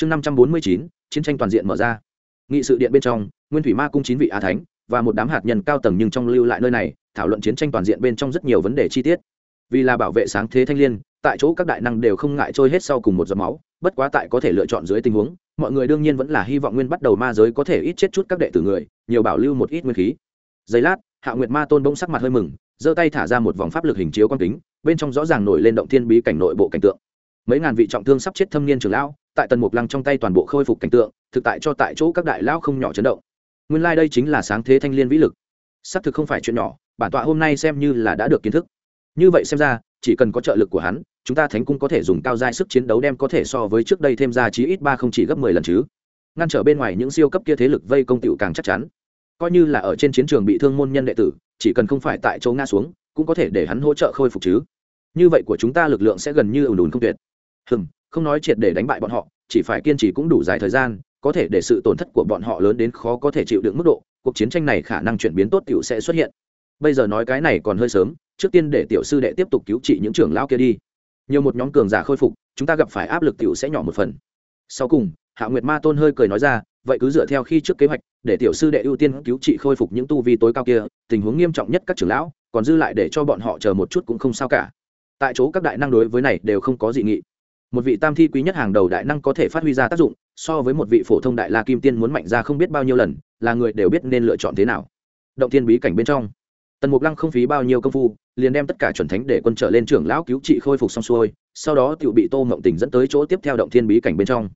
chương năm trăm bốn mươi chín, chiến tranh toàn diện mở ra. Nghị sự điện bên trong, nguyên thủy ma cung chín vị a thánh và một đám hạt nhân cao tầng nhưng trong lưu lại nơi này, thảo luận chiến tranh toàn diện bên trong rất nhiều vấn đề chi tiết. Vì là bảo vệ sáng thế thanh liên, tại chỗ các đại năng đều không ngại trôi hết sau cùng một giọt máu, bất quá tại có thể lựa chọn dưới tình huống, mọi người đương nhiên vẫn là hy vọng nguyên bắt đầu ma giới có thể ít chết chút các đệ tử người, nhiều bảo lưu một ít nguyên khí. Giây lát, hạ nguyệt ma tôn bỗng sắc mặt hơi mừng, giơ tay thả ra một vòng pháp lực hình chiếu quan kính, bên trong rõ ràng nổi lên động thiên bí cảnh nội bộ cảnh tượng mấy ngàn vị trọng thương sắp chết thâm niên trưởng lão, tại tần mục lăng trong tay toàn bộ khôi phục cảnh tượng, thực tại cho tại chỗ các đại lão không nhỏ chấn động. Nguyên lai、like、đây chính là sáng thế thanh liên vĩ lực. Xác thực không phải chuyện nhỏ, bản tọa hôm nay xem như là đã được kiến thức. Như vậy xem ra, chỉ cần có trợ lực của hắn, chúng ta thánh cung có thể dùng cao giai sức chiến đấu đem có thể so với trước đây thêm ra chí ít ba không chỉ gấp mười lần chứ. Ngăn trở bên ngoài những siêu cấp kia thế lực vây công tựu càng chắc chắn. Coi như là ở trên chiến trường bị thương môn nhân đệ tử, chỉ cần không phải tại chỗ ngã xuống, cũng có thể để hắn hỗ trợ khôi phục chứ. Như vậy của chúng ta lực lượng sẽ gần như ủn ủn không tuyệt hừm, không nói triệt để đánh bại bọn họ, chỉ phải kiên trì cũng đủ dài thời gian, có thể để sự tổn thất của bọn họ lớn đến khó có thể chịu đựng mức độ, cuộc chiến tranh này khả năng chuyển biến tốt tiểu sẽ xuất hiện. Bây giờ nói cái này còn hơi sớm, trước tiên để tiểu sư đệ tiếp tục cứu trị những trưởng lão kia đi. Nhiều một nhóm cường giả khôi phục, chúng ta gặp phải áp lực tiểu sẽ nhỏ một phần. Sau cùng, hạ nguyệt ma tôn hơi cười nói ra, vậy cứ dựa theo khi trước kế hoạch, để tiểu sư đệ ưu tiên cứu trị khôi phục những tu vi tối cao kia, tình huống nghiêm trọng nhất các trưởng lão, còn dư lại để cho bọn họ chờ một chút cũng không sao cả. Tại chỗ các đại năng đối với này đều không có dị nghị một vị tam thi quý nhất hàng đầu đại năng có thể phát huy ra tác dụng, so với một vị phổ thông đại la kim tiên muốn mạnh ra không biết bao nhiêu lần, là người đều biết nên lựa chọn thế nào. Động thiên bí cảnh bên trong, tần mục lăng không phí bao nhiêu công phu, liền đem tất cả chuẩn thánh để quân trở lên trưởng lão cứu trị khôi phục xong xuôi, sau đó tự bị tô mộng tỉnh dẫn tới chỗ tiếp theo động thiên bí cảnh bên trong.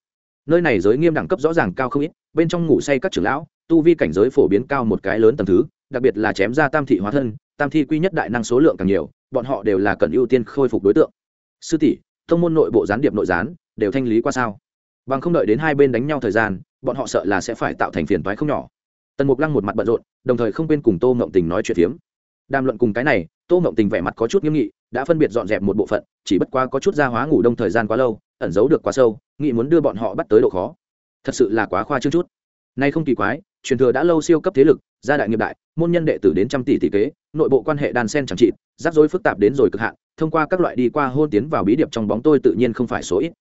Nơi này giới nghiêm đẳng cấp rõ ràng cao không ít, bên trong ngủ say các trưởng lão, tu vi cảnh giới phổ biến cao một cái lớn tầm thứ, đặc biệt là chém ra tam thị hóa thân, tam thi quy nhất đại năng số lượng càng nhiều, bọn họ đều là cần ưu tiên khôi phục đối tượng. Sư tỷ thông môn nội bộ gián điệp nội gián, đều thanh lý qua sao? Bằng không đợi đến hai bên đánh nhau thời gian, bọn họ sợ là sẽ phải tạo thành phiền toái không nhỏ. Tần mục lăng một mặt bận rộn, đồng thời không quên cùng tô mộng tình nói chuyện phiếm. Đàm luận cùng cái này, tô mộng tình vẻ mặt có chút nghiêm nghị, đã phân biệt dọn dẹp một bộ phận, chỉ bất qua có chút gia hóa ngủ đông thời gian quá lâu, ẩn giấu được quá sâu nghị muốn đưa bọn họ bắt tới độ khó. Thật sự là quá khoa trương chút. Nay không kỳ quái, truyền thừa đã lâu siêu cấp thế lực, gia đại nghiệp đại, môn nhân đệ tử đến trăm tỷ tỷ kế, nội bộ quan hệ đàn sen chẳng trị rắc rối phức tạp đến rồi cực hạn thông qua các loại đi qua hôn tiến vào bí điệp trong bóng tôi tự nhiên không phải số ít.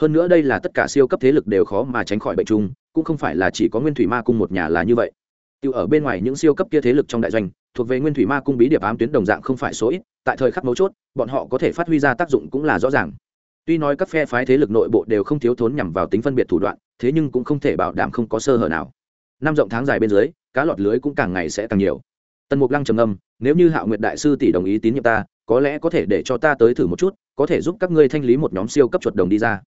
Hơn nữa đây là tất cả siêu cấp thế lực đều khó mà tránh khỏi bệnh chung, cũng không phải là chỉ có nguyên thủy ma cung một nhà là như vậy. Tiêu ở bên ngoài những siêu cấp kia thế lực trong đại doanh, thuộc về nguyên thủy ma cung bí điệp ám tuyến đồng dạng không phải số ít, tại thời khắc mấu chốt, bọn họ có thể phát huy ra tác dụng cũng là rõ ràng. Tuy nói các phe phái thế lực nội bộ đều không thiếu thốn nhằm vào tính phân biệt thủ đoạn, thế nhưng cũng không thể bảo đảm không có sơ hở nào. Năm rộng tháng dài bên dưới, cá lọt lưới cũng càng ngày sẽ càng nhiều. Tần mục lăng trầm âm nếu như hạo nguyệt đại sư tỷ đồng ý tín nhiệm ta có lẽ có thể để cho ta tới thử một chút, có thể giúp các ngươi thanh lý một nhóm siêu cấp chuột đồng đi ra.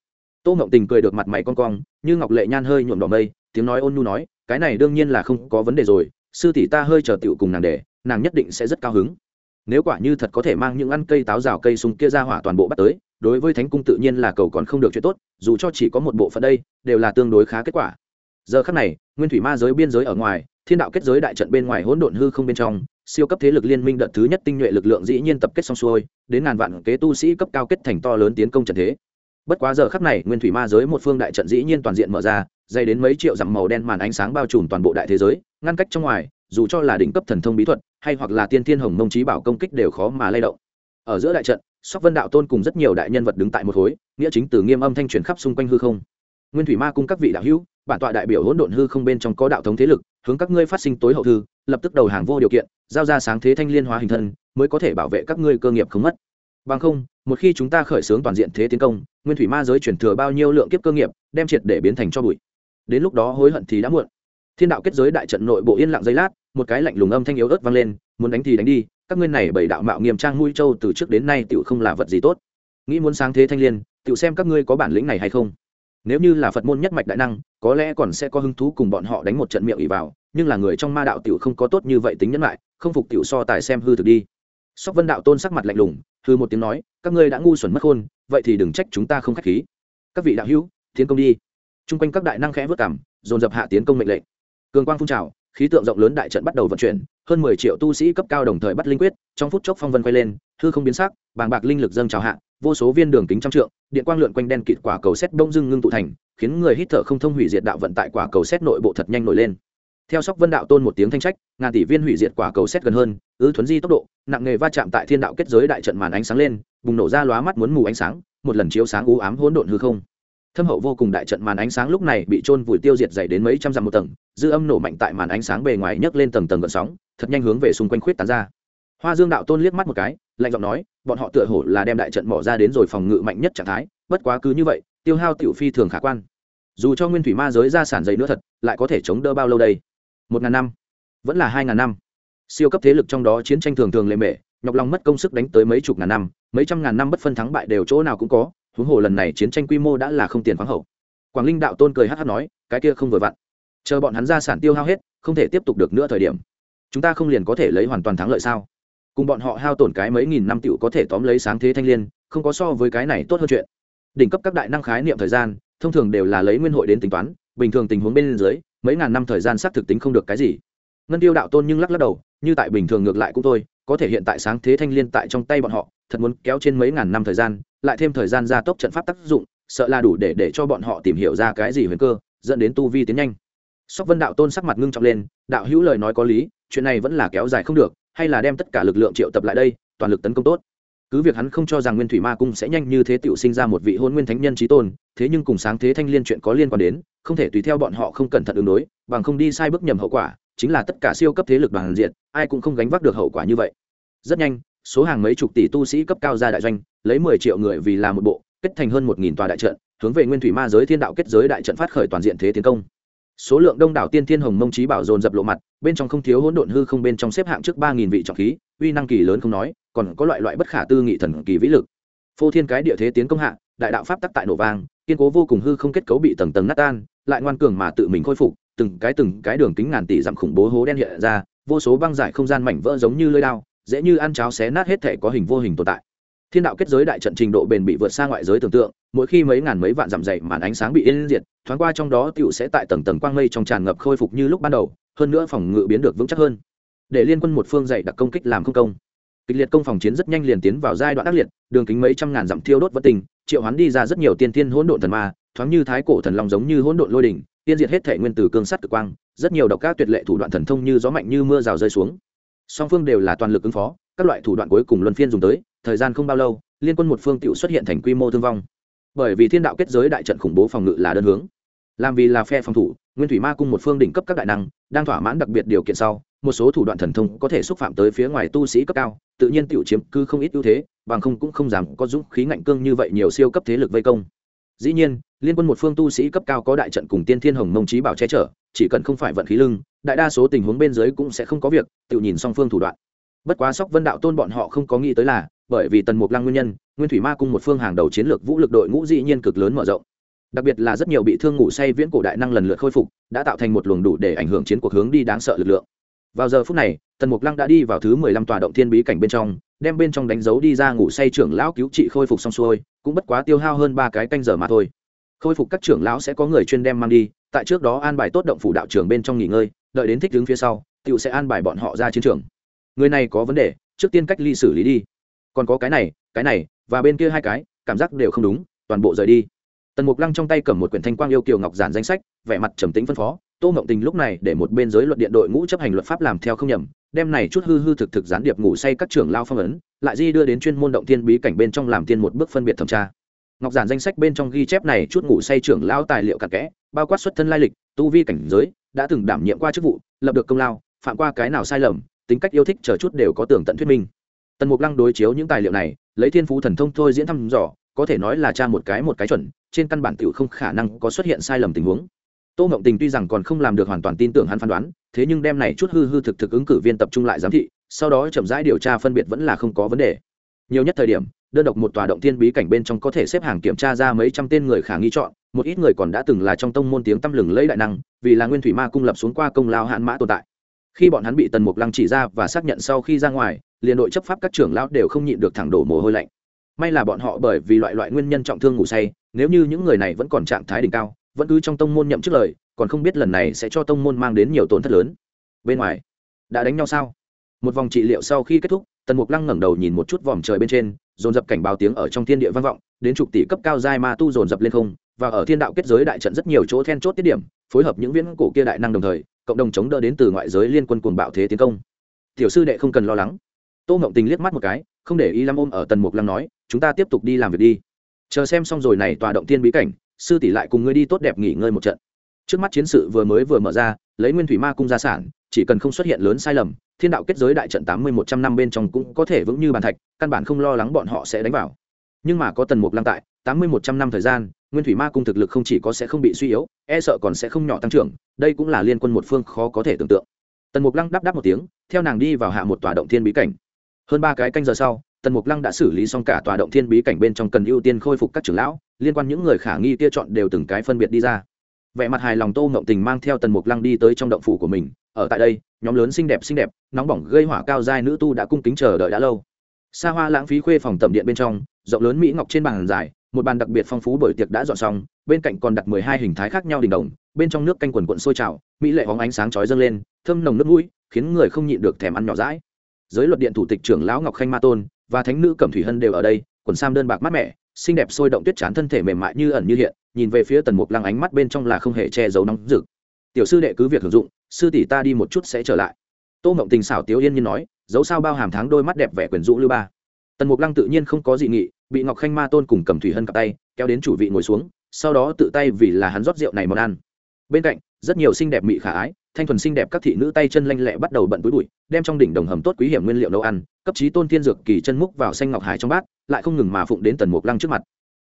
Tô ngộng tình cười được mặt mày con cong, như ngọc lệ nhan hơi nhuộm đỏ mây, tiếng nói ôn nhu nói, cái này đương nhiên là không có vấn đề rồi, sư tỷ ta hơi chờ tựu cùng nàng để, nàng nhất định sẽ rất cao hứng. Nếu quả như thật có thể mang những ăn cây táo rào cây súng kia ra hỏa toàn bộ bắt tới, đối với thánh cung tự nhiên là cầu còn không được chuyện tốt, dù cho chỉ có một bộ phận đây, đều là tương đối khá kết quả. Giờ khắc này, nguyên thủy ma giới biên giới ở ngoài, thiên đạo kết giới đại trận bên ngoài hỗn độn hư không bên trong siêu cấp thế lực liên minh đợt thứ nhất tinh nhuệ lực lượng dĩ nhiên tập kết xong xuôi, đến ngàn vạn kế tu sĩ cấp cao kết thành to lớn tiến công trận thế. Bất quá giờ khắc này, nguyên thủy ma giới một phương đại trận dĩ nhiên toàn diện mở ra, dày đến mấy triệu dặm màu đen màn ánh sáng bao trùm toàn bộ đại thế giới, ngăn cách trong ngoài, dù cho là đỉnh cấp thần thông bí thuật, hay hoặc là tiên thiên hồng mông trí bảo công kích đều khó mà lay động. Ở giữa đại trận, sóc vân đạo tôn cùng rất nhiều đại nhân vật đứng tại một khối, nghĩa chính từ nghiêm âm thanh truyền khắp xung quanh hư không. Nguyên thủy ma cung các vị đạo hữu, bản tọa đại biểu hỗn độn hư không bên trong có đạo thống thế lực, hướng các ngươi phát sinh tối hậu thư lập tức đầu hàng vô điều kiện, giao ra sáng thế thanh liên hóa hình thân, mới có thể bảo vệ các ngươi cơ nghiệp không mất. Bằng không, một khi chúng ta khởi xướng toàn diện thế tiến công, nguyên thủy ma giới chuyển thừa bao nhiêu lượng kiếp cơ nghiệp, đem triệt để biến thành cho bụi. Đến lúc đó hối hận thì đã muộn. Thiên đạo kết giới đại trận nội bộ yên lặng giây lát, một cái lạnh lùng âm thanh yếu ớt vang lên, muốn đánh thì đánh đi, các ngươi này bảy đạo mạo nghiêm trang nuôi châu từ trước đến nay tựu không là vật gì tốt. Nghĩ muốn sáng thế thanh liên tựu xem các ngươi có bản lĩnh này hay không. Nếu như là phật môn nhất mạch đại năng, có lẽ còn sẽ có hứng thú cùng bọn họ đánh một trận miệng ỉ vào nhưng là người trong ma đạo tiểu không có tốt như vậy tính nhân lại, không phục tiểu so tài xem hư thực đi. Sóc vân đạo tôn sắc mặt lạnh lùng, hư một tiếng nói, các ngươi đã ngu xuẩn mất khôn, vậy thì đừng trách chúng ta không k h á c h khí. Các vị đạo hữu, tiến công đi. T r u n g quanh các đại năng khẽ vất cảm dồn dập hạ tiến công mệnh lệnh. Cường quang phun trào, khí tượng rộng lớn đại trận bắt đầu vận chuyển, hơn mười triệu tu sĩ cấp cao đồng thời bắt linh quyết, trong phút chốc phong vân quay lên, hư không biến sắc, bàng bạc linh lực dâng trào hạ, vô số viên đường kính trăm trượng, điện quang lượn quanh đen kịt quả cầu xét đông dưng ngưng tụ thành, khiến người hít thở không thông hủy diệt đạo vận tại quả cầu xét nội bộ thật nhanh nổi lên theo sóc vân đạo tôn một tiếng thanh trách, ngàn tỷ viên hủy diệt quả cầu xét gần hơn, ứ thuấn di tốc độ, nặng nghề va chạm tại thiên đạo kết giới đại trận màn ánh sáng lên, bùng nổ ra lóa mắt muốn mù ánh sáng, một lần chiếu sáng u ám hỗn độn hư không. Thâm hậu vô cùng đại trận màn ánh sáng lúc này bị trôn vùi tiêu diệt dày đến mấy trăm dặm một tầng, dư âm nổ mạnh tại màn ánh sáng bề ngoài nhấc lên tầng tầng gợn sóng, thật nhanh hướng về xung quanh khuyết tán ra. Hoa dương đạo tôn liếc mắt một cái, lạnh giọng nói, bọn họ tựa hồ là đem đại trận bỏ ra đến rồi phòng ngự mạnh nhất trạng thái, bất quá cứ như vậy, tiêu hao tiểu phi thường khả quan. Dù cho nguyên thủy ma giới ra sản dày nữa thật, lại có thể chống đỡ bao lâu đây? Một ngàn năm, vẫn là hai ngàn năm. Siêu cấp thế lực trong đó chiến tranh thường thường lệ mệ, nhọc lòng mất công sức đánh tới mấy chục ngàn năm, mấy trăm ngàn năm bất phân thắng bại đều chỗ nào cũng có, huống hồ lần này chiến tranh quy mô đã là không tiền khoáng hậu. Quảng linh đạo tôn cười hát hát nói, cái kia không vừa vặn. Chờ bọn hắn ra sản tiêu hao hết, không thể tiếp tục được nữa thời điểm. Chúng ta không liền có thể lấy hoàn toàn thắng lợi sao? Cùng bọn họ hao tổn cái mấy nghìn năm tựu có thể tóm lấy sáng thế thanh l i ê n không có so với cái này tốt hơn chuyện. Đỉnh cấp các đại năng khái niệm thời gian, thông thường đều là lấy nguyên hội đến tính toán, bình thường tình huống bên dưới mấy ngàn năm thời gian xác thực tính không được cái gì. Ngân tiêu đạo tôn nhưng lắc lắc đầu, như tại bình thường ngược lại cũng thôi, có thể hiện tại sáng thế thanh liên tại trong tay bọn họ, thật muốn kéo trên mấy ngàn năm thời gian, lại thêm thời gian gia tốc trận pháp tác dụng, sợ là đủ để để cho bọn họ tìm hiểu ra cái gì huyền cơ, dẫn đến tu vi tiến nhanh. Sóc vân đạo tôn sắc mặt ngưng trọng lên, đạo hữu lời nói có lý, chuyện này vẫn là kéo dài không được, hay là đem tất cả lực lượng triệu tập lại đây, toàn lực tấn công tốt. Cứ việc hắn không cho rằng nguyên thủy ma cung sẽ nhanh như thế tựu sinh ra một vị hôn nguyên thánh nhân trí tôn, thế nhưng cùng sáng thế thanh liên chuyện có liên quan đến không thể tùy theo bọn họ không cẩn thận ứng đối, bằng không đi sai bước nhầm hậu quả, chính là tất cả siêu cấp thế lực đoàn diện, ai cũng không gánh vác được hậu quả như vậy. Rất nhanh, số hàng mấy chục tỷ tu sĩ cấp cao ra đại doanh, lấy mười triệu người vì là một bộ, kết thành hơn một nghìn tòa đại trận, hướng về nguyên thủy ma giới thiên đạo kết giới đại trận phát khởi toàn diện thế tiến công. Số lượng đông đảo tiên thiên hồng mông trí bảo dồn dập lộ mặt, bên trong không thiếu hỗn độn hư không bên trong xếp hạng trước ba nghìn vị trọng khí, uy năng kỳ lớn không nói, còn có loại loại bất khả tư nghị thần kỳ vĩ lực. Phô thiên cái địa thế tiến công hạ, đại đạo pháp tắc tại nổ vang, kiên cố vô cùng hư không kết cấu bị tầng tầng nát tan lại ngoan cường mà tự mình khôi phục, từng cái từng cái đường kính ngàn tỷ dặm khủng bố hố đen hiện ra, vô số băng giải không gian mảnh vỡ giống như lưỡi đao, dễ như ăn cháo xé nát hết thể có hình vô hình tồn tại. Thiên đạo kết giới đại trận trình độ bền bị vượt xa ngoại giới tưởng tượng, mỗi khi mấy ngàn mấy vạn dặm dày màn ánh sáng bị yên diệt, thoáng qua trong đó tựu sẽ tại tầng tầng quang mây trong tràn ngập khôi phục như lúc ban đầu, hơn nữa phòng ngự biến được vững chắc hơn. Để liên quân một phương dày đặc công kích làm không công. Kịch liệt công phòng chiến rất nhanh liền tiến vào giai đoạn ác liệt, đường kính mấy trăm ngàn dặm thiêu đốt vất tình, triệu hoán đi ra rất nhiều tiên tiên hỗn độn thần ma thoáng như thái cổ thần long giống như hỗn độn lôi đỉnh, tiên diệt hết thể nguyên tử cương sắt cực quang, rất nhiều độc các tuyệt lệ thủ đoạn thần thông như gió mạnh như mưa rào rơi xuống. Song phương đều là toàn lực ứng phó, các loại thủ đoạn cuối cùng luân phiên dùng tới, thời gian không bao lâu, liên quân một phương tựu xuất hiện thành quy mô thương vong. Bởi vì thiên đạo kết giới đại trận khủng bố phòng ngự là đơn hướng. Làm vì là phe phòng thủ, nguyên thủy ma cung một phương đỉnh cấp các đại năng, đang thỏa mãn đặc biệt điều kiện sau, một số thủ đoạn thần thông có thể xúc phạm tới phía ngoài tu sĩ cấp cao, tự nhiên tiểu chiếm cư không ít ưu thế, bằng không cũng không dám có dũng khí ngạnh cương như vậy nhiều siêu cấp thế lực vây công dĩ nhiên, liên quân một phương tu sĩ cấp cao có đại trận cùng tiên thiên hồng mông trí bảo che chở, chỉ cần không phải vận khí lưng, đại đa số tình huống bên dưới cũng sẽ không có việc, tự nhìn song phương thủ đoạn. Bất quá sóc vân đạo tôn bọn họ không có nghĩ tới là, bởi vì tần mục lăng nguyên nhân, nguyên thủy ma cung một phương hàng đầu chiến lược vũ lực đội ngũ dĩ nhiên cực lớn mở rộng. Đặc biệt là rất nhiều bị thương ngủ say viễn cổ đại năng lần lượt khôi phục, đã tạo thành một luồng đủ để ảnh hưởng chiến cuộc hướng đi đáng sợ lực lượng vào giờ phút này, tần mục lăng đã đi vào thứ mười lăm tòa động thiên bí cảnh bên trong, đem bên trong đánh dấu đi ra ngủ say trưởng lão cứu trị khôi phục xong xuôi, cũng bất quá tiêu hao hơn ba cái canh giờ mà thôi. Khôi phục các trưởng lão sẽ có người chuyên đem mang đi, tại trước đó an bài tốt động phủ đạo trưởng bên trong nghỉ ngơi, đợi đến thích đứng phía sau tựu sẽ an bài bọn họ ra chiến trường. Người này có vấn đề, trước tiên cách ly xử lý đi. Còn có cái này cái này, và bên kia hai cái, cảm giác đều không đúng, toàn bộ rời đi. Tần mục lăng trong tay cầm một quyển thanh quang yêu kiều ngọc giản danh sách, vẻ mặt trầm tính phân phó tô ngộng tình lúc này để một bên giới luật điện đội ngũ chấp hành luật pháp làm theo không nhầm, đem này chút hư hư thực thực gián điệp ngủ say các trưởng lao phong ấn, lại di đưa đến chuyên môn động thiên bí cảnh bên trong làm tiên một bước phân biệt thẩm tra. Ngọc giản danh sách bên trong ghi chép này chút ngủ say trưởng lao tài liệu cặn kẽ, bao quát xuất thân lai lịch, tu vi cảnh giới, đã từng đảm nhiệm qua chức vụ, lập được công lao, phạm qua cái nào sai lầm, tính cách yêu thích chờ chút đều có tưởng tận thuyết minh. Tần mục lăng đối chiếu những tài liệu này, lấy thiên phú thần thông thôi diễn thăm dò, có thể nói là cha một cái một cái chuẩn, trên căn bản t không khả năng có xuất hiện sai lầm tình huống tô mộng tình tuy rằng còn không làm được hoàn toàn tin tưởng hắn phán đoán, thế nhưng đem này chút hư hư thực thực ứng cử viên tập trung lại giám thị, sau đó chậm rãi điều tra phân biệt vẫn là không có vấn đề. Nhiều nhất thời điểm, đơn độc một tòa động tiên bí cảnh bên trong có thể xếp hàng kiểm tra ra mấy trăm tên người khả nghi chọn, một ít người còn đã từng là trong tông môn tiếng tăm lừng lấy đại năng, vì là nguyên thủy ma cung lập xuống qua công lao hạn mã tồn tại. Khi bọn hắn bị tần mục lăng chỉ ra và xác nhận sau khi ra ngoài, liền đội chấp pháp các trưởng lão đều không nhịn được thẳng đổ mồ hôi lạnh. May là bọn họ bởi vì loại loại nguyên nhân trọng thương ngủ say, nếu như những người này vẫn còn trạng thái đỉnh cao vẫn cứ trong tông môn nhậm chức lời, còn không biết lần này sẽ cho tông môn mang đến nhiều tổn thất lớn. Bên ngoài, đã đánh nhau sao? Một vòng trị liệu sau khi kết thúc, tần mục lăng ngẩng đầu nhìn một chút vòm trời bên trên, dồn dập cảnh báo tiếng ở trong thiên địa vang vọng, đến chục tỷ cấp cao giai ma tu dồn dập lên không, và ở thiên đạo kết giới đại trận rất nhiều chỗ then chốt tiết điểm, phối hợp những viễn cổ kia đại năng đồng thời, cộng đồng chống đỡ đến từ ngoại giới liên quân cuồng bạo thế tiến công. Tiểu sư đệ không cần lo lắng. Tô ngộng tình liếc mắt một cái, không để ý lắm ôm ở tần mục lăng nói, chúng ta tiếp tục đi làm việc đi. Chờ xem xong rồi này tòa động tiên bí cảnh sư tỷ lại cùng ngươi đi tốt đẹp nghỉ ngơi một trận. Trước mắt chiến sự vừa mới vừa mở ra, lấy nguyên thủy ma cung gia sản, chỉ cần không xuất hiện lớn sai lầm, thiên đạo kết giới đại trận tám mươi một trăm năm bên trong cũng có thể vững như bàn thạch, căn bản không lo lắng bọn họ sẽ đánh vào. Nhưng mà có tần mục lăng tại, tám mươi một trăm năm thời gian, nguyên thủy ma cung thực lực không chỉ có sẽ không bị suy yếu e sợ còn sẽ không nhỏ tăng trưởng, đây cũng là liên quân một phương khó có thể tưởng tượng. Tần mục lăng đáp đáp một tiếng, theo nàng đi vào hạ một tòa động thiên bí cảnh. Hơn ba cái canh giờ sau tần mục lăng đã xử lý xong cả tòa động thiên bí cảnh bên trong cần ưu tiên khôi phục các trưởng lão, liên quan những người khả nghi kia chọn đều từng cái phân biệt đi ra. Vẻ mặt hài lòng tô ngộng tình mang theo tần mục lăng đi tới trong động phủ của mình. Ở tại đây, nhóm lớn xinh đẹp xinh đẹp, nóng bỏng gây hỏa cao giai nữ tu đã cung kính chờ đợi đã lâu. Xa hoa lãng phí khuê phòng tầm điện bên trong, rộng lớn mỹ ngọc trên bàn dài, một bàn đặc biệt phong phú bởi tiệc đã dọn xong, bên cạnh còn đặt mười hai hình thái khác nhau đình đồng, bên trong nước canh quần quận sôi trào, mỹ lệ hóng ánh sáng chói dâng lên, thơm nồng nước mũi, khiến người không nhịn được thèm ăn nhỏ rãi giới luật điện thủ tịch trưởng lão ngọc khanh ma tôn và thánh nữ cẩm thủy hân đều ở đây, quần sam đơn bạc mát mẻ, xinh đẹp sôi động tuyết chán thân thể mềm mại như ẩn như hiện, nhìn về phía tần mục lăng ánh mắt bên trong là không hề che giấu nóng rực. Tiểu sư đệ cứ việc hưởng dụng, sư tỷ ta đi một chút sẽ trở lại. Tô mộng tình xảo tiếu yên nhiên nói dấu sao bao hàm tháng đôi mắt đẹp vẻ quyển rũ lưu ba. Tần mục lăng tự nhiên không có dị nghị, bị ngọc khanh ma tôn cùng cầm thủy hân cặp tay, kéo đến chủ vị ngồi xuống, sau đó tự tay vì là hắn rót rượu này món ăn. Bên cạnh, rất nhiều xinh đẹp mị khả ái thanh thuần xinh đẹp các thị nữ tay chân lanh lẹ bắt đầu bận túi bụi, đem trong đỉnh đồng hầm tốt quý hiểm nguyên liệu nấu ăn, cấp trí tôn thiên dược kỳ chân múc vào xanh ngọc hải trong bát, lại không ngừng mà phụng đến tần mục lăng trước mặt.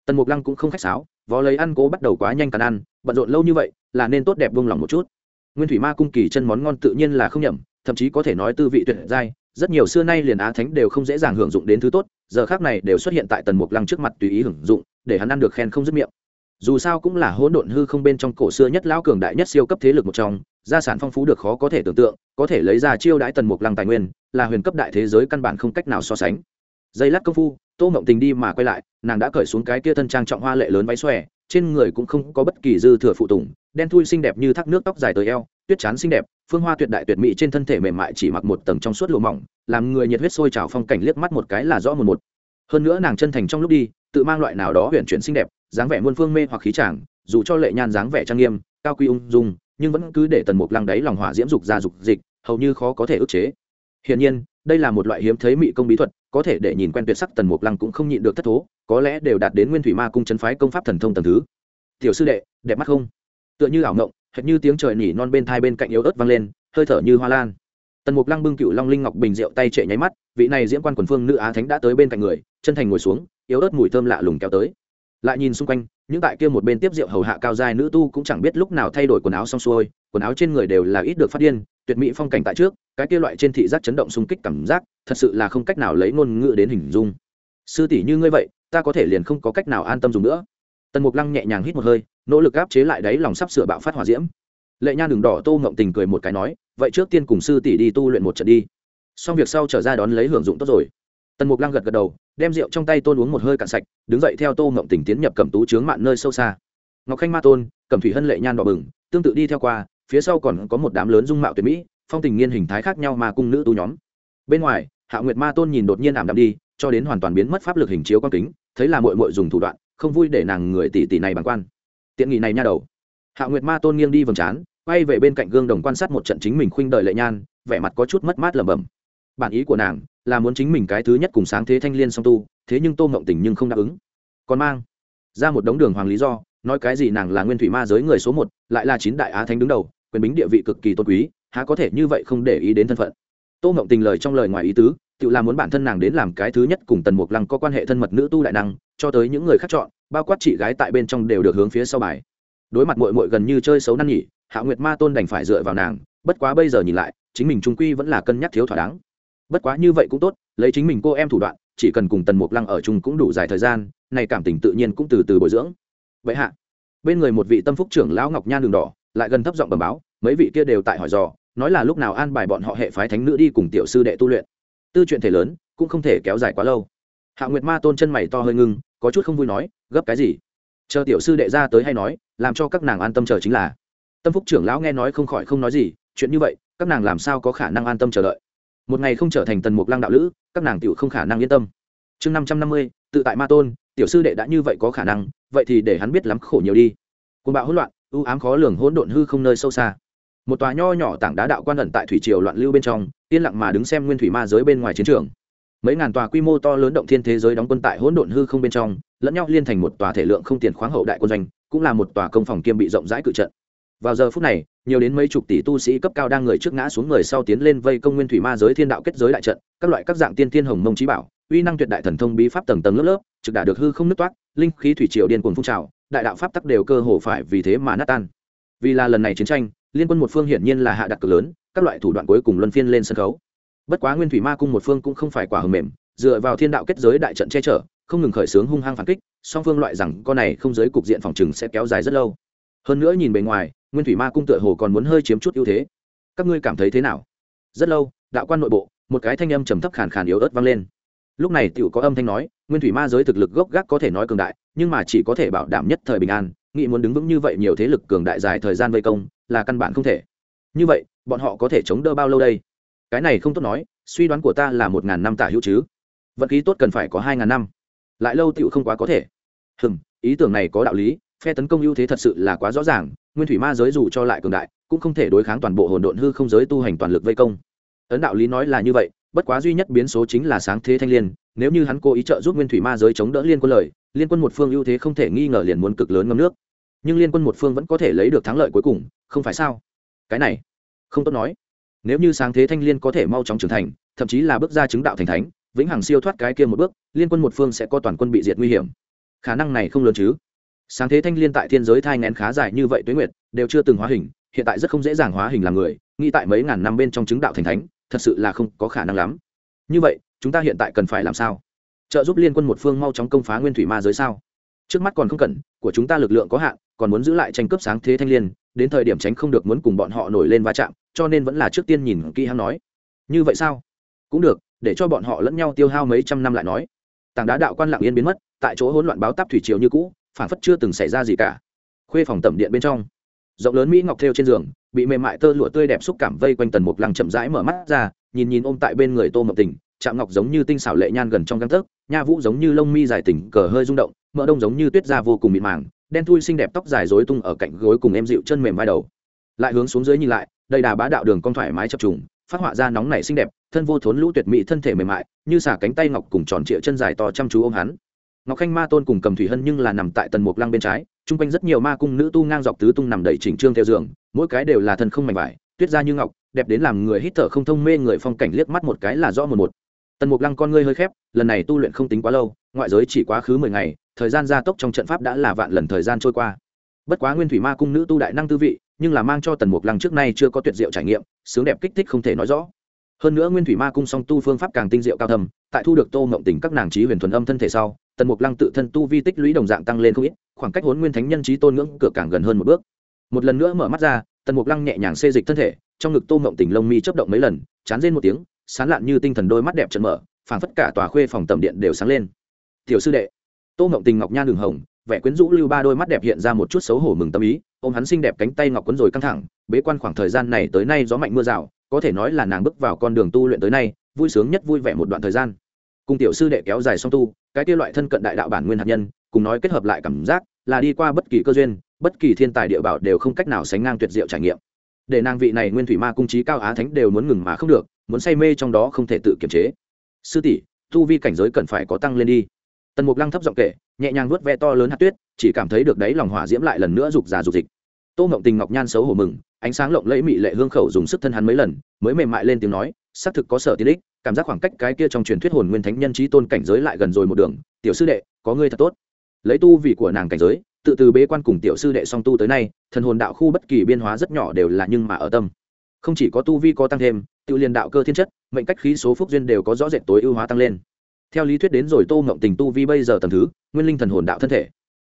Tần mục lăng cũng không khách sáo, vó lấy ăn cố bắt đầu quá nhanh càn ăn, bận rộn lâu như vậy, là nên tốt đẹp vung lòng một chút. Nguyên thủy ma cung kỳ chân món ngon tự nhiên là không nhầm, thậm chí có thể nói tư vị tuyệt giai, rất nhiều xưa nay liền á thánh đều không dễ dàng hưởng dụng đến thứ tốt, giờ khác này đều xuất hiện tại tần mục lăng trước mặt tùy ý hưởng dụng, để hắn ăn được khen không dứt miệng dù sao cũng là hỗn độn hư không bên trong cổ xưa nhất lão cường đại nhất siêu cấp thế lực một trong, gia sản phong phú được khó có thể tưởng tượng, có thể lấy ra chiêu đãi tần mục lăng tài nguyên, là huyền cấp đại thế giới căn bản không cách nào so sánh. Dây lát công phu, tô mộng tình đi mà quay lại, nàng đã cởi xuống cái kia thân trang trọng hoa lệ lớn váy xòe, trên người cũng không có bất kỳ dư thừa phụ tùng, đen thui xinh đẹp như thác nước tóc dài tới eo, tuyết chán xinh đẹp, phương hoa tuyệt đại tuyệt mỹ trên thân thể mềm mại chỉ mặc một tầng trong suốt lụa mỏng, làm người nhiệt huyết sôi trào phong cảnh liếc mắt một cái là rõ một một. Hơn nữa nàng chân thành trong lúc đi tự mang loại nào đó huyền chuyển xinh đẹp, dáng vẻ muôn phương mê hoặc khí chàng, dù cho lệ nhan dáng vẻ trang nghiêm, cao quy ung dung, nhưng vẫn cứ để tần mục lăng đáy lòng hỏa diễm dục ra dục dịch, hầu như khó có thể ức chế. Hiển nhiên, đây là một loại hiếm thấy mị công bí thuật, có thể để nhìn quen tuyệt sắc tần mục lăng cũng không nhịn được thất thố, có lẽ đều đạt đến nguyên thủy ma cung chấn phái công pháp thần thông tầng thứ. Tiểu sư đệ, đẹp mắt không? Tựa như ảo ngộng, hệt như tiếng trời nỉ non bên thai bên cạnh yếu ớt vang lên, hơi thở như hoa lan. Tần mục lăng bưng cựu long linh ngọc bình rượu tay trệ nháy mắt, vị này diễn quan quần phương nữ á thánh đã tới bên cạnh người, chân thành ngồi xuống yếu ớt mùi thơm lạ lùng kéo tới. Lại nhìn xung quanh, những tại kia một bên tiếp rượu hầu hạ cao dài nữ tu cũng chẳng biết lúc nào thay đổi quần áo xong xuôi, quần áo trên người đều là ít được phát điên, tuyệt mỹ phong cảnh tại trước, cái kia loại trên thị giác chấn động xung kích cảm giác, thật sự là không cách nào lấy ngôn ngữ đến hình dung. Sư tỷ như ngươi vậy, ta có thể liền không có cách nào an tâm dùng nữa. Tần mục lăng nhẹ nhàng hít một hơi, nỗ lực áp chế lại đáy lòng sắp sửa bạo phát hỏa diễm. Lệ Nha đường đỏ tô ngộng tình cười một cái nói, vậy trước tiên cùng sư tỷ đi tu luyện một trận đi. Xong việc sau trở ra đón lấy hưởng dụng tốt rồi. Tần mục lăng gật gật đầu đem rượu trong tay tôn uống một hơi cạn sạch, đứng dậy theo tô ngộng tình tiến nhập cầm tú trướng mạn nơi sâu xa. Ngọc khanh ma tôn cầm thủy hân lệ nhan đỏ bừng, tương tự đi theo qua, phía sau còn có một đám lớn dung mạo tuyệt mỹ, phong tình nghiên hình thái khác nhau mà cung nữ tu nhóm. Bên ngoài, hạ nguyệt ma tôn nhìn đột nhiên ảm đạm đi, cho đến hoàn toàn biến mất pháp lực hình chiếu quan kính, thấy là mội mội dùng thủ đoạn, không vui để nàng người tỷ tỷ này bằng quan. Tiện nghị này nha đầu. Hạ nguyệt ma tôn nghiêng đi vầng trán, quay về bên cạnh gương đồng quan sát một trận chính mình khuynh đời lệ nhan, vẻ mặt có chút mất mát lẩm bẩm bản ý của nàng là muốn chính mình cái thứ nhất cùng sáng thế thanh liên song tu, thế nhưng tô mộng tình nhưng không đáp ứng. Còn mang ra một đống đường hoàng lý do, nói cái gì nàng là nguyên thủy ma giới người số một, lại là chín đại á thánh đứng đầu, quyền bính địa vị cực kỳ tôn quý, há có thể như vậy không để ý đến thân phận. Tô mộng tình lời trong lời ngoài ý tứ, tự làm muốn bản thân nàng đến làm cái thứ nhất cùng tần mục lăng có quan hệ thân mật nữ tu đại năng, cho tới những người khác chọn, bao quát chị gái tại bên trong đều được hướng phía sau bài. Đối mặt mội mội gần như chơi xấu năn nhỉ, hạ nguyệt ma tôn đành phải dựa vào nàng, bất quá bây giờ nhìn lại, chính mình trung quy vẫn là cân nhắc thiếu thỏa đáng bất quá như vậy cũng tốt, lấy chính mình cô em thủ đoạn, chỉ cần cùng tần mục lăng ở chung cũng đủ dài thời gian, này cảm tình tự nhiên cũng từ từ bồi dưỡng. Vậy hạ, bên người một vị tâm phúc trưởng lão ngọc nhan đường đỏ, lại gần thấp giọng bẩm báo, mấy vị kia đều tại hỏi dò, nói là lúc nào an bài bọn họ hệ phái thánh nữ đi cùng tiểu sư đệ tu luyện. Tư chuyện thể lớn, cũng không thể kéo dài quá lâu. Hạ nguyệt ma tôn chân mày to hơi ngưng, có chút không vui nói, gấp cái gì? Chờ tiểu sư đệ ra tới hay nói, làm cho các nàng an tâm chờ chính là. Tâm phúc trưởng lão nghe nói không khỏi không nói gì, chuyện như vậy, các nàng làm sao có khả năng an tâm chờ đợi? Một ngày không trở thành tần mục lăng đạo lữ, các nàng tiểu không khả năng yên tâm. Chương năm trăm năm mươi, tự tại ma tôn, tiểu sư đệ đã như vậy có khả năng, vậy thì để hắn biết lắm khổ nhiều đi. Côn bạo hỗn loạn ưu ám khó lường hỗn độn hư không nơi sâu xa. Một tòa nho nhỏ tảng đá đạo quan ẩn tại thủy triều loạn lưu bên trong, yên lặng mà đứng xem nguyên thủy ma giới bên ngoài chiến trường. Mấy ngàn tòa quy mô to lớn động thiên thế giới đóng quân tại hỗn độn hư không bên trong, lẫn nhau liên thành một tòa thể lượng không tiền khoáng hậu đại quân doanh, cũng là một tòa công phòng kiêm bị rộng rãi cự trận vào giờ phút này, nhiều đến mấy chục tỷ tu sĩ cấp cao đang người trước ngã xuống người sau tiến lên vây công nguyên thủy ma giới thiên đạo kết giới đại trận, các loại các dạng tiên thiên hồng mông trí bảo, uy năng tuyệt đại thần thông bí pháp tầng tầng lớp lớp, trực đã được hư không nứt toát, linh khí thủy triều điên cuồng phun trào, đại đạo pháp tắc đều cơ hồ phải vì thế mà nát tan. Vì là lần này chiến tranh, liên quân một phương hiển nhiên là hạ đặt cực lớn, các loại thủ đoạn cuối cùng luân phiên lên sân khấu. Bất quá nguyên thủy ma cung một phương cũng không phải quả hầm mềm, dựa vào thiên đạo kết giới đại trận che chở, không ngừng khởi xướng hung hăng phản kích, song phương loại rằng con này không giới cục diện phòng trừng sẽ kéo dài rất lâu. Hơn nữa nhìn bề ngoài nguyên thủy ma cung tựa hồ còn muốn hơi chiếm chút ưu thế. Các ngươi cảm thấy thế nào? Rất lâu, đạo quan nội bộ, một cái thanh âm trầm thấp khàn khàn yếu ớt vang lên. Lúc này tựu có âm thanh nói, nguyên thủy ma giới thực lực gốc gác có thể nói cường đại, nhưng mà chỉ có thể bảo đảm nhất thời bình an nghị muốn đứng vững như vậy nhiều thế lực cường đại dài thời gian vây công, là căn bản không thể. Như vậy, bọn họ có thể chống đỡ bao lâu đây? Cái này không tốt nói, suy đoán của ta là một ngàn năm tả hữu chứ. Vận khí tốt cần phải có hai ngàn năm. Lại lâu tựu không quá có thể. Hừm, ý tưởng này có đạo lý, phe tấn công ưu thế thật sự là quá rõ ràng nguyên thủy ma giới dù cho lại cường đại, cũng không thể đối kháng toàn bộ hồn độn hư không giới tu hành toàn lực vây công. Ấn đạo lý nói là như vậy, bất quá duy nhất biến số chính là sáng thế thanh liên, nếu như hắn cố ý trợ giúp nguyên thủy ma giới chống đỡ liên quân lời, liên quân một phương ưu thế không thể nghi ngờ liền muốn cực lớn ngâm nước. Nhưng liên quân một phương vẫn có thể lấy được thắng lợi cuối cùng, không phải sao? Cái này, không tốt nói. Nếu như sáng thế thanh liên có thể mau chóng trưởng thành, thậm chí là bước ra chứng đạo thành thánh, vĩnh hằng siêu thoát cái kia một bước, liên quân một phương sẽ có toàn quân bị diệt nguy hiểm. Khả năng này không lớn chứ? Sáng thế thanh liên tại thiên giới thai ngén khá dài như vậy tuế nguyệt, đều chưa từng hóa hình, hiện tại rất không dễ dàng hóa hình làm người, nghĩ tại mấy ngàn năm bên trong chứng đạo thành thánh, thật sự là không có khả năng lắm. Như vậy, chúng ta hiện tại cần phải làm sao? Trợ giúp liên quân một phương mau chóng công phá nguyên thủy ma giới sao? Trước mắt còn không cần, của chúng ta lực lượng có hạn, còn muốn giữ lại tranh cướp sáng thế thanh liên, đến thời điểm tránh không được muốn cùng bọn họ nổi lên va chạm, cho nên vẫn là trước tiên nhìn kỹ hắn nói. Như vậy sao? Cũng được, để cho bọn họ lẫn nhau tiêu hao mấy trăm năm lại nói. Tảng đá đạo quan lặng yên biến mất, tại chỗ hỗn loạn báo táp thủy triều như cũ phản phất chưa từng xảy ra gì cả. Khuê phòng tẩm điện bên trong, rộng lớn mỹ ngọc thêu trên giường, bị mềm mại tơ lụa tươi đẹp xúc cảm vây quanh tần mục lăng chậm rãi mở mắt ra, nhìn nhìn ôm tại bên người tô mộng tình chạm ngọc giống như tinh xảo lệ nhan gần trong găng tấc, nha vũ giống như lông mi dài tỉnh cờ hơi rung động, mỡ đông giống như tuyết da vô cùng mịn màng, đen thui xinh đẹp tóc dài rối tung ở cạnh gối cùng em dịu chân mềm vai đầu. Lại hướng xuống dưới nhìn lại đây đà bá đạo đường con thoải mái chập trùng, phát họa ra nóng nảy xinh đẹp, thân vô thốn lũ tuyệt mỹ thân thể mềm mại, như xả cánh tay ngọc cùng tròn trịa chân dài to chăm chú ôm hắn ngọc khanh ma tôn cùng cầm thủy hân nhưng là nằm tại tần mục lăng bên trái, chung quanh rất nhiều ma cung nữ tu ngang dọc tứ tung nằm đầy chỉnh trương theo giường, mỗi cái đều là thân không mảnh vải, tuyết ra như ngọc, đẹp đến làm người hít thở không thông mê người phong cảnh liếc mắt một cái là rõ một một. Tần mục lăng con ngươi hơi khép, lần này tu luyện không tính quá lâu, ngoại giới chỉ quá khứ mười ngày, thời gian gia tốc trong trận pháp đã là vạn lần thời gian trôi qua. Bất quá nguyên thủy ma cung nữ tu đại năng tư vị, nhưng là mang cho tần mục lăng trước nay chưa có tuyệt diệu trải nghiệm, sướng đẹp kích thích không thể nói rõ. Hơn nữa nguyên thủy ma cung song tu phương pháp càng tinh diệu cao thầm tại thu được tô mộng tình các nàng trí huyền thuần âm thân thể sau tần mục lăng tự thân tu vi tích lũy đồng dạng tăng lên không ít, khoảng cách hốn nguyên thánh nhân trí tôn ngưỡng cửa càng gần hơn một bước. Một lần nữa mở mắt ra, tần mục lăng nhẹ nhàng xê dịch thân thể, trong ngực tô mộng tình lông mi chấp động mấy lần, chán rên một tiếng, sán lạn như tinh thần đôi mắt đẹp trận mở, phảng phất cả tòa khuê phòng tầm điện đều sáng lên. Tiểu sư đệ. Tô mộng tình ngọc nhan đường hồng, vẻ quyến rũ lưu ba đôi mắt đẹp hiện ra một chút xấu hổ mừng tâm ý, ôm hắn xinh đẹp cánh tay ngọc quấn rồi căng thẳng, bế quan khoảng thời gian này tới nay gió mạnh mưa rào, có thể nói là nàng bước vào con đường tu luyện tới nay, vui sướng nhất vui vẻ một đoạn thời gian. Cùng tiểu sư đệ kéo dài song tu cái kia loại thân cận đại đạo bản nguyên hạt nhân, cùng nói kết hợp lại cảm giác, là đi qua bất kỳ cơ duyên, bất kỳ thiên tài địa bảo đều không cách nào sánh ngang tuyệt diệu trải nghiệm. Để nàng vị này nguyên thủy ma cung trí cao á thánh đều muốn ngừng mà không được, muốn say mê trong đó không thể tự kiềm chế. Sư tỷ, tu vi cảnh giới cần phải có tăng lên đi. Tần mục lăng thấp giọng kể, nhẹ nhàng vuốt ve to lớn hạt tuyết, chỉ cảm thấy được đấy lòng hỏa diễm lại lần nữa rục già rục dịch. Tô ngộng tình ngọc nhan xấu hổ mừng, ánh sáng lộng lẫy mị lệ hương khẩu dùng sức thân hắn mấy lần, mới mềm mại lên tiếng nói xác thực có sở tiện ích, cảm giác khoảng cách cái kia trong truyền thuyết hồn nguyên thánh nhân trí tôn cảnh giới lại gần rồi một đường, tiểu sư đệ, có ngươi thật tốt. Lấy tu vị của nàng cảnh giới, tự từ bế quan cùng tiểu sư đệ song tu tới nay, thần hồn đạo khu bất kỳ biên hóa rất nhỏ đều là nhưng mà ở tâm. Không chỉ có tu vi có tăng thêm, tự liền đạo cơ thiên chất, mệnh cách khí số phúc duyên đều có rõ rệt tối ưu hóa tăng lên. Theo lý thuyết đến rồi tô ngộng tình tu vi bây giờ tầm thứ, nguyên linh thần hồn đạo thân thể.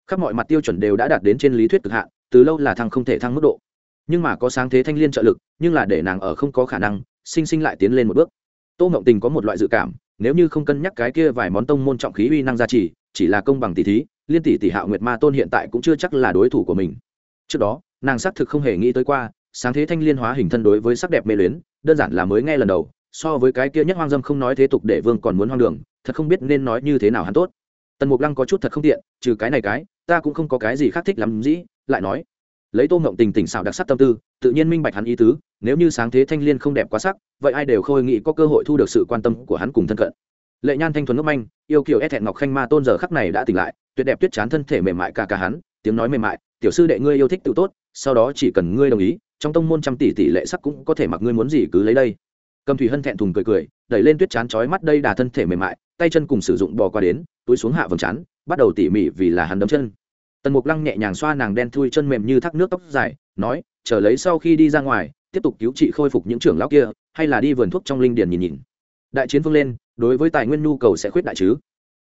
Khắp mọi mặt tiêu chuẩn đều đã đạt đến trên lý thuyết cực hạn, từ lâu là thăng không thể thăng mức độ. Nhưng mà có sáng thế thanh liên trợ lực, nhưng là để nàng ở không có khả năng sinh sinh lại tiến lên một bước. Tô ngộng tình có một loại dự cảm, nếu như không cân nhắc cái kia vài món tông môn trọng khí uy năng gia trì chỉ là công bằng tỷ thí, liên tỷ tỷ hạo nguyệt ma tôn hiện tại cũng chưa chắc là đối thủ của mình. Trước đó, nàng xác thực không hề nghĩ tới qua, sáng thế thanh liên hóa hình thân đối với sắc đẹp mê luyến, đơn giản là mới nghe lần đầu, so với cái kia nhất hoang dâm không nói thế tục để vương còn muốn hoang đường, thật không biết nên nói như thế nào hắn tốt. Tần mục lăng có chút thật không tiện, trừ cái này cái, ta cũng không có cái gì khác thích lắm dĩ, lại nói. Lấy tô ngộng tình tỉnh xào đặc sắc tâm tư, tự nhiên minh bạch hắn ý tứ nếu như sáng thế thanh liên không đẹp quá sắc, vậy ai đều khôi nghĩ có cơ hội thu được sự quan tâm của hắn cùng thân cận. Lệ nhan thanh thuần ngốc manh, yêu kiều e thẹn ngọc khanh ma tôn giờ khắc này đã tỉnh lại, tuyệt đẹp tuyết chán thân thể mềm mại cả cả hắn, tiếng nói mềm mại, tiểu sư đệ ngươi yêu thích tự tốt, sau đó chỉ cần ngươi đồng ý, trong tông môn trăm tỷ tỷ lệ sắc cũng có thể mặc ngươi muốn gì cứ lấy đây. Cầm thủy hân thẹn thùng cười cười, đẩy lên tuyết chán chói mắt đây đà thân thể mềm mại, tay chân cùng sử dụng bò qua đến, túi xuống hạ vầng chán bắt đầu tỉ mỉ vì là hắn đấm chân. Tần mục lăng nhẹ nhàng xoa nàng đen thui chân mềm như thác nước tóc dài, nói, chờ lấy sau khi đi ra ngoài tiếp tục cứu trị khôi phục những trưởng lão kia, hay là đi vườn thuốc trong linh điền nhìn nhìn. Đại chiến vương lên, đối với tài nguyên nhu cầu sẽ khuyết đại chứ?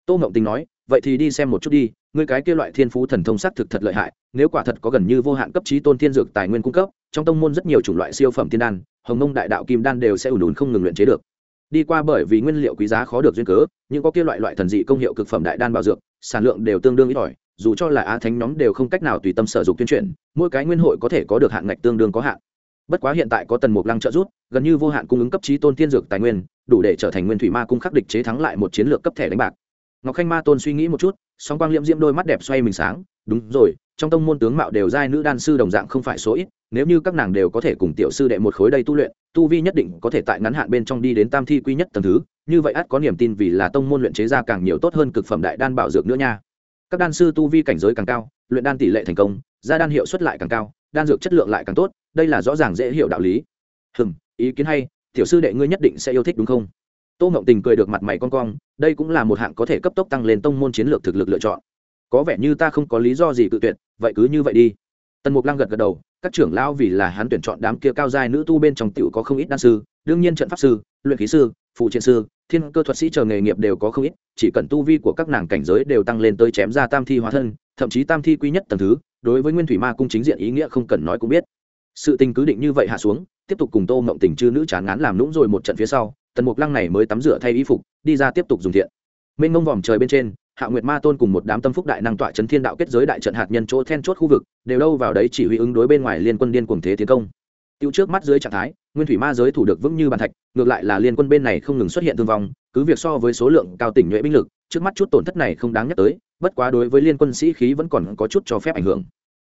Tô mộng tình nói, vậy thì đi xem một chút đi, ngươi cái kia loại thiên phú thần thông sắc thực thật lợi hại, nếu quả thật có gần như vô hạn cấp trí tôn thiên dược tài nguyên cung cấp, trong tông môn rất nhiều chủng loại siêu phẩm tiên đan, hồng mông đại đạo kim đan đều sẽ ủn ủn không ngừng luyện chế được. Đi qua bởi vì nguyên liệu quý giá khó được duyên cớ, nhưng có kia loại loại thần dị công hiệu cực phẩm đại đan bảo dược, sản lượng đều tương đương ít ỏi, dù cho là á thánh nhóm đều không cách nào tùy tâm sở dục tuyên truyền, mỗi cái nguyên hội có thể có được hạn ngạch tương đương có hạn bất quá hiện tại có tần mục lăng trợ giúp, gần như vô hạn cung ứng cấp trí tôn thiên dược tài nguyên đủ để trở thành nguyên thủy ma cung khắc địch chế thắng lại một chiến lược cấp thẻ đánh bạc. Ngọc khanh ma tôn suy nghĩ một chút song quang liệm diễm đôi mắt đẹp xoay mình sáng đúng rồi trong tông môn tướng mạo đều giai nữ đan sư đồng dạng không phải số ít nếu như các nàng đều có thể cùng tiểu sư đệ một khối đây tu luyện tu vi nhất định có thể tại ngắn hạn bên trong đi đến tam thi quy nhất tầng thứ như vậy ắt có niềm tin vì là tông môn luyện chế ra càng nhiều tốt hơn cực phẩm đại đan bảo dược nữa nha. Các đan sư tu vi cảnh giới càng cao luyện đan tỷ lệ thành công gia đan hiệu suất lại càng cao đan dược chất lượng lại càng tốt, đây là rõ ràng dễ hiểu đạo lý. Hừm, ý kiến hay, tiểu sư đệ ngươi nhất định sẽ yêu thích đúng không? Tô mộng tình cười được mặt mày con cong, đây cũng là một hạng có thể cấp tốc tăng lên tông môn chiến lược thực lực lựa chọn. Có vẻ như ta không có lý do gì cự tuyệt, vậy cứ như vậy đi. Tần mục lăng gật gật đầu, các trưởng lão vì là hắn tuyển chọn đám kia cao giai nữ tu bên trong tiểu có không ít đan sư, đương nhiên trận pháp sư, luyện khí sư phụ triện sư thiên cơ thuật sĩ chờ nghề nghiệp đều có không ít, chỉ cần tu vi của các nàng cảnh giới đều tăng lên tới chém ra tam thi hóa thân, thậm chí tam thi quý nhất tầng thứ, đối với nguyên thủy ma cung chính diện ý nghĩa không cần nói cũng biết. Sự tình cứ định như vậy hạ xuống, tiếp tục cùng tô mộng tình chư nữ chán ngán làm lũng rồi một trận phía sau, tần mục lăng này mới tắm rửa thay y phục, đi ra tiếp tục dùng thiện. Mênh mông vòm trời bên trên, hạ nguyệt ma tôn cùng một đám tâm phúc đại năng tọa chấn thiên đạo kết giới đại trận hạt nhân chỗ then chốt khu vực, đều đâu vào đấy chỉ huy ứng đối bên ngoài liên quân điên cùng thế tiến công. Tiêu trước mắt dưới trạng thái nguyên thủy ma giới thủ được vững như bàn thạch, ngược lại là liên quân bên này không ngừng xuất hiện thương vong, cứ việc so với số lượng cao tỉnh nhuệ binh lực, trước mắt chút tổn thất này không đáng nhắc tới, bất quá đối với liên quân sĩ khí vẫn còn có chút cho phép ảnh hưởng.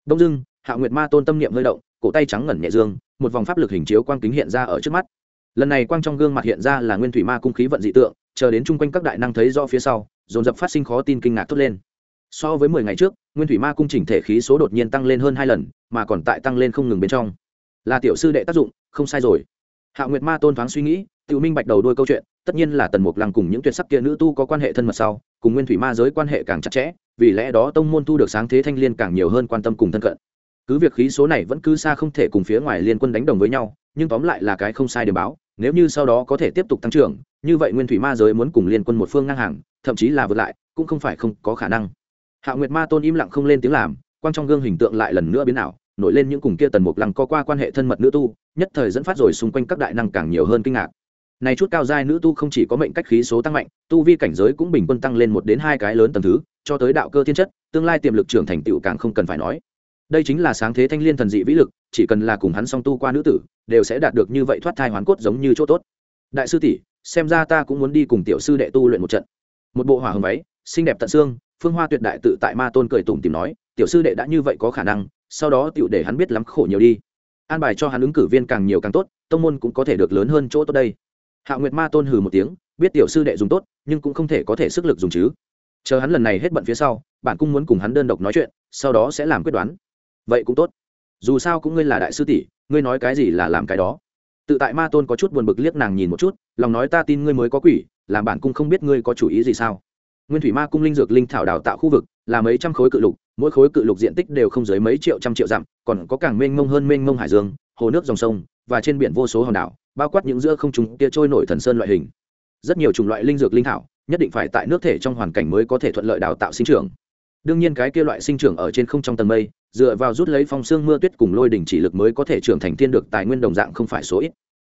Đông dưng hạ nguyệt ma tôn tâm niệm hơi động, cổ tay trắng ngẩn nhẹ dương, một vòng pháp lực hình chiếu quang kính hiện ra ở trước mắt. Lần này quang trong gương mặt hiện ra là nguyên thủy ma cung khí vận dị tượng, chờ đến chung quanh các đại năng thấy do phía sau, dồn dập phát sinh khó tin kinh ngạc thốt lên. So với mười ngày trước, nguyên thủy ma cung chỉnh thể khí số đột nhiên tăng lên hơn hai lần, mà còn tại tăng lên không ngừng bên trong là tiểu sư đệ tác dụng, không sai rồi. Hạ nguyệt ma tôn thoáng suy nghĩ tự minh bạch đầu đôi câu chuyện, tất nhiên là tần mục lăng cùng những tuyệt sắc kia nữ tu có quan hệ thân mật sau, cùng nguyên thủy ma giới quan hệ càng chặt chẽ, vì lẽ đó tông môn tu được sáng thế thanh liên càng nhiều hơn quan tâm cùng thân cận. Cứ việc khí số này vẫn cứ xa không thể cùng phía ngoài liên quân đánh đồng với nhau, nhưng tóm lại là cái không sai để báo, nếu như sau đó có thể tiếp tục tăng trưởng, như vậy nguyên thủy ma giới muốn cùng liên quân một phương ngang hàng, thậm chí là vượt lại, cũng không phải không có khả năng. Hạ nguyệt ma tôn im lặng không lên tiếng làm, quang trong gương hình tượng lại lần nữa biến ảo nổi lên những cùng kia tần mục lăng có qua quan hệ thân mật nữ tu, nhất thời dẫn phát rồi xung quanh các đại năng càng nhiều hơn kinh ngạc. Này chút cao giai nữ tu không chỉ có mệnh cách khí số tăng mạnh, tu vi cảnh giới cũng bình quân tăng lên một đến hai cái lớn tầm thứ, cho tới đạo cơ thiên chất, tương lai tiềm lực trưởng thành tựu càng không cần phải nói. Đây chính là sáng thế thanh liên thần dị vĩ lực, chỉ cần là cùng hắn song tu qua nữ tử, đều sẽ đạt được như vậy thoát thai hoán cốt giống như chỗ tốt. Đại sư tỷ, xem ra ta cũng muốn đi cùng tiểu sư đệ tu luyện một trận. Một bộ hỏa hồng váy, xinh đẹp tận xương, phương hoa tuyệt đại tự tại ma tôn cười tủm tìm nói, tiểu sư đệ đã như vậy có khả năng sau đó tiểu để hắn biết lắm khổ nhiều đi. An bài cho hắn ứng cử viên càng nhiều càng tốt, tông môn cũng có thể được lớn hơn chỗ tốt đây. Hạ nguyệt ma tôn hừ một tiếng, biết tiểu sư đệ dùng tốt, nhưng cũng không thể có thể sức lực dùng chứ. Chờ hắn lần này hết bận phía sau, bạn cũng muốn cùng hắn đơn độc nói chuyện, sau đó sẽ làm quyết đoán. Vậy cũng tốt. Dù sao cũng ngươi là đại sư tỷ, ngươi nói cái gì là làm cái đó. Tự tại ma tôn có chút buồn bực liếc nàng nhìn một chút, lòng nói ta tin ngươi mới có quỷ, làm bản cung không biết ngươi có chủ ý gì sao. Nguyên thủy ma cung linh dược linh thảo đào tạo khu vực, là mấy trăm khối cự lục mỗi khối cự lục diện tích đều không dưới mấy triệu trăm triệu dặm, còn có càng mênh mông hơn mênh mông hải dương, hồ nước dòng sông, và trên biển vô số hòn đảo, bao quát những giữa không trùng kia trôi nổi thần sơn loại hình. Rất nhiều chủng loại linh dược linh thảo, nhất định phải tại nước thể trong hoàn cảnh mới có thể thuận lợi đào tạo sinh trưởng. Đương nhiên cái kia loại sinh trưởng ở trên không trong tầng mây, dựa vào rút lấy phong xương mưa tuyết cùng lôi đỉnh chỉ lực mới có thể trưởng thành thiên được tài nguyên đồng dạng không phải số ít.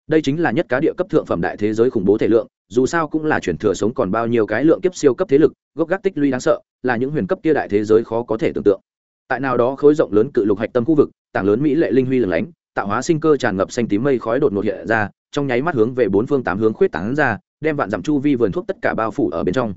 Đây chính là nhất cá địa cấp thượng phẩm đại thế giới khủng bố thể lượng dù sao cũng là chuyển thừa sống còn bao nhiêu cái lượng kiếp siêu cấp thế lực, gốc gác tích lũy đáng sợ, là những huyền cấp kia đại thế giới khó có thể tưởng tượng. Tại nào đó khối rộng lớn cự lục hạch tâm khu vực, tảng lớn mỹ lệ linh huy lửng lánh, tạo hóa sinh cơ tràn ngập xanh tím mây khói đột ngột hiện ra, trong nháy mắt hướng về bốn phương tám hướng khuyết tán ra, đem vạn dặm chu vi vườn thuốc tất cả bao phủ ở bên trong.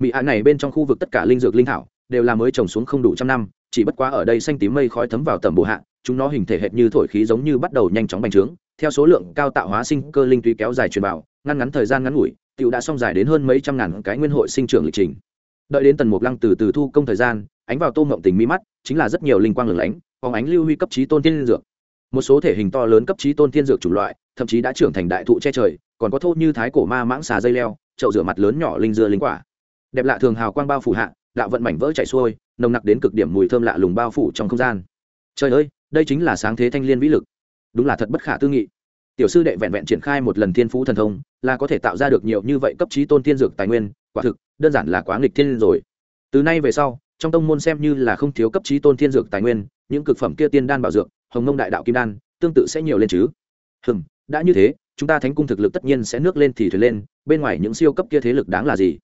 Mỹ hạ này bên trong khu vực tất cả linh dược linh thảo, đều là mới trồng xuống không đủ trăm năm, chỉ bất quá ở đây xanh tím mây khói thấm vào tầm bộ hạ, chúng nó hình thể hệt như thổi khí giống như bắt đầu nhanh chóng bành trướng theo số lượng cao tạo hóa sinh cơ linh túy kéo dài truyền vào, ngăn ngắn thời gian ngắn ngủi, tiểu đã xong dài đến hơn mấy trăm ngàn cái nguyên hội sinh trưởng lịch trình. Đợi đến tần mục lăng từ từ thu công thời gian, ánh vào tô mộng tình mi mắt, chính là rất nhiều linh quang lửng lánh, phóng ánh lưu huy cấp trí tôn thiên dược. Một số thể hình to lớn cấp trí tôn thiên dược chủng loại, thậm chí đã trưởng thành đại thụ che trời, còn có thô như thái cổ ma mãng xà dây leo, chậu rửa mặt lớn nhỏ linh dưa linh quả. Đẹp lạ thường hào quang bao phủ hạ, đạo vận mảnh vỡ chảy xuôi, nồng nặc đến cực điểm mùi thơm lạ lùng bao phủ trong không gian. Trời ơi, đây chính là sáng thế thanh liên vĩ lực đúng là thật bất khả tư nghị. Tiểu sư đệ vẹn vẹn triển khai một lần thiên phú thần thông, là có thể tạo ra được nhiều như vậy cấp trí tôn tiên dược tài nguyên, quả thực, đơn giản là quá nghịch thiên rồi. Từ nay về sau, trong tông môn xem như là không thiếu cấp trí tôn thiên dược tài nguyên, những cực phẩm kia tiên đan bảo dược, hồng mông đại đạo kim đan, tương tự sẽ nhiều lên chứ. Hừm, đã như thế, chúng ta thánh cung thực lực tất nhiên sẽ nước lên thì thuyền lên, bên ngoài những siêu cấp kia thế lực đáng là gì?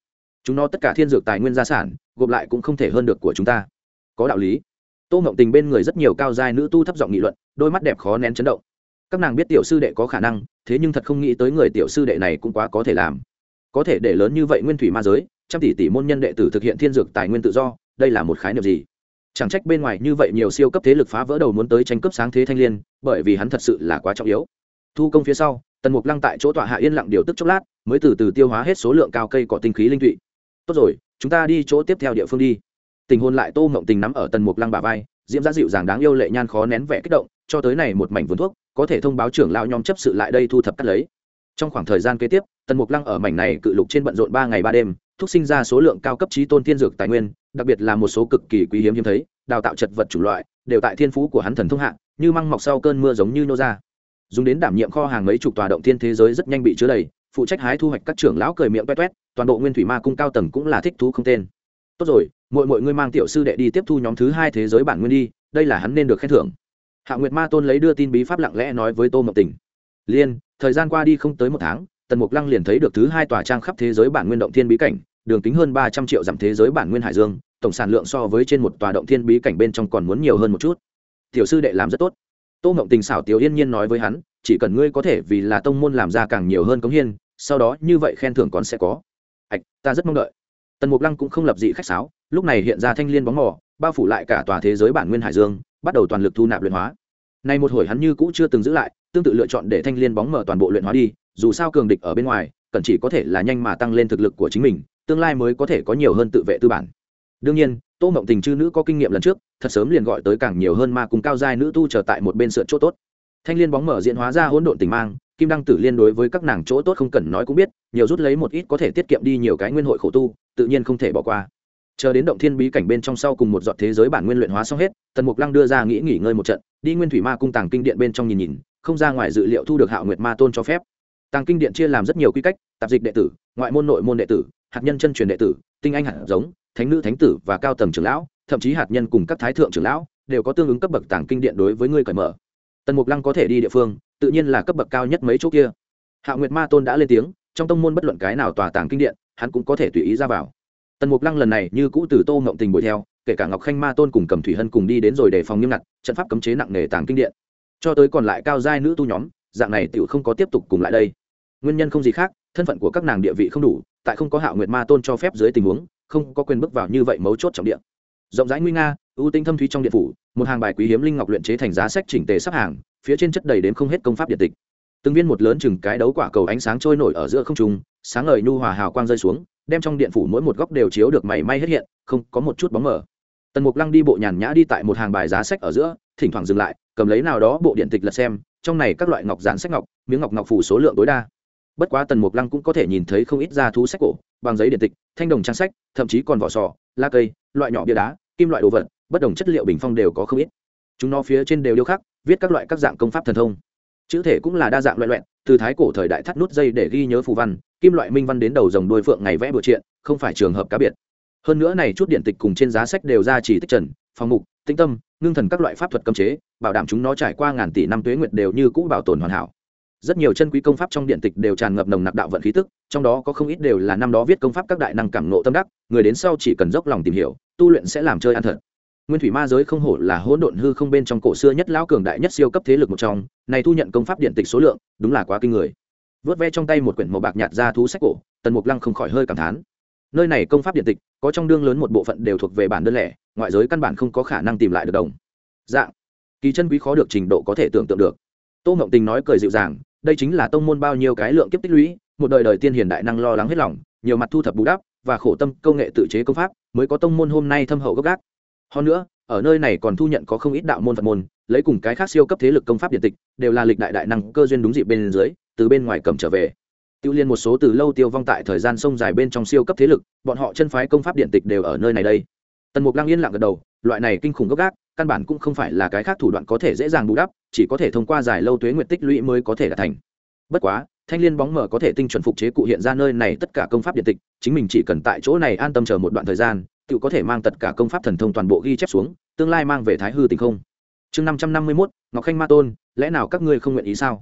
Chúng nó tất cả thiên dược tài nguyên gia sản, gộp lại cũng không thể hơn được của chúng ta. Có đạo lý. Tô mộng tình bên người rất nhiều cao giai nữ tu thấp giọng nghị luận đôi mắt đẹp khó nén chấn động. Các nàng biết tiểu sư đệ có khả năng, thế nhưng thật không nghĩ tới người tiểu sư đệ này cũng quá có thể làm. Có thể để lớn như vậy nguyên thủy ma giới, trăm tỷ tỷ môn nhân đệ tử thực hiện thiên dược tài nguyên tự do, đây là một khái niệm gì? Chẳng trách bên ngoài như vậy nhiều siêu cấp thế lực phá vỡ đầu muốn tới tranh cướp sáng thế thanh l i ê n bởi vì hắn thật sự là quá trọng yếu. Thu công phía sau, tần mục lăng tại chỗ tọa hạ yên lặng điều tức chốc lát, mới từ từ tiêu hóa hết số lượng cao cây có tinh khí linh thụy. Tốt rồi, chúng ta đi chỗ tiếp theo địa phương đi. Tình hôn lại tô mộng tình nắm ở tần mục lăng bà vai, diễm giá dịu dàng đáng yêu lệ nhan khó nén vẻ kích động cho tới này một mảnh vườn thuốc, có thể thông báo trưởng lão nhóm chấp sự lại đây thu thập cắt lấy. Trong khoảng thời gian kế tiếp, tần mục lăng ở mảnh này cự lục trên bận rộn ba ngày ba đêm, thúc sinh ra số lượng cao cấp trí tôn thiên dược tài nguyên, đặc biệt là một số cực kỳ quý hiếm hiếm thấy, đào tạo chật vật chủng loại, đều tại thiên phú của hắn thần thông hạng như măng mọc sau cơn mưa giống như nô ra. Dùng đến đảm nhiệm kho hàng mấy chục tòa động thiên thế giới rất nhanh bị chứa đầy, phụ trách hái thu hoạch các trưởng lão cười miệng toét toét, toàn bộ nguyên thủy ma cung cao tầng cũng là thích thú không tên. Tốt rồi mọi mọi ngươi mang tiểu sư đệ đi tiếp thu nhóm thứ hai thế giới bản nguyên đi, đây là hắn nên được khen thưởng hạ nguyệt ma tôn lấy đưa tin bí pháp lặng lẽ nói với tô mộng tình. Liên, thời gian qua đi không tới một tháng, tần mục lăng liền thấy được thứ hai tòa trang khắp thế giới bản nguyên động thiên bí cảnh, đường kính hơn ba trăm triệu dặm thế giới bản nguyên hải dương, tổng sản lượng so với trên một tòa động thiên bí cảnh bên trong còn muốn nhiều hơn một chút. Tiểu sư đệ làm rất tốt. Tô mộng tình xảo tiểu yên nhiên nói với hắn, chỉ cần ngươi có thể vì là tông môn làm ra càng nhiều hơn cống hiên sau đó như vậy khen thưởng còn sẽ có. Ạch ta rất mong đợi. Tần mục lăng cũng không lập dị khách sáo, lúc này hiện ra thanh l i ê n bóng mò bao phủ lại cả tòa thế giới bản nguyên hải dương bắt đầu toàn lực thu nạp luyện hóa. Nay một hồi hắn như cũ chưa từng giữ lại, tương tự lựa chọn để thanh l i ê n bóng mở toàn bộ luyện hóa đi, dù sao cường địch ở bên ngoài, cần chỉ có thể là nhanh mà tăng lên thực lực của chính mình, tương lai mới có thể có nhiều hơn tự vệ tư bản. Đương nhiên, tô mộng tình chư nữ có kinh nghiệm lần trước, thật sớm liền gọi tới càng nhiều hơn ma cùng cao giai nữ tu trở tại một bên sượt chỗ tốt. Thanh liên bóng mở diễn hóa ra hỗn độn tình mang, kim đăng tử liên đối với các nàng chỗ tốt không cần nói cũng biết, nhiều rút lấy một ít có thể tiết kiệm đi nhiều cái nguyên hội khổ tu, tự nhiên không thể bỏ qua chờ đến động thiên bí cảnh bên trong sau cùng một dọn thế giới bản nguyên luyện hóa xong hết, tần mục lăng đưa ra nghĩ nghỉ ngơi một trận, đi nguyên thủy ma cung tàng kinh điện bên trong nhìn nhìn, không ra ngoài dự liệu thu được hạo nguyệt ma tôn cho phép. Tàng kinh điện chia làm rất nhiều quy cách, tạp dịch đệ tử, ngoại môn nội môn đệ tử, hạt nhân chân truyền đệ tử, tinh anh hạt giống, thánh nữ thánh tử và cao tầng trưởng lão, thậm chí hạt nhân cùng các thái thượng trưởng lão đều có tương ứng cấp bậc tàng kinh điện đối với ngươi cởi mở. Tần mục lăng có thể đi địa phương, tự nhiên là cấp bậc cao nhất mấy chỗ kia. Hạ nguyệt ma tôn đã lên tiếng, trong tông môn bất luận cái nào tòa tàng kinh điện, hắn cũng có thể tùy ý ra vào tần mục lăng lần này như cũ từ tô ngộng tình bồi theo, kể cả ngọc khanh ma tôn cùng cầm thủy hân cùng đi đến rồi để phòng nghiêm ngặt, trận pháp cấm chế nặng nề tàng kinh điện. Cho tới còn lại cao giai nữ tu nhóm, dạng này tựu không có tiếp tục cùng lại đây. Nguyên nhân không gì khác, thân phận của các nàng địa vị không đủ, tại không có hạo nguyệt ma tôn cho phép dưới tình huống, không có quyền bước vào như vậy mấu chốt trọng điện rộng rãi nguy nga, ưu tinh thâm thúy trong điện phủ, một hàng bài quý hiếm linh ngọc luyện chế thành giá sách chỉnh tề sắp hàng, phía trên chất đầy đến không hết công pháp điện tịch. Từng viên một lớn chừng cái đấu quả cầu ánh sáng trôi nổi ở giữa không trung, sáng ngời nhu hòa hào quang rơi xuống đem trong điện phủ mỗi một góc đều chiếu được mảy may hết hiện, không có một chút bóng mờ. Tần mục lăng đi bộ nhàn nhã đi tại một hàng bài giá sách ở giữa, thỉnh thoảng dừng lại, cầm lấy nào đó bộ điện tịch lật xem, trong này các loại ngọc giản sách ngọc, miếng ngọc ngọc phủ số lượng tối đa. Bất quá tần mục lăng cũng có thể nhìn thấy không ít ra thú sách cổ, bằng giấy điện tịch, thanh đồng trang sách, thậm chí còn vỏ sò la cây, loại nhỏ bia đá, kim loại đồ vật, bất đồng chất liệu bình phong đều có không ít. Chúng nó phía trên đều điêu khắc, viết các loại các dạng công pháp thần thông. Chữ thể cũng là đa dạng loại loẹn, từ thái cổ thời đại thắt nút dây để ghi nhớ phù văn kim loại minh văn đến đầu dòng đuôi phượng ngày vẽ bừa triện, không phải trường hợp cá biệt. Hơn nữa này chút điện tịch cùng trên giá sách đều ra chỉ tích trần, phòng mục tĩnh tâm, ngưng thần các loại pháp thuật cấm chế, bảo đảm chúng nó trải qua ngàn tỷ năm tuế nguyệt đều như cũ bảo tồn hoàn hảo. Rất nhiều chân quý công pháp trong điện tịch đều tràn ngập nồng nặc đạo vận khí tức, trong đó có không ít đều là năm đó viết công pháp các đại năng cảm nộ tâm đắc, người đến sau chỉ cần dốc lòng tìm hiểu, tu luyện sẽ làm chơi ăn thật. Nguyên thủy ma giới không hổ là hỗn độn hư không bên trong cổ xưa nhất lão cường đại nhất siêu cấp thế lực một trong, này thu nhận công pháp điện tịch số lượng, đúng là quá kinh người vớt ve trong tay một quyển màu bạc nhạt ra thú sách cổ, tần mục lăng không khỏi hơi cảm thán. Nơi này công pháp điện tịch, có trong đương lớn một bộ phận đều thuộc về bản đơn lẻ, ngoại giới căn bản không có khả năng tìm lại được đồng. Dạng, kỳ chân quý khó được trình độ có thể tưởng tượng được. Tô ngộng tình nói cười dịu dàng, đây chính là tông môn bao nhiêu cái lượng kiếp tích lũy, một đời đời tiên hiền đại năng lo lắng hết lòng, nhiều mặt thu thập bù đắp và khổ tâm công nghệ tự chế công pháp, mới có tông môn hôm nay thâm hậu gốc gác. Hơn nữa, ở nơi này còn thu nhận có không ít đạo môn phật môn, lấy cùng cái khác siêu cấp thế lực công pháp điện tịch, đều là lịch đại đại năng cơ duyên đúng dịp bên dưới từ bên ngoài cầm trở về. Tiêu liên một số từ lâu tiêu vong tại thời gian sông dài bên trong siêu cấp thế lực, bọn họ chân phái công pháp điện tịch đều ở nơi này đây. Tần mục lăng yên lặng gật đầu, loại này kinh khủng gốc gác, căn bản cũng không phải là cái khác thủ đoạn có thể dễ dàng bù đắp, chỉ có thể thông qua dài lâu tuế nguyện tích lũy mới có thể đạt thành. Bất quá, thanh liên bóng mở có thể tinh chuẩn phục chế cụ hiện ra nơi này tất cả công pháp điện tịch, chính mình chỉ cần tại chỗ này an tâm chờ một đoạn thời gian tự có thể mang tất cả công pháp thần thông toàn bộ ghi chép xuống, tương lai mang về thái hư tình không. Chương năm trăm năm mươi mốt, ngọc khanh ma tôn, lẽ nào các ngươi không nguyện ý sao?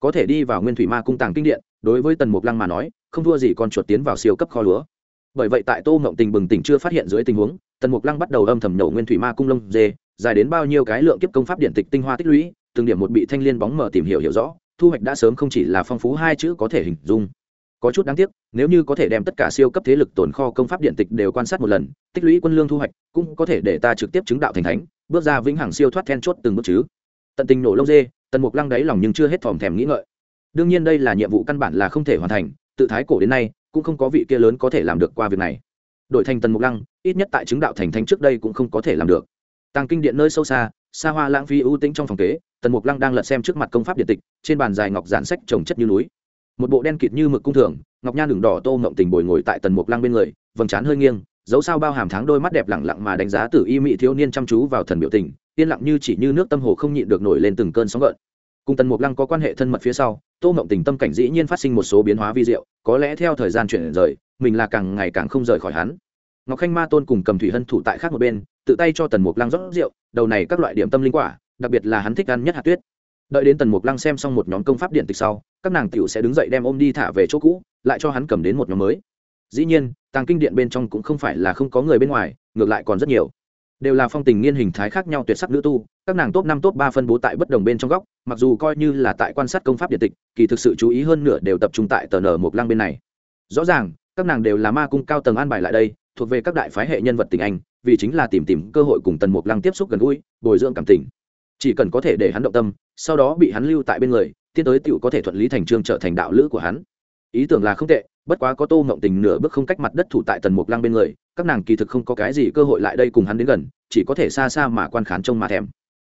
Có thể đi vào nguyên thủy ma cung tàng kinh điện, đối với tần mục lăng mà nói, không thua gì con chuột tiến vào siêu cấp kho lúa. Bởi vậy tại tô mộng tình bừng tỉnh chưa phát hiện dưới tình huống, tần mục lăng bắt đầu âm thầm nhổ nguyên thủy ma cung lông dê, dài đến bao nhiêu cái lượng kiếp công pháp điện tịch tinh hoa tích lũy, từng điểm một bị thanh liên bóng mở tìm hiểu hiểu rõ, thu hoạch đã sớm không chỉ là phong phú hai chữ có thể hình dung. Có chút đáng tiếc, nếu như có thể đem tất cả siêu cấp thế lực tồn kho công pháp điện tịch đều quan sát một lần, tích lũy quân lương thu hoạch cũng có thể để ta trực tiếp chứng đạo thành thánh, bước ra vĩnh hằng siêu thoát then chốt từng bước chứ. Tận tình nổ lông dê tần mục lăng đáy lòng nhưng chưa hết thòm thèm nghĩ ngợi. Đương nhiên đây là nhiệm vụ căn bản là không thể hoàn thành, tự thái cổ đến nay, cũng không có vị kia lớn có thể làm được qua việc này. Đổi thành tần mục lăng, ít nhất tại chứng đạo thành thanh trước đây cũng không có thể làm được. Tàng kinh điện nơi sâu xa xa hoa lãng phí ưu tĩnh trong phòng kế, tần mục lăng đang lật xem trước mặt công pháp điện tịch, trên bàn dài ngọc giản sách trồng chất như núi. Một bộ đen kịt như mực cung thường, ngọc nha đường đỏ tô mộng tình bồi ngồi tại tần mục lăng bên người, vầng trán hơi nghiêng dấu sao bao hàm tháng đôi mắt đẹp lẳng lặng mà đánh giá tử y mị thiếu niên chăm chú vào thần biểu tình, yên lặng như chỉ như nước tâm hồ không nhịn được nổi lên từng cơn sóng gợn. Cùng tần mục lăng có quan hệ thân mật phía sau, tô mộng tình tâm cảnh dĩ nhiên phát sinh một số biến hóa vi diệu, có lẽ theo thời gian chuyển rời, mình là càng ngày càng không rời khỏi hắn. Ngọc khanh ma tôn cùng cầm thủy hân thủ tại khác một bên, tự tay cho tần mục lăng rót rượu, đầu này các loại điểm tâm linh quả, đặc biệt là hắn thích ăn nhất hạt tuyết. Đợi đến tần mục lăng xem xong một nhóm công pháp điện tịch sau, các nàng tiểu sẽ đứng dậy đem ôm đi thả về chỗ cũ, lại cho hắn cầm đến một nhóm mới dĩ nhiên, tàng kinh điện bên trong cũng không phải là không có người bên ngoài, ngược lại còn rất nhiều. Đều là phong tình nghiên hình thái khác nhau tuyệt sắc nữ tu, các nàng top năm top ba phân bố tại bất đồng bên trong góc, mặc dù coi như là tại quan sát công pháp điện tịch, kỳ thực sự chú ý hơn nửa đều tập trung tại tờ nở một lăng bên này. Rõ ràng, các nàng đều là ma cung cao tầng an bài lại đây, thuộc về các đại phái hệ nhân vật tình anh, vì chính là tìm tìm cơ hội cùng tần mục lăng tiếp xúc gần gũi, bồi dưỡng cảm tình. Chỉ cần có thể để hắn động tâm, sau đó bị hắn lưu tại bên người tiến tới tựu có thể thuận lý thành trương trở thành đạo lữ của hắn. Ý tưởng là không tệ bất quá có tô ngộng tình nửa bước không cách mặt đất thủ tại tần mục lăng bên người, các nàng kỳ thực không có cái gì cơ hội lại đây cùng hắn đến gần, chỉ có thể xa xa mà quan khán trông mà thèm.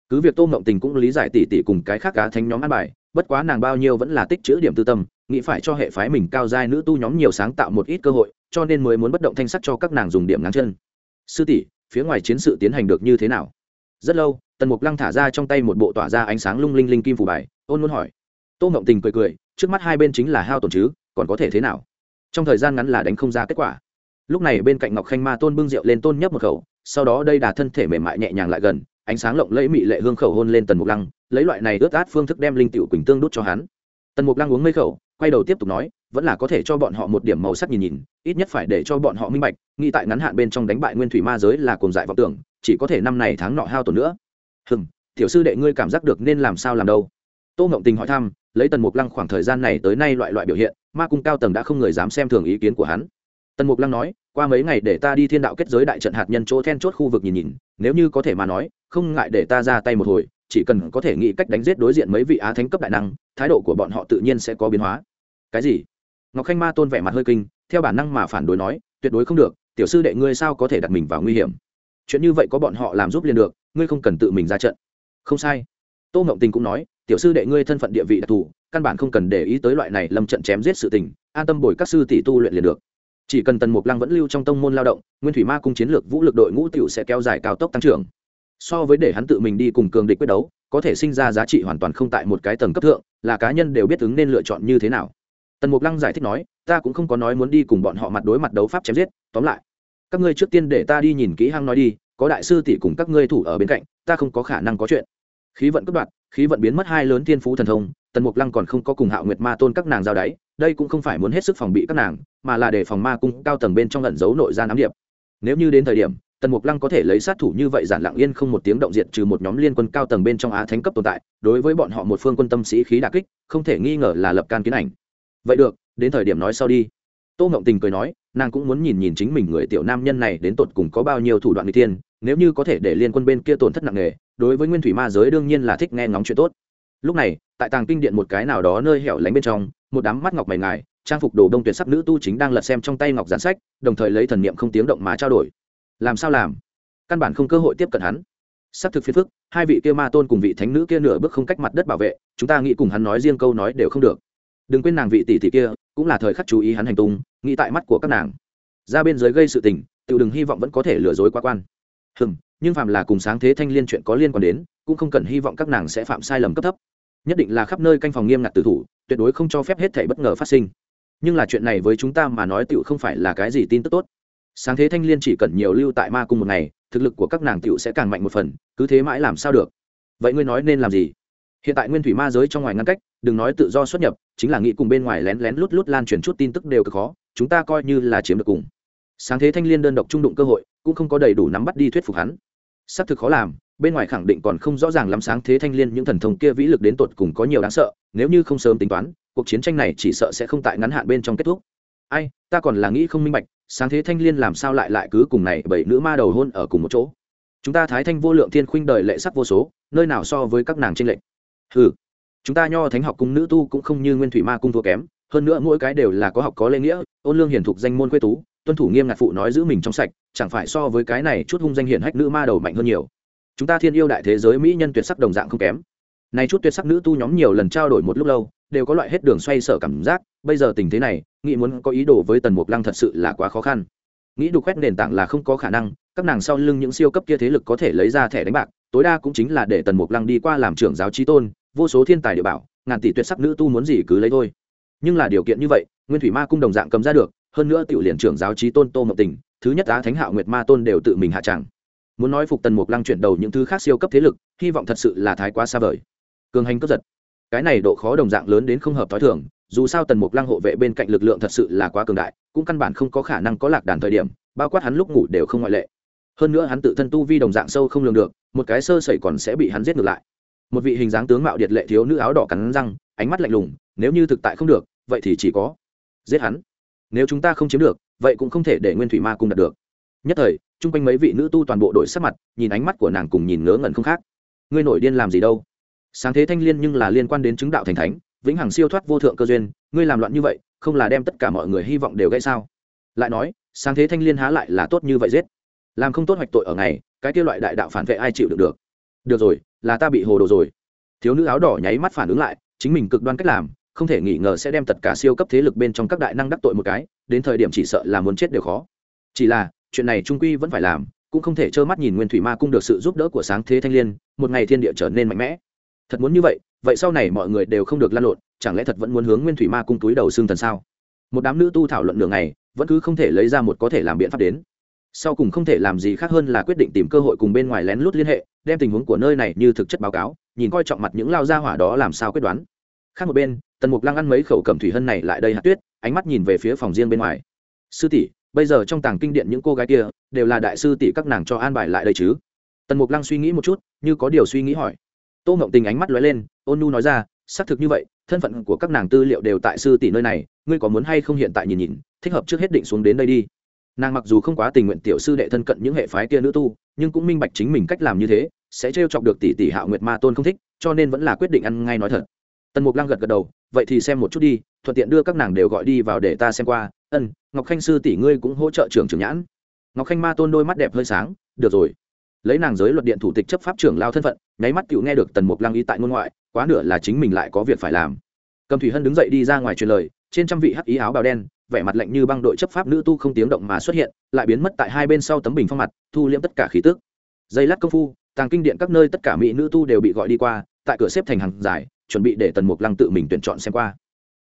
Cứ việc tô ngộng tình cũng lý giải tỉ tỉ cùng cái khác cá thánh nhóm ăn bài, bất quá nàng bao nhiêu vẫn là tích chữ điểm tư tâm, nghĩ phải cho hệ phái mình cao giai nữ tu nhóm nhiều sáng tạo một ít cơ hội, cho nên mới muốn bất động thanh sắc cho các nàng dùng điểm ngắn chân. Sư tỷ, phía ngoài chiến sự tiến hành được như thế nào? Rất lâu, tần mục lăng thả ra trong tay một bộ tỏa ra ánh sáng lung linh linh kim phủ bài, ôn muốn hỏi. Tô ngộng tình cười cười, trước mắt hai bên chính là hao tổn chứ, còn có thể thế nào? Trong thời gian ngắn là đánh không ra kết quả. Lúc này bên cạnh ngọc khanh ma tôn bưng rượu lên tôn nhấp một khẩu, sau đó đây đà thân thể mềm mại nhẹ nhàng lại gần, ánh sáng lộng lẫy mị lệ hương khẩu hôn lên tần mục lăng, lấy loại này ướt át phương thức đem linh tiểu quỳnh tương đút cho hắn. Tần mục lăng uống mấy khẩu, quay đầu tiếp tục nói, vẫn là có thể cho bọn họ một điểm màu sắc nhìn nhìn, ít nhất phải để cho bọn họ minh bạch, nghĩ tại ngắn hạn bên trong đánh bại nguyên thủy ma giới là cồn dại vọng tưởng, chỉ có thể năm này tháng nọ hao tổn nữa. Hừm, tiểu sư đệ ngươi cảm giác được nên làm sao làm đâu? Tô ngộng tình hỏi thăm lấy tần mục lăng khoảng thời gian này tới nay loại loại biểu hiện, ma cung cao tầng đã không người dám xem thường ý kiến của hắn. Tần mục lăng nói, qua mấy ngày để ta đi thiên đạo kết giới đại trận hạt nhân chỗ then chốt khu vực nhìn nhìn, nếu như có thể mà nói, không ngại để ta ra tay một hồi, chỉ cần có thể nghĩ cách đánh giết đối diện mấy vị á thánh cấp đại năng, thái độ của bọn họ tự nhiên sẽ có biến hóa. Cái gì? Ngọc khanh ma tôn vẻ mặt hơi kinh, theo bản năng mà phản đối nói, tuyệt đối không được, tiểu sư đệ ngươi sao có thể đặt mình vào nguy hiểm? Chuyện như vậy có bọn họ làm giúp liền được, ngươi không cần tự mình ra trận. Không sai. Tô ngộng tình cũng nói tiểu sư đệ ngươi thân phận địa vị đặc thù, căn bản không cần để ý tới loại này lâm trận chém giết sự tình, an tâm bồi các sư tỷ tu luyện liền được. Chỉ cần tần mục lăng vẫn lưu trong tông môn lao động, nguyên thủy ma cung chiến lược vũ lực đội ngũ t sẽ kéo dài cao tốc tăng trưởng. So với để hắn tự mình đi cùng cường địch quyết đấu, có thể sinh ra giá trị hoàn toàn không tại một cái tầng cấp thượng, là cá nhân đều biết ứng nên lựa chọn như thế nào. Tần mục lăng giải thích nói, ta cũng không có nói muốn đi cùng bọn họ mặt đối mặt đấu pháp chém giết, tóm lại, các ngươi trước tiên để ta đi nhìn kỹ hăng nói đi, có đại sư tỷ cùng các ngươi thủ ở bên cạnh, ta không có khả năng có chuyện khí vận cất đoạn khí vận biến mất hai lớn thiên phú thần thông, tần mục lăng còn không có cùng hạo nguyệt ma tôn các nàng giao đáy, đây cũng không phải muốn hết sức phòng bị các nàng, mà là để phòng ma cung cao tầng bên trong lẩn giấu nội gian ám điệp. Nếu như đến thời điểm, tần mục lăng có thể lấy sát thủ như vậy giản lặng yên không một tiếng động diện trừ một nhóm liên quân cao tầng bên trong á thánh cấp tồn tại, đối với bọn họ một phương quân tâm sĩ khí đà kích, không thể nghi ngờ là lập can kiến ảnh. Vậy được, đến thời điểm nói sau đi tô ngộng tình cười nói, nàng cũng muốn nhìn nhìn chính mình người tiểu nam nhân này đến tột cùng có bao nhiêu thủ đoạn n g tiên nếu như có thể để liên quân bên kia tổn thất nặng nề, đối với nguyên thủy ma giới đương nhiên là thích nghe ngóng chuyện tốt. Lúc này, tại tàng kinh điện một cái nào đó nơi hẻo lánh bên trong, một đám mắt ngọc mày ngài, trang phục đồ đông tuyệt sắc nữ tu chính đang lật xem trong tay ngọc giản sách, đồng thời lấy thần niệm không tiếng động mà trao đổi. Làm sao làm? Căn bản không cơ hội tiếp cận hắn. Xác thực phiền phức, hai vị kia ma tôn cùng vị thánh nữ kia nửa bước không cách mặt đất bảo vệ, chúng ta nghĩ cùng hắn nói riêng câu nói đều không được. Đừng quên nàng vị tỷ tỷ kia cũng là thời khắc chú ý hắn hành tung, nghĩ tại mắt của các nàng. Ra bên dưới gây sự tình tự đừng hy vọng vẫn có thể lừa dối quá quan. Hừm, nhưng phạm là cùng sáng thế thanh liên chuyện có liên quan đến, cũng không cần hy vọng các nàng sẽ phạm sai lầm cấp thấp. Nhất định là khắp nơi canh phòng nghiêm ngặt tử thủ, tuyệt đối không cho phép hết thể bất ngờ phát sinh. Nhưng là chuyện này với chúng ta mà nói tựu không phải là cái gì tin tức tốt. Sáng thế thanh liên chỉ cần nhiều lưu tại ma cung một ngày, thực lực của các nàng tựu sẽ càng mạnh một phần, cứ thế mãi làm sao được? Vậy ngươi nói nên làm gì? Hiện tại nguyên thủy ma giới trong ngoài ngăn cách, đừng nói tự do xuất nhập, chính là nghĩ cùng bên ngoài lén lén lút lút lan truyền chút tin tức đều cực khó, chúng ta coi như là chiếm được cùng. Sáng thế thanh liên đơn độc trung đụng cơ hội, cũng không có đầy đủ nắm bắt đi thuyết phục hắn. Xác thực khó làm, bên ngoài khẳng định còn không rõ ràng lắm sáng thế thanh liên những thần thông kia vĩ lực đến tột cùng có nhiều đáng sợ, nếu như không sớm tính toán, cuộc chiến tranh này chỉ sợ sẽ không tại ngắn hạn bên trong kết thúc. Ai, ta còn là nghĩ không minh bạch, sáng thế thanh liên làm sao lại lại cứ cùng này bảy nữ ma đầu hôn ở cùng một chỗ? Chúng ta thái thanh vô lượng thiên khuynh đời lệ sắc vô số, nơi nào so với các nàng tranh lệch? Ừ chúng ta nho thánh học cung nữ tu cũng không như nguyên thủy ma cung thua kém, hơn nữa mỗi cái đều là có học có lễ nghĩa, ôn lương hiển thục danh môn quê tú, tuân thủ nghiêm ngặt phụ nói giữ mình trong sạch, chẳng phải so với cái này chút hung danh hiển hách nữ ma đầu mạnh hơn nhiều. Chúng ta thiên yêu đại thế giới mỹ nhân tuyệt sắc đồng dạng không kém. Này chút tuyệt sắc nữ tu nhóm nhiều lần trao đổi một lúc lâu, đều có loại hết đường xoay sở cảm giác, bây giờ tình thế này, nghĩ muốn có ý đồ với tần mục lăng thật sự là quá khó khăn. Nghĩ đục khoét nền tảng là không có khả năng, các nàng sau lưng những siêu cấp kia thế lực có thể lấy ra thẻ đánh bạc tối đa cũng chính là để tần mục lăng đi qua làm trưởng giáo trí tôn, vô số thiên tài địa bảo, ngàn tỷ tuyệt sắc nữ tu muốn gì cứ lấy thôi. Nhưng là điều kiện như vậy, nguyên thủy ma cung đồng dạng cầm ra được, hơn nữa tiểu liền trưởng giáo trí tôn tô mộng tình, thứ nhất á thánh hạo nguyệt ma tôn đều tự mình hạ tràng. Muốn nói phục tần mục lăng chuyển đầu những thứ khác siêu cấp thế lực, hy vọng thật sự là thái quá xa vời. Cường hành cướp giật. Cái này độ khó đồng dạng lớn đến không hợp t h ó i thường, dù sao tần mục lăng hộ vệ bên cạnh lực lượng thật sự là quá cường đại, cũng căn bản không có khả năng có lạc đàn thời điểm, bao quát hắn lúc ngủ đều không ngoại lệ hơn nữa hắn tự thân tu vi đồng dạng sâu không lường được, một cái sơ sẩy còn sẽ bị hắn giết ngược lại. Một vị hình dáng tướng mạo điệt lệ thiếu nữ áo đỏ cắn răng, ánh mắt lạnh lùng, nếu như thực tại không được, vậy thì chỉ có giết hắn. Nếu chúng ta không chiếm được, vậy cũng không thể để nguyên thủy ma cung đạt được. Nhất thời, chung quanh mấy vị nữ tu toàn bộ đổi sắc mặt, nhìn ánh mắt của nàng cùng nhìn ngớ ngẩn không khác. Ngươi nổi điên làm gì đâu? Sáng thế thanh liên nhưng là liên quan đến chứng đạo thành thánh, vĩnh hằng siêu thoát vô thượng cơ duyên, ngươi làm loạn như vậy, không là đem tất cả mọi người hy vọng đều gãy sao? Lại nói, sáng thế thanh liên há lại là tốt như vậy giết làm không tốt hoạch tội ở ngày, cái kia loại đại đạo phản vệ ai chịu được được? Được rồi, là ta bị hồ đồ rồi. Thiếu nữ áo đỏ nháy mắt phản ứng lại, chính mình cực đoan cách làm, không thể nghĩ ngờ sẽ đem tất cả siêu cấp thế lực bên trong các đại năng đắc tội một cái, đến thời điểm chỉ sợ là muốn chết đều khó. Chỉ là, chuyện này trung quy vẫn phải làm, cũng không thể trơ mắt nhìn nguyên thủy ma cung được sự giúp đỡ của sáng thế thanh liên, một ngày thiên địa trở nên mạnh mẽ. Thật muốn như vậy vậy sau này mọi người đều không được lan lộn, chẳng lẽ thật vẫn muốn hướng nguyên thủy ma cung túi đầu xương thần sao? Một đám nữ tu thảo luận đường này vẫn cứ không thể lấy ra một có thể làm biện pháp đến sau cùng không thể làm gì khác hơn là quyết định tìm cơ hội cùng bên ngoài lén lút liên hệ, đem tình huống của nơi này như thực chất báo cáo, nhìn coi trọng mặt những lao gia hỏa đó làm sao quyết đoán. Khác một bên, tần mục lăng ăn mấy khẩu cầm thủy hân này lại đây hạt tuyết, ánh mắt nhìn về phía phòng riêng bên ngoài. Sư tỷ, bây giờ trong tàng kinh điện những cô gái kia đều là đại sư tỷ các nàng cho an bài lại đây chứ? Tần mục lăng suy nghĩ một chút, như có điều suy nghĩ hỏi. Tô mộng tình ánh mắt lóe lên, ôn nu nói ra, xác thực như vậy, thân phận của các nàng tư liệu đều tại sư tỷ nơi này, ngươi có muốn hay không hiện tại nhìn nhìn, thích hợp trước hết định xuống đến đây đi nàng mặc dù không quá tình nguyện tiểu sư đệ thân cận những hệ phái kia nữ tu, nhưng cũng minh bạch chính mình cách làm như thế, sẽ trêu chọc được tỷ tỷ hạo nguyệt ma tôn không thích, cho nên vẫn là quyết định ăn ngay nói thật. Tần mục lăng gật gật đầu, vậy thì xem một chút đi, thuận tiện đưa các nàng đều gọi đi vào để ta xem qua. Ân, ngọc khanh sư tỷ ngươi cũng hỗ trợ trưởng trưởng nhãn. Ngọc khanh ma tôn đôi mắt đẹp hơi sáng, được rồi. Lấy nàng giới luật điện thủ tịch chấp pháp trưởng lao thân phận, nháy mắt cựu nghe được tần mục lăng ý tại ngôn ngoại, quá nửa là chính mình lại có việc phải làm. Cầm thủy hân đứng dậy đi ra ngoài truyền lời, trên trăm vị hắc ý áo bào đen vẻ mặt lạnh như băng đội chấp pháp nữ tu không tiếng động mà xuất hiện, lại biến mất tại hai bên sau tấm bình phong mặt, thu liễm tất cả khí tức. Dây lát công phu, tàng kinh điện các nơi tất cả mỹ nữ tu đều bị gọi đi qua, tại cửa xếp thành hàng dài, chuẩn bị để tần mục lăng tự mình tuyển chọn xem qua.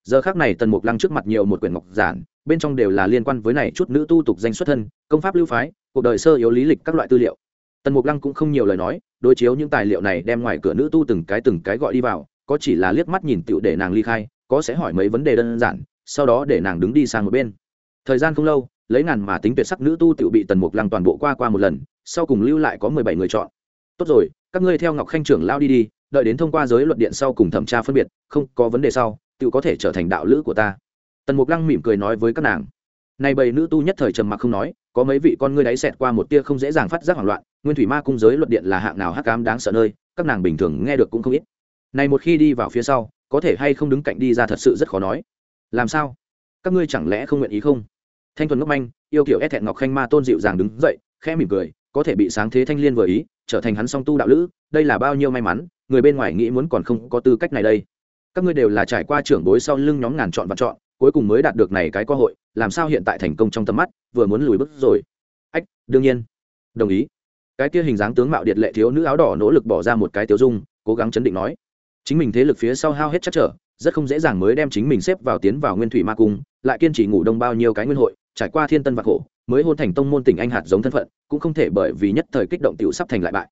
Giờ khác này tần mục lăng trước mặt nhiều một quyển ngọc giản, bên trong đều là liên quan với này chút nữ tu tục danh xuất thân, công pháp lưu phái, cuộc đời sơ yếu lý lịch các loại tư liệu. Tần mục lăng cũng không nhiều lời nói, đối chiếu những tài liệu này đem ngoài cửa nữ tu từng cái từng cái gọi đi vào, có chỉ là liếc mắt nhìn tựu để nàng ly khai, có sẽ hỏi mấy vấn đề đơn giản sau đó để nàng đứng đi sang một bên. Thời gian không lâu, lấy ngàn mà tính tuyệt sắc nữ tu tự bị tần mục lăng toàn bộ qua qua một lần, sau cùng lưu lại có mười bảy người chọn. Tốt rồi, các ngươi theo ngọc khanh trưởng lao đi đi, đợi đến thông qua giới luật điện sau cùng thẩm tra phân biệt, không có vấn đề sau tự có thể trở thành đạo lữ của ta. Tần mục lăng mỉm cười nói với các nàng. Này bầy nữ tu nhất thời trầm mặc không nói, có mấy vị con ngươi đáy xẹt qua một tia không dễ dàng phát giác hoảng loạn, nguyên thủy ma cung giới luật điện là hạng nào hắc cám đáng sợ nơi, các nàng bình thường nghe được cũng không ít. Này một khi đi vào phía sau, có thể hay không đứng cạnh đi ra thật sự rất khó nói làm sao? Các ngươi chẳng lẽ không nguyện ý không? Thanh thuần ngốc manh, yêu kiểu ép thẹn ngọc khanh ma tôn dịu dàng đứng dậy, khẽ mỉm cười, có thể bị sáng thế thanh liên vừa ý, trở thành hắn song tu đạo lữ, đây là bao nhiêu may mắn, người bên ngoài nghĩ muốn còn không có tư cách này đây. Các ngươi đều là trải qua trưởng bối sau lưng nhóm ngàn chọn và chọn, cuối cùng mới đạt được này cái cơ hội, làm sao hiện tại thành công trong tầm mắt, vừa muốn lùi bước rồi. Ách, đương nhiên. Đồng ý. Cái kia hình dáng tướng mạo điện lệ thiếu nữ áo đỏ nỗ lực bỏ ra một cái tiêu dung, cố gắng chấn định nói. Chính mình thế lực phía sau hao hết chắc trở rất không dễ dàng mới đem chính mình xếp vào tiến vào nguyên thủy ma cung, lại kiên trì ngủ đông bao nhiêu cái nguyên hội, trải qua thiên tân vạc hộ mới hôn thành tông môn tỉnh anh hạt giống thân phận, cũng không thể bởi vì nhất thời kích động tiểu sắp thành lại bại.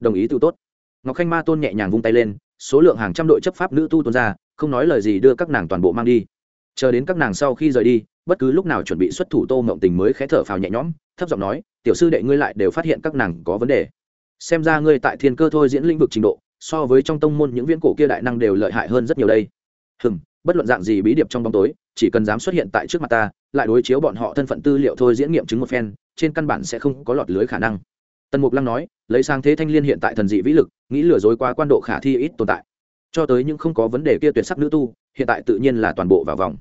Đồng ý tự tốt. Ngọc khanh ma tôn nhẹ nhàng vung tay lên, số lượng hàng trăm đội chấp pháp nữ tu tuôn ra, không nói lời gì đưa các nàng toàn bộ mang đi. Chờ đến các nàng sau khi rời đi, bất cứ lúc nào chuẩn bị xuất thủ tô mộng tình mới khé thở phào nhẹ nhõm, thấp giọng nói, tiểu sư đệ ngươi lại đều phát hiện các nàng có vấn đề. Xem ra ngươi tại thiên cơ thôi diễn lĩnh vực trình độ, so với trong tông môn những viễn cổ kia đại năng đều lợi hại hơn rất nhiều đây hừm, bất luận dạng gì bí điệp trong bóng tối, chỉ cần dám xuất hiện tại trước mặt ta, lại đối chiếu bọn họ thân phận tư liệu thôi diễn nghiệm chứng một phen, trên căn bản sẽ không có lọt lưới khả năng. Tần mục lăng nói, lấy sang thế thanh liên hiện tại thần dị vĩ lực, nghĩ lừa dối quá quan độ khả thi ít tồn tại. Cho tới những không có vấn đề kia tuyệt sắc nữ tu, hiện tại tự nhiên là toàn bộ vào vòng.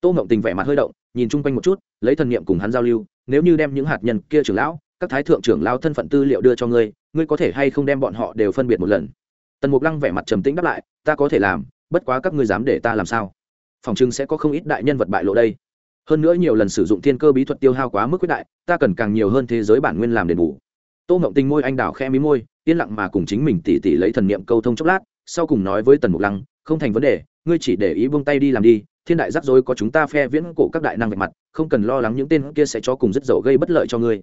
Tô mộng tình vẻ mặt hơi động, nhìn chung quanh một chút, lấy thần niệm cùng hắn giao lưu, nếu như đem những hạt nhân kia trưởng lão, các thái thượng trưởng lao thân phận tư liệu đưa cho ngươi ngươi có thể hay không đem bọn họ đều phân biệt một lần? Tần mục lăng vẻ mặt trầm tĩnh đáp lại, ta có thể làm bất quá các ngươi dám để ta làm sao? Phòng chừng sẽ có không ít đại nhân vật bại lộ đây. Hơn nữa nhiều lần sử dụng thiên cơ bí thuật tiêu hao quá mức quyết đại, ta cần càng nhiều hơn thế giới bản nguyên làm đền bù. Tô ngộng tình môi anh đào khe mí môi, yên lặng mà cùng chính mình tỉ tỉ lấy thần niệm câu thông chốc lát, sau cùng nói với tần mục lăng, không thành vấn đề, ngươi chỉ để ý buông tay đi làm đi, thiên đại rắc rối có chúng ta phe viễn cổ các đại năng vạch mặt, không cần lo lắng những tên kia sẽ cho cùng rất dầu gây bất lợi cho ngươi.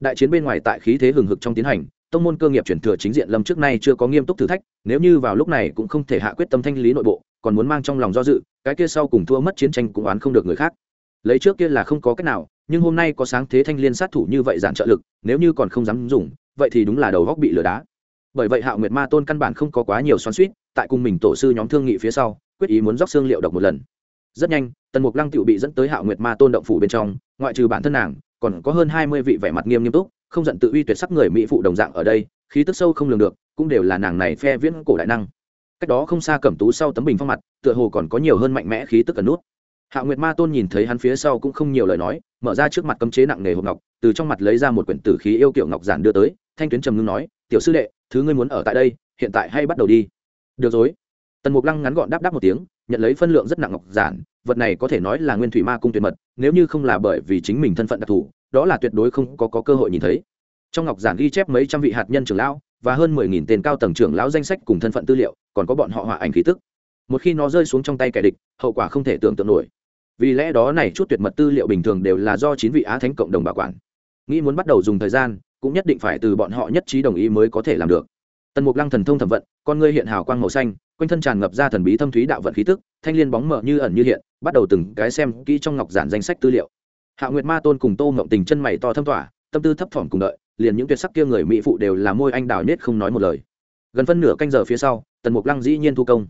Đại chiến bên ngoài tại khí thế hừng hực trong tiến hành tông môn cơ nghiệp chuyển thừa chính diện lâm trước nay chưa có nghiêm túc thử thách, nếu như vào lúc này cũng không thể hạ quyết tâm thanh lý nội bộ, còn muốn mang trong lòng do dự, cái kia sau cùng thua mất chiến tranh cũng oán không được người khác. Lấy trước kia là không có cách nào, nhưng hôm nay có sáng thế thanh liên sát thủ như vậy giản trợ lực, nếu như còn không dám dùng, vậy thì đúng là đầu góc bị lửa đá. Bởi vậy hạo nguyệt ma tôn căn bản không có quá nhiều xoắn suýt tại cùng mình tổ sư nhóm thương nghị phía sau, quyết ý muốn róc xương liệu độc một lần. Rất nhanh, tần mục lăng tựu bị dẫn tới hạo nguyệt ma tôn động phủ bên trong, ngoại trừ bản thân nàng, còn có hơn hai mươi vị vẻ mặt nghiêm nghiêm túc không giận tự uy tuyệt sắc người mỹ phụ đồng dạng ở đây, khí tức sâu không lường được, cũng đều là nàng này phe viễn cổ đại năng. Cách đó không xa cẩm tú sau tấm bình phong mặt, tựa hồ còn có nhiều hơn mạnh mẽ khí tức cần nút. Hạ nguyệt ma tôn nhìn thấy hắn phía sau cũng không nhiều lời nói, mở ra trước mặt cấm chế nặng nề hộp ngọc, từ trong mặt lấy ra một quyển tử khí yêu kiểu ngọc giản đưa tới, thanh tuyến trầm ngưng nói, tiểu sư đệ, thứ ngươi muốn ở tại đây, hiện tại hay bắt đầu đi. Được rồi. Tần mục lăng ngắn gọn đáp đáp một tiếng nhận lấy phân lượng rất nặng ngọc giản vật này có thể nói là nguyên thủy ma cung tuyệt mật nếu như không là bởi vì chính mình thân phận đặc thù đó là tuyệt đối không có, có cơ hội nhìn thấy. Trong ngọc giản ghi chép mấy trăm vị hạt nhân trưởng lão và hơn mười nghìn tên cao tầng trưởng lão danh sách cùng thân phận tư liệu còn có bọn họ họa ảnh khí tức. Một khi nó rơi xuống trong tay kẻ địch hậu quả không thể tưởng tượng nổi. Vì lẽ đó này chút tuyệt mật tư liệu bình thường đều là do chín vị á thánh cộng đồng bảo quản. Nghĩ muốn bắt đầu dùng thời gian cũng nhất định phải từ bọn họ nhất trí đồng ý mới có thể làm được. Tần mục lăng thần thông thẩm vận con ngươi hiện hào quang màu xanh quanh thân tràn ngập ra thần bí thâm thúy đạo vận khí tức, thanh liên bóng mở như ẩn như hiện, bắt đầu từng cái xem kỹ trong ngọc giản danh sách tư liệu. Hạ nguyệt ma tôn cùng tô ngộng tình chân mày to thâm tỏa, tâm tư thấp thỏm cùng đợi, liền những tuyệt sắc kia người mỹ phụ đều là môi anh đào nết không nói một lời. Gần phân nửa canh giờ phía sau, tần mục lăng dĩ nhiên thu công.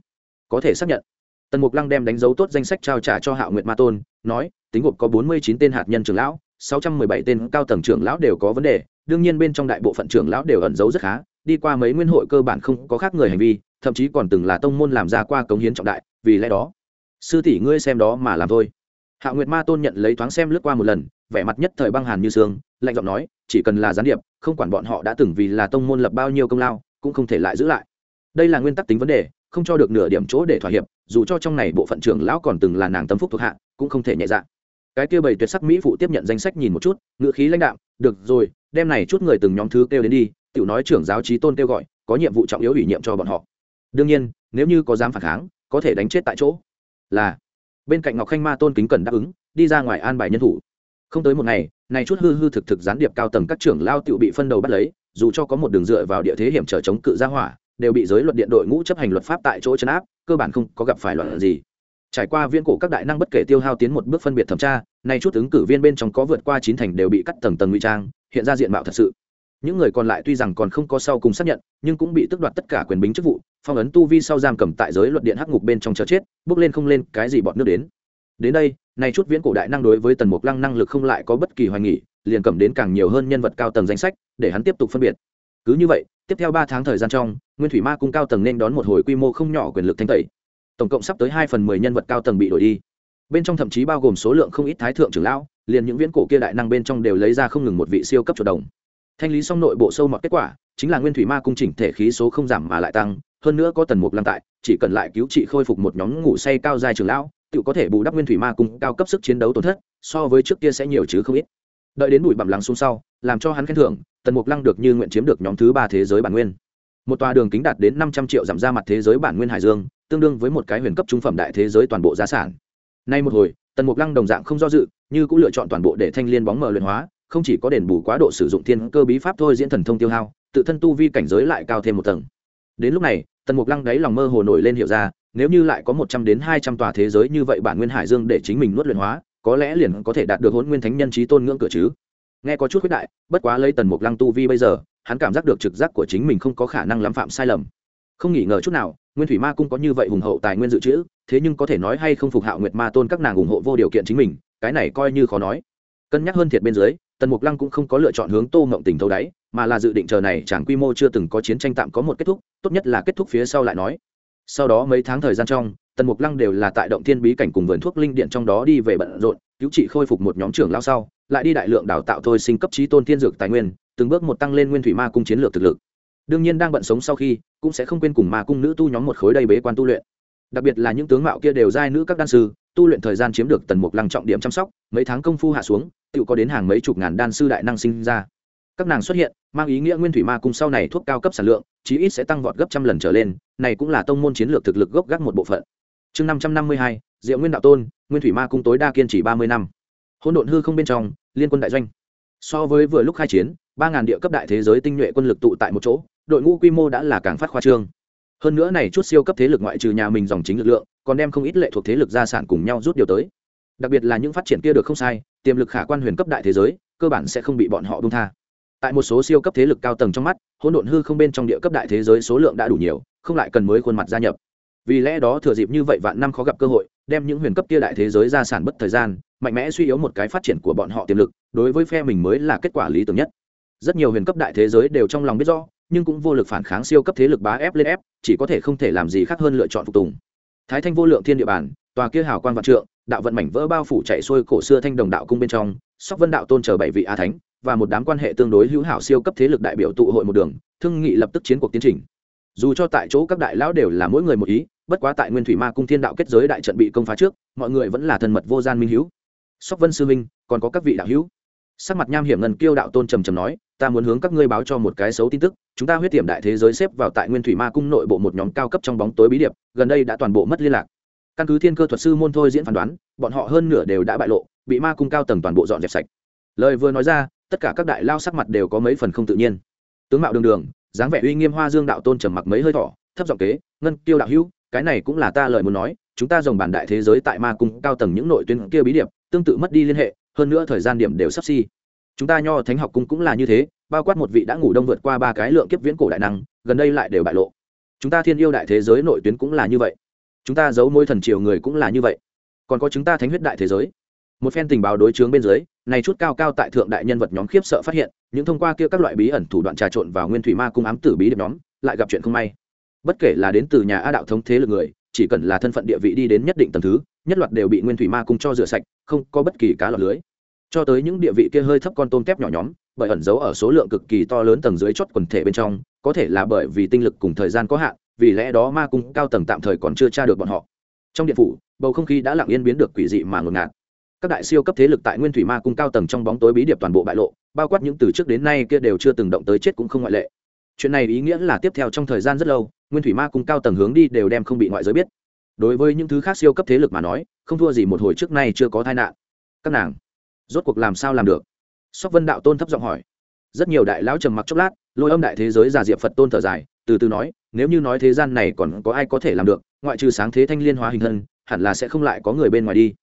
Có thể xác nhận, tần mục lăng đem đánh dấu tốt danh sách trao trả cho hạ nguyệt ma tôn, nói, tính gộp có bốn mươi chín tên hạt nhân trưởng lão, sáu trăm mười bảy tên cao tầng trưởng lão đều có vấn đề, đương nhiên bên trong đại bộ phận trưởng lão đều ẩn giấu rất khá, đi qua mấy nguyên hội cơ bản không có khác người hành vi thậm chí còn từng là tông môn làm ra qua cống hiến trọng đại, vì lẽ đó, sư tỷ ngươi xem đó mà làm thôi. Hạ nguyệt ma tôn nhận lấy thoáng xem lướt qua một lần, vẻ mặt nhất thời băng hàn như sương, lạnh giọng nói, chỉ cần là gián điệp, không quản bọn họ đã từng vì là tông môn lập bao nhiêu công lao, cũng không thể lại giữ lại. Đây là nguyên tắc tính vấn đề, không cho được nửa điểm chỗ để thỏa hiệp, dù cho trong này bộ phận trưởng lão còn từng là nàng tâm phúc thuộc hạ, cũng không thể nhẹ dạ. Cái kia bảy tuyệt sắc mỹ phụ tiếp nhận danh sách nhìn một chút ngựa khí lãnh đạm, được rồi, đem này chút người từng nhóm thứ kêu đến đi, tiểu nói trưởng giáo trí tôn kêu gọi, có nhiệm vụ trọng yếu ủy nhiệm cho bọn họ đương nhiên, nếu như có dám phản kháng, có thể đánh chết tại chỗ. Là, bên cạnh ngọc khanh ma tôn kính cần đáp ứng, đi ra ngoài an bài nhân thủ. Không tới một ngày, này chút hư hư thực thực gián điệp cao tầng các trưởng lao tựu bị phân đầu bắt lấy, dù cho có một đường dựa vào địa thế hiểm trở chống cự gia hỏa, đều bị giới luật điện đội ngũ chấp hành luật pháp tại chỗ chấn áp, cơ bản không có gặp phải loạn gì. Trải qua viên cổ các đại năng bất kể tiêu hao tiến một bước phân biệt thẩm tra nay chút ứng cử viên bên trong có vượt qua chín thành đều bị cắt tầng tầng ngụy trang, hiện ra diện mạo thật sự những người còn lại tuy rằng còn không có sau cùng xác nhận, nhưng cũng bị tước đoạt tất cả quyền bính chức vụ, phong ấn tu vi sau giam cầm tại giới luật điện hắc ngục bên trong chờ chết, bước lên không lên cái gì bọn nước đến. Đến đây, nay chút viễn cổ đại năng đối với tần mục lăng năng lực không lại có bất kỳ hoài nghỉ liền cầm đến càng nhiều hơn nhân vật cao tầng danh sách, để hắn tiếp tục phân biệt. Cứ như vậy, tiếp theo ba tháng thời gian trong, nguyên thủy ma cung cao tầng nên đón một hồi quy mô không nhỏ quyền lực thanh tẩy. Tổng cộng sắp tới hai phần mười nhân vật cao tầng bị đổi đi. Bên trong thậm chí bao gồm số lượng không ít thái thượng trưởng lão, liền những viễn cổ kia đại năng bên trong đều lấy ra không ngừng một vị siêu cấp chủ đồng thanh lý xong nội bộ sâu mọt kết quả, chính là nguyên thủy ma cung chỉnh thể khí số không giảm mà lại tăng, hơn nữa có tần mục lăng tại, chỉ cần lại cứu trị khôi phục một nhóm ngủ say cao dài trường lão, tự có thể bù đắp nguyên thủy ma cung cao cấp sức chiến đấu tổn thất, so với trước kia sẽ nhiều chứ không ít. Đợi đến bụi bặm lắng xuống sau, làm cho hắn khen thưởng, tần mục lăng được như nguyện chiếm được nhóm thứ ba thế giới bản nguyên. Một tòa đường kính đạt đến năm trăm triệu giảm ra mặt thế giới bản nguyên hải dương, tương đương với một cái huyền cấp trung phẩm đại thế giới toàn bộ giá sản. Nay một hồi, tần mục lăng đồng dạng không do dự, như cũng lựa chọn toàn bộ để thanh liên bóng mở luyện hóa không chỉ có đền bù quá độ sử dụng thiên cơ bí pháp thôi diễn thần thông tiêu hao, tự thân tu vi cảnh giới lại cao thêm một tầng. Đến lúc này, tần mục lăng đáy lòng mơ hồ nổi lên hiệu ra, nếu như lại có một trăm đến hai trăm tòa thế giới như vậy bản nguyên hải dương để chính mình nuốt luyện hóa, có lẽ liền có thể đạt được hôn nguyên thánh nhân trí tôn ngưỡng cửa chứ. Nghe có chút khuyết đại, bất quá lấy tần mục lăng tu vi bây giờ, hắn cảm giác được trực giác của chính mình không có khả năng lắm phạm sai lầm. Không nghỉ ngờ chút nào, nguyên thủy ma cung có như vậy hùng hậu tài nguyên dự trữ, thế nhưng có thể nói hay không phục hạo nguyệt ma tôn các nàng ủng hộ vô điều kiện chính mình, cái này coi như khó nói. Cân nhắc hơn thiệt bên dưới tần mục lăng cũng không có lựa chọn hướng tô mộng tình thấu đáy, mà là dự định chờ này chẳng quy mô chưa từng có chiến tranh tạm có một kết thúc, tốt nhất là kết thúc phía sau lại nói. Sau đó mấy tháng thời gian trong, tần mục lăng đều là tại động thiên bí cảnh cùng vườn thuốc linh điện trong đó đi về bận rộn, cứu trị khôi phục một nhóm trưởng lao sau, lại đi đại lượng đào tạo thôi sinh cấp trí tôn thiên dược tài nguyên, từng bước một tăng lên nguyên thủy ma cung chiến lược thực lực. Đương nhiên đang bận sống sau khi, cũng sẽ không quên cùng ma cung nữ tu nhóm một khối đầy bế quan tu luyện. Đặc biệt là những tướng mạo kia đều giai nữ các đan sư, tu luyện thời gian chiếm được tần mục lăng trọng điểm chăm sóc, mấy tháng công phu hạ xuống tự có đến hàng mấy chục ngàn đan sư đại năng sinh ra. Các nàng xuất hiện, mang ý nghĩa nguyên thủy ma cung sau này thuốc cao cấp sản lượng, chí ít sẽ tăng vọt gấp trăm lần trở lên, này cũng là tông môn chiến lược thực lực gốc gác một bộ phận. Chương năm trăm năm mươi hai, diệu nguyên đạo tôn, nguyên thủy ma cung tối đa kiên trì ba mươi năm. Hỗn độn hư không bên trong, liên quân đại doanh. So với vừa lúc khai chiến, ba ngàn địa cấp đại thế giới tinh nhuệ quân lực tụ tại một chỗ, đội ngũ quy mô đã là càng phát khoa trương. Hơn nữa này chút siêu cấp thế lực ngoại trừ nhà mình dòng chính lực lượng, còn đem không ít lệ thuộc thế lực gia sản cùng nhau rút điều tới đặc biệt là những phát triển kia được không sai, tiềm lực khả quan huyền cấp đại thế giới, cơ bản sẽ không bị bọn họ bung tha. Tại một số siêu cấp thế lực cao tầng trong mắt, hỗn độn hư không bên trong địa cấp đại thế giới số lượng đã đủ nhiều, không lại cần mới khuôn mặt gia nhập. Vì lẽ đó thừa dịp như vậy vạn năm khó gặp cơ hội, đem những huyền cấp kia đại thế giới ra sản bất thời gian, mạnh mẽ suy yếu một cái phát triển của bọn họ tiềm lực, đối với phe mình mới là kết quả lý tưởng nhất. Rất nhiều huyền cấp đại thế giới đều trong lòng biết rõ, nhưng cũng vô lực phản kháng siêu cấp thế lực bá ép lên ép, chỉ có thể không thể làm gì khác hơn lựa chọn phục tùng. Thái thanh vô lượng thiên địa bàn tòa kia hào quan vạn trượng đạo vận mảnh vỡ bao phủ chạy xuôi cổ xưa thanh đồng đạo cung bên trong, sóc vân đạo tôn chờ bảy vị a thánh, và một đám quan hệ tương đối hữu hảo siêu cấp thế lực đại biểu tụ hội một đường, thương nghị lập tức chiến cuộc tiến trình. Dù cho tại chỗ các đại lão đều là mỗi người một ý, bất quá tại nguyên thủy ma cung thiên đạo kết giới đại trận bị công phá trước, mọi người vẫn là thân mật vô gian minh hữu sóc vân sư minh còn có các vị đạo hữu. Sắc mặt nham hiểm ngần kiêu đạo tôn trầm trầm nói, ta muốn hướng các ngươi báo cho một cái xấu tin tức, chúng ta huyết tiệm đại thế giới xếp vào tại nguyên thủy ma cung nội bộ một nhóm cao cấp trong bóng tối bí điệp, gần đây đã toàn bộ mất liên lạc căn cứ thiên cơ thuật sư môn thôi diễn phán đoán, bọn họ hơn nửa đều đã bại lộ, bị ma cung cao tầng toàn bộ dọn dẹp sạch. Lời vừa nói ra, tất cả các đại lao sắc mặt đều có mấy phần không tự nhiên. Tướng mạo đường đường, dáng vẻ uy nghiêm hoa dương đạo tôn trầm mặc mấy hơi thỏ thấp giọng kế, ngân, tiêu đạo hữu, cái này cũng là ta lời muốn nói, chúng ta dòng bản đại thế giới tại ma cung cao tầng những nội tuyến kia bí điệp, tương tự mất đi liên hệ, hơn nữa thời gian điểm đều sắp xi、si. chúng ta nho thánh học cung cũng là như thế, bao quát một vị đã ngủ đông vượt qua ba cái lượng kiếp viễn cổ đại năng, gần đây lại đều bại lộ. Chúng ta thiên yêu đại thế giới nội tuyến cũng là như vậy chúng ta giấu môi thần triều người cũng là như vậy. Còn có chúng ta thánh huyết đại thế giới. Một phen tình báo đối chướng bên dưới, này chút cao cao tại thượng đại nhân vật nhóm khiếp sợ phát hiện, những thông qua kia các loại bí ẩn thủ đoạn trà trộn vào nguyên thủy ma cung ám tử bí điệp nhóm, lại gặp chuyện không may. Bất kể là đến từ nhà a đạo thống thế lực người, chỉ cần là thân phận địa vị đi đến nhất định tầng thứ, nhất loạt đều bị nguyên thủy ma cung cho rửa sạch, không có bất kỳ cá lọt lưới. Cho tới những địa vị kia hơi thấp con tôm tép nhỏ nhóm, bởi ẩn giấu ở số lượng cực kỳ to lớn tầng dưới chót quần thể bên trong, có thể là bởi vì tinh lực cùng thời gian có hạn vì lẽ đó ma cung cao tầng tạm thời còn chưa tra được bọn họ. Trong điện phủ, bầu không khí đã lặng yên biến được quỷ dị mà ngột ngạt. Các đại siêu cấp thế lực tại nguyên thủy ma cung cao tầng trong bóng tối bí điệp toàn bộ bại lộ, bao quát những từ trước đến nay kia đều chưa từng động tới chết cũng không ngoại lệ. Chuyện này ý nghĩa là tiếp theo trong thời gian rất lâu, nguyên thủy ma cung cao tầng hướng đi đều đem không bị ngoại giới biết. Đối với những thứ khác siêu cấp thế lực mà nói, không thua gì một hồi trước nay chưa có tai nạn. Các nàng, rốt cuộc làm sao làm được? Sóc vân đạo tôn thấp giọng hỏi rất nhiều đại lão trầm mặc chốc lát, lôi âm đại thế giới giả diệp phật tôn thở dài, từ từ nói, nếu như nói thế gian này còn có ai có thể làm được, ngoại trừ sáng thế thanh liên hóa hình thân, hẳn là sẽ không lại có người bên ngoài đi.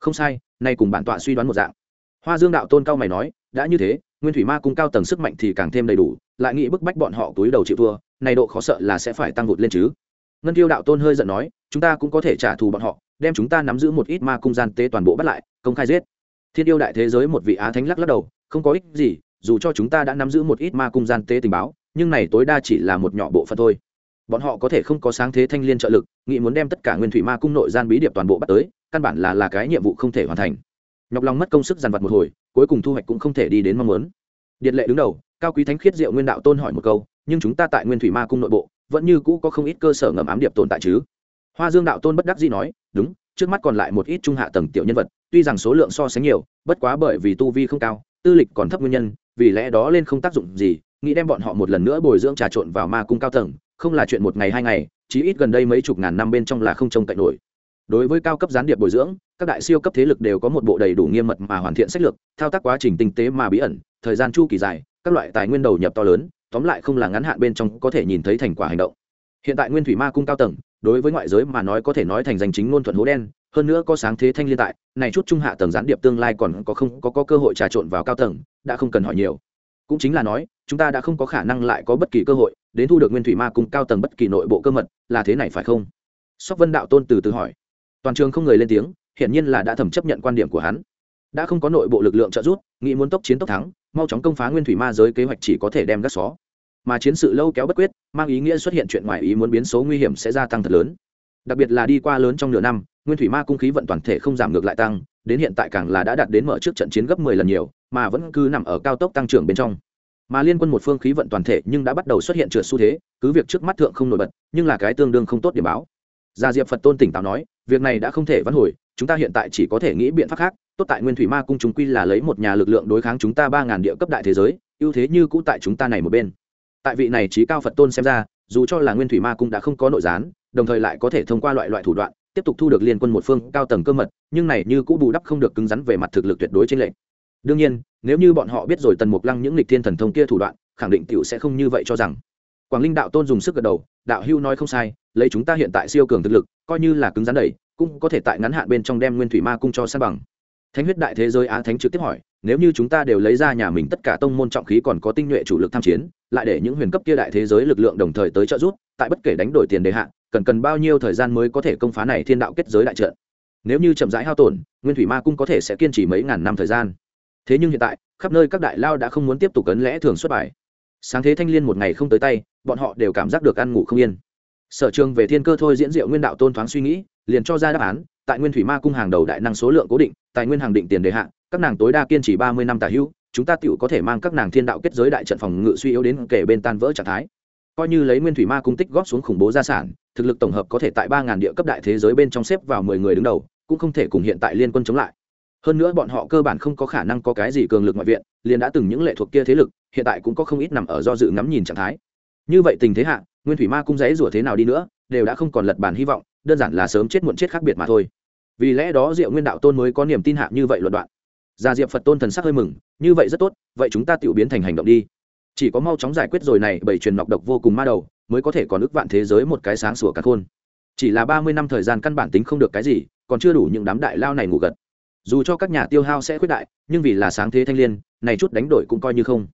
Không sai, nay cùng bản tọa suy đoán một dạng. Hoa dương đạo tôn cao mày nói, đã như thế, nguyên thủy ma cung cao tầng sức mạnh thì càng thêm đầy đủ, lại nghĩ bức bách bọn họ túi đầu chịu thua, này độ khó sợ là sẽ phải tăng vụt lên chứ. Ngân tiêu đạo tôn hơi giận nói, chúng ta cũng có thể trả thù bọn họ, đem chúng ta nắm giữ một ít ma cung gian tế toàn bộ bắt lại, công khai giết. Thiên yêu đại thế giới một vị á thánh lắc lắc đầu, không có ích gì dù cho chúng ta đã nắm giữ một ít ma cung gian tế tình báo, nhưng này tối đa chỉ là một nhỏ bộ phận thôi. Bọn họ có thể không có sáng thế thanh liên trợ lực nghị muốn đem tất cả nguyên thủy ma cung nội gian bí điệp toàn bộ bắt tới, căn bản là là cái nhiệm vụ không thể hoàn thành. Nhọc lòng mất công sức dằn vặt một hồi, cuối cùng thu hoạch cũng không thể đi đến mong muốn. Điện lệ đứng đầu, cao quý thánh khiết diệu nguyên đạo tôn hỏi một câu, nhưng chúng ta tại nguyên thủy ma cung nội bộ, vẫn như cũ có không ít cơ sở ngầm ám điệp tồn tại chứ? Hoa dương đạo tôn bất đắc dĩ nói, đúng, trước mắt còn lại một ít trung hạ tầng tiểu nhân vật, tuy rằng số lượng so sánh nhiều, bất quá bởi vì tu vi không cao, tư lịch còn thấp nguyên nhân vì lẽ đó lên không tác dụng gì, nghĩ đem bọn họ một lần nữa bồi dưỡng trà trộn vào ma cung cao tầng, không là chuyện một ngày hai ngày, chí ít gần đây mấy chục ngàn năm bên trong là không trông cậy nổi. Đối với cao cấp gián điệp bồi dưỡng, các đại siêu cấp thế lực đều có một bộ đầy đủ nghiêm mật mà hoàn thiện sách lược, thao tác quá trình tinh tế mà bí ẩn, thời gian chu kỳ dài, các loại tài nguyên đầu nhập to lớn, tóm lại không là ngắn hạn bên trong có thể nhìn thấy thành quả hành động. Hiện tại nguyên thủy ma cung cao tầng đối với ngoại giới mà nói có thể nói thành danh chính ngôn thuận hố đen hơn nữa có sáng thế thanh liên tại này chút trung hạ tầng gián điệp tương lai còn có không có, có cơ hội trà trộn vào cao tầng đã không cần hỏi nhiều. Cũng chính là nói chúng ta đã không có khả năng lại có bất kỳ cơ hội đến thu được nguyên thủy ma cung cao tầng bất kỳ nội bộ cơ mật là thế này phải không? Sóc vân đạo tôn từ từ hỏi. Toàn trường không người lên tiếng hiển nhiên là đã thẩm chấp nhận quan điểm của hắn. Đã không có nội bộ lực lượng trợ giúp nghĩ muốn tốc chiến tốc thắng mau chóng công phá nguyên thủy ma giới kế hoạch chỉ có thể đem gác xó mà chiến sự lâu kéo bất quyết, mang ý nghĩa xuất hiện chuyện ngoài ý muốn biến số nguy hiểm sẽ gia tăng thật lớn. Đặc biệt là đi qua lớn trong nửa năm, nguyên thủy ma cung khí vận toàn thể không giảm ngược lại tăng, đến hiện tại càng là đã đạt đến mở trước trận chiến gấp mười lần nhiều, mà vẫn cứ nằm ở cao tốc tăng trưởng bên trong. Mà liên quân một phương khí vận toàn thể nhưng đã bắt đầu xuất hiện trượt xu thế, cứ việc trước mắt thượng không nổi bật, nhưng là cái tương đương không tốt điểm báo. Gia diệp phật tôn tỉnh táo nói, việc này đã không thể vãn hồi, chúng ta hiện tại chỉ có thể nghĩ biện pháp khác, tốt tại nguyên thủy ma cung chúng quy là lấy một nhà lực lượng đối kháng chúng ta ba ngàn địa cấp đại thế giới, ưu thế như cũ tại chúng ta này một bên tại vị này trí cao phật tôn xem ra, dù cho là nguyên thủy ma cung đã không có nội gián, đồng thời lại có thể thông qua loại loại thủ đoạn, tiếp tục thu được liên quân một phương cao tầng cơ mật, nhưng này như cũ bù đắp không được cứng rắn về mặt thực lực tuyệt đối trên lệnh đương nhiên, nếu như bọn họ biết rồi tần mục lăng những lịch thiên thần thông kia thủ đoạn, khẳng định t i ể u sẽ không như vậy cho rằng. Quảng linh đạo tôn dùng sức gật đầu, đạo hưu nói không sai, lấy chúng ta hiện tại siêu cường thực lực, coi như là cứng rắn đầy, cũng có thể tại ngắn hạn bên trong đem nguyên thủy ma cung cho sa bằng. Thánh huyết đại thế giới á thánh trực tiếp hỏi nếu như chúng ta đều lấy ra nhà mình tất cả tông môn trọng khí còn có tinh nhuệ chủ lực tham chiến, lại để những huyền cấp kia đại thế giới lực lượng đồng thời tới trợ giúp, tại bất kể đánh đổi tiền đề hạn cần cần bao nhiêu thời gian mới có thể công phá này thiên đạo kết giới đại trận? Nếu như chậm rãi hao tổn, nguyên thủy ma cung có thể sẽ kiên trì mấy ngàn năm thời gian. Thế nhưng hiện tại, khắp nơi các đại lao đã không muốn tiếp tục cấn lẽ thường xuất bài. Sáng thế thanh liên một ngày không tới tay, bọn họ đều cảm giác được ăn ngủ không yên. Sở trường về thiên cơ thôi diễn diệu nguyên đạo tôn thoáng suy nghĩ, liền cho ra đáp án, tại nguyên thủy ma cung hàng đầu đại năng số lượng cố định tài nguyên hàng định tiền đề hạn các nàng tối đa kiên trì ba mươi năm tả hữu, chúng ta tựu có thể mang các nàng thiên đạo kết giới đại trận phòng ngự suy yếu đến kể bên tan vỡ trạng thái. Coi như lấy nguyên thủy ma cung tích góp xuống khủng bố gia sản, thực lực tổng hợp có thể tại ba ngàn địa cấp đại thế giới bên trong xếp vào mười người đứng đầu, cũng không thể cùng hiện tại liên quân chống lại. Hơn nữa bọn họ cơ bản không có khả năng có cái gì cường lực ngoại viện, liền đã từng những lệ thuộc kia thế lực, hiện tại cũng có không ít nằm ở do dự ngắm nhìn trạng thái. Như vậy tình thế hạ, nguyên thủy ma cung giấy rủa thế nào đi nữa, đều đã không còn lật bàn hy vọng, đơn giản là sớm chết muộn chết khác biệt mà thôi. Vì lẽ đó diệu nguyên đạo tôn mới có niềm tin hạ như vậy luận đoạn gia diệp phật tôn thần sắc hơi mừng, như vậy rất tốt, vậy chúng ta tự biến thành hành động đi. Chỉ có mau chóng giải quyết rồi này bảy truyền nọc độc vô cùng ma đầu, mới có thể còn ức vạn thế giới một cái sáng sủa cả khôn. Chỉ là ba mươi năm thời gian căn bản tính không được cái gì, còn chưa đủ những đám đại lao này ngủ gật. Dù cho các nhà tiêu hao sẽ khuyết đại, nhưng vì là sáng thế thanh liên, này chút đánh đổi cũng coi như không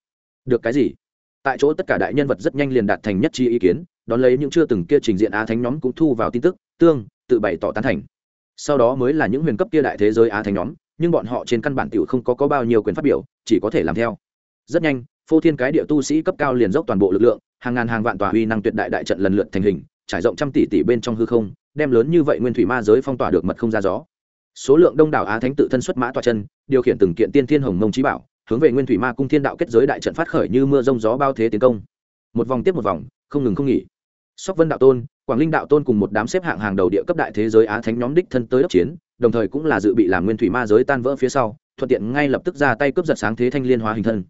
được cái gì. Tại chỗ tất cả đại nhân vật rất nhanh liền đạt thành nhất trí ý kiến, đón lấy những chưa từng kia trình diện á thánh nhóm cũng thu vào tin tức, tương, tự bày tỏ tán thành. Sau đó mới là những huyền cấp kia đại thế giới á thánh nhóm nhưng bọn họ trên căn bản tiểu không có có bao nhiêu quyền phát biểu, chỉ có thể làm theo. Rất nhanh, phô thiên cái địa tu sĩ cấp cao liền dốc toàn bộ lực lượng, hàng ngàn hàng vạn tòa uy năng tuyệt đại đại trận lần lượt thành hình, trải rộng trăm tỷ tỷ bên trong hư không, đem lớn như vậy nguyên thủy ma giới phong tỏa được mật không ra gió. Số lượng đông đảo á thánh tự thân xuất mã tòa chân, điều khiển từng kiện tiên thiên hồng mông chí bảo, hướng về nguyên thủy ma cung thiên đạo kết giới đại trận phát khởi như mưa rông gió bao thế tiến công. Một vòng tiếp một vòng, không ngừng không nghỉ. Sóc vân đạo tôn, quảng linh đạo tôn cùng một đám xếp hạng hàng đầu địa cấp đại thế giới á thánh nhóm đích thân tới đốc chiến đồng thời cũng là dự bị làm nguyên thủy ma giới tan vỡ phía sau, thuận tiện ngay lập tức ra tay cướp giật sáng thế thanh liên hóa hình thân.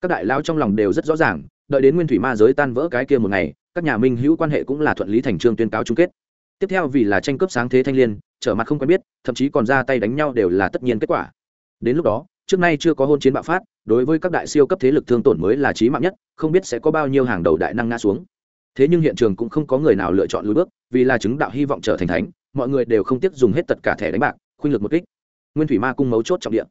Các đại lao trong lòng đều rất rõ ràng, đợi đến nguyên thủy ma giới tan vỡ cái kia một ngày, các nhà minh hữu quan hệ cũng là thuận lý thành trương tuyên cáo chung kết. Tiếp theo vì là tranh cướp sáng thế thanh liên, trở mặt không quen biết, thậm chí còn ra tay đánh nhau đều là tất nhiên kết quả. Đến lúc đó, trước nay chưa có hôn chiến bạo phát, đối với các đại siêu cấp thế lực thương tổn mới là trí mạng nhất, không biết sẽ có bao nhiêu hàng đầu đại năng ngã xuống. Thế nhưng hiện trường cũng không có người nào lựa chọn lùi bước, vì là chứng đạo hy vọng trở thành thánh mọi người đều không tiếc dùng hết tất cả thẻ đánh bạc, khuynh lực một kích. Nguyên thủy ma cung mấu chốt trọng địa.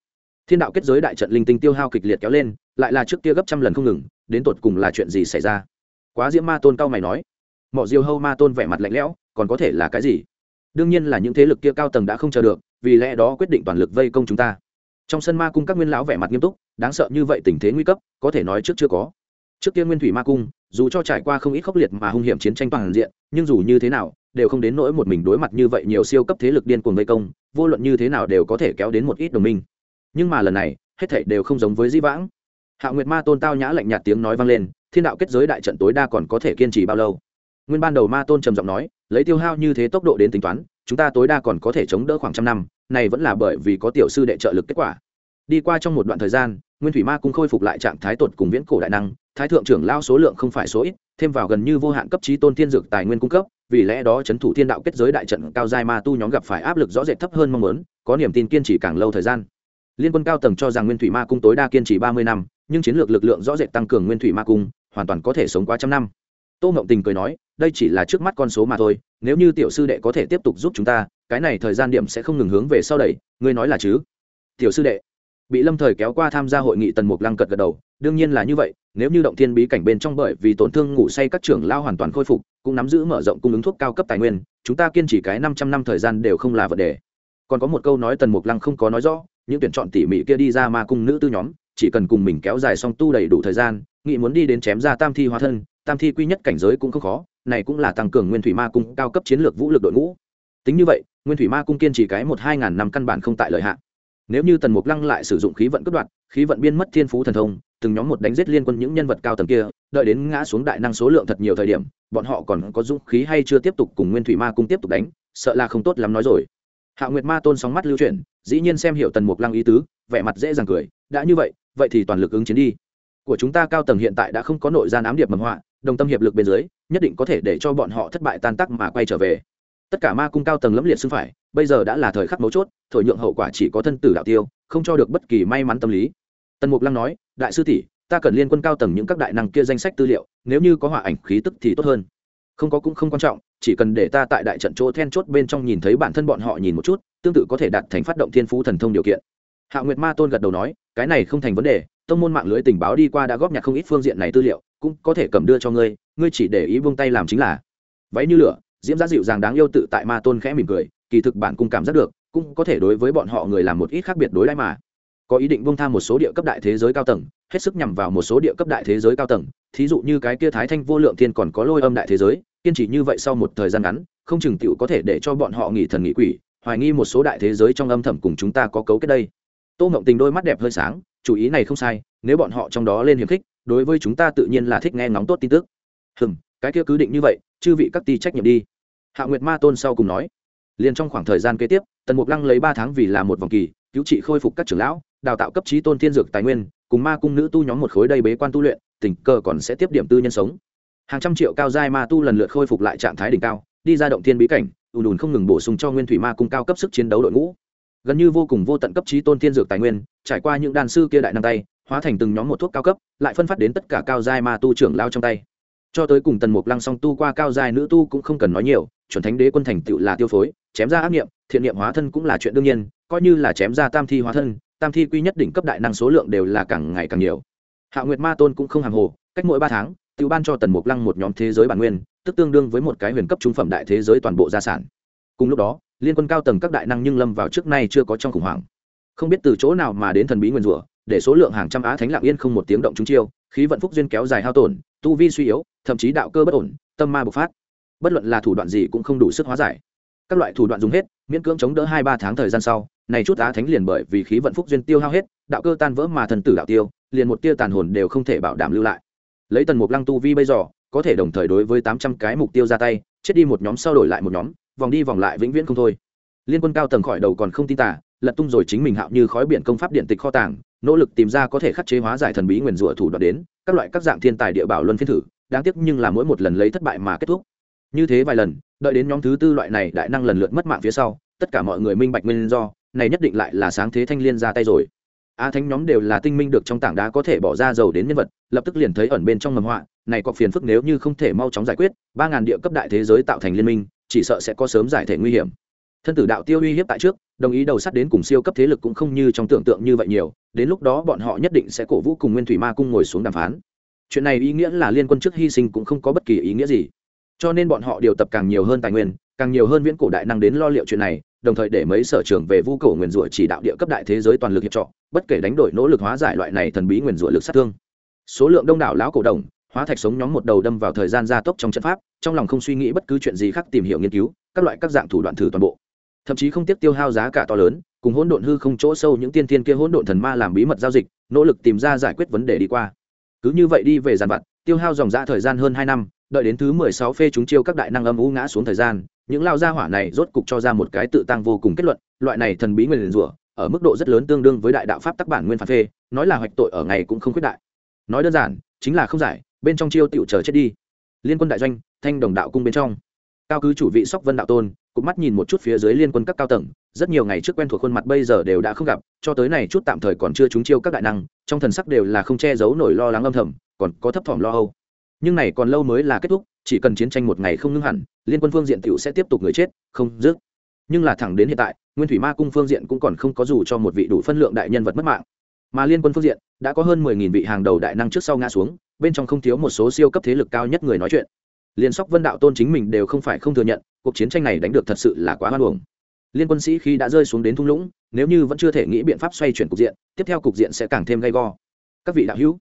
Thiên đạo kết giới đại trận linh tinh tiêu hao kịch liệt kéo lên, lại là trước kia gấp trăm lần không ngừng, đến tột cùng là chuyện gì xảy ra? Quá diễm ma tôn cao mày nói. Mọi diêu hâu ma tôn vẻ mặt lạnh lẽo, còn có thể là cái gì? Đương nhiên là những thế lực kia cao tầng đã không chờ được, vì lẽ đó quyết định toàn lực vây công chúng ta. Trong sân ma cung các nguyên lão vẻ mặt nghiêm túc, đáng sợ như vậy tình thế nguy cấp, có thể nói trước chưa có. Trước kia nguyên thủy ma cung, dù cho trải qua không ít khốc liệt mà hung hiểm chiến tranh toàn diện, nhưng dù như thế nào đều không đến nỗi một mình đối mặt như vậy nhiều siêu cấp thế lực điên cuồng vây công, vô luận như thế nào đều có thể kéo đến một ít đồng minh. Nhưng mà lần này, hết thảy đều không giống với di vãng. Hạ nguyệt ma tôn tao nhã lạnh nhạt tiếng nói vang lên, thiên đạo kết giới đại trận tối đa còn có thể kiên trì bao lâu? Nguyên ban đầu ma tôn trầm giọng nói, lấy tiêu hao như thế tốc độ đến tính toán, chúng ta tối đa còn có thể chống đỡ khoảng trăm năm, này vẫn là bởi vì có tiểu sư đệ trợ lực kết quả. Đi qua trong một đoạn thời gian, nguyên thủy ma cung khôi phục lại trạng thái tột cùng viễn cổ đại năng, thái thượng trưởng lao số lượng không phải số ít, thêm vào gần như vô hạn cấp trí tôn thiên dược tài nguyên cung cấp vì lẽ đó chấn thủ thiên đạo kết giới đại trận cao giai ma tu nhóm gặp phải áp lực rõ rệt thấp hơn mong muốn, có niềm tin kiên trì càng lâu thời gian. Liên quân cao tầng cho rằng nguyên thủy ma cung tối đa kiên trì ba mươi năm, nhưng chiến lược lực lượng rõ rệt tăng cường nguyên thủy ma cung, hoàn toàn có thể sống quá trăm năm. Tô Ngộng tình cười nói, đây chỉ là trước mắt con số mà thôi, nếu như tiểu sư đệ có thể tiếp tục giúp chúng ta, cái này thời gian điểm sẽ không ngừng hướng về sau đẩy, ngươi nói là chứ? Tiểu sư đệ, bị lâm thời kéo qua tham gia hội nghị tần mục lăng cật gật đầu đương nhiên là như vậy, nếu như động thiên bí cảnh bên trong bởi vì tổn thương ngủ say các trưởng lao hoàn toàn khôi phục, cũng nắm giữ mở rộng cung ứng thuốc cao cấp tài nguyên, chúng ta kiên trì cái năm trăm năm thời gian đều không là vấn đề. Còn có một câu nói tần mục lăng không có nói rõ, những tuyển chọn tỉ mỉ kia đi ra ma cung nữ tư nhóm, chỉ cần cùng mình kéo dài xong tu đầy đủ thời gian, nghị muốn đi đến chém ra tam thi hóa thân, tam thi quy nhất cảnh giới cũng không khó, này cũng là tăng cường nguyên thủy ma cung cao cấp chiến lược vũ lực đội ngũ. Tính như vậy, nguyên thủy ma cung kiên trì cái một hai ngàn năm căn bản không tại lợi hạn nếu như tần mục lăng lại sử dụng khí vận cướp đoạt, khí vận biên mất thiên phú thần thông từng nhóm một đánh giết liên quân những nhân vật cao tầng kia đợi đến ngã xuống đại năng số lượng thật nhiều thời điểm bọn họ còn có dũng khí hay chưa tiếp tục cùng nguyên thủy ma cung tiếp tục đánh sợ là không tốt lắm nói rồi. Hạ nguyệt ma tôn sóng mắt lưu chuyển dĩ nhiên xem hiểu tần mục lăng ý tứ vẻ mặt dễ dàng cười đã như vậy vậy thì toàn lực ứng chiến đi. Của chúng ta cao tầng hiện tại đã không có nội gian ám điệp mầm họa đồng tâm hiệp lực bên dưới nhất định có thể để cho bọn họ thất bại tan tắc mà quay trở về tất cả ma cung cao tầng lẫm liệt xưng phải, bây giờ đã là thời khắc mấu chốt, thổi nhượng hậu quả chỉ có thân tử đạo tiêu, không cho được bất kỳ may mắn tâm lý. Tần mục lăng nói, đại sư tỷ, ta cần liên quân cao tầng những các đại năng kia danh sách tư liệu, nếu như có họa ảnh khí tức thì tốt hơn. Không có cũng không quan trọng, chỉ cần để ta tại đại trận chỗ then chốt bên trong nhìn thấy bản thân bọn họ nhìn một chút, tương tự có thể đạt thành phát động thiên phú thần thông điều kiện. Hạ nguyệt ma tôn gật đầu nói, cái này không thành vấn đề, tông môn mạng lưới tình báo đi qua đã góp nhặt không ít phương diện này tư liệu, cũng có thể cầm đưa cho ngươi ngươi chỉ để ý buông tay làm chính là. Váy như lửa diễm giá dịu dàng đáng yêu tự tại ma tôn khẽ mỉm cười, kỳ thực bản cung cảm giác được, cũng có thể đối với bọn họ người làm một ít khác biệt đối đãi mà. Có ý định bông tham một số địa cấp đại thế giới cao tầng, hết sức nhằm vào một số địa cấp đại thế giới cao tầng, thí dụ như cái kia thái thanh vô lượng thiên còn có lôi âm đại thế giới, kiên trì như vậy sau một thời gian ngắn, không chừng tựu có thể để cho bọn họ nghỉ thần nghỉ quỷ, hoài nghi một số đại thế giới trong âm thầm cùng chúng ta có cấu kết đây. Tô ngộng tình đôi mắt đẹp hơi sáng, chủ ý này không sai, nếu bọn họ trong đó lên hiềm khích, đối với chúng ta tự nhiên là thích nghe ngóng tốt tin tức. Hừm, cái kia cứ định như vậy, chư vị các ti trách nhiệm đi hạ nguyệt ma tôn sau cùng nói, liền trong khoảng thời gian kế tiếp, tần mục lăng lấy ba tháng vì là một vòng kỳ, cứu trị khôi phục các trưởng lão, đào tạo cấp trí tôn thiên dược tài nguyên, cùng ma cung nữ tu nhóm một khối đầy bế quan tu luyện, tình cờ còn sẽ tiếp điểm tư nhân sống. Hàng trăm triệu cao giai ma tu lần lượt khôi phục lại trạng thái đỉnh cao, đi ra động thiên bí cảnh, ùn ùn không ngừng bổ sung cho nguyên thủy ma cung cao cấp sức chiến đấu đội ngũ. Gần như vô cùng vô tận cấp trí tôn thiên dược tài nguyên, trải qua những đàn sư kia đại năng tay, hóa thành từng nhóm một thuốc cao cấp, lại phân phát đến tất cả cao giai ma tu trưởng lao trong tay. Cho tới cùng tần mục lăng song tu qua cao giai nữ tu cũng không cần nói nhiều chuẩn thánh đế quân thành tựu là tiêu phối, chém ra ác nghiệm thiện nghiệm hóa thân cũng là chuyện đương nhiên, coi như là chém ra tam thi hóa thân, tam thi quy nhất đỉnh cấp đại năng số lượng đều là càng ngày càng nhiều. Hạ nguyệt ma tôn cũng không hàng hồ, cách mỗi ba tháng, tự ban cho tần mục lăng một nhóm thế giới bản nguyên, tức tương đương với một cái huyền cấp trung phẩm đại thế giới toàn bộ gia sản. Cùng lúc đó, liên quân cao tầng các đại năng nhưng lâm vào trước nay chưa có trong khủng hoảng. Không biết từ chỗ nào mà đến thần bí nguyên rủa, để số lượng hàng trăm á thánh lạng yên không một tiếng động chúng chiêu, khí vận phúc duyên kéo dài hao tổn, tu vi suy yếu, thậm chí đạo cơ bất ổn, tâm ma bộc phát bất luận là thủ đoạn gì cũng không đủ sức hóa giải. Các loại thủ đoạn dùng hết, miễn cưỡng chống đỡ hai ba tháng thời gian sau, này chút á thánh liền bởi vì khí vận phúc duyên tiêu hao hết, đạo cơ tan vỡ mà thần tử đạo tiêu, liền một tia tàn hồn đều không thể bảo đảm lưu lại. Lấy tần mục lăng tu vi bây giờ, có thể đồng thời đối với tám trăm cái mục tiêu ra tay, chết đi một nhóm sau đổi lại một nhóm, vòng đi vòng lại vĩnh viễn không thôi. Liên quân cao tầng khỏi đầu còn không tin tả lật tung rồi chính mình hạo như khói biển công pháp điện tịch kho tàng, nỗ lực tìm ra có thể khắc chế hóa giải thần bí nguyền rủa thủ đoạn đến, các loại các dạng thiên tài địa bảo luân phiên thử, đáng tiếc nhưng là mỗi một lần lấy thất bại mà kết thúc như thế vài lần, đợi đến nhóm thứ tư loại này đại năng lần lượt mất mạng phía sau, tất cả mọi người minh bạch nguyên do, này nhất định lại là sáng thế thanh liên ra tay rồi. A thánh nhóm đều là tinh minh được trong tảng đá có thể bỏ ra dầu đến nhân vật, lập tức liền thấy ẩn bên trong mầm họa, này có phiền phức nếu như không thể mau chóng giải quyết, ba ngàn địa cấp đại thế giới tạo thành liên minh, chỉ sợ sẽ có sớm giải thể nguy hiểm. Thân tử đạo tiêu uy hiếp tại trước, đồng ý đầu sắt đến cùng siêu cấp thế lực cũng không như trong tưởng tượng như vậy nhiều, đến lúc đó bọn họ nhất định sẽ cổ vũ cùng nguyên thủy ma cung ngồi xuống đàm phán. Chuyện này ý nghĩa là liên quân trước hy sinh cũng không có bất kỳ ý nghĩa gì cho nên bọn họ điều tập càng nhiều hơn tài nguyên, càng nhiều hơn viễn cổ đại năng đến lo liệu chuyện này, đồng thời để mấy sở trường về vu cổ nguyền rủa chỉ đạo địa cấp đại thế giới toàn lực hiệp trọ bất kể đánh đổi nỗ lực hóa giải loại này thần bí nguyền rủa lực sát thương. Số lượng đông đảo lão cổ đồng, hóa thạch sống nhóm một đầu đâm vào thời gian gia tốc trong trận pháp, trong lòng không suy nghĩ bất cứ chuyện gì khác tìm hiểu nghiên cứu, các loại các dạng thủ đoạn thử toàn bộ. Thậm chí không tiếp tiêu hao giá cả to lớn, cùng hỗn độn hư không chỗ sâu những tiên tiên kia hỗn độn thần ma làm bí mật giao dịch, nỗ lực tìm ra giải quyết vấn đề đi qua. Cứ như vậy đi về giàn vặt, tiêu hao dòng ra thời gian hơn hai năm đợi đến thứ mười sáu phê chúng chiêu các đại năng âm u ngã xuống thời gian, những lao gia hỏa này rốt cục cho ra một cái tự tăng vô cùng kết luận, loại này thần bí nguyền rủa, ở mức độ rất lớn tương đương với đại đạo pháp tắc bản nguyên phản phê, nói là hoạch tội ở ngày cũng không khuyết đại. Nói đơn giản, chính là không giải, bên trong chiêu tựu chờ chết đi. Liên quân đại doanh, thanh đồng đạo cung bên trong. Cao cứ chủ vị sóc vân đạo tôn, cụp mắt nhìn một chút phía dưới liên quân các cao tầng, rất nhiều ngày trước quen thuộc khuôn mặt bây giờ đều đã không gặp, cho tới này chút tạm thời còn chưa trúng chiêu các đại năng, trong thần sắc đều là không che giấu nổi lo lắng âm thầm, còn có thấp thỏm lo âu nhưng này còn lâu mới là kết thúc, chỉ cần chiến tranh một ngày không ngưng hẳn, liên quân phương diện t sẽ tiếp tục người chết, không dứt. Nhưng là thẳng đến hiện tại, nguyên thủy ma cung phương diện cũng còn không có dù cho một vị đủ phân lượng đại nhân vật mất mạng. Mà liên quân phương diện đã có hơn mười nghìn vị hàng đầu đại năng trước sau ngã xuống, bên trong không thiếu một số siêu cấp thế lực cao nhất người nói chuyện. Liên sóc vân đạo tôn chính mình đều không phải không thừa nhận, cuộc chiến tranh này đánh được thật sự là quá hoan hồng liên quân sĩ khi đã rơi xuống đến thung lũng, nếu như vẫn chưa thể nghĩ biện pháp xoay chuyển cục diện, tiếp theo cục diện sẽ càng thêm gay go. Các vị đạo hữu,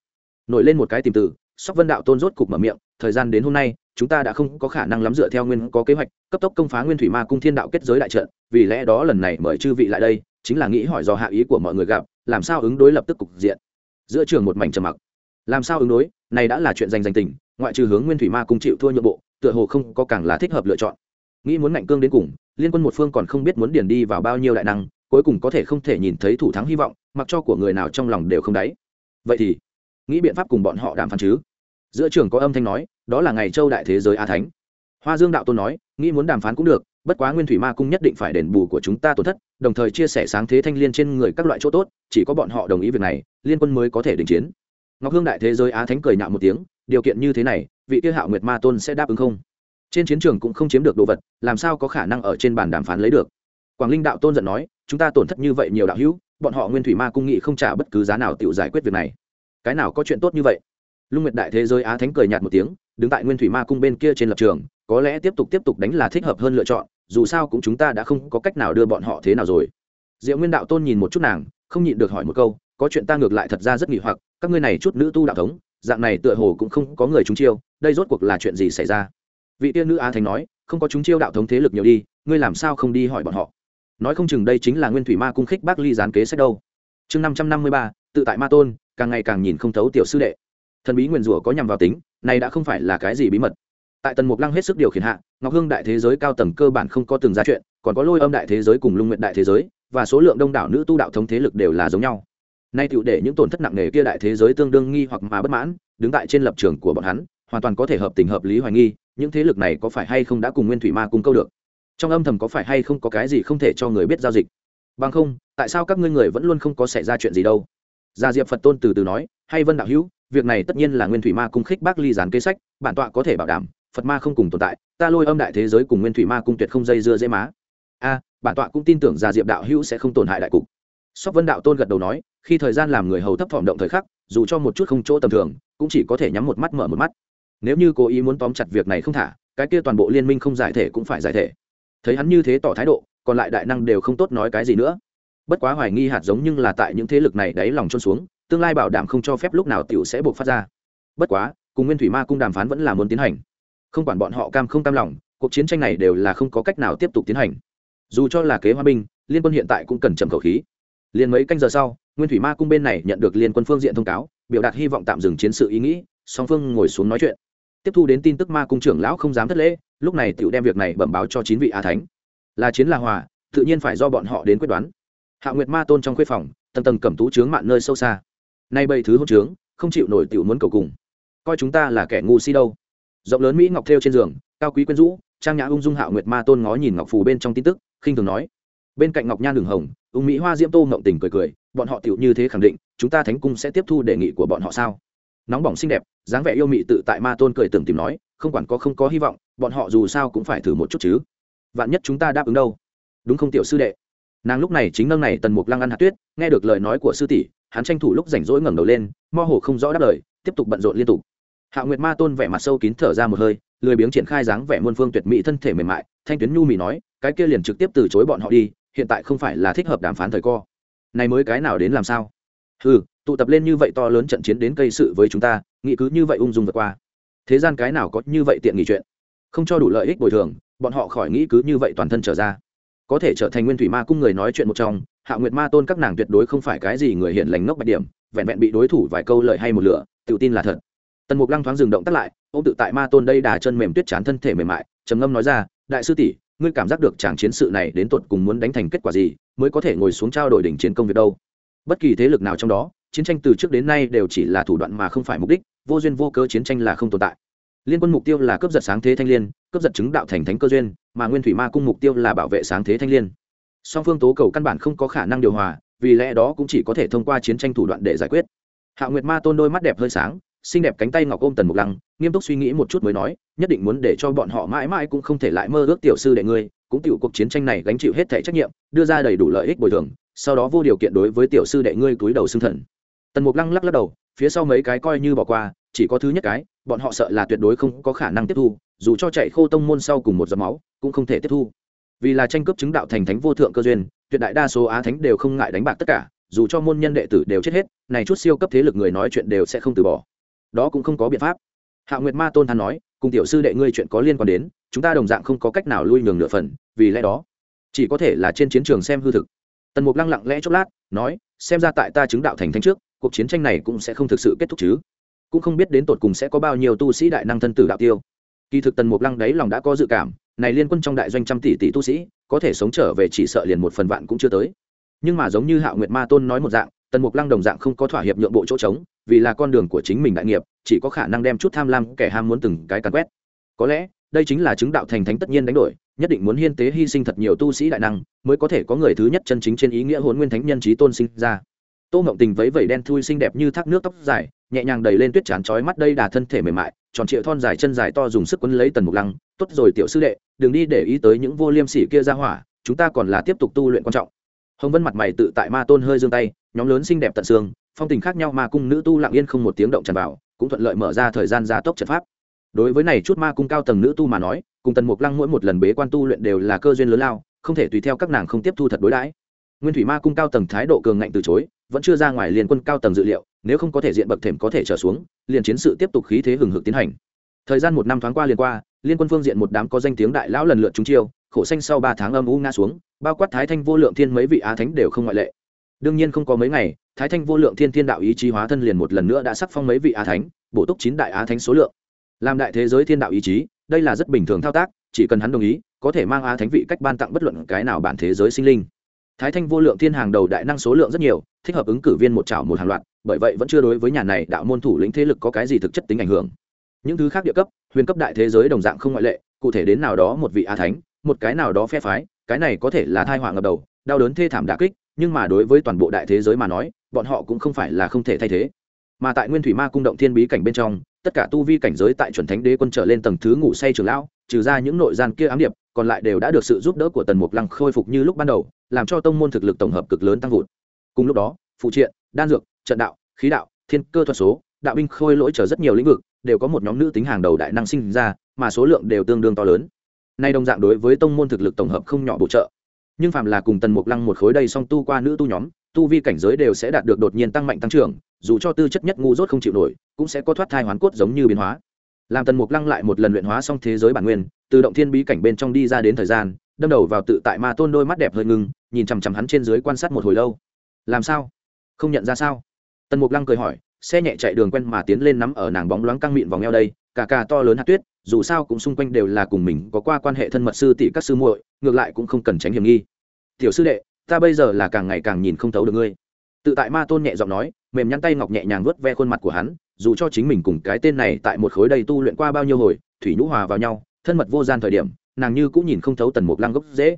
nổi lên một cái tìm từ sóc vân đạo tôn rốt cục mở miệng, thời gian đến hôm nay, chúng ta đã không có khả năng lắm dựa theo nguyên, có kế hoạch, cấp tốc công phá nguyên thủy ma cung thiên đạo kết giới đại trận, vì lẽ đó lần này mời chư vị lại đây, chính là nghĩ hỏi do hạ ý của mọi người gặp, làm sao ứng đối lập tức cục diện? Giữa trường một mảnh trầm mặc. Làm sao ứng đối? Này đã là chuyện danh danh tình, ngoại trừ hướng nguyên thủy ma cung chịu thua nhượng bộ, tựa hồ không có càng là thích hợp lựa chọn. Nghĩ muốn ngạnh cương đến cùng, liên quân một phương còn không biết muốn điền đi vào bao nhiêu đại năng, cuối cùng có thể không thể nhìn thấy thủ thắng hy vọng, mặc cho của người nào trong lòng đều không đáy. Vậy thì nghĩ biện pháp cùng bọn họ đàm phán chứ? Giữa trường có âm thanh nói, đó là ngày châu đại thế giới a thánh. Hoa dương đạo tôn nói, nghĩ muốn đàm phán cũng được, bất quá nguyên thủy ma cung nhất định phải đền bù của chúng ta tổn thất, đồng thời chia sẻ sáng thế thanh liên trên người các loại chỗ tốt, chỉ có bọn họ đồng ý việc này, liên quân mới có thể đình chiến. Ngọc hương đại thế giới á thánh cười nhạo một tiếng, điều kiện như thế này, vị tiêu hạo nguyệt ma tôn sẽ đáp ứng không? Trên chiến trường cũng không chiếm được đồ vật, làm sao có khả năng ở trên bàn đàm phán lấy được? Quảng linh đạo tôn giận nói, chúng ta tổn thất như vậy nhiều đạo hữu, bọn họ nguyên thủy ma cung nghị không trả bất cứ giá nào tự giải quyết việc này cái nào có chuyện tốt như vậy? Lung nguyệt đại thế giới á thánh cười nhạt một tiếng, đứng tại nguyên thủy ma cung bên kia trên lập trường, có lẽ tiếp tục tiếp tục đánh là thích hợp hơn lựa chọn, dù sao cũng chúng ta đã không có cách nào đưa bọn họ thế nào rồi. Diệu nguyên đạo tôn nhìn một chút nàng, không nhịn được hỏi một câu, có chuyện ta ngược lại thật ra rất nghỉ hoặc, các ngươi này chút nữ tu đạo thống, dạng này tựa hồ cũng không có người chúng chiêu, đây rốt cuộc là chuyện gì xảy ra? Vị tiên nữ á thánh nói, không có chúng chiêu đạo thống thế lực nhiều đi, ngươi làm sao không đi hỏi bọn họ? Nói không chừng đây chính là nguyên thủy ma cung khích bác ly gián kế sách đâu. Chương năm trăm năm mươi ba tự tại ma tôn, càng ngày càng nhìn không thấu tiểu sư đệ. Thần bí nguyền rủa có nhằm vào tính, này đã không phải là cái gì bí mật. Tại tần mục lăng hết sức điều khiển hạ, ngọc hương đại thế giới cao tầng cơ bản không có từng ra chuyện, còn có lôi âm đại thế giới cùng lung nguyện đại thế giới, và số lượng đông đảo nữ tu đạo thống thế lực đều là giống nhau. Nay tựu để những tổn thất nặng nề kia đại thế giới tương đương nghi hoặc mà bất mãn, đứng tại trên lập trường của bọn hắn, hoàn toàn có thể hợp tình hợp lý hoài nghi, những thế lực này có phải hay không đã cùng nguyên thủy ma cung câu được. Trong âm thầm có phải hay không có cái gì không thể cho người biết giao dịch. Bằng không, tại sao các ngươi người vẫn luôn không có xảy ra chuyện gì đâu? Gia diệp phật tôn từ từ nói, hay vân đạo hữu, việc này tất nhiên là nguyên thủy ma cung khích bác ly gián kế sách, bản tọa có thể bảo đảm, phật ma không cùng tồn tại, ta lôi âm đại thế giới cùng nguyên thủy ma cung tuyệt không dây dưa dễ má. A, bản tọa cũng tin tưởng gia diệp đạo hữu sẽ không tổn hại đại cục. Sóc vân đạo tôn gật đầu nói, khi thời gian làm người hầu thấp thỏm động thời khắc, dù cho một chút không chỗ tầm thường, cũng chỉ có thể nhắm một mắt mở một mắt. Nếu như cố ý muốn tóm chặt việc này không thả, cái kia toàn bộ liên minh không giải thể cũng phải giải thể. Thấy hắn như thế tỏ thái độ, còn lại đại năng đều không tốt nói cái gì nữa bất quá hoài nghi hạt giống nhưng là tại những thế lực này đáy lòng trôn xuống, tương lai bảo đảm không cho phép lúc nào tiểu sẽ buộc phát ra. Bất quá, cùng nguyên thủy ma cung đàm phán vẫn là muốn tiến hành. Không quản bọn họ cam không cam lòng, cuộc chiến tranh này đều là không có cách nào tiếp tục tiến hành. Dù cho là kế hòa binh, liên quân hiện tại cũng cần trầm khẩu khí. Liền mấy canh giờ sau, nguyên thủy ma cung bên này nhận được liên quân phương diện thông cáo, biểu đạt hy vọng tạm dừng chiến sự ý nghĩ, song phương ngồi xuống nói chuyện. Tiếp thu đến tin tức ma cung trưởng lão không dám thất lễ, lúc này tựu đem việc này bẩm báo cho chín vị a thánh. Là chiến là hòa, tự nhiên phải do bọn họ đến quyết đoán hạ nguyệt ma tôn trong khuê phòng, tầng tầng cầm tú trướng mạn nơi sâu xa. Nay bầy thứ hôn trướng không chịu nổi tiểu muốn cầu cùng. Coi chúng ta là kẻ ngu si đâu. Rộng lớn mỹ ngọc thêu trên giường, cao quý quyến rũ, trang nhã ung dung hạo nguyệt ma tôn ngó nhìn ngọc phù bên trong tin tức, khinh thường nói. Bên cạnh ngọc nhan đường hồng, ung mỹ hoa diễm tô ngộng tình cười cười, bọn họ tiểu như thế khẳng định, chúng ta thánh cung sẽ tiếp thu đề nghị của bọn họ sao? Nóng bỏng xinh đẹp, dáng vẻ yêu mị tự tại ma tôn cười tưởng tìm nói, không quản có không có hy vọng, bọn họ dù sao cũng phải thử một chút chứ. Vạn nhất chúng ta đáp ứng đâu? Đúng không tiểu sư đệ? Nàng lúc này chính nâng này tần mục lăng ăn hạt tuyết, nghe được lời nói của sư tỷ, hắn tranh thủ lúc rảnh rỗi ngẩng đầu lên mo hồ không rõ đáp lời, tiếp tục bận rộn liên tục. Hạ nguyệt ma tôn vẻ mặt sâu kín thở ra một hơi, lười biếng triển khai dáng vẻ muôn phương tuyệt mỹ thân thể mềm mại, thanh tuyến nhu mì nói, cái kia liền trực tiếp từ chối bọn họ đi, hiện tại không phải là thích hợp đàm phán thời co này mới cái nào đến làm sao? Ừ tụ tập lên như vậy to lớn trận chiến đến cây sự với chúng ta, nghĩ cứ như vậy ung dung vượt qua. Thế gian cái nào có như vậy tiện nghỉ chuyện? Không cho đủ lợi ích bồi thường, bọn họ khỏi nghĩ cứ như vậy toàn thân trở ra có thể trở thành nguyên thủy ma cung người nói chuyện một trong, hạ nguyệt ma tôn các nàng tuyệt đối không phải cái gì người hiện lành ngốc bạch điểm, vẹn vẹn bị đối thủ vài câu lời hay một lửa, tự tin là thật. Tần mục lăng thoáng dừng động tắt lại ô tự tại ma tôn đây đà chân mềm tuyết chán thân thể mềm mại, trầm ngâm nói ra, đại sư tỷ, ngươi cảm giác được chàng chiến sự này đến tột cùng muốn đánh thành kết quả gì, mới có thể ngồi xuống trao đổi đỉnh chiến công việc đâu? Bất kỳ thế lực nào trong đó, chiến tranh từ trước đến nay đều chỉ là thủ đoạn mà không phải mục đích, vô duyên vô cớ chiến tranh là không tồn tại. Liên quân mục tiêu là cướp giật sáng thế thanh liên, cướp giật chứng đạo thành thánh cơ duyên mà nguyên thủy ma cung mục tiêu là bảo vệ sáng thế thanh liên. Song phương tố cầu căn bản không có khả năng điều hòa, vì lẽ đó cũng chỉ có thể thông qua chiến tranh thủ đoạn để giải quyết. Hạ nguyệt ma tôn đôi mắt đẹp hơi sáng, xinh đẹp cánh tay ngọc ôm tần mục lăng, nghiêm túc suy nghĩ một chút mới nói, nhất định muốn để cho bọn họ mãi mãi cũng không thể lại mơ ước tiểu sư đệ ngươi, cũng chịu cuộc chiến tranh này gánh chịu hết thể trách nhiệm, đưa ra đầy đủ lợi ích bồi thường, sau đó vô điều kiện đối với tiểu sư đệ ngươi túi đầu xưng thần. Tần mục lăng lắc lắc đầu phía sau mấy cái coi như bỏ qua, chỉ có thứ nhất cái, bọn họ sợ là tuyệt đối không có khả năng tiếp thu, dù cho chạy khô tông môn sau cùng một giọt máu, cũng không thể tiếp thu. Vì là tranh cướp chứng đạo thành thánh vô thượng cơ duyên, tuyệt đại đa số á thánh đều không ngại đánh bạc tất cả, dù cho môn nhân đệ tử đều chết hết, này chút siêu cấp thế lực người nói chuyện đều sẽ không từ bỏ. Đó cũng không có biện pháp. Hạ nguyệt ma tôn thắn nói, cùng tiểu sư đệ ngươi chuyện có liên quan đến, chúng ta đồng dạng không có cách nào lui nhường nửa phần, vì lẽ đó, chỉ có thể là trên chiến trường xem hư thực. Tần mục lăng lặng lẽ chốc lát, nói, xem ra tại ta chứng đạo thành thánh trước cuộc chiến tranh này cũng sẽ không thực sự kết thúc chứ. Cũng không biết đến tột cùng sẽ có bao nhiêu tu sĩ đại năng thân tử đạo tiêu. Kỳ thực tần mục lăng đấy lòng đã có dự cảm, này liên quân trong đại doanh trăm tỷ tỷ tu sĩ, có thể sống trở về chỉ sợ liền một phần vạn cũng chưa tới. Nhưng mà giống như hạo nguyệt ma tôn nói một dạng, tần mục lăng đồng dạng không có thỏa hiệp nhượng bộ chỗ trống, vì là con đường của chính mình đại nghiệp, chỉ có khả năng đem chút tham lam kẻ ham muốn từng cái càn quét. Có lẽ, đây chính là chứng đạo thành thánh tất nhiên đánh đổi, nhất định muốn hiên tế hy sinh thật nhiều tu sĩ đại năng, mới có thể có người thứ nhất chân chính trên ý nghĩa hôn nguyên thánh nhân trí tôn sinh ra tô mộng tình vấy vẩy đen thui xinh đẹp như thác nước tóc dài, nhẹ nhàng đầy lên tuyết chán chói mắt đây đà thân thể mềm mại, tròn trịa thon dài chân dài to dùng sức quấn lấy tần mục lăng, tốt rồi tiểu sư đệ, đừng đi để ý tới những vô liêm sỉ kia ra hỏa, chúng ta còn là tiếp tục tu luyện quan trọng. Hồng vân mặt mày tự tại ma tôn hơi giương tay, nhóm lớn xinh đẹp tận xương, phong tình khác nhau mà cung nữ tu lặng yên không một tiếng động tràn vào, cũng thuận lợi mở ra thời gian gia tốc trận pháp. Đối với này chút ma cung cao tầng nữ tu mà nói, cùng tần mục lăng mỗi một lần bế quan tu luyện đều là cơ duyên lớn lao, không thể tùy theo các nàng không tiếp thu thật đối đãi. Nguyên thủy ma cung cao tầng thái độ cường ngạnh từ chối vẫn chưa ra ngoài liên quân cao tầng dự liệu, nếu không có thể diện bậc thềm có thể trở xuống, liền chiến sự tiếp tục khí thế hừng hực tiến hành. Thời gian một năm thoáng qua liền qua, liên quân phương diện một đám có danh tiếng đại lão lần lượt trúng chiêu, khổ xanh sau ba tháng âm u ngã xuống, bao quát thái thanh vô lượng thiên mấy vị á thánh đều không ngoại lệ. Đương nhiên không có mấy ngày, thái thanh vô lượng thiên thiên đạo ý chí hóa thân liền một lần nữa đã sắc phong mấy vị á thánh, bổ túc chín đại á thánh số lượng. Làm đại thế giới thiên đạo ý chí, đây là rất bình thường thao tác, chỉ cần hắn đồng ý, có thể mang á thánh vị cách ban tặng bất luận cái nào bản thế giới sinh linh thái thanh vô lượng thiên hàng đầu đại năng số lượng rất nhiều, thích hợp ứng cử viên một chảo một hàng loạt, bởi vậy vẫn chưa đối với nhà này đạo môn thủ lĩnh thế lực có cái gì thực chất tính ảnh hưởng. Những thứ khác địa cấp, huyền cấp đại thế giới đồng dạng không ngoại lệ, cụ thể đến nào đó một vị a thánh, một cái nào đó phe phái, cái này có thể là thai họa ngập đầu, đau đớn thê thảm đà kích, nhưng mà đối với toàn bộ đại thế giới mà nói, bọn họ cũng không phải là không thể thay thế. Mà tại nguyên thủy ma cung động thiên bí cảnh bên trong, tất cả tu vi cảnh giới tại chuẩn thánh đế quân trở lên tầng thứ ngủ say trường lão, trừ ra những nội gian kia ám điệp còn lại đều đã được sự giúp đỡ của tần mục lăng khôi phục như lúc ban đầu, làm cho tông môn thực lực tổng hợp cực lớn tăng vụt. Cùng lúc đó, phụ triện, đan dược, trận đạo, khí đạo, thiên cơ thuật số, đạo binh khôi lỗi trở rất nhiều lĩnh vực, đều có một nhóm nữ tính hàng đầu đại năng sinh ra, mà số lượng đều tương đương to lớn. Nay đồng dạng đối với tông môn thực lực tổng hợp không nhỏ bổ trợ. Nhưng phạm là cùng tần mục lăng một khối đây song tu qua nữ tu nhóm, tu vi cảnh giới đều sẽ đạt được đột nhiên tăng mạnh tăng trưởng, dù cho tư chất nhất ngu dốt không chịu nổi, cũng sẽ có thoát thai hoán cốt giống như biến hóa làm tần mục lăng lại một lần luyện hóa xong thế giới bản nguyên, từ động thiên bí cảnh bên trong đi ra đến thời gian, đâm đầu vào tự tại ma tôn đôi mắt đẹp hơi ngưng, nhìn chằm chằm hắn trên dưới quan sát một hồi lâu. Làm sao? Không nhận ra sao? Tần mục lăng cười hỏi, xe nhẹ chạy đường quen mà tiến lên nắm ở nàng bóng loáng căng mịn vòng eo đây, cả cả to lớn hạt tuyết, dù sao cũng xung quanh đều là cùng mình có qua quan hệ thân mật sư tỷ các sư muội, ngược lại cũng không cần tránh hiểm nghi. Tiểu sư đệ, ta bây giờ là càng ngày càng nhìn không thấu được ngươi tự tại ma tôn nhẹ giọng nói, mềm nhăn tay ngọc nhẹ nhàng vớt ve khuôn mặt của hắn, dù cho chính mình cùng cái tên này tại một khối đầy tu luyện qua bao nhiêu hồi, thủy nhũ hòa vào nhau, thân mật vô gian thời điểm, nàng như cũng nhìn không thấu tần mục lăng gốc dễ.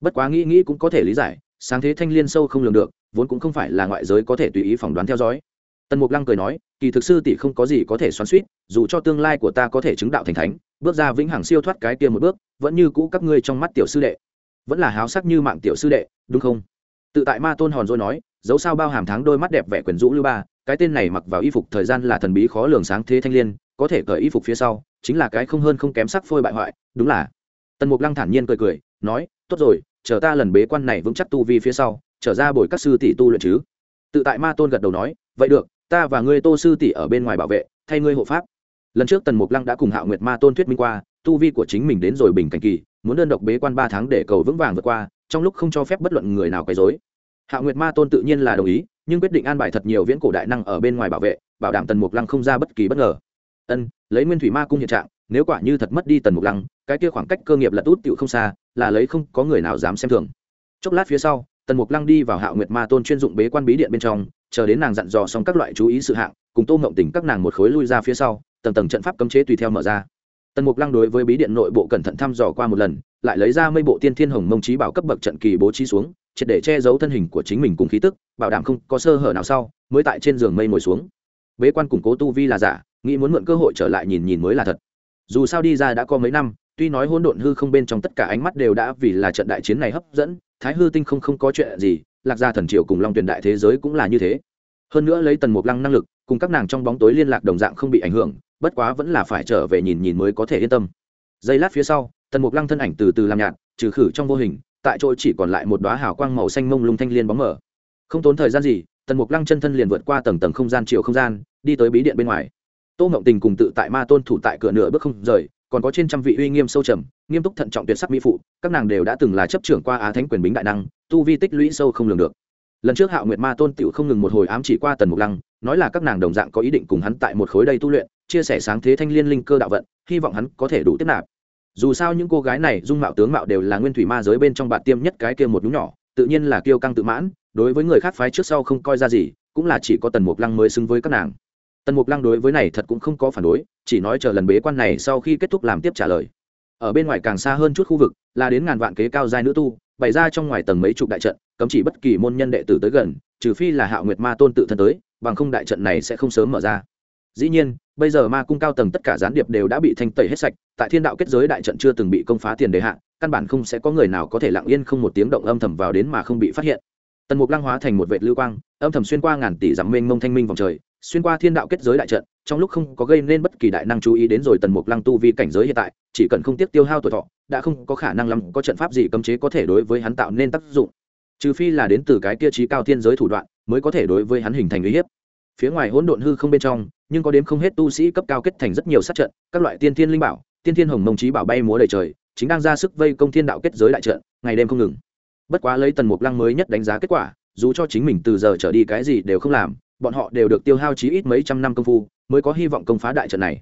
Bất quá nghĩ nghĩ cũng có thể lý giải, sáng thế thanh liên sâu không lường được, vốn cũng không phải là ngoại giới có thể tùy ý phỏng đoán theo dõi. Tần mục lăng cười nói, kỳ thực sư tỷ không có gì có thể xoắn suýt dù cho tương lai của ta có thể chứng đạo thành thánh, bước ra vĩnh hằng siêu thoát cái kia một bước, vẫn như cũ các ngươi trong mắt tiểu sư đệ. Vẫn là háo sắc như mạng tiểu sư đệ, đúng không? Tự tại ma tôn hòn rồi nói dẫu sao bao hàm tháng đôi mắt đẹp vẻ quyển rũ lưu ba, cái tên này mặc vào y phục thời gian là thần bí khó lường sáng thế thanh liên, có thể cởi y phục phía sau, chính là cái không hơn không kém sắc phôi bại hoại, đúng là. Tần mục lăng thản nhiên cười cười, nói, tốt rồi, chờ ta lần bế quan này vững chắc tu vi phía sau, trở ra bồi các sư tỷ tu luyện chứ. Tự tại ma tôn gật đầu nói, vậy được, ta và ngươi tô sư tỷ ở bên ngoài bảo vệ, thay ngươi hộ pháp. Lần trước tần mục lăng đã cùng hạo nguyệt ma tôn thuyết minh qua, tu vi của chính mình đến rồi bình cảnh kỳ, muốn đơn độc bế quan ba tháng để cầu vững vàng vượt qua, trong lúc không cho phép bất luận người nào quấy rối hạ nguyệt ma tôn tự nhiên là đồng ý, nhưng quyết định an bài thật nhiều viễn cổ đại năng ở bên ngoài bảo vệ, bảo đảm tần mục lăng không ra bất kỳ bất ngờ. Ân, lấy nguyên thủy ma cung hiện trạng, nếu quả như thật mất đi tần mục lăng, cái kia khoảng cách cơ nghiệp lật út tựu không xa, là lấy không có người nào dám xem thường. Chốc lát phía sau, tần mục lăng đi vào hạ nguyệt ma tôn chuyên dụng bế quan bí điện bên trong, chờ đến nàng dặn dò xong các loại chú ý sự hạng, cùng tô ngộng tỉnh các nàng một khối lui ra phía sau, tầng tầng trận pháp cấm chế tùy theo mở ra. Tần mục lăng đối với bí điện nội bộ cẩn thận thăm dò qua một lần, lại lấy ra mây bộ tiên thiên hồng mông trí bảo cấp bậc trận kỳ bố trí xuống triệt để che giấu thân hình của chính mình cùng khí tức, bảo đảm không có sơ hở nào sau, mới tại trên giường mây ngồi xuống. Bế quan củng cố tu vi là giả, nghĩ muốn mượn cơ hội trở lại nhìn nhìn mới là thật. Dù sao đi ra đã có mấy năm, tuy nói hỗn độn hư không bên trong tất cả ánh mắt đều đã vì là trận đại chiến này hấp dẫn, thái hư tinh không không có chuyện gì, lạc gia thần triều cùng long tuyền đại thế giới cũng là như thế. Hơn nữa lấy tần mục lăng năng lực, cùng các nàng trong bóng tối liên lạc đồng dạng không bị ảnh hưởng, bất quá vẫn là phải trở về nhìn nhìn mới có thể yên tâm. Giây lát phía sau, tần mục lăng thân ảnh từ từ làm nhạt, trừ khử trong vô hình tại chỗ chỉ còn lại một đoá hào quang màu xanh mông lung thanh liên bóng mở không tốn thời gian gì, tần mục lăng chân thân liền vượt qua tầng tầng không gian chiều không gian, đi tới bí điện bên ngoài. Tô ngộng tình cùng tự tại ma tôn thủ tại cửa nửa bước không rời, còn có trên trăm vị uy nghiêm sâu trầm, nghiêm túc thận trọng tuyệt sắc mỹ phụ, các nàng đều đã từng là chấp trưởng qua á thánh quyền bính đại năng, tu vi tích lũy sâu không lường được. Lần trước hạo nguyệt ma tôn tựu không ngừng một hồi ám chỉ qua tần mục lăng, nói là các nàng đồng dạng có ý định cùng hắn tại một khối đây tu luyện, chia sẻ sáng thế thanh liên linh cơ đạo vận, hy vọng hắn có thể đủ tiếp nạp dù sao những cô gái này dung mạo tướng mạo đều là nguyên thủy ma giới bên trong bạn tiêm nhất cái kia một nhúng nhỏ, tự nhiên là kiêu căng tự mãn, đối với người khác phái trước sau không coi ra gì, cũng là chỉ có tần mục lăng mới xứng với các nàng. Tần mục lăng đối với này thật cũng không có phản đối, chỉ nói chờ lần bế quan này sau khi kết thúc làm tiếp trả lời. Ở bên ngoài càng xa hơn chút khu vực, là đến ngàn vạn kế cao giai nữ tu, bày ra trong ngoài tầng mấy chục đại trận, cấm chỉ bất kỳ môn nhân đệ tử tới gần, trừ phi là hạo nguyệt ma tôn tự thân tới, bằng không đại trận này sẽ không sớm mở ra dĩ nhiên, bây giờ ma cung cao tầng tất cả gián điệp đều đã bị thanh tẩy hết sạch, tại thiên đạo kết giới đại trận chưa từng bị công phá tiền đề hạn căn bản không sẽ có người nào có thể lặng yên không một tiếng động âm thầm vào đến mà không bị phát hiện. Tần mục lăng hóa thành một vệ lưu quang, âm thầm xuyên qua ngàn tỷ dặm mênh mông thanh minh vòng trời, xuyên qua thiên đạo kết giới đại trận, trong lúc không có gây nên bất kỳ đại năng chú ý đến rồi tần mục lăng tu vi cảnh giới hiện tại, chỉ cần không tiếc tiêu hao tuổi thọ, đã không có khả năng lắm có trận pháp gì cấm chế có thể đối với hắn tạo nên tác dụng. Trừ phi là đến từ cái tiêu chí cao thiên giới thủ đoạn, mới có thể đối với hắn hình thành uy hiếp phía ngoài hỗn độn hư không bên trong, nhưng có đến không hết tu sĩ cấp cao kết thành rất nhiều sát trận, các loại tiên thiên linh bảo, tiên thiên hồng mông trí bảo bay múa đầy trời, chính đang ra sức vây công thiên đạo kết giới đại trận, ngày đêm không ngừng. Bất quá lấy tần mục lăng mới nhất đánh giá kết quả, dù cho chính mình từ giờ trở đi cái gì đều không làm, bọn họ đều được tiêu hao chí ít mấy trăm năm công phu, mới có hy vọng công phá đại trận này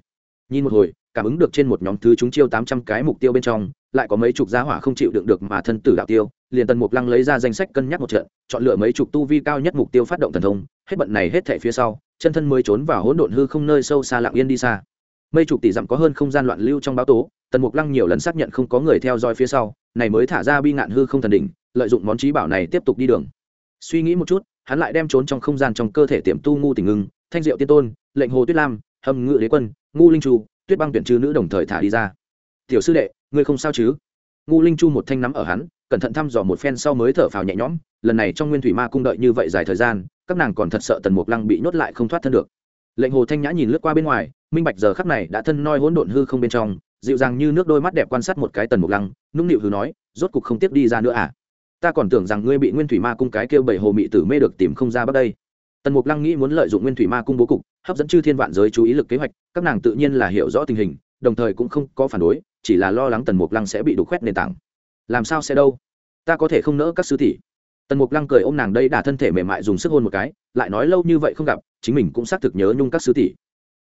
nhìn một hồi, cảm ứng được trên một nhóm thứ chúng chiêu tám trăm cái mục tiêu bên trong, lại có mấy chục giá hỏa không chịu đựng được mà thân tử đạo tiêu, liền tần mục lăng lấy ra danh sách cân nhắc một trận, chọn lựa mấy chục tu vi cao nhất mục tiêu phát động thần thông, hết bận này hết thẻ phía sau, chân thân mới trốn vào hỗn độn hư không nơi sâu xa lặng yên đi xa. Mấy chục tỷ dặm có hơn không gian loạn lưu trong báo tố, tần mục lăng nhiều lần xác nhận không có người theo dõi phía sau, này mới thả ra bi ngạn hư không thần đỉnh, lợi dụng món trí bảo này tiếp tục đi đường. Suy nghĩ một chút, hắn lại đem trốn trong không gian trong cơ thể tiềm tu ngu tình ngưng, thanh diệu tiên tôn, lệnh hồ tuyết lam hầm ngự đế quân, ngu linh chu, tuyết băng tuyển trừ nữ đồng thời thả đi ra. Tiểu sư đệ, ngươi không sao chứ? Ngu linh chu một thanh nắm ở hắn, cẩn thận thăm dò một phen sau mới thở phào nhẹ nhõm. Lần này trong nguyên thủy ma cung đợi như vậy dài thời gian, các nàng còn thật sợ tần mục lăng bị nhốt lại không thoát thân được. Lệnh hồ thanh nhã nhìn lướt qua bên ngoài, minh bạch giờ khắc này đã thân noi hỗn độn hư không bên trong, dịu dàng như nước đôi mắt đẹp quan sát một cái tần mục lăng, nũng nịu hư nói, rốt cục không tiếp đi ra nữa à? Ta còn tưởng rằng ngươi bị nguyên thủy ma cung cái kêu bảy hồ mị tử mê được tìm không ra bắt đây tần mục lăng nghĩ muốn lợi dụng nguyên thủy ma cung bố cục, hấp dẫn chư thiên vạn giới chú ý lực kế hoạch, các nàng tự nhiên là hiểu rõ tình hình, đồng thời cũng không có phản đối, chỉ là lo lắng tần mục lăng sẽ bị đục khoét nền tảng. Làm sao sẽ đâu? Ta có thể không nỡ các sư tỷ. Tần mục lăng cười ôm nàng đây đà thân thể mềm mại dùng sức hôn một cái, lại nói lâu như vậy không gặp, chính mình cũng xác thực nhớ nhung các sư tỷ.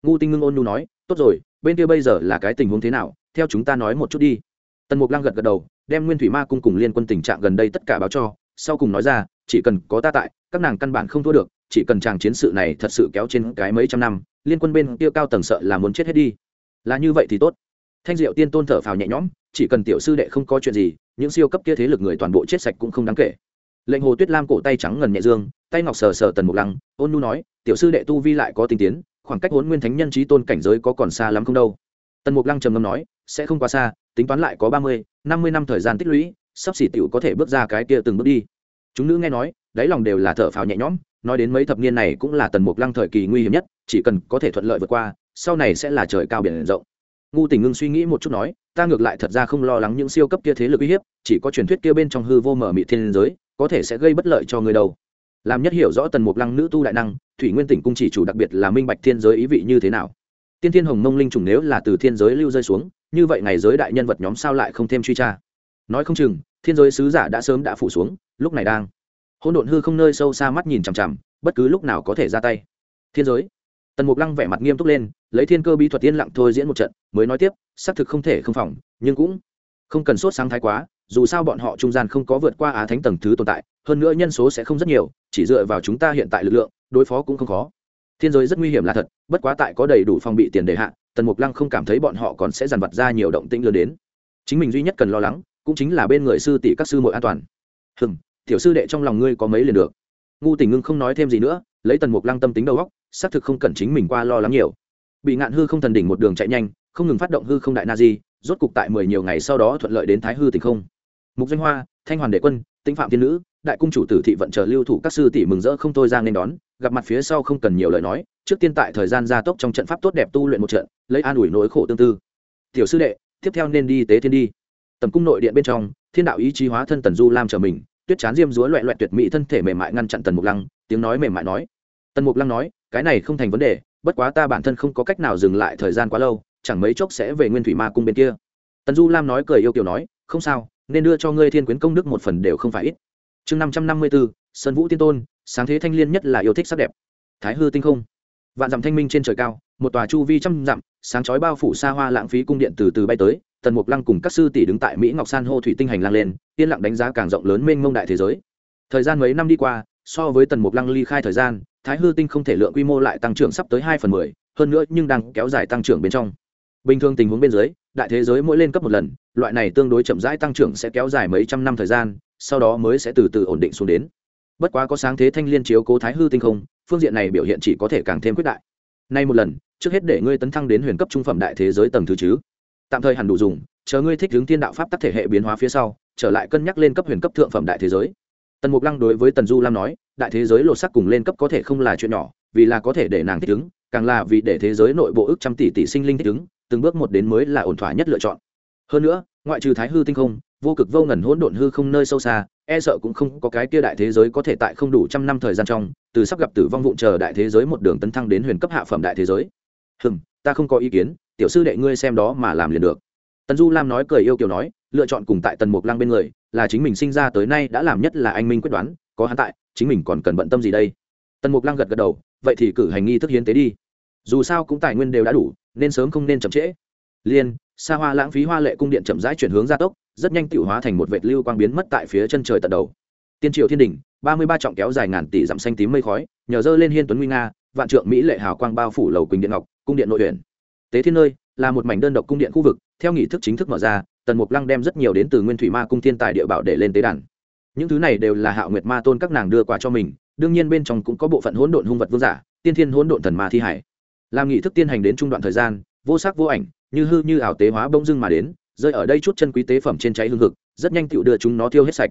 Ngu tinh ngưng ôn nhu nói, tốt rồi, bên kia bây giờ là cái tình huống thế nào? Theo chúng ta nói một chút đi. Tần mục lăng gật gật đầu, đem nguyên thủy ma cung cùng liên quân tình trạng gần đây tất cả báo cho, sau cùng nói ra, chỉ cần có ta tại, các nàng căn bản không thua được chỉ cần chàng chiến sự này thật sự kéo trên cái mấy trăm năm, liên quân bên kia cao tầng sợ là muốn chết hết đi. Là như vậy thì tốt. Thanh diệu tiên tôn thở phào nhẹ nhõm, chỉ cần tiểu sư đệ không có chuyện gì, những siêu cấp kia thế lực người toàn bộ chết sạch cũng không đáng kể. Lệnh hồ tuyết lam cổ tay trắng ngần nhẹ dương, tay ngọc sờ sờ tần mục lăng, ôn nu nói, tiểu sư đệ tu vi lại có tinh tiến, khoảng cách huấn nguyên thánh nhân trí tôn cảnh giới có còn xa lắm không đâu. Tần mục lăng trầm ngâm nói, sẽ không quá xa, tính toán lại có ba mươi, năm mươi năm thời gian tích lũy, sắp xỉ tiểu có thể bước ra cái kia từng bước đi. Chúng nữ nghe nói, đáy lòng đều là thở phào nhẹ nhõm nói đến mấy thập niên này cũng là tần mục lăng thời kỳ nguy hiểm nhất, chỉ cần có thể thuận lợi vượt qua, sau này sẽ là trời cao biển rộng. Ngu tình ngưng suy nghĩ một chút nói, ta ngược lại thật ra không lo lắng những siêu cấp kia thế lực uy hiếp, chỉ có truyền thuyết kia bên trong hư vô mở mị thiên giới, có thể sẽ gây bất lợi cho người đâu làm nhất hiểu rõ tần mục lăng nữ tu đại năng, thủy nguyên tỉnh cung chỉ chủ đặc biệt là minh bạch thiên giới ý vị như thế nào. Tiên thiên hồng mông linh trùng nếu là từ thiên giới lưu rơi xuống, như vậy ngày giới đại nhân vật nhóm sao lại không thêm truy tra? Nói không chừng, thiên giới sứ giả đã sớm đã phủ xuống, lúc này đang hỗn độn hư không nơi sâu xa mắt nhìn chằm chằm, bất cứ lúc nào có thể ra tay. Thiên giới. Tần mục lăng vẻ mặt nghiêm túc lên, lấy thiên cơ bí thuật yên lặng thôi diễn một trận, mới nói tiếp, xác thực không thể không phòng, nhưng cũng không cần sốt sáng thái quá, dù sao bọn họ trung gian không có vượt qua á thánh tầng thứ tồn tại, hơn nữa nhân số sẽ không rất nhiều, chỉ dựa vào chúng ta hiện tại lực lượng, đối phó cũng không khó. Thiên giới rất nguy hiểm là thật, bất quá tại có đầy đủ phòng bị tiền đề hạn tần mục lăng không cảm thấy bọn họ còn sẽ dằn vặt ra nhiều động tĩnh lớn đến. Chính mình duy nhất cần lo lắng, cũng chính là bên người sư tỷ các sư muội an toàn. Hừm tiểu sư đệ trong lòng ngươi có mấy liền được. Ngu tình ngưng không nói thêm gì nữa, lấy tần mục lăng tâm tính đầu góc xác thực không cần chính mình qua lo lắng nhiều. Bị ngạn hư không thần đỉnh một đường chạy nhanh, không ngừng phát động hư không đại na di, rốt cục tại mười nhiều ngày sau đó thuận lợi đến thái hư tỉnh không. Mục danh hoa, thanh hoàn đệ quân, tĩnh phạm thiên nữ, đại cung chủ tử thị vận chờ lưu thủ các sư tỷ mừng rỡ không thôi ra nên đón, gặp mặt phía sau không cần nhiều lời nói, trước tiên tại thời gian gia tốc trong trận pháp tốt đẹp tu luyện một trận, lấy an ủi nỗi khổ tương tư. Tiểu sư đệ, tiếp theo nên đi tế thiên đi. Tầm cung nội điện bên trong, thiên đạo ý chí hóa thân tần du lam trở mình tuyết chán diêm dúa loẹ loẹt tuyệt mỹ thân thể mềm mại ngăn chặn tần mục lăng, tiếng nói mềm mại nói. Tần mục lăng nói, cái này không thành vấn đề, bất quá ta bản thân không có cách nào dừng lại thời gian quá lâu, chẳng mấy chốc sẽ về nguyên thủy ma cung bên kia. Tần du lam nói cười yêu kiểu nói, không sao, nên đưa cho ngươi thiên quyến công đức một phần đều không phải ít. Chương năm trăm năm mươi bốn sơn vũ tiên tôn, sáng thế thanh liên nhất là yêu thích sắc đẹp. Thái hư tinh không. Vạn dặm thanh minh trên trời cao, một tòa chu vi trăm dặm, sáng chói bao phủ xa hoa lãng phí cung điện từ từ bay tới tần mục lăng cùng các sư tỷ đứng tại mỹ ngọc san hô thủy tinh hành lang lên, yên lặng đánh giá càng rộng lớn mênh mông đại thế giới. Thời gian mấy năm đi qua, so với tần mục lăng ly khai thời gian, thái hư tinh không thể lượng quy mô lại tăng trưởng sắp tới hai phần mười, hơn nữa nhưng đang kéo dài tăng trưởng bên trong. Bình thường tình huống bên dưới, đại thế giới mỗi lên cấp một lần, loại này tương đối chậm rãi tăng trưởng sẽ kéo dài mấy trăm năm thời gian, sau đó mới sẽ từ từ ổn định xuống đến. Bất quá có sáng thế thanh liên chiếu cố thái hư tinh không, phương diện này biểu hiện chỉ có thể càng thêm quyết đại. Nay một lần, trước hết để ngươi tấn thăng đến huyền cấp trung phẩm đại thế giới tầng thứ chứ tạm thời hẳn đủ dùng, chờ ngươi thích hướng tiên đạo pháp tắc thể hệ biến hóa phía sau, trở lại cân nhắc lên cấp huyền cấp thượng phẩm đại thế giới. Tần mục lăng đối với tần du lam nói, đại thế giới lột sắc cùng lên cấp có thể không là chuyện nhỏ, vì là có thể để nàng thích ứng, càng là vì để thế giới nội bộ ước trăm tỷ tỷ sinh linh thích ứng, từng bước một đến mới là ổn thỏa nhất lựa chọn. Hơn nữa, ngoại trừ thái hư tinh không, vô cực vô ngần hỗn độn hư không nơi sâu xa e sợ cũng không có cái kia đại thế giới có thể tại không đủ trăm năm thời gian trong, từ sắp gặp tử vong vụn chờ đại thế giới một đường tấn thăng đến huyền cấp hạ phẩm đại thế giới. Hừm, ta không có ý kiến tiểu sư đệ ngươi xem đó mà làm liền được. Tần du lam nói cười yêu kiều nói, lựa chọn cùng tại tần mục lăng bên người, là chính mình sinh ra tới nay đã làm nhất là anh minh quyết đoán, có hắn tại, chính mình còn cần bận tâm gì đây? Tần mục lăng gật gật đầu, vậy thì cử hành nghi thức hiến tế đi. Dù sao cũng tài nguyên đều đã đủ, nên sớm không nên chậm trễ. Liên xa hoa lãng phí hoa lệ cung điện chậm rãi chuyển hướng gia tốc, rất nhanh tự hóa thành một vệt lưu quang biến mất tại phía chân trời tận đầu. Tiên triều thiên đình, ba mươi ba trọng kéo dài ngàn tỷ dặm xanh tím mây khói, nhờ dơ lên hiên tuấn nguy nga, vạn trượng mỹ lệ hào quang bao phủ lầu quỳnh điện ngọc, cung điện nội huyện tế thiên nơi là một mảnh đơn độc cung điện khu vực, theo nghị thức chính thức mở ra, tần mục lăng đem rất nhiều đến từ nguyên thủy ma cung thiên tài địa bảo để lên tế đàn. Những thứ này đều là hạo nguyệt ma tôn các nàng đưa quà cho mình, đương nhiên bên trong cũng có bộ phận hỗn độn hung vật vương giả, tiên thiên hỗn độn thần ma thi hải. Làm nghị thức tiên hành đến trung đoạn thời gian, vô sắc vô ảnh, như hư như ảo tế hóa bông dưng mà đến, rơi ở đây chút chân quý tế phẩm trên cháy hương thực rất nhanh tựu đưa chúng nó tiêu hết sạch.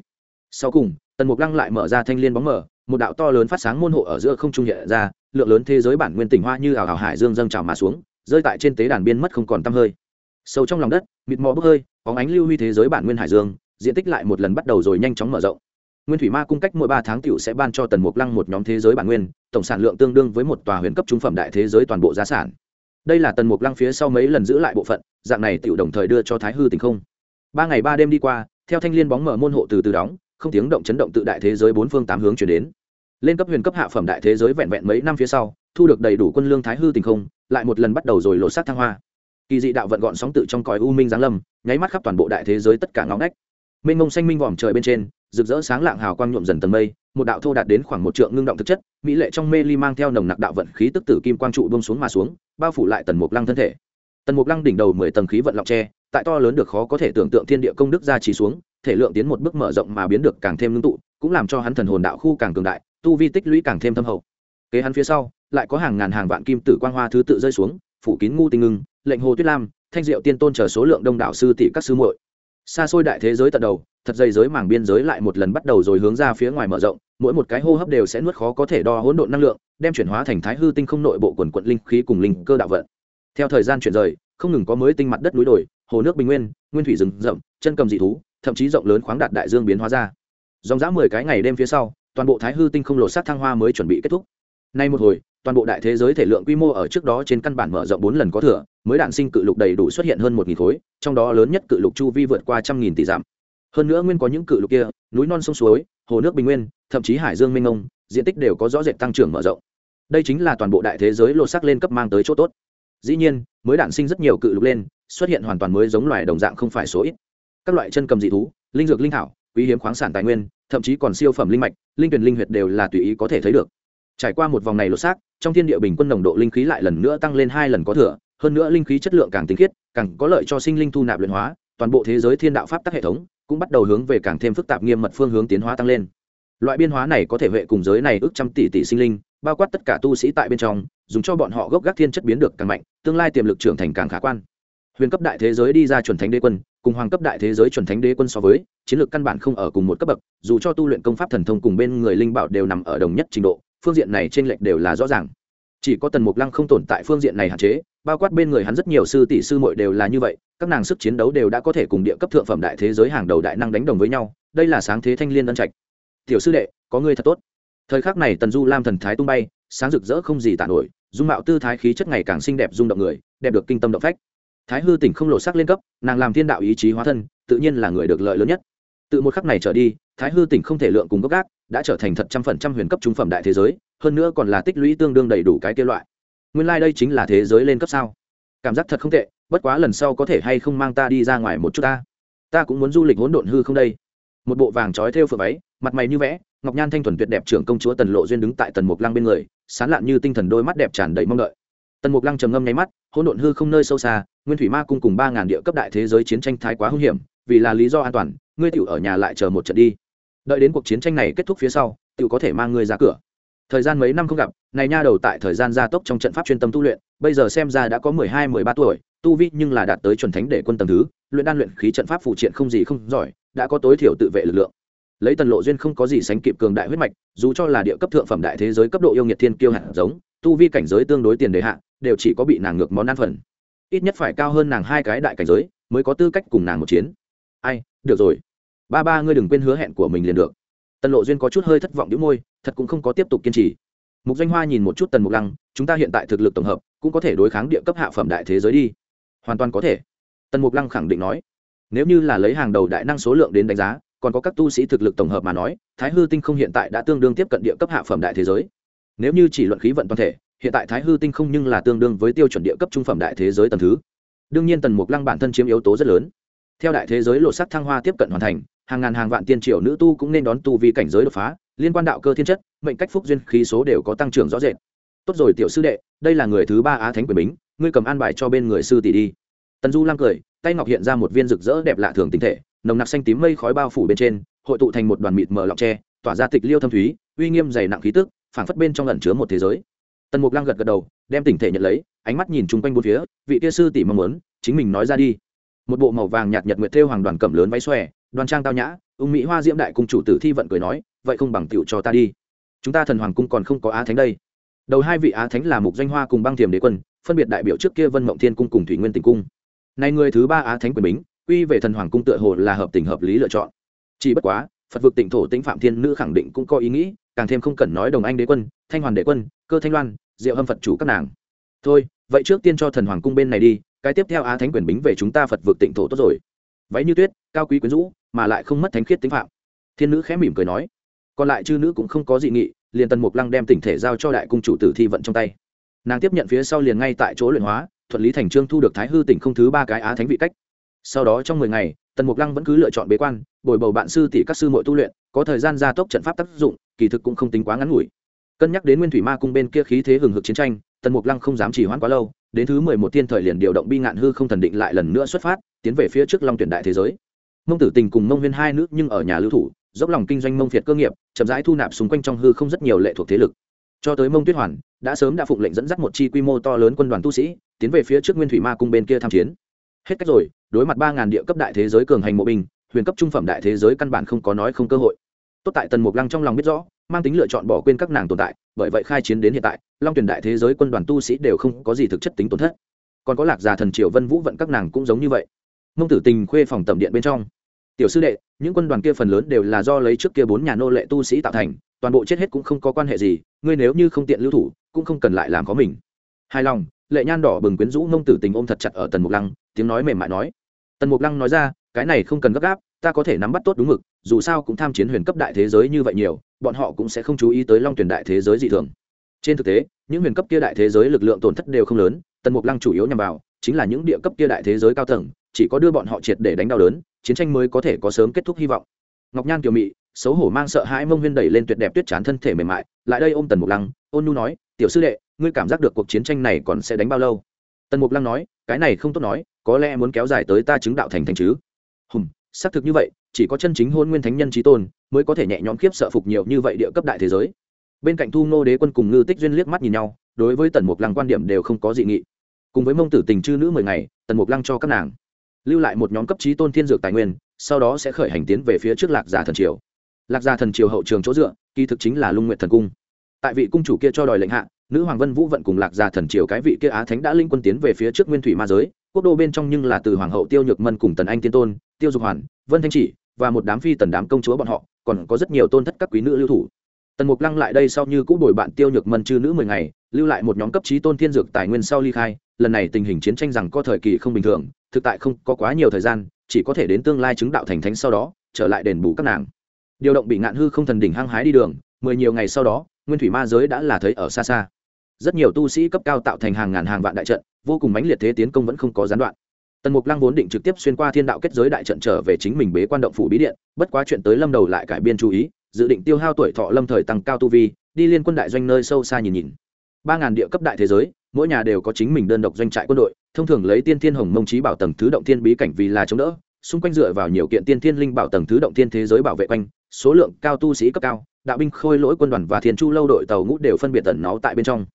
Sau cùng, tần mục lăng lại mở ra thanh liên bóng mở một đạo to lớn phát sáng môn hộ ở giữa không trung hiện ra, lượng lớn thế giới bản nguyên tỉnh hoa như ảo ảo hải dương dâng trào mà xuống rơi tại trên tế đàn biên mất không còn tăm hơi. Sâu trong lòng đất, mịt mò bốc hơi có ánh lưu huy thế giới bản nguyên hải dương, diện tích lại một lần bắt đầu rồi nhanh chóng mở rộng. Nguyên thủy ma cung cách mỗi ba tháng t sẽ ban cho tần mục lăng một nhóm thế giới bản nguyên, tổng sản lượng tương đương với một tòa huyền cấp trung phẩm đại thế giới toàn bộ giá sản. Đây là tần mục lăng phía sau mấy lần giữ lại bộ phận, dạng này t đồng thời đưa cho thái hư tình không. Ba ngày ba đêm đi qua, theo thanh l i ê n bóng mở môn hộ từ từ đóng, không tiếng động chấn động tự đại thế giới bốn phương tám hướng chuyển đến lên cấp huyền cấp hạ phẩm đại thế giới vẹn vẹn mấy năm phía sau, thu được đầy đủ quân lương thái hư tình không, lại một lần bắt đầu rồi lộ sát thăng hoa. Kỳ dị đạo vận gọn sóng tự trong cõi u minh giáng lâm, nháy mắt khắp toàn bộ đại thế giới tất cả ngõ ngách. Mênh mông xanh minh vòm trời bên trên, rực rỡ sáng lạng hào quang nhuộm dần tầng mây, một đạo thô đạt đến khoảng một trượng ngưng động thực chất, mỹ lệ trong mê ly mang theo nồng nặc đạo vận khí tức tử kim quang trụ bông xuống mà xuống, bao phủ lại tần mục lăng thân thể. Tần mục lăng đỉnh đầu mười tầng khí vận lọc tre tại to lớn được khó có thể tưởng tượng thiên địa công đức ra trì xuống, thể lượng tiến một bước mở rộng mà biến được càng thêm ngưng tụ, cũng làm cho hắn thần hồn đạo khu càng cường đại tu vi tích lũy càng thêm thâm hậu. Kế hắn phía sau, lại có hàng ngàn hàng vạn kim tử quang hoa thứ tự rơi xuống, phủ kín ngu tinh ngưng, lệnh hồ tuyết lam, thanh diệu tiên tôn chờ số lượng đông đảo sư tỷ các sư muội. Xa xôi đại thế giới tận đầu, thật dày giới mảng biên giới lại một lần bắt đầu rồi hướng ra phía ngoài mở rộng, mỗi một cái hô hấp đều sẽ nuốt khó có thể đo hỗn độn năng lượng, đem chuyển hóa thành thái hư tinh không nội bộ quần quận linh khí cùng linh cơ đạo vận. Theo thời gian chuyển rời, không ngừng có mới tinh mặt đất núi đồi, hồ nước bình nguyên nguyên thủy rừng rậm, chân cầm dị thú, thậm chí rộng lớn khoáng đạt đại dương biến hóa ra. Dòng dã mười cái ngày đêm phía sau toàn bộ thái hư tinh không lột sát thăng hoa mới chuẩn bị kết thúc. Nay một hồi, toàn bộ đại thế giới thể lượng quy mô ở trước đó trên căn bản mở rộng bốn lần có thừa, mới đạn sinh cự lục đầy đủ xuất hiện hơn một nghìn khối, trong đó lớn nhất cự lục chu vi vượt qua trăm nghìn tỷ dặm. Hơn nữa nguyên có những cự lục kia, núi non sông suối, hồ nước bình nguyên, thậm chí hải dương mênh mông, diện tích đều có rõ rệt tăng trưởng mở rộng. Đây chính là toàn bộ đại thế giới lột sắc lên cấp mang tới chỗ tốt. Dĩ nhiên, mới đản sinh rất nhiều cự lục lên, xuất hiện hoàn toàn mới giống loài đồng dạng không phải số ít. Các loại chân cầm dị thú, linh dược linh thảo, quý hiếm khoáng sản tài nguyên, thậm chí còn siêu phẩm linh mạch linh tuyển linh huyệt đều là tùy ý có thể thấy được. Trải qua một vòng này lột xác, trong thiên địa bình quân nồng độ linh khí lại lần nữa tăng lên hai lần có thừa, hơn nữa linh khí chất lượng càng tinh khiết, càng có lợi cho sinh linh thu nạp luyện hóa, toàn bộ thế giới thiên đạo pháp tắc hệ thống cũng bắt đầu hướng về càng thêm phức tạp nghiêm mật phương hướng tiến hóa tăng lên. Loại biên hóa này có thể vệ cùng giới này ước trăm tỷ tỷ sinh linh, bao quát tất cả tu sĩ tại bên trong, dùng cho bọn họ gốc gác thiên chất biến được càng mạnh, tương lai tiềm lực trưởng thành càng khả quan. Huyền cấp đại thế giới đi ra chuẩn thánh đế quân cùng hoàng cấp đại thế giới chuẩn thánh đế quân so với, chiến lược căn bản không ở cùng một cấp bậc, dù cho tu luyện công pháp thần thông cùng bên người linh bảo đều nằm ở đồng nhất trình độ, phương diện này trên lệch đều là rõ ràng. Chỉ có tần mục lăng không tồn tại phương diện này hạn chế, bao quát bên người hắn rất nhiều sư tỷ sư muội đều là như vậy, các nàng sức chiến đấu đều đã có thể cùng địa cấp thượng phẩm đại thế giới hàng đầu đại năng đánh đồng với nhau, đây là sáng thế thanh liên ân trạch. Tiểu sư đệ, có người thật tốt. Thời khắc này tần du lam thần thái tung bay, sáng rực rỡ không gì tàn nổi, dung mạo tư thái khí chất ngày càng xinh đẹp rung động người, đẹp được kinh tâm động phách thái hư tỉnh không lộ sắc lên cấp, nàng làm thiên đạo ý chí hóa thân, tự nhiên là người được lợi lớn nhất. Từ một khắc này trở đi, thái hư tỉnh không thể lượng cùng gốc gác, đã trở thành thật trăm phần trăm huyền cấp trung phẩm đại thế giới, hơn nữa còn là tích lũy tương đương đầy đủ cái kia loại. Nguyên lai、like、đây chính là thế giới lên cấp sao? Cảm giác thật không tệ, bất quá lần sau có thể hay không mang ta đi ra ngoài một chút ta? Ta cũng muốn du lịch hỗn độn hư không đây. Một bộ vàng trói thêu phượng váy, mặt mày như vẽ, ngọc nhan thanh thuần tuyệt đẹp trưởng công chúa tần lộ duyên đứng tại tần mục lăng bên người, sán lạn như tinh thần đôi mắt đẹp tràn đầy mong đợi tần mục lăng trầm ngâm nháy mắt, hỗn độn hư không nơi sâu xa, nguyên thủy ma cung cùng ba ngàn địa cấp đại thế giới chiến tranh thái quá hung hiểm, vì là lý do an toàn, ngươi tiểu ở nhà lại chờ một trận đi. Đợi đến cuộc chiến tranh này kết thúc phía sau, tiểu có thể mang ngươi ra cửa. Thời gian mấy năm không gặp, này nha đầu tại thời gian gia tốc trong trận pháp chuyên tâm tu luyện, bây giờ xem ra đã có mười hai, mười ba tuổi, tu vi nhưng là đạt tới chuẩn thánh để quân tầm thứ, luyện đan luyện khí trận pháp phụ triện không gì không giỏi, đã có tối thiểu tự vệ lực lượng. Lấy tần lộ duyên không có gì sánh kịp cường đại huyết mạch, dù cho là địa cấp thượng phẩm đại thế giới cấp độ yêu nghiệt thiên kiêu hạt giống tu vi cảnh giới tương đối tiền đề hạ, đều chỉ có bị nàng ngược món ăn phần. Ít nhất phải cao hơn nàng hai cái đại cảnh giới, mới có tư cách cùng nàng một chiến. Ai, được rồi. Ba ba ngươi đừng quên hứa hẹn của mình liền được. Tần lộ duyên có chút hơi thất vọng đĩu môi, thật cũng không có tiếp tục kiên trì. Mục danh hoa nhìn một chút tần mục lăng, chúng ta hiện tại thực lực tổng hợp, cũng có thể đối kháng địa cấp hạ phẩm đại thế giới đi. Hoàn toàn có thể. Tần mục lăng khẳng định nói. Nếu như là lấy hàng đầu đại năng số lượng đến đánh giá, còn có các tu sĩ thực lực tổng hợp mà nói, thái hư tinh không hiện tại đã tương đương tiếp cận địa cấp hạ phẩm đại thế giới nếu như chỉ luận khí vận toàn thể, hiện tại thái hư tinh không nhưng là tương đương với tiêu chuẩn địa cấp trung phẩm đại thế giới tầm thứ. Đương nhiên tần mục lăng bản thân chiếm yếu tố rất lớn. Theo đại thế giới lộ sắc thăng hoa tiếp cận hoàn thành, hàng ngàn hàng vạn tiên triều nữ tu cũng nên đón tu vì cảnh giới đột phá, liên quan đạo cơ thiên chất, mệnh cách phúc duyên khí số đều có tăng trưởng rõ rệt. Tốt rồi tiểu sư đệ, đây là người thứ ba á thánh quyền bính, ngươi cầm an bài cho bên người sư tỷ đi. Tần du lam cười, tay ngọc hiện ra một viên rực rỡ đẹp lạ thường tinh thể, nồng nặc xanh tím mây khói bao phủ bên trên, hội tụ thành một đoàn mịt mờ lọc tre, tỏa ra tịch liêu thâm thúy, uy nghiêm dày nặng khí tức phảng phất bên trong ẩn chứa một thế giới. Tần mục lăng gật gật đầu, đem tỉnh thể nhận lấy, ánh mắt nhìn chung quanh bốn phía, vị kia sư tỷ mong muốn, chính mình nói ra đi. Một bộ màu vàng nhạt nhật nguyệt thêu hoàng đoàn cẩm lớn váy xòe, đoàn trang tao nhã, ung mỹ hoa diễm đại cung chủ tử thi vận cười nói, vậy không bằng tiểu cho ta đi. Chúng ta thần hoàng cung còn không có á thánh đây. Đầu hai vị á thánh là mục danh hoa cùng băng thiềm đế quân, phân biệt đại biểu trước kia vân mộng thiên cung cùng thủy nguyên tình cung. Này người thứ ba á thánh quyền bính, quy về thần hoàng cung tựa hồ là hợp tình hợp lý lựa chọn. Chỉ bất quá, phật vực tỉnh thổ tĩnh phạm thiên nữ khẳng định cũng có ý nghĩ càng thêm không cần nói đồng anh đế quân, thanh hoàn đế quân, cơ thanh loan, diệu hâm phật chủ các nàng. Thôi, vậy trước tiên cho thần hoàng cung bên này đi, cái tiếp theo á thánh quyền bính về chúng ta phật vực tịnh thổ tốt rồi. Váy như tuyết, cao quý quyến rũ, mà lại không mất thánh khiết tính phạm. Thiên nữ khẽ mỉm cười nói. Còn lại chư nữ cũng không có dị nghị, liền tần mục lăng đem tỉnh thể giao cho đại cung chủ tử thi vận trong tay. Nàng tiếp nhận phía sau liền ngay tại chỗ luyện hóa, thuận lý thành trương thu được thái hư tỉnh không thứ ba cái á thánh vị cách. Sau đó trong mười ngày, tần mục lăng vẫn cứ lựa chọn bế quan, bồi bầu bạn sư tỷ các sư mội tu luyện có thời gian gia tốc trận pháp tác dụng, kỳ thực cũng không tính quá ngắn ngủi. Cân nhắc đến nguyên thủy ma cung bên kia khí thế hừng hực chiến tranh, tần mục lăng không dám chỉ hoãn quá lâu, đến thứ mười một tiên thời liền điều động bi ngạn hư không thần định lại lần nữa xuất phát, tiến về phía trước long tuyển đại thế giới. Mông tử tình cùng mông viên hai nước nhưng ở nhà lưu thủ, dốc lòng kinh doanh mông việt cơ nghiệp, chậm rãi thu nạp xung quanh trong hư không rất nhiều lệ thuộc thế lực. Cho tới mông tuyết hoàn, đã sớm đã phụng lệnh dẫn dắt một chi quy mô to lớn quân đoàn tu sĩ, tiến về phía trước nguyên thủy ma cung bên kia tham chiến. Hết cách rồi, đối mặt ba ngàn địa cấp đại thế giới cường hành mộ binh, huyền cấp trung phẩm đại thế giới căn bản không có nói không cơ hội tốt tại tần mục lăng trong lòng biết rõ, mang tính lựa chọn bỏ quên các nàng tồn tại, bởi vậy khai chiến đến hiện tại, long tuyển đại thế giới quân đoàn tu sĩ đều không có gì thực chất tính tổn thất. Còn có lạc già thần triều vân vũ vận các nàng cũng giống như vậy. Mông tử tình khuê phòng tầm điện bên trong. Tiểu sư đệ, những quân đoàn kia phần lớn đều là do lấy trước kia bốn nhà nô lệ tu sĩ tạo thành, toàn bộ chết hết cũng không có quan hệ gì, ngươi nếu như không tiện lưu thủ, cũng không cần lại làm có mình. Hài lòng, lệ nhan đỏ bừng quyến rũ mông tử tình ôm thật chặt ở tần mục lăng, tiếng nói mềm mại nói. Tần mục lăng nói ra cái này không cần gấp gáp, ta có thể nắm bắt tốt đúng mực, dù sao cũng tham chiến huyền cấp đại thế giới như vậy nhiều, bọn họ cũng sẽ không chú ý tới long tuyển đại thế giới dị thường. Trên thực tế, những huyền cấp kia đại thế giới lực lượng tổn thất đều không lớn, tần mục lăng chủ yếu nhằm vào chính là những địa cấp kia đại thế giới cao tầng, chỉ có đưa bọn họ triệt để đánh đau đớn, chiến tranh mới có thể có sớm kết thúc hy vọng. Ngọc nhan kiều mị, xấu hổ mang sợ hãi mông huyên đẩy lên tuyệt đẹp tuyết chán thân thể mềm mại, lại đây ôm tần mục lăng, ôn nu nói, tiểu sư đệ, ngươi cảm giác được cuộc chiến tranh này còn sẽ đánh bao lâu? Tần mục lăng nói, cái này không tốt nói, có lẽ muốn kéo dài tới ta chứng đạo thành thành chứ xác thực như vậy, chỉ có chân chính hôn nguyên thánh nhân trí tôn mới có thể nhẹ nhõm khiếp sợ phục nhiều như vậy địa cấp đại thế giới. Bên cạnh thu ngô đế quân cùng ngư tích duyên liếc mắt nhìn nhau, đối với tần mục lăng quan điểm đều không có dị nghị. Cùng với mông tử tình chư nữ mười ngày, tần mục lăng cho các nàng lưu lại một nhóm cấp trí tôn thiên dược tài nguyên, sau đó sẽ khởi hành tiến về phía trước lạc giả thần triều. Lạc gia thần triều hậu trường chỗ dựa, kỳ thực chính là lung nguyện thần cung. Tại vị cung chủ kia cho đòi lệnh hạ, nữ hoàng vân vũ vận cùng lạc gia thần triều cái vị kia á thánh đã linh quân tiến về phía trước nguyên thủy ma giới, quốc đô bên trong nhưng là từ hoàng hậu tiêu nhược mân cùng tần anh tiên tôn tiêu dục hoàn, vân thanh chỉ và một đám phi tần đám công chúa bọn họ, còn có rất nhiều tôn thất các quý nữ lưu thủ. Tần mục lăng lại đây sau như cũ đổi bạn tiêu nhược mân chư nữ mười ngày, lưu lại một nhóm cấp trí tôn thiên dược tài nguyên sau ly khai. Lần này tình hình chiến tranh rằng có thời kỳ không bình thường, thực tại không có quá nhiều thời gian, chỉ có thể đến tương lai chứng đạo thành thánh sau đó, trở lại đền bù các nàng. Điều động bị ngạn hư không thần đỉnh hăng hái đi đường, mười nhiều ngày sau đó, nguyên thủy ma giới đã là thấy ở xa xa. Rất nhiều tu sĩ cấp cao tạo thành hàng ngàn hàng vạn đại trận, vô cùng mãnh liệt thế tiến công vẫn không có gián đoạn tần mục lăng vốn định trực tiếp xuyên qua thiên đạo kết giới đại trận trở về chính mình bế quan động phủ bí điện, bất quá chuyện tới lâm đầu lại cải biên chú ý, dự định tiêu hao tuổi thọ lâm thời tăng cao tu vi, đi liên quân đại doanh nơi sâu xa nhìn nhìn. Ba ngàn địa cấp đại thế giới, mỗi nhà đều có chính mình đơn độc doanh trại quân đội, thông thường lấy tiên thiên hồng mông trí bảo tầng thứ động thiên bí cảnh vì là chống đỡ, xung quanh dựa vào nhiều kiện tiên thiên linh bảo tầng thứ động thiên thế giới bảo vệ quanh, số lượng cao tu sĩ cấp cao, đạo binh khôi lỗi quân đoàn và thiên chu lâu đội tàu ngũ đều phân biệt tẩn nó tại bên trong.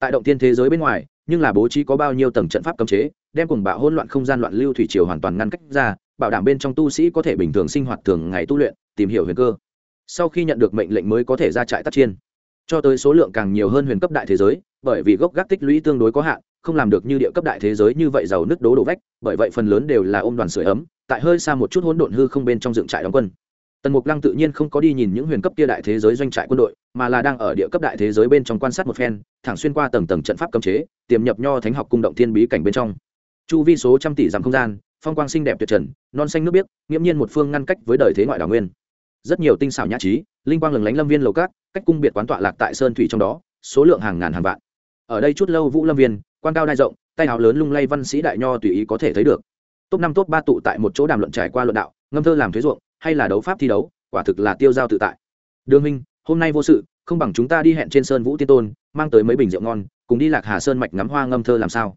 Tại động thiên thế giới bên ngoài, nhưng là bố trí có bao nhiêu tầng trận pháp cấm chế đem cùng bạo hỗn loạn không gian loạn lưu thủy triều hoàn toàn ngăn cách ra, bảo đảm bên trong tu sĩ có thể bình thường sinh hoạt thường ngày tu luyện, tìm hiểu huyền cơ. Sau khi nhận được mệnh lệnh mới có thể ra trại tác chiên. Cho tới số lượng càng nhiều hơn huyền cấp đại thế giới, bởi vì gốc gác tích lũy tương đối có hạn, không làm được như địa cấp đại thế giới như vậy giàu nước đố đổ vách, bởi vậy phần lớn đều là ôm đoàn sưởi ấm, tại hơi xa một chút hỗn độn hư không bên trong dựng trại đóng quân. Tần mục lăng tự nhiên không có đi nhìn những huyền cấp kia đại thế giới doanh trại quân đội, mà là đang ở địa cấp đại thế giới bên trong quan sát một phen, thẳng xuyên qua tầng tầng trận pháp cấm chế, tiềm nhập nho thánh học cung động thiên bí cảnh bên trong chu vi số trăm tỷ dặm không gian, phong quang xinh đẹp tuyệt trần, non xanh nước biếc, nghiễm nhiên một phương ngăn cách với đời thế ngoại đảo nguyên. Rất nhiều tinh xảo nhã trí, linh quang lừng lánh lâm viên lầu cát, cách cung biệt quán tọa lạc tại sơn thủy trong đó, số lượng hàng ngàn hàng vạn. Ở đây chút lâu vũ lâm viên, quan cao đai rộng, tay áo lớn lung lay văn sĩ đại nho tùy ý có thể thấy được. Top năm top ba tụ tại một chỗ đàm luận trải qua luận đạo, ngâm thơ làm thuế ruộng, hay là đấu pháp thi đấu, quả thực là tiêu giao tự tại. Đường minh hôm nay vô sự, không bằng chúng ta đi hẹn trên sơn vũ tiên tôn, mang tới mấy bình rượu ngon, cùng đi lạc hà sơn mạch ngắm hoa ngâm thơ làm sao?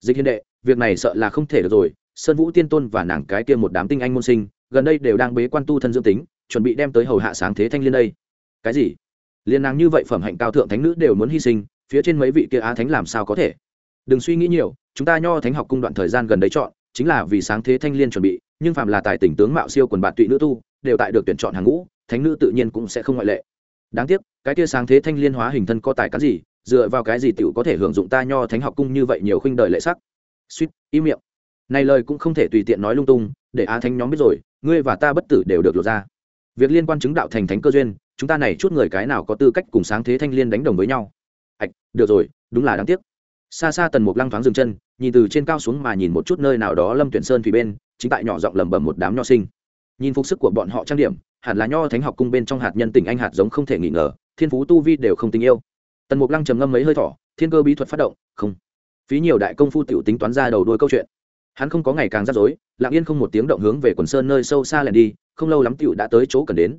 Dịch hiền đệ việc này sợ là không thể được rồi, sơn vũ tiên tôn và nàng cái kia một đám tinh anh môn sinh, gần đây đều đang bế quan tu thân dương tính, chuẩn bị đem tới hầu hạ sáng thế thanh liên đây. Cái gì? Liên nàng như vậy phẩm hạnh cao thượng thánh nữ đều muốn hy sinh, phía trên mấy vị kia á thánh làm sao có thể? Đừng suy nghĩ nhiều, chúng ta nho thánh học cung đoạn thời gian gần đấy chọn, chính là vì sáng thế thanh liên chuẩn bị, nhưng phạm là tài tỉnh tướng mạo siêu quần bạn tụy nữ tu, đều tại được tuyển chọn hàng ngũ, thánh nữ tự nhiên cũng sẽ không ngoại lệ. Đáng tiếc, cái kia sáng thế thanh liên hóa hình thân có tài cán gì, dựa vào cái gì tiểu có thể hưởng dụng ta nho thánh học cung như vậy nhiều khuynh đời lệ sắc? Suýt, im miệng. Này lời cũng không thể tùy tiện nói lung tung, để á thánh nhóm biết rồi, ngươi và ta bất tử đều được lột ra. Việc liên quan chứng đạo thành thánh cơ duyên, chúng ta này chút người cái nào có tư cách cùng sáng thế thanh liên đánh đồng với nhau? Ạch được rồi, đúng là đáng tiếc. Xa xa tần mục lăng thoáng dừng chân, nhìn từ trên cao xuống mà nhìn một chút nơi nào đó lâm tuyển sơn thủy bên, chính tại nhỏ giọng lầm bầm một đám nho sinh. Nhìn phục sức của bọn họ trang điểm, hẳn là nho thánh học cung bên trong hạt nhân tỉnh anh hạt giống không thể nghi ngờ, thiên phú tu vi đều không tình yêu. Tần mục lăng trầm ngâm mấy hơi thỏ thiên cơ bí thuật phát động, không phí nhiều đại công phu tiểu tính toán ra đầu đuôi câu chuyện. Hắn không có ngày càng rắc rối, lặng yên không một tiếng động hướng về quần sơn nơi sâu xa lẻn đi, không lâu lắm tiểu đã tới chỗ cần đến.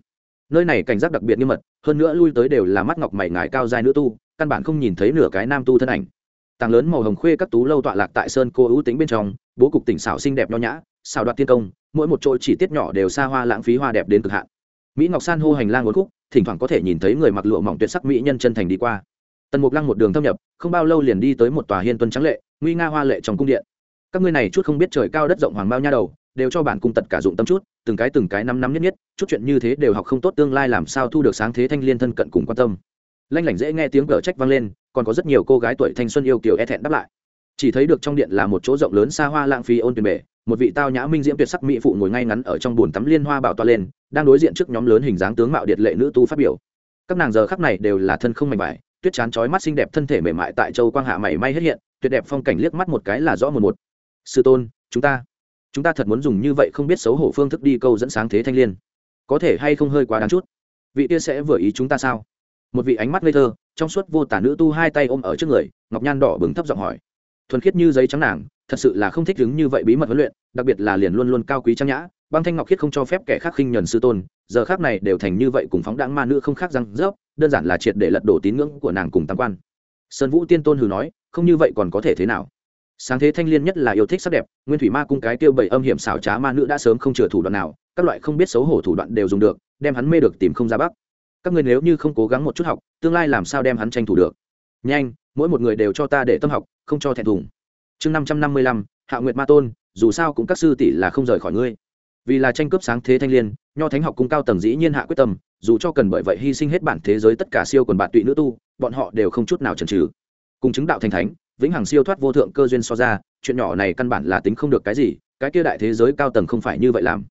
Nơi này cảnh giác đặc biệt nghiêm mật, hơn nữa lui tới đều là mắt ngọc mày ngải cao dài nữ tu, căn bản không nhìn thấy nửa cái nam tu thân ảnh. Tàng lớn màu hồng khuê các tú lâu tọa lạc tại sơn cô ưu tính bên trong, bố cục tỉnh xảo xinh đẹp nho nhã xào đoạt tiên công, mỗi một chỗ chỉ tiết nhỏ đều xa hoa lãng phí hoa đẹp đến cực hạn. Mỹ ngọc san hô hành lang uốn khúc, thỉnh thoảng có thể nhìn thấy người mặc lụa mỏng tuyệt sắc mỹ nhân chân thành đi qua tần mục lăng một đường thâm nhập, không bao lâu liền đi tới một tòa hiên tuân trắng lệ, nguy nga hoa lệ trong cung điện. Các ngươi này chút không biết trời cao đất rộng hoàng bao nha đầu, đều cho bản cung tật cả dụng tâm chút, từng cái từng cái năm năm nhất nhất, chút chuyện như thế đều học không tốt tương lai làm sao thu được sáng thế thanh liên thân cận cùng quan tâm. Lanh lảnh dễ nghe tiếng cờ trách vang lên, còn có rất nhiều cô gái tuổi thanh xuân yêu kiều e thẹn đáp lại. Chỉ thấy được trong điện là một chỗ rộng lớn xa hoa lãng phí ôn tuyển bể, một vị tao nhã minh diễm tuyệt sắc mỹ phụ ngồi ngay ngắn ở trong bồn tắm liên hoa bảo toa lên, đang đối diện trước nhóm lớn hình dáng tướng mạo điệt lệ nữ tu phát biểu. Các nàng giờ khắc này đều là thân không mảnh vải tuyết chán chói mắt xinh đẹp thân thể mềm mại tại châu quang hạ mảy may hết hiện, tuyệt đẹp phong cảnh liếc mắt một cái là rõ một một. Sư tôn, chúng ta chúng ta thật muốn dùng như vậy không biết xấu hổ phương thức đi câu dẫn sáng thế thanh liên. Có thể hay không hơi quá đáng chút? Vị kia sẽ vừa ý chúng ta sao? Một vị ánh mắt ngây thơ, trong suốt vô tả nữ tu hai tay ôm ở trước người, ngọc nhan đỏ bừng thấp giọng hỏi. Thuần khiết như giấy trắng nàng, thật sự là không thích đứng như vậy bí mật huấn luyện, đặc biệt là liền luôn luôn cao quý trang nhã, băng thanh ngọc khiết không cho phép kẻ khác khinh nhuần sư tôn, giờ khác này đều thành như vậy cùng phóng đãng ma nữ không khác răng rớp đơn giản là triệt để lật đổ tín ngưỡng của nàng cùng tam quan. Sơn vũ tiên tôn hừ nói, không như vậy còn có thể thế nào? Sáng thế thanh liên nhất là yêu thích sắc đẹp, nguyên thủy ma cung cái tiêu bảy âm hiểm xảo trá ma nữ đã sớm không chừa thủ đoạn nào, các loại không biết xấu hổ thủ đoạn đều dùng được, đem hắn mê được tìm không ra bắc. Các người nếu như không cố gắng một chút học, tương lai làm sao đem hắn tranh thủ được? Nhanh, mỗi một người đều cho ta để tâm học, không cho thẹn thùng. Chương năm trăm năm mươi lăm, hạ nguyệt ma tôn, dù sao cũng các sư tỷ là không rời khỏi ngươi. Vì là tranh cướp sáng thế thanh liên nho thánh học cung cao tầng dĩ nhiên hạ quyết tâm, dù cho cần bởi vậy hy sinh hết bản thế giới tất cả siêu quần bạn tụy nữ tu, bọn họ đều không chút nào chần trừ cùng chứng đạo thành thánh, vĩnh hằng siêu thoát vô thượng cơ duyên so ra, chuyện nhỏ này căn bản là tính không được cái gì, cái kia đại thế giới cao tầng không phải như vậy làm.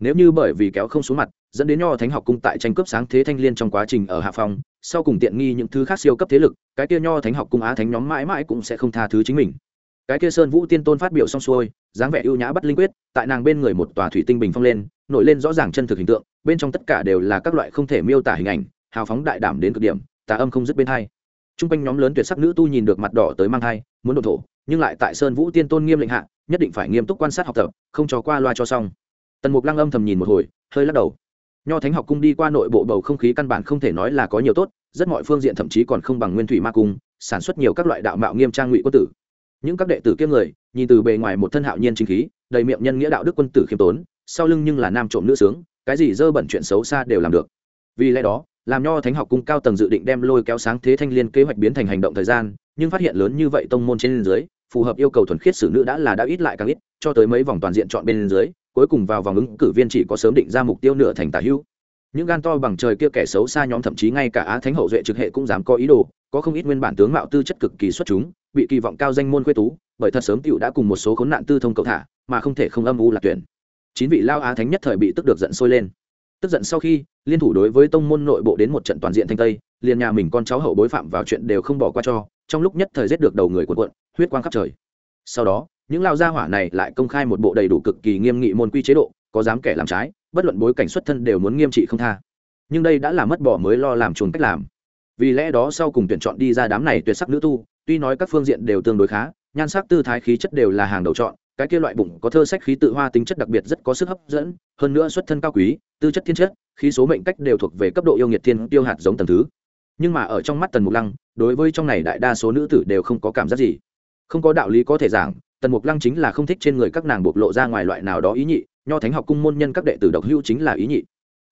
Nếu như bởi vì kéo không xuống mặt, dẫn đến nho thánh học cung tại tranh cướp sáng thế thanh liên trong quá trình ở hạ phong, sau cùng tiện nghi những thứ khác siêu cấp thế lực, cái kia nho thánh học cung á thánh nhóm mãi mãi cũng sẽ không tha thứ chính mình. Cái kia sơn vũ tiên tôn phát biểu xong xuôi, dáng vẻ ưu nhã bắt linh quyết, tại nàng bên người một tòa thủy tinh bình phong lên nổi lên rõ ràng chân thực hình tượng, bên trong tất cả đều là các loại không thể miêu tả hình ảnh, hào phóng đại đảm đến cực điểm, tà âm không dứt bên hai. T r u n g quanh nhóm lớn tuyệt sắc nữ tu nhìn được mặt đỏ tới mang thai, muốn đột thổ, nhưng lại tại sơn vũ tiên tôn nghiêm lệnh hạ, nhất định phải nghiêm túc quan sát học tập, không cho qua loa cho xong. Tần mục lăng âm thầm nhìn một hồi, hơi lắc đầu. Nho thánh học cung đi qua nội bộ bầu không khí căn bản không thể nói là có nhiều tốt, rất mọi phương diện thậm chí còn không bằng nguyên thủy ma cung, sản xuất nhiều các loại đạo mạo nghiêm trang ngụy quân tử. Những các đệ tử kiêm người, nhìn từ bề ngoài một thân hạo nhiên chính khí, đầy miệng nhân nghĩa đạo đức quân tử khiêm tốn sau lưng nhưng là nam trộm nữ sướng, cái gì dơ bẩn chuyện xấu xa đều làm được. Vì lẽ đó, làm nho thánh học cung cao tầng dự định đem lôi kéo sáng thế thanh liên kế hoạch biến thành hành động thời gian, nhưng phát hiện lớn như vậy tông môn trên dưới, phù hợp yêu cầu thuần khiết xử nữ đã là đã ít lại càng ít, cho tới mấy vòng toàn diện chọn bên dưới, cuối cùng vào vòng ứng cử viên chỉ có sớm định ra mục tiêu nửa thành tả hữu. Những gan to bằng trời kia kẻ xấu xa nhóm thậm chí ngay cả á thánh hậu duệ trực hệ cũng dám có ý đồ, có không ít nguyên bản tướng mạo tư chất cực kỳ xuất chúng, bị kỳ vọng cao danh môn quê tú, bởi thật sớm cựu đã cùng một số khốn nạn tư thông cầu thả, mà không thể không âm u là tuyển chín vị lao á thánh nhất thời bị tức được giận sôi lên. Tức giận sau khi, liên thủ đối với tông môn nội bộ đến một trận toàn diện thanh tây, liền nhà mình con cháu hậu bối phạm vào chuyện đều không bỏ qua cho, trong lúc nhất thời giết được đầu người quần quận huyết quang khắp trời. Sau đó, những lao gia hỏa này lại công khai một bộ đầy đủ cực kỳ nghiêm nghị môn quy chế độ, có dám kẻ làm trái, bất luận bối cảnh xuất thân đều muốn nghiêm trị không tha. Nhưng đây đã là mất bỏ mới lo làm chuồn cách làm. Vì lẽ đó sau cùng tuyển chọn đi ra đám này tuyệt sắc nữ tu, tuy nói các phương diện đều tương đối khá, nhan sắc, tư thái, khí chất đều là hàng đầu chọn cái kia loại bụng có thơ sách khí tự hoa tính chất đặc biệt rất có sức hấp dẫn, hơn nữa xuất thân cao quý, tư chất thiên chất, khí số mệnh cách đều thuộc về cấp độ yêu nghiệt thiên tiêu hạt giống tầng thứ. Nhưng mà ở trong mắt tần mục lăng, đối với trong này đại đa số nữ tử đều không có cảm giác gì. Không có đạo lý có thể giảng, tần mục lăng chính là không thích trên người các nàng bộc lộ ra ngoài loại nào đó ý nhị, nho thánh học cung môn nhân các đệ tử độc hữu chính là ý nhị.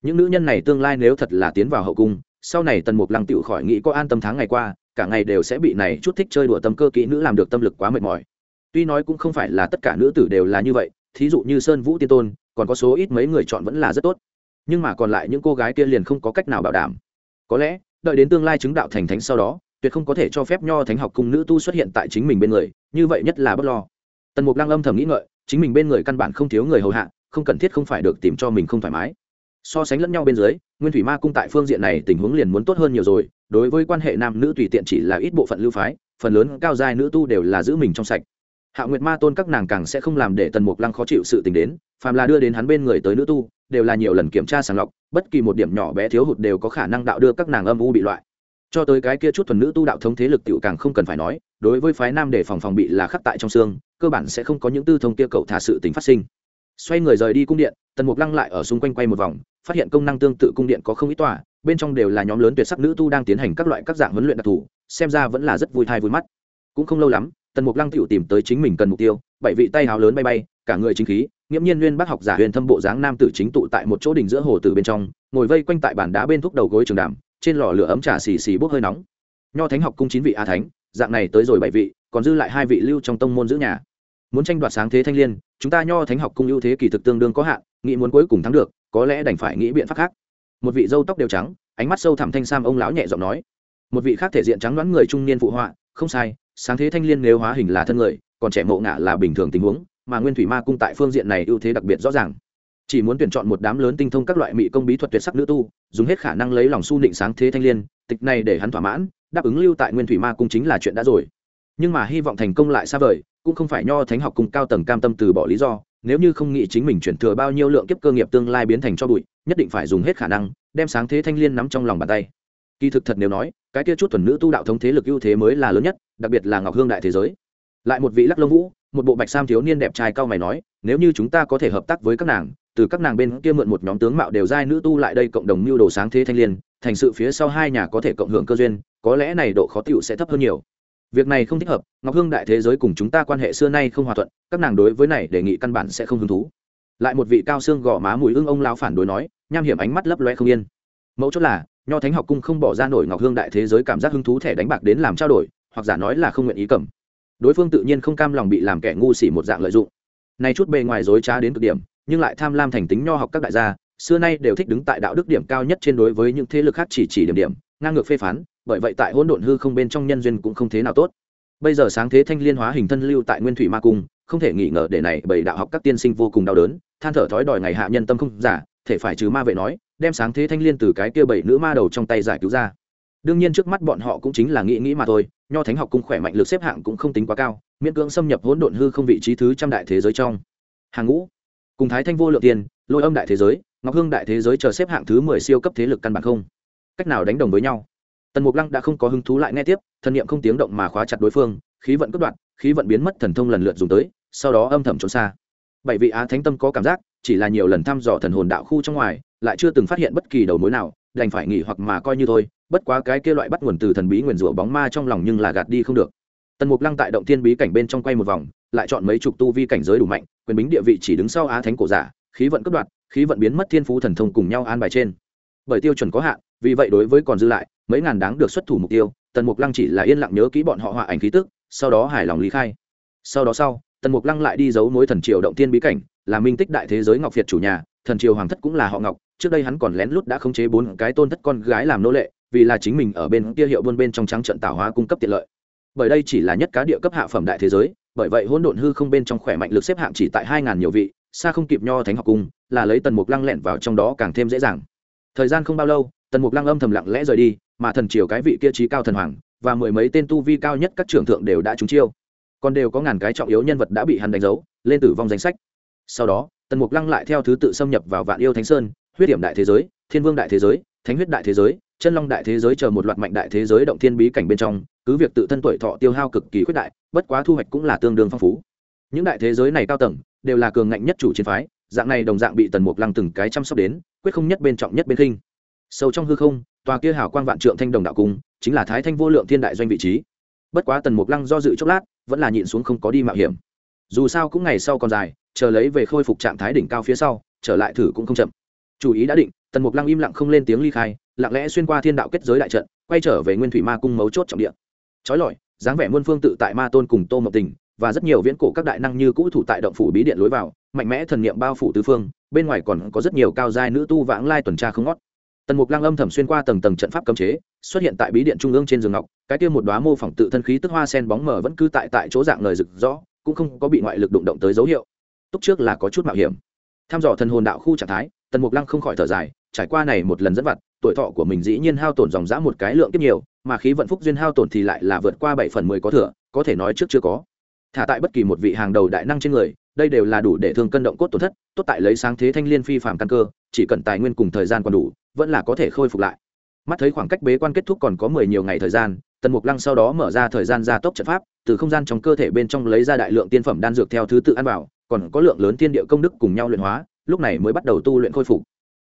Những nữ nhân này tương lai nếu thật là tiến vào hậu cung, sau này tần mục lăng tự khỏi nghĩ có an tâm tháng ngày qua, cả ngày đều sẽ bị này chút thích chơi đùa tâm cơ kỹ nữ làm được tâm lực quá mệt mỏi tuy nói cũng không phải là tất cả nữ tử đều là như vậy, thí dụ như sơn vũ tiên tôn, còn có số ít mấy người chọn vẫn là rất tốt. Nhưng mà còn lại những cô gái kia liền không có cách nào bảo đảm. Có lẽ, đợi đến tương lai chứng đạo thành thánh sau đó, tuyệt không có thể cho phép nho thánh học cùng nữ tu xuất hiện tại chính mình bên người, như vậy nhất là bất lo. Tần mục lăng âm thầm nghĩ ngợi, chính mình bên người căn bản không thiếu người hầu hạ, không cần thiết không phải được tìm cho mình không thoải mái. So sánh lẫn nhau bên dưới, nguyên thủy ma cung tại phương diện này tình huống liền muốn tốt hơn nhiều rồi, đối với quan hệ nam nữ tùy tiện chỉ là ít bộ phận lưu phái, phần lớn cao giai nữ tu đều là giữ mình trong sạch hạ nguyệt ma tôn các nàng càng sẽ không làm để tần mục lăng khó chịu sự tình đến, phàm là đưa đến hắn bên người tới nữ tu, đều là nhiều lần kiểm tra sàng lọc, bất kỳ một điểm nhỏ bé thiếu hụt đều có khả năng đạo đưa các nàng âm u bị loại. Cho tới cái kia chút thuần nữ tu đạo thống thế lực tiểu càng không cần phải nói, đối với phái nam để phòng phòng bị là khắc tại trong xương, cơ bản sẽ không có những tư thông kia cậu thả sự tính phát sinh. Xoay người rời đi cung điện, tần mục lăng lại ở xung quanh quay một vòng, phát hiện công năng tương tự cung điện có không ít tòa, bên trong đều là nhóm lớn tuyệt sắc nữ tu đang tiến hành các loại các dạng huấn luyện đặc thù, xem ra vẫn là rất vui thai vui mắt. Cũng không lâu lắm tần mục lăng tựu tìm tới chính mình cần mục tiêu, bảy vị tay háo lớn bay bay, cả người chính khí, nghiễm nhiên nguyên bác học giả huyền thâm bộ dáng nam tử chính tụ tại một chỗ đỉnh giữa hồ tử bên trong, ngồi vây quanh tại bàn đá bên thuốc đầu gối trường đàm, trên lò lửa ấm trà xì xì bốc hơi nóng. Nho thánh học cung chín vị a thánh, dạng này tới rồi bảy vị, còn dư lại hai vị lưu trong tông môn giữ nhà. Muốn tranh đoạt sáng thế thanh liên, chúng ta nho thánh học cung ưu thế kỳ thực tương đương có hạn, nghĩ muốn cuối cùng thắng được, có lẽ đành phải nghĩ biện pháp khác. Một vị dâu tóc đều trắng, ánh mắt sâu thẳm thanh sam ông lão nhẹ giọng nói. Một vị khác thể diện trắng đoán người trung niên phụ họa, không sai sáng thế thanh liên nếu hóa hình là thân người, còn trẻ mộ ngạ là bình thường tình huống, mà nguyên thủy ma cung tại phương diện này ưu thế đặc biệt rõ ràng. Chỉ muốn tuyển chọn một đám lớn tinh thông các loại mỹ công bí thuật tuyệt sắc nữ tu, dùng hết khả năng lấy lòng su nịnh sáng thế thanh liên, tịch này để hắn thỏa mãn, đáp ứng lưu tại nguyên thủy ma cung chính là chuyện đã rồi. Nhưng mà hy vọng thành công lại xa vời, cũng không phải nho thánh học cùng cao tầng cam tâm từ bỏ lý do, nếu như không nghĩ chính mình chuyển thừa bao nhiêu lượng kiếp cơ nghiệp tương lai biến thành cho bụi, nhất định phải dùng hết khả năng, đem sáng thế thanh liên nắm trong lòng bàn tay kỳ thực thật nếu nói, cái kia chút thuần nữ tu đạo thống thế lực ưu thế mới là lớn nhất, đặc biệt là ngọc hương đại thế giới. Lại một vị lắc lông vũ, một bộ bạch sam thiếu niên đẹp trai cao mày nói, nếu như chúng ta có thể hợp tác với các nàng, từ các nàng bên kia mượn một nhóm tướng mạo đều giai nữ tu lại đây cộng đồng mưu đồ sáng thế thanh liên, thành sự phía sau hai nhà có thể cộng hưởng cơ duyên, có lẽ này độ khó tựu sẽ thấp hơn nhiều. Việc này không thích hợp, ngọc hương đại thế giới cùng chúng ta quan hệ xưa nay không hòa thuận, các nàng đối với này đề nghị căn bản sẽ không hứng thú. Lại một vị cao xương gò má mùi ưng ông lao phản đối nói, nham hiểm ánh mắt lấp loe không yên. Mẫu chốt là nho thánh học cung không bỏ ra nổi ngọc hương đại thế giới cảm giác hứng thú thẻ đánh bạc đến làm trao đổi, hoặc giả nói là không nguyện ý cầm. Đối phương tự nhiên không cam lòng bị làm kẻ ngu xỉ một dạng lợi dụng. Nay chút bề ngoài dối trá đến cực điểm, nhưng lại tham lam thành tính nho học các đại gia, xưa nay đều thích đứng tại đạo đức điểm cao nhất trên đối với những thế lực khác chỉ chỉ điểm điểm, ngang ngược phê phán, bởi vậy tại hỗn độn hư không bên trong nhân duyên cũng không thế nào tốt. Bây giờ sáng thế thanh liên hóa hình thân lưu tại nguyên thủy ma cung, không thể nghĩ ngờ để này bởi đạo học các tiên sinh vô cùng đau đớn, than thở thói đòi ngày hạ nhân tâm không giả, thể phải trừ ma vệ nói đem sáng thế thanh liên từ cái kia bảy nữ ma đầu trong tay giải cứu ra. Đương nhiên trước mắt bọn họ cũng chính là nghĩ nghĩ mà thôi, nho thánh học cung khỏe mạnh lực xếp hạng cũng không tính quá cao, miễn cưỡng xâm nhập hỗn độn hư không vị trí thứ trăm đại thế giới trong. Hàng ngũ, cùng thái thanh vô lượng tiền lôi âm đại thế giới, ngọc hương đại thế giới chờ xếp hạng thứ mười siêu cấp thế lực căn bản không. Cách nào đánh đồng với nhau? Tần mục lăng đã không có hứng thú lại nghe tiếp thần niệm không tiếng động mà khóa chặt đối phương, khí vận cất đoạn khí vận biến mất thần thông lần lượt dùng tới, sau đó âm thầm trốn xa. Bảy vị á thánh tâm có cảm giác, chỉ là nhiều lần thăm dò thần hồn đạo khu trong ngoài lại chưa từng phát hiện bất kỳ đầu mối nào, đành phải nghỉ hoặc mà coi như thôi, bất quá cái kia loại bắt nguồn từ thần bí nguyền rủa bóng ma trong lòng nhưng là gạt đi không được. Tần mục lăng tại động thiên bí cảnh bên trong quay một vòng, lại chọn mấy chục tu vi cảnh giới đủ mạnh, quyền bính địa vị chỉ đứng sau á thánh cổ giả, khí vận cấp đoạt, khí vận biến mất thiên phú thần thông cùng nhau an bài trên. Bởi tiêu chuẩn có hạn, vì vậy đối với còn dư lại, mấy ngàn đáng được xuất thủ mục tiêu, tần mục lăng chỉ là yên lặng nhớ kỹ bọn họ họa ảnh khí tức, sau đó hài lòng lý khai. Sau đó sau, tần mục lăng lại đi giấu mối thần triều động tiên bí cảnh, là minh tích đại thế giới ngọc việt chủ nhà, thần triều hoàng thất cũng là họ ngọc trước đây hắn còn lén lút đã khống chế bốn cái tôn thất con gái làm nô lệ, vì là chính mình ở bên kia hiệu buôn bên trong trắng trận tạo hóa cung cấp tiện lợi. Bởi đây chỉ là nhất cá địa cấp hạ phẩm đại thế giới, bởi vậy hỗn độn hư không bên trong khỏe mạnh lực xếp hạng chỉ tại hai ngàn nhiều vị, xa không kịp nho thánh học cung, là lấy tần mục lăng lẹn vào trong đó càng thêm dễ dàng. Thời gian không bao lâu, tần mục lăng âm thầm lặng lẽ rời đi, mà thần triều cái vị kia trí cao thần hoàng, và mười mấy tên tu vi cao nhất các trưởng thượng đều đã trúng chiêu. Còn đều có ngàn cái trọng yếu nhân vật đã bị hắn đánh dấu, lên tử vong danh sách. Sau đó, tần mục lăng lại theo thứ tự xâm nhập vào vạn yêu thánh sơn huyết điểm đại thế giới, thiên vương đại thế giới, thánh huyết đại thế giới, chân long đại thế giới chờ một loạt mạnh đại thế giới động thiên bí cảnh bên trong, cứ việc tự thân tuổi thọ tiêu hao cực kỳ khuyết đại, bất quá thu hoạch cũng là tương đương phong phú. Những đại thế giới này cao tầng, đều là cường ngạnh nhất chủ chiến phái, dạng này đồng dạng bị tần mục lăng từng cái chăm sóc đến, quyết không nhất bên trọng nhất bên khinh. Sâu trong hư không, tòa kia hảo quang vạn trượng thanh đồng đạo cung, chính là thái thanh vô lượng thiên đại doanh vị trí. Bất quá tần mục lăng do dự chốc lát, vẫn là nhịn xuống không có đi mạo hiểm. Dù sao cũng ngày sau còn dài, chờ lấy về khôi phục trạng thái đỉnh cao phía sau, trở lại thử cũng không chậm chủ ý đã định, tần mục lăng im lặng không lên tiếng ly khai, lặng lẽ xuyên qua thiên đạo kết giới đại trận, quay trở về nguyên thủy ma cung mấu chốt trọng địa. Trói lọi, dáng vẻ muôn phương tự tại ma tôn cùng tô mộc tình, và rất nhiều viễn cổ các đại năng như cũ thủ tại động phủ bí điện lối vào, mạnh mẽ thần niệm bao phủ tứ phương, bên ngoài còn có rất nhiều cao giai nữ tu vãng lai tuần tra không ngót. Tần mục lăng âm thầm xuyên qua tầng tầng trận pháp cấm chế, xuất hiện tại bí điện trung ương trên giường ngọc, cái kia một đoá mô phỏng tự thân khí tức hoa sen bóng mờ vẫn cứ tại tại chỗ dạng lời rực rõ cũng không có bị ngoại lực đụng động tới dấu hiệu. Túc trước là có chút mạo hiểm. Tham dò thần hồn đạo khu trạng thái tần mục lăng không khỏi thở dài, trải qua này một lần dẫn vặt, tuổi thọ của mình dĩ nhiên hao tổn dòng dã một cái lượng kiếp nhiều, mà khí vận phúc duyên hao tổn thì lại là vượt qua bảy phần mười có thừa, có thể nói trước chưa có. Thả tại bất kỳ một vị hàng đầu đại năng trên người, đây đều là đủ để thương cân động cốt tổn thất, tốt tại lấy sáng thế thanh liên phi phạm căn cơ, chỉ cần tài nguyên cùng thời gian còn đủ, vẫn là có thể khôi phục lại. Mắt thấy khoảng cách bế quan kết thúc còn có mười nhiều ngày thời gian, tần mục lăng sau đó mở ra thời gian gia tốc trận pháp, từ không gian trong cơ thể bên trong lấy ra đại lượng tiên phẩm đan dược theo thứ tự ăn vào, còn có lượng lớn tiên địa công đức cùng nhau luyện hóa lúc này mới bắt đầu tu luyện khôi phục.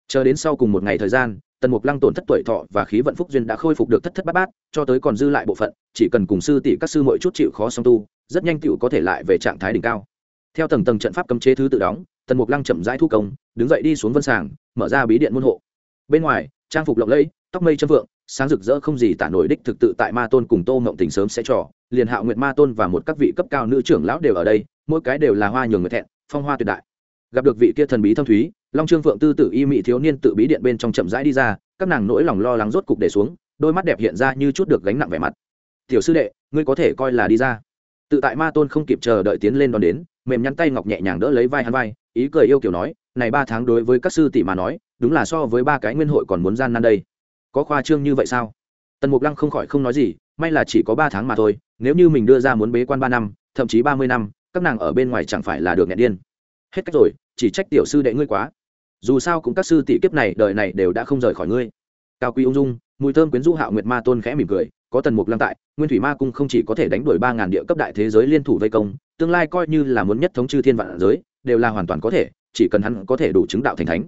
Chờ đến sau cùng một ngày thời gian, tần mục lăng tổn thất tuổi thọ và khí vận phúc duyên đã khôi phục được thất thất bát bát, cho tới còn dư lại bộ phận, chỉ cần cùng sư tỷ các sư mỗi chút chịu khó song tu, rất nhanh tựu có thể lại về trạng thái đỉnh cao. Theo tầng tầng trận pháp cấm chế thứ tự đóng, tần mục lăng chậm rãi thu công, đứng dậy đi xuống vân sàng, mở ra bí điện môn hộ. Bên ngoài, trang phục lộng lẫy, tóc mây châm vượng, sáng rực rỡ không gì tả nổi đích thực tự tại ma tôn cùng tô mộng tình sớm sẽ trò, liền hạo nguyệt ma tôn và một các vị cấp cao nữ trưởng lão đều ở đây, mỗi cái đều là hoa nhường người thẹn, phong hoa tuyệt đại gặp được vị kia thần bí thâm thúy, long trương phượng tư tử y mị thiếu niên tự bí điện bên trong chậm rãi đi ra, các nàng nỗi lòng lo lắng rốt cục để xuống, đôi mắt đẹp hiện ra như chút được gánh nặng vẻ mặt. Tiểu sư đệ, ngươi có thể coi là đi ra. Tự tại ma tôn không kịp chờ đợi tiến lên đón đến, mềm nhăn tay ngọc nhẹ nhàng đỡ lấy vai hắn vai, ý cười yêu kiểu nói, này ba tháng đối với các sư tỷ mà nói, đúng là so với ba cái nguyên hội còn muốn gian nan đây. Có khoa trương như vậy sao? Tần mục lăng không khỏi không nói gì, may là chỉ có ba tháng mà thôi, nếu như mình đưa ra muốn bế quan ba năm, thậm chí ba mươi năm, các nàng ở bên ngoài chẳng phải là được nghẹn điên hết cách rồi, chỉ trách tiểu sư đệ ngươi quá. Dù sao cũng các sư tỷ kiếp này, đời này đều đã không rời khỏi ngươi. Cao quý ung dung, mùi thơm quyến rũ hạo nguyệt ma tôn khẽ mỉm cười, có tần mục lăng tại, nguyên thủy ma cung không chỉ có thể đánh đuổi ba ngàn địa cấp đại thế giới liên thủ vây công, tương lai coi như là muốn nhất thống chư thiên vạn giới, đều là hoàn toàn có thể, chỉ cần hắn có thể đủ chứng đạo thành thánh.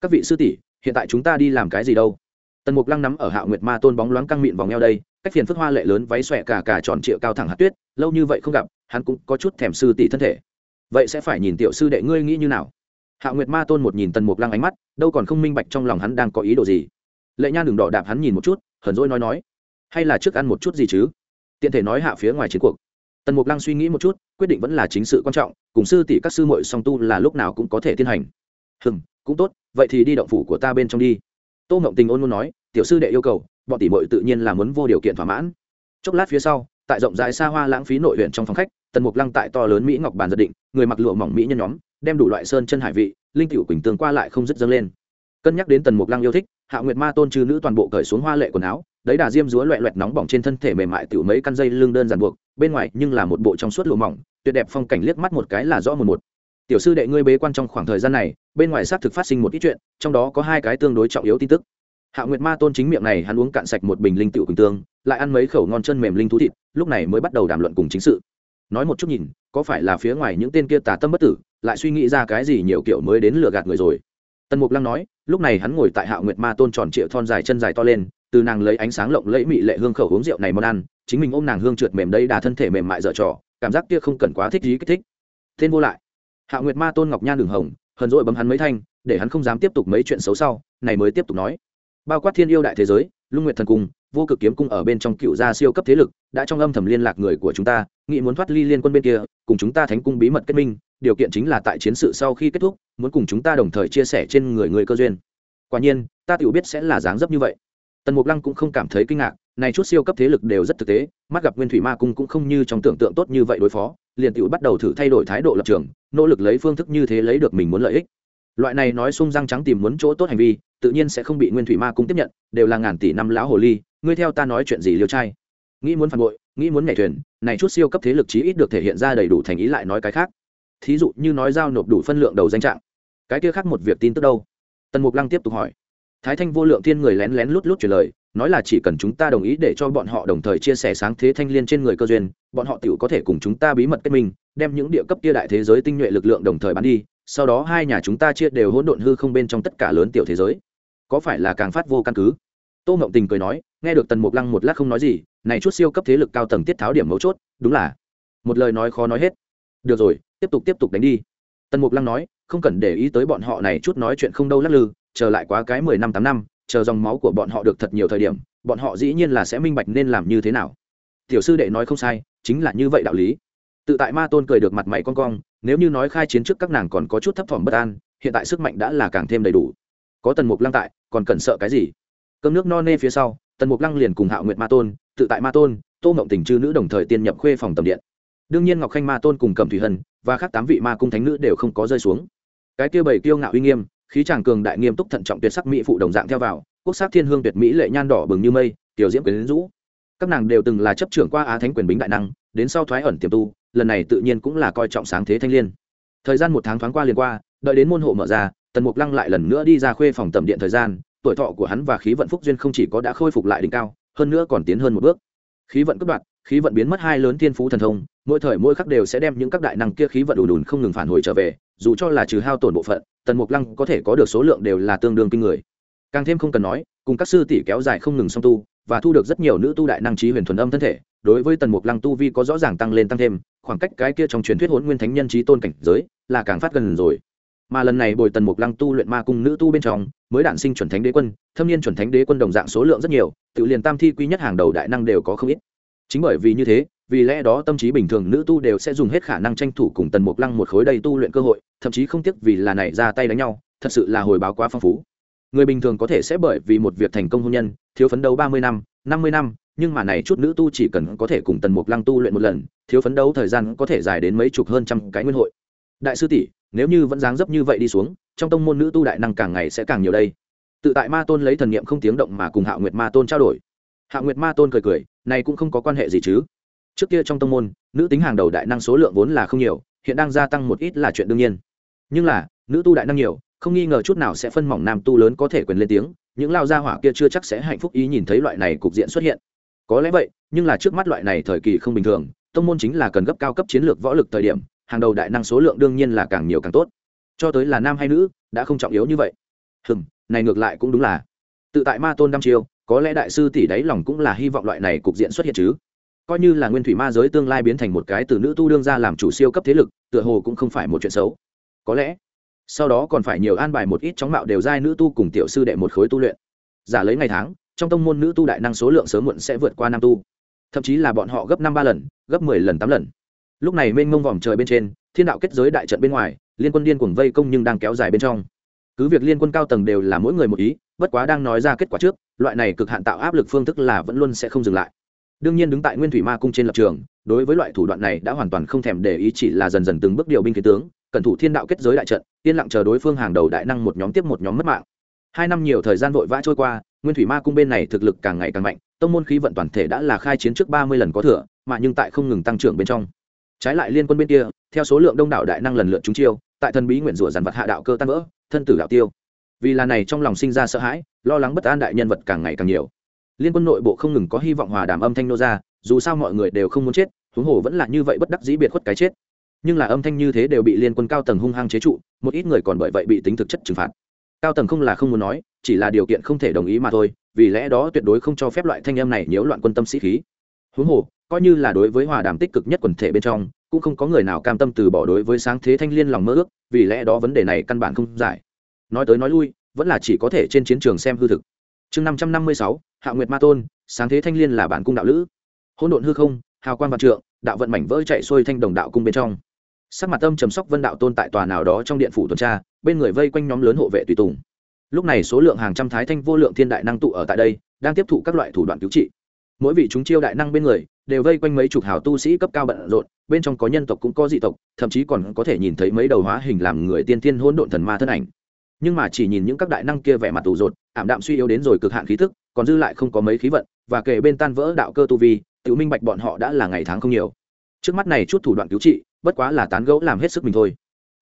Các vị sư tỷ, hiện tại chúng ta đi làm cái gì đâu? Tần mục lăng nắm ở hạo nguyệt ma tôn bóng loáng căng mịn vòng eo đây, cách phiền phức hoa lệ lớn váy xòe cả cả tròn triệu cao thẳng hạt tuyết, lâu như vậy không gặp, hắn cũng có chút thèm sư tỷ thân thể vậy sẽ phải nhìn tiểu sư đệ ngươi nghĩ như nào? Hạ nguyệt ma tôn một nhìn tần mục lăng ánh mắt, đâu còn không minh bạch trong lòng hắn đang có ý đồ gì. Lệ nhan đường đỏ đạp hắn nhìn một chút, hờn dỗi nói nói, hay là trước ăn một chút gì chứ? Tiện thể nói hạ phía ngoài chiến cuộc. Tần mục lăng suy nghĩ một chút, quyết định vẫn là chính sự quan trọng, cùng sư tỷ các sư muội song tu là lúc nào cũng có thể tiến hành. Hừm, cũng tốt, vậy thì đi động phủ của ta bên trong đi. Tô ngộng tình ôn muốn nói, tiểu sư đệ yêu cầu, bọn tỷ muội tự nhiên là muốn vô điều kiện thỏa mãn. Chốc lát phía sau, tại rộng rãi xa hoa lãng phí nội huyện trong phòng khách tần mục lăng tại to lớn mỹ ngọc bàn giật định, người mặc lụa mỏng mỹ nhân nhóm, đem đủ loại sơn chân hải vị, linh tiểu quỳnh tương qua lại không dứt dâng lên. Cân nhắc đến tần mục lăng yêu thích, hạ nguyệt ma tôn trừ nữ toàn bộ cởi xuống hoa lệ quần áo, đấy đà diêm dúa loẹ loẹt nóng bỏng trên thân thể mềm mại tiểu mấy căn dây lưng đơn giản buộc, bên ngoài nhưng là một bộ trong suốt lụa mỏng, tuyệt đẹp phong cảnh liếc mắt một cái là rõ một một. Tiểu sư đệ ngươi bế quan trong khoảng thời gian này, bên ngoài xác thực phát sinh một ít chuyện, trong đó có hai cái tương đối trọng yếu tin tức. Hạ nguyệt ma tôn chính miệng này hắn uống cạn sạch một bình linh tiểu quỳnh tương lại ăn mấy khẩu ngon chân mềm linh thú thịt, lúc này mới bắt đầu đàm luận cùng chính sự nói một chút nhìn, có phải là phía ngoài những tên kia tà tâm bất tử, lại suy nghĩ ra cái gì nhiều kiểu mới đến lừa gạt người rồi? Tần mục lăng nói, lúc này hắn ngồi tại hạ nguyệt ma tôn tròn triệu thon dài chân dài to lên, từ nàng lấy ánh sáng lộng lẫy mị lệ hương khẩu uống rượu này món ăn, chính mình ôm nàng hương trượt mềm đây đà thân thể mềm mại dở trò, cảm giác kia không cần quá thích gì kích thích. Tên vô lại. Hạ nguyệt ma tôn ngọc nhan đường hồng, hờn dội bấm hắn mấy thanh, để hắn không dám tiếp tục mấy chuyện xấu sau, này mới tiếp tục nói. Bao quát thiên yêu đại thế giới, lung nguyệt thần cung vô cực kiếm cung ở bên trong cựu gia siêu cấp thế lực, đã trong âm thầm liên lạc người của chúng ta, nghĩ muốn thoát ly liên quân bên kia, cùng chúng ta thánh cung bí mật kết minh, điều kiện chính là tại chiến sự sau khi kết thúc, muốn cùng chúng ta đồng thời chia sẻ trên người người cơ duyên. Quả nhiên, ta tự biết sẽ là dáng dấp như vậy. Tần mục lăng cũng không cảm thấy kinh ngạc, này chút siêu cấp thế lực đều rất thực tế, mắt gặp nguyên thủy ma cung cũng không như trong tưởng tượng tốt như vậy đối phó, liền tự bắt đầu thử thay đổi thái độ lập trường, nỗ lực lấy phương thức như thế lấy được mình muốn lợi ích. Loại này nói sung răng trắng tìm muốn chỗ tốt hành vi tự nhiên sẽ không bị nguyên thủy ma cung tiếp nhận, đều là ngàn tỷ năm lão hồ ly, ngươi theo ta nói chuyện gì liêu trai? Nghĩ muốn phản bội, nghĩ muốn nhảy thuyền, này chút siêu cấp thế lực chí ít được thể hiện ra đầy đủ thành ý lại nói cái khác. Thí dụ như nói giao nộp đủ phân lượng đầu danh trạng. Cái kia khác một việc tin tức đâu? Tần mục lăng tiếp tục hỏi. Thái thanh vô lượng thiên người lén lén lút lút truyền lời, nói là chỉ cần chúng ta đồng ý để cho bọn họ đồng thời chia sẻ sáng thế thanh liên trên người cơ duyên, bọn họ tự có thể cùng chúng ta bí mật kết minh, đem những địa cấp kia đại thế giới tinh nhuệ lực lượng đồng thời bán đi, sau đó hai nhà chúng ta chia đều hỗn độn hư không bên trong tất cả lớn tiểu thế giới có phải là càng phát vô căn cứ? Tô mộng tình cười nói, nghe được tần mục lăng một lát không nói gì, này chút siêu cấp thế lực cao tầng tiết tháo điểm mấu chốt, đúng là. Một lời nói khó nói hết. Được rồi, tiếp tục tiếp tục đánh đi. Tần mục lăng nói, không cần để ý tới bọn họ này chút nói chuyện không đâu lắc lư, chờ lại quá cái mười năm tám năm, chờ dòng máu của bọn họ được thật nhiều thời điểm, bọn họ dĩ nhiên là sẽ minh bạch nên làm như thế nào. Tiểu sư đệ nói không sai, chính là như vậy đạo lý. Tự tại ma tôn cười được mặt mày con cong, nếu như nói khai chiến trước các nàng còn có chút thấp thỏm bất an, hiện tại sức mạnh đã là càng thêm đầy đủ có tần mục lăng tại, còn cần sợ cái gì? Cơm nước no nê phía sau, tần mục lăng liền cùng hạo nguyệt ma tôn, tự tại ma tôn, tô ngộng tình chư nữ đồng thời tiên nhập khuê phòng tầm điện. Đương nhiên ngọc khanh ma tôn cùng cầm thủy hân và các tám vị ma cung thánh nữ đều không có rơi xuống. Cái kia bảy kiêu ngạo uy nghiêm, khí tràng cường đại nghiêm túc thận trọng tuyệt sắc mỹ phụ đồng dạng theo vào, quốc sắc thiên hương tuyệt mỹ lệ nhan đỏ bừng như mây, tiểu diễm quyến rũ. Các nàng đều từng là chấp trưởng qua á thánh quyền bính đại năng, đến sau thoái ẩn tiềm tu, lần này tự nhiên cũng là coi trọng sáng thế thanh liên. Thời gian một tháng thoáng qua liền qua, đợi đến môn hộ mở ra tần mục lăng lại lần nữa đi ra khuê phòng tầm điện thời gian, tuổi thọ của hắn và khí vận phúc duyên không chỉ có đã khôi phục lại đỉnh cao, hơn nữa còn tiến hơn một bước. Khí vận cấp đoạn khí vận biến mất hai lớn thiên phú thần thông, mỗi thời mỗi khắc đều sẽ đem những các đại năng kia khí vận đủ đùn không ngừng phản hồi trở về, dù cho là trừ hao tổn bộ phận, tần mục lăng có thể có được số lượng đều là tương đương kinh người. Càng thêm không cần nói, cùng các sư tỷ kéo dài không ngừng song tu, và thu được rất nhiều nữ tu đại năng trí huyền thuần âm thân thể, đối với tần mục lăng tu vi có rõ ràng tăng lên tăng thêm, khoảng cách cái kia trong truyền thuyết hỗn nguyên thánh nhân trí tôn cảnh giới là càng phát gần rồi mà lần này bồi tần mục lăng tu luyện ma cung nữ tu bên trong, mới đản sinh chuẩn thánh đế quân, thâm niên chuẩn thánh đế quân đồng dạng số lượng rất nhiều, tự liền tam thi quý nhất hàng đầu đại năng đều có không ít. Chính bởi vì như thế, vì lẽ đó tâm trí bình thường nữ tu đều sẽ dùng hết khả năng tranh thủ cùng tần mục lăng một khối đầy tu luyện cơ hội, thậm chí không tiếc vì là này ra tay đánh nhau, thật sự là hồi báo quá phong phú. Người bình thường có thể sẽ bởi vì một việc thành công hôn nhân, thiếu phấn đấu ba mươi năm năm mươi năm, nhưng mà này chút nữ tu chỉ cần có thể cùng tần mục lăng tu luyện một lần, thiếu phấn đấu thời gian có thể dài đến mấy chục hơn trăm cái nguyên hội đại sư tỷ, nếu như vẫn dáng dấp như vậy đi xuống, trong tông môn nữ tu đại năng càng ngày sẽ càng nhiều đây. Tự tại ma tôn lấy thần niệm không tiếng động mà cùng hạ nguyệt ma tôn trao đổi. Hạ nguyệt ma tôn cười cười, này cũng không có quan hệ gì chứ. Trước kia trong tông môn, nữ tính hàng đầu đại năng số lượng vốn là không nhiều, hiện đang gia tăng một ít là chuyện đương nhiên. Nhưng là, nữ tu đại năng nhiều, không nghi ngờ chút nào sẽ phân mỏng nam tu lớn có thể quyền lên tiếng, những lao gia hỏa kia chưa chắc sẽ hạnh phúc ý nhìn thấy loại này cục diện xuất hiện. Có lẽ vậy, nhưng là trước mắt loại này thời kỳ không bình thường, tông môn chính là cần gấp cao cấp chiến lược võ lực thời điểm hàng đầu đại năng số lượng đương nhiên là càng nhiều càng tốt. Cho tới là nam hay nữ, đã không trọng yếu như vậy. Hừm, này ngược lại cũng đúng là. Tự tại ma tôn đăm chiêu, có lẽ đại sư tỷ đáy lòng cũng là hy vọng loại này cục diện xuất hiện chứ. Coi như là nguyên thủy ma giới tương lai biến thành một cái từ nữ tu đương ra làm chủ siêu cấp thế lực, tựa hồ cũng không phải một chuyện xấu. Có lẽ, sau đó còn phải nhiều an bài một ít chóng mạo đều giai nữ tu cùng tiểu sư đệ một khối tu luyện. Giả lấy ngày tháng, trong tông môn nữ tu đại năng số lượng sớm muộn sẽ vượt qua nam tu. Thậm chí là bọn họ gấp năm ba lần, gấp mười lần, tám lần lúc này mênh mông vòm trời bên trên, thiên đạo kết giới đại trận bên ngoài, liên quân điên cuồng vây công nhưng đang kéo dài bên trong. Cứ việc liên quân cao tầng đều là mỗi người một ý, bất quá đang nói ra kết quả trước, loại này cực hạn tạo áp lực phương thức là vẫn luôn sẽ không dừng lại. Đương nhiên đứng tại nguyên thủy ma cung trên lập trường, đối với loại thủ đoạn này đã hoàn toàn không thèm để ý chỉ là dần dần từng bước điều binh kế tướng, cẩn thủ thiên đạo kết giới đại trận, yên lặng chờ đối phương hàng đầu đại năng một nhóm tiếp một nhóm mất mạng. Hai năm nhiều thời gian vội vã trôi qua, nguyên thủy ma cung bên này thực lực càng ngày càng mạnh, tông môn khí vận toàn thể đã là khai chiến trước ba mươi lần có thừa, mà nhưng tại không ngừng tăng trưởng bên trong trái lại liên quân bên kia, theo số lượng đông đảo đại năng lần lượt chúng chiêu, tại thần bí nguyện rủa dàn vật hạ đạo cơ tan vỡ, thân tử đạo tiêu. Vì là này trong lòng sinh ra sợ hãi, lo lắng bất an đại nhân vật càng ngày càng nhiều. Liên quân nội bộ không ngừng có hy vọng hòa đàm âm thanh nô ra, dù sao mọi người đều không muốn chết, huống hồ vẫn là như vậy bất đắc dĩ biệt khuất cái chết. Nhưng là âm thanh như thế đều bị liên quân cao tầng hung hăng chế trụ, một ít người còn bởi vậy bị tính thực chất trừng phạt. Cao tầng không là không muốn nói, chỉ là điều kiện không thể đồng ý mà thôi, vì lẽ đó tuyệt đối không cho phép loại thanh âm này nhiễu loạn quân tâm sĩ khí. Huống hồ coi như là đối với hòa đàm tích cực nhất quần thể bên trong, cũng không có người nào cam tâm từ bỏ đối với sáng thế thanh liên lòng mơ ước, vì lẽ đó vấn đề này căn bản không giải. Nói tới nói lui, vẫn là chỉ có thể trên chiến trường xem hư thực. Chương năm trăm năm mươi sáu, hạ nguyệt ma tôn, sáng thế thanh liên là bản cung đạo lữ. Hỗn độn hư không, hào quan văn trượng, đạo vận mảnh vỡ chạy xuôi thanh đồng đạo cung bên trong. Sắc mặt tâm trầm sóc vân đạo tôn tại tòa nào đó trong điện phủ tuần tra, bên người vây quanh nhóm lớn hộ vệ tùy tùng. Lúc này số lượng hàng trăm thái thanh vô lượng thiên đại năng tụ ở tại đây, đang tiếp thụ các loại thủ đoạn cứu trị mỗi vị chúng chiêu đại năng bên người đều vây quanh mấy chục hào tu sĩ cấp cao bận rộn, bên trong có nhân tộc cũng có dị tộc, thậm chí còn có thể nhìn thấy mấy đầu hóa hình làm người tiên tiên hỗn độn thần ma thân ảnh. Nhưng mà chỉ nhìn những các đại năng kia vẻ mặt tù rột, ảm đạm suy yếu đến rồi cực hạn khí thức, còn dư lại không có mấy khí vận, và kể bên tan vỡ đạo cơ tu vi, tự minh bạch bọn họ đã là ngày tháng không nhiều. Trước mắt này chút thủ đoạn cứu trị, bất quá là tán gẫu làm hết sức mình thôi.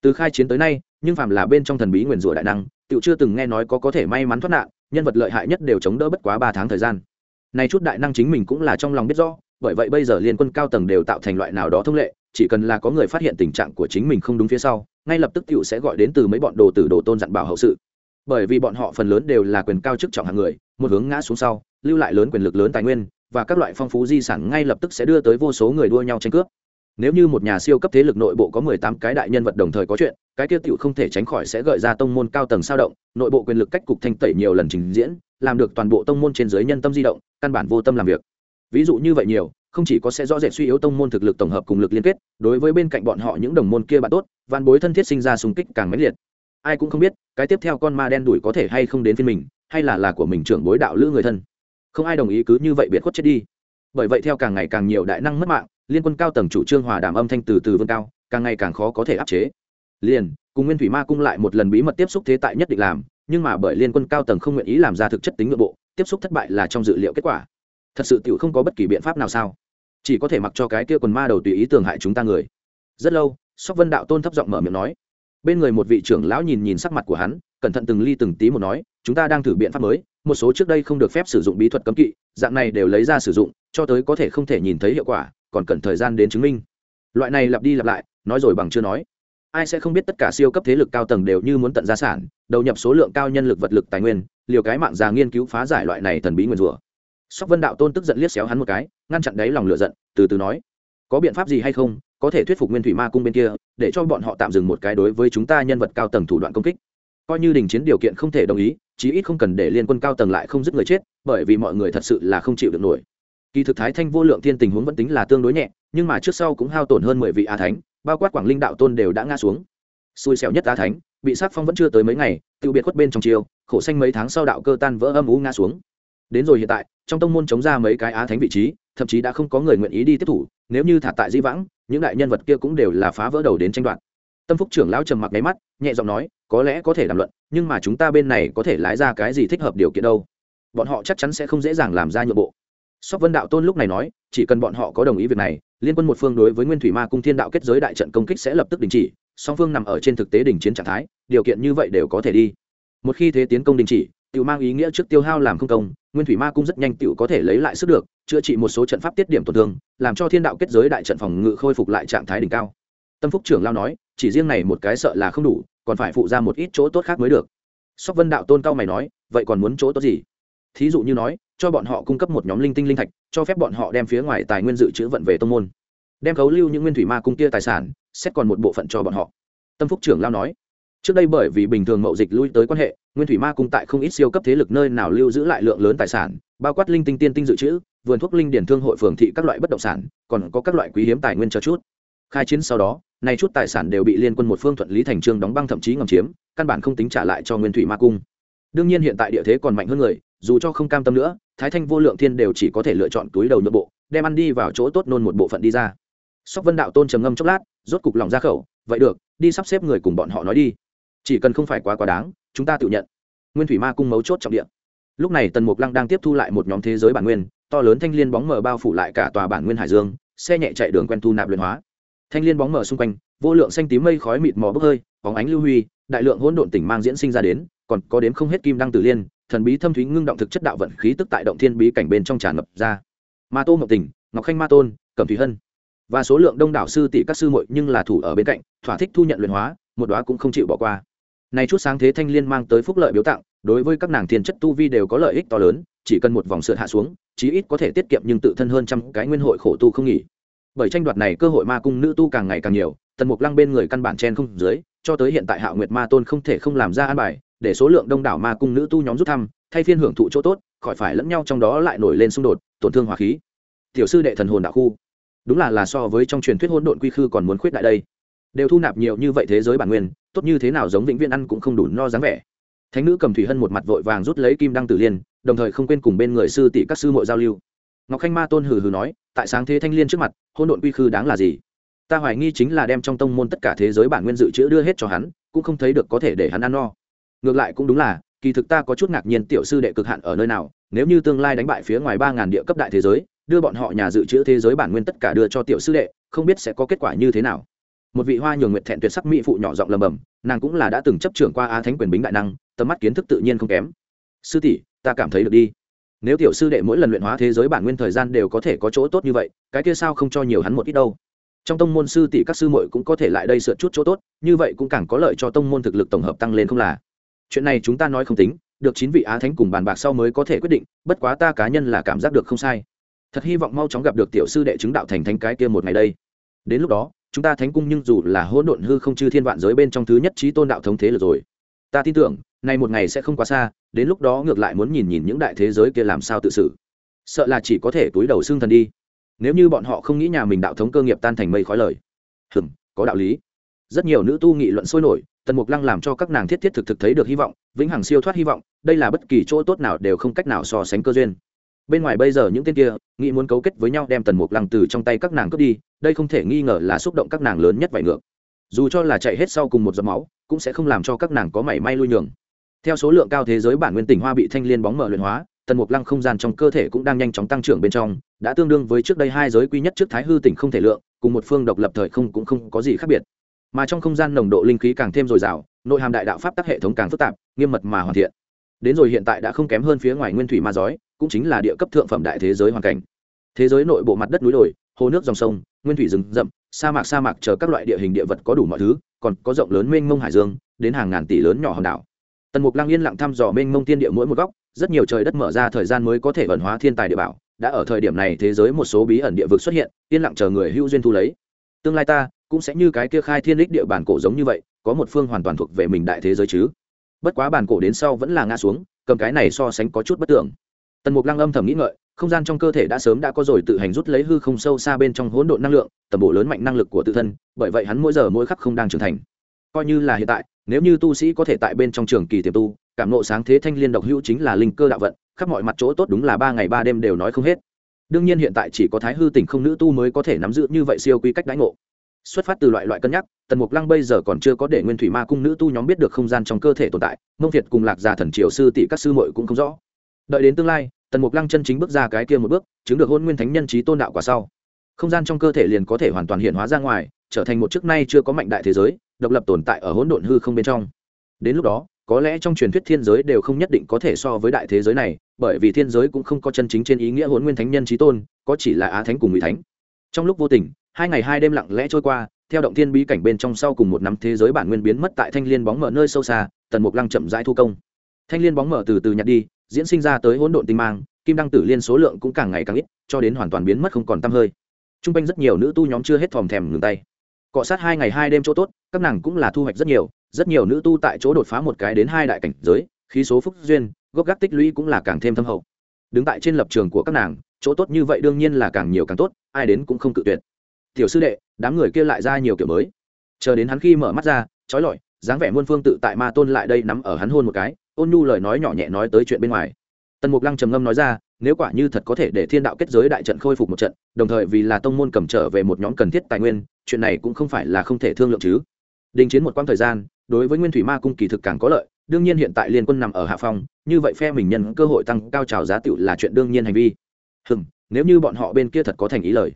Từ khai chiến tới nay, nhưng phàm là bên trong thần bí nguyền rủa đại năng tự chưa từng nghe nói có có thể may mắn thoát nạn, nhân vật lợi hại nhất đều chống đỡ bất quá ba tháng thời gian nay chút đại năng chính mình cũng là trong lòng biết rõ, bởi vậy bây giờ liên quân cao tầng đều tạo thành loại nào đó thông lệ, chỉ cần là có người phát hiện tình trạng của chính mình không đúng phía sau, ngay lập tức t sẽ gọi đến từ mấy bọn đồ tử đồ tôn dặn bảo hậu sự. Bởi vì bọn họ phần lớn đều là quyền cao chức trọng hạng người, một hướng ngã xuống sau, lưu lại lớn quyền lực lớn tài nguyên, và các loại phong phú di sản ngay lập tức sẽ đưa tới vô số người đua nhau tranh cướp nếu như một nhà siêu cấp thế lực nội bộ có mười tám cái đại nhân vật đồng thời có chuyện, cái tiêu tiểu không thể tránh khỏi sẽ gợi ra tông môn cao tầng sao động, nội bộ quyền lực cách cục thanh tẩy nhiều lần trình diễn, làm được toàn bộ tông môn trên dưới nhân tâm di động, căn bản vô tâm làm việc. Ví dụ như vậy nhiều, không chỉ có sẽ rõ rệt suy yếu tông môn thực lực tổng hợp cùng lực liên kết, đối với bên cạnh bọn họ những đồng môn kia bạn tốt văn bối thân thiết sinh ra xung kích càng mãnh liệt. Ai cũng không biết, cái tiếp theo con ma đen đuổi có thể hay không đến phiên mình, hay là là của mình trưởng bối đạo lữ người thân. Không ai đồng ý cứ như vậy biệt khuất chết đi. Bởi vậy theo càng ngày càng nhiều đại năng mất mạng liên quân cao tầng chủ trương hòa đàm âm thanh từ từ vươn cao, càng ngày càng khó có thể áp chế. Liền, cùng nguyên thủy ma cung lại một lần bí mật tiếp xúc thế tại nhất định làm, nhưng mà bởi liên quân cao tầng không nguyện ý làm ra thực chất tính nội bộ, tiếp xúc thất bại là trong dự liệu kết quả. Thật sự tiểu không có bất kỳ biện pháp nào sao? Chỉ có thể mặc cho cái kia quần ma đầu tùy ý tường hại chúng ta người. Rất lâu, sóc vân đạo tôn thấp giọng mở miệng nói. Bên người một vị trưởng lão nhìn nhìn sắc mặt của hắn, cẩn thận từng ly từng tí một nói, chúng ta đang thử biện pháp mới, một số trước đây không được phép sử dụng bí thuật cấm kỵ, dạng này đều lấy ra sử dụng, cho tới có thể không thể nhìn thấy hiệu quả còn cần thời gian đến chứng minh. Loại này lặp đi lặp lại, nói rồi bằng chưa nói. Ai sẽ không biết tất cả siêu cấp thế lực cao tầng đều như muốn tận gia sản, đầu nhập số lượng cao nhân lực vật lực tài nguyên, liều cái mạng già nghiên cứu phá giải loại này thần bí nguyên rủa. Sóc vân đạo tôn tức giận liếc xéo hắn một cái, ngăn chặn đáy lòng lửa giận, từ từ nói, có biện pháp gì hay không, có thể thuyết phục nguyên thủy ma cung bên kia, để cho bọn họ tạm dừng một cái đối với chúng ta nhân vật cao tầng thủ đoạn công kích. Coi như đình chiến điều kiện không thể đồng ý, chí ít không cần để liên quân cao tầng lại không dứt người chết, bởi vì mọi người thật sự là không chịu được nổi kỳ thực thái thanh vô lượng thiên tình huống vẫn tính là tương đối nhẹ, nhưng mà trước sau cũng hao tổn hơn mười vị a thánh, bao quát quảng linh đạo tôn đều đã ngã xuống. Xui xẻo nhất a thánh, bị sát phong vẫn chưa tới mấy ngày tự biệt khuất bên trong chiều khổ xanh mấy tháng sau đạo cơ tan vỡ âm ú ngã xuống. Đến rồi hiện tại, trong tông môn chống ra mấy cái á thánh vị trí, thậm chí đã không có người nguyện ý đi tiếp thủ, nếu như thả tại di vãng, những đại nhân vật kia cũng đều là phá vỡ đầu đến tranh đoạt. Tâm phúc trưởng lão trầm mặc nháy mắt, nhẹ giọng nói, có lẽ có thể đàm luận, nhưng mà chúng ta bên này có thể lái ra cái gì thích hợp điều kiện đâu? Bọn họ chắc chắn sẽ không dễ dàng làm ra nhượng bộ sóc vân đạo tôn lúc này nói, chỉ cần bọn họ có đồng ý việc này, liên quân một phương đối với nguyên thủy ma cung thiên đạo kết giới đại trận công kích sẽ lập tức đình chỉ, song phương nằm ở trên thực tế đình chiến trạng thái, điều kiện như vậy đều có thể đi. Một khi thế tiến công đình chỉ tự mang ý nghĩa trước tiêu hao làm không công, nguyên thủy ma cung rất nhanh tự có thể lấy lại sức được, chữa trị một số trận pháp tiết điểm tổn thương, làm cho thiên đạo kết giới đại trận phòng ngự khôi phục lại trạng thái đỉnh cao. Tâm phúc trưởng lao nói, chỉ riêng này một cái sợ là không đủ, còn phải phụ ra một ít chỗ tốt khác mới được. Sóc vân đạo tôn cao mày nói, vậy còn muốn chỗ tốt gì? Thí dụ như nói, cho bọn họ cung cấp một nhóm linh tinh linh thạch, cho phép bọn họ đem phía ngoài tài nguyên dự trữ vận về tông môn. Đem khấu lưu những nguyên thủy ma cung kia tài sản, xét còn một bộ phận cho bọn họ. Tâm phúc trưởng lao nói. Trước đây bởi vì bình thường mậu dịch lui tới quan hệ, nguyên thủy ma cung tại không ít siêu cấp thế lực nơi nào lưu giữ lại lượng lớn tài sản, bao quát linh tinh tiên tinh dự trữ, vườn thuốc linh điển thương hội phường thị các loại bất động sản, còn có các loại quý hiếm tài nguyên cho chút. Khai chiến sau đó, nay chút tài sản đều bị liên quân một phương thuận lý thành trương đóng băng thậm chí ngầm chiếm, căn bản không tính trả lại cho nguyên thủy ma cung. Đương nhiên hiện tại địa thế còn mạnh hơn người dù cho không cam tâm nữa, thái thanh vô lượng thiên đều chỉ có thể lựa chọn túi đầu nội bộ, đem ăn đi vào chỗ tốt nôn một bộ phận đi ra. Sóc vân đạo tôn trầm ngâm chốc lát, rốt cục lòng ra khẩu, vậy được, đi sắp xếp người cùng bọn họ nói đi. Chỉ cần không phải quá quá đáng, chúng ta tự nhận. Nguyên thủy ma cung mấu chốt trọng địa. Lúc này tần mục lăng đang tiếp thu lại một nhóm thế giới bản nguyên, to lớn thanh l i ê n bóng mờ bao phủ lại cả tòa bản nguyên hải dương, xe nhẹ chạy đường quen thu nạp luyện hóa. Thanh l i ê n bóng mờ xung quanh, vô lượng xanh tím mây khói mịt mò bốc hơi, bóng ánh lưu huy, đại lượng hỗn độn tỉnh mang diễn sinh ra đến, còn có đếm không hết kim đăng tử liên thần bí thâm thúy ngưng động thực chất đạo vận khí tức tại động thiên bí cảnh bên trong tràn ngập ra. Ma tô ngọc tình, ngọc khanh ma tôn, cẩm thủy hân. Và số lượng đông đảo sư tỷ các sư muội nhưng là thủ ở bên cạnh, thỏa thích thu nhận luyện hóa, một đóa cũng không chịu bỏ qua. Này chút sáng thế thanh liên mang tới phúc lợi biếu tặng, đối với các nàng thiên chất tu vi đều có lợi ích to lớn, chỉ cần một vòng sượt hạ xuống, chí ít có thể tiết kiệm nhưng tự thân hơn trăm cái nguyên hội khổ tu không nghỉ. Bởi tranh đoạt này cơ hội ma cung nữ tu càng ngày càng nhiều, tần mục lăng bên người căn bản chen không dưới, cho tới hiện tại hạo nguyệt ma tôn không thể không làm ra an bài để số lượng đông đảo ma cung nữ tu nhóm rút thăm, thay phiên hưởng thụ chỗ tốt, khỏi phải lẫn nhau trong đó lại nổi lên xung đột, tổn thương hòa khí. Tiểu sư đệ thần hồn đạo khu. Đúng là là so với trong truyền thuyết hỗn độn quy khư còn muốn khuyết đại đây. Đều thu nạp nhiều như vậy thế giới bản nguyên, tốt như thế nào giống vĩnh viễn ăn cũng không đủ no dáng vẻ. Thánh nữ cầm thủy hân một mặt vội vàng rút lấy kim đăng tử liên, đồng thời không quên cùng bên người sư tỷ các sư mội giao lưu. Ngọc khanh ma tôn hừ hừ nói, tại sáng thế thanh liên trước mặt hôn độn quy khư đáng là gì? Ta hoài nghi chính là đem trong tông môn tất cả thế giới bản nguyên dự trữ đưa hết cho hắn, cũng không thấy được có thể để hắn ăn no ngược lại cũng đúng là, kỳ thực ta có chút ngạc nhiên tiểu sư đệ cực hạn ở nơi nào, nếu như tương lai đánh bại phía ngoài ba ngàn địa cấp đại thế giới, đưa bọn họ nhà dự trữ thế giới bản nguyên tất cả đưa cho tiểu sư đệ, không biết sẽ có kết quả như thế nào. Một vị hoa nhường nguyện thẹn tuyệt sắc mỹ phụ nhỏ giọng lầm bầm nàng cũng là đã từng chấp trưởng qua a thánh quyền bính đại năng, tầm mắt kiến thức tự nhiên không kém. Sư tỷ, ta cảm thấy được đi. Nếu tiểu sư đệ mỗi lần luyện hóa thế giới bản nguyên thời gian đều có thể có chỗ tốt như vậy, cái kia sao không cho nhiều hắn một ít đâu? Trong tông môn sư tỷ các sư muội cũng có thể lại đây sượt chút chỗ tốt, như vậy cũng càng có lợi cho tông môn thực lực tổng hợp tăng lên không là? Chuyện này chúng ta nói không tính, được chín vị á thánh cùng bàn bạc sau mới có thể quyết định, bất quá ta cá nhân là cảm giác được không sai. Thật hy vọng mau chóng gặp được tiểu sư đệ chứng đạo thành thánh cái kia một ngày đây. Đến lúc đó, chúng ta thánh cung nhưng dù là hỗn độn hư không chư thiên vạn giới bên trong thứ nhất trí tôn đạo thống thế lực rồi. Ta tin tưởng, nay một ngày sẽ không quá xa, đến lúc đó ngược lại muốn nhìn nhìn những đại thế giới kia làm sao tự xử. Sợ là chỉ có thể túi đầu xương thần đi. Nếu như bọn họ không nghĩ nhà mình đạo thống cơ nghiệp tan thành mây khói lời. Hừm, có đạo lý. Rất nhiều nữ tu nghị luận sôi nổi tần mục lăng làm cho các nàng thiết thiết thực thực thấy được hy vọng, vĩnh hằng siêu thoát hy vọng, đây là bất kỳ chỗ tốt nào đều không cách nào so sánh cơ duyên. Bên ngoài bây giờ những tên kia, nghĩ muốn cấu kết với nhau đem tần mục lăng từ trong tay các nàng cướp đi, đây không thể nghi ngờ là xúc động các nàng lớn nhất vải ngược. Dù cho là chạy hết sau cùng một giọt máu, cũng sẽ không làm cho các nàng có mảy may lui nhường. Theo số lượng cao thế giới bản nguyên tỉnh hoa bị thanh liên bóng mở luyện hóa, tần mục lăng không gian trong cơ thể cũng đang nhanh chóng tăng trưởng bên trong, đã tương đương với trước đây hai giới quy nhất trước thái hư tỉnh không thể lượng, cùng một phương độc lập thời không cũng không có gì khác biệt mà trong không gian nồng độ linh khí càng thêm dồi dào, nội hàm đại đạo pháp tắc hệ thống càng phức tạp, nghiêm mật mà hoàn thiện. Đến rồi hiện tại đã không kém hơn phía ngoài nguyên thủy ma giói, cũng chính là địa cấp thượng phẩm đại thế giới hoàn cảnh. Thế giới nội bộ mặt đất núi đồi, hồ nước dòng sông, nguyên thủy rừng rậm, sa mạc sa mạc chờ các loại địa hình địa vật có đủ mọi thứ, còn có rộng lớn mênh mông hải dương, đến hàng ngàn tỷ lớn nhỏ hòn đảo. Tần mục lang yên lặng thăm dò mênh mông tiên địa mỗi một góc, rất nhiều trời đất mở ra thời gian mới có thể vận hóa thiên tài địa bảo, đã ở thời điểm này thế giới một số bí ẩn địa vực xuất hiện, yên lặng chờ người hữu duyên thu lấy. Tương lai ta cũng sẽ như cái kia khai thiên đích địa bản cổ giống như vậy, có một phương hoàn toàn thuộc về mình đại thế giới chứ. Bất quá bản cổ đến sau vẫn là ngã xuống, cầm cái này so sánh có chút bất tưởng. Tần mục lăng âm thầm nghĩ ngợi, không gian trong cơ thể đã sớm đã có rồi tự hành rút lấy hư không sâu xa bên trong hỗn độn năng lượng, tầm bộ lớn mạnh năng lực của tự thân, bởi vậy hắn mỗi giờ mỗi khắc không đang trưởng thành. Coi như là hiện tại, nếu như tu sĩ có thể tại bên trong trường kỳ tiềm tu, cảm nộ sáng thế thanh liên độc hữu chính là linh cơ đạo vận, khắp mọi mặt chỗ tốt đúng là ba ngày ba đêm đều nói không hết. Đương nhiên hiện tại chỉ có thái hư tỉnh không nữ tu mới có thể nắm giữ như vậy siêu quy cách đãi ngộ xuất phát từ loại loại cân nhắc, tần mục lăng bây giờ còn chưa có để nguyên thủy ma cung nữ tu nhóm biết được không gian trong cơ thể tồn tại, mông việt cùng lạc già thần triều sư tỷ các sư muội cũng không rõ. Đợi đến tương lai, tần mục lăng chân chính bước ra cái kia một bước, chứng được hôn nguyên thánh nhân trí tôn đạo quả sau. Không gian trong cơ thể liền có thể hoàn toàn hiện hóa ra ngoài, trở thành một trước nay chưa có mạnh đại thế giới, độc lập tồn tại ở hỗn độn hư không bên trong. Đến lúc đó, có lẽ trong truyền thuyết thiên giới đều không nhất định có thể so với đại thế giới này, bởi vì thiên giới cũng không có chân chính trên ý nghĩa hôn nguyên thánh nhân trí tôn, có chỉ là á thánh cùng ngụy thánh. Trong lúc vô tình hai ngày hai đêm lặng lẽ trôi qua, theo động thiên bí cảnh bên trong sau cùng một năm thế giới bản nguyên biến mất tại thanh liên bóng mở nơi sâu xa, tần mục lăng chậm rãi thu công. Thanh liên bóng mở từ từ nhặt đi, diễn sinh ra tới hỗn độn tinh mang, kim đăng tử liên số lượng cũng càng ngày càng ít, cho đến hoàn toàn biến mất không còn tăm hơi. T r u n g quanh rất nhiều nữ tu nhóm chưa hết thòm thèm ngừng tay. Cọ sát hai ngày hai đêm chỗ tốt, các nàng cũng là thu hoạch rất nhiều rất nhiều nữ tu tại chỗ đột phá một cái đến hai đại cảnh giới, khí số phúc duyên, gốc gác tích lũy cũng là càng thêm thâm hậu. Đứng tại trên lập trường của các nàng, chỗ tốt như vậy đương nhiên là càng nhiều càng tốt, ai đến cũng không cự tuyệt tiểu sư đệ, đám người kia lại ra nhiều kiểu mới. Chờ đến hắn khi mở mắt ra, trói lọi, dáng vẻ muôn phương tự tại ma tôn lại đây nắm ở hắn hôn một cái, ôn nhu lời nói nhỏ nhẹ nói tới chuyện bên ngoài. Tần mục lăng trầm ngâm nói ra, nếu quả như thật có thể để thiên đạo kết giới đại trận khôi phục một trận, đồng thời vì là tông môn cầm trở về một nhóm cần thiết tài nguyên, chuyện này cũng không phải là không thể thương lượng chứ. Đình chiến một quãng thời gian, đối với nguyên thủy ma cung kỳ thực càng có lợi, đương nhiên hiện tại liên quân nằm ở hạ phong, như vậy phe mình nhân cơ hội tăng cao trào giá tựu là chuyện đương nhiên hành vi. Hừm, nếu như bọn họ bên kia thật có thành ý lời.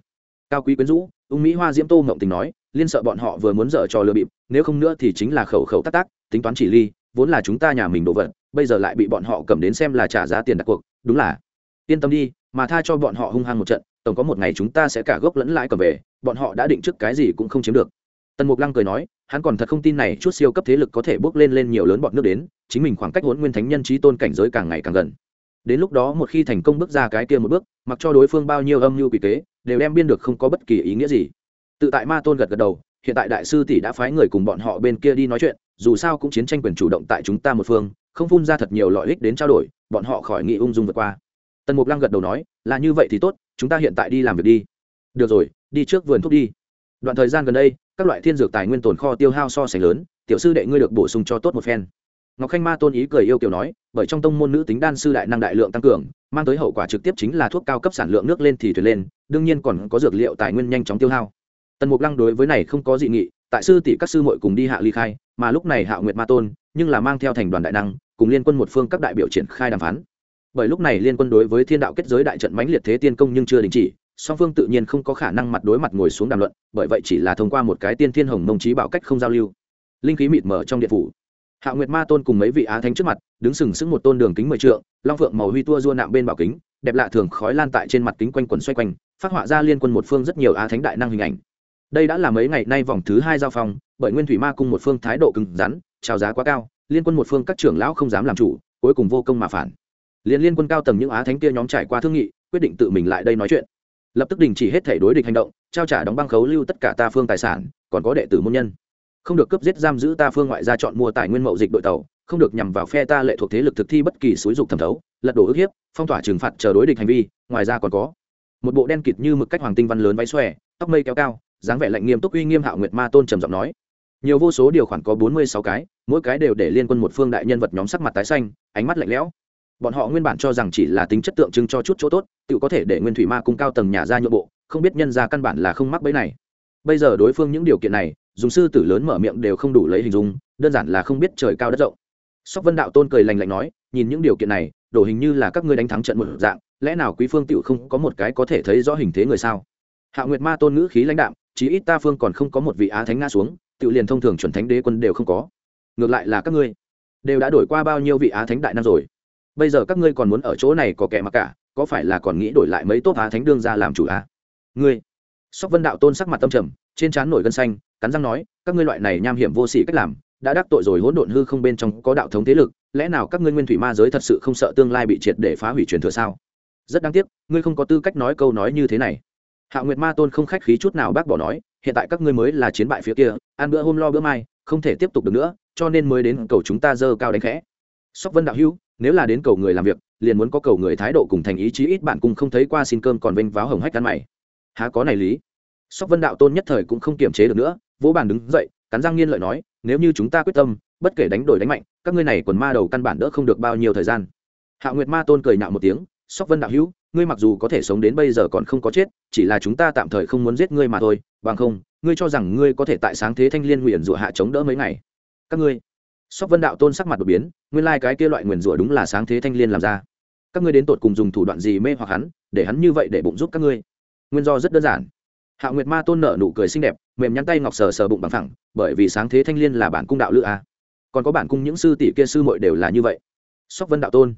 Cao quý quyến rũ ung mỹ hoa diễm tô ngộng tình nói, liên sợ bọn họ vừa muốn dở trò lừa bịp, nếu không nữa thì chính là khẩu khẩu tác tác tính toán chỉ ly, vốn là chúng ta nhà mình đồ vật, bây giờ lại bị bọn họ cầm đến xem là trả giá tiền đặt cuộc, đúng là. Yên tâm đi, mà tha cho bọn họ hung hăng một trận, tổng có một ngày chúng ta sẽ cả gốc lẫn lãi cầm về, bọn họ đã định trước cái gì cũng không chiếm được. Tần mục lăng cười nói, hắn còn thật không tin này chút siêu cấp thế lực có thể bước lên lên nhiều lớn bọn nước đến, chính mình khoảng cách huấn nguyên thánh nhân trí tôn cảnh giới càng ngày càng gần. Đến lúc đó một khi thành công bước ra cái kia một bước, mặc cho đối phương bao nhiêu âm mưu quỷ kế đều đem biên được không có bất kỳ ý nghĩa gì. Tự tại ma tôn gật gật đầu, hiện tại đại sư tỷ đã phái người cùng bọn họ bên kia đi nói chuyện, dù sao cũng chiến tranh quyền chủ động tại chúng ta một phương, không phun ra thật nhiều lợi ích đến trao đổi, bọn họ khỏi nghị ung dung vượt qua. Tần mục lăng gật đầu nói, là như vậy thì tốt, chúng ta hiện tại đi làm việc đi. Được rồi, đi trước vườn thuốc đi. Đoạn thời gian gần đây, các loại thiên dược tài nguyên tồn kho tiêu hao so sánh lớn, tiểu sư đệ ngươi được bổ sung cho tốt một phen ngọc khanh ma tôn ý cười yêu kiểu nói, bởi trong tông môn nữ tính đan sư đại năng đại lượng tăng cường, mang tới hậu quả trực tiếp chính là thuốc cao cấp sản lượng nước lên thì thuyền lên, đương nhiên còn có dược liệu tài nguyên nhanh chóng tiêu hao. Tần mục lăng đối với này không có dị nghị, tại sư tỷ các sư muội cùng đi hạ ly khai, mà lúc này hạ nguyệt ma tôn, nhưng là mang theo thành đoàn đại năng, cùng liên quân một phương các đại biểu triển khai đàm phán. Bởi lúc này liên quân đối với thiên đạo kết giới đại trận mãnh liệt thế tiên công nhưng chưa đình chỉ, song phương tự nhiên không có khả năng mặt đối mặt ngồi xuống đàm luận, bởi vậy chỉ là thông qua một cái tiên thiên hồng mông trí bảo cách không giao lưu. Linh khí mịt mở trong điện phủ hạ nguyệt ma tôn cùng mấy vị á thánh trước mặt, đứng sừng sững một tôn đường kính mười trượng, long phượng màu huy tua dua nạm bên bảo kính, đẹp lạ thường khói lan tại trên mặt kính quanh quần xoay quanh, phát họa ra liên quân một phương rất nhiều á thánh đại năng hình ảnh. Đây đã là mấy ngày nay vòng thứ hai giao phong, bởi nguyên thủy ma cung một phương thái độ cứng rắn, trào giá quá cao, liên quân một phương các trưởng lão không dám làm chủ, cuối cùng vô công mà phản. Liên liên quân cao tầng những á thánh kia nhóm trải qua thương nghị, quyết định tự mình lại đây nói chuyện. Lập tức đình chỉ hết thể đối địch hành động, trao trả đóng băng khấu lưu tất cả ta phương tài sản, còn có đệ tử môn nhân không được cấp giết giam giữ ta phương ngoại gia chọn mua tài nguyên mậu dịch đội tàu, không được nhằm vào phe ta lệ thuộc thế lực thực thi bất kỳ xúi dục thẩm thấu, lật đổ ức hiếp, phong tỏa trừng phạt chờ đối địch hành vi, ngoài ra còn có. Một bộ đen kịt như mực cách hoàng tinh văn lớn váy xòe, tóc mây kéo cao, dáng vẻ lạnh nghiêm túc uy nghiêm hạo nguyệt ma tôn trầm giọng nói. Nhiều vô số điều khoản có bốn mươi sáu cái, mỗi cái đều để liên quân một phương đại nhân vật nhóm sắc mặt tái xanh, ánh mắt lạnh lẽo. Bọn họ nguyên bản cho rằng chỉ là tính chất tượng trưng cho chút chỗ tốt, tự có thể để nguyên thủy ma cung cao tầng nhà ra nhượng bộ, không biết nhân ra căn bản là không mắc bẫy này. Bây giờ đối phương những điều kiện này dùng sư tử lớn mở miệng đều không đủ lấy hình dung, đơn giản là không biết trời cao đất rộng. Sóc vân đạo tôn cười lành lạnh nói, nhìn những điều kiện này đổ hình như là các ngươi đánh thắng trận một dạng, lẽ nào quý phương tựu không có một cái có thể thấy rõ hình thế người sao? Hạ nguyệt ma tôn ngữ khí lãnh đạm, chí ít ta phương còn không có một vị á thánh nga xuống tự liền thông thường chuẩn thánh đế quân đều không có. Ngược lại là các ngươi đều đã đổi qua bao nhiêu vị á thánh đại nam rồi. Bây giờ các ngươi còn muốn ở chỗ này có kẻ mặc cả, có phải là còn nghĩ đổi lại mấy tốt á thánh đương ra làm chủ á ngươi sóc vân đạo tôn sắc mặt tâm trầm, trên trán nổi gân xanh cắn răng nói, các ngươi loại này nham hiểm vô sỉ cách làm, đã đắc tội rồi hỗn độn hư không bên trong có đạo thống thế lực, lẽ nào các ngươi nguyên thủy ma giới thật sự không sợ tương lai bị triệt để phá hủy truyền thừa sao? Rất đáng tiếc, ngươi không có tư cách nói câu nói như thế này. Hạ nguyệt ma tôn không khách khí chút nào bác bỏ nói, hiện tại các ngươi mới là chiến bại phía kia, ăn bữa hôm lo bữa mai, không thể tiếp tục được nữa, cho nên mới đến cầu chúng ta dơ cao đánh khẽ. Sóc vân đạo hữu, nếu là đến cầu người làm việc, liền muốn có cầu người thái độ cùng thành ý chí ít bạn cùng không thấy qua xin cơm còn vênh váo hồng hách ăn mày. Há có này lý? Sóc vân đạo tôn nhất thời cũng không kiềm chế được nữa vỗ bàn đứng dậy, cắn răng nghiên lợi nói, nếu như chúng ta quyết tâm, bất kể đánh đổi đánh mạnh, các ngươi này quần ma đầu căn bản đỡ không được bao nhiêu thời gian. Hạ nguyệt ma tôn cười nhạo một tiếng, sóc vân đạo hữu, ngươi mặc dù có thể sống đến bây giờ còn không có chết, chỉ là chúng ta tạm thời không muốn giết ngươi mà thôi, bằng không, ngươi cho rằng ngươi có thể tại sáng thế thanh liên nguyền rủa hạ chống đỡ mấy ngày? Các ngươi. Sóc vân đạo tôn sắc mặt đột biến, nguyên lai、like、cái kia loại nguyền rủa đúng là sáng thế thanh liên làm ra. Các ngươi đến tột cùng dùng thủ đoạn gì mê hoặc hắn, để hắn như vậy để bụng giúp các ngươi? Nguyên do rất đơn giản hạ nguyệt ma tôn nở nụ cười xinh đẹp, mềm nhăn tay ngọc sờ sờ bụng bằng thẳng bởi vì sáng thế thanh liên là bản cung đạo lữ a. Còn có bản cung những sư tỷ kia sư muội đều là như vậy. Sóc vân đạo tôn.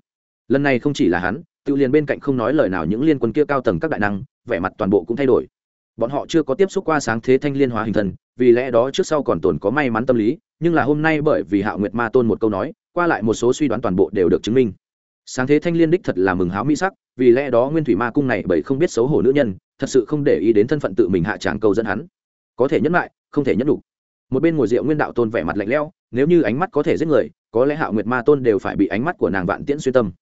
Lần này không chỉ là hắn, tự liền bên cạnh không nói lời nào những liên quân kia cao tầng các đại năng, vẻ mặt toàn bộ cũng thay đổi. Bọn họ chưa có tiếp xúc qua sáng thế thanh liên hóa hình thần, vì lẽ đó trước sau còn tồn có may mắn tâm lý, nhưng là hôm nay bởi vì hạ nguyệt ma tôn một câu nói, qua lại một số suy đoán toàn bộ đều được chứng minh sáng thế thanh liên đích thật là mừng háo mỹ sắc, vì lẽ đó nguyên thủy ma cung này bởi không biết xấu hổ nữ nhân, thật sự không để ý đến thân phận tự mình hạ tràng câu dẫn hắn. Có thể nhẫn lại, không thể nhẫn đủ một bên ngồi rượu nguyên đạo tôn vẻ mặt lạnh lẽo, nếu như ánh mắt có thể giết người, có lẽ hạo nguyệt ma tôn đều phải bị ánh mắt của nàng vạn tiễn xuyên tâm.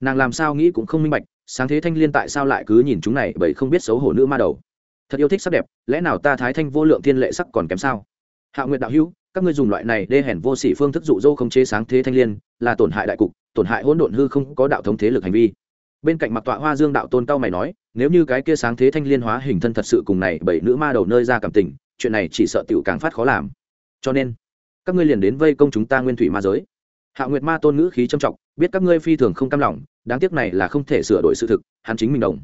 Nàng làm sao nghĩ cũng không minh bạch, sáng thế thanh liên tại sao lại cứ nhìn chúng này bởi không biết xấu hổ nữ ma đầu. Thật yêu thích sắc đẹp, lẽ nào ta thái thanh vô lượng thiên lệ sắc còn kém sao? Hạo nguyệt đạo hữu các ngươi dùng loại này đê hèn vô sỉ phương thức dụ dỗ không chế sáng thế thanh liên, là tổn hại đại cục, tổn hại hỗn độn hư không có đạo thống thế lực hành vi. Bên cạnh mặc tọa hoa dương đạo tôn cao mày nói, nếu như cái kia sáng thế thanh liên hóa hình thân thật sự cùng này bảy nữ ma đầu nơi ra cảm tình, chuyện này chỉ sợ tiểu càng phát khó làm. Cho nên, các ngươi liền đến vây công chúng ta nguyên thủy ma giới. Hạ nguyệt ma tôn ngữ khí trầm trọng, biết các ngươi phi thường không cam lòng, đáng tiếc này là không thể sửa đổi sự thực, hắn chính mình đồng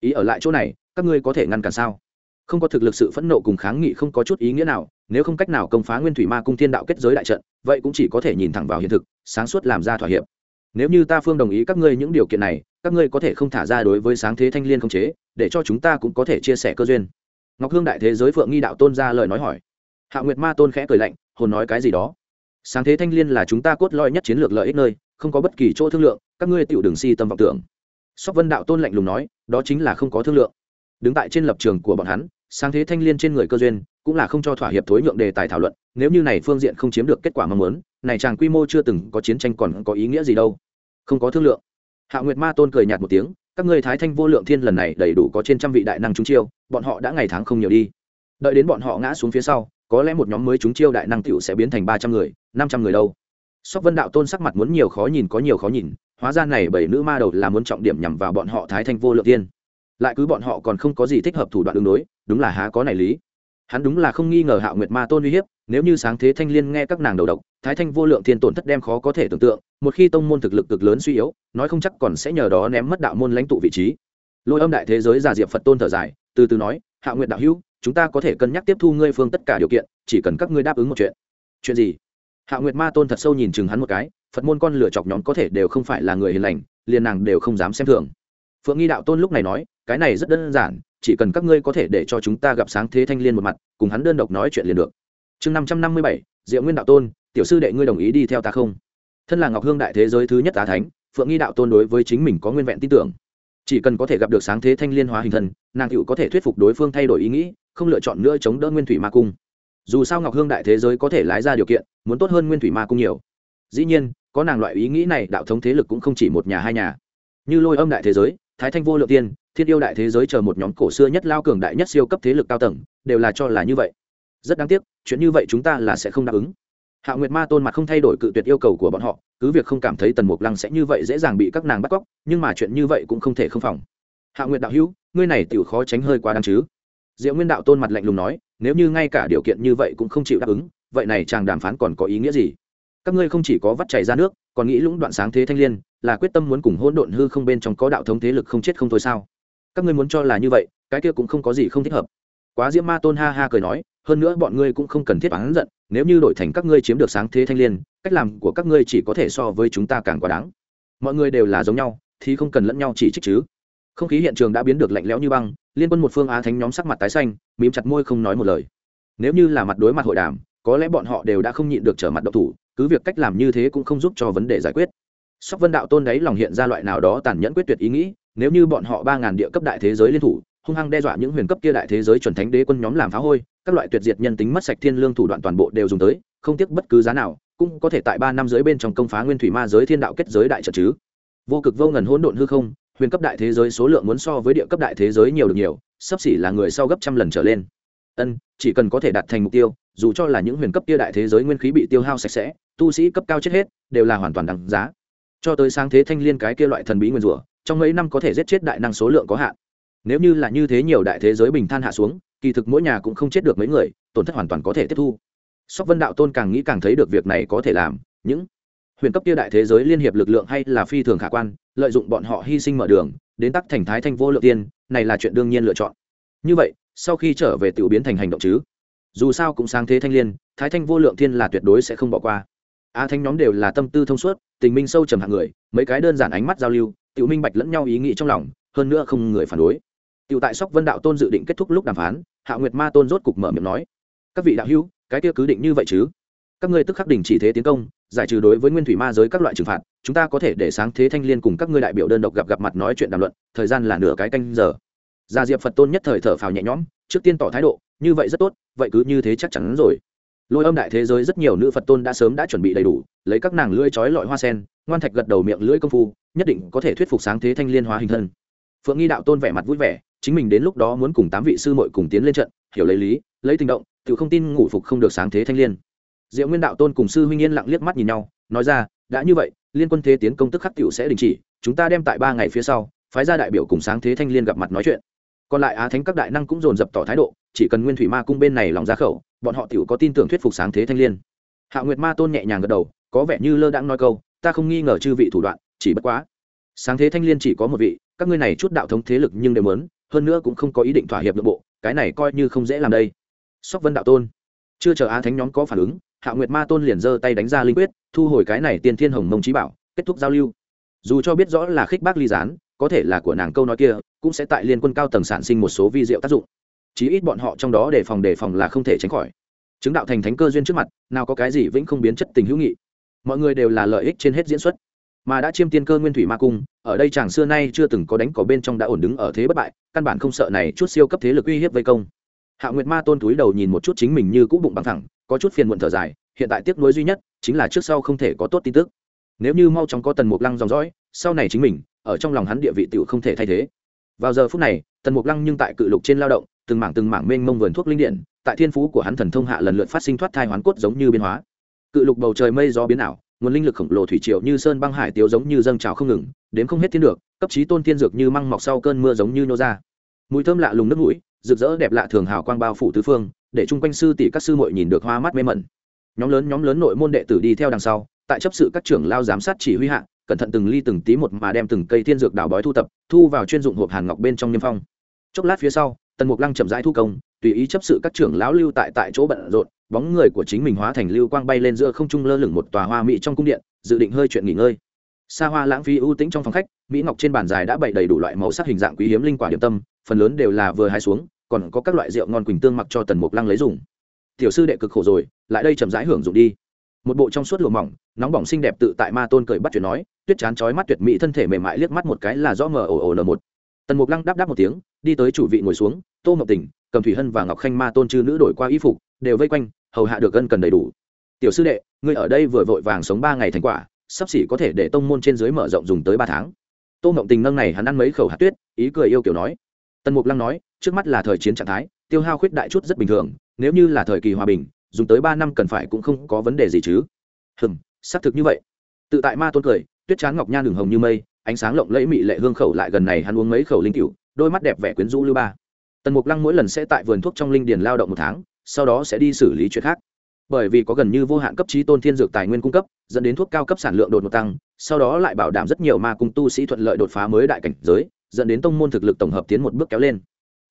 ý ở lại chỗ này, các ngươi có thể ngăn cản sao? Không có thực lực sự phẫn nộ cùng kháng nghị không có chút ý nghĩa nào nếu không cách nào công phá nguyên thủy ma cung thiên đạo kết giới đại trận, vậy cũng chỉ có thể nhìn thẳng vào hiện thực, sáng suốt làm ra thỏa hiệp. Nếu như ta phương đồng ý các ngươi những điều kiện này, các ngươi có thể không thả ra đối với sáng thế thanh liên không chế, để cho chúng ta cũng có thể chia sẻ cơ duyên. Ngọc hương đại thế giới phượng nghi đạo tôn ra lời nói hỏi. Hạ nguyệt ma tôn khẽ cười lạnh, hồn nói cái gì đó? Sáng thế thanh liên là chúng ta cốt lõi nhất chiến lược lợi ích nơi, không có bất kỳ chỗ thương lượng, các ngươi tiểu đường si tâm vọng tưởng. Sóc vân đạo tôn lạnh lùng nói, đó chính là không có thương lượng. Đứng tại trên lập trường của bọn hắn, sáng thế thanh liên trên người cơ duyên cũng là không cho thỏa hiệp thối nhượng đề tài thảo luận, nếu như này phương diện không chiếm được kết quả mong muốn, này chàng quy mô chưa từng có chiến tranh còn có ý nghĩa gì đâu. Không có thương lượng. Hạ nguyệt ma tôn cười nhạt một tiếng, các ngươi thái thanh vô lượng thiên lần này đầy đủ có trên trăm vị đại năng chúng chiêu, bọn họ đã ngày tháng không nhiều đi. Đợi đến bọn họ ngã xuống phía sau, có lẽ một nhóm mới chúng chiêu đại năng tiểu sẽ biến thành ba trăm người, năm trăm người đâu. Sóc vân đạo tôn sắc mặt muốn nhiều khó nhìn có nhiều khó nhìn, hóa ra này bảy nữ ma đầu là muốn trọng điểm nhằm vào bọn họ thái thanh vô lượng tiên lại cứ bọn họ còn không có gì thích hợp thủ đoạn đường đối, đúng là há có này lý hắn đúng là không nghi ngờ hạo nguyệt ma tôn uy hiếp, nếu như sáng thế thanh liên nghe các nàng đầu độc, thái thanh vô lượng thiên tổn thất đem khó có thể tưởng tượng, một khi tông môn thực lực cực lớn suy yếu, nói không chắc còn sẽ nhờ đó ném mất đạo môn lãnh tụ vị trí. Lôi âm đại thế giới giả diệp phật tôn thở dài, từ từ nói hạ nguyện đạo hữu, chúng ta có thể cân nhắc tiếp thu ngươi phương tất cả điều kiện, chỉ cần các ngươi đáp ứng một chuyện. Chuyện gì? Hạ nguyệt ma tôn thật sâu nhìn chừng hắn một cái, phật môn con lửa chọc nhóm có thể đều không phải là người hiền lành, liền nàng đều không dám xem thường. Phượng nghi đạo tôn lúc này nói cái này rất đơn giản, chỉ cần các ngươi có thể để cho chúng ta gặp sáng thế thanh liên một mặt, cùng hắn đơn độc nói chuyện liền được. Chương năm trăm năm mươi bảy, diệu nguyên đạo tôn, tiểu sư đệ ngươi đồng ý đi theo ta không? Thân là ngọc hương đại thế giới thứ nhất tá thánh, phượng nghi đạo tôn đối với chính mình có nguyên vẹn tin tưởng. Chỉ cần có thể gặp được sáng thế thanh liên hóa hình thân nàng cựu có thể thuyết phục đối phương thay đổi ý nghĩ, không lựa chọn nữa chống đỡ nguyên thủy ma cung. Dù sao ngọc hương đại thế giới có thể lái ra điều kiện, muốn tốt hơn nguyên thủy ma cung nhiều. Dĩ nhiên, có nàng loại ý nghĩ này, đạo thống thế lực cũng không chỉ một nhà hai nhà. Như lôi âm đại thế giới, thái thanh vô lượng tiên thiên yêu đại thế giới chờ một nhóm cổ xưa nhất lao cường đại nhất siêu cấp thế lực cao tầng, đều là cho là như vậy. Rất đáng tiếc, chuyện như vậy chúng ta là sẽ không đáp ứng. Hạ nguyệt ma tôn mặt không thay đổi cự tuyệt yêu cầu của bọn họ, cứ việc không cảm thấy tần mục lăng sẽ như vậy dễ dàng bị các nàng bắt cóc, nhưng mà chuyện như vậy cũng không thể không phòng. Hạ nguyệt đạo hữu, ngươi này tự khó tránh hơi quá đáng chứ? Diệu nguyên đạo tôn mặt lạnh lùng nói, nếu như ngay cả điều kiện như vậy cũng không chịu đáp ứng, vậy này chàng đàm phán còn có ý nghĩa gì? Các ngươi không chỉ có vắt chảy ra nước, còn nghĩ lũng đoạn sáng thế thanh liên, là quyết tâm muốn cùng hỗn độn hư không bên trong có đạo thống thế lực không chết không thôi sao? Các ngươi muốn cho là như vậy, cái kia cũng không có gì không thích hợp. Quá diễm ma tôn ha ha cười nói, hơn nữa bọn ngươi cũng không cần thiết bán giận, nếu như đổi thành các ngươi chiếm được sáng thế thanh liên, cách làm của các ngươi chỉ có thể so với chúng ta càng quá đáng. Mọi người đều là giống nhau, thì không cần lẫn nhau chỉ trích chứ. Không khí hiện trường đã biến được lạnh lẽo như băng, liên quân một phương á thánh nhóm sắc mặt tái xanh, mím chặt môi không nói một lời. Nếu như là mặt đối mặt hội đàm, có lẽ bọn họ đều đã không nhịn được trở mặt độc thủ, cứ việc cách làm như thế cũng không giúp cho vấn đề giải quyết. Sóc vân đạo tôn đấy lòng hiện ra loại nào đó tàn nhẫn quyết tuyệt ý nghĩ nếu như bọn họ ba ngàn địa cấp đại thế giới liên thủ, hung hăng đe dọa những huyền cấp kia đại thế giới chuẩn thánh đế quân nhóm làm phá hôi, các loại tuyệt diệt nhân tính mất sạch thiên lương thủ đoạn toàn bộ đều dùng tới, không tiếc bất cứ giá nào, cũng có thể tại ba năm giới bên trong công phá nguyên thủy ma giới thiên đạo kết giới đại trận chứ. Vô cực vô ngần hỗn độn hư không, huyền cấp đại thế giới số lượng muốn so với địa cấp đại thế giới nhiều được nhiều, sắp xỉ là người sau gấp trăm lần trở lên. Ân, chỉ cần có thể đạt thành mục tiêu, dù cho là những huyền cấp kia đại thế giới nguyên khí bị tiêu hao sạch sẽ, tu sĩ cấp cao chết hết, đều là hoàn toàn đáng giá. Cho tới sáng thế thanh liên cái kia loại thần bí nguyên rủa trong mấy năm có thể giết chết đại năng số lượng có hạn. Nếu như là như thế nhiều đại thế giới bình than hạ xuống, kỳ thực mỗi nhà cũng không chết được mấy người, tổn thất hoàn toàn có thể tiếp thu. Sóc vân đạo tôn càng nghĩ càng thấy được việc này có thể làm, những huyền cấp kia đại thế giới liên hiệp lực lượng hay là phi thường khả quan, lợi dụng bọn họ hy sinh mở đường, đến tắc thành thái thanh vô lượng tiên, này là chuyện đương nhiên lựa chọn. Như vậy, sau khi trở về tự biến thành hành động chứ? Dù sao cũng sáng thế thanh liên, thái thanh vô lượng thiên là tuyệt đối sẽ không bỏ qua. A thanh nhóm đều là tâm tư thông suốt, tình minh sâu trầm hạng người, mấy cái đơn giản ánh mắt giao lưu tự minh bạch lẫn nhau ý nghĩ trong lòng, hơn nữa không người phản đối. Tự tại sóc vân đạo tôn dự định kết thúc lúc đàm phán, hạ nguyệt ma tôn rốt cục mở miệng nói, các vị đạo hữu, cái kia cứ định như vậy chứ? Các ngươi tức khắc đình chỉ thế tiến công, giải trừ đối với nguyên thủy ma giới các loại trừng phạt, chúng ta có thể để sáng thế thanh liên cùng các ngươi đại biểu đơn độc gặp gặp mặt nói chuyện đàm luận, thời gian là nửa cái canh giờ. Gia diệp phật tôn nhất thời thở phào nhẹ nhõm, trước tiên tỏ thái độ, như vậy rất tốt, vậy cứ như thế chắc chắn rồi lôi âm đại thế giới rất nhiều nữ phật tôn đã sớm đã chuẩn bị đầy đủ, lấy các nàng lưỡi trói lọi hoa sen, ngoan thạch gật đầu miệng lưỡi công phu, nhất định có thể thuyết phục sáng thế thanh liên hóa hình thân. Phượng nghi đạo tôn vẻ mặt vui vẻ, chính mình đến lúc đó muốn cùng tám vị sư muội cùng tiến lên trận, hiểu lấy lý, lấy tình động, tự không tin ngủ phục không được sáng thế thanh liên. Diệu nguyên đạo tôn cùng sư huynh yên lặng liếc mắt nhìn nhau, nói ra, đã như vậy, liên quân thế tiến công tức khắc cựu sẽ đình chỉ, chúng ta đem tại ba ngày phía sau, phái ra đại biểu cùng sáng thế thanh liên gặp mặt nói chuyện còn lại á thánh các đại năng cũng dồn dập tỏ thái độ, chỉ cần nguyên thủy ma cung bên này lòng ra khẩu, bọn họ tiểu có tin tưởng thuyết phục sáng thế thanh liên. Hạ nguyệt ma tôn nhẹ nhàng gật đầu, có vẻ như lơ đãng nói câu, ta không nghi ngờ chư vị thủ đoạn, chỉ bất quá, sáng thế thanh liên chỉ có một vị, các ngươi này chút đạo thống thế lực nhưng đều muốn, hơn nữa cũng không có ý định thỏa hiệp nội bộ, cái này coi như không dễ làm đây. Sóc vân đạo tôn. Chưa chờ á thánh nhóm có phản ứng, hạ nguyệt ma tôn liền giơ tay đánh ra linh quyết, thu hồi cái này tiên thiên hồng mông trí bảo, kết thúc giao lưu. Dù cho biết rõ là khích bác ly gián có thể là của nàng câu nói kia, cũng sẽ tại liên quân cao tầng sản sinh một số vi diệu tác dụng. Chí ít bọn họ trong đó đề phòng đề phòng là không thể tránh khỏi. Chứng đạo thành thánh cơ duyên trước mặt, nào có cái gì vĩnh không biến chất tình hữu nghị. Mọi người đều là lợi ích trên hết diễn xuất. Mà đã chiêm tiên cơ nguyên thủy ma cung, ở đây chàng xưa nay chưa từng có đánh có bên trong đã ổn đứng ở thế bất bại, căn bản không sợ này chút siêu cấp thế lực uy hiếp vây công. Hạ nguyệt ma tôn túi đầu nhìn một chút chính mình như cũ bụng bằng thẳng, có chút phiền muộn thở dài, hiện tại tiếc nuối duy nhất chính là trước sau không thể có tốt tin tức. Nếu như mau chóng có tần mục lăng dòng dõi, sau này chính mình ở trong lòng hắn địa vị tiểu không thể thay thế. Vào giờ phút này, tần mục lăng nhưng tại cự lục trên lao động, từng mảng từng mảng mênh mông vườn thuốc linh điện, tại thiên phú của hắn thần thông hạ lần lượt phát sinh thoát thai hoán cốt giống như biến hóa. Cự lục bầu trời mây gió biến ảo, nguồn linh lực khổng lồ thủy triều như sơn băng hải tiếu giống như dâng trào không ngừng đến không hết thiên được, cấp trí tôn thiên dược như măng mọc sau cơn mưa giống như nô ra. Mùi thơm lạ lùng nước mũi, rực rỡ đẹp lạ thường hào quang bao phủ tứ phương, để chung quanh sư tỷ các sư muội nhìn được hoa mắt mê mẩn. Nhóm lớn nhóm lớn nội môn đệ tử đi theo đằng sau, tại chấp sự các trưởng lao giám sát chỉ huy hạ cẩn thận từng ly từng tí một mà đem từng cây thiên dược đào bói thu tập, thu vào chuyên dụng hộp hàn ngọc bên trong niêm phong. Chốc lát phía sau, tần mục lăng chậm rãi thu công, tùy ý chấp sự các trưởng lão lưu tại tại chỗ bận rộn, bóng người của chính mình hóa thành lưu quang bay lên giữa không trung lơ lửng một tòa hoa mỹ trong cung điện, dự định hơi chuyện nghỉ ngơi. Xa hoa lãng phí ưu tĩnh trong phòng khách, mỹ ngọc trên bàn dài đã bày đầy đủ loại màu sắc hình dạng quý hiếm linh quả điểm tâm, phần lớn đều là vừa hai xuống, còn có các loại rượu ngon quỳnh tương mặc cho tần mục lăng lấy dùng. Tiểu sư đệ cực khổ rồi, lại đây chậm rãi hưởng dụng đi một bộ trong suốt lụa mỏng, nóng bỏng xinh đẹp tự tại ma tôn cười bắt chuyện nói, tuyết chán chói mắt tuyệt mỹ thân thể mềm mại liếc mắt một cái là do mờ ồ ồ n một. Tần mục lăng đáp đáp một tiếng, đi tới chủ vị ngồi xuống, tô mộc tình cầm thủy hân và ngọc khanh ma tôn chư nữ đổi qua y phục, đều vây quanh, hầu hạ được gân cần đầy đủ. Tiểu sư đệ, ngươi ở đây vừa vội vàng sống ba ngày thành quả, sắp xỉ có thể để tông môn trên dưới mở rộng dùng tới ba tháng. Tô mộng tình nâng này hắn ăn mấy khẩu hạt tuyết, ý cười yêu kiểu nói. Tần mục lăng nói, trước mắt là thời chiến trạng thái, tiêu hao khuyết đại chút rất bình thường, nếu như là thời kỳ hòa bình dùng tới ba năm cần phải cũng không có vấn đề gì chứ. Hừm, xác thực như vậy. Tự tại ma tôn cười, tuyết chán ngọc nhan đường hồng như mây, ánh sáng lộng lẫy mị lệ hương khẩu lại gần này hắn uống mấy khẩu linh cựu đôi mắt đẹp vẻ quyến rũ lưu ba. Tần mục lăng mỗi lần sẽ tại vườn thuốc trong linh điền lao động một tháng, sau đó sẽ đi xử lý chuyện khác. Bởi vì có gần như vô hạn cấp trí tôn thiên dược tài nguyên cung cấp, dẫn đến thuốc cao cấp sản lượng đột ngột tăng, sau đó lại bảo đảm rất nhiều ma cung tu sĩ thuận lợi đột phá mới đại cảnh giới, dẫn đến tông môn thực lực tổng hợp tiến một bước kéo lên.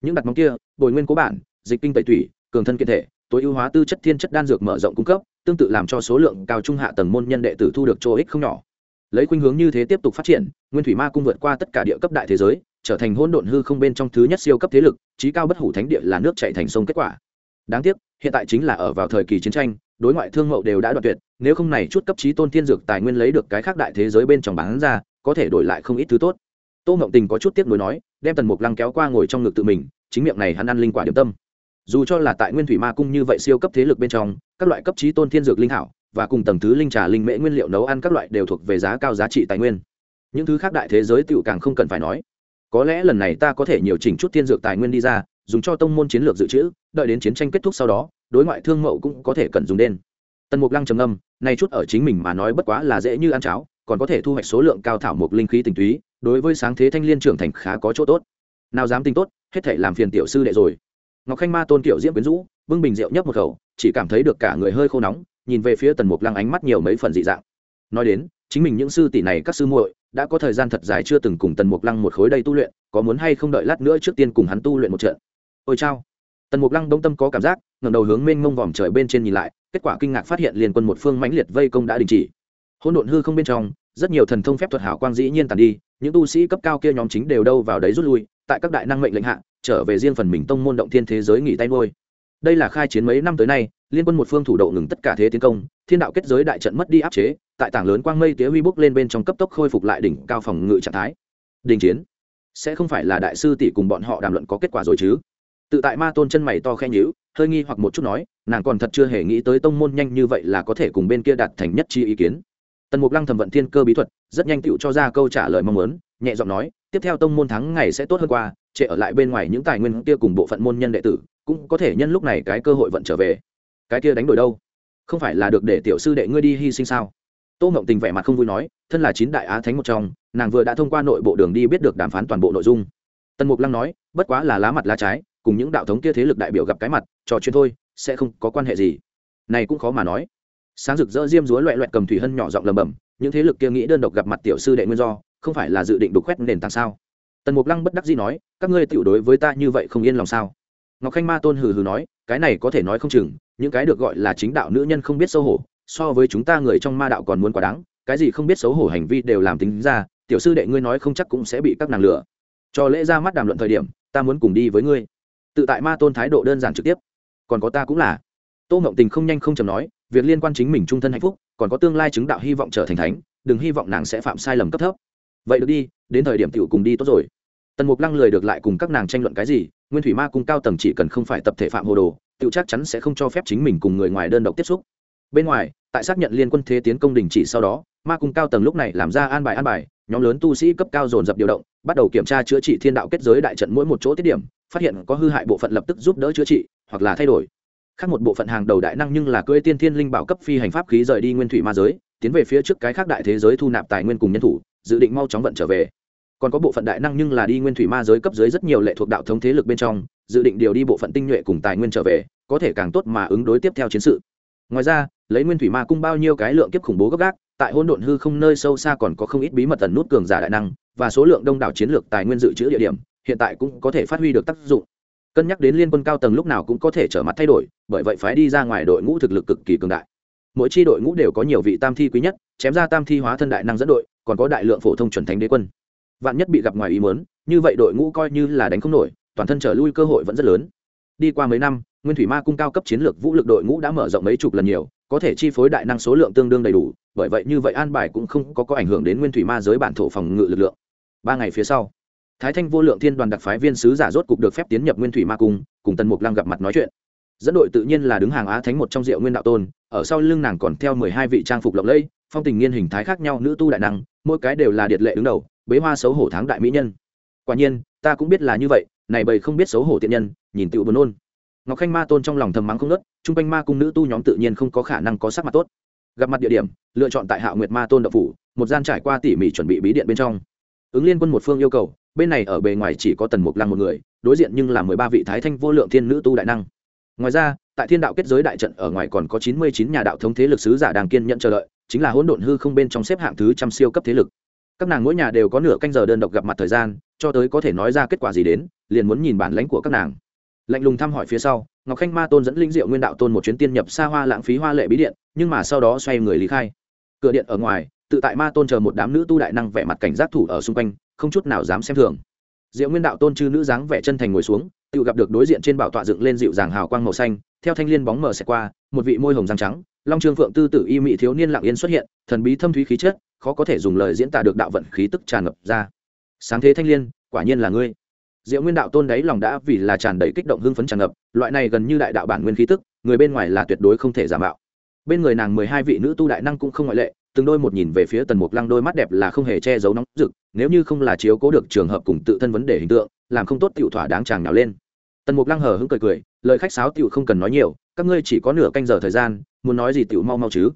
Những đặt móng kia, bồi nguyên cố bản, dịch kinh tẩy thủy cường thân kiện thể tối ưu hóa tư chất thiên chất đan dược mở rộng cung cấp, tương tự làm cho số lượng cao trung hạ tầng môn nhân đệ tử thu được chỗ ích không nhỏ. Lấy khuynh hướng như thế tiếp tục phát triển, nguyên thủy ma cung vượt qua tất cả địa cấp đại thế giới, trở thành hôn độn hư không bên trong thứ nhất siêu cấp thế lực trí cao bất hủ thánh địa là nước chạy thành sông kết quả. Đáng tiếc, hiện tại chính là ở vào thời kỳ chiến tranh, đối ngoại thương mậu đều đã đoạn tuyệt, nếu không này chút cấp trí tôn thiên dược tài nguyên lấy được cái khác đại thế giới bên trong bán ra, có thể đổi lại không ít thứ tốt. Tô ngộng tình có chút tiếc nuối nói, đem tần mục lăng kéo qua ngồi trong ngực tự mình, chính miệng này hắn ăn linh quả điểm tâm dù cho là tại nguyên thủy ma cung như vậy siêu cấp thế lực bên trong, các loại cấp trí tôn thiên dược linh hảo và cùng tầng thứ linh trà linh mễ nguyên liệu nấu ăn các loại đều thuộc về giá cao giá trị tài nguyên. Những thứ khác đại thế giới tựu càng không cần phải nói. Có lẽ lần này ta có thể nhiều chỉnh chút thiên dược tài nguyên đi ra, dùng cho tông môn chiến lược dự trữ, đợi đến chiến tranh kết thúc sau đó, đối ngoại thương mậu cũng có thể cần dùng đến. Tần mục lăng trầm âm nay chút ở chính mình mà nói bất quá là dễ như ăn cháo, còn có thể thu hoạch số lượng cao thảo mục linh khí tình túy, đối với sáng thế thanh liên trưởng thành khá có chỗ tốt. Nào dám tính tốt, hết thể làm phiền tiểu sư đệ rồi ngọc khanh ma tôn kiểu diễm quyến rũ, bưng bình rượu nhấp một khẩu, chỉ cảm thấy được cả người hơi khô nóng, nhìn về phía tần mục lăng ánh mắt nhiều mấy phần dị dạng. Nói đến, chính mình những sư tỷ này các sư muội đã có thời gian thật dài chưa từng cùng tần mục lăng một khối đây tu luyện, có muốn hay không đợi lát nữa trước tiên cùng hắn tu luyện một trận. Ôi chao. Tần mục lăng đông tâm có cảm giác, ngẩng đầu hướng mênh mông vòm trời bên trên nhìn lại, kết quả kinh ngạc phát hiện liền quân một phương mãnh liệt vây công đã đình chỉ. Hỗn độn hư không bên trong, rất nhiều thần thông phép thuật hảo quang dĩ nhiên tàn đi, những tu sĩ cấp cao kia nhóm chính đều đâu vào đấy rút lui, tại các đại năng mệnh lệnh hạ trở về riêng phần mình tông môn động thiên thế giới nghỉ tay ngôi. Đây là khai chiến mấy năm tới nay, liên quân một phương thủ độ ngừng tất cả thế tiến công, thiên đạo kết giới đại trận mất đi áp chế, tại tảng lớn quang mây tía huy bốc lên bên trong cấp tốc khôi phục lại đỉnh cao phòng ngự trạng thái. Đình chiến? Sẽ không phải là đại sư tỷ cùng bọn họ đàm luận có kết quả rồi chứ? Tự tại ma tôn chân mày to khe nhữ hơi nghi hoặc một chút nói, nàng còn thật chưa hề nghĩ tới tông môn nhanh như vậy là có thể cùng bên kia đạt thành nhất chi ý kiến. Tần mục lăng thẩm vận thiên cơ bí thuật, rất nhanh tựu cho ra câu trả lời mong muốn nhẹ giọng nói, tiếp theo tông môn thắng ngày sẽ tốt hơn qua, trệ ở lại bên ngoài những tài nguyên kia cùng bộ phận môn nhân đệ tử, cũng có thể nhân lúc này cái cơ hội vận trở về. Cái kia đánh đổi đâu? Không phải là được để tiểu sư đệ ngươi đi hy sinh sao? Tô ngộng tình vẻ mặt không vui nói, thân là chín đại á thánh một trong, nàng vừa đã thông qua nội bộ đường đi biết được đàm phán toàn bộ nội dung. Tần mục lăng nói, bất quá là lá mặt lá trái, cùng những đạo thống kia thế lực đại biểu gặp cái mặt, trò chuyện thôi, sẽ không có quan hệ gì. Này cũng khó mà nói. Sáng rực rỡ diêm dúa loẹ loẹt cầm thủy hân nhỏ giọng lầm bầm những thế lực kia nghĩ đơn độc gặp mặt tiểu sư đệ nguyên do không phải là dự định đục khoét nền tảng sao? Tần mục lăng bất đắc dĩ nói, các ngươi tiểu đối với ta như vậy không yên lòng sao? Ngọc khanh ma tôn hừ hừ nói, cái này có thể nói không chừng, những cái được gọi là chính đạo nữ nhân không biết xấu hổ, so với chúng ta người trong ma đạo còn muốn quá đáng, cái gì không biết xấu hổ hành vi đều làm tính ra, tiểu sư đệ ngươi nói không chắc cũng sẽ bị các nàng lừa. Cho lễ ra mắt đàm luận thời điểm, ta muốn cùng đi với ngươi. Tự tại ma tôn thái độ đơn giản trực tiếp. Còn có ta cũng là. Tô ngộng tình không nhanh không chầm nói, việc liên quan chính mình trung thân hạnh phúc, còn có tương lai chứng đạo hy vọng trở thành thánh, đừng hy vọng nàng sẽ phạm sai lầm cấp thấp vậy được đi, đến thời điểm tiểu cùng đi tốt rồi. Tần mục lăng lười được lại cùng các nàng tranh luận cái gì, nguyên thủy ma cung cao tầng chỉ cần không phải tập thể phạm hồ đồ, tiểu chắc chắn sẽ không cho phép chính mình cùng người ngoài đơn độc tiếp xúc. Bên ngoài, tại xác nhận liên quân thế tiến công đình chỉ sau đó, ma cung cao tầng lúc này làm ra an bài an bài, nhóm lớn tu sĩ cấp cao dồn dập điều động, bắt đầu kiểm tra chữa trị thiên đạo kết giới đại trận mỗi một chỗ tiết điểm, phát hiện có hư hại bộ phận lập tức giúp đỡ chữa trị, hoặc là thay đổi. Khác một bộ phận hàng đầu đại năng nhưng là cưỡi tiên thiên linh bảo cấp phi hành pháp khí rời đi nguyên thủy ma giới, tiến về phía trước cái khác đại thế giới thu nạp tài nguyên cùng nhân thủ dự định mau chóng vận trở về. Còn có bộ phận đại năng nhưng là đi nguyên thủy ma giới cấp dưới rất nhiều lệ thuộc đạo thống thế lực bên trong, dự định điều đi bộ phận tinh nhuệ cùng tài nguyên trở về, có thể càng tốt mà ứng đối tiếp theo chiến sự. Ngoài ra, lấy nguyên thủy ma cung bao nhiêu cái lượng kiếp khủng bố gấp gác tại hôn độn hư không nơi sâu xa còn có không ít bí mật tần nút cường giả đại năng, và số lượng đông đảo chiến lược tài nguyên dự trữ địa điểm, hiện tại cũng có thể phát huy được tác dụng. Cân nhắc đến liên quân cao tầng lúc nào cũng có thể trở mặt thay đổi, bởi vậy phái đi ra ngoài đội ngũ thực lực cực kỳ cường đại mỗi chi đội ngũ đều có nhiều vị tam thi quý nhất, chém ra tam thi hóa thân đại năng dẫn đội, còn có đại lượng phổ thông chuẩn thánh đế quân. Vạn nhất bị gặp ngoài ý mớn như vậy đội ngũ coi như là đánh không nổi, toàn thân trở lui cơ hội vẫn rất lớn. Đi qua mấy năm, nguyên thủy ma cung cao cấp chiến lược vũ lực đội ngũ đã mở rộng mấy chục lần nhiều, có thể chi phối đại năng số lượng tương đương đầy đủ, bởi vậy như vậy an bài cũng không có có ảnh hưởng đến nguyên thủy ma giới bản thổ phòng ngự lực lượng. Ba ngày phía sau, thái thanh vô lượng thiên đoàn đặc phái viên sứ giả rốt cục được phép tiến nhập nguyên thủy ma cung, cùng tần mục lăng gặp mặt nói chuyện dẫn đội tự nhiên là đứng hàng á thánh một trong diệu nguyên đạo tôn, ở sau lưng nàng còn theo mười hai vị trang phục lộng lẫy, phong tình nghiên hình thái khác nhau, nữ tu đại năng, mỗi cái đều là điệt lệ đứng đầu, bế hoa xấu hổ tháng đại mỹ nhân. Quả nhiên, ta cũng biết là như vậy, này bầy không biết xấu hổ tiện nhân, nhìn tựu buồn Ôn ngọc khanh ma tôn trong lòng thầm mắng không nớt chung quanh ma cung nữ tu nhóm tự nhiên không có khả năng có sắc mặt tốt. Gặp mặt địa điểm, lựa chọn tại hạ nguyệt ma tôn đậu phủ, một gian trải qua tỉ mỉ chuẩn bị bí điện bên trong. Ứng liên quân một phương yêu cầu, bên này ở bề ngoài chỉ có tần mục lăng một người, đối diện nhưng là mười ba vị thái thanh vô lượng thiên nữ tu đại năng ngoài ra, tại thiên đạo kết giới đại trận ở ngoài còn có chín mươi chín nhà đạo thống thế lực sứ giả đang kiên nhận chờ đợi, chính là hỗn độn hư không bên trong xếp hạng thứ trăm siêu cấp thế lực. Các nàng mỗi nhà đều có nửa canh giờ đơn độc gặp mặt thời gian, cho tới có thể nói ra kết quả gì đến, liền muốn nhìn bản lãnh của các nàng. Lạnh lùng thăm hỏi phía sau, ngọc khanh ma tôn dẫn linh diệu nguyên đạo tôn một chuyến tiên nhập xa hoa lãng phí hoa lệ bí điện, nhưng mà sau đó xoay người lý khai. Cửa điện ở ngoài, tự tại ma tôn chờ một đám nữ tu đại năng vẻ mặt cảnh giác thủ ở xung quanh, không chút nào dám xem thường. Diệu nguyên đạo tôn chư nữ dáng vẻ chân thành ngồi xuống tự gặp được đối diện trên bảo tọa dựng lên dịu dàng hào quang màu xanh, theo thanh liên bóng mờ xẹt qua, một vị môi hồng răng trắng, long trương phượng tư tử y mị thiếu niên lặng yên xuất hiện, thần bí thâm thúy khí chất, khó có thể dùng lời diễn tả được đạo vận khí tức tràn ngập ra. Sáng thế thanh liên, quả nhiên là ngươi. Diệu nguyên đạo tôn đấy lòng đã vì là tràn đầy kích động hưng phấn tràn ngập, loại này gần như đại đạo bản nguyên khí tức, người bên ngoài là tuyệt đối không thể giả mạo. Bên người nàng mười hai vị nữ tu đại năng cũng không ngoại lệ, từng đôi một nhìn về phía tần mục lăng đôi mắt đẹp là không hề che giấu nóng rực, nếu như không là chiếu cố được trường hợp cùng tự thân vấn đề hình tượng, làm không tốt tiểu thỏa đáng chàng nào lên tần mục lăng hờ hững cười cười, lời khách sáo tiểu không cần nói nhiều, các ngươi chỉ có nửa canh giờ thời gian, muốn nói gì tiểu mau mau chứ?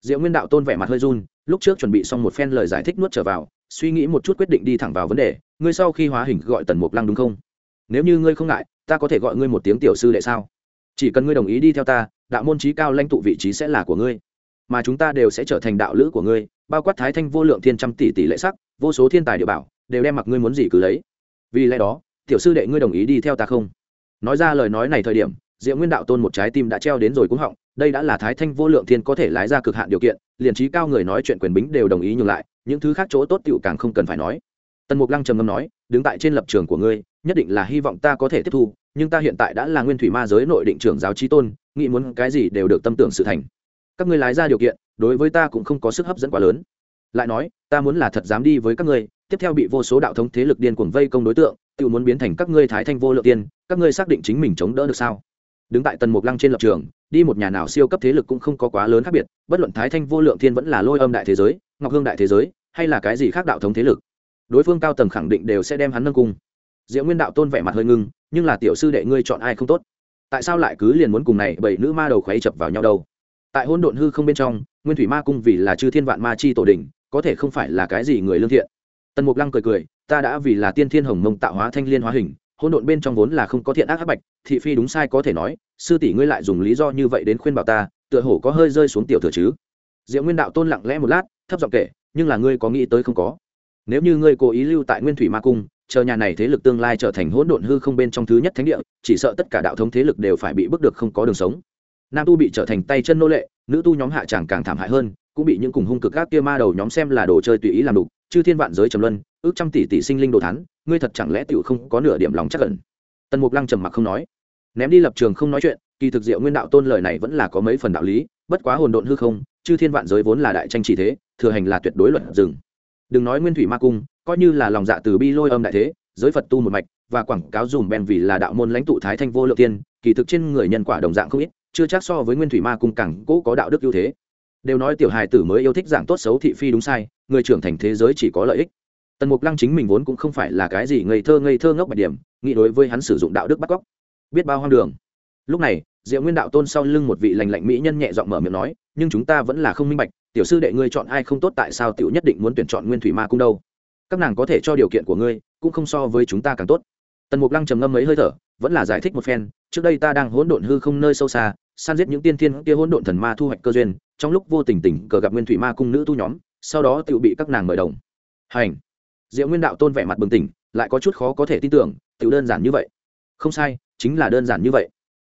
Diệu nguyên đạo tôn vẻ mặt hơi run, lúc trước chuẩn bị xong một phen lời giải thích nuốt trở vào, suy nghĩ một chút quyết định đi thẳng vào vấn đề, ngươi sau khi hóa hình gọi tần mục lăng đúng không? Nếu như ngươi không ngại, ta có thể gọi ngươi một tiếng tiểu sư đệ sao? Chỉ cần ngươi đồng ý đi theo ta, đạo môn trí cao lãnh tụ vị trí sẽ là của ngươi. Mà chúng ta đều sẽ trở thành đạo lữ của ngươi, bao quát thái thanh vô lượng thiên trăm tỷ tỷ lệ sắc, vô số thiên tài địa bảo, đều đem mặc ngươi muốn gì cứ lấy. Vì lẽ đó, tiểu sư đệ ngươi đồng ý đi theo ta không? Nói ra lời nói này thời điểm, diệu nguyên đạo tôn một trái tim đã treo đến rồi cũng họng, đây đã là thái thanh vô lượng thiên có thể lái ra cực hạn điều kiện, liền trí cao người nói chuyện quyền bính đều đồng ý nhường lại, những thứ khác chỗ tốt tựu càng không cần phải nói. Tần mục lăng trầm ngâm nói, đứng tại trên lập trường của ngươi, nhất định là hy vọng ta có thể tiếp thu, nhưng ta hiện tại đã là nguyên thủy ma giới nội định trưởng giáo trí tôn, nghĩ muốn cái gì đều được tâm tưởng sự thành. Các ngươi lái ra điều kiện, đối với ta cũng không có sức hấp dẫn quá lớn. Lại nói, ta muốn là thật dám đi với các ngươi tiếp theo bị vô số đạo thống thế lực điên cuồng vây công đối tượng tự muốn biến thành các ngươi thái thanh vô lượng tiên, các ngươi xác định chính mình chống đỡ được sao? Đứng tại tần mục lăng trên lập trường, đi một nhà nào siêu cấp thế lực cũng không có quá lớn khác biệt, bất luận thái thanh vô lượng thiên vẫn là lôi âm đại thế giới, ngọc hương đại thế giới, hay là cái gì khác đạo thống thế lực, đối phương cao tầng khẳng định đều sẽ đem hắn nâng cung. Diệu nguyên đạo tôn vẻ mặt hơi ngưng, nhưng là tiểu sư đệ ngươi chọn ai không tốt? Tại sao lại cứ liền muốn cùng này bảy nữ ma đầu khuấy chập vào nhau đâu? Tại hôn độn hư không bên trong, nguyên thủy ma cung vì là chư thiên vạn ma chi tổ đình có thể không phải là cái gì người lương thiện tần mục lăng cười cười, ta đã vì là tiên thiên hồng mông tạo hóa thanh liên hóa hình, hỗn độn bên trong vốn là không có thiện ác hắc bạch, thị phi đúng sai có thể nói, sư tỷ ngươi lại dùng lý do như vậy đến khuyên bảo ta, tựa hổ có hơi rơi xuống tiểu thừa chứ? Diệu nguyên đạo tôn lặng lẽ một lát, thấp giọng kể, nhưng là ngươi có nghĩ tới không có? Nếu như ngươi cố ý lưu tại nguyên thủy ma cung, chờ nhà này thế lực tương lai trở thành hỗn độn hư không bên trong thứ nhất thánh địa, chỉ sợ tất cả đạo thống thế lực đều phải bị bức được không có đường sống. Nam tu bị trở thành tay chân nô lệ, nữ tu nhóm hạ tràng càng thảm hại hơn cũng bị những cùng hung cực các kia ma đầu nhóm xem là đồ chơi tùy ý làm đục chư thiên vạn giới trầm luân ước trăm tỷ tỷ sinh linh đồ thán, ngươi thật chẳng lẽ tựu không có nửa điểm lòng chắc ẩn? tần mục lăng trầm mặc không nói. Ném đi lập trường không nói chuyện kỳ thực diệu nguyên đạo tôn lời này vẫn là có mấy phần đạo lý bất quá hồn độn hư không chư thiên vạn giới vốn là đại tranh chỉ thế thừa hành là tuyệt đối luận dừng đừng nói nguyên thủy ma cung coi như là lòng dạ từ bi lôi âm đại thế giới phật tu một mạch và quảng cáo dùm bèn vì là đạo môn lãnh tụ thái thanh vô lượng tiên kỳ thực trên người nhân quả đồng dạng không ít chưa chắc so với nguyên thủy ma cung càng cố có đạo đức ưu thế đều nói tiểu hài tử mới yêu thích giảng tốt xấu thị phi đúng sai, người trưởng thành thế giới chỉ có lợi ích. Tần mục lăng chính mình vốn cũng không phải là cái gì ngây thơ ngây thơ ngốc bạch điểm, nghĩ đối với hắn sử dụng đạo đức bắt cóc. Biết bao hoang đường. Lúc này, diệu nguyên đạo tôn sau lưng một vị lành lạnh mỹ nhân nhẹ giọng mở miệng nói, nhưng chúng ta vẫn là không minh bạch, tiểu sư đệ ngươi chọn ai không tốt tại sao tiểu nhất định muốn tuyển chọn nguyên thủy ma cung đâu? Các nàng có thể cho điều kiện của ngươi, cũng không so với chúng ta càng tốt. Tần mục lăng trầm ngâm mấy hơi thở, vẫn là giải thích một phen, trước đây ta đang hỗn độn hư không nơi sâu xa san giết những tiên thiên kia hỗn độn thần ma thu hoạch cơ duyên, trong lúc vô tình tình cờ gặp nguyên thủy ma cung nữ tu nhóm, sau đó tự bị các nàng mời đồng. Hành. Diệu nguyên đạo tôn vẻ mặt bừng tỉnh, lại có chút khó có thể tin tưởng tự đơn giản như vậy. Không sai, chính là đơn giản như vậy.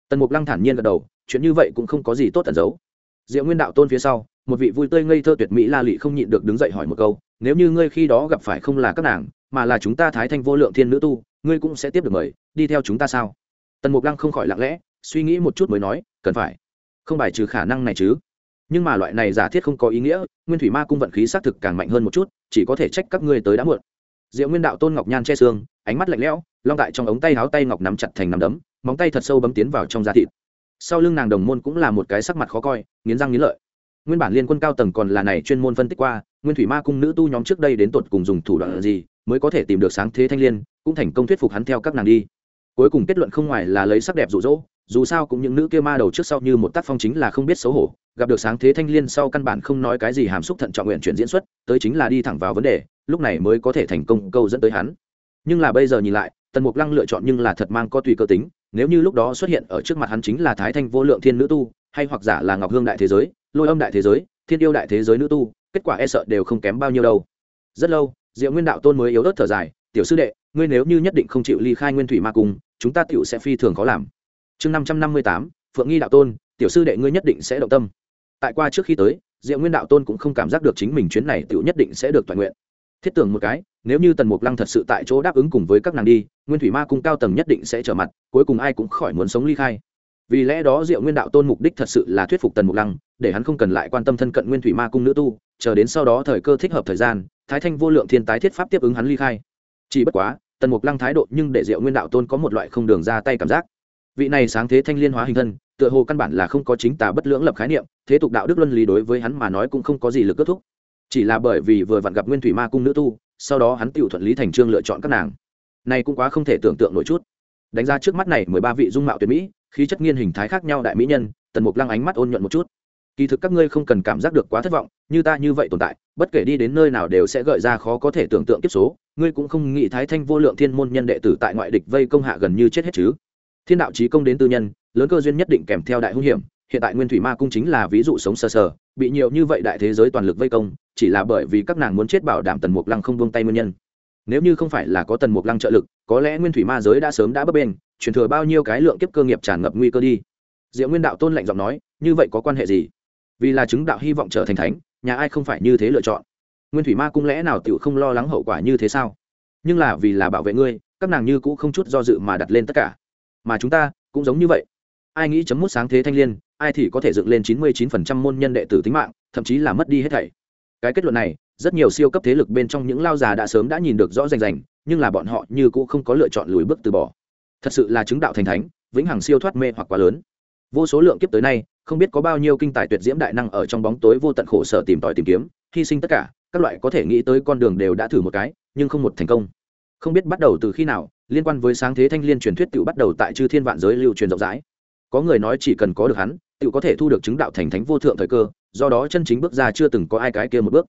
Tần mục lăng thản nhiên gật đầu, chuyện như vậy cũng không có gì tốt tẩn giấu. Diệu nguyên đạo tôn phía sau, một vị vui tươi ngây thơ tuyệt mỹ la lị không nhịn được đứng dậy hỏi một câu, nếu như ngươi khi đó gặp phải không là các nàng, mà là chúng ta thái thanh vô lượng thiên nữ tu, ngươi cũng sẽ tiếp được mời, đi theo chúng ta sao? Tần mục lăng không khỏi lặng lẽ suy nghĩ một chút mới nói, cần phải. Không bài trừ khả năng này chứ. Nhưng mà loại này giả thiết không có ý nghĩa, nguyên thủy ma cung vận khí xác thực càng mạnh hơn một chút, chỉ có thể trách các ngươi tới đã muộn. Diệu nguyên đạo tôn ngọc nhan che xương, ánh mắt lạnh lẽo, long tại trong ống tay áo tay ngọc nắm chặt thành nắm đấm, móng tay thật sâu bấm tiến vào trong da thịt. Sau lưng nàng đồng môn cũng là một cái sắc mặt khó coi, nghiến răng nghiến lợi. Nguyên bản liên quân cao tầng còn là này chuyên môn phân tích qua, nguyên thủy ma cung nữ tu nhóm trước đây đến tột cùng dùng thủ đoạn gì, mới có thể tìm được sáng thế thanh liên, cũng thành công thuyết phục hắn theo các nàng đi. Cuối cùng kết luận không ngoài là lấy sắc đẹp rụ rỗ dù sao cũng những nữ kia ma đầu trước sau như một tác phong chính là không biết xấu hổ, gặp được sáng thế thanh liên sau căn bản không nói cái gì hàm xúc thận trọng nguyện chuyển diễn xuất, tới chính là đi thẳng vào vấn đề, lúc này mới có thể thành công, câu dẫn tới hắn. Nhưng là bây giờ nhìn lại, tần mục lăng lựa chọn nhưng là thật mang có tùy cơ tính, nếu như lúc đó xuất hiện ở trước mặt hắn chính là thái thanh vô lượng thiên nữ tu, hay hoặc giả là ngọc hương đại thế giới, lôi âm đại thế giới, thiên yêu đại thế giới nữ tu, kết quả e sợ đều không kém bao nhiêu đâu. Rất lâu, diệu nguyên đạo tôn mới yếu ớt thở dài, tiểu sư đệ, ngươi nếu như nhất định không chịu ly khai nguyên thủy ma cung, chúng ta tựu sẽ phi thường khó làm chương năm trăm năm mươi tám, phượng nghi đạo tôn, tiểu sư đệ ngươi nhất định sẽ động tâm. Tại qua trước khi tới, diệu nguyên đạo tôn cũng không cảm giác được chính mình chuyến này tựu nhất định sẽ được toàn nguyện. Thiết tưởng một cái, nếu như tần mục lăng thật sự tại chỗ đáp ứng cùng với các nàng đi, nguyên thủy ma cung cao tầng nhất định sẽ trở mặt, cuối cùng ai cũng khỏi muốn sống ly khai. Vì lẽ đó diệu nguyên đạo tôn mục đích thật sự là thuyết phục tần mục lăng, để hắn không cần lại quan tâm thân cận nguyên thủy ma cung nữ tu, chờ đến sau đó thời cơ thích hợp thời gian, thái thanh vô lượng thiên tái thiết pháp tiếp ứng hắn ly khai. Chỉ bất quá, tần mục lăng thái độ nhưng để diệu nguyên đạo tôn có một loại không đường ra tay cảm giác vị này sáng thế thanh liên hóa hình thân, tựa hồ căn bản là không có chính tà bất lưỡng lập khái niệm, thế tục đạo đức luân lý đối với hắn mà nói cũng không có gì lực kết thúc. Chỉ là bởi vì vừa vặn gặp nguyên thủy ma cung nữ tu, sau đó hắn tự thuận lý thành trương lựa chọn các nàng. Này cũng quá không thể tưởng tượng nổi chút. Đánh ra trước mắt này mười ba vị dung mạo tuyệt mỹ, khí chất nghiên hình thái khác nhau đại mỹ nhân, tần mục lăng ánh mắt ôn nhuận một chút. Kỳ thực các ngươi không cần cảm giác được quá thất vọng, như ta như vậy tồn tại, bất kể đi đến nơi nào đều sẽ gợi ra khó có thể tưởng tượng kiếp số, ngươi cũng không nghĩ thái thanh vô lượng thiên môn nhân đệ tử tại ngoại địch vây công hạ gần như chết hết chứ? Thiên đạo trí công đến tư nhân, lớn cơ duyên nhất định kèm theo đại hung hiểm, hiện tại nguyên thủy ma cung chính là ví dụ sống sờ sờ, bị nhiều như vậy đại thế giới toàn lực vây công, chỉ là bởi vì các nàng muốn chết bảo đảm tần mục lăng không buông tay nguyên nhân. Nếu như không phải là có tần mục lăng trợ lực, có lẽ nguyên thủy ma giới đã sớm đã bấp bên truyền thừa bao nhiêu cái lượng kiếp cơ nghiệp tràn ngập nguy cơ đi. Diệu nguyên đạo tôn lạnh giọng nói, như vậy có quan hệ gì? Vì là chứng đạo hy vọng trở thành thánh, nhà ai không phải như thế lựa chọn? Nguyên thủy ma cung lẽ nào tiểu không lo lắng hậu quả như thế sao? Nhưng là vì là bảo vệ ngươi, các nàng như cũ không chút do dự mà đặt lên tất cả mà chúng ta cũng giống như vậy. Ai nghĩ chấm mút sáng thế thanh liên, ai thì có thể dựng lên chín mươi chín phần trăm môn nhân đệ tử tính mạng, thậm chí là mất đi hết thảy. Cái kết luận này, rất nhiều siêu cấp thế lực bên trong những lao già đã sớm đã nhìn được rõ rành rành, nhưng là bọn họ như cũng không có lựa chọn lùi bước từ bỏ. Thật sự là chứng đạo thành thánh, vĩnh hằng siêu thoát mê hoặc quá lớn. Vô số lượng kiếp tới nay, không biết có bao nhiêu kinh tài tuyệt diễm đại năng ở trong bóng tối vô tận khổ sở tìm tòi tìm kiếm, hy sinh tất cả, các loại có thể nghĩ tới con đường đều đã thử một cái, nhưng không một thành công. Không biết bắt đầu từ khi nào liên quan với sáng thế thanh liên truyền thuyết tự bắt đầu tại chư thiên vạn giới lưu truyền rộng rãi. Có người nói chỉ cần có được hắn tự có thể thu được chứng đạo thành thánh vô thượng thời cơ, do đó chân chính bước ra chưa từng có ai cái kia một bước.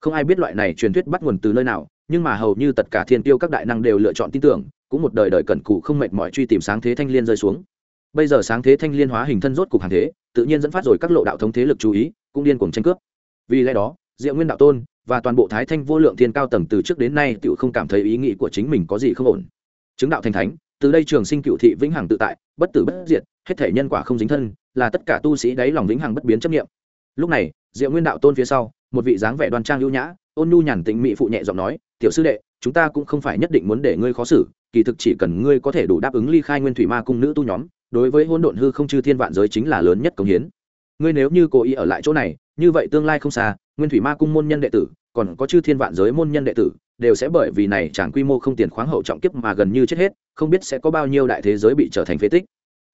Không ai biết loại này truyền thuyết bắt nguồn từ nơi nào, nhưng mà hầu như tất cả thiên tiêu các đại năng đều lựa chọn tin tưởng, cũng một đời đời cẩn cụ không mệt mỏi truy tìm sáng thế thanh liên rơi xuống. Bây giờ sáng thế thanh liên hóa hình thân rốt cục hàng thế, tự nhiên dẫn phát rồi các lộ đạo thống thế lực chú ý, cũng điên cuồng tranh cướp. Vì lẽ đó, diệu nguyên đạo tôn và toàn bộ thái thanh vô lượng thiên cao tầng từ trước đến nay tự không cảm thấy ý nghĩ của chính mình có gì không ổn chứng đạo thành thánh, từ đây trường sinh cựu thị vĩnh hằng tự tại, bất tử bất diệt, hết thể nhân quả không dính thân, là tất cả tu sĩ đáy lòng vĩnh hằng bất biến chấp nghiệm lúc này, diệu nguyên đạo tôn phía sau, một vị dáng vẻ đoan trang ưu nhã, ôn nhu nhàn tĩnh mỹ phụ nhẹ giọng nói, tiểu sư đệ, chúng ta cũng không phải nhất định muốn để ngươi khó xử, kỳ thực chỉ cần ngươi có thể đủ đáp ứng ly khai nguyên thủy ma cung nữ tu nhóm, đối với hôn độn hư không chư thiên vạn giới chính là lớn nhất công hiến. Ngươi nếu như cố ý ở lại chỗ này, như vậy tương lai không xa, nguyên thủy ma cung môn nhân đệ tử, còn có chư thiên vạn giới môn nhân đệ tử đều sẽ bởi vì này chẳng quy mô không tiền khoáng hậu trọng kiếp mà gần như chết hết, không biết sẽ có bao nhiêu đại thế giới bị trở thành phế tích.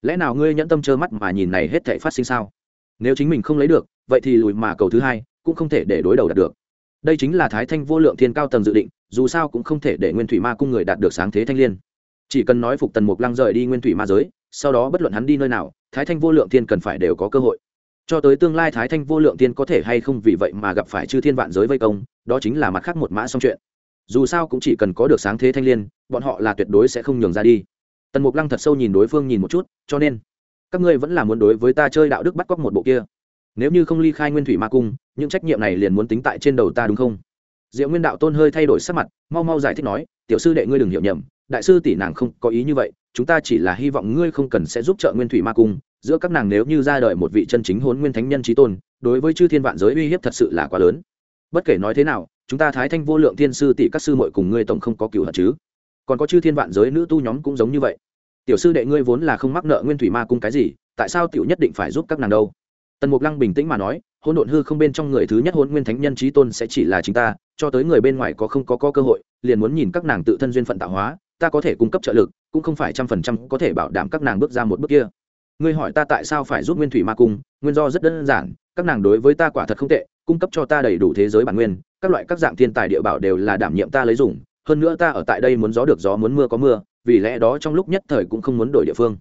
Lẽ nào ngươi nhẫn tâm trơ mắt mà nhìn này hết thể phát sinh sao? Nếu chính mình không lấy được, vậy thì lùi mà cầu thứ hai, cũng không thể để đối đầu đạt được. Đây chính là thái thanh vô lượng thiên cao tầng dự định, dù sao cũng không thể để nguyên thủy ma cung người đạt được sáng thế thanh liên. Chỉ cần nói phục tần mục lăng rời đi nguyên thủy ma giới, sau đó bất luận hắn đi nơi nào, thái thanh vô lượng thiên cần phải đều có cơ hội. Cho tới tương lai thái thanh vô lượng thiên có thể hay không vì vậy mà gặp phải chư thiên vạn giới vây công, đó chính là mặt khác một mã xong chuyện dù sao cũng chỉ cần có được sáng thế thanh liên, bọn họ là tuyệt đối sẽ không nhường ra đi. Tần mục lăng thật sâu nhìn đối phương nhìn một chút, cho nên, các ngươi vẫn là muốn đối với ta chơi đạo đức bắt cóc một bộ kia. Nếu như không ly khai nguyên thủy ma cung, những trách nhiệm này liền muốn tính tại trên đầu ta đúng không? Diệu nguyên đạo tôn hơi thay đổi sắc mặt, mau mau giải thích nói, tiểu sư đệ ngươi đừng hiểu nhầm, đại sư tỷ nàng không có ý như vậy, chúng ta chỉ là hy vọng ngươi không cần sẽ giúp trợ nguyên thủy ma cung, giữa các nàng nếu như ra đời một vị chân chính hốn nguyên thánh nhân trí tôn, đối với chư thiên vạn giới uy hiếp thật sự là quá lớn. Bất kể nói thế nào chúng ta thái thanh vô lượng thiên sư tỷ các sư muội cùng ngươi tổng không có cựu hận chứ? Còn có chư thiên vạn giới nữ tu nhóm cũng giống như vậy. Tiểu sư đệ ngươi vốn là không mắc nợ nguyên thủy ma cung cái gì tại sao tiểu nhất định phải giúp các nàng đâu? Tần mục lăng bình tĩnh mà nói hôn độn hư không bên trong người thứ nhất hôn nguyên thánh nhân trí tôn sẽ chỉ là chính ta cho tới người bên ngoài có không có, có cơ hội liền muốn nhìn các nàng tự thân duyên phận tạo hóa ta có thể cung cấp trợ lực cũng không phải trăm phần trăm có thể bảo đảm các nàng bước ra một bước kia. Ngươi hỏi ta tại sao phải giúp nguyên thủy ma cung nguyên do rất đơn giản các nàng đối với ta quả thật không tệ cung cấp cho ta đầy đủ thế giới bản nguyên các loại các dạng thiên tài địa bảo đều là đảm nhiệm ta lấy dùng, hơn nữa ta ở tại đây muốn gió được gió muốn mưa có mưa, vì lẽ đó trong lúc nhất thời cũng không muốn đổi địa phương.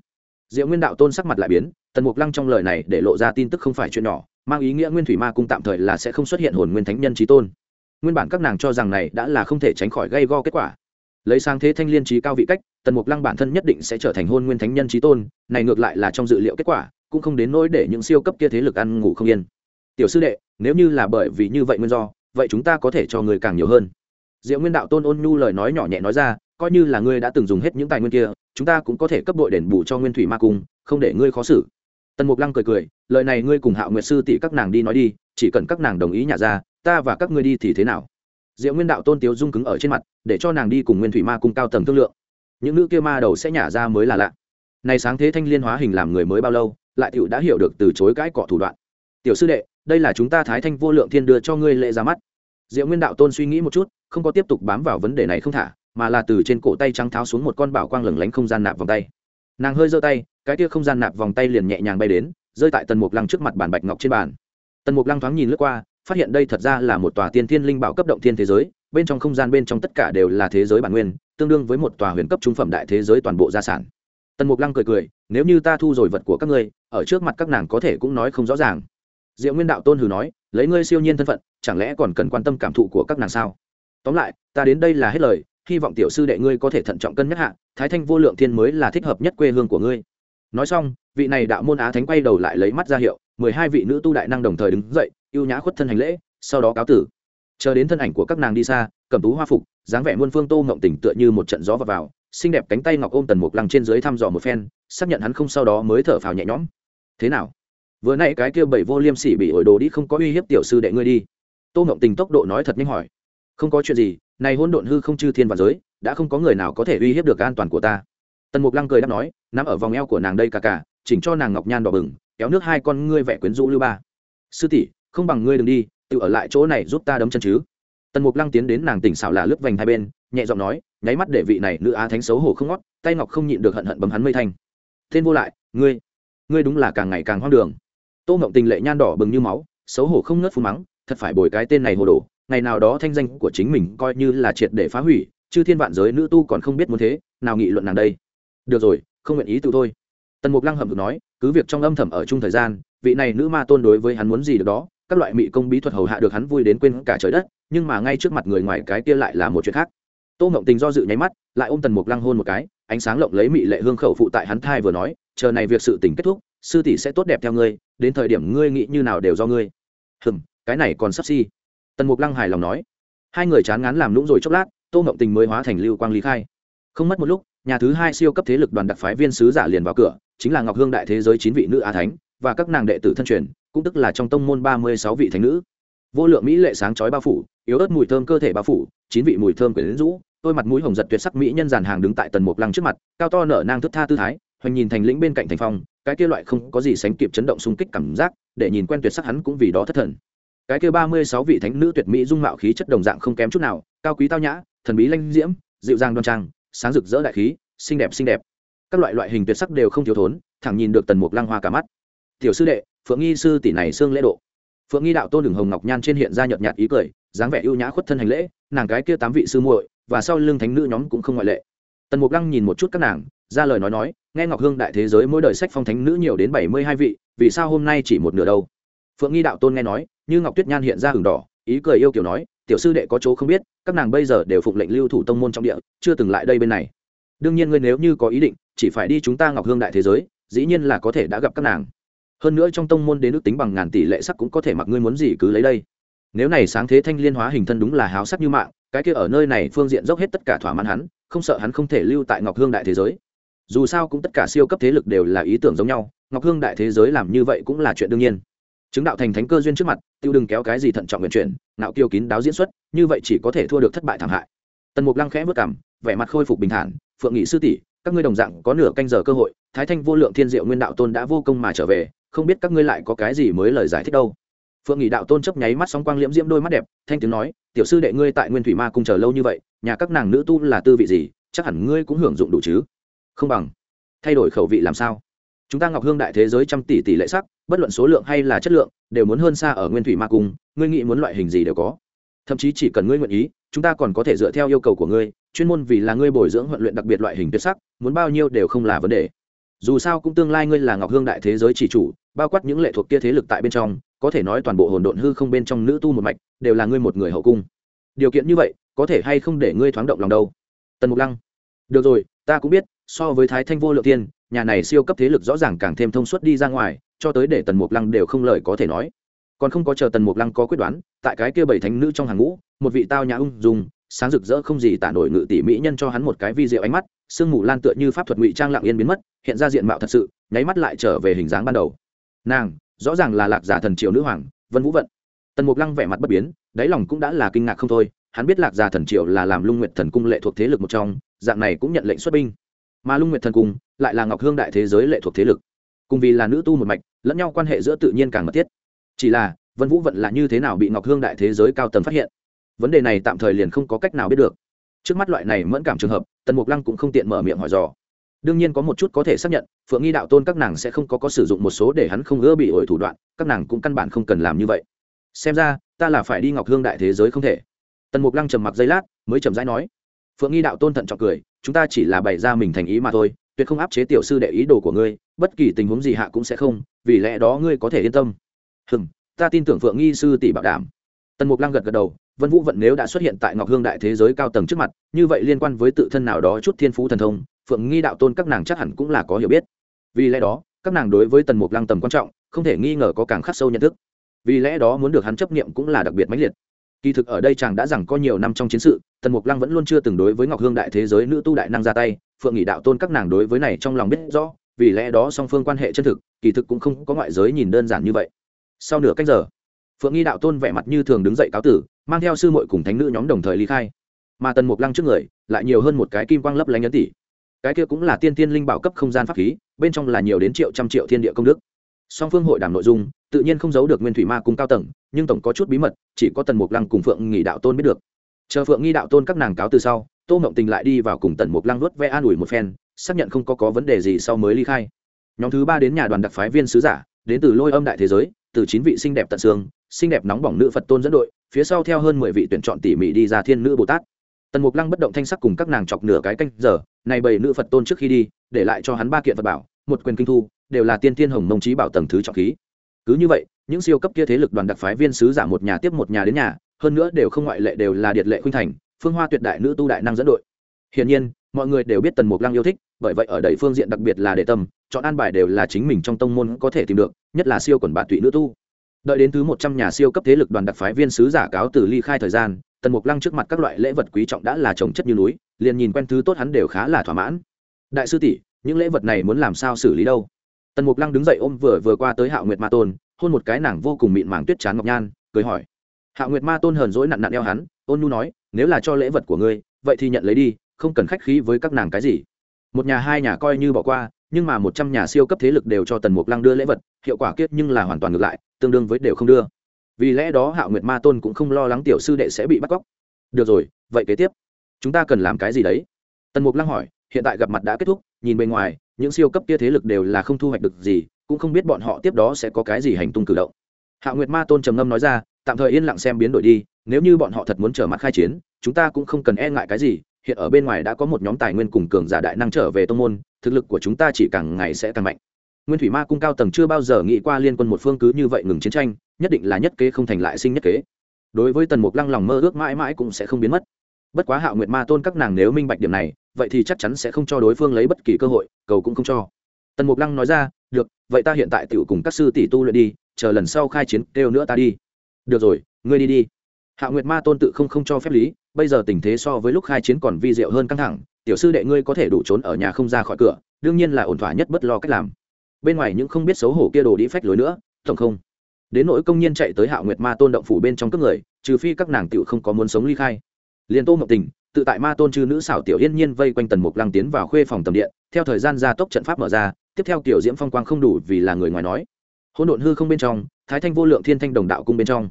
Diệu nguyên đạo tôn sắc mặt lại biến, tần mục lăng trong lời này để lộ ra tin tức không phải chuyện nhỏ, mang ý nghĩa nguyên thủy ma cung tạm thời là sẽ không xuất hiện hồn nguyên thánh nhân trí tôn. Nguyên bản các nàng cho rằng này đã là không thể tránh khỏi gây go kết quả. Lấy sang thế thanh liên trí cao vị cách, tần mục lăng bản thân nhất định sẽ trở thành hôn nguyên thánh nhân trí tôn, này ngược lại là trong dự liệu kết quả, cũng không đến nỗi để những siêu cấp kia thế lực ăn ngủ không yên. Tiểu sư đệ, nếu như là bởi vì như vậy nguyên do vậy chúng ta có thể cho người càng nhiều hơn. Diệu nguyên đạo tôn ôn nhu lời nói nhỏ nhẹ nói ra, coi như là ngươi đã từng dùng hết những tài nguyên kia, chúng ta cũng có thể cấp bội đền bù cho nguyên thủy ma cung, không để ngươi khó xử. Tần mục lăng cười cười, lời này ngươi cùng hạo nguyệt sư tỷ các nàng đi nói đi, chỉ cần các nàng đồng ý nhả ra, ta và các ngươi đi thì thế nào? Diệu nguyên đạo tôn tiếu dung cứng ở trên mặt, để cho nàng đi cùng nguyên thủy ma cung cao tầng thương lượng. Những nữ kia ma đầu sẽ nhả ra mới là lạ. Này sáng thế thanh liên hóa hình làm người mới bao lâu, lại tiểu đã hiểu được từ chối cãi cọ thủ đoạn. Tiểu sư đệ đây là chúng ta thái thanh vô lượng thiên đưa cho ngươi lệ ra mắt. Diệu nguyên đạo tôn suy nghĩ một chút, không có tiếp tục bám vào vấn đề này không thả, mà là từ trên cổ tay trắng tháo xuống một con bảo quang lửng lánh không gian nạp vòng tay. Nàng hơi giơ tay, cái kia không gian nạp vòng tay liền nhẹ nhàng bay đến, rơi tại tần mục lăng trước mặt bản bạch ngọc trên bàn. Tần mục lăng thoáng nhìn lướt qua, phát hiện đây thật ra là một tòa tiên thiên linh bảo cấp động thiên thế giới, bên trong không gian bên trong tất cả đều là thế giới bản nguyên, tương đương với một tòa huyền cấp trung phẩm đại thế giới toàn bộ gia sản. Tần mục lăng cười cười, nếu như ta thu rồi vật của các ngươi, ở trước mặt các nàng có thể cũng nói không rõ ràng diệu nguyên đạo tôn hừ nói lấy ngươi siêu nhiên thân phận chẳng lẽ còn cần quan tâm cảm thụ của các nàng sao? Tóm lại ta đến đây là hết lời hy vọng tiểu sư đệ ngươi có thể thận trọng cân nhắc hạ thái thanh vô lượng thiên mới là thích hợp nhất quê hương của ngươi. Nói xong vị này đạo môn á thánh quay đầu lại lấy mắt ra hiệu mười hai vị nữ tu đại năng đồng thời đứng dậy ưu nhã khuất thân hành lễ sau đó cáo tử. Chờ đến thân ảnh của các nàng đi xa cầm tú hoa phục dáng vẻ muôn phương tô ngộng tỉnh tựa như một trận gió vào, vào xinh đẹp cánh tay ngọc ôm tần mục lăng trên dưới thăm dò một phen xác nhận hắn không sau đó mới thở phào nhẹ nhõm. Thế nào? Vừa nãy cái kia bảy vô liêm sỉ bị ổi đồ đi không có uy hiếp tiểu sư đệ ngươi đi. Tô ngộng tình tốc độ nói thật nhanh hỏi. Không có chuyện gì, này hôn độn hư không chư thiên và giới, đã không có người nào có thể uy hiếp được an toàn của ta. Tần mục lăng cười đáp nói nắm ở vòng eo của nàng đây cả cả, chỉnh cho nàng ngọc nhan đỏ bừng, kéo nước hai con ngươi vẻ quyến rũ lưu ba. Sư tỷ, không bằng ngươi đừng đi, tự ở lại chỗ này giúp ta đấm chân chứ. Tần mục lăng tiến đến nàng tỉnh xảo là lướt vành hai bên, nhẹ giọng nói, nháy mắt để vị này nữ á thánh xấu hổ không ngót, tay ngọc không nhịn được hận hận bấm hắn mây thanh. Tên vô lại, ngươi ngươi đúng là càng ngày càng hoang đường tô ngộng tình lệ nhan đỏ bừng như máu, xấu hổ không ngớt phun mắng, thật phải bồi cái tên này hồ đồ, ngày nào đó thanh danh của chính mình coi như là triệt để phá hủy chứ thiên vạn giới nữ tu còn không biết muốn thế, nào nghị luận nàng đây. Được rồi, không nguyện ý tự thôi. Tần mục lăng hầm được nói, cứ việc trong âm thầm ở chung thời gian, vị này nữ ma tôn đối với hắn muốn gì được đó, các loại mị công bí thuật hầu hạ được hắn vui đến quên cả trời đất, nhưng mà ngay trước mặt người ngoài cái kia lại là một chuyện khác. Tô ngộng tình do dự nháy mắt, lại ôm tần mục lăng hôn một cái, ánh sáng lộng lấy mị lệ hương khẩu phụ tại hắn thai vừa nói, chờ này việc sự tình kết thúc sư tỷ sẽ tốt đẹp theo ngươi, đến thời điểm ngươi nghĩ như nào đều do ngươi. Hừm, cái này còn sắp si tần mục lăng hài lòng nói. Hai người chán ngán làm lũng rồi chốc lát, tô mộng tình mới hóa thành lưu quang lý khai. Không mất một lúc, nhà thứ hai siêu cấp thế lực đoàn đặc phái viên sứ giả liền vào cửa, chính là ngọc hương đại thế giới chín vị nữ á thánh, và các nàng đệ tử thân truyền, cũng tức là trong tông môn ba mươi sáu vị thánh nữ. Vô lượng mỹ lệ sáng chói bao phủ, yếu ớt mùi thơm cơ thể bao phủ, chín vị mùi thơm quyển rũ đôi mặt mũi hồng giật tuyệt sắc mỹ nhân dàn hàng đứng tại tần mục lăng trước mặt, cao to nở nang thức tha tư thái hoành nhìn thành lĩnh bên cạnh thành phong, cái kia loại không có gì sánh kịp chấn động xung kích cảm giác, để nhìn quen tuyệt sắc hắn cũng vì đó thất thần. Cái kia ba mươi sáu vị thánh nữ tuyệt mỹ dung mạo khí chất đồng dạng không kém chút nào, cao quý tao nhã, thần bí lanh diễm, dịu dàng đoan trang, sáng rực rỡ đại khí, xinh đẹp xinh đẹp. Các loại loại hình tuyệt sắc đều không thiếu thốn, thẳng nhìn được tần mục lăng hoa cả mắt. Tiểu sư đệ, phượng nghi sư tỷ này xương lễ độ. Phượng nghi đạo tôn đường hồng ngọc nhan trên hiện ra nhợt nhạt ý cười, dáng vẻ ưu nhã khuất thân hành lễ, nàng cái kia tám vị sư muội và sau lưng thánh nữ nhóm cũng không ngoại lệ. Tần mục lăng nhìn một chút các nàng ra lời nói nói, nghe ngọc hương đại thế giới mỗi đời sách phong thánh nữ nhiều đến bảy mươi hai vị, vì sao hôm nay chỉ một nửa đâu? Phượng nghi đạo tôn nghe nói, như ngọc tuyết nhan hiện ra hừng đỏ, ý cười yêu kiểu nói, tiểu sư đệ có chỗ không biết, các nàng bây giờ đều phụng lệnh lưu thủ tông môn trong địa, chưa từng lại đây bên này. Đương nhiên ngươi nếu như có ý định, chỉ phải đi chúng ta ngọc hương đại thế giới, dĩ nhiên là có thể đã gặp các nàng. Hơn nữa trong tông môn đến ước tính bằng ngàn tỷ lệ sắc cũng có thể mặc ngươi muốn gì cứ lấy đây. Nếu này sáng thế thanh liên hóa hình thân đúng là háo sắc như mạng, cái kia ở nơi này phương diện dốc hết tất cả thỏa mãn hắn, không sợ hắn không thể lưu tại ngọc hương đại thế giới dù sao cũng tất cả siêu cấp thế lực đều là ý tưởng giống nhau, ngọc hương đại thế giới làm như vậy cũng là chuyện đương nhiên. Chứng đạo thành thánh cơ duyên trước mặt, tiêu đừng kéo cái gì thận trọng nguyện chuyển, nạo kiêu kín đáo diễn xuất, như vậy chỉ có thể thua được thất bại thảm hại. Tần mục lăng khẽ vất cảm, vẻ mặt khôi phục bình thản, phượng nghị sư tỷ, các ngươi đồng dạng có nửa canh giờ cơ hội, thái thanh vô lượng thiên diệu nguyên đạo tôn đã vô công mà trở về, không biết các ngươi lại có cái gì mới lời giải thích đâu. Phượng nghị đạo tôn chấp nháy mắt sóng quang liễm diễm đôi mắt đẹp, thanh tiếng nói, tiểu sư đệ ngươi tại nguyên thủy ma cung chờ lâu như vậy, nhà các nàng nữ tu là tư vị gì, chắc hẳn ngươi cũng hưởng dụng đủ chứ không bằng. Thay đổi khẩu vị làm sao? Chúng ta ngọc hương đại thế giới trăm tỷ tỷ lệ sắc, bất luận số lượng hay là chất lượng, đều muốn hơn xa ở nguyên thủy ma cung, ngươi nghĩ muốn loại hình gì đều có. Thậm chí chỉ cần ngươi nguyện ý, chúng ta còn có thể dựa theo yêu cầu của ngươi, chuyên môn vì là ngươi bồi dưỡng huấn luyện đặc biệt loại hình tuyệt sắc, muốn bao nhiêu đều không là vấn đề. Dù sao cũng tương lai ngươi là ngọc hương đại thế giới chỉ chủ, bao quát những lệ thuộc kia thế lực tại bên trong, có thể nói toàn bộ hồn độn hư không bên trong nữ tu một mạch, đều là ngươi một người hậu cung. Điều kiện như vậy, có thể hay không để ngươi thoáng động lòng đâu? Tần mục lăng. Được rồi ta cũng biết, so với thái thanh vô lượng tiên nhà này siêu cấp thế lực rõ ràng càng thêm thông suốt đi ra ngoài, cho tới để tần mục lăng đều không lời có thể nói. Còn không có chờ tần mục lăng có quyết đoán, tại cái kia bảy thánh nữ trong hàng ngũ, một vị tao nhã ung dung, sáng rực rỡ không gì tả nổi ngự tỷ mỹ nhân cho hắn một cái vi diệu ánh mắt, sương mù lan tựa như pháp thuật ngụy trang lặng yên biến mất, hiện ra diện mạo thật sự, nháy mắt lại trở về hình dáng ban đầu. Nàng, rõ ràng là lạc giả thần triều nữ hoàng, vân vũ vận. Tần mục lăng vẻ mặt bất biến, đáy lòng cũng đã là kinh ngạc không thôi, hắn biết lạc giả thần triều là làm lung nguyệt thần cung lệ thuộc thế lực một trong dạng này cũng nhận lệnh xuất binh. Mà lung nguyệt thần cung lại là ngọc hương đại thế giới lệ thuộc thế lực. Cùng vì là nữ tu một mạch, lẫn nhau quan hệ giữa tự nhiên càng mật thiết. Chỉ là, vân vũ vận là như thế nào bị ngọc hương đại thế giới cao tầng phát hiện? Vấn đề này tạm thời liền không có cách nào biết được. Trước mắt loại này mẫn cảm trường hợp, tần mục lăng cũng không tiện mở miệng hỏi dò. Đương nhiên có một chút có thể xác nhận, phượng nghi đạo tôn các nàng sẽ không có có sử dụng một số để hắn không ưa bị ổi thủ đoạn, các nàng cũng căn bản không cần làm như vậy. Xem ra, ta là phải đi ngọc hương đại thế giới không thể. Tần mục lăng trầm mặc giây lát, mới trầm rãi nói phượng nghi đạo tôn thận trọng cười, chúng ta chỉ là bày ra mình thành ý mà thôi, tuyệt không áp chế tiểu sư đệ ý đồ của ngươi, bất kỳ tình huống gì hạ cũng sẽ không, vì lẽ đó ngươi có thể yên tâm. Hừng ta tin tưởng phượng nghi sư tỷ bảo đảm. Tần mục lăng gật gật đầu, vân vũ vận nếu đã xuất hiện tại ngọc hương đại thế giới cao tầng trước mặt, như vậy liên quan với tự thân nào đó chút thiên phú thần thông, phượng nghi đạo tôn các nàng chắc hẳn cũng là có hiểu biết. Vì lẽ đó, các nàng đối với tần mục lăng tầm quan trọng, không thể nghi ngờ có càng khắc sâu nhận thức. Vì lẽ đó muốn được hắn chấp nghiệm cũng là đặc biệt mãnh liệt kỳ thực ở đây chàng đã rằng có nhiều năm trong chiến sự, tần mục lăng vẫn luôn chưa từng đối với ngọc hương đại thế giới nữ tu đại năng ra tay, phượng nghị đạo tôn các nàng đối với này trong lòng biết rõ, vì lẽ đó song phương quan hệ chân thực, kỳ thực cũng không có ngoại giới nhìn đơn giản như vậy. Sau nửa cách giờ, phượng nghi đạo tôn vẻ mặt như thường đứng dậy cáo tử, mang theo sư muội cùng thánh nữ nhóm đồng thời ly khai. Mà tần mục lăng trước người, lại nhiều hơn một cái kim quang lấp lánh ấn tỷ. Cái kia cũng là tiên tiên linh bảo cấp không gian pháp khí, bên trong là nhiều đến triệu trăm triệu thiên địa công đức song phương hội đàm nội dung, tự nhiên không giấu được nguyên thủy ma cung cao tầng, nhưng tổng có chút bí mật, chỉ có tần mục lăng cùng phượng nghị đạo tôn biết được. Chờ phượng nghi đạo tôn các nàng cáo từ sau, tô mộng tình lại đi vào cùng tần mục lăng luất ve an ủi một phen, xác nhận không có có vấn đề gì sau mới ly khai. Nhóm thứ ba đến nhà đoàn đặc phái viên sứ giả, đến từ lôi âm đại thế giới, từ chín vị xinh đẹp tận xương, xinh đẹp nóng bỏng nữ phật tôn dẫn đội, phía sau theo hơn mười vị tuyển chọn tỉ mỉ đi ra thiên nữ bồ tát. Tần mục lăng bất động thanh sắc cùng các nàng chọc nửa cái canh giờ, này bảy nữ phật tôn trước khi đi, để lại cho hắn ba kiện phật bảo, một quyền kinh thu đều là tiên tiên hồng mông trí bảo tầng thứ trọng khí. Cứ như vậy, những siêu cấp kia thế lực đoàn đặc phái viên sứ giả một nhà tiếp một nhà đến nhà, hơn nữa đều không ngoại lệ đều là điệt lệ khuynh thành, phương hoa tuyệt đại nữ tu đại năng dẫn đội. Hiển nhiên, mọi người đều biết tần mục lăng yêu thích, bởi vậy ở đầy phương diện đặc biệt là để tâm, chọn an bài đều là chính mình trong tông môn có thể tìm được, nhất là siêu quần bạn tụy nữ tu. Đợi đến thứ một trăm nhà siêu cấp thế lực đoàn đặc phái viên sứ giả cáo từ ly khai thời gian, tần mục lăng trước mặt các loại lễ vật quý trọng đã là trồng chất như núi, liền nhìn quen thứ tốt hắn đều khá là thỏa mãn. Đại sư tỷ, những lễ vật này muốn làm sao xử lý đâu? Tần mục lăng đứng dậy ôm vừa vừa qua tới hạo nguyệt ma tôn, hôn một cái nàng vô cùng mịn màng tuyết chán ngọc nhan, cười hỏi. Hạo nguyệt ma tôn hờn dỗi nặn nặn eo hắn, ôn nu nói, nếu là cho lễ vật của ngươi, vậy thì nhận lấy đi, không cần khách khí với các nàng cái gì. Một nhà hai nhà coi như bỏ qua, nhưng mà một trăm nhà siêu cấp thế lực đều cho tần mục lăng đưa lễ vật, hiệu quả kiết nhưng là hoàn toàn ngược lại, tương đương với đều không đưa. Vì lẽ đó hạo nguyệt ma tôn cũng không lo lắng tiểu sư đệ sẽ bị bắt cóc. Được rồi, vậy kế tiếp, chúng ta cần làm cái gì đấy? Tần mục lăng hỏi hiện tại gặp mặt đã kết thúc, nhìn bên ngoài, những siêu cấp kia thế lực đều là không thu hoạch được gì, cũng không biết bọn họ tiếp đó sẽ có cái gì hành tung cử động. Hạ nguyệt ma tôn trầm ngâm nói ra, tạm thời yên lặng xem biến đổi đi, nếu như bọn họ thật muốn trở mặt khai chiến, chúng ta cũng không cần e ngại cái gì, hiện ở bên ngoài đã có một nhóm tài nguyên cùng cường giả đại năng trở về tông môn, thực lực của chúng ta chỉ càng ngày sẽ càng mạnh. Nguyên thủy ma cung cao tầng chưa bao giờ nghĩ qua liên quân một phương cứ như vậy ngừng chiến tranh, nhất định là nhất kế không thành lại sinh nhất kế. Đối với tần mục lăng lòng mơ ước mãi mãi cũng sẽ không biến mất. Bất quá hạo nguyệt ma tôn các nàng nếu minh bạch điểm này vậy thì chắc chắn sẽ không cho đối phương lấy bất kỳ cơ hội, cầu cũng không cho. Tần mục lăng nói ra, được, vậy ta hiện tại tự cùng các sư tỷ tu luyện đi, chờ lần sau khai chiến kêu nữa ta đi. Được rồi, ngươi đi đi. Hạ nguyệt ma tôn tự không không cho phép lý, bây giờ tình thế so với lúc khai chiến còn vi diệu hơn căng thẳng, tiểu sư đệ ngươi có thể đủ trốn ở nhà không ra khỏi cửa, đương nhiên là ổn thỏa nhất bất lo cách làm. Bên ngoài những không biết xấu hổ kia đồ đi phách lối nữa, tổng không. Đến nỗi công nhân chạy tới hạ nguyệt ma tôn động phủ bên trong cướp người, trừ phi các nàng tiểu không có muốn sống ly khai. Liền tô ngọc tình tự tại ma tôn chư nữ xảo tiểu yên nhiên vây quanh tần mục lăng tiến vào khuê phòng tầm điện, theo thời gian gia tốc trận pháp mở ra, tiếp theo tiểu diễm phong quang không đủ vì là người ngoài nói. Hỗn độn hư không bên trong, thái thanh vô lượng thiên thanh đồng đạo cung bên trong.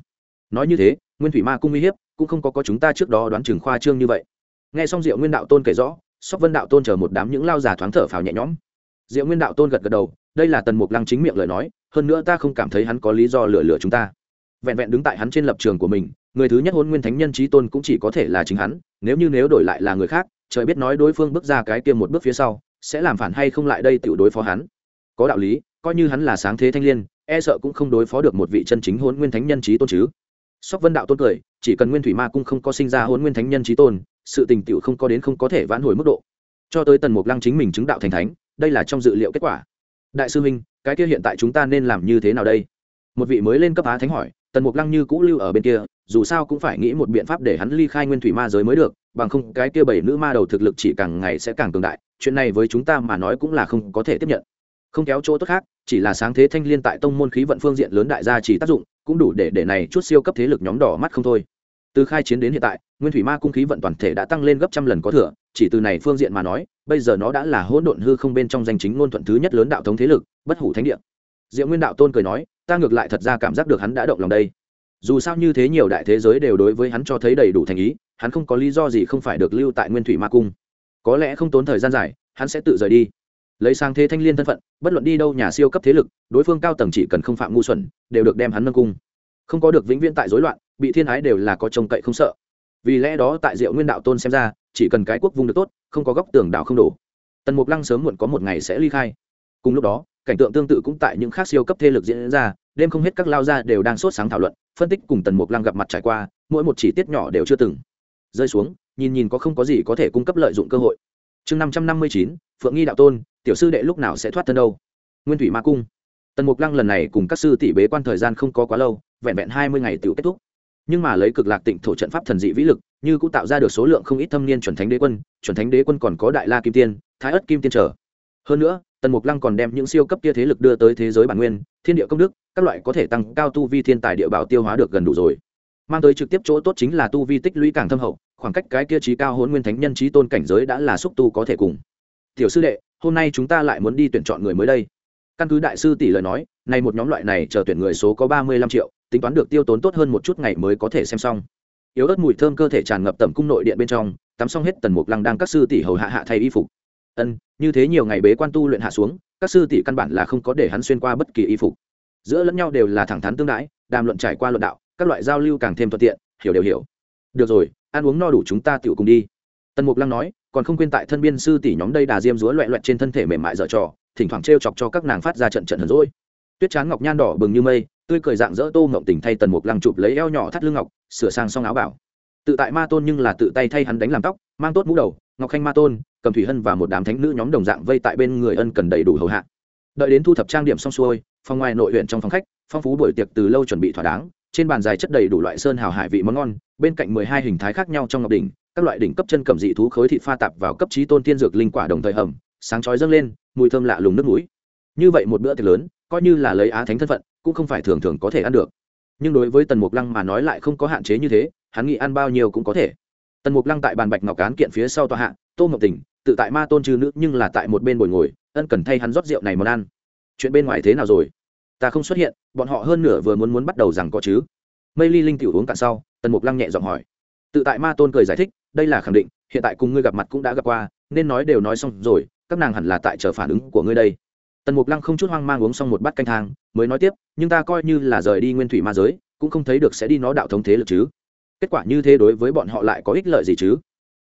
Nói như thế, nguyên thủy ma cung uy hiếp, cũng không có có chúng ta trước đó đoán chừng khoa trương như vậy. Nghe xong diệu nguyên đạo tôn kể rõ, sóc vân đạo tôn chờ một đám những lao già thoáng thở phào nhẹ nhõm. Diệu nguyên đạo tôn gật gật đầu, đây là tần mục lăng chính miệng lời nói, hơn nữa ta không cảm thấy hắn có lý do lừa lừa chúng ta. Vẹn vẹn đứng tại hắn trên lập trường của mình người thứ nhất hôn nguyên thánh nhân trí tôn cũng chỉ có thể là chính hắn, nếu như nếu đổi lại là người khác, trời biết nói đối phương bước ra cái kia một bước phía sau, sẽ làm phản hay không lại đây tự đối phó hắn. Có đạo lý, coi như hắn là sáng thế thanh l i ê n e sợ cũng không đối phó được một vị chân chính hôn nguyên thánh nhân trí tôn chứ. Sóc vân đạo tôn cười, chỉ cần nguyên thủy ma cung không có sinh ra hôn nguyên thánh nhân trí tôn, sự tình tựu không có đến không có thể vãn hồi mức độ. Cho tới tần mục lăng chính mình chứng đạo thành thánh, đây là trong dự liệu kết quả. Đại sư minh cái kia hiện tại chúng ta nên làm như thế nào đây? Một vị mới lên cấp á thánh hỏi, tần mục lăng như cũ lưu ở bên kia dù sao cũng phải nghĩ một biện pháp để hắn ly khai nguyên thủy ma giới mới được, bằng không cái kia bảy nữ ma đầu thực lực chỉ càng ngày sẽ càng cường đại, chuyện này với chúng ta mà nói cũng là không có thể tiếp nhận. Không kéo chỗ tốt khác, chỉ là sáng thế thanh liên tại tông môn khí vận phương diện lớn đại gia chỉ tác dụng, cũng đủ để để này chút siêu cấp thế lực nhóm đỏ mắt không thôi. Từ khai chiến đến hiện tại, nguyên thủy ma cung khí vận toàn thể đã tăng lên gấp trăm lần có thừa, chỉ từ này phương diện mà nói, bây giờ nó đã là hỗn độn hư không bên trong danh chính ngôn thuận thứ nhất lớn đạo thống thế lực, bất hủ thánh địa. Diệu nguyên đạo tôn cười nói, ta ngược lại thật ra cảm giác được hắn đã động lòng đây dù sao như thế nhiều đại thế giới đều đối với hắn cho thấy đầy đủ thành ý, hắn không có lý do gì không phải được lưu tại nguyên thủy ma cung. Có lẽ không tốn thời gian dài, hắn sẽ tự rời đi. Lấy sang thế thanh l i ê n thân phận, bất luận đi đâu nhà siêu cấp thế lực, đối phương cao tầng chỉ cần không phạm ngu xuẩn, đều được đem hắn nâng cung. Không có được vĩnh viễn tại dối loạn, bị thiên ái đều là có trông cậy không sợ. Vì lẽ đó tại diệu nguyên đạo tôn xem ra, chỉ cần cái quốc vung được tốt, không có góc tường đạo không đổ. Tần mục lăng sớm muộn có một ngày sẽ ly khai. Cùng lúc đó cảnh tượng tương tự cũng tại những khác siêu cấp thế lực diễn ra, đêm không hết các lao gia đều đang sốt sáng thảo luận, phân tích cùng tần mục lăng gặp mặt trải qua, mỗi một chi tiết nhỏ đều chưa từng rơi xuống, nhìn nhìn có không có gì có thể cung cấp lợi dụng cơ hội. Chương năm trăm năm mươi chín, phượng nghi đạo tôn, tiểu sư đệ lúc nào sẽ thoát thân đâu? Nguyên thủy ma cung. Tần mục lăng lần này cùng các sư tỷ bế quan thời gian không có quá lâu, vẹn vẹn hai mươi ngày tự kết thúc. Nhưng mà lấy cực lạc tịnh thổ trận pháp thần dị vĩ lực, như cũng tạo ra được số lượng không ít thâm niên chuẩn thánh đế quân, chuẩn thánh đế quân còn có đại la kim tiên, thái ất kim tiên trở hơn nữa tần mục lăng còn đem những siêu cấp kia thế lực đưa tới thế giới bản nguyên, thiên địa công đức, các loại có thể tăng cao tu vi thiên tài địa bảo tiêu hóa được gần đủ rồi. Mang tới trực tiếp chỗ tốt chính là tu vi tích lũy càng thâm hậu, khoảng cách cái kia trí cao hôn nguyên thánh nhân trí tôn cảnh giới đã là xúc tu có thể cùng. Tiểu sư đệ, hôm nay chúng ta lại muốn đi tuyển chọn người mới đây. Căn cứ đại sư tỷ lời nói này một nhóm loại này chờ tuyển người số có ba mươi lăm triệu, tính toán được tiêu tốn tốt hơn một chút ngày mới có thể xem xong. Yếu ớt mùi thơm cơ thể tràn ngập tầm cung nội điện bên trong, tắm xong hết tần mục lăng đang các sư tỷ hầu hạ hạ thay y phục ân, như thế nhiều ngày bế quan tu luyện hạ xuống, các sư tỷ căn bản là không có để hắn xuyên qua bất kỳ y phục. Giữa lẫn nhau đều là thẳng thắn tương đãi, đàm luận trải qua luận đạo, các loại giao lưu càng thêm thuận tiện, hiểu đều hiểu. Được rồi, ăn uống no đủ chúng ta tự cùng đi. Tần mục lăng nói, còn không quên tại thân biên sư tỷ nhóm đây đà diêm rúa loẹ loẹt trên thân thể mềm mại dở trò, thỉnh thoảng t chọc cho các nàng phát ra trận trận hờn rỗi tuyết trán ngọc nhan đỏ bừng như mây, tươi cười dạng dỡ tô ngộng tình thay tần mục lăng chụp lấy eo nhỏ thắt lưng ngọc, sửa sang xong áo bảo. Tự tại ma tôn nhưng là tự tay thay hắn đánh làm tóc, mang tốt mũ đầu, ngọc khanh ma tôn cầm thủy hân và một đám thánh nữ nhóm đồng dạng vây tại bên người ân cần đầy đủ hầu hạ. Đợi đến thu thập trang điểm xong xuôi, phòng ngoài nội huyện trong phòng khách, phong phú buổi tiệc từ lâu chuẩn bị thỏa đáng, trên bàn dài chất đầy đủ loại sơn hào hải vị món ngon, bên cạnh mười hai hình thái khác nhau trong ngọc đỉnh, các loại đỉnh cấp chân cầm dị thú khối thịt pha tạp vào cấp trí tôn tiên dược linh quả đồng thời hầm, sáng chói dâng lên, mùi thơm lạ lùng nước mũi. Như vậy một bữa tiệc lớn, coi như là lấy á thánh thân phận, cũng không phải thường thường có thể ăn được. Nhưng đối với tần mục lăng mà nói lại không có hạn chế như thế, hắn nghĩ ăn bao nhiêu cũng có thể. Tần mục lăng tại bàn bạch ngọc cán kiện phía sau tòa hạ, tô ngọc tình tự tại ma tôn trừ nữ nhưng là tại một bên bồi ngồi, ân cần thay hắn rót rượu này món ăn. Chuyện bên ngoài thế nào rồi? Ta không xuất hiện, bọn họ hơn nửa vừa muốn muốn bắt đầu rằng có chứ. Mây ly linh tiểu uống cạn sau, tần mục lăng nhẹ giọng hỏi. Tự tại ma tôn cười giải thích, đây là khẳng định, hiện tại cùng ngươi gặp mặt cũng đã gặp qua, nên nói đều nói xong rồi, các nàng hẳn là tại chờ phản ứng của ngươi đây. Tần mục lăng không chút hoang mang uống xong một bát canh thang, mới nói tiếp, nhưng ta coi như là rời đi nguyên thủy ma giới, cũng không thấy được sẽ đi nó đạo thống thế lực chứ. Kết quả như thế đối với bọn họ lại có ích lợi gì chứ?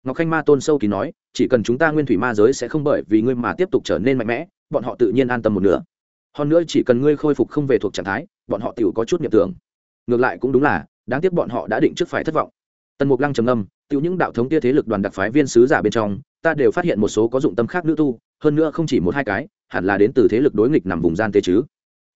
Ngọc khanh ma tôn sâu kỳ nói, chỉ cần chúng ta nguyên thủy ma giới sẽ không bởi vì ngươi mà tiếp tục trở nên mạnh mẽ, bọn họ tự nhiên an tâm một nửa. Hơn nữa chỉ cần ngươi khôi phục không về thuộc trạng thái, bọn họ tự có chút nghiệp tưởng. Ngược lại cũng đúng là, đáng tiếc bọn họ đã định trước phải thất vọng. Tần mục lăng trầm âm tự những đạo thống tia thế lực đoàn đặc phái viên sứ giả bên trong, ta đều phát hiện một số có dụng tâm khác nữ tu, hơn nữa không chỉ một hai cái, hẳn là đến từ thế lực đối nghịch nằm vùng gian tế chứ.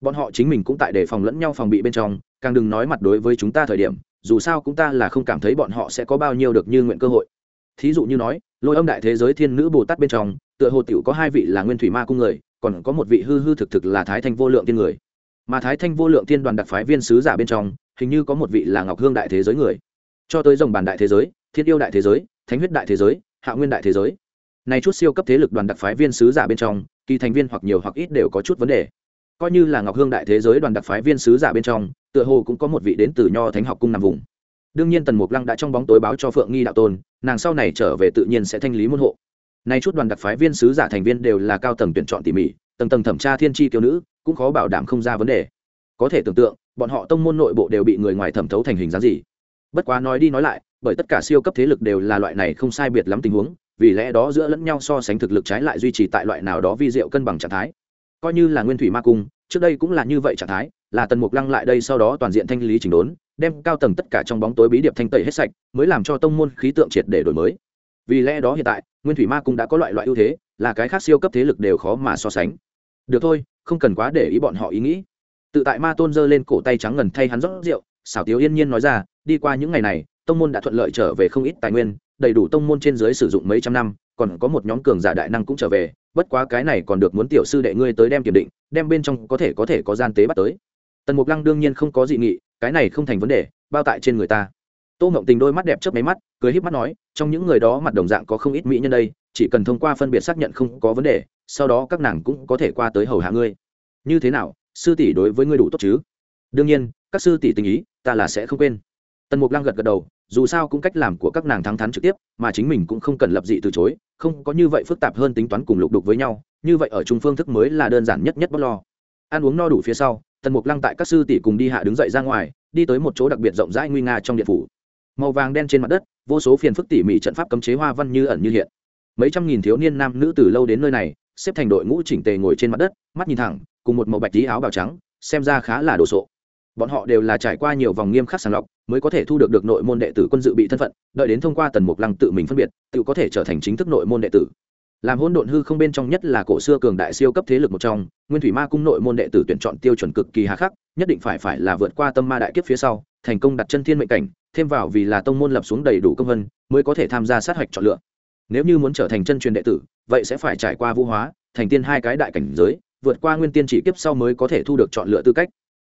Bọn họ chính mình cũng tại đề phòng lẫn nhau phòng bị bên trong, càng đừng nói mặt đối với chúng ta thời điểm, dù sao cũng ta là không cảm thấy bọn họ sẽ có bao nhiêu được như nguyện cơ hội thí dụ như nói, lôi âm đại thế giới thiên nữ bồ tát bên trong, tựa hồ tiểu có hai vị là nguyên thủy ma cung người, còn có một vị hư hư thực thực là thái thanh vô lượng tiên người. Mà thái thanh vô lượng tiên đoàn đặc phái viên sứ giả bên trong, hình như có một vị là ngọc hương đại thế giới người. Cho tới dòng bàn đại thế giới, thiên yêu đại thế giới, thánh huyết đại thế giới, hạ nguyên đại thế giới. Này chút siêu cấp thế lực đoàn đặc phái viên sứ giả bên trong, kỳ thành viên hoặc nhiều hoặc ít đều có chút vấn đề. Coi như là ngọc hương đại thế giới đoàn đặc phái viên sứ giả bên trong, tựa hồ cũng có một vị đến từ nho thánh học cung nằm vùng đương nhiên tần mục lăng đã trong bóng tối báo cho phượng nghi đạo tôn, nàng sau này trở về tự nhiên sẽ thanh lý môn hộ. Nay chút đoàn đặc phái viên sứ giả thành viên đều là cao tầng tuyển chọn tỉ mỉ, tầng tầng thẩm tra thiên tri kiêu nữ, cũng khó bảo đảm không ra vấn đề. Có thể tưởng tượng, bọn họ tông môn nội bộ đều bị người ngoài thẩm thấu thành hình dáng gì. Bất quá nói đi nói lại, bởi tất cả siêu cấp thế lực đều là loại này không sai biệt lắm tình huống, vì lẽ đó giữa lẫn nhau so sánh thực lực trái lại duy trì tại loại nào đó vi diệu cân bằng trạng thái. Coi như là nguyên thủy ma cung, trước đây cũng là như vậy trạng thái, là tần mục lăng lại đây sau đó toàn diện thanh lý chỉnh đốn đem cao tầng tất cả trong bóng tối bí điệp thanh tẩy hết sạch, mới làm cho tông môn khí tượng triệt để đổi mới. Vì lẽ đó hiện tại, nguyên thủy ma cung đã có loại loại ưu thế, là cái khác siêu cấp thế lực đều khó mà so sánh. Được thôi, không cần quá để ý bọn họ ý nghĩ. Tự tại ma tôn giơ lên cổ tay trắng ngần thay hắn rót rượu, xảo tiếu yên nhiên nói ra, đi qua những ngày này, tông môn đã thuận lợi trở về không ít tài nguyên, đầy đủ tông môn trên dưới sử dụng mấy trăm năm, còn có một nhóm cường giả đại năng cũng trở về, bất quá cái này còn được muốn tiểu sư đệ ngươi tới đem kiểm định, đem bên trong có thể có thể có gian tế bắt tới. Tần mục lăng đương nhiên không có dị nghị cái này không thành vấn đề, bao tại trên người ta. Tô mộng tình đôi mắt đẹp chớp máy mắt, cười híp mắt nói, trong những người đó mặt đồng dạng có không ít mỹ nhân đây, chỉ cần thông qua phân biệt xác nhận không có vấn đề, sau đó các nàng cũng có thể qua tới hầu hạ ngươi. Như thế nào, sư tỷ đối với ngươi đủ tốt chứ? Đương nhiên, các sư tỷ tình ý, ta là sẽ không quên. Tần mục lăng gật gật đầu, dù sao cũng cách làm của các nàng thắng thắn trực tiếp, mà chính mình cũng không cần lập dị từ chối, không có như vậy phức tạp hơn tính toán cùng lục đục với nhau, như vậy ở trung phương thức mới là đơn giản nhất nhất bất lo ăn uống no đủ phía sau, tần mục lăng tại các sư tỷ cùng đi hạ đứng dậy ra ngoài, đi tới một chỗ đặc biệt rộng rãi nguy nga trong điện phủ. Màu vàng đen trên mặt đất, vô số phiền phức tỉ mỉ trận pháp cấm chế hoa văn như ẩn như hiện. Mấy trăm nghìn thiếu niên nam nữ từ lâu đến nơi này, xếp thành đội ngũ chỉnh tề ngồi trên mặt đất, mắt nhìn thẳng, cùng một màu bạch tí áo bào trắng, xem ra khá là đồ sộ. Bọn họ đều là trải qua nhiều vòng nghiêm khắc sàng lọc, mới có thể thu được được nội môn đệ tử quân dự bị thân phận, đợi đến thông qua tần mục lăng tự mình phân biệt, tự có thể trở thành chính thức nội môn đệ tử làm hôn độn hư không bên trong nhất là cổ xưa cường đại siêu cấp thế lực một trong, nguyên thủy ma cung nội môn đệ tử tuyển chọn tiêu chuẩn cực kỳ hà khắc, nhất định phải phải là vượt qua tâm ma đại kiếp phía sau, thành công đặt chân thiên mệnh cảnh, thêm vào vì là tông môn lập xuống đầy đủ công vân, mới có thể tham gia sát hạch chọn lựa. Nếu như muốn trở thành chân truyền đệ tử, vậy sẽ phải trải qua vũ hóa, thành tiên hai cái đại cảnh giới, vượt qua nguyên tiên chỉ kiếp sau mới có thể thu được chọn lựa tư cách.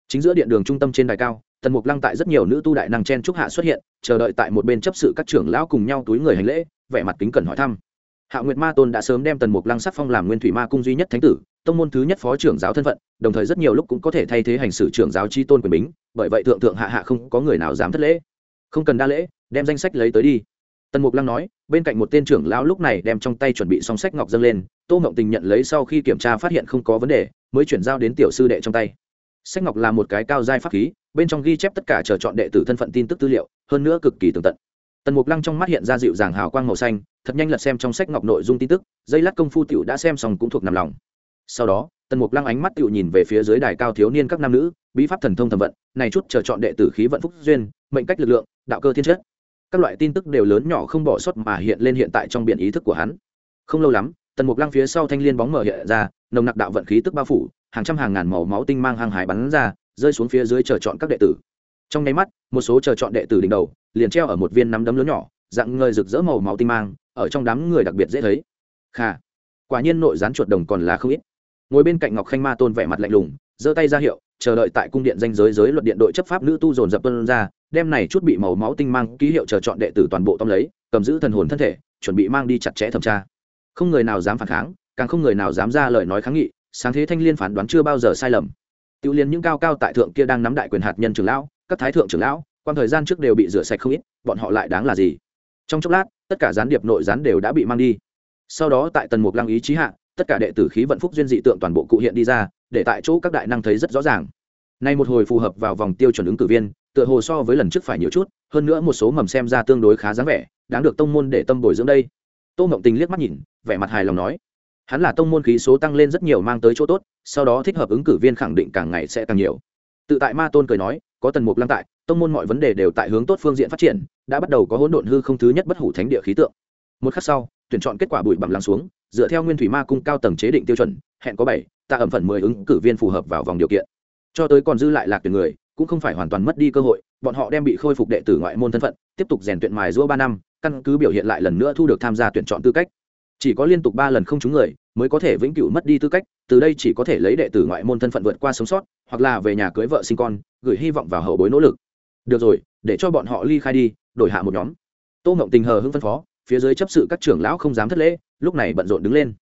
Chính giữa điện đường trung tâm trên đài cao, tần mục lăng tại rất nhiều nữ tu đại năng chen trúc hạ xuất hiện, chờ đợi tại một bên chấp sự các trưởng lão cùng nhau túi người hành lễ, vẻ mặt kính cẩn hỏi thăm hạ nguyệt ma tôn đã sớm đem tần mục lăng sắc phong làm nguyên thủy ma cung duy nhất thánh tử, tông môn thứ nhất phó trưởng giáo thân phận, đồng thời rất nhiều lúc cũng có thể thay thế hành xử trưởng giáo chi tôn quyền bính, bởi vậy thượng thượng hạ hạ không có người nào dám thất lễ. Không cần đa lễ, đem danh sách lấy tới đi. Tần mục lăng nói, bên cạnh một tên trưởng lão lúc này đem trong tay chuẩn bị song sách ngọc dâng lên, tô mộng tình nhận lấy sau khi kiểm tra phát hiện không có vấn đề, mới chuyển giao đến tiểu sư đệ trong tay. Sách ngọc là một cái cao giai pháp khí, bên trong ghi chép tất cả chờ chọn đệ tử thân phận tin tức tư liệu, hơn nữa cực kỳ tường tận tần mục lăng trong mắt hiện ra dịu dàng hào quang màu xanh, thật nhanh lật xem trong sách ngọc nội dung tin tức dây lát công phu t đã xem xong cũng thuộc nằm lòng. Sau đó, tần mục lăng ánh mắt t nhìn về phía dưới đài cao thiếu niên các nam nữ, bí pháp thần thông thẩm vận, này chút chờ chọn đệ tử khí vận phúc duyên, mệnh cách lực lượng, đạo cơ thiên chất. Các loại tin tức đều lớn nhỏ không bỏ sót mà hiện lên hiện tại trong biển ý thức của hắn. Không lâu lắm, tần mục lăng phía sau thanh liên bóng mở hiện ra, nồng nặc đạo vận khí tức bao phủ, hàng trăm hàng ngàn màu máu tinh mang hàng hải bắn ra, rơi xuống phía dưới chờ chọn các đệ tử trong nháy mắt, một số chờ chọn đệ tử đỉnh đầu, liền treo ở một viên nắm đấm lớn nhỏ, dạng ngơi rực rỡ màu máu tinh mang, ở trong đám người đặc biệt dễ thấy. Kha. Quả nhiên nội gián chuột đồng còn là không ít. Ngồi bên cạnh ngọc khanh ma tôn vẻ mặt lạnh lùng, giơ tay ra hiệu, chờ đợi tại cung điện danh giới giới luật điện đội chấp pháp nữ tu dồn dập tuân ra, đem này chút bị màu máu tinh mang ký hiệu chờ chọn đệ tử toàn bộ tóm lấy, cầm giữ thần hồn thân thể, chuẩn bị mang đi chặt chẽ thẩm tra. Không người nào dám phản kháng, càng không người nào dám ra lời nói kháng nghị, sáng thế thanh liên phán đoán chưa bao giờ sai lầm. Tiêu liên những cao cao tại thượng kia đang nắm đại quyền hạt nhân trưởng lão các thái thượng trưởng lão quan thời gian trước đều bị rửa sạch không ít, bọn họ lại đáng là gì? Trong chốc lát, tất cả gián điệp nội gián đều đã bị mang đi. Sau đó tại tần mục lăng ý chí hạ, tất cả đệ tử khí vận phúc duyên dị tượng toàn bộ cụ hiện đi ra, để tại chỗ các đại năng thấy rất rõ ràng. Nay một hồi phù hợp vào vòng tiêu chuẩn ứng cử viên, tựa hồ so với lần trước phải nhiều chút, hơn nữa một số mầm xem ra tương đối khá dáng vẻ, đáng được tông môn để tâm bồi dưỡng đây. Tô mộng tình liếc mắt nhìn, vẻ mặt hài lòng nói, hắn là tông môn khí số tăng lên rất nhiều mang tới chỗ tốt, sau đó thích hợp ứng cử viên khẳng định càng ngày sẽ càng nhiều. Tự tại ma tôn cười nói có tần mục lăng tại, tông môn mọi vấn đề đều tại hướng tốt phương diện phát triển, đã bắt đầu có hỗn độn hư không thứ nhất bất hủ thánh địa khí tượng. Một khắc sau, tuyển chọn kết quả bụi bặm lắng xuống, dựa theo nguyên thủy ma cung cao tầng chế định tiêu chuẩn, hẹn có bảy tạ ẩm phần mười ứng cử viên phù hợp vào vòng điều kiện. Cho tới còn dư lại lạc tuyển người, cũng không phải hoàn toàn mất đi cơ hội, bọn họ đem bị khôi phục đệ tử ngoại môn thân phận, tiếp tục rèn tuyển mài giũa ba năm, căn cứ biểu hiện lại lần nữa thu được tham gia tuyển chọn tư cách. Chỉ có liên tục ba lần không trúng người, mới có thể vĩnh cửu mất đi tư cách từ đây chỉ có thể lấy đệ tử ngoại môn thân phận vượt qua sống sót, hoặc là về nhà cưới vợ sinh con, gửi hy vọng vào hậu bối nỗ lực. Được rồi, để cho bọn họ ly khai đi, đổi hạ một nhóm. Tô ngộng tình hờ hưng phân phó, phía dưới chấp sự các trưởng lão không dám thất lễ, lúc này bận rộn đứng lên.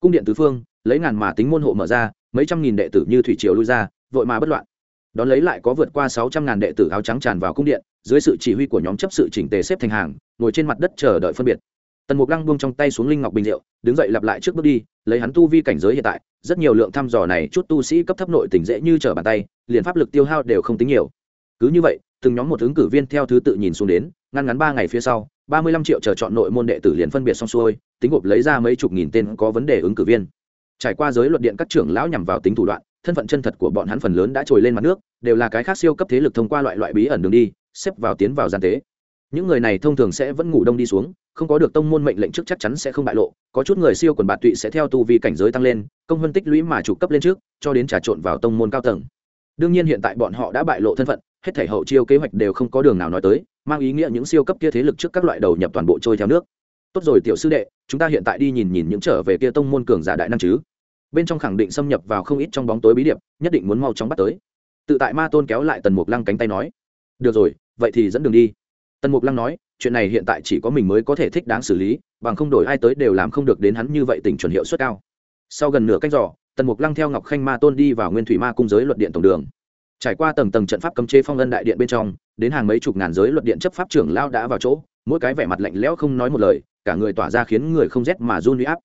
Cung điện tứ phương, lấy ngàn mà tính môn hộ mở ra, mấy trăm nghìn đệ tử như thủy triều lui ra, vội mà bất loạn. Đón lấy lại có vượt qua sáu trăm ngàn đệ tử áo trắng tràn vào cung điện, dưới sự chỉ huy của nhóm chấp sự chỉnh tề xếp thành hàng, ngồi trên mặt đất chờ đợi phân biệt tần mục lăng buông trong tay xuống linh ngọc bình rượu, đứng dậy lặp lại trước bước đi, lấy hắn tu vi cảnh giới hiện tại, rất nhiều lượng thăm dò này chút tu sĩ cấp thấp nội tỉnh dễ như trở bàn tay, liền pháp lực tiêu hao đều không tính nhiều. Cứ như vậy, từng nhóm một ứng cử viên theo thứ tự nhìn xuống đến, ngăn ngắn ba ngày phía sau, ba mươi lăm triệu chờ chọn nội môn đệ tử liền phân biệt xong xuôi, tính gộp lấy ra mấy chục nghìn tên có vấn đề ứng cử viên. Trải qua giới luật điện các trưởng lão nhằm vào tính thủ đoạn, thân phận chân thật của bọn hắn phần lớn đã trồi lên mặt nước, đều là cái khác siêu cấp thế lực thông qua loại loại bí ẩn đường đi, xếp vào tiến vào gian tế những người này thông thường sẽ vẫn ngủ đông đi xuống, không có được tông môn mệnh lệnh trước chắc chắn sẽ không bại lộ, có chút người siêu quần bạt tụy sẽ theo tu vi cảnh giới tăng lên, công hơn tích lũy mà chủ cấp lên trước, cho đến trà trộn vào tông môn cao tầng. Đương nhiên hiện tại bọn họ đã bại lộ thân phận, hết thể hậu chiêu kế hoạch đều không có đường nào nói tới, mang ý nghĩa những siêu cấp kia thế lực trước các loại đầu nhập toàn bộ trôi theo nước. Tốt rồi tiểu sư đệ, chúng ta hiện tại đi nhìn nhìn những trở về kia tông môn cường giả đại năng chứ. Bên trong khẳng định xâm nhập vào không ít trong bóng tối bí điệp, nhất định muốn mau chóng bắt tới. Tự tại ma tôn kéo lại tần mục lăng cánh tay nói. Được rồi, vậy thì dẫn đường đi tần mục lăng nói, chuyện này hiện tại chỉ có mình mới có thể thích đáng xử lý, bằng không đổi ai tới đều làm không được đến hắn như vậy tỉnh chuẩn hiệu suất cao. Sau gần nửa cách giỏ tần mục lăng theo ngọc khanh ma tôn đi vào nguyên thủy ma cung giới luật điện tổng đường. Trải qua tầng tầng trận pháp cấm chế phong ân đại điện bên trong, đến hàng mấy chục ngàn giới luật điện chấp pháp trưởng lao đã vào chỗ, mỗi cái vẻ mặt lạnh lẽo không nói một lời, cả người tỏa ra khiến người không rét mà run huy áp.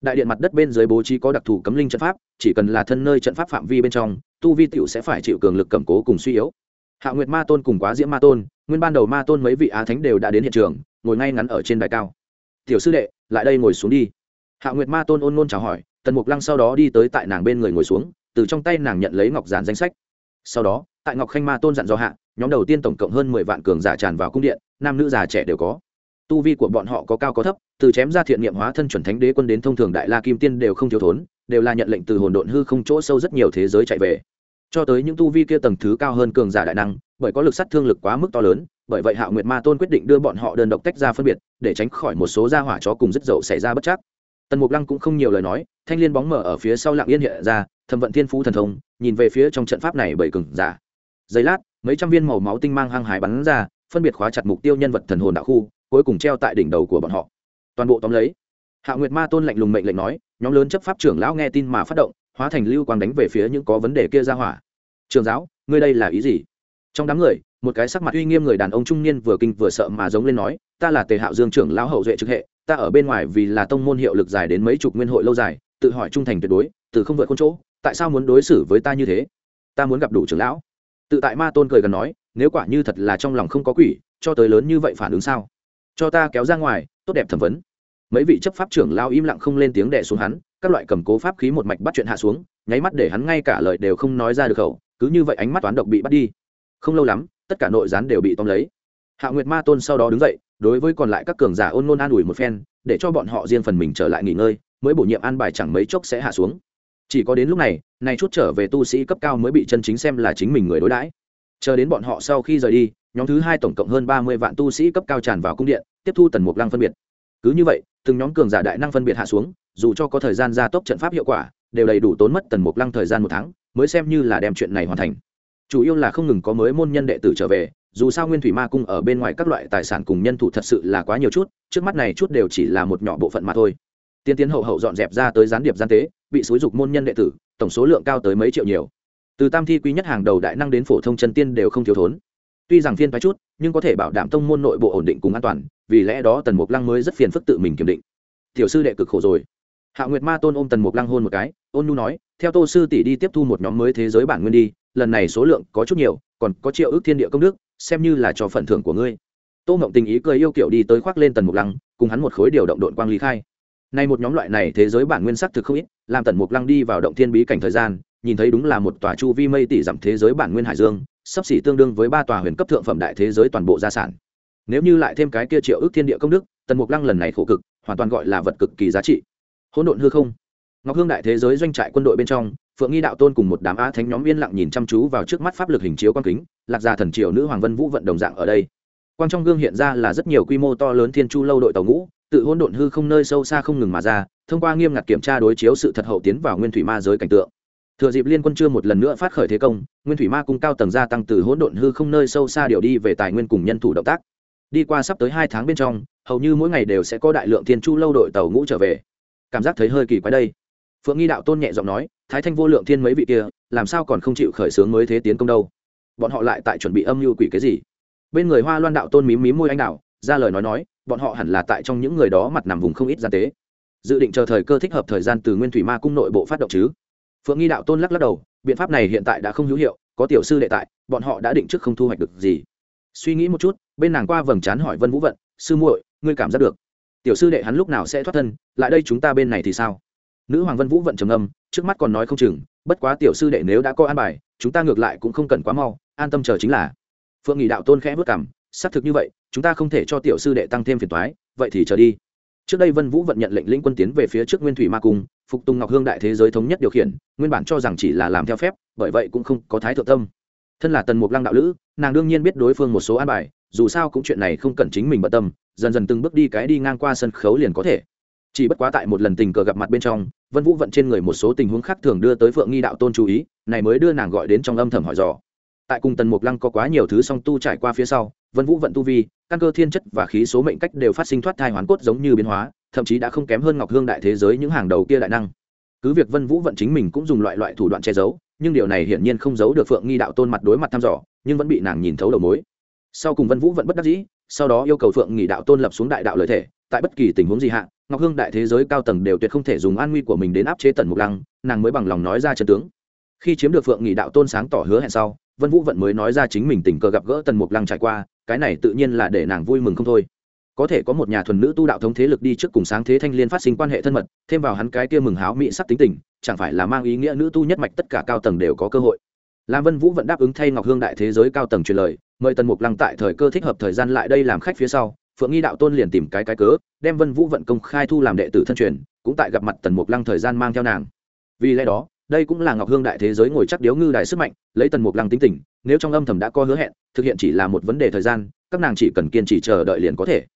Đại điện mặt đất bên dưới bố trí có đặc thù cấm linh trận pháp, chỉ cần là thân nơi trận pháp phạm vi bên trong, tu vi tiểu sẽ phải chịu cường lực cầm cố cùng suy yếu. Hạ nguyệt ma tôn cùng quá diễm ma tôn nguyên ban đầu ma tôn mấy vị á thánh đều đã đến hiện trường, ngồi ngay ngắn ở trên đài cao. Tiểu sư đệ, lại đây ngồi xuống đi. Hạ nguyệt ma tôn ôn ngôn chào hỏi, tần mục lăng sau đó đi tới tại nàng bên người ngồi xuống, từ trong tay nàng nhận lấy ngọc giản danh sách. Sau đó, tại ngọc khanh ma tôn dặn do hạ, nhóm đầu tiên tổng cộng hơn mười vạn cường giả tràn vào cung điện, nam nữ già trẻ đều có. Tu vi của bọn họ có cao có thấp, từ chém ra thiện niệm hóa thân chuẩn thánh đế quân đến thông thường đại la kim tiên đều không thiếu thốn, đều là nhận lệnh từ hồn độn hư không chỗ sâu rất nhiều thế giới chạy về. Cho tới những tu vi kia tầng thứ cao hơn cường giả đại năng bởi có lực sát thương lực quá mức to lớn, bởi vậy hạo nguyệt ma tôn quyết định đưa bọn họ đơn độc tách ra phân biệt, để tránh khỏi một số gia hỏa chó cùng rất dậu xảy ra bất chắc. Tần mục lăng cũng không nhiều lời nói, thanh liên bóng mở ở phía sau lặng yên hiện ra, thẩm vận thiên phú thần thông, nhìn về phía trong trận pháp này bảy cừng giả. Giây lát, mấy trăm viên màu máu tinh mang hăng hải bắn ra, phân biệt khóa chặt mục tiêu nhân vật thần hồn đạo khu, cuối cùng treo tại đỉnh đầu của bọn họ. Toàn bộ tóm lấy hạ nguyệt ma tôn lạnh lùng mệnh lệnh nói, nhóm lớn chấp pháp trưởng lão nghe tin mà phát động, hóa thành lưu quang đánh về phía những có vấn đề kia ra hỏa. Trường giáo, ngươi đây là ý gì? Trong đám người, một cái sắc mặt uy nghiêm người đàn ông trung niên vừa kinh vừa sợ mà giống lên nói, ta là tề hạo dương trưởng lão hậu duệ trực hệ, ta ở bên ngoài vì là tông môn hiệu lực dài đến mấy chục nguyên hội lâu dài, tự hỏi trung thành tuyệt đối, từ không vượt con chỗ, tại sao muốn đối xử với ta như thế? Ta muốn gặp đủ trưởng lão. Tự tại ma tôn cười gần nói, nếu quả như thật là trong lòng không có quỷ, cho tới lớn như vậy phản ứng sao? Cho ta kéo ra ngoài, tốt đẹp thẩm vấn. Mấy vị chấp pháp trưởng lao im lặng không lên tiếng đẻ xuống hắn, các loại cầm cố pháp khí một mạch bắt chuyện hạ xuống, nháy mắt để hắn ngay cả lời đều không nói ra được khẩu, cứ như vậy ánh mắt toán độc bị bắt đi không lâu lắm, tất cả nội gián đều bị tóm lấy. Hạ nguyệt ma tôn sau đó đứng dậy, đối với còn lại các cường giả ôn nôn an ủi một phen, để cho bọn họ riêng phần mình trở lại nghỉ ngơi, mới bổ nhiệm an bài chẳng mấy chốc sẽ hạ xuống. Chỉ có đến lúc này này chút trở về tu sĩ cấp cao mới bị chân chính xem là chính mình người đối đãi. Chờ đến bọn họ sau khi rời đi, nhóm thứ hai tổng cộng hơn ba mươi vạn tu sĩ cấp cao tràn vào cung điện, tiếp thu tần mục lăng phân biệt. Cứ như vậy, từng nhóm cường giả đại năng phân biệt hạ xuống, dù cho có thời gian gia tốc trận pháp hiệu quả, đều đầy đủ tốn mất tần mục lăng thời gian một tháng, mới xem như là đem chuyện này hoàn thành chủ yếu là không ngừng có mới môn nhân đệ tử trở về, dù sao nguyên thủy ma cung ở bên ngoài các loại tài sản cùng nhân thủ thật sự là quá nhiều chút, trước mắt này chút đều chỉ là một nhỏ bộ phận mà thôi. Tiên tiến hậu hậu dọn dẹp ra tới gián điệp gian tế, bị xúi dục môn nhân đệ tử, tổng số lượng cao tới mấy triệu nhiều. Từ tam thi quý nhất hàng đầu đại năng đến phổ thông chân tiên đều không thiếu thốn. Tuy rằng phiên phái chút, nhưng có thể bảo đảm tông môn nội bộ ổn định cùng an toàn, vì lẽ đó tần mục lăng mới rất phiền phức tự mình kiểm định. Tiểu sư đệ cực khổ rồi. Hạ nguyệt ma tôn ôm tần mục lăng hôn một cái, ôn nhu nói theo tô sư tỷ đi tiếp thu một nhóm mới thế giới bản nguyên đi, lần này số lượng có chút nhiều, còn có triệu ước thiên địa công đức, xem như là cho phần thưởng của ngươi. Tô mộng tình ý cười yêu kiểu đi tới khoác lên tần mục lăng, cùng hắn một khối điều động đội quang lý khai. Nay một nhóm loại này thế giới bản nguyên sắc thực không ít, làm tần mục lăng đi vào động thiên bí cảnh thời gian, nhìn thấy đúng là một tòa chu vi mây tỷ dặm thế giới bản nguyên hải dương, sắp xỉ tương đương với ba tòa huyền cấp thượng phẩm đại thế giới toàn bộ gia sản. Nếu như lại thêm cái kia triệu ước thiên địa công đức, tần mục lăng lần này khổ cực, hoàn toàn gọi là vật cực kỳ giá trị. Hỗn độn hư không ngọc hương đại thế giới doanh trại quân đội bên trong, phượng nghi đạo tôn cùng một đám á thánh nhóm yên lặng nhìn chăm chú vào trước mắt pháp lực hình chiếu quang kính, lạc gia thần triều nữ hoàng vân vũ vận đồng dạng ở đây. Quang trong gương hiện ra là rất nhiều quy mô to lớn thiên chu lâu đội tàu ngũ, tự hỗn độn hư không nơi sâu xa không ngừng mà ra, thông qua nghiêm ngặt kiểm tra đối chiếu sự thật hậu tiến vào nguyên thủy ma giới cảnh tượng. Thừa dịp liên quân chưa một lần nữa phát khởi thế công, nguyên thủy ma cung cao tầng gia tăng từ hỗn độn hư không nơi sâu xa điều đi về tài nguyên cùng nhân thủ động tác. Đi qua sắp tới hai tháng bên trong, hầu như mỗi ngày đều sẽ có đại lượng thiên chu lâu đội tàu ngũ trở về. Cảm giác thấy hơi kỳ quái đây phượng nghi đạo tôn nhẹ giọng nói, thái thanh vô lượng thiên mấy vị kia, làm sao còn không chịu khởi xướng mới thế tiến công đâu? Bọn họ lại tại chuẩn bị âm mưu quỷ cái gì? Bên người hoa loan đạo tôn mím mím môi anh đạo, ra lời nói nói, bọn họ hẳn là tại trong những người đó mặt nằm vùng không ít gian tế. Dự định chờ thời cơ thích hợp thời gian từ nguyên thủy ma cung nội bộ phát động chứ? Phượng nghi đạo tôn lắc lắc đầu, biện pháp này hiện tại đã không hữu hiệu, có tiểu sư đệ tại, bọn họ đã định trước không thu hoạch được gì. Suy nghĩ một chút, bên nàng qua vầng trán hỏi vân vũ vận, sư muội, ngươi cảm giác được tiểu sư đệ hắn lúc nào sẽ thoát thân, lại đây chúng ta bên này thì sao? Nữ hoàng vân vũ vận trầm âm trước mắt còn nói không chừng, bất quá tiểu sư đệ nếu đã có an bài, chúng ta ngược lại cũng không cần quá mau, an tâm chờ chính là. Phượng nghị đạo tôn khẽ vất cảm xác thực như vậy, chúng ta không thể cho tiểu sư đệ tăng thêm phiền toái, vậy thì chờ đi. Trước đây vân vũ vận nhận lệnh lĩnh quân tiến về phía trước nguyên thủy ma cung, phục tùng ngọc hương đại thế giới thống nhất điều khiển, nguyên bản cho rằng chỉ là làm theo phép, bởi vậy cũng không có thái thượng tâm. Thân là tần mục lăng đạo lữ, nàng đương nhiên biết đối phương một số an bài, dù sao cũng chuyện này không cần chính mình bận tâm, dần dần từng bước đi cái đi ngang qua sân khấu liền có thể chỉ bất quá tại một lần tình cờ gặp mặt bên trong, vân vũ vận trên người một số tình huống khác thường đưa tới phượng nghi đạo tôn chú ý, này mới đưa nàng gọi đến trong âm thầm hỏi dò. Tại cùng tần mục lăng có quá nhiều thứ song tu trải qua phía sau, vân vũ vận tu vi, căn cơ thiên chất và khí số mệnh cách đều phát sinh thoát thai hoàn cốt giống như biến hóa, thậm chí đã không kém hơn ngọc hương đại thế giới những hàng đầu kia đại năng. Cứ việc vân vũ vận chính mình cũng dùng loại loại thủ đoạn che giấu, nhưng điều này hiển nhiên không giấu được phượng nghi đạo tôn mặt đối mặt thăm dò, nhưng vẫn bị nàng nhìn thấu đầu mối. Sau cùng vân vũ vẫn bất đắc dĩ, sau đó yêu cầu phượng nghỉ đạo tôn lập xuống đại đạo lợi thể tại bất kỳ tình huống gì hạ, ngọc hương đại thế giới cao tầng đều tuyệt không thể dùng an nguy của mình đến áp chế tần mục lăng, nàng mới bằng lòng nói ra chân tướng. Khi chiếm được phượng nghị đạo tôn sáng tỏ hứa hẹn sau, vân vũ vận mới nói ra chính mình tình cờ gặp gỡ tần mục lăng trải qua, cái này tự nhiên là để nàng vui mừng không thôi. Có thể có một nhà thuần nữ tu đạo thống thế lực đi trước cùng sáng thế thanh liên phát sinh quan hệ thân mật, thêm vào hắn cái kia mừng háo mỹ sắc tính tình, chẳng phải là mang ý nghĩa nữ tu nhất mạch tất cả cao tầng đều có cơ hội. Lam vân vũ vẫn đáp ứng thay ngọc hương đại thế giới cao tầng truyền lời, mời tần mục lăng tại thời cơ thích hợp thời gian lại đây làm khách phía sau phượng nghi đạo tôn liền tìm cái cái cớ, đem vân vũ vận công khai thu làm đệ tử thân truyền, cũng tại gặp mặt tần mục lăng thời gian mang theo nàng. Vì lẽ đó, đây cũng là ngọc hương đại thế giới ngồi chắc điếu ngư đại sức mạnh, lấy tần mục lăng tính tình, nếu trong âm thầm đã có hứa hẹn, thực hiện chỉ là một vấn đề thời gian, các nàng chỉ cần kiên trì chờ đợi liền có thể.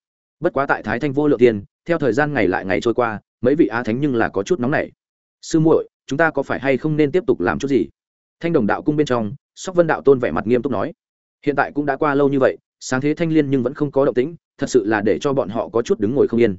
Bất quá tại thái thanh vô lượng tiên, theo thời gian ngày lại ngày trôi qua, mấy vị á thánh nhưng là có chút nóng nảy. Sư muội, chúng ta có phải hay không nên tiếp tục làm chút gì? Thanh đồng đạo cung bên trong, sóc vân đạo tôn vẻ mặt nghiêm túc nói. Hiện tại cũng đã qua lâu như vậy, sáng thế thanh liên nhưng vẫn không có động tĩnh thật sự là để cho bọn họ có chút đứng ngồi không yên.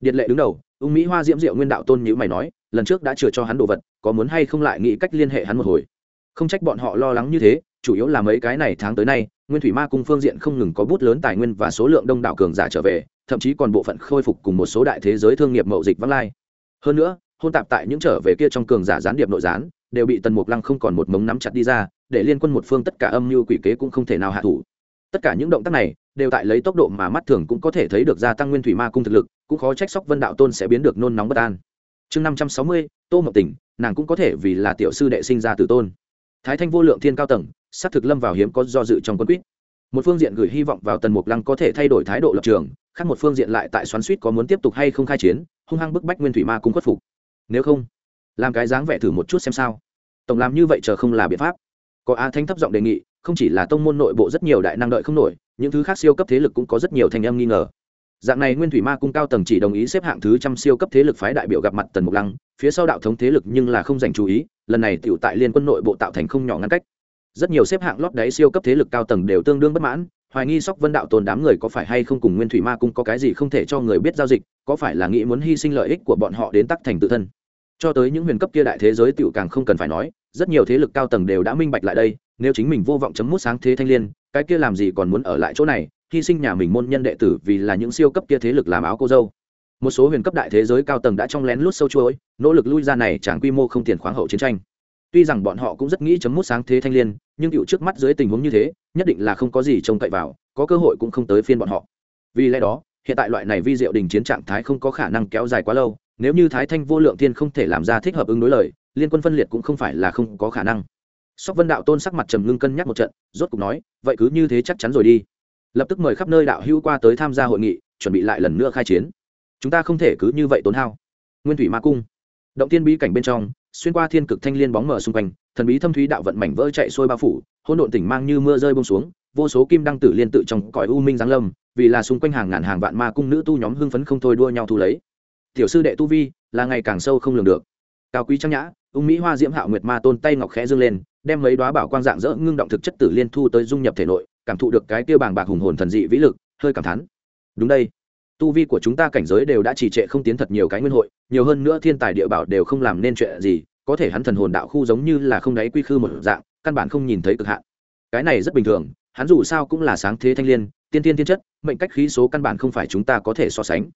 Điện lệ đứng đầu, ung mỹ hoa diễm diệu nguyên đạo tôn nhữ mày nói, lần trước đã chừa cho hắn đồ vật, có muốn hay không lại nghĩ cách liên hệ hắn một hồi? Không trách bọn họ lo lắng như thế, chủ yếu là mấy cái này tháng tới nay, nguyên thủy ma cung phương diện không ngừng có bút lớn tài nguyên và số lượng đông đảo cường giả trở về, thậm chí còn bộ phận khôi phục cùng một số đại thế giới thương nghiệp mậu dịch vắng lai. Hơn nữa, hôn tạp tại những trở về kia trong cường giả gián điệp nội gián, đều bị tần mục lăng không còn một mống nắm chặt đi ra, để liên quân một phương tất cả âm mưu quỷ kế cũng không thể nào hạ thủ. Tất cả những động tác này đều tại lấy tốc độ mà mắt thường cũng có thể thấy được gia tăng nguyên thủy ma cung thực lực, cũng khó trách sóc vân đạo tôn sẽ biến được nôn nóng bất an. Chương năm trăm sáu mươi, tô mộng tỉnh, nàng cũng có thể vì là tiểu sư đệ sinh ra từ tôn. Thái thanh vô lượng thiên cao tầng s á c thực lâm vào hiếm có do dự trong quân quýt một phương diện gửi hy vọng vào tần mục lăng có thể thay đổi thái độ lập trường, khác một phương diện lại tại xoắn suýt có muốn tiếp tục hay không khai chiến, hung hăng bức bách nguyên thủy ma cung khuất phục. Nếu không, làm cái dáng vẻ thử một chút xem sao. Tổng làm như vậy chờ không là biện pháp. Có a thanh thấp giọng đề nghị không chỉ là tông môn nội bộ rất nhiều đại năng đợi không nổi, những thứ khác siêu cấp thế lực cũng có rất nhiều thành âm nghi ngờ. Dạng này nguyên thủy ma cung cao tầng chỉ đồng ý xếp hạng thứ trăm siêu cấp thế lực phái đại biểu gặp mặt tần mục lăng, phía sau đạo thống thế lực nhưng là không dành chú ý, lần này tựu tại liên quân nội bộ tạo thành không nhỏ ngăn cách. Rất nhiều xếp hạng lót đáy siêu cấp thế lực cao tầng đều tương đương bất mãn, hoài nghi sóc vân đạo tồn đám người có phải hay không cùng nguyên thủy ma cung có cái gì không thể cho người biết giao dịch, có phải là nghĩ muốn hy sinh lợi ích của bọn họ đến tắc thành tự thân. Cho tới những huyền cấp kia đại thế giới tựu càng không cần phải nói, rất nhiều thế lực cao tầng đều đã minh bạch lại đây nếu chính mình vô vọng chấm mút sáng thế thanh liên, cái kia làm gì còn muốn ở lại chỗ này, hy sinh nhà mình môn nhân đệ tử vì là những siêu cấp kia thế lực làm áo cô dâu. Một số huyền cấp đại thế giới cao tầng đã trong lén lút sâu chuỗi, nỗ lực lui ra này chẳng quy mô không tiền khoáng hậu chiến tranh. Tuy rằng bọn họ cũng rất nghĩ chấm mút sáng thế thanh liên, nhưng cựu trước mắt dưới tình huống như thế, nhất định là không có gì trông cậy vào, có cơ hội cũng không tới phiên bọn họ. Vì lẽ đó, hiện tại loại này vi diệu đình chiến trạng thái không có khả năng kéo dài quá lâu, nếu như thái thanh vô lượng thiên không thể làm ra thích hợp ứng đối lời, liên quân phân liệt cũng không phải là không có khả năng sóc vân đạo tôn sắc mặt trầm ngưng cân nhắc một trận, rốt cục nói, vậy cứ như thế chắc chắn rồi đi. Lập tức mời khắp nơi đạo hữu qua tới tham gia hội nghị, chuẩn bị lại lần nữa khai chiến. Chúng ta không thể cứ như vậy tốn hao. Nguyên thủy ma cung. Động tiên bí cảnh bên trong, xuyên qua thiên cực thanh liên bóng mở xung quanh, thần bí thâm thúy đạo vận mảnh vỡ chạy xuôi bao phủ, hỗn độn tỉnh mang như mưa rơi bông xuống, vô số kim đăng tử liên tự trong cõi u minh giáng lâm, vì là xung quanh hàng ngàn hàng vạn ma cung nữ tu nhóm hưng phấn không thôi đua nhau thu lấy. Tiểu sư đệ tu vi là ngày càng sâu không lường được. Cao quý trang nhã, ung mỹ hoa diễm hạo nguyệt ma tôn tay ngọc khẽ dương lên đem mấy đóa bảo quang dạng dỡ ngưng động thực chất tử liên thu tới dung nhập thể nội, cảm thụ được cái tiêu bàng bạc hùng hồn thần dị vĩ lực, hơi cảm thán. Đúng đây. Tu vi của chúng ta cảnh giới đều đã trì trệ không tiến thật nhiều cái nguyên hội, nhiều hơn nữa thiên tài địa bảo đều không làm nên chuyện gì, có thể hắn thần hồn đạo khu giống như là không đáy quy khư một dạng, căn bản không nhìn thấy cực hạn. Cái này rất bình thường, hắn dù sao cũng là sáng thế thanh liên, tiên tiên tiên chất, mệnh cách khí số căn bản không phải chúng ta có thể so sánh.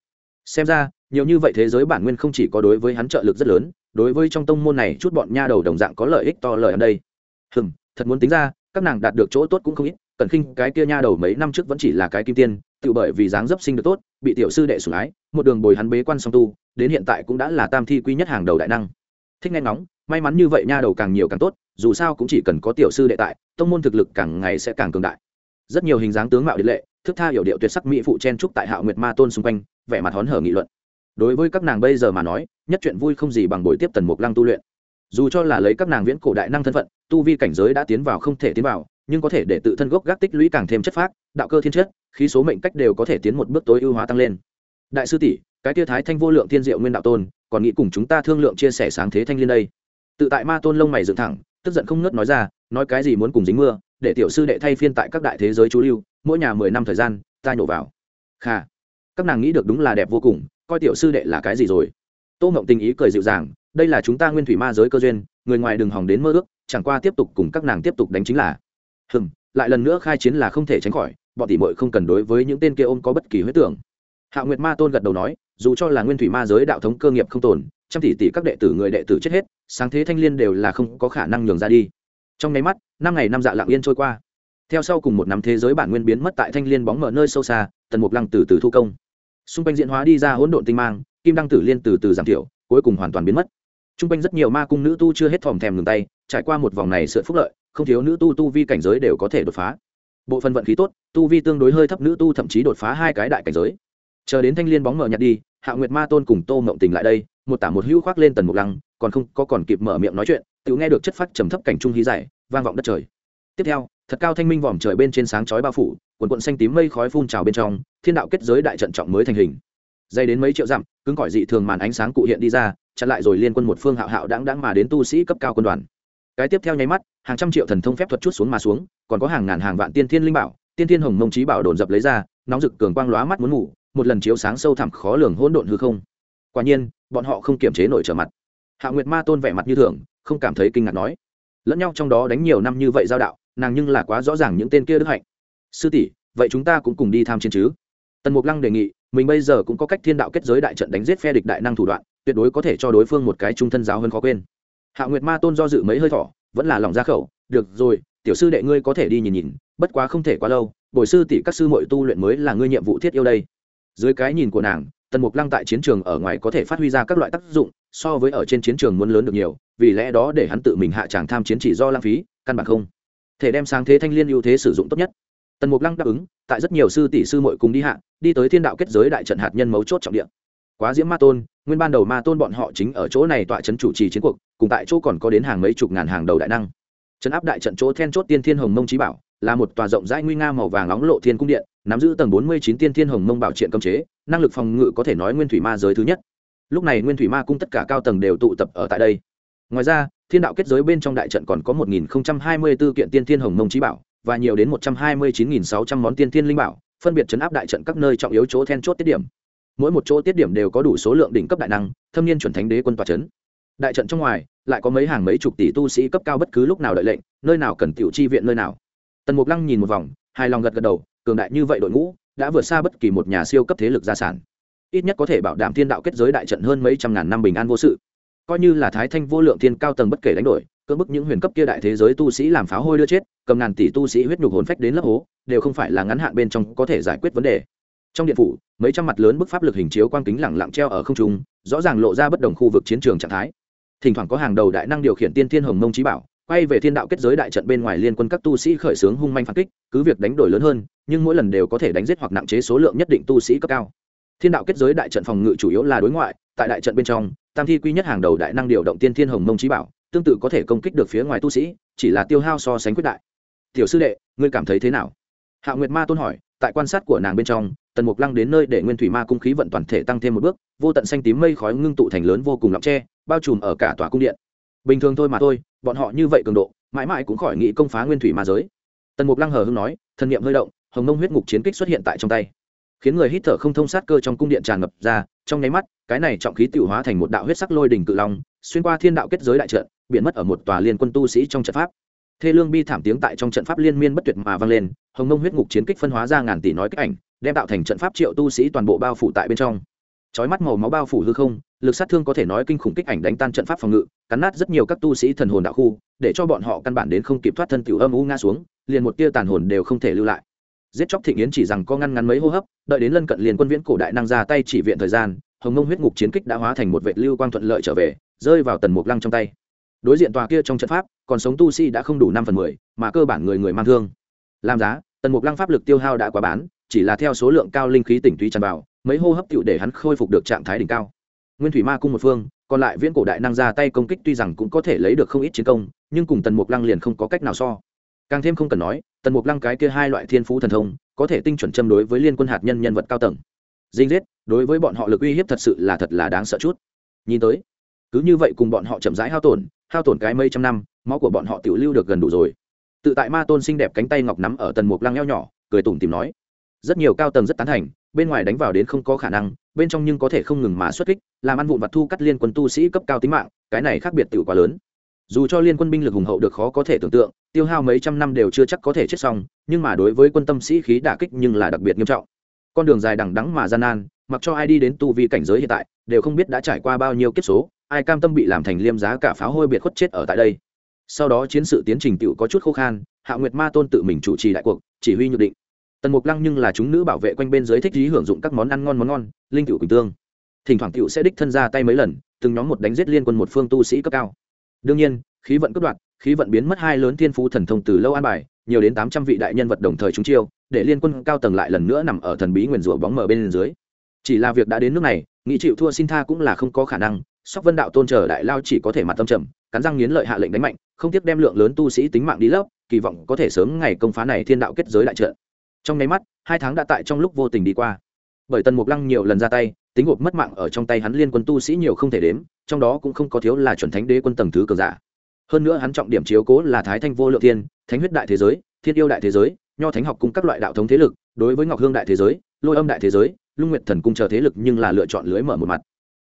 Xem ra, nhiều như vậy thế giới bản nguyên không chỉ có đối với hắn trợ lực rất lớn, đối với trong tông môn này chút bọn nha đầu đồng dạng có lợi ích to lợi ở đây hừm, thật muốn tính ra, các nàng đạt được chỗ tốt cũng không ít, cẩn khinh cái kia nha đầu mấy năm trước vẫn chỉ là cái kim tiên, tự bởi vì dáng dấp sinh được tốt, bị tiểu sư đệ sủng ái, một đường bồi hắn bế quan song tu, đến hiện tại cũng đã là tam thi quý nhất hàng đầu đại năng. Thích nghe ngóng, may mắn như vậy nha đầu càng nhiều càng tốt, dù sao cũng chỉ cần có tiểu sư đệ tại, tông môn thực lực càng ngày sẽ càng cường đại. Rất nhiều hình dáng tướng mạo điện lệ thức tha hiểu điệu tuyệt sắc mỹ phụ chen trúc tại hạo nguyệt ma tôn xung quanh, vẻ mặt hón hở nghị luận. Đối với các nàng bây giờ mà nói, nhất chuyện vui không gì bằng buổi tiếp tần mục lăng tu luyện dù cho là lấy các nàng viễn cổ đại năng thân phận, tu vi cảnh giới đã tiến vào không thể tiến vào, nhưng có thể để tự thân gốc gác tích lũy càng thêm chất phác, đạo cơ thiên chất, khí số mệnh cách đều có thể tiến một bước tối ưu hóa tăng lên. Đại sư tỷ, cái tia thái thanh vô lượng thiên diệu nguyên đạo tôn, còn nghĩ cùng chúng ta thương lượng chia sẻ sáng thế thanh liên đây. Tự tại ma tôn lông mày dựng thẳng, tức giận không ngớt nói ra, nói cái gì muốn cùng dính mưa, để tiểu sư đệ thay phiên tại các đại thế giới chú lưu, mỗi nhà mười năm thời gian, ta nhổ vào. Kha các nàng nghĩ được đúng là đẹp vô cùng, coi tiểu sư đệ là cái gì rồi? Tô ngộng tình ý cười dịu dàng đây là chúng ta nguyên thủy ma giới cơ duyên, người ngoài đừng hòng đến mơ ước, chẳng qua tiếp tục cùng các nàng tiếp tục đánh chính là. Hừng lại lần nữa khai chiến là không thể tránh khỏi, bọn tỷ muội không cần đối với những tên kia ôm có bất kỳ huyết tưởng. Hạ nguyệt ma tôn gật đầu nói, dù cho là nguyên thủy ma giới đạo thống cơ nghiệp không tồn, trăm tỷ tỷ các đệ tử người đệ tử chết hết, sáng thế thanh liên đều là không có khả năng nhường ra đi. Trong nháy mắt, năm ngày năm dạ lặng yên trôi qua. Theo sau cùng một năm thế giới bản nguyên biến mất tại thanh liên bóng mở nơi sâu xa, tần mục lăng từ từ thu công. Xung quanh diễn hóa đi ra hỗn độn tinh mang, kim đăng tử liên từ từ giảm thiểu, cuối cùng hoàn toàn biến mất t r u n g quanh rất nhiều ma cung nữ tu chưa hết thòm thèm ngừng tay, trải qua một vòng này sợ phúc lợi, không thiếu nữ tu tu vi cảnh giới đều có thể đột phá. Bộ phận vận khí tốt, tu vi tương đối hơi thấp nữ tu thậm chí đột phá hai cái đại cảnh giới. Chờ đến thanh l i ê n bóng mở nhặt đi, hạ nguyệt ma tôn cùng tô mộng tình lại đây, một tả một hữu khoác lên tần mục lăng, còn không có còn kịp mở miệng nói chuyện, tự nghe được chất phát trầm thấp cảnh trung hí dài, vang vọng đất trời. Tiếp theo, thật cao thanh minh vòm trời bên trên sáng chói bao phủ, quần quận xanh tím mây khói phun trào bên trong, thiên đạo kết giới đại trận trọng mới thành hình. Dây đến mấy triệu dặm, cứng cỏi dị thường màn ánh sáng cụ hiện đi ra chặn lại rồi liên quân một phương hạo hạo đáng đáng mà đến tu sĩ cấp cao quân đoàn. Cái tiếp theo nháy mắt, hàng trăm triệu thần thông phép thuật chút xuống mà xuống, còn có hàng ngàn hàng vạn tiên thiên linh bảo, tiên thiên hồng mông trí bảo đồn dập lấy ra, nóng rực cường quang lóa mắt muốn ngủ, một lần chiếu sáng sâu thẳm khó lường hỗn độn hư không. Quả nhiên, bọn họ không kiềm chế nổi trở mặt. Hạ nguyệt ma tôn vẻ mặt như thường, không cảm thấy kinh ngạc nói, lẫn nhau trong đó đánh nhiều năm như vậy giao đạo, nàng nhưng là quá rõ ràng những tên kia đức hạnh. Sư tỷ, vậy chúng ta cũng cùng đi tham chiến chứ? Tần mục lăng đề nghị mình bây giờ cũng có cách thiên đạo kết giới đại trận đánh giết phe địch đại năng thủ đoạn, tuyệt đối có thể cho đối phương một cái trung thân giáo hơn khó quên. Hạ nguyệt ma tôn do dự mấy hơi thỏ vẫn là lòng ra khẩu, được rồi, tiểu sư đệ ngươi có thể đi nhìn nhìn, bất quá không thể quá lâu, bồi sư tỷ các sư mội tu luyện mới là ngươi nhiệm vụ thiết yêu đây. Dưới cái nhìn của nàng, tần mục lăng tại chiến trường ở ngoài có thể phát huy ra các loại tác dụng, so với ở trên chiến trường muốn lớn được nhiều, vì lẽ đó để hắn tự mình hạ tràng tham chiến chỉ do lãng phí, căn bản không thể đem sáng thế thanh liên ưu thế sử dụng tốt nhất tần mục lăng đáp ứng, tại rất nhiều sư tỷ sư mội cùng đi hạ, đi tới thiên đạo kết giới đại trận hạt nhân mấu chốt trọng địa. Quá diễm ma tôn, nguyên ban đầu ma tôn bọn họ chính ở chỗ này tọa trấn chủ trì chiến cuộc, cùng tại chỗ còn có đến hàng mấy chục ngàn hàng đầu đại năng. Trấn áp đại trận chỗ then chốt tiên thiên hồng mông trí bảo, là một tòa rộng rãi nguy nga màu vàng nóng lộ thiên cung điện, nắm giữ tầng bốn mươi chín tiên thiên hồng mông bảo triện cấm chế, năng lực phòng ngự có thể nói nguyên thủy ma giới thứ nhất. Lúc này nguyên thủy ma cung tất cả cao tầng đều tụ tập ở tại đây. Ngoài ra, thiên đạo kết giới bên trong đại trận còn có một nghìn hai mươi b ố kiện tiên thiên hồng mông trí bảo và nhiều đến một trăm hai mươi chín nghìn sáu trăm món tiên thiên linh bảo, phân biệt chấn áp đại trận các nơi trọng yếu chỗ then chốt tiết điểm. Mỗi một chỗ tiết điểm đều có đủ số lượng đỉnh cấp đại năng, thâm niên chuẩn thánh đế quân tòa chấn. Đại trận trong ngoài, lại có mấy hàng mấy chục tỷ tu sĩ cấp cao bất cứ lúc nào đợi lệnh, nơi nào cần tiểu chi viện nơi nào. Tần mục lăng nhìn một vòng, hài lòng gật gật đầu, cường đại như vậy đội ngũ, đã vượt xa bất kỳ một nhà siêu cấp thế lực gia sản. Ít nhất có thể bảo đảm thiên đạo kết giới đại trận hơn mấy trăm ngàn năm bình an vô sự. Coi như là thái thanh vô lượng thiên cao tầng bất kể đánh đổi cưỡng bức những huyền cấp kia đại thế giới tu sĩ làm pháo hôi đưa chết, cầm ngàn tỷ tu sĩ huyết nhục hồn phách đến lớp hố, đều không phải là ngắn hạn bên trong có thể giải quyết vấn đề. Trong điện phủ, mấy trăm mặt lớn bức pháp lực hình chiếu quang kính lẳng lặng treo ở không trung, rõ ràng lộ ra bất đồng khu vực chiến trường trạng thái. Thỉnh thoảng có hàng đầu đại năng điều khiển tiên thiên hồng mông trí bảo, quay về thiên đạo kết giới đại trận bên ngoài liên quân các tu sĩ khởi xướng hung manh phản kích, cứ việc đánh đổi lớn hơn, nhưng mỗi lần đều có thể đánh giết hoặc nặng chế số lượng nhất định tu sĩ cấp cao. Thiên đạo kết giới đại trận phòng ngự chủ yếu là đối ngoại, tại đại trận bên trong, tam thi quy nhất hàng đầu đại năng điều động tiên thiên hồng mông trí bảo tương tự có thể công kích được phía ngoài tu sĩ, chỉ là tiêu hao so sánh quyết đại. Tiểu sư đệ, ngươi cảm thấy thế nào? Hạ nguyệt ma tôn hỏi, tại quan sát của nàng bên trong, tần mục lăng đến nơi để nguyên thủy ma cung khí vận toàn thể tăng thêm một bước, vô tận xanh tím mây khói ngưng tụ thành lớn vô cùng lọng tre, bao trùm ở cả tòa cung điện. Bình thường thôi mà thôi, bọn họ như vậy cường độ, mãi mãi cũng khỏi nghĩ công phá nguyên thủy ma giới. Tần mục lăng hờ hưng nói, thần niệm hơi động, hồng mông huyết ngục chiến kích xuất hiện tại trong tay. Khiến người hít thở không thông sát cơ trong cung điện tràn ngập ra, trong nháy mắt, cái này trọng khí tự hóa thành một đạo huyết sắc lôi đỉnh cự long xuyên qua thiên đạo kết giới đại trận biển mất ở một tòa liên quân tu sĩ trong trận pháp. Thê lương bi thảm tiếng tại trong trận pháp liên miên bất tuyệt mà vang lên, hồng mông huyết ngục chiến kích phân hóa ra ngàn tỷ nói kích ảnh, đem tạo thành trận pháp triệu tu sĩ toàn bộ bao phủ tại bên trong. Chói mắt màu máu bao phủ hư không, lực sát thương có thể nói kinh khủng kích ảnh đánh tan trận pháp phòng ngự, cắn nát rất nhiều các tu sĩ thần hồn đạo khu, để cho bọn họ căn bản đến không kịp thoát thân tiểu âm u ngã xuống, liền một tia tàn hồn đều không thể lưu lại. Giết chóc thịnh yến chỉ rằng có ngăn ngắn mấy hô hấp, đợi đến lân cận liền quân viễn cổ đại năng ra tay chỉ viện thời gian, hồng mông huyết ngục chiến kích đã hóa thành một vệ lưu quang thuận lợi trở về rơi vào tần mục lăng trong tay. Đối diện tòa kia trong trận pháp, còn sống tu sĩ đã không đủ năm phần mười, mà cơ bản người người mang thương. Làm giá, tần mục lăng pháp lực tiêu hao đã quá bán, chỉ là theo số lượng cao linh khí tỉnh túy tràn vào, mấy hô hấp tựu để hắn khôi phục được trạng thái đỉnh cao. Nguyên thủy ma cung một phương, còn lại viễn cổ đại năng ra tay công kích tuy rằng cũng có thể lấy được không ít chiến công, nhưng cùng tần mục lăng liền không có cách nào so. Càng thêm không cần nói, tần mục lăng cái kia hai loại thiên phú thần thông, có thể tinh chuẩn châm đối với liên quân hạt nhân nhân vật cao tầng. Dinh giết, đối với bọn họ lực uy hiếp thật sự là thật là đáng sợ chút. Nhìn tới cứ như vậy cùng bọn họ chậm rãi hao tổn hao tổn cái mấy trăm năm, máu của bọn họ tiểu lưu được gần đủ rồi. Tự tại ma tôn xinh đẹp cánh tay ngọc nắm ở tần mục lăng eo nhỏ, cười tủm tìm nói, rất nhiều cao tầng rất tán thành, bên ngoài đánh vào đến không có khả năng, bên trong nhưng có thể không ngừng mà xuất kích, làm ăn vụn vặt thu cắt liên quân tu sĩ cấp cao tính mạng, cái này khác biệt tự quá lớn. Dù cho liên quân binh lực hùng hậu được khó có thể tưởng tượng, tiêu hao mấy trăm năm đều chưa chắc có thể chết xong, nhưng mà đối với quân tâm sĩ khí đả kích nhưng là đặc biệt nghiêm trọng. Con đường dài đằng đắng mà gian nan mặc cho ai đi đến tu vi cảnh giới hiện tại, đều không biết đã trải qua bao nhiêu kiếp số, ai cam tâm bị làm thành liêm giá cả pháo hôi biệt khuất chết ở tại đây. Sau đó chiến sự tiến trình tựu có chút khô khan, hạ nguyệt ma tôn tự mình chủ trì đại cuộc, chỉ huy nhược định. Tần mục lăng nhưng là chúng nữ bảo vệ quanh bên dưới thích ý hưởng dụng các món ăn ngon món ngon, linh cựu quỳnh tương. Thỉnh thoảng cựu sẽ đích thân ra tay mấy lần, từng nhóm một đánh giết liên quân một phương tu sĩ cấp cao. Đương nhiên, khí vận cướp đoạt, khí vận biến mất hai lớn thiên phú thần thông từ lâu an bài, nhiều đến tám trăm vị đại nhân vật đồng thời chúng chiêu, để liên quân cao tầng lại lần nữa nằm ở thần bí nguyền rủa bóng mở bên dưới chỉ là việc đã đến nước này nghị chịu thua xin tha cũng là không có khả năng. Sóc vân đạo tôn chờ đại lao chỉ có thể mặt tâm trầm, cắn răng nghiến lợi hạ lệnh đánh mạnh, không tiếc đem lượng lớn tu sĩ tính mạng đi lấp, kỳ vọng có thể sớm ngày công phá này thiên đạo kết giới đại trợ. trong nháy mắt, hai tháng đã tại trong lúc vô tình đi qua. Bởi tần mục lăng nhiều lần ra tay, tính gộp mất mạng ở trong tay hắn liên quân tu sĩ nhiều không thể đếm, trong đó cũng không có thiếu là chuẩn thánh đế quân tầng thứ cường giả. Hơn nữa hắn trọng điểm chiếu cố là thái thanh vô lượng thiên, thánh huyết đại thế giới, thiên yêu đại thế giới, nho thánh học cùng các loại đạo thống thế lực, đối với ngọc hương đại thế giới, lôi âm đại thế giới lung nguyệt thần cung chờ thế lực nhưng là lựa chọn lưới mở một mặt.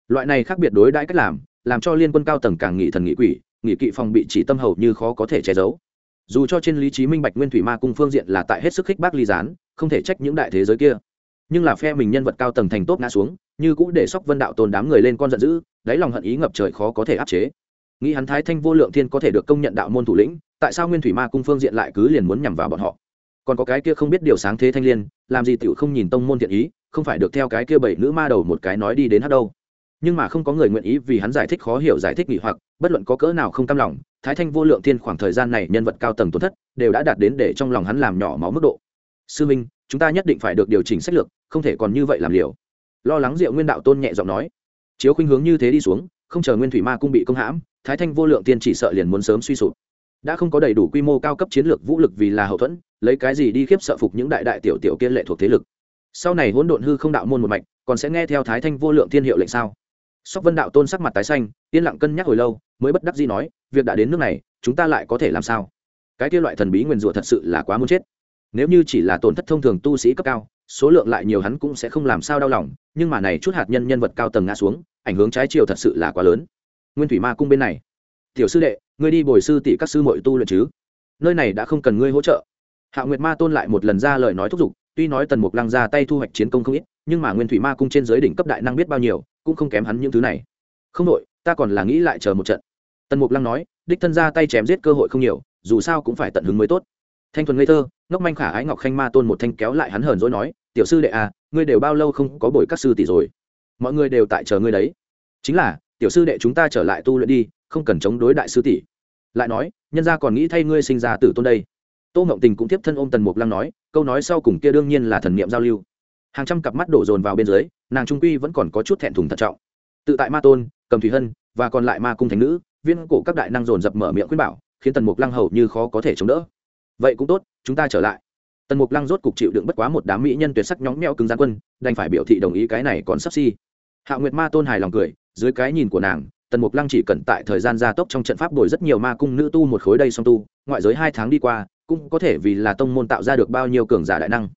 Loại này khác biệt đối đãi cách làm làm cho liên quân cao tầng càng nghị thần nghị quỷ, nghị kỵ phòng bị chỉ tâm hầu như khó có thể che giấu. Dù cho trên lý trí minh bạch nguyên thủy ma cung phương diện là tại hết sức khích bác ly gián, không thể trách những đại thế giới kia. Nhưng là phe mình nhân vật cao tầng thành tốt ngã xuống, như cũ để sóc vân đạo tồn đám người lên con giận dữ, đáy lòng hận ý ngập trời khó có thể áp chế. Nghĩ hắn thái thanh vô lượng thiên có thể được công nhận đạo môn thủ lĩnh, tại sao nguyên thủy ma cung phương diện lại cứ liền muốn nhằm vào bọn họ? Còn có cái kia không biết điều sáng thế thanh liên, làm gì tiểu không nhìn tông môn thiện ý, không phải được theo cái kia bảy nữ ma đầu một cái nói đi đến hát đâu. Nhưng mà không có người nguyện ý vì hắn giải thích khó hiểu giải thích nghỉ hoặc, bất luận có cỡ nào không cam lòng, thái thanh vô lượng thiên khoảng thời gian này nhân vật cao tầng tổn thất, đều đã đạt đến để trong lòng hắn làm nhỏ máu mức độ. Sư minh, chúng ta nhất định phải được điều chỉnh sách lược, không thể còn như vậy làm liều. Lo lắng diệu nguyên đạo tôn nhẹ giọng nói. Chiếu khuynh hướng như thế đi xuống, không chờ nguyên thủy ma cung bị công hãm, thái thanh vô lượng tiên chỉ sợ liền muốn sớm suy sụp đã không có đầy đủ quy mô cao cấp chiến lược vũ lực vì là hậu thuẫn, lấy cái gì đi khiếp sợ phục những đại đại tiểu tiểu kiên lệ thuộc thế lực? Sau này hỗn độn hư không đạo môn một mạch, còn sẽ nghe theo thái thanh vô lượng thiên hiệu lệnh sao? Sóc vân đạo tôn sắc mặt tái xanh, yên lặng cân nhắc hồi lâu, mới bất đắc dĩ nói, việc đã đến nước này, chúng ta lại có thể làm sao? Cái kia loại thần bí nguyền rủa thật sự là quá muốn chết. Nếu như chỉ là tổn thất thông thường tu sĩ cấp cao, số lượng lại nhiều hắn cũng sẽ không làm sao đau lòng, nhưng mà này chút hạt nhân nhân vật cao tầng ngã xuống, ảnh hưởng trái chiều thật sự là quá lớn. Nguyên thủy ma cung bên này tiểu sư đệ, ngươi đi bồi sư tỷ các sư mội tu luyện chứ? Nơi này đã không cần ngươi hỗ trợ. Hạ nguyệt ma tôn lại một lần ra lời nói thúc giục, tuy nói tần mục lăng ra tay thu hoạch chiến công không ít, nhưng mà nguyên thủy ma cung trên giới đỉnh cấp đại năng biết bao nhiêu, cũng không kém hắn những thứ này. Không đội, ta còn là nghĩ lại chờ một trận. Tần mục lăng nói, đích thân ra tay chém giết cơ hội không nhiều, dù sao cũng phải tận hứng mới tốt. Thanh thuần ngây thơ, ngốc manh khả ái ngọc khanh ma tôn một thanh kéo lại hắn hờn dỗi nói, tiểu sư đệ à ngươi đều bao lâu không có bồi các sư tỷ rồi? Mọi người đều tại chờ ngươi đấy. Chính là, tiểu sư đệ chúng ta trở lại tu luyện đi không cần chống đối đại sư tỷ. Lại nói, nhân gia còn nghĩ thay ngươi sinh ra tử tôn đây. Tô ngộng tình cũng tiếp thân ôm tần mục lăng nói, câu nói sau cùng kia đương nhiên là thần niệm giao lưu. Hàng trăm cặp mắt đổ dồn vào bên dưới, nàng trung quy vẫn còn có chút thẹn thùng thận trọng. Tự tại ma tôn, cầm thủy hân, và còn lại ma cung thánh nữ, viên cổ các đại năng dồn dập mở miệng khuyên bảo, khiến tần mục lăng hầu như khó có thể chống đỡ. Vậy cũng tốt, chúng ta trở lại. Tần mục lăng rốt cục chịu đựng bất quá một đám mỹ nhân tuyệt sắc nhóng meo cứng gian quân, đành phải biểu thị đồng ý cái này còn sắp si hạ nguyệt ma tôn hài lòng cười, dưới cái nhìn của nàng tần mục lăng chỉ cần tại thời gian gia tốc trong trận pháp đổi rất nhiều ma cung nữ tu một khối đây song tu, ngoại giới hai tháng đi qua, cũng có thể vì là tông môn tạo ra được bao nhiêu cường giả đại năng.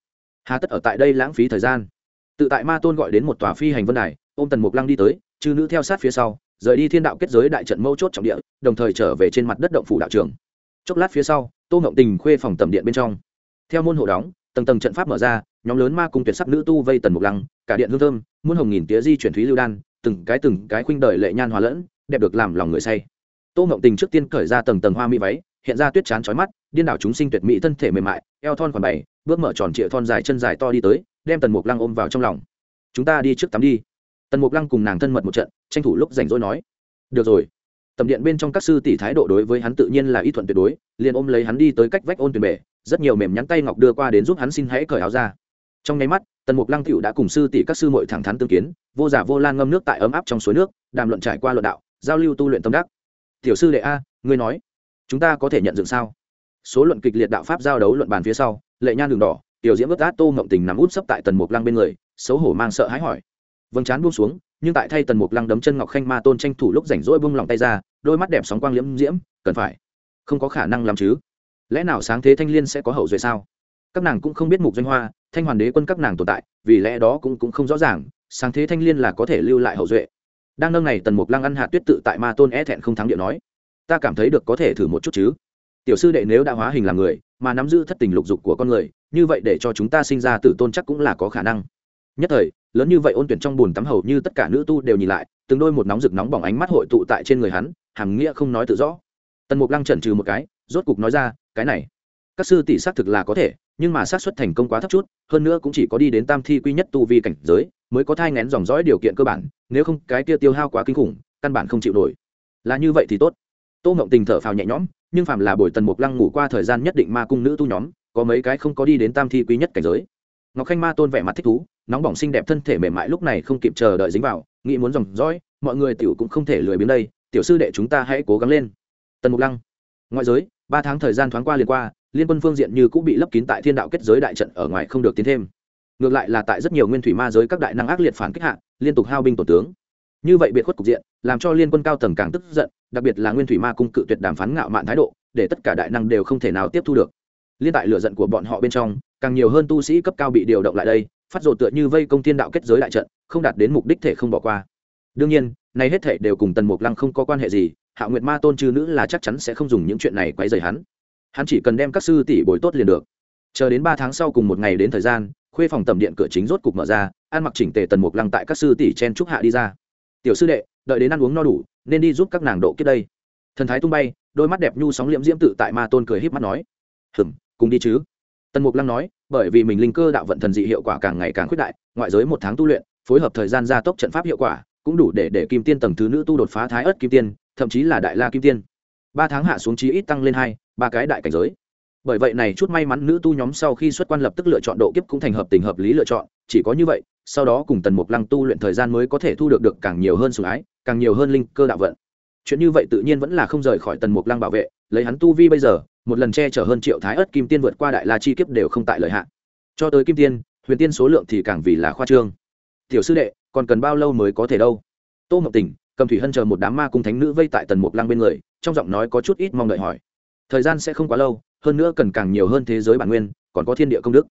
Hà tất ở tại đây lãng phí thời gian. Tự tại ma tôn gọi đến một tòa phi hành vân đài ô m tần mục lăng đi tới, chư nữ theo sát phía sau, rời đi thiên đạo kết giới đại trận mâu chốt trọng địa, đồng thời trở về trên mặt đất động phủ đạo trường. Chốc lát phía sau, tô ngộng tình khuê phòng tầm điện bên trong. Theo môn hộ đóng, tầng tầng trận pháp mở ra, nhóm lớn ma cung tuyệt sắc nữ tu vây tần mục lăng, cả điện hương thơm, muôn hồng nghìn tía di chuyển thúy lưu đan từng cái từng cái khuynh đời lệ nhan hòa lẫn, đẹp được làm lòng người say. Tô ngộng tình trước tiên cởi ra tầng tầng hoa mỹ váy, hiện ra tuyết chán trói mắt, điên đảo chúng sinh tuyệt mỹ thân thể mềm mại, eo thon khoảng bảy bước mở tròn trịa thon dài chân dài to đi tới, đem tần mục lăng ôm vào trong lòng. Chúng ta đi trước tắm đi. Tần mục lăng cùng nàng thân mật một trận, tranh thủ lúc rảnh rỗi nói. Được rồi. Tầm điện bên trong các sư tỷ thái độ đối với hắn tự nhiên là y thuận tuyệt đối, liền ôm lấy hắn đi tới cách vách ôn tuyển bể, rất nhiều mềm nhắn tay ngọc đưa qua đến giúp hắn xin hãy cởi áo ra. Trong nháy mắt tần mục lăng cựu đã cùng sư tỷ các sư mội thẳng thắn tương kiến, vô giả vô lan ngâm nước tại ấm áp trong suối nước, đàm luận trải qua luận đạo, giao lưu tu luyện tâm đắc. Tiểu sư đệ a, ngươi nói, chúng ta có thể nhận dựng sao? Số luận kịch liệt đạo pháp giao đấu luận bàn phía sau, lệ nhan đường đỏ, tiểu diễm ướt át tô ngộng tình nằm út sấp tại tần mục lăng bên người, xấu hổ mang sợ hãi hỏi. Vâng chán buông xuống, nhưng tại thay tần mục lăng đấm chân ngọc khanh ma tôn tranh thủ lúc rảnh rỗi buông lòng tay ra, đôi mắt đẹp sóng quang liễm diễm, cần phải. Không có khả năng làm chứ. Lẽ nào sáng thế thanh liên sẽ có hậu duệ sao? Các nàng cũng không biết mục danh hoa thanh hoàn đế quân các nàng tồn tại, vì lẽ đó cũng cũng không rõ ràng, sáng thế thanh liên là có thể lưu lại hậu duệ. Đang nâng này tần mục lăng ăn hạt tuyết tự tại ma tôn é thẹn không thắng điện nói, ta cảm thấy được có thể thử một chút chứ. Tiểu sư đệ nếu đã hóa hình làm người, mà nắm giữ thất tình lục dục của con người, như vậy để cho chúng ta sinh ra tử tôn chắc cũng là có khả năng. Nhất thời, lớn như vậy ôn tuyển trong bùn tắm hầu như tất cả nữ tu đều nhìn lại, từng đôi một nóng rực nóng bỏng ánh mắt hội tụ tại trên người hắn, hàm nghĩa không nói tự rõ. Tần mục lăng chần trừ một cái, rốt cục nói ra, cái này các sư tỷ xác thực là có thể, nhưng mà xác suất thành công quá thấp chút, hơn nữa cũng chỉ có đi đến tam thi quy nhất tu vi cảnh giới, mới có thai ngén dòng dõi điều kiện cơ bản, nếu không cái kia tiêu hao quá kinh khủng, căn bản không chịu nổi. Là như vậy thì tốt. Tô mộng tình thở phào nhẹ nhõm, nhưng phạm là buổi tần mục lăng ngủ qua thời gian nhất định ma cung nữ tu nhóm, có mấy cái không có đi đến tam thi quý nhất cảnh giới. Ngọc khanh ma tôn vẻ mặt thích thú, nóng bỏng xinh đẹp thân thể mềm mại lúc này không kịp chờ đợi dính vào, nghĩ muốn dòng dõi, mọi người tiểu cũng không thể lười biếng đây, tiểu sư đệ chúng ta hãy cố gắng lên. Tần mục lăng. Ngoại giới, ba tháng thời gian thoáng qua liền qua liên quân phương diện như cũng bị lấp kín tại thiên đạo kết giới đại trận ở ngoài không được tiến thêm. Ngược lại là tại rất nhiều nguyên thủy ma giới các đại năng ác liệt phản kích hạ, liên tục hao binh tổ tướng. Như vậy biệt khuất cục diện, làm cho liên quân cao tầng càng tức giận, đặc biệt là nguyên thủy ma cung cự tuyệt đàm phán ngạo mạn thái độ, để tất cả đại năng đều không thể nào tiếp thu được. Liên tại lửa giận của bọn họ bên trong, càng nhiều hơn tu sĩ cấp cao bị điều động lại đây, phát rồ tựa như vây công thiên đạo kết giới đại trận, không đạt đến mục đích thể không bỏ qua. Đương nhiên nay hết thể đều cùng tần mục lăng không có quan hệ gì, hạ nguyệt ma tôn chư nữ là chắc chắn sẽ không dùng những chuyện này quấy rầy hắn hắn chỉ cần đem các sư tỷ bồi tốt liền được. Chờ đến ba tháng sau cùng một ngày đến thời gian, khuê phòng tầm điện cửa chính rốt cục mở ra ăn mặc chỉnh tề tần mục lăng tại các sư tỷ chen trúc hạ đi ra. Tiểu sư đệ, đợi đến ăn uống no đủ, nên đi giúp các nàng độ kiếp đây. Thần thái tung bay, đôi mắt đẹp nhu sóng liễm diễm tự tại ma tôn cười híp mắt nói. Hừm, cùng đi chứ. Tần mục lăng nói, bởi vì mình linh cơ đạo vận thần dị hiệu quả càng ngày càng khuyết đại, ngoại giới một tháng tu luyện, phối hợp thời gian gia tốc trận pháp hiệu quả, cũng đủ để để kim tiên tầng thứ nữ tu đột phá thái ớt kim tiên, thậm chí là đại la kim tiên ba tháng hạ xuống chí ít tăng lên hai, ba cái đại cảnh giới. Bởi vậy này chút may mắn nữ tu nhóm sau khi xuất quan lập tức lựa chọn độ kiếp cũng thành hợp tình hợp lý lựa chọn, chỉ có như vậy, sau đó cùng tần mục lăng tu luyện thời gian mới có thể thu được được càng nhiều hơn sủng ái, càng nhiều hơn linh cơ đạo vận. Chuyện như vậy tự nhiên vẫn là không rời khỏi tần mục lăng bảo vệ, lấy hắn tu vi bây giờ, một lần che chở hơn triệu thái ớt kim tiên vượt qua đại la chi kiếp đều không tại lợi hạn cho tới kim tiên, huyền tiên số lượng thì càng vì là khoa trương. Tiểu sư đệ, còn cần bao lâu mới có thể đâu? Tô ngọc tình cầm thủy hân chờ một đám ma cung thánh nữ vây tại tần mục lăng bên người trong giọng nói có chút ít mong đợi hỏi. Thời gian sẽ không quá lâu, hơn nữa cần càng nhiều hơn thế giới bản nguyên, còn có thiên địa công đức.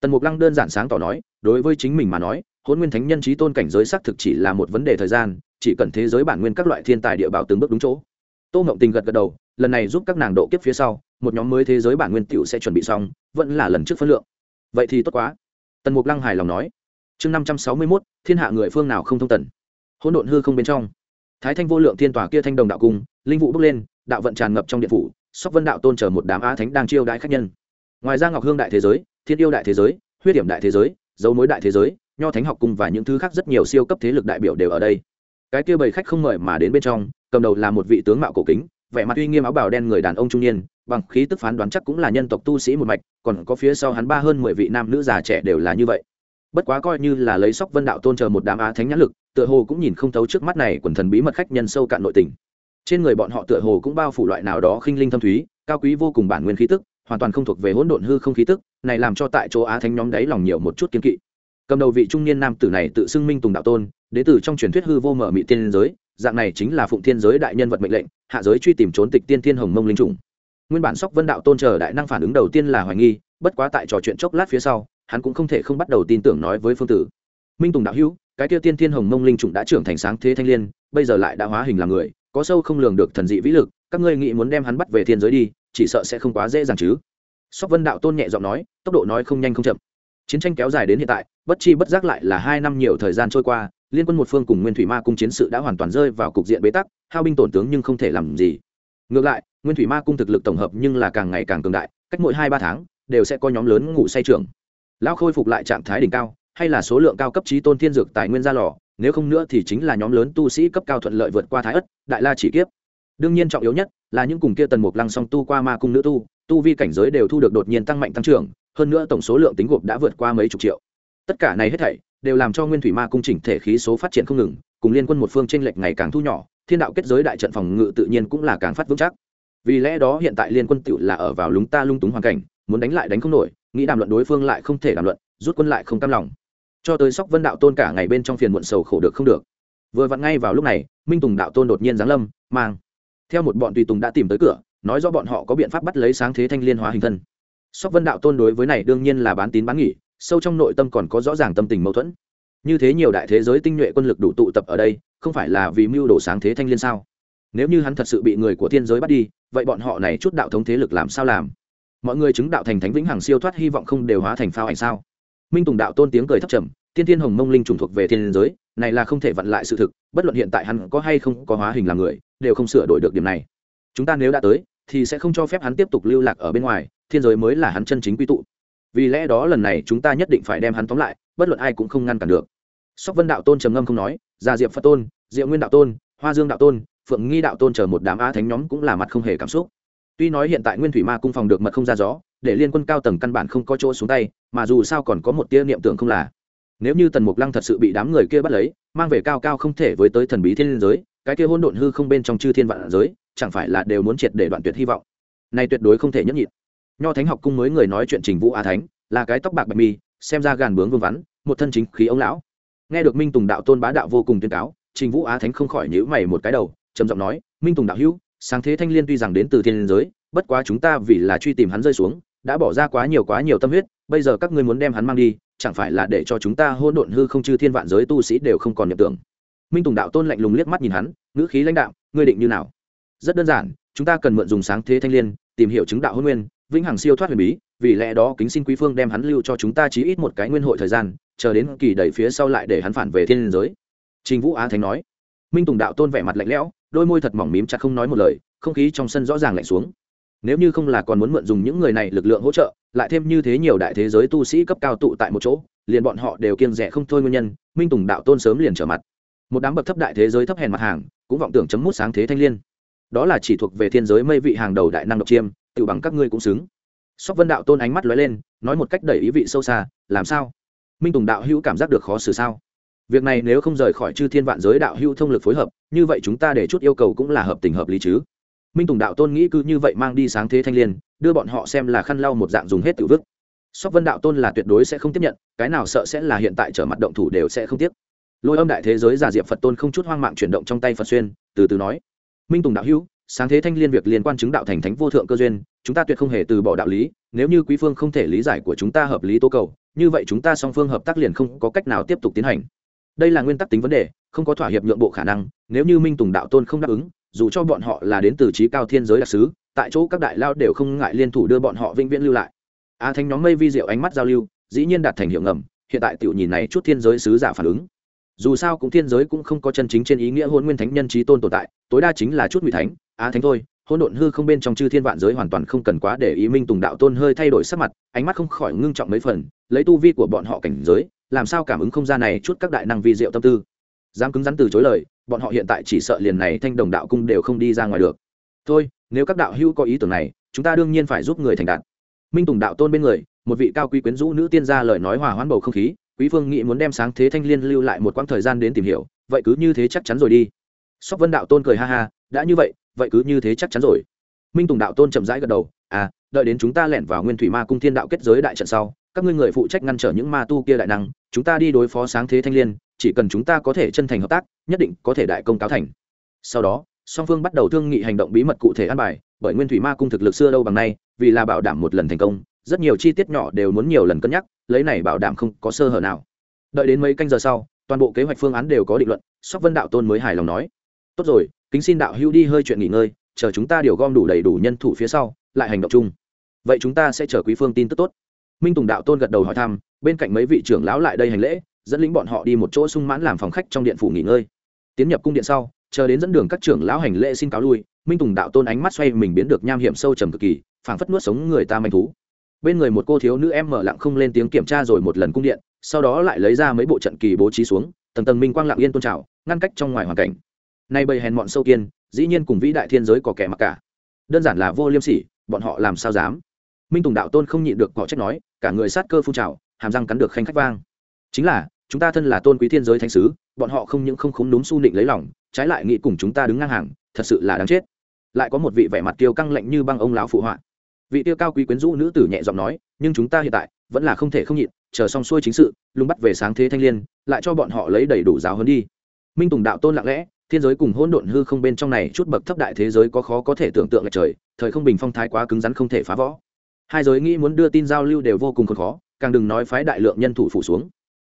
Tần mục lăng đơn giản sáng tỏ nói, đối với chính mình mà nói hôn nguyên thánh nhân trí tôn cảnh giới xác thực chỉ là một vấn đề thời gian, chỉ cần thế giới bản nguyên các loại thiên tài địa bảo từng bước đúng chỗ. Tô ngộng tình gật gật đầu, lần này giúp các nàng độ kiếp phía sau, một nhóm mới thế giới bản nguyên t sẽ chuẩn bị xong, vẫn là lần trước phân lượng. Vậy thì tốt quá. Tần mục lăng hài lòng nói. Chương năm trăm sáu mươi mốt, thiên hạ người phương nào không thông tần? Hỗn độn hư không bên trong. Thái thanh vô lượng thiên tòa kia thanh đồng đạo cung linh vụ bước lên, đạo vận tràn ngập trong điện phủ, sóc vân đạo tôn chờ một đám á thánh đang chiêu đãi khách nhân. Ngoài ra ngọc hương đại thế giới, thiên yêu đại thế giới, huyết điểm đại thế giới, dấu mối đại thế giới, nho thánh học cung và những thứ khác rất nhiều siêu cấp thế lực đại biểu đều ở đây. Cái kia bầy khách không mời mà đến bên trong, cầm đầu là một vị tướng mạo cổ kính, vẻ mặt uy nghiêm áo bào đen người đàn ông trung niên, bằng khí tức phán đoán chắc cũng là nhân tộc tu sĩ một mạch, còn có phía sau hắn ba hơn mười vị nam nữ già trẻ đều là như vậy. Bất quá coi như là lấy sóc vân đạo tôn chờ một đám á thánh nhãn lực, tựa hồ cũng nhìn không thấu trước mắt này quần thần bí mật khách nhân sâu cạn nội tình trên người bọn họ tựa hồ cũng bao phủ loại nào đó khinh linh thâm thúy, cao quý vô cùng bản nguyên khí tức, hoàn toàn không thuộc về hỗn độn hư không khí tức, này làm cho tại chỗ á thánh nhóm đáy lòng nhiều một chút kiên kỵ. Cầm đầu vị trung niên nam tử này tự xưng minh tùng đạo tôn, đến tử trong truyền thuyết hư vô mở mị tiên giới, dạng này chính là phụng thiên giới đại nhân vật mệnh lệnh, hạ giới truy tìm trốn tịch tiên thiên hồng mông linh trùng nguyên bản sóc vân đạo tôn chờ đại năng phản ứng đầu tiên là hoài nghi, bất quá tại trò chuyện chốc lát phía sau, hắn cũng không thể không bắt đầu tin tưởng nói với phương tử. Minh tùng đạo hữu, cái tiêu tiên thiên hồng mông linh trùng đã trưởng thành sáng thế thanh liên, bây giờ lại đã hóa hình làm người có sâu không lường được thần dị vĩ lực, các ngươi nghĩ muốn đem hắn bắt về thiên giới đi, chỉ sợ sẽ không quá dễ dàng chứ. Sóc vân đạo tôn nhẹ giọng nói, tốc độ nói không nhanh không chậm. Chiến tranh kéo dài đến hiện tại, bất chi bất giác lại là hai năm nhiều thời gian trôi qua, liên quân một phương cùng nguyên thủy ma cung chiến sự đã hoàn toàn rơi vào cục diện bế tắc, hao binh tổn tướng nhưng không thể làm gì. Ngược lại, nguyên thủy ma cung thực lực tổng hợp nhưng là càng ngày càng cường đại, cách mỗi hai ba tháng, đều sẽ có nhóm lớn ngủ say trưởng lão khôi phục lại trạng thái đỉnh cao, hay là số lượng cao cấp trí tôn thiên dược tài nguyên ra lò nếu không nữa thì chính là nhóm lớn tu sĩ cấp cao thuận lợi vượt qua thái ất đại la chỉ kiếp. Đương nhiên trọng yếu nhất là những cùng kia tần mục lăng song tu qua ma cung nữ tu tu vi cảnh giới đều thu được đột nhiên tăng mạnh tăng trưởng, hơn nữa tổng số lượng tính gộp đã vượt qua mấy chục triệu. Tất cả này hết thảy đều làm cho nguyên thủy ma cung chỉnh thể khí số phát triển không ngừng, cùng liên quân một phương tranh lệch ngày càng thu nhỏ, thiên đạo kết giới đại trận phòng ngự tự nhiên cũng là càng phát vững chắc. Vì lẽ đó hiện tại liên quân tự là ở vào lúng ta lung túng hoàn cảnh, muốn đánh lại đánh không nổi, nghĩ đàm luận đối phương lại không thể đàm luận, rút quân lại không cam lòng cho tới sóc vân đạo tôn cả ngày bên trong phiền muộn sầu khổ được không được. Vừa vặn ngay vào lúc này, minh tùng đạo tôn đột nhiên giáng lâm, mang theo một bọn tùy tùng đã tìm tới cửa, nói do bọn họ có biện pháp bắt lấy sáng thế thanh liên hóa hình thân. Sóc vân đạo tôn đối với này đương nhiên là bán tín bán nghỉ sâu trong nội tâm còn có rõ ràng tâm tình mâu thuẫn. Như thế nhiều đại thế giới tinh nhuệ quân lực đủ tụ tập ở đây, không phải là vì mưu đồ sáng thế thanh liên sao? Nếu như hắn thật sự bị người của thiên giới bắt đi, vậy bọn họ này chút đạo thống thế lực làm sao làm? Mọi người chứng đạo thành thánh vĩnh hằng siêu thoát hy vọng không đều hóa thành phao ảnh sao? Minh tùng đạo tôn tiếng cười thấp trầm, tiên thiên hồng mông linh trùng thuộc về thiên giới, này là không thể vặn lại sự thực, bất luận hiện tại hắn có hay không có hóa hình làm người, đều không sửa đổi được điểm này. Chúng ta nếu đã tới, thì sẽ không cho phép hắn tiếp tục lưu lạc ở bên ngoài, thiên giới mới là hắn chân chính quy tụ. Vì lẽ đó lần này chúng ta nhất định phải đem hắn tóm lại, bất luận ai cũng không ngăn cản được. Sóc vân đạo tôn trầm ngâm không nói, gia diệp phật tôn, diệu nguyên đạo tôn, hoa dương đạo tôn, phượng nghi đạo tôn chờ một đám á thánh nhóm cũng là mặt không hề cảm xúc tuy nói hiện tại nguyên thủy ma cung phòng được mật không ra gió, để liên quân cao tầng căn bản không có chỗ xuống tay, mà dù sao còn có một tia niệm tưởng không là. Nếu như tần mục lăng thật sự bị đám người kia bắt lấy, mang về cao cao không thể với tới thần bí thiên liên giới, cái kia hôn độn hư không bên trong chư thiên vạn giới, chẳng phải là đều muốn triệt để đoạn tuyệt hy vọng? Này tuyệt đối không thể nhấp nhịn. Nho thánh học cung mới người nói chuyện trình vũ a thánh, là cái tóc bạc bạch mi, xem ra gàn bướng vương vắn, một thân chính khí ông lão. Nghe được minh tùng đạo tôn bá đạo vô cùng tuyên cáo, trình vũ á thánh không khỏi nhíu mày một cái đầu, trầm giọng nói, minh tùng đạo hữu sáng thế thanh liên tuy rằng đến từ thiên giới, bất quá chúng ta vì là truy tìm hắn rơi xuống, đã bỏ ra quá nhiều quá nhiều tâm huyết, bây giờ các ngươi muốn đem hắn mang đi, chẳng phải là để cho chúng ta hôn độn hư không chư thiên vạn giới tu sĩ đều không còn nhập tưởng. Minh tùng đạo tôn lạnh lùng liếc mắt nhìn hắn, ngữ khí lãnh đạo ngươi định như nào? Rất đơn giản, chúng ta cần mượn dùng sáng thế thanh liên, tìm hiểu chứng đạo hôn nguyên, vĩnh hằng siêu thoát huyền bí, vì lẽ đó kính xin quý phương đem hắn lưu cho chúng ta chí ít một cái nguyên hội thời gian, chờ đến kỳ đẩy phía sau lại để hắn phản về thiên giới. Trình vũ á thánh nói. Minh tùng đạo tôn vẻ mặt lạnh lẽo đôi môi thật mỏng mím chặt không nói một lời, không khí trong sân rõ ràng lạnh xuống. Nếu như không là còn muốn mượn dùng những người này lực lượng hỗ trợ, lại thêm như thế nhiều đại thế giới tu sĩ cấp cao tụ tại một chỗ, liền bọn họ đều kiêng rẻ không thôi nguyên nhân, minh tùng đạo tôn sớm liền trở mặt. Một đám bậc thấp đại thế giới thấp hèn mặt hàng, cũng vọng tưởng chấm mút sáng thế thanh l i ê n đó là chỉ thuộc về thiên giới mây vị hàng đầu đại năng độc chiêm, tự bằng các ngươi cũng xứng. Sóc vân đạo tôn ánh mắt lóe lên, nói một cách đầy ý vị sâu xa, làm sao? Minh tùng đạo hữu cảm giác được khó xử sao? Việc này nếu không rời khỏi chư thiên vạn giới đạo hữu thông lực phối hợp, như vậy chúng ta để chút yêu cầu cũng là hợp tình hợp lý chứ. Minh tùng đạo tôn nghĩ cứ như vậy mang đi sáng thế thanh l i ê n đưa bọn họ xem là khăn lau một dạng dùng hết tự vức sóc vân đạo tôn là tuyệt đối sẽ không tiếp nhận, cái nào sợ sẽ là hiện tại trở mặt động thủ đều sẽ không tiếp lôi âm đại thế giới giả diệp phật tôn không chút hoang mạng chuyển động trong tay phật xuyên, từ từ nói, minh tùng đạo hữu, sáng thế thanh liên việc liên quan chứng đạo thành thánh vô thượng cơ duyên, chúng ta tuyệt không hề từ bỏ đạo lý, nếu như quý phương không thể lý giải của chúng ta hợp lý tố cầu, như vậy chúng ta song phương hợp tác liền không có cách nào tiếp tục tiến hành đây là nguyên tắc tính vấn đề không có thỏa hiệp nhượng bộ khả năng nếu như minh tùng đạo tôn không đáp ứng dù cho bọn họ là đến từ trí cao thiên giới đặc sứ tại chỗ các đại lao đều không ngại liên thủ đưa bọn họ vĩnh viễn lưu lại. A à, thanh nhóm mây vi diệu ánh mắt giao lưu dĩ nhiên đạt thành hiệu ngầm hiện tại tiểu nhìn này chút thiên giới sứ giả phản ứng. Dù sao cũng thiên giới cũng không có chân chính trên ý nghĩa hôn nguyên thánh nhân trí tôn tồn tại tối đa chính là chút ngụy thánh á thánh thôi hôn độn hư không bên trong chư thiên vạn giới hoàn toàn không cần quá để ý minh tùng đạo tôn hơi thay đổi sắc mặt ánh mắt không khỏi ngưng trọng mấy phần lấy tu vi của bọn họ cảnh giới làm sao cảm ứng không ra này chút các đại năng vi diệu tâm tư? Dám cứng rắn từ chối lời, bọn họ hiện tại chỉ sợ liền này thanh đồng đạo cung đều không đi ra ngoài được. Thôi, nếu các đạo hữu có ý tưởng này, chúng ta đương nhiên phải giúp người thành đạt. Minh tùng đạo tôn bên người, một vị cao quý quyến rũ nữ tiên gia lời nói hòa hoãn bầu không khí, quý phương nghĩ muốn đem sáng thế thanh liên lưu lại một quãng thời gian đến tìm hiểu, vậy cứ như thế chắc chắn rồi đi. Sóc vân đạo tôn cười ha ha, đã như vậy vậy cứ như thế chắc chắn rồi. Minh tùng đạo tôn chậm rãi gật đầu à đợi đến chúng ta lẻn vào nguyên thủy ma cung thiên đạo kết giới đại trận sau các ngươi người phụ trách ngăn trở những ma tu kia đại năng, chúng ta đi đối phó sáng thế thanh liên, chỉ cần chúng ta có thể chân thành hợp tác, nhất định có thể đại công cáo thành. Sau đó, song phương bắt đầu thương nghị hành động bí mật cụ thể an bài, bởi nguyên thủy ma cung thực lực xưa đâu bằng nay, vì là bảo đảm một lần thành công, rất nhiều chi tiết nhỏ đều muốn nhiều lần cân nhắc, lấy này bảo đảm không có sơ hở nào. Đợi đến mấy canh giờ sau, toàn bộ kế hoạch phương án đều có định luận, sóc vân đạo tôn mới hài lòng nói, tốt rồi, kính xin đạo hữu đi hơi chuyện nghỉ ngơi, chờ chúng ta điều gom đủ đầy đủ nhân thủ phía sau, lại hành động chung. Vậy chúng ta sẽ chờ quý phương tin tức tốt minh tùng đạo tôn gật đầu hỏi thăm, bên cạnh mấy vị trưởng lão lại đây hành lễ, dẫn lính bọn họ đi một chỗ sung mãn làm phòng khách trong điện phủ nghỉ ngơi. Tiến nhập cung điện sau, chờ đến dẫn đường các trưởng lão hành lễ xin cáo lui, minh tùng đạo tôn ánh mắt xoay mình biến được nham hiểm sâu trầm cực kỳ, phảng phất nuốt sống người ta manh thú. Bên người một cô thiếu nữ em mở lặng không lên tiếng kiểm tra rồi một lần cung điện, sau đó lại lấy ra mấy bộ trận kỳ bố trí xuống, tầng tầng minh quang lặng yên tôn trào, ngăn cách trong ngoài hoàn cảnh. Nay bầy hèn mọn sâu kiên, dĩ nhiên cùng vĩ đại thiên giới có kẻ mặc cả. Đơn giản là vô liêm sỉ, bọn họ làm sao dám? Minh tùng đạo tôn không nhịn được cọ trách nói cả người sát cơ phun trào, hàm răng cắn được khanh khách vang. Chính là, chúng ta thân là tôn quý thiên giới thánh sứ, bọn họ không những không khống núm su nịnh lấy lòng, trái lại nghĩ cùng chúng ta đứng ngang hàng, thật sự là đáng chết. Lại có một vị vẻ mặt tiêu căng lạnh như băng ông lão phụ họa. Vị tiêu cao quý quyến rũ nữ tử nhẹ giọng nói, nhưng chúng ta hiện tại vẫn là không thể không nhịn, chờ xong xuôi chính sự, lùng bắt về sáng thế thanh liên, lại cho bọn họ lấy đầy đủ giáo hơn đi. Minh tùng đạo tôn lặng lẽ, thiên giới cùng hỗn độn hư không bên trong này chút bậc thấp đại thế giới có khó có thể tưởng tượng là trời, thời không bình phong thái quá cứng rắn không thể phá võ hai giới nghĩ muốn đưa tin giao lưu đều vô cùng khó, càng đừng nói phái đại lượng nhân thủ phủ xuống.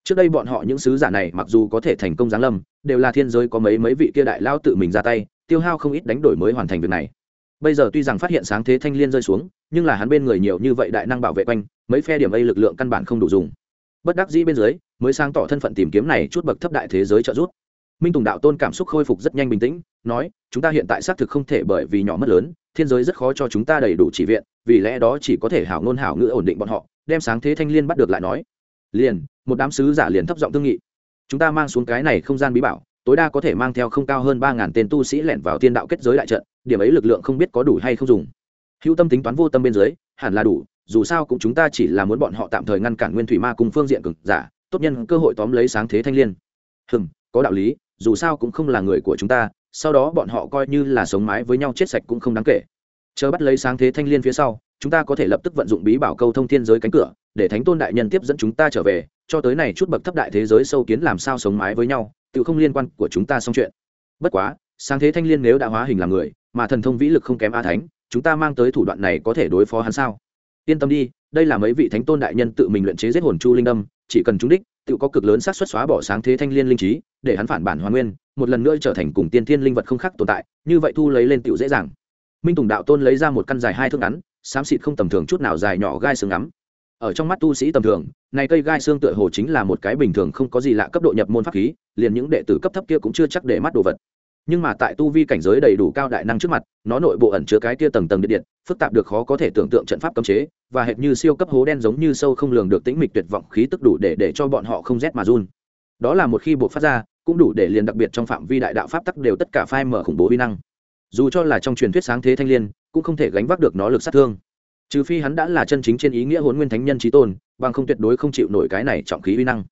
Trước đây bọn họ những sứ giả này mặc dù có thể thành công giáng lâm, đều là thiên giới có mấy mấy vị kia đại lao tự mình ra tay, tiêu hao không ít đánh đổi mới hoàn thành việc này. Bây giờ tuy rằng phát hiện sáng thế thanh liên rơi xuống, nhưng là hắn bên người nhiều như vậy đại năng bảo vệ quanh, mấy phe điểm ấy lực lượng căn bản không đủ dùng. Bất đắc dĩ bên dưới, mới sáng tỏ thân phận tìm kiếm này chút bậc thấp đại thế giới trợ giúp. Minh tùng đạo tôn cảm xúc khôi phục rất nhanh bình tĩnh, nói, chúng ta hiện tại xác thực không thể bởi vì nhỏ mất lớn thiên giới rất khó cho chúng ta đầy đủ chỉ viện, vì lẽ đó chỉ có thể hảo ngôn hảo ngữ ổn định bọn họ, đem sáng thế thanh liên bắt được lại nói. Liền, một đám sứ giả liền thấp giọng thương nghị. Chúng ta mang xuống cái này không gian bí bảo, tối đa có thể mang theo không cao hơn ba ngàn tên tu sĩ lẻn vào thiên đạo kết giới đại trận, điểm ấy lực lượng không biết có đủ hay không dùng. Hữu tâm tính toán vô tâm bên dưới, hẳn là đủ, dù sao cũng chúng ta chỉ là muốn bọn họ tạm thời ngăn cản nguyên thủy ma cùng phương diện cực giả, tốt nhân cơ hội tóm lấy sáng thế thanh Liên. hừm, có đạo lý, dù sao cũng không là người của chúng ta sau đó bọn họ coi như là sống mái với nhau chết sạch cũng không đáng kể. Chờ bắt lấy sáng thế thanh liên phía sau, chúng ta có thể lập tức vận dụng bí bảo câu thông thiên giới cánh cửa, để thánh tôn đại nhân tiếp dẫn chúng ta trở về, cho tới này chút bậc thấp đại thế giới sâu kiến làm sao sống mái với nhau, tự không liên quan của chúng ta xong chuyện. Bất quá, sáng thế thanh liên nếu đã hóa hình làm người, mà thần thông vĩ lực không kém a thánh, chúng ta mang tới thủ đoạn này có thể đối phó hắn sao? Yên tâm đi, đây là mấy vị thánh tôn đại nhân tự mình luyện chế giết hồn chu linh đâm chỉ cần chúng đích, tự có cực lớn xác suất xóa bỏ sáng thế thanh liên linh trí, để hắn phản bản hoàn nguyên một lần nữa trở thành cùng tiên thiên linh vật không khác tồn tại, như vậy thu lấy lên tựu dễ dàng. Minh tùng đạo tôn lấy ra một căn dài hai thước ngắn, xám xịt không tầm thường chút nào dài nhỏ gai xương ngắm. Ở trong mắt tu sĩ tầm thường, này cây gai xương tựa hồ chính là một cái bình thường không có gì lạ cấp độ nhập môn pháp khí, liền những đệ tử cấp thấp kia cũng chưa chắc để mắt đồ vật. Nhưng mà tại tu vi cảnh giới đầy đủ cao đại năng trước mặt, nó nội bộ ẩn chứa cái kia tầng tầng điện điện, phức tạp được khó có thể tưởng tượng trận pháp cấm chế, và hệt như siêu cấp hố đen giống như sâu không lường được tĩnh mịch tuyệt vọng khí tức đủ để để cho bọn họ không rét mà run. Đó là một khi buộc phát ra cũng đủ để liền đặc biệt trong phạm vi đại đạo pháp tắc đều tất cả phai mở khủng bố vi năng. Dù cho là trong truyền thuyết sáng thế thanh liên, cũng không thể gánh vác được nó lực sát thương. Trừ phi hắn đã là chân chính trên ý nghĩa huấn nguyên thánh nhân trí tôn, bằng không tuyệt đối không chịu nổi cái này trọng khí vi năng.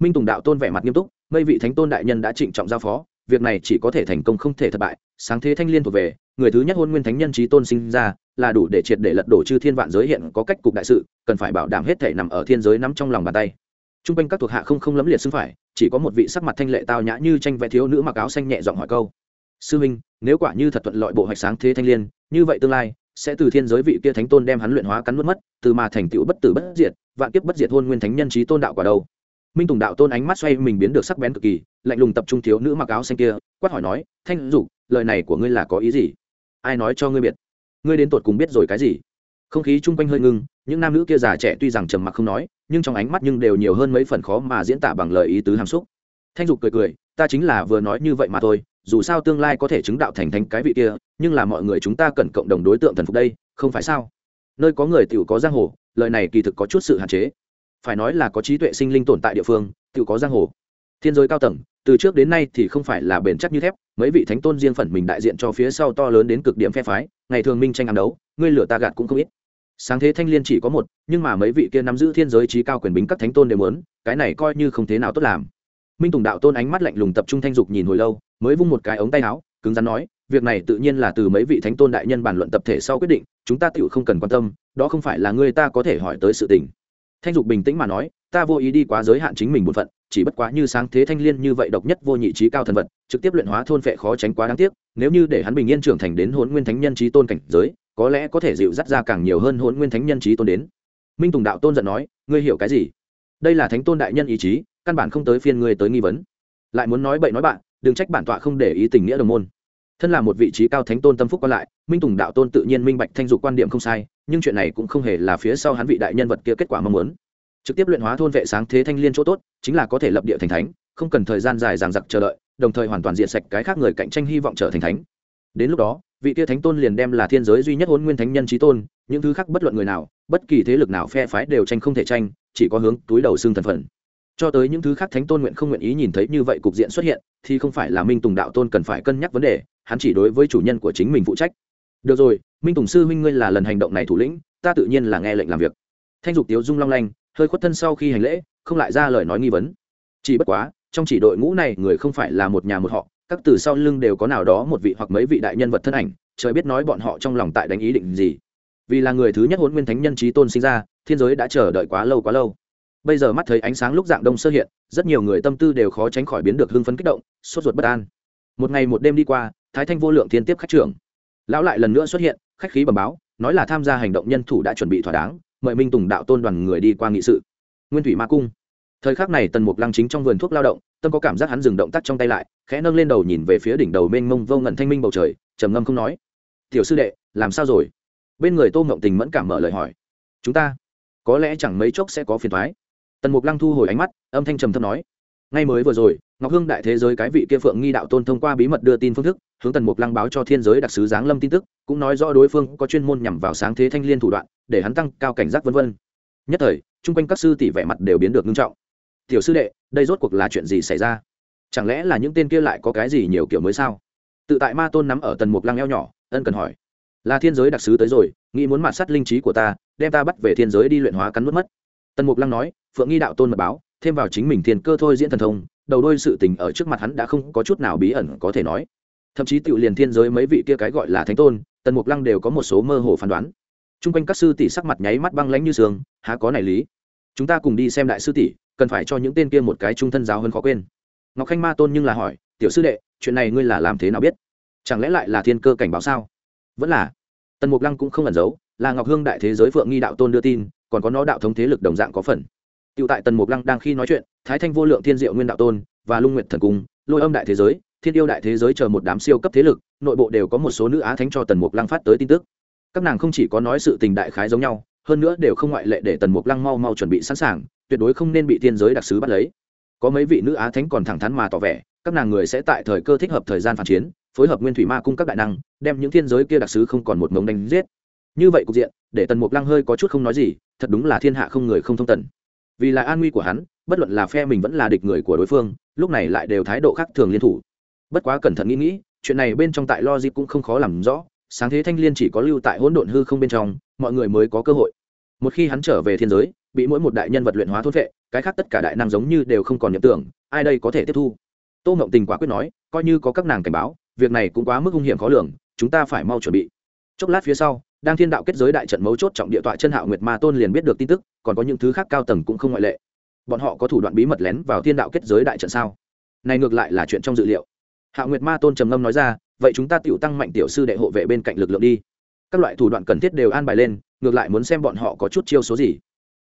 Minh tùng đạo tôn vẻ mặt nghiêm túc mây vị thánh tôn đại nhân đã trịnh trọng giao phó, việc này chỉ có thể thành công không thể thất bại, sáng thế thanh liên thuộc về, người thứ nhất hôn nguyên thánh nhân trí tôn sinh ra, là đủ để triệt để lật đổ chư thiên vạn giới hiện có cách cục đại sự, cần phải bảo đảm hết thể nằm ở thiên giới nắm trong lòng bàn tay t r u n g quanh các thuộc hạ không không lấm liệt xưng phải, chỉ có một vị sắc mặt thanh lệ tao nhã như tranh vẽ thiếu nữ mặc áo xanh nhẹ giọng hỏi câu. Sư minh nếu quả như thật thuận lợi bộ hoạch sáng thế thanh liên, như vậy tương lai, sẽ từ thiên giới vị kia thánh tôn đem hắn luyện hóa cắn nuốt mất, từ mà thành tựu bất tử bất diệt, vạn kiếp bất diệt hôn nguyên thánh nhân trí tôn đạo quả đâu? Minh tùng đạo tôn ánh mắt xoay mình biến được sắc bén cực kỳ, lạnh lùng tập trung thiếu nữ mặc áo xanh kia, quát hỏi nói, thanh dục, lời này của ngươi là có ý gì? Ai nói cho ngươi biệt ngươi đến tột cùng biết rồi cái gì? Không khí chung quanh hơi ngưng những nam nữ kia già trẻ tuy rằng trầm mặc không nói, nhưng trong ánh mắt nhưng đều nhiều hơn mấy phần khó mà diễn tả bằng lời ý tứ hàm xúc. Thanh dục cười cười, ta chính là vừa nói như vậy mà thôi, dù sao tương lai có thể chứng đạo thành thánh cái vị kia, nhưng là mọi người chúng ta cần cộng đồng đối tượng thần phục đây, không phải sao? Nơi có người t có giang hồ, lời này kỳ thực có chút sự hạn chế. Phải nói là có trí tuệ sinh linh tồn tại địa phương tự có giang hồ. Thiên giới cao tầng, từ trước đến nay thì không phải là bền chắc như thép, mấy vị thánh tôn riêng phần mình đại diện cho phía sau to lớn đến cực điểm phe phái, ngày thường minh tranh ăn đấu, ngươi lửa ta gạt cũng không ít sáng thế thanh liên chỉ có một, nhưng mà mấy vị kia nắm giữ thiên giới trí cao quyền bính các thánh tôn đều muốn, cái này coi như không thế nào tốt làm. Minh tùng đạo tôn ánh mắt lạnh lùng tập trung thanh dục nhìn hồi lâu, mới vung một cái ống tay áo, cứng rắn nói, việc này tự nhiên là từ mấy vị thánh tôn đại nhân bàn luận tập thể sau quyết định, chúng ta tựu không cần quan tâm, đó không phải là ngươi ta có thể hỏi tới sự tình. Thanh dục bình tĩnh mà nói, ta vô ý đi quá giới hạn chính mình bổn phận, chỉ bất quá như sáng thế thanh liên như vậy độc nhất vô nhị trí cao thần vật, trực tiếp luyện hóa thôn phệ khó tránh quá đáng tiếc, nếu như để hắn bình yên trưởng thành đến hôn nguyên thánh nhân trí tôn cảnh giới có lẽ có thể dịu dắt ra càng nhiều hơn hôn nguyên thánh nhân trí tôn đến. Minh tùng đạo tôn giận nói, ngươi hiểu cái gì? Đây là thánh tôn đại nhân ý chí, căn bản không tới phiên ngươi tới nghi vấn. Lại muốn nói bậy nói bạn, đừng trách bản tọa không để ý tình nghĩa đồng môn. Thân là một vị trí cao thánh tôn tâm phúc còn lại, minh tùng đạo tôn tự nhiên minh bạch thanh dục quan điểm không sai, nhưng chuyện này cũng không hề là phía sau hắn vị đại nhân vật kia kết quả mong muốn. Trực tiếp luyện hóa thôn vệ sáng thế thanh liên chỗ tốt, chính là có thể lập địa thành thánh, không cần thời gian dài dằng dặc chờ đợi, đồng thời hoàn toàn diện sạch cái khác người cạnh tranh hy vọng trở thành thánh đến lúc đó, vị kia thánh tôn liền đem là thiên giới duy nhất hôn nguyên thánh nhân trí tôn, những thứ khác bất luận người nào, bất kỳ thế lực nào phe phái đều tranh không thể tranh, chỉ có hướng túi đầu xương thần phần. Cho tới những thứ khác thánh tôn nguyện không nguyện ý nhìn thấy như vậy cục diện xuất hiện, thì không phải là minh tùng đạo tôn cần phải cân nhắc vấn đề, hắn chỉ đối với chủ nhân của chính mình phụ trách. Được rồi, minh tùng sư huynh ngươi là lần hành động này thủ lĩnh, ta tự nhiên là nghe lệnh làm việc. Thanh dục tiếu dung long lanh, hơi khuất thân sau khi hành lễ, không lại ra lời nói nghi vấn. Chỉ bất quá, trong chỉ đội ngũ này người không phải là một nhà một họ các từ sau lưng đều có nào đó một vị hoặc mấy vị đại nhân vật thân ảnh, trời biết nói bọn họ trong lòng tại đánh ý định gì. Vì là người thứ nhất huấn nguyên thánh nhân trí tôn sinh ra, thiên giới đã chờ đợi quá lâu quá lâu. Bây giờ mắt thấy ánh sáng lúc dạng đông sơ hiện, rất nhiều người tâm tư đều khó tránh khỏi biến được hưng phấn kích động, sốt ruột bất an. Một ngày một đêm đi qua, thái thanh vô lượng thiên tiếp khách trưởng. Lão lại lần nữa xuất hiện, khách khí bẩm báo, nói là tham gia hành động nhân thủ đã chuẩn bị thỏa đáng, mời minh tùng đạo tôn đoàn người đi qua nghị sự. Nguyên thủy ma cung. Thời khắc này tần mục lăng chính trong vườn thuốc lao động tâm có cảm giác hắn dừng động tác trong tay lại, khẽ nâng lên đầu nhìn về phía đỉnh đầu mênh mông vô ngẩn thanh minh bầu trời, trầm ngâm không nói. Tiểu sư đệ, làm sao rồi? Bên người tô mộng tình mẫn cảm mở lời hỏi. Chúng ta, có lẽ chẳng mấy chốc sẽ có phiền thoái tần mục lăng thu hồi ánh mắt, âm thanh trầm thâm nói. Ngay mới vừa rồi, ngọc hương đại thế giới cái vị kia phượng nghi đạo tôn thông qua bí mật đưa tin phương thức, hướng tần mục lăng báo cho thiên giới đặc sứ giáng lâm tin tức, cũng nói rõ đối phương có chuyên môn nhằm vào sáng thế thanh liên thủ đoạn, để hắn tăng cao cảnh giác vân vân. Nhất thời, chung quanh các sư tỷ vẻ mặt đều biến được nghiêm trọng tiểu sư đệ, đây rốt cuộc là chuyện gì xảy ra? Chẳng lẽ là những tên kia lại có cái gì nhiều kiểu mới sao? Tự tại ma tôn nắm ở tần mục lăng eo nhỏ, ân cần hỏi. Là thiên giới đặc sứ tới rồi, nghĩ muốn mạt sát linh trí của ta, đem ta bắt về thiên giới đi luyện hóa cắn nuốt mất. Tần mục lăng nói, phượng nghi đạo tôn mật báo, thêm vào chính mình thiên cơ thôi diễn thần thông, đầu đôi sự tình ở trước mặt hắn đã không có chút nào bí ẩn có thể nói. Thậm chí tự liền thiên giới mấy vị kia cái gọi là thánh tôn, tần mục lăng đều có một số mơ hồ phán đoán. T r u n g quanh các sư tỷ sắc mặt nháy mắt băng lánh như sương, há có này lý chúng ta cùng đi xem đại sư tỷ cần phải cho những tên kia một cái trung thân giáo hơn khó quên. Ngọc khanh ma tôn nhưng là hỏi tiểu sư đệ chuyện này ngươi là làm thế nào biết? Chẳng lẽ lại là thiên cơ cảnh báo sao? Vẫn là. Tần mục lăng cũng không ẩn giấu là ngọc hương đại thế giới phượng nghi đạo tôn đưa tin còn có nó đạo thống thế lực đồng dạng có phần. Tiểu tại Tần Mục Lăng đang khi nói chuyện, Thái Thanh vô lượng thiên diệu nguyên đạo tôn và Lung nguyện thần cung, Lôi Âm đại thế giới, Thiên yêu đại thế giới chờ một đám siêu cấp thế lực, nội bộ đều có một số nữ á thánh cho Tần Mục Lăng phát tới tin tức. Các nàng không chỉ có nói sự tình đại khái giống nhau, hơn nữa đều không ngoại lệ để Tần Mục Lăng mau mau chuẩn bị sẵn sàng, tuyệt đối không nên bị thiên giới đặc sứ bắt lấy. Có mấy vị nữ á thánh còn thẳng thắn mà tỏ vẻ, các nàng người sẽ tại thời cơ thích hợp thời gian phản chiến, phối hợp Nguyên Thủy Ma cung các đại năng, đem những thiên giới kia đặc sứ không còn một mống đánh giết. Như vậy cục diện, để Tần Mục Lăng hơi có chút không nói gì, thật đúng là thiên hạ không người không thông tần vì là an nguy của hắn bất luận là phe mình vẫn là địch người của đối phương lúc này lại đều thái độ khác thường liên thủ bất quá cẩn thận nghĩ nghĩ chuyện này bên trong tại logic cũng không khó làm rõ sáng thế thanh liên chỉ có lưu tại hỗn độn hư không bên trong, mọi người mới có cơ hội. Một khi hắn trở về thiên giới, bị mỗi một đại nhân vật luyện hóa thốt vệ, cái khác tất cả đại năng giống như đều không còn nhậm tưởng, ai đây có thể tiếp thu? Tô Mộng tình quả quyết nói, coi như có các nàng cảnh báo, việc này cũng quá mức hung hiểm khó lường, chúng ta phải mau chuẩn bị. Chốc lát phía sau, đang thiên đạo kết giới đại trận mấu chốt trọng địa tọa chân hạo nguyệt ma tôn liền biết được tin tức, còn có những thứ khác cao tầng cũng không ngoại lệ. Bọn họ có thủ đoạn bí mật lén vào thiên đạo kết giới đại trận sao? Này ngược lại là chuyện trong dự liệu. Hạo nguyệt ma tôn trầm ngâm nói ra vậy chúng ta tiểu tăng mạnh tiểu sư đệ hộ vệ bên cạnh lực lượng đi. Các loại thủ đoạn cần thiết đều an bài lên, ngược lại muốn xem bọn họ có chút chiêu số gì.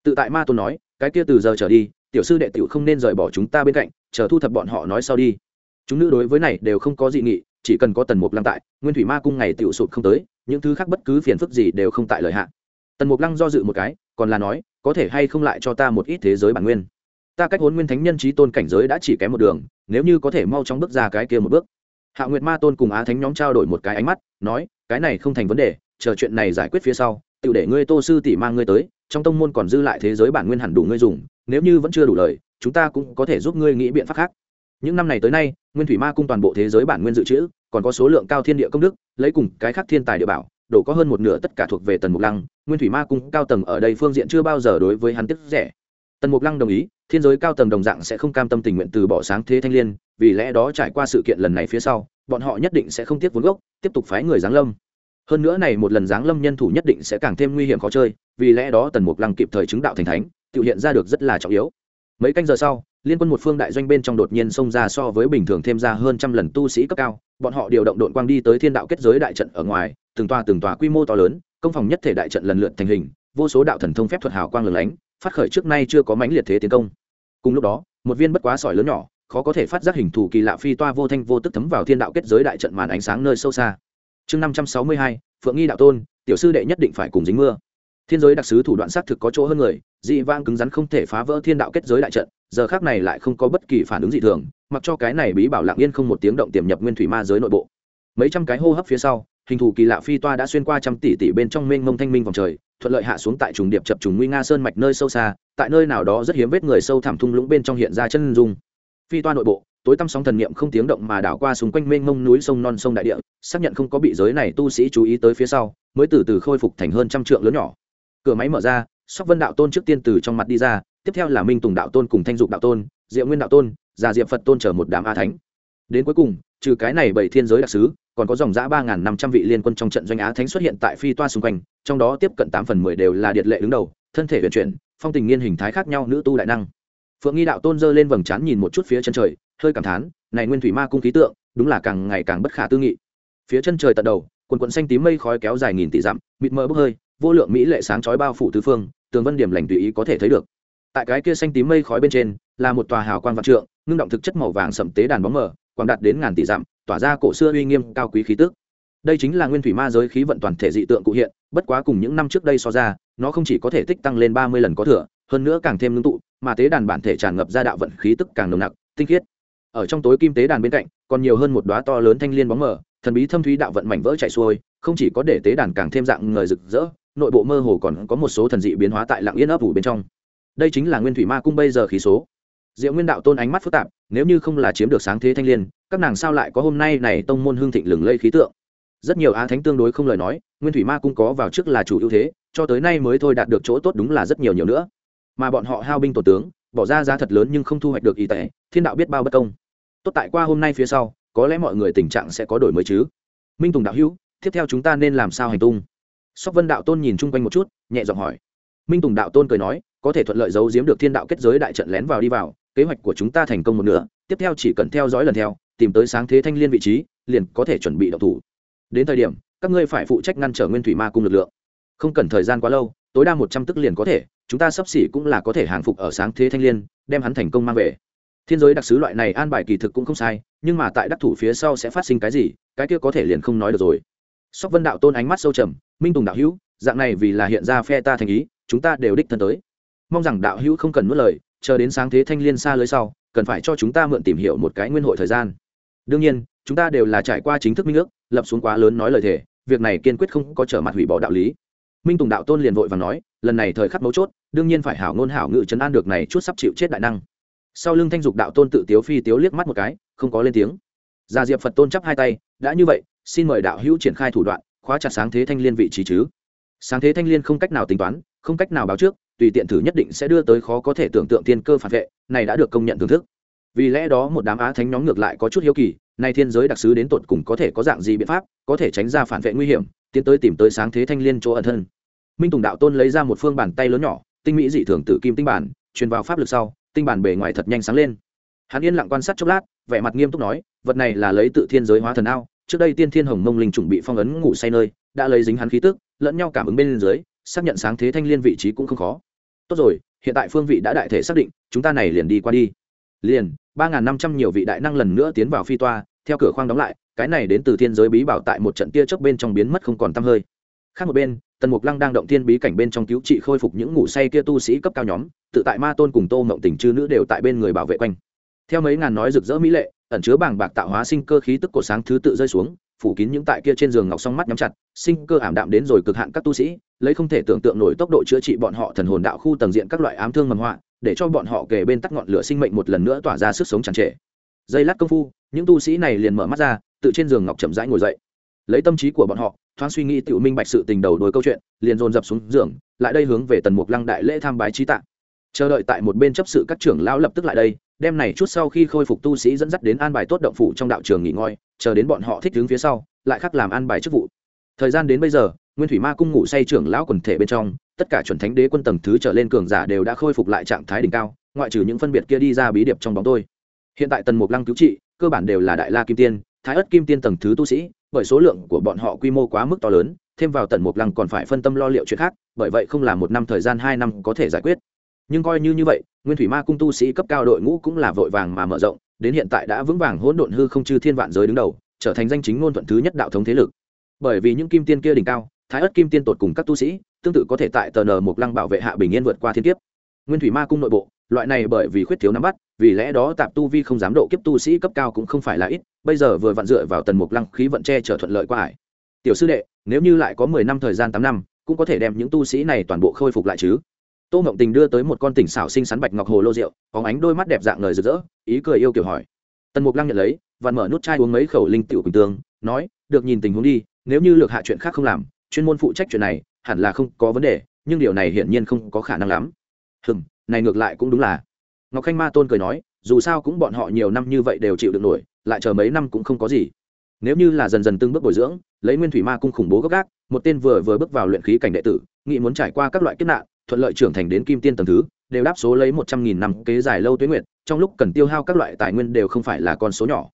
Tự tại ma tôn nói, cái kia từ giờ trở đi, tiểu sư đệ tiểu không nên rời bỏ chúng ta bên cạnh, chờ thu thập bọn họ nói sau đi. Chúng nữ đối với này đều không có dị nghị, chỉ cần có tần mục lăng tại, nguyên thủy ma cung ngày tiểu sụt không tới, những thứ khác bất cứ phiền phức gì đều không tại lợi hạn tần mục lăng do dự một cái, còn là nói, có thể hay không lại cho ta một ít thế giới bản nguyên. Ta cách hôn nguyên thánh nhân trí tôn cảnh giới đã chỉ kém một đường, nếu như có thể mau chóng bước ra cái kia một bước hạ nguyệt ma tôn cùng á thánh nhóm trao đổi một cái ánh mắt, nói, cái này không thành vấn đề, chờ chuyện này giải quyết phía sau tự để ngươi tô sư tỷ mang ngươi tới, trong tông môn còn dư lại thế giới bản nguyên hẳn đủ ngươi dùng, nếu như vẫn chưa đủ lời, chúng ta cũng có thể giúp ngươi nghĩ biện pháp khác. Những năm này tới nay, nguyên thủy ma cung toàn bộ thế giới bản nguyên dự trữ, còn có số lượng cao thiên địa công đức, lấy cùng cái khác thiên tài địa bảo, đổ có hơn một nửa tất cả thuộc về tần mục lăng. Nguyên thủy ma cung cao tầng ở đây phương diện chưa bao giờ đối với hắn tiếp rẻ tần mục lăng đồng ý, thiên giới cao tầng đồng dạng sẽ không cam tâm tình nguyện từ bỏ sáng thế thanh l i ê n vì lẽ đó trải qua sự kiện lần này phía sau, bọn họ nhất định sẽ không tiếc vốn gốc, tiếp tục phái người giáng lâm. Hơn nữa này một lần giáng lâm nhân thủ nhất định sẽ càng thêm nguy hiểm khó chơi, vì lẽ đó tần mục lăng kịp thời chứng đạo thành thánh, tự hiện ra được rất là trọng yếu. Mấy canh giờ sau, liên quân một phương đại doanh bên trong đột nhiên xông ra so với bình thường thêm ra hơn trăm lần tu sĩ cấp cao, bọn họ điều động đội quang đi tới thiên đạo kết giới đại trận ở ngoài, từng tòa từng tòa quy mô to lớn, công phòng nhất thể đại trận lần lượt thành hình, vô số đạo thần thông phép thuật hào quang lửng lánh phát khởi trước nay chưa có mãnh liệt thế tiến công. Cùng lúc đó, một viên bất quá sỏi lớn nhỏ, khó có thể phát giác hình thù kỳ lạ phi toa vô thanh vô tức thấm vào thiên đạo kết giới đại trận màn ánh sáng nơi sâu xa. Chương năm trăm sáu mươi hai, phượng nghi đạo tôn, tiểu sư đệ nhất định phải cùng dính mưa. Thiên giới đặc sứ thủ đoạn xác thực có chỗ hơn người, dị vang cứng rắn không thể phá vỡ thiên đạo kết giới đại trận, giờ khác này lại không có bất kỳ phản ứng dị thường, mặc cho cái này bí bảo lặng yên không một tiếng động tiềm nhập nguyên thủy ma giới nội bộ. Mấy trăm cái hô hấp phía sau, hình thù kỳ lạ phi toa đã xuyên qua trăm tỷ tỷ bên trong mênh mông thanh minh vòng trời thuận lợi hạ xuống tại trùng điệp chập trùng nguy nga sơn mạch nơi sâu xa, tại nơi nào đó rất hiếm vết người sâu thẳm thung lũng bên trong hiện ra chân dung. Phi toa nội bộ, tối tăm sóng thần niệm không tiếng động mà đảo qua xung quanh mênh mông núi sông non sông đại địa, xác nhận không có bị giới này tu sĩ chú ý tới phía sau, mới từ từ khôi phục thành hơn trăm trượng lớn nhỏ. Cửa máy mở ra, sóc vân đạo tôn trước tiên từ trong mặt đi ra, tiếp theo là minh tùng đạo tôn cùng thanh dục đạo tôn, diệu nguyên đạo tôn, già diệp phật tôn chở một đám a thánh. Đến cuối cùng, trừ cái này bảy thiên giới đặc sứ còn có dòng giã ba năm trăm vị liên quân trong trận doanh á thánh xuất hiện tại phi toa xung quanh, trong đó tiếp cận tám phần mười đều là điệt lệ đứng đầu, thân thể vận chuyển, phong tình nghiên hình thái khác nhau nữ tu đại năng. Phượng nghi đạo tôn dơ lên vầng trán nhìn một chút phía chân trời, hơi cảm thán, này nguyên thủy ma cung khí tượng, đúng là càng ngày càng bất khả tư nghị. Phía chân trời tận đầu, quần quận xanh tím mây khói kéo dài nghìn tỷ dặm, mịt mờ bốc hơi, vô lượng mỹ lệ sáng chói bao phủ tứ phương, tường vân điểm lành tùy ý có thể thấy được. Tại cái kia xanh tím mây khói bên trên, là một tòa hào quang vạn trượng, ngưng động thực chất màu vàng sậm tế đàn bóng mờ quảng đạt đến ngàn tỷ dặm tỏa ra cổ xưa uy nghiêm cao quý khí tức. Đây chính là nguyên thủy ma giới khí vận toàn thể dị tượng cụ hiện, bất quá cùng những năm trước đây so ra, nó không chỉ có thể tích tăng lên ba mươi lần có thừa, hơn nữa càng thêm ngưng tụ, mà tế đàn bản thể tràn ngập ra đạo vận khí tức càng nồng nặc, tinh khiết. Ở trong tối kim tế đàn bên cạnh, còn nhiều hơn một đóa to lớn thanh liên bóng mờ, thần bí thâm thúy đạo vận mảnh vỡ chảy xuôi, không chỉ có để tế đàn càng thêm dạng người rực rỡ, nội bộ mơ hồ còn có một số thần dị biến hóa tại lặng yên ấp ủ bên trong. Đây chính là nguyên thủy ma cung bây giờ khí số. Diệu nguyên đạo tôn ánh mắt phức tạp nếu như không là chiếm được sáng thế thanh liên, các nàng sao lại có hôm nay này tông môn hương thịnh lừng lây khí tượng? Rất nhiều á thánh tương đối không lời nói, nguyên thủy ma cũng có vào trước là chủ ưu thế, cho tới nay mới thôi đạt được chỗ tốt đúng là rất nhiều nhiều nữa. Mà bọn họ hao binh tổ tướng, bỏ ra giá thật lớn nhưng không thu hoạch được ý tệ, thiên đạo biết bao bất công. Tốt tại qua hôm nay phía sau, có lẽ mọi người tình trạng sẽ có đổi mới chứ. Minh tùng đạo hữu, tiếp theo chúng ta nên làm sao hành tung? Sóc vân đạo tôn nhìn chung quanh một chút, nhẹ giọng hỏi. Minh tùng đạo tôn cười nói, có thể thuận lợi giấu giếm được thiên đạo kết giới đại trận lén vào đi vào kế hoạch của chúng ta thành công một nửa, tiếp theo chỉ cần theo dõi lần theo, tìm tới sáng thế thanh liên vị trí, liền có thể chuẩn bị đậu thủ. Đến thời điểm, các ngươi phải phụ trách ngăn trở nguyên thủy ma cung lực lượng. Không cần thời gian quá lâu, tối đa một trăm tức liền có thể, chúng ta sắp xỉ cũng là có thể hàng phục ở sáng thế thanh liên, đem hắn thành công mang về. Thiên giới đặc sứ loại này an bài kỳ thực cũng không sai, nhưng mà tại đắc thủ phía sau sẽ phát sinh cái gì, cái kia có thể liền không nói được rồi. Sóc vân đạo tôn ánh mắt sâu trầm, minh tùng đạo hữu, dạng này vì là hiện ra phe ta thành ý, chúng ta đều đích thân tới. Mong rằng đạo hữu không cần nuốt lời chờ đến sáng thế thanh liên xa lưới sau, cần phải cho chúng ta mượn tìm hiểu một cái nguyên hội thời gian. Đương nhiên, chúng ta đều là trải qua chính thức minh ước, lập xuống quá lớn nói lời thề, việc này kiên quyết không có trở mặt hủy bỏ đạo lý. Minh tùng đạo tôn liền vội và nói, lần này thời khắc mấu chốt, đương nhiên phải hảo ngôn hảo ngự chấn an được này chút sắp chịu chết đại năng. Sau lưng thanh dục đạo tôn tự tiếu phi tiếu liếc mắt một cái, không có lên tiếng. Gia diệp phật tôn chắp hai tay, đã như vậy, xin mời đạo hữu triển khai thủ đoạn, khóa chặt sáng thế thanh liên vị trí chứ. Sáng thế thanh liên không cách nào tính toán, không cách nào báo trước tùy tiện thử nhất định sẽ đưa tới khó có thể tưởng tượng thiên cơ phản vệ, này đã được công nhận thưởng thức. Vì lẽ đó một đám á thánh nhóm ngược lại có chút hiếu kỳ, nay thiên giới đặc sứ đến tột cùng có thể có dạng gì biện pháp, có thể tránh ra phản vệ nguy hiểm, tiến tới tìm tới sáng thế thanh liên chỗ ẩn thân. Minh tùng đạo tôn lấy ra một phương bàn tay lớn nhỏ, tinh mỹ dị thường tự kim tinh bản, truyền vào pháp lực sau, tinh bản bề ngoài thật nhanh sáng lên. Hắn yên lặng quan sát chốc lát, vẻ mặt nghiêm túc nói, vật này là lấy tự thiên giới hóa thần ao, trước đây tiên thiên hồng mông linh chuẩn bị phong ấn ngủ say nơi, đã lấy dính hắn khí tức, lẫn nhau cảm ứng bên dưới xác nhận sáng thế thanh liên vị trí cũng không khó. Tốt rồi, hiện tại phương vị đã đại thể xác định, chúng ta này liền đi qua đi. Liền, ba n g h n năm trăm nhiều vị đại năng lần nữa tiến vào phi toa, theo cửa khoang đóng lại, cái này đến từ thiên giới bí bảo tại một trận tia chớp bên trong biến mất không còn t hơi. Khác một bên, tần mục lăng đang động thiên bí cảnh bên trong cứu trị khôi phục những ngủ say kia tu sĩ cấp cao nhóm, tự tại ma tôn cùng tô mộng tình chư nữ đều tại bên người bảo vệ quanh. Theo mấy ngàn nói rực rỡ mỹ lệ, ẩn chứa bảng bạc tạo hóa sinh cơ khí tức của sáng thứ tự rơi xuống phủ kín những tại kia trên giường ngọc song mắt nhắm chặt, sinh cơ ảm đạm đến rồi cực hạn các tu sĩ, lấy không thể tưởng tượng nổi tốc độ chữa trị bọn họ thần hồn đạo khu tầng diện các loại ám thương mầm họa, để cho bọn họ kề bên tắt ngọn lửa sinh mệnh một lần nữa tỏa ra sức sống tràn trề. Giây lát công phu, những tu sĩ này liền mở mắt ra, tự trên giường ngọc chậm rãi ngồi dậy. Lấy tâm trí của bọn họ, thoáng suy nghĩ tự minh bạch sự tình đầu đuôi câu chuyện, liền dồn dập xuống giường, lại đây hướng về tần mục lăng đại lễ tham bái trí tạng chờ đợi tại một bên chấp sự các trưởng lão lập tức lại đây đem này chút sau khi khôi phục tu sĩ dẫn dắt đến an bài tốt động phủ trong đạo trường nghỉ ngơi, chờ đến bọn họ thích đứng phía sau, lại khắc làm an bài chức vụ. Thời gian đến bây giờ, nguyên thủy ma cung ngủ say trưởng lão quần thể bên trong, tất cả chuẩn thánh đế quân tầng thứ trở lên cường giả đều đã khôi phục lại trạng thái đỉnh cao, ngoại trừ những phân biệt kia đi ra bí điệp trong bóng tôi. Hiện tại tần mục lăng cứu trị, cơ bản đều là đại la kim tiên, thái ất kim tiên tầng thứ tu sĩ, bởi số lượng của bọn họ quy mô quá mức to lớn, thêm vào tần mục lăng còn phải phân tâm lo liệu chuyện khác, bởi vậy không là một năm thời gian hai năm có thể giải quyết nhưng coi như như vậy, nguyên thủy ma cung tu sĩ cấp cao đội ngũ cũng là vội vàng mà mở rộng, đến hiện tại đã vững vàng hỗn độn hư không chư thiên vạn giới đứng đầu, trở thành danh chính ngôn thuận thứ nhất đạo thống thế lực. Bởi vì những kim tiên kia đỉnh cao, thái ất kim tiên tột cùng các tu sĩ, tương tự có thể tại tờ n một lăng bảo vệ hạ bình yên vượt qua thiên kiếp. Nguyên thủy ma cung nội bộ, loại này bởi vì khuyết thiếu nắm bắt, vì lẽ đó tạp tu vi không dám độ kiếp tu sĩ cấp cao cũng không phải là ít, bây giờ vừa vặn dựa vào tần mục lăng khí vận che trở thuận lợi qua hải tiểu sư đệ, nếu như lại có mười năm thời gian tám năm, cũng có thể đem những tu sĩ này toàn bộ khôi phục lại chứ? Tô ngộng tình đưa tới một con tỉnh xảo xinh xắn bạch ngọc hồ lô rượu, có ánh đôi mắt đẹp dạng lời rực rỡ, ý cười yêu kiểu hỏi. Tần mục lăng nhận lấy và mở nút chai uống mấy khẩu linh tiểu quỳnh tương, nói, được nhìn tình huống đi, nếu như lược hạ chuyện khác không làm, chuyên môn phụ trách chuyện này, hẳn là không có vấn đề, nhưng điều này hiển nhiên không có khả năng lắm. Hừm, này ngược lại cũng đúng là. Ngọc khanh ma tôn cười nói, dù sao cũng bọn họ nhiều năm như vậy đều chịu được nổi, lại chờ mấy năm cũng không có gì. Nếu như là dần dần từng bước bồi dưỡng, lấy nguyên thủy ma cung khủng bố gốc gác, một tên vừa vừa bước vào luyện khí cảnh đệ tử, nghĩ muốn trải qua các loại kiếp nạn thuận lợi trưởng thành đến kim tiên tầng thứ, đều đáp số lấy một trăm nghìn năm kế dài lâu tuyến nguyện trong lúc cần tiêu hao các loại tài nguyên đều không phải là con số nhỏ.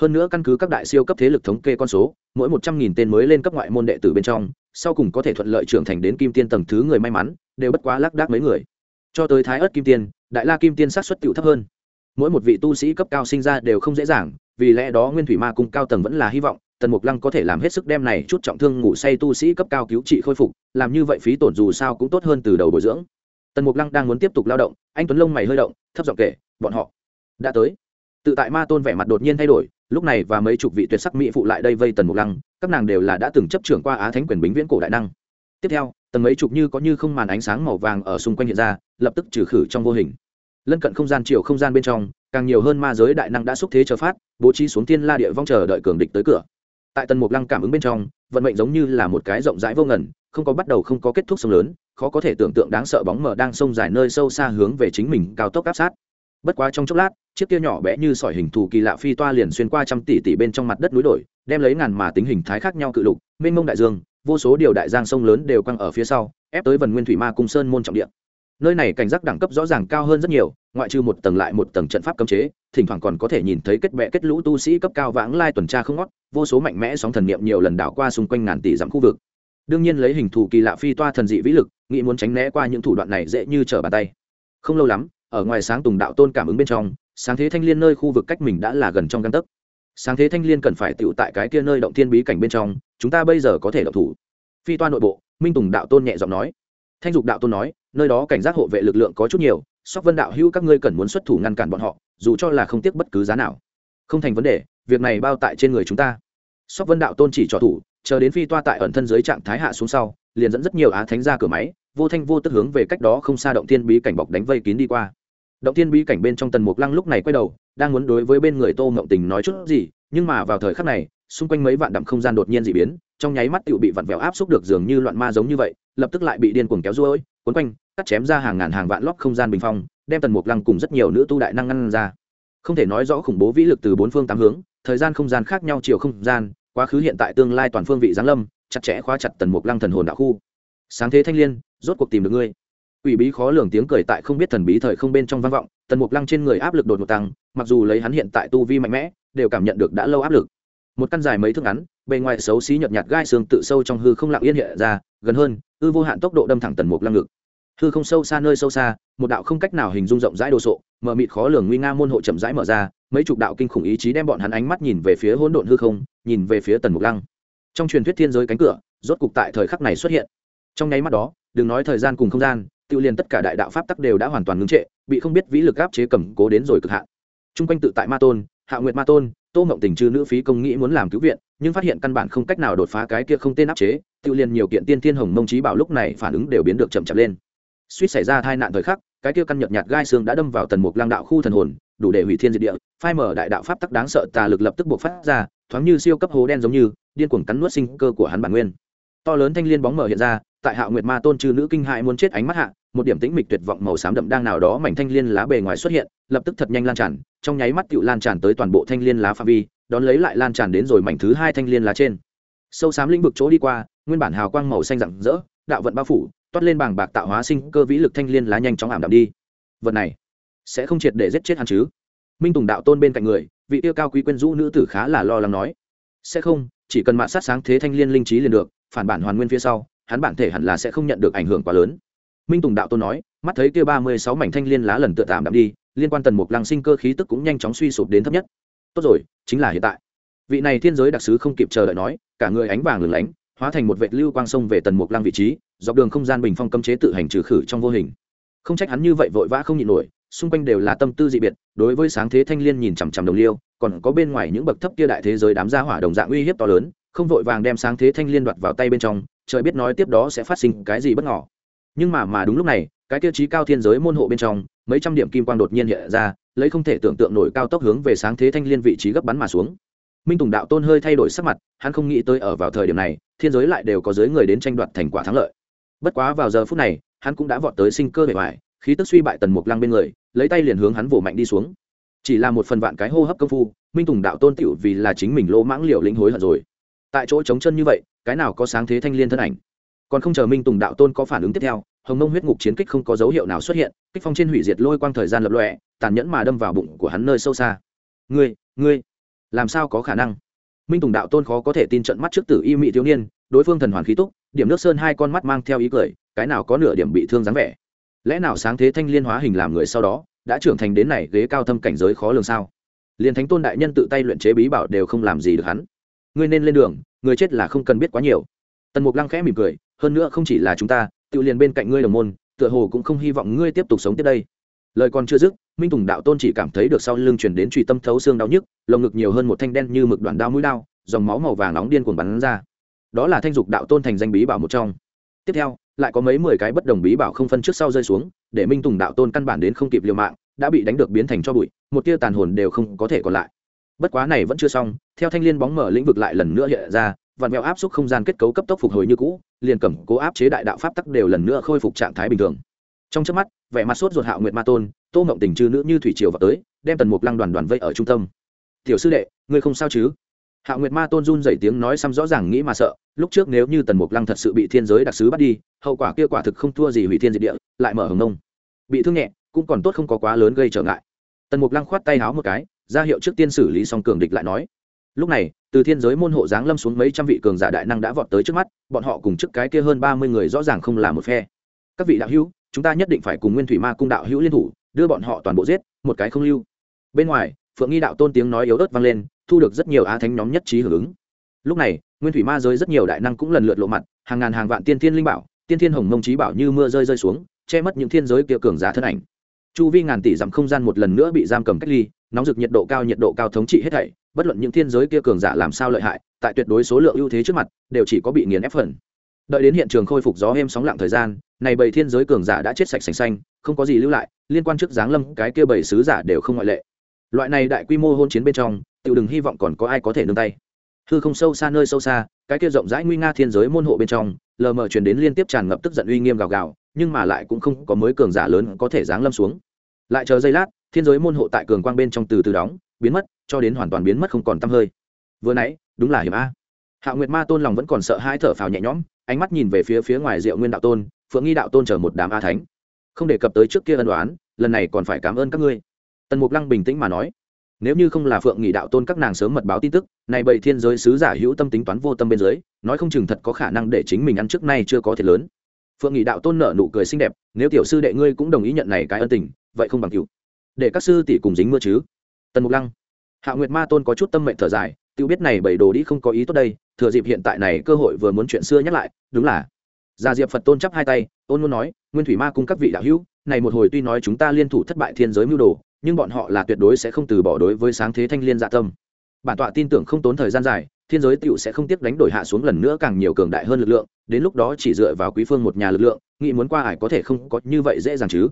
Hơn nữa căn cứ các đại siêu cấp thế lực thống kê con số, mỗi một trăm nghìn tên mới lên cấp ngoại môn đệ tử bên trong, sau cùng có thể thuận lợi trưởng thành đến kim tiên tầng thứ người may mắn, đều bất quá lác đác mấy người. Cho tới thái ớt kim tiên, đại la kim tiên sát xuất tựu thấp hơn. Mỗi một vị tu sĩ cấp cao sinh ra đều không dễ dàng, vì lẽ đó nguyên thủy ma cung cao tầng vẫn là hy vọng tần mục lăng có thể làm hết sức đem này chút trọng thương ngủ say tu sĩ cấp cao cứu trị khôi phục, làm như vậy phí tổn dù sao cũng tốt hơn từ đầu bồi dưỡng. Tần mục lăng đang muốn tiếp tục lao động, anh tuấn lông mày hơi động, thấp giọng kể, bọn họ đã tới. Tự tại ma tôn vẻ mặt đột nhiên thay đổi, lúc này và mấy chục vị tuyệt sắc mỹ phụ lại đây vây tần mục lăng, các nàng đều là đã từng chấp trưởng qua á thánh quyền bính viễn cổ đại năng. Tiếp theo, tầng mấy chục như có như không màn ánh sáng màu vàng ở xung quanh hiện ra, lập tức trừ khử trong vô hình. Lân cận không gian chiều không gian bên trong, càng nhiều hơn ma giới đại năng đã xúc thế chờ phát, bố trí xuống thiên la địa vong chờ đợi cường địch tới cửa tại tần mục lăng cảm ứng bên trong, vận mệnh giống như là một cái rộng rãi vô ngần, không có bắt đầu không có kết thúc sông lớn, khó có thể tưởng tượng đáng sợ bóng mờ đang xông dài nơi sâu xa hướng về chính mình cao tốc áp sát. Bất quá trong chốc lát, chiếc kia nhỏ bé như sỏi hình thù kỳ lạ phi toa liền xuyên qua trăm tỷ tỷ bên trong mặt đất núi đổi, đem lấy ngàn mà tính hình thái khác nhau cự lục, mênh mông đại dương, vô số điều đại giang sông lớn đều căng ở phía sau, ép tới vần nguyên thủy ma cung sơn môn trọng địa. Nơi này cảnh giác đẳng cấp rõ ràng cao hơn rất nhiều, ngoại trừ một tầng lại một tầng trận pháp cấm chế thỉnh thoảng còn có thể nhìn thấy kết bệ kết lũ tu sĩ cấp cao vãng lai tuần tra không ngót, vô số mạnh mẽ sóng thần niệm nhiều lần đảo qua xung quanh ngàn tỷ dặm khu vực. Đương nhiên lấy hình thù kỳ lạ phi toa thần dị vĩ lực, nghĩ muốn tránh né qua những thủ đoạn này dễ như trở bàn tay. Không lâu lắm, ở ngoài sáng tùng đạo tôn cảm ứng bên trong, sáng thế thanh liên nơi khu vực cách mình đã là gần trong găng tấc. Sáng thế thanh liên cần phải tựu tại cái kia nơi động thiên bí cảnh bên trong, chúng ta bây giờ có thể động thủ. Phi toa nội bộ, minh tùng đạo tôn nhẹ giọng nói. Thanh dục đạo tôn nói, nơi đó cảnh giác hộ vệ lực lượng có chút nhiều sóc vân đạo hữu các ngươi cần muốn xuất thủ ngăn cản bọn họ, dù cho là không tiếc bất cứ giá nào. Không thành vấn đề, việc này bao tại trên người chúng ta. Sóc vân đạo tôn chỉ trò thủ, chờ đến phi toa tại ẩn thân dưới trạng thái hạ xuống sau, liền dẫn rất nhiều á thánh ra cửa máy, vô thanh vô tức hướng về cách đó không xa động thiên bí cảnh bọc đánh vây kín đi qua. Động thiên bí cảnh bên trong tần mục lăng lúc này quay đầu, đang muốn đối với bên người tô mộng tình nói chút gì, nhưng mà vào thời khắc này, xung quanh mấy vạn đậm không gian đột nhiên dị biến, trong nháy mắt tựu bị vặn vẹo áp xúc được dường như loạn ma giống như vậy, lập tức lại bị điên cuồng kéo ruôi cuốn quanh cắt chém ra hàng ngàn hàng vạn lóc không gian bình phong đem tần mục lăng cùng rất nhiều nữ tu đại năng ngăn ra. Không thể nói rõ khủng bố vĩ lực từ bốn phương tám hướng thời gian không gian khác nhau chiều không gian quá khứ hiện tại tương lai toàn phương vị giáng lâm chặt chẽ khóa chặt tần mục lăng thần hồn đạo khu. Sáng thế thanh liên rốt cuộc tìm được ngươi. Ủy bí khó lường tiếng cười tại không biết thần bí thời không bên trong vang vọng, tần mục lăng trên người áp lực đột ngột tăng, mặc dù lấy hắn hiện tại tu vi mạnh mẽ, đều cảm nhận được đã lâu áp lực. Một căn dài mấy thước ngắn, bề ngoài xấu xí nhợt nhạt gai xương tự sâu trong hư không lặng yên hiện ra, gần hơn, ư vô hạn tốc độ đâm thẳng tần mục lăng ngực. Hư không sâu xa nơi sâu xa, một đạo không cách nào hình dung rộng rãi đồ sộ, mở mịt khó lường nguy nga môn hộ chậm rãi mở ra, mấy chục đạo kinh khủng ý chí đem bọn hắn ánh mắt nhìn về phía hỗn độn hư không, nhìn về phía tần mục lăng. Trong truyền thuyết thiên giới cánh cửa, rốt cục tại thời khắc này xuất hiện. Trong nháy mắt đó, đừng nói thời gian cùng không gian, tự liền tất cả đại đạo pháp tắc đều đã hoàn toàn ngưng trệ bị không biết vĩ lực áp chế cầm cố đến rồi cực hạn Trung quanh tự tại ma tôn hạ nguyệt ma tôn tô mộng tình chư nữ phí công nghĩ muốn làm cứu viện nhưng phát hiện căn bản không cách nào đột phá cái kia không tên áp chế, tự liền nhiều kiện tiên thiên hồng mông trí bảo lúc này phản ứng đều biến được chậm chậm lên. Suýt xảy ra tai nạn thời khắc, cái kia căn nhợt nhạt gai xương đã đâm vào tần mục lang đạo khu thần hồn, đủ để hủy thiên diệt địa, phai mở đại đạo pháp tắc đáng sợ tà lực lập tức buộc phát ra, thoáng như siêu cấp hố đen giống như, điên cuồng cắn nuốt sinh cơ của hắn bản nguyên. To lớn thanh liên bóng mở hiện ra, tại hạ nguyệt ma tôn chư nữ kinh hại muốn chết ánh mắt hạ, một điểm tĩnh mịch tuyệt vọng màu xám đậm đang nào đó mảnh thanh liên lá bề ngoài xuất hiện, lập tức thật nhanh lan tràn, trong nháy mắt tựu lan tràn tới toàn bộ thanh liên lá pha vi đón lấy lại lan tràn đến rồi mảnh thứ hai thanh liên lá trên. Sâu xám lĩnh vực chỗ đi qua, nguyên bản hào quang màu xanh rạng rỡ, đạo vận bao phủ, toát lên bảng bạc tạo hóa sinh cơ vĩ lực thanh liên lá nhanh chóng ảm đạm đi. Vật này sẽ không triệt để giết chết hắn chứ? Minh tùng đạo tôn bên cạnh người, vị yêu cao quý quyên rũ nữ tử khá là lo lắng nói. Sẽ không, chỉ cần mạ sát sáng thế thanh liên linh trí liền được, phản bản hoàn nguyên phía sau, hắn bản thể hẳn là sẽ không nhận được ảnh hưởng quá lớn. Minh tùng đạo tôn nói, mắt thấy kia ba mươi sáu mảnh thanh liên lá lần tựa tạm đạm đi, liên quan tần mục lăng sinh cơ khí tức cũng nhanh chóng suy sụp đến thấp nhất tốt rồi, chính là hiện tại. Vị này thiên giới đặc sứ không kịp chờ đợi nói, cả người ánh vàng lửng lánh, hóa thành một vệt lưu quang sông về tần mục lăng vị trí, dọc đường không gian bình phong cấm chế tự hành trừ khử trong vô hình. Không trách hắn như vậy vội vã không nhịn nổi, xung quanh đều là tâm tư dị biệt, đối với sáng thế thanh liên nhìn chằm chằm đồng liêu, còn có bên ngoài những bậc thấp kia đại thế giới đám gia hỏa đồng dạng uy hiếp to lớn, không vội vàng đem sáng thế thanh liên đoạt vào tay bên trong, trời biết nói tiếp đó sẽ phát sinh cái gì bất ngỏ nhưng mà mà đúng lúc này, cái tiêu chí cao thiên giới môn hộ bên trong, mấy trăm điểm kim quang đột nhiên hiện ra lấy không thể tưởng tượng nổi cao tốc hướng về sáng thế thanh liên vị trí gấp bắn mà xuống. Minh tùng đạo tôn hơi thay đổi sắc mặt, hắn không nghĩ tới ở vào thời điểm này, thiên giới lại đều có giới người đến tranh đoạt thành quả thắng lợi. Bất quá vào giờ phút này, hắn cũng đã vọt tới sinh cơ bề ngoài, khí tức suy bại tần mục lăng bên người, lấy tay liền hướng hắn vỗ mạnh đi xuống. Chỉ là một phần vạn cái hô hấp công phu, minh tùng đạo tôn tiểu vì là chính mình lỗ mãng liều lĩnh hối hận rồi. Tại chỗ trống chân như vậy, cái nào có sáng thế thanh liên thân ảnh? Còn không chờ minh tùng đạo tôn có phản ứng tiếp theo, hồng nông huyết ngục chiến kích không có dấu hiệu nào xuất hiện, kích phong trên hủy diệt lôi quang thời gian lập lọe tàn nhẫn mà đâm vào bụng của hắn nơi sâu xa. Ngươi ngươi, làm sao có khả năng? Minh tùng đạo tôn khó có thể tin trận mắt trước tử y mị thiếu niên, đối phương thần hoàn khí túc, điểm nước sơn hai con mắt mang theo ý cười, cái nào có nửa điểm bị thương dáng vẻ. Lẽ nào sáng thế thanh liên hóa hình làm người sau đó, đã trưởng thành đến này ghế cao thâm cảnh giới khó lường sao? Liền thánh tôn đại nhân tự tay luyện chế bí bảo đều không làm gì được hắn. Ngươi nên lên đường, người chết là không cần biết quá nhiều. Tần mục lăng khẽ mỉm cười, hơn nữa không chỉ là chúng ta, tự liền bên cạnh ngươi đồng môn, tựa hồ cũng không hy vọng ngươi tiếp tục sống tiếp đây lời còn chưa dứt, minh tùng đạo tôn chỉ cảm thấy được sau lưng chuyển đến truy tâm thấu xương đau nhức, lồng ngực nhiều hơn một thanh đen như mực đoạn đao mũi đao, dòng máu màu vàng nóng điên cuồng bắn ra. Đó là thanh dục đạo tôn thành danh bí bảo một trong. Tiếp theo, lại có mấy mười cái bất đồng bí bảo không phân trước sau rơi xuống, để minh tùng đạo tôn căn bản đến không kịp liều mạng, đã bị đánh được biến thành cho bụi, một tia tàn hồn đều không có thể còn lại. Bất quá này vẫn chưa xong, theo thanh liên bóng mở lĩnh vực lại lần nữa hiện ra, vạn mẹo áp suất không gian kết cấu cấp tốc phục hồi như cũ, liền cẩm cố áp chế đại đạo pháp tắc đều lần nữa khôi phục trạng thái bình thường. Trong chớp mắt vẻ mặt sốt ruột hạo nguyệt ma tôn, tô mộng tình chư nữ như thủy triều vào tới, đem tần mục lăng đoàn đoàn vây ở trung tâm. Tiểu sư đệ, ngươi không sao chứ? Hạo nguyệt ma tôn run dày tiếng nói xăm rõ ràng nghĩ mà sợ, lúc trước nếu như tần mục lăng thật sự bị thiên giới đặc sứ bắt đi, hậu quả kia quả thực không thua gì hủy thiên diệt địa, lại mở hồng nông. Bị thương nhẹ, cũng còn tốt không có quá lớn gây trở ngại. Tần mục lăng khoát tay háo một cái, ra hiệu trước tiên xử lý xong cường địch lại nói, lúc này, từ thiên giới môn hộ giáng lâm xuống mấy trăm vị cường giả đại năng đã vọt tới trước mắt, bọn họ cùng trước cái kia hơn ba mươi người rõ ràng không là một phe. Các vị đạo hữu chúng ta nhất định phải cùng nguyên thủy ma cung đạo hữu liên thủ, đưa bọn họ toàn bộ giết, một cái không lưu. Bên ngoài, phượng nghi đạo tôn tiếng nói yếu ớt vang lên, thu được rất nhiều á thánh nhóm nhất trí hưởng ứng. Lúc này, nguyên thủy ma giới rất nhiều đại năng cũng lần lượt lộ mặt, hàng ngàn hàng vạn tiên thiên linh bảo, tiên thiên hồng mông trí bảo như mưa rơi rơi xuống, che mất những thiên giới kia cường giả thân ảnh. Chu vi ngàn tỷ dặm không gian một lần nữa bị giam cầm cách ly, nóng rực nhiệt độ cao, nhiệt độ cao thống trị hết thảy, bất luận những thiên giới kia cường giả làm sao lợi hại, tại tuyệt đối số lượng ưu thế trước mặt, đều chỉ có bị nghiền ép phần. Đợi đến hiện trường khôi phục gió êm sóng lặng thời gian này bảy thiên giới cường giả đã chết sạch sành xanh, không có gì lưu lại, liên quan trước giáng lâm, cái kia bảy sứ giả đều không ngoại lệ. Loại này đại quy mô hôn chiến bên trong tự đừng hy vọng còn có ai có thể nương tay. Hư không sâu xa nơi sâu xa, cái kia rộng rãi nguy nga thiên giới môn hộ bên trong, lờ mờ truyền đến liên tiếp tràn ngập tức giận uy nghiêm gào gào, nhưng mà lại cũng không có mới cường giả lớn có thể giáng lâm xuống. Lại chờ giây lát, thiên giới môn hộ tại cường quang bên trong từ từ đóng, biến mất, cho đến hoàn toàn biến mất không còn tăm hơi. Vừa nãy, đúng là hiểm a. Hạ nguyệt ma tôn lòng vẫn còn sợ hai thở phào nhẹ nhõm, ánh mắt nhìn về phía phía ngoài diệu nguyên đạo tôn phượng nghi đạo tôn chờ một đám a thánh, không đề cập tới trước kia ân đoán lần này còn phải cảm ơn các ngươi. Tần mục lăng bình tĩnh mà nói, nếu như không là phượng nghị đạo tôn các nàng sớm mật báo tin tức, này bầy thiên giới sứ giả hữu tâm tính toán vô tâm bên dưới, nói không chừng thật có khả năng để chính mình ăn trước nay chưa có thiệt lớn. Phượng nghị đạo tôn nở nụ cười xinh đẹp, nếu tiểu sư đệ ngươi cũng đồng ý nhận này cái ân tình, vậy không bằng cựu. Để các sư tỷ cùng dính mưa chứ. Tần mục lăng, hạ nguyệt ma tôn có chút tâm mệnh thở dài tự biết này bảy đồ đi không có ý tốt đây, thừa dịp hiện tại này cơ hội vừa muốn chuyện xưa nhắc lại, đúng là Già diệp phật tôn chắp hai tay, ôn muốn nói, nguyên thủy ma cung các vị đạo hữu, này một hồi tuy nói chúng ta liên thủ thất bại thiên giới mưu đồ, nhưng bọn họ là tuyệt đối sẽ không từ bỏ đối với sáng thế thanh liên dạ tâm. Bản tọa tin tưởng không tốn thời gian dài, thiên giới tựu sẽ không tiếc đánh đổi hạ xuống lần nữa càng nhiều cường đại hơn lực lượng, đến lúc đó chỉ dựa vào quý phương một nhà lực lượng, nghĩ muốn qua ải có thể không có như vậy dễ dàng chứ.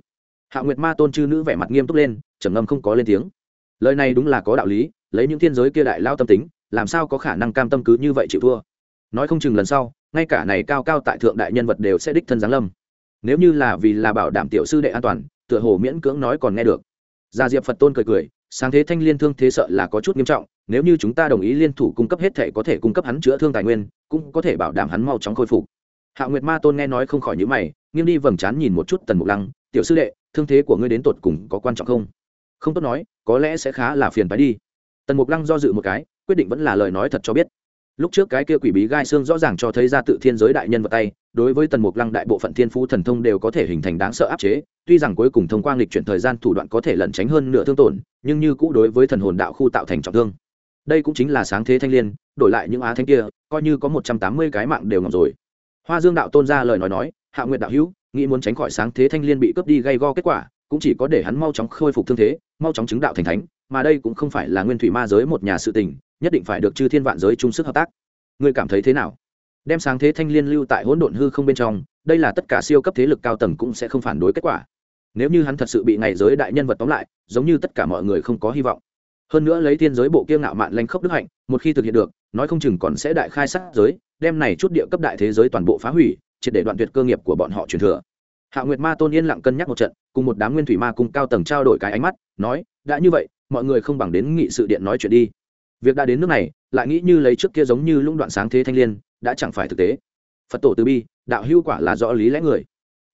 Hạ nguyệt ma tôn chư nữ vẻ mặt nghiêm túc lên, trầm ngâm không có lên tiếng. Lời này đúng là có đạo lý, lấy những thiên giới kia đại lao tâm tính, làm sao có khả năng cam tâm cứ như vậy chịu thua? Nói không chừng lần sau ngay cả này cao cao tại thượng đại nhân vật đều sẽ đích thân giáng lâm. Nếu như là vì là bảo đảm tiểu sư đệ an toàn, tựa hồ miễn cưỡng nói còn nghe được. Gia diệp phật tôn cười cười, sáng thế thanh liên thương thế sợ là có chút nghiêm trọng, nếu như chúng ta đồng ý liên thủ cung cấp hết thể có thể cung cấp hắn chữa thương tài nguyên, cũng có thể bảo đảm hắn mau chóng khôi phục. Hạ nguyệt ma tôn nghe nói không khỏi nhữ mày nghiêng đi vầng trán nhìn một chút tần mục lăng, tiểu sư đệ, thương thế của ngươi đến tột cùng có quan trọng không? Không tốt nói, có lẽ sẽ khá là phiền phái đi. Tần mục lăng do dự một cái, quyết định vẫn là lời nói thật cho biết lúc trước cái kia quỷ bí gai xương rõ ràng cho thấy ra tự thiên giới đại nhân vật tay, đối với tần mục lăng đại bộ phận thiên phú thần thông đều có thể hình thành đáng sợ áp chế, tuy rằng cuối cùng thông qua nghịch chuyển thời gian thủ đoạn có thể lẩn tránh hơn nửa thương tổn, nhưng như cũ đối với thần hồn đạo khu tạo thành trọng thương. Đây cũng chính là sáng thế thanh l i ê n đổi lại những á thanh kia, coi như có một trăm tám mươi cái mạng đều ngọc rồi. Hoa dương đạo tôn ra lời nói nói, hạ nguyện đạo hữu, nghĩ muốn tránh khỏi sáng thế thanh l i ê n bị cướp đi gây go kết quả, cũng chỉ có để hắn mau chóng khôi phục thương thế, mau chóng chứng đạo thành thánh, mà đây cũng không phải là nguyên thủy ma giới một nhà sự tình nhất định phải được chư thiên vạn giới chung sức hợp tác. Ngươi cảm thấy thế nào? Đem sáng thế thanh liên lưu tại hỗn độn hư không bên trong, đây là tất cả siêu cấp thế lực cao tầng cũng sẽ không phản đối kết quả. Nếu như hắn thật sự bị ngày giới đại nhân vật tóm lại, giống như tất cả mọi người không có hy vọng. Hơn nữa lấy thiên giới bộ kia ngạo mạn lanh khốc đức hạnh, một khi thực hiện được, nói không chừng còn sẽ đại khai sát giới, đem này chút địa cấp đại thế giới toàn bộ phá hủy, triệt để đoạn tuyệt cơ nghiệp của bọn họ truyền thừa. Hạ nguyệt ma tôn yên lặng cân nhắc một trận, cùng một đám nguyên thủy ma cùng cao tầng trao đổi cái ánh mắt, nói, đã như vậy, mọi người không bằng đến nghị sự điện nói chuyện đi việc đã đến nước này, lại nghĩ như lấy trước kia giống như lũng đoạn sáng thế thanh l i ê n đã chẳng phải thực tế. Phật tổ từ bi, đạo hữu quả là rõ lý lẽ người.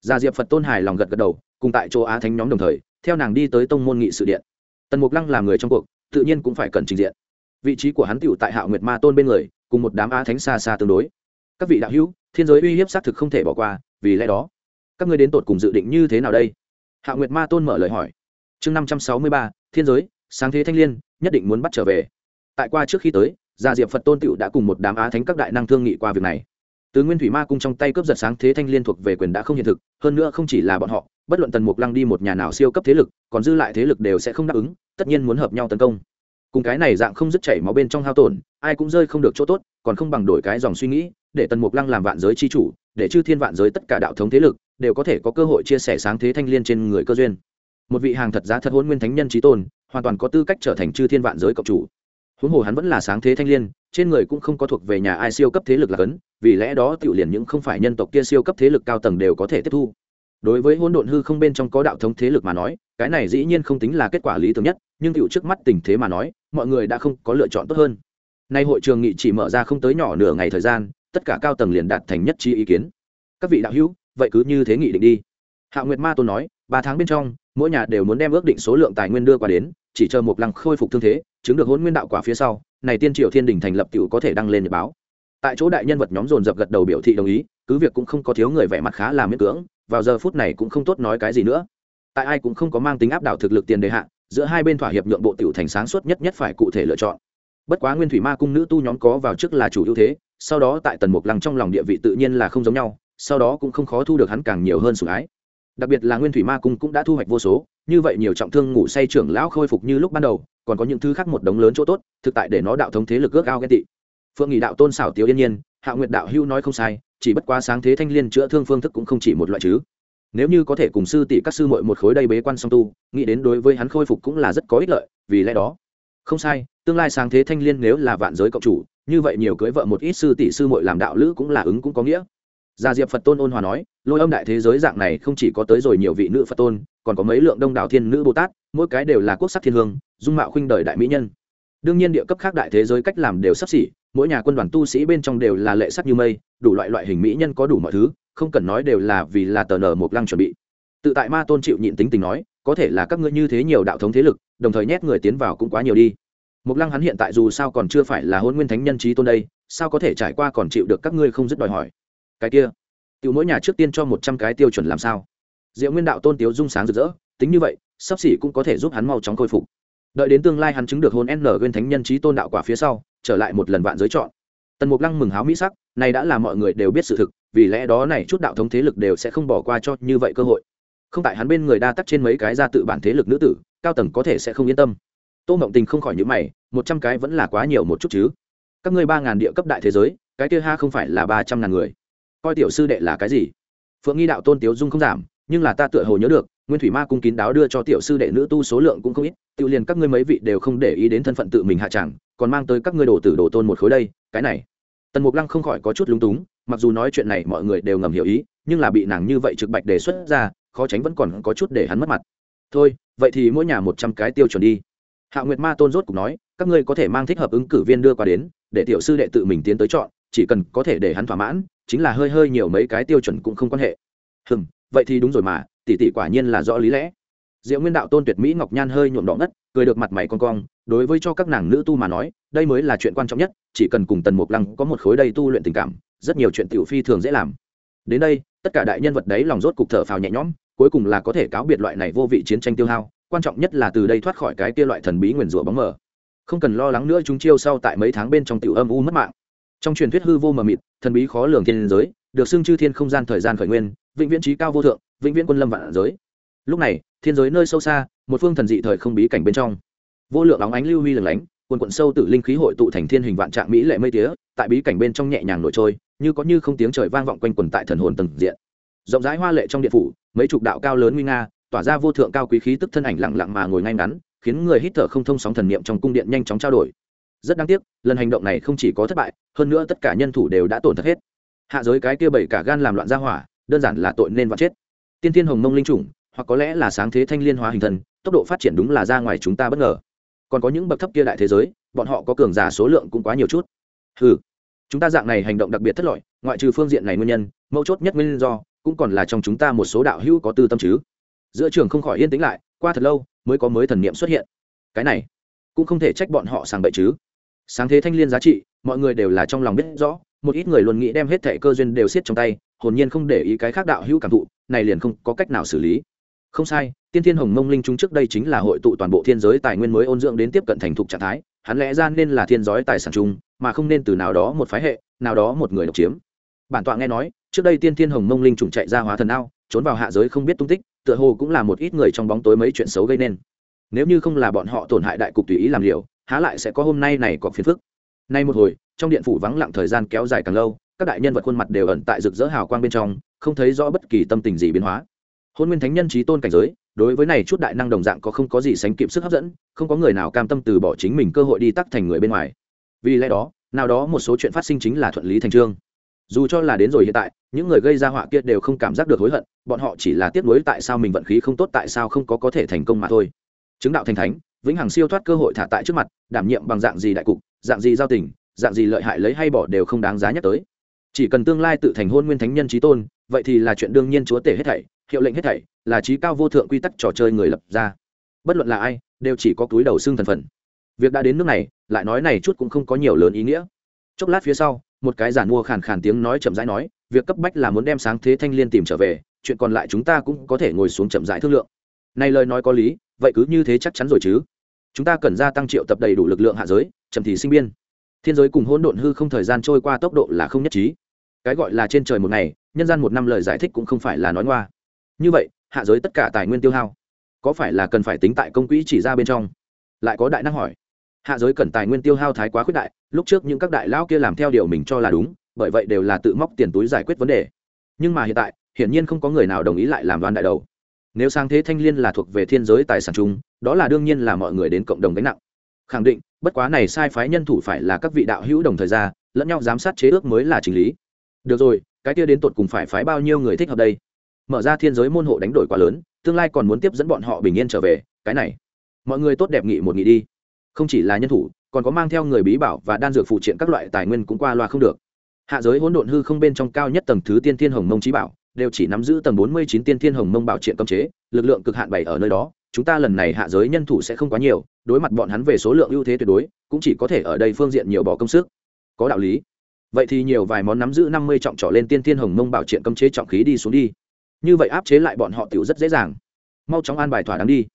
Gia diệp phật tôn hài lòng gật gật đầu, cùng tại chỗ á thánh nhóm đồng thời, theo nàng đi tới tông môn nghị sự điện. Tần mục lăng làm người trong cuộc, tự nhiên cũng phải cần trình diện. Vị trí của hắn tựu tại hạ nguyệt ma tôn bên người, cùng một đám á thánh xa xa tương đối. Các vị đạo hữu, thiên giới uy hiếp xác thực không thể bỏ qua, vì lẽ đó, các ngươi đến tột cùng dự định như thế nào đây? Hạ nguyệt ma tôn mở lời hỏi. Chương năm trăm sáu mươi ba, thiên giới, sáng thế thanh l i ê n nhất định muốn bắt trở về tại qua trước khi tới, gia diệp phật tôn tựu đã cùng một đám á thánh các đại năng thương nghị qua việc này. Từ nguyên thủy ma cung trong tay cướp giật sáng thế thanh liên thuộc về quyền đã không hiện thực, hơn nữa không chỉ là bọn họ, bất luận tần mục lăng đi một nhà nào siêu cấp thế lực, còn dư lại thế lực đều sẽ không đáp ứng, tất nhiên muốn hợp nhau tấn công. Cùng cái này dạng không dứt chảy máu bên trong hao tổn, ai cũng rơi không được chỗ tốt, còn không bằng đổi cái dòng suy nghĩ, để tần mục lăng làm vạn giới chi chủ, để chư thiên vạn giới tất cả đạo thống thế lực, đều có thể có cơ hội chia sẻ sáng thế thanh liên trên người cơ duyên. Một vị hàng thật giá thật hôn nguyên thánh nhân trí tôn, hoàn toàn có tư cách trở thành chư thiên vạn giới cộng chủ huống hồ hắn vẫn là sáng thế thanh l i ê n trên người cũng không có thuộc về nhà ai siêu cấp thế lực là cấn, vì lẽ đó tự liền những không phải nhân tộc kia siêu cấp thế lực cao tầng đều có thể tiếp thu. Đối với hỗn độn hư không bên trong có đạo thống thế lực mà nói, cái này dĩ nhiên không tính là kết quả lý tưởng nhất, nhưng tựu trước mắt tình thế mà nói, mọi người đã không có lựa chọn tốt hơn. Nay hội trường nghị chỉ mở ra không tới nhỏ nửa ngày thời gian, tất cả cao tầng liền đạt thành nhất trí ý kiến. Các vị đạo hữu, vậy cứ như thế nghị định đi. Hạ nguyệt ma tôn nói, ba tháng bên trong, mỗi nhà đều muốn đem ước định số lượng tài nguyên đưa qua đến chỉ chờ một lăng khôi phục thương thế, chứng được hôn nguyên đạo quả phía sau, này tiên triều thiên đình thành lập cựu có thể đăng lên nhật báo. Tại chỗ đại nhân vật nhóm dồn dập gật đầu biểu thị đồng ý, cứ việc cũng không có thiếu người vẻ mặt khá là miễn cưỡng, vào giờ phút này cũng không tốt nói cái gì nữa. Tại ai cũng không có mang tính áp đảo thực lực tiền đề hạ, giữa hai bên thỏa hiệp nhượng bộ tiểu thành sáng suốt nhất nhất phải cụ thể lựa chọn. Bất quá nguyên thủy ma cung nữ tu nhóm có vào trước là chủ ưu thế, sau đó tại tần mục lăng trong lòng địa vị tự nhiên là không giống nhau, sau đó cũng không khó thu được hắn càng nhiều hơn sủng ái đặc biệt là nguyên thủy ma cung cũng đã thu hoạch vô số, như vậy nhiều trọng thương ngủ say trưởng lão khôi phục như lúc ban đầu, còn có những thứ khác một đống lớn chỗ tốt, thực tại để nó đạo thống thế lực ước ao ghen tị. Phượng nghị đạo tôn xảo tiếu yên nhiên, hạ nguyệt đạo hưu nói không sai, chỉ bất quá sáng thế thanh liên chữa thương phương thức cũng không chỉ một loại chứ. Nếu như có thể cùng sư tỷ các sư muội một khối đây bế quan song tu, nghĩ đến đối với hắn khôi phục cũng là rất có ích lợi, vì lẽ đó. Không sai, tương lai sáng thế thanh liên nếu là vạn giới cộng chủ, như vậy nhiều cưới vợ một ít sư tỷ sư muội làm đạo lữ cũng là ứng cũng có nghĩa gia diệp phật tôn ôn hòa nói, lôi âm đại thế giới dạng này không chỉ có tới rồi nhiều vị nữ phật tôn, còn có mấy lượng đông đảo thiên nữ bồ tát, mỗi cái đều là quốc sắc thiên hương, dung mạo khuynh đời đại mỹ nhân. Đương nhiên địa cấp khác đại thế giới cách làm đều sắp xỉ, mỗi nhà quân đoàn tu sĩ bên trong đều là lệ sắc như mây, đủ loại loại hình mỹ nhân có đủ mọi thứ, không cần nói đều là vì là tờ nở một lăng chuẩn bị. Tự tại ma tôn chịu nhịn tính tình nói, có thể là các ngươi như thế nhiều đạo thống thế lực, đồng thời nhét người tiến vào cũng quá nhiều đi. Mục lăng hắn hiện tại dù sao còn chưa phải là hôn nguyên thánh nhân trí tôn đây, sao có thể trải qua còn chịu được các ngươi không dứt đòi hỏi? Cái kia, tiểu mỗi nhà trước tiên cho một trăm cái tiêu chuẩn làm sao? Diệu nguyên đạo tôn tiếu dung sáng rực rỡ, tính như vậy, sắp xỉ cũng có thể giúp hắn mau chóng khôi phục. Đợi đến tương lai hắn chứng được hôn n nguyên thánh nhân trí tôn đạo quả phía sau, trở lại một lần vạn giới chọn. Tần mục lăng mừng háo mỹ sắc, này đã là mọi người đều biết sự thực, vì lẽ đó này chút đạo thống thế lực đều sẽ không bỏ qua cho như vậy cơ hội. Không tại hắn bên người đa tắc trên mấy cái ra tự bản thế lực nữ tử, cao tầng có thể sẽ không yên tâm. Tô mộng tình không khỏi nhữ mày, một trăm cái vẫn là quá nhiều một chút chứ. Các ngươi ba ngàn địa cấp đại thế giới, cái kia ha không phải là ba trăm ngàn người coi tiểu sư đệ là cái gì? Phượng nghi đạo tôn tiếu dung không giảm, nhưng là ta tựa hồ nhớ được, nguyên thủy ma cung kín đáo đưa cho tiểu sư đệ nữ tu số lượng cũng không ít tự liền các ngươi mấy vị đều không để ý đến thân phận tự mình hạ chẳng, còn mang tới các ngươi đồ tử đồ tôn một khối đây, cái này. Tần mục lăng không khỏi có chút lúng túng, mặc dù nói chuyện này mọi người đều ngầm hiểu ý, nhưng là bị nàng như vậy trực bạch đề xuất ra, khó tránh vẫn còn có chút để hắn mất mặt. Thôi, vậy thì mỗi nhà một trăm cái tiêu chuẩn đi. Hạ nguyệt ma tôn rốt cục nói, các ngươi có thể mang thích hợp ứng cử viên đưa qua đến, để tiểu sư đệ tự mình tiến tới chọn, chỉ cần có thể để hắn thỏa mãn chính là hơi hơi nhiều mấy cái tiêu chuẩn cũng không quan hệ. Hừm, vậy thì đúng rồi mà, tỷ tỷ quả nhiên là rõ lý lẽ. Diệu nguyên đạo tôn tuyệt mỹ ngọc nhan hơi nhuộm đỏ ngất, cười được mặt mày con cong, đối với cho các nàng nữ tu mà nói, đây mới là chuyện quan trọng nhất, chỉ cần cùng tần mục lăng có một khối đầy tu luyện tình cảm, rất nhiều chuyện tiểu phi thường dễ làm. Đến đây, tất cả đại nhân vật đấy lòng rốt cục thở phào nhẹ nhõm, cuối cùng là có thể cáo biệt loại này vô vị chiến tranh tiêu hao, quan trọng nhất là từ đây thoát khỏi cái kia loại thần bí nguyền rủa bóng mờ. Không cần lo lắng nữa, chúng chiêu sau tại mấy tháng bên trong tiểu âm u mất mạng trong truyền thuyết hư vô mờ mịt, thần bí khó lường thiên giới, được xưng chư thiên không gian thời gian khởi nguyên, vĩnh viễn trí cao vô thượng, vĩnh viễn quân lâm vạn giới. Lúc này, thiên giới nơi sâu xa, một phương thần dị thời không bí cảnh bên trong. Vô lượng óng ánh lưu huy lửng lánh, quần quận sâu tự linh khí hội tụ thành thiên hình vạn trạng mỹ lệ mây tía, tại bí cảnh bên trong nhẹ nhàng nổi trôi, như có như không tiếng trời vang vọng quanh quần tại thần hồn từng diện. Rộng rãi hoa lệ trong điện phủ, mấy chục đạo cao lớn nguy nga, tỏa ra vô thượng cao quý khí tức thân ảnh lặng lặng mà ngồi ngay ngắn, khiến người hít thở không thông sóng thần niệm trong cung điện nhanh chóng trao đổi rất đáng tiếc, lần hành động này không chỉ có thất bại, hơn nữa tất cả nhân thủ đều đã tổn thất hết. Hạ giới cái kia bảy cả gan làm loạn ra hỏa, đơn giản là tội nên vặt chết. Tiên thiên hồng mông linh chủng, hoặc có lẽ là sáng thế thanh liên hóa hình thần, tốc độ phát triển đúng là ra ngoài chúng ta bất ngờ. Còn có những bậc thấp kia đại thế giới, bọn họ có cường giả số lượng cũng quá nhiều chút. Ừ chúng ta dạng này hành động đặc biệt thất lợi ngoại trừ phương diện này nguyên nhân, mấu chốt nhất nguyên do, cũng còn là trong chúng ta một số đạo hữu có tư tâm chứ. Giữa trường không khỏi yên tĩnh lại, qua thật lâu, mới có mới thần niệm xuất hiện. Cái này, cũng không thể trách bọn họ sang bậy chứ sáng thế thanh liên giá trị, mọi người đều là trong lòng biết rõ, một ít người luôn nghĩ đem hết thẻ cơ duyên đều siết trong tay, hồn nhiên không để ý cái khác đạo hữu cảm thụ, này liền không có cách nào xử lý. Không sai, tiên thiên hồng mông linh chúng trước đây chính là hội tụ toàn bộ thiên giới tài nguyên mới ôn dưỡng đến tiếp cận thành thục trạng thái, hắn lẽ ra nên là thiên giới tài sản chung, mà không nên từ nào đó một phái hệ, nào đó một người độc chiếm. Bản tọa nghe nói, trước đây tiên thiên hồng mông linh trùng chạy ra hóa thần ao, trốn vào hạ giới không biết tung tích, tựa hồ cũng là một ít người trong bóng tối mấy chuyện xấu gây nên. Nếu như không là bọn họ tổn hại đại cục tùy ý làm liều há lại sẽ có hôm nay này có phiền phức. Nay một hồi, trong điện phủ vắng lặng thời gian kéo dài càng lâu, các đại nhân vật khuôn mặt đều ẩn tại rực rỡ hào quang bên trong, không thấy rõ bất kỳ tâm tình gì biến hóa. Hôn nguyên thánh nhân trí tôn cảnh giới, đối với này chút đại năng đồng dạng có không có gì sánh kịp sức hấp dẫn, không có người nào cam tâm từ bỏ chính mình cơ hội đi tắc thành người bên ngoài. Vì lẽ đó, nào đó một số chuyện phát sinh chính là thuận lý thành trương. Dù cho là đến rồi hiện tại, những người gây ra họa kia đều không cảm giác được hối hận, bọn họ chỉ là tiếc nuối tại sao mình vận khí không tốt, tại sao không có có thể thành công mà thôi. Chứng đạo thành thánh vĩnh hằng siêu thoát cơ hội thả tại trước mặt, đảm nhiệm bằng dạng gì đại cục, dạng gì giao tình, dạng gì lợi hại lấy hay bỏ đều không đáng giá nhắc tới. Chỉ cần tương lai tự thành hôn nguyên thánh nhân trí tôn, vậy thì là chuyện đương nhiên chúa tể hết thảy, hiệu lệnh hết thảy, là trí cao vô thượng quy tắc trò chơi người lập ra. Bất luận là ai, đều chỉ có túi đầu xương thần phận việc đã đến nước này, lại nói này chút cũng không có nhiều lớn ý nghĩa. Chốc lát phía sau, một cái giản mua khàn khàn tiếng nói chậm rãi nói, việc cấp bách là muốn đem sáng thế thanh liên tìm trở về, chuyện còn lại chúng ta cũng có thể ngồi xuống chậm rãi thương lượng này lời nói có lý, vậy cứ như thế chắc chắn rồi chứ. Chúng ta cần gia tăng triệu tập đầy đủ lực lượng hạ giới, chậm thì sinh biên. Thiên giới cùng hỗn độn hư không thời gian trôi qua tốc độ là không nhất trí. Cái gọi là trên trời một ngày, nhân gian một năm lời giải thích cũng không phải là nói ngoa. Như vậy, hạ giới tất cả tài nguyên tiêu hao, có phải là cần phải tính tại công quỹ chỉ ra bên trong? Lại có đại năng hỏi. Hạ giới cần tài nguyên tiêu hao thái quá khuyết đại, lúc trước những các đại lão kia làm theo điều mình cho là đúng, bởi vậy đều là tự móc tiền túi giải quyết vấn đề. Nhưng mà hiện tại, hiển nhiên không có người nào đồng ý lại làm đoan đại đầu nếu sang thế thanh liên là thuộc về thiên giới tài sản chung, đó là đương nhiên là mọi người đến cộng đồng gánh nặng. Khẳng định, bất quá này sai phái nhân thủ phải là các vị đạo hữu đồng thời ra, lẫn nhau giám sát chế ước mới là chính lý. Được rồi, cái kia đến tột cùng phải phái bao nhiêu người thích hợp đây? Mở ra thiên giới môn hộ đánh đổi quá lớn, tương lai còn muốn tiếp dẫn bọn họ bình yên trở về, cái này. Mọi người tốt đẹp nghị một nghị đi. Không chỉ là nhân thủ, còn có mang theo người bí bảo và đan dược phụ triện các loại tài nguyên cũng qua loa không được. Hạ giới hỗn độn hư không bên trong cao nhất tầng thứ tiên thiên hồng mông trí bảo đều chỉ nắm giữ tầng bốn mươi chín tiên thiên hồng mông bảo triện cấm chế, lực lượng cực hạn bảy ở nơi đó, chúng ta lần này hạ giới nhân thủ sẽ không quá nhiều, đối mặt bọn hắn về số lượng ưu thế tuyệt đối, cũng chỉ có thể ở đây phương diện nhiều bỏ công sức. Có đạo lý. Vậy thì nhiều vài món nắm giữ năm mươi trọng trỏ lên tiên thiên hồng mông bảo triện cấm chế trọng khí đi xuống đi. Như vậy áp chế lại bọn họ tiểu rất dễ dàng. Mau chóng an bài thỏa đáng đi.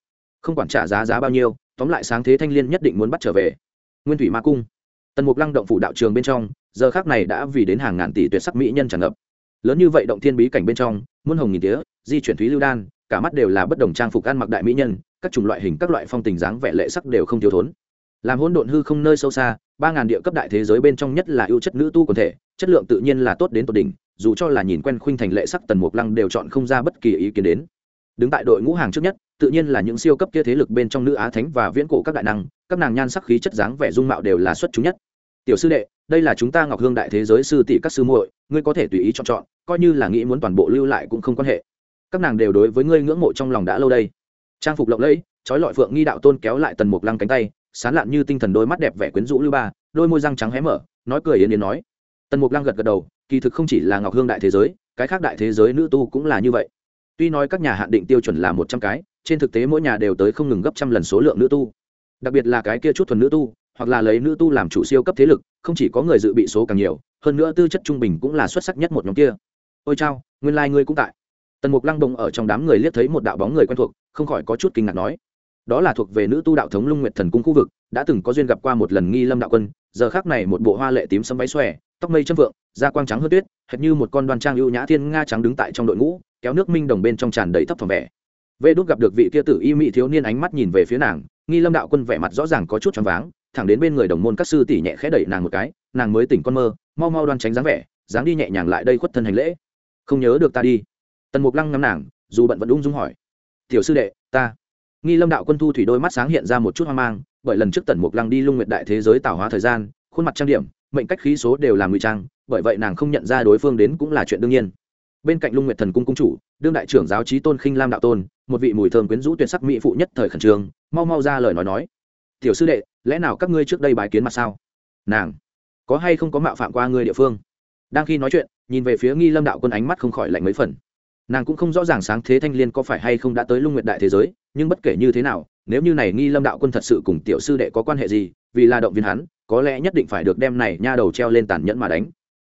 Không quản trả giá giá bao nhiêu, tóm lại sáng thế thanh liên nhất định muốn bắt trở về. Nguyên thủy ma cung. Tần mục lăng động phủ đạo trường bên trong, giờ khác này đã vì đến hàng ngàn tỷ tuyệt sắc mỹ nhân tràn ngập lớn như vậy động thiên bí cảnh bên trong, muôn hồng nghìn tía, di chuyển thúy lưu đan, cả mắt đều là bất đồng trang phục ăn mặc đại mỹ nhân, các chủng loại hình, các loại phong tình dáng vẻ lệ sắc đều không thiếu thốn. Làm hỗn độn hư không nơi sâu xa, ba ngàn địa cấp đại thế giới bên trong nhất là ưu chất nữ tu quần thể, chất lượng tự nhiên là tốt đến tột đỉnh, dù cho là nhìn quen khuynh thành lệ sắc tần mục lăng đều chọn không ra bất kỳ ý kiến đến. Đứng tại đội ngũ hàng trước nhất, tự nhiên là những siêu cấp kia thế lực bên trong nữ á thánh và viễn cổ các đại năng, các nàng nhan sắc khí chất dáng vẻ dung mạo đều là xuất chúng nhất. Tiểu sư đệ đây là chúng ta ngọc hương đại thế giới sư tỷ các sư muội, ngươi có thể tùy ý chọn chọn, coi như là nghĩ muốn toàn bộ lưu lại cũng không quan hệ. Các nàng đều đối với ngươi ngưỡng mộ trong lòng đã lâu đây. Trang phục lộng lẫy, trói lọi phượng nghi đạo tôn kéo lại tần mục lăng cánh tay, sán lạn như tinh thần đôi mắt đẹp vẻ quyến rũ lưu ba, đôi môi răng trắng hé mở, nói cười yến yến nói. Tần mục lăng gật gật đầu, kỳ thực không chỉ là ngọc hương đại thế giới, cái khác đại thế giới nữ tu cũng là như vậy. Tuy nói các nhà hạn định tiêu chuẩn là một trăm cái, trên thực tế mỗi nhà đều tới không ngừng gấp trăm lần số lượng nữ tu. Đặc biệt là cái kia chút thuần nữ tu hoặc là lấy nữ tu làm chủ siêu cấp thế lực, không chỉ có người dự bị số càng nhiều, hơn nữa tư chất trung bình cũng là xuất sắc nhất một nhóm kia. Ôi chao, nguyên lai、like、ngươi cũng tại. Tần mục lăng đồng ở trong đám người liếc thấy một đạo bóng người quen thuộc, không khỏi có chút kinh ngạc nói. Đó là thuộc về nữ tu đạo thống lung nguyệt thần cung khu vực, đã từng có duyên gặp qua một lần nghi lâm đạo quân, giờ khác này một bộ hoa lệ tím sấm váy xòe, tóc mây châm vượng, da quang trắng hớt tuyết, hệt như một con đoan trang ưu nhã thiên nga trắng đứng tại trong đội ngũ, kéo nước minh đồng bên trong tràn đầy thấp thỏm vẻ. Vê đúc gặp được vị kia tử y mỹ thiếu niên ánh mắt nhìn về phía nàng, nghi lâm đạo quân vẻ mặt rõ ràng có chút choáng váng thẳng đến bên người đồng môn các sư tỷ nhẹ khẽ đẩy nàng một cái, nàng mới tỉnh con mơ, mau mau đoan tránh dáng vẻ, dáng đi nhẹ nhàng lại đây khuất thân hành lễ. Không nhớ được ta đi. Tần mục lăng ngắm nàng, dù bận vẫn ung dung hỏi. Tiểu sư đệ, ta. Nghi lâm đạo quân thu thủy đôi mắt sáng hiện ra một chút hoang mang, bởi lần trước tần mục lăng đi lung nguyệt đại thế giới tạo hóa thời gian, khuôn mặt trang điểm, mệnh cách khí số đều là ngụy trang, bởi vậy nàng không nhận ra đối phương đến cũng là chuyện đương nhiên. Bên cạnh lung nguyệt thần cung cung chủ, đương đại trưởng giáo trí tôn khinh lam đạo tôn, một vị mùi thơm quyến rũ tuyệt sắc mỹ phụ nhất thời khẩn trương, mau mau ra lời nói nói tiểu sư đệ, lẽ nào các ngươi trước đây bài kiến mặt sao? Nàng, có hay không có mạo phạm qua ngươi địa phương? Đang khi nói chuyện, nhìn về phía nghi lâm đạo quân ánh mắt không khỏi lạnh mấy phần. Nàng cũng không rõ ràng sáng thế thanh liên có phải hay không đã tới lung nguyệt đại thế giới, nhưng bất kể như thế nào, nếu như này nghi lâm đạo quân thật sự cùng tiểu sư đệ có quan hệ gì, vì là động viên hắn, có lẽ nhất định phải được đem này nha đầu treo lên tàn nhẫn mà đánh.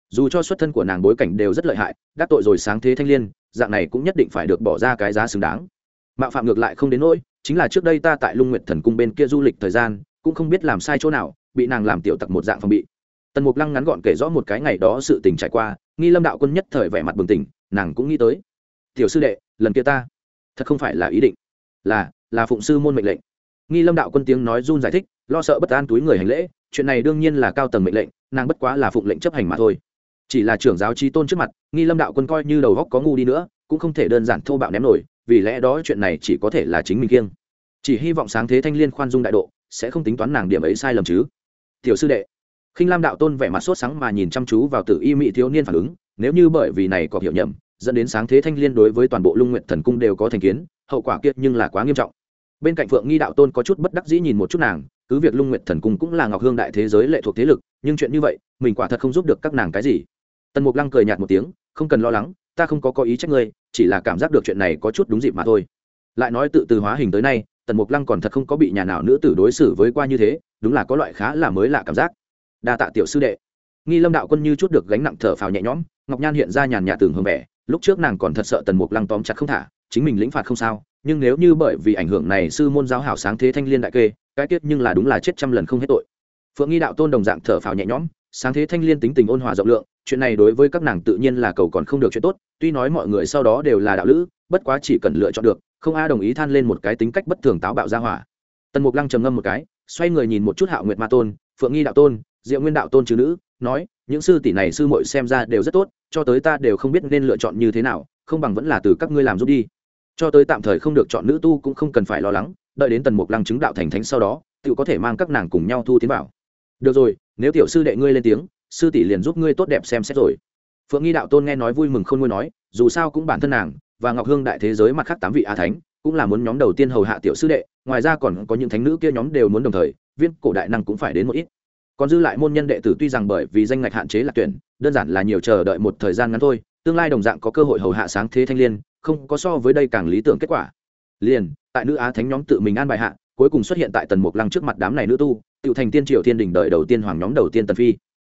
Dù cho xuất thân của nàng bối cảnh đều rất lợi hại, đắc tội rồi sáng thế thanh liên, dạng này cũng nhất định phải được bỏ ra cái giá xứng đáng. Mạo phạm ngược lại không đến nỗi chính là trước đây ta tại lung nguyện thần cung bên kia du lịch thời gian, cũng không biết làm sai chỗ nào, bị nàng làm tiểu tặc một dạng phòng bị. Tần mục lăng ngắn gọn kể rõ một cái ngày đó sự tình trải qua, nghi lâm đạo quân nhất thời vẻ mặt bừng tỉnh, nàng cũng nghĩ tới. Tiểu sư đệ, lần kia ta, thật không phải là ý định, là là phụng sư môn mệnh lệnh. Nghi lâm đạo quân tiếng nói run giải thích, lo sợ bất an túi người hành lễ, chuyện này đương nhiên là cao tầng mệnh lệnh, nàng bất quá là phụng lệnh chấp hành mà thôi. Chỉ là trưởng giáo trí tôn trước mặt, nghi lâm đạo quân coi như đầu góc có ngu đi nữa, cũng không thể đơn giản thô bạo ném nổi vì lẽ đó chuyện này chỉ có thể là chính mình kiêng. Chỉ hy vọng sáng thế thanh liên khoan dung đại độ, sẽ không tính toán nàng điểm ấy sai lầm chứ. Tiểu sư đệ, khinh lam đạo tôn vẻ mặt sốt sáng mà nhìn chăm chú vào tử y mỹ thiếu niên phản ứng, nếu như bởi vì này có hiểu nhầm, dẫn đến sáng thế thanh liên đối với toàn bộ lung nguyện thần cung đều có thành kiến, hậu quả kiệt nhưng là quá nghiêm trọng. Bên cạnh phượng nghi đạo tôn có chút bất đắc dĩ nhìn một chút nàng, cứ việc lung nguyện thần cung cũng là ngọc hương đại thế giới lệ thuộc thế lực, nhưng chuyện như vậy, mình quả thật không giúp được các nàng cái gì. Tần mục lăng cười nhạt một tiếng, không cần lo lắng, ta không có có ý trách ngươi chỉ là cảm giác được chuyện này có chút đúng dịp mà thôi. Lại nói tự từ hóa hình tới nay, tần mục lăng còn thật không có bị nhà nào nữ tử đối xử với qua như thế, đúng là có loại khá là mới lạ cảm giác. Đa tạ tiểu sư đệ. Nghi lâm đạo quân như chút được gánh nặng thở phào nhẹ nhõm, ngọc nhan hiện ra nhàn nhạt tường hương vẻ, lúc trước nàng còn thật sợ tần mục lăng tóm chặt không thả, chính mình lĩnh phạt không sao, nhưng nếu như bởi vì ảnh hưởng này sư môn giáo hảo sáng thế thanh liên đại kê, cái tiết nhưng là đúng là chết trăm lần không hết tội phượng nghi đạo tôn đồng dạng thở phào nhẹ nhõm, sáng thế thanh liên tính tình ôn hòa rộng lượng, chuyện này đối với các nàng tự nhiên là cầu còn không được chuyện tốt, tuy nói mọi người sau đó đều là đạo lữ, bất quá chỉ cần lựa chọn được, không a đồng ý than lên một cái tính cách bất thường táo bạo ra hỏa. Tần mục lăng trầm ngâm một cái, xoay người nhìn một chút hạo nguyệt ma tôn, phượng nghi đạo tôn, diệu nguyên đạo tôn chứ nữ, nói, những sư tỷ này sư muội xem ra đều rất tốt, cho tới ta đều không biết nên lựa chọn như thế nào, không bằng vẫn là từ các ngươi làm giúp đi. Cho tới tạm thời không được chọn nữ tu cũng không cần phải lo lắng, đợi đến tần mục lăng chứng đạo thành thánh sau đó, tự có thể mang các nàng cùng nhau thu tiến vào được rồi, nếu tiểu sư đệ ngươi lên tiếng, sư tỷ liền giúp ngươi tốt đẹp xem xét rồi. Phượng nghi đạo tôn nghe nói vui mừng không ngôi nói, dù sao cũng bản thân nàng, và ngọc hương đại thế giới mặt khác tám vị a thánh, cũng là muốn nhóm đầu tiên hầu hạ tiểu sư đệ, ngoài ra còn có những thánh nữ kia nhóm đều muốn đồng thời, viên cổ đại năng cũng phải đến một ít. Còn dư lại môn nhân đệ tử tuy rằng bởi vì danh ngạch hạn chế là tuyển, đơn giản là nhiều chờ đợi một thời gian ngắn thôi, tương lai đồng dạng có cơ hội hầu hạ sáng thế thanh liên, không có so với đây càng lý tưởng kết quả. Liền, tại nữ á thánh nhóm tự mình an bài hạ, cuối cùng xuất hiện tại tần mục lăng trước mặt đám này nữ tu tự thành tiên triều thiên đình đợi đầu tiên hoàng nhóm đầu tiên tần phi.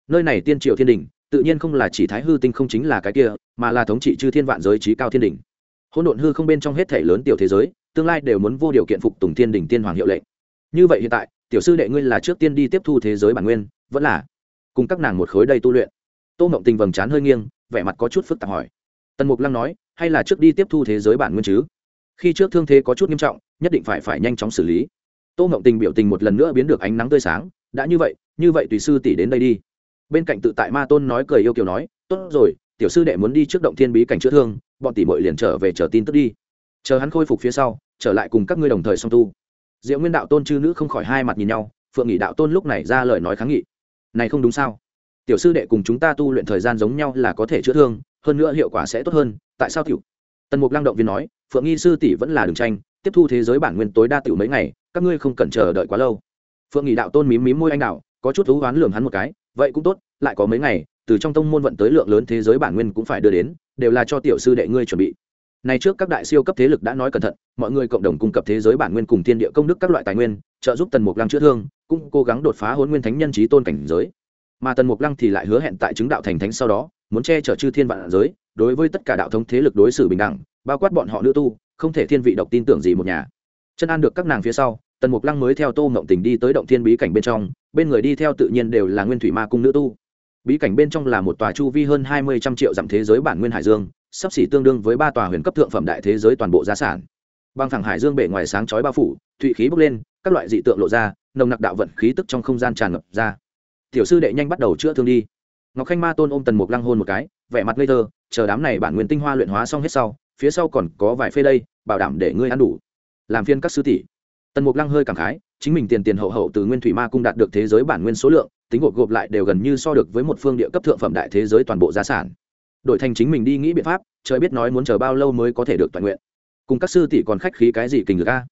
Nơi này tiên triều thiên đình, tự nhiên không là chỉ thái hư tinh không chính là cái kia, mà là thống trị chư thiên vạn giới trí cao thiên đình. Hỗn độn hư không bên trong hết thể lớn tiểu thế giới, tương lai đều muốn vô điều kiện phục tùng thiên đình tiên hoàng hiệu lệnh. Như vậy hiện tại, tiểu sư đệ ngươi là trước tiên đi tiếp thu thế giới bản nguyên, vẫn là cùng các nàng một khối đây tu luyện. Tô mộng tình vầng trán hơi nghiêng, vẻ mặt có chút phức tạp hỏi. Tần mục lăng nói, hay là trước đi tiếp thu thế giới bản nguyên chứ? Khi trước thương thế có chút nghiêm trọng, nhất định phải phải nhanh chóng xử lý tô ngộng tình biểu tình một lần nữa biến được ánh nắng tươi sáng, đã như vậy như vậy tùy sư tỷ đến đây đi. Bên cạnh tự tại ma tôn nói cười yêu kiều nói, tốt rồi, tiểu sư đệ muốn đi trước động thiên bí cảnh chữa thương, bọn tỷ mội liền trở về chờ tin tức đi. Chờ hắn khôi phục phía sau, trở lại cùng các ngươi đồng thời song tu. Diệu nguyên đạo tôn chư nữ không khỏi hai mặt nhìn nhau, phượng nghị đạo tôn lúc này ra lời nói kháng nghị. Này không đúng sao? Tiểu sư đệ cùng chúng ta tu luyện thời gian giống nhau là có thể chữa thương, hơn nữa hiệu quả sẽ tốt hơn, tại sao tiểu? Tần mục lăng động viên nói, phượng nghi sư tỷ vẫn là đường tranh tiếp thu thế giới bản nguyên tối đa tiểu mấy ngày, các ngươi không cần chờ đợi quá lâu. Phượng nghị đạo tôn mím mím môi anh đạo có chút thú oán lường hắn một cái, vậy cũng tốt, lại có mấy ngày, từ trong tông môn vận tới lượng lớn thế giới bản nguyên cũng phải đưa đến, đều là cho tiểu sư đệ ngươi chuẩn bị. Này trước các đại siêu cấp thế lực đã nói cẩn thận, mọi người cộng đồng cung cấp thế giới bản nguyên cùng thiên địa công đức các loại tài nguyên, trợ giúp tần mục lăng chữa thương, cũng cố gắng đột phá hôn nguyên thánh nhân trí tôn cảnh giới. Mà tần mục lăng thì lại hứa hẹn tại chứng đạo thành thánh sau đó, muốn che chở chư thiên vạn giới, đối với tất cả đạo thống thế lực đối xử bình đẳng, bao quát bọn họ nữ tu không thể thiên vị độc tin tưởng gì một nhà. Chân an được các nàng phía sau, tần mục lăng mới theo tô mộng tình đi tới động thiên bí cảnh bên trong, bên người đi theo tự nhiên đều là nguyên thủy ma cung nữ tu. Bí cảnh bên trong là một tòa chu vi hơn hai mươi trăm triệu dặm thế giới bản nguyên hải dương, sắp xỉ tương đương với ba tòa huyền cấp thượng phẩm đại thế giới toàn bộ gia sản. Băng thẳng hải dương bể ngoài sáng chói bao phủ, thụy khí bốc lên, các loại dị tượng lộ ra, nồng nặc đạo vận khí tức trong không gian tràn ngập ra. Tiểu sư đệ nhanh bắt đầu chữa thương đi. Ngọc khanh ma tôn ôm tần mục lăng hôn một cái, vẻ mặt ngây thơ, chờ đám này bản nguyên tinh hoa luyện hóa xong hết sau, phía sau còn có vài phê đây bảo đảm để ngươi ăn đủ. Làm phiên các sư tỷ. Tần mục lăng hơi cảm khái, chính mình tiền tiền hậu hậu từ nguyên thủy ma cung đạt được thế giới bản nguyên số lượng, tính gộp gộp lại đều gần như so được với một phương địa cấp thượng phẩm đại thế giới toàn bộ gia sản. Đổi thành chính mình đi nghĩ biện pháp, trời biết nói muốn chờ bao lâu mới có thể được toàn nguyện. Cùng các sư tỷ còn khách khí cái gì kình được a?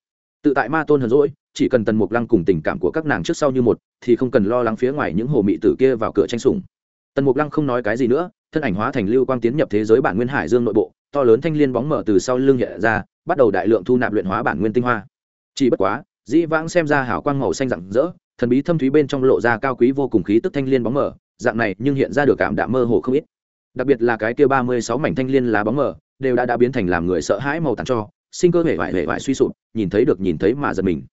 Tự tại ma tôn hờn rỗi chỉ cần tần mục lăng cùng tình cảm của các nàng trước sau như một, thì không cần lo lắng phía ngoài những hồ mị tử kia vào cửa tranh sủng. Tần mục lăng không nói cái gì nữa, thân ảnh hóa thành lưu quang tiến nhập thế giới bản nguyên hải dương nội bộ, to lớn thanh liên bóng mở từ sau lưng nhẹ ra bắt đầu đại lượng thu nạp luyện hóa bản nguyên tinh hoa. Chỉ bất quá, dĩ vãng xem ra hảo quang màu xanh rạng rỡ, thần bí thâm thúy bên trong lộ ra cao quý vô cùng khí tức thanh liên bóng mở dạng này nhưng hiện ra được cảm đạm mơ hồ không ít. Đặc biệt là cái kia ba mươi sáu mảnh thanh liên lá bóng mở đều đã đã biến thành làm người sợ hãi màu tàn cho, sinh cơ hệ vải hệ vải suy sụp, nhìn thấy được nhìn thấy mà giật mình.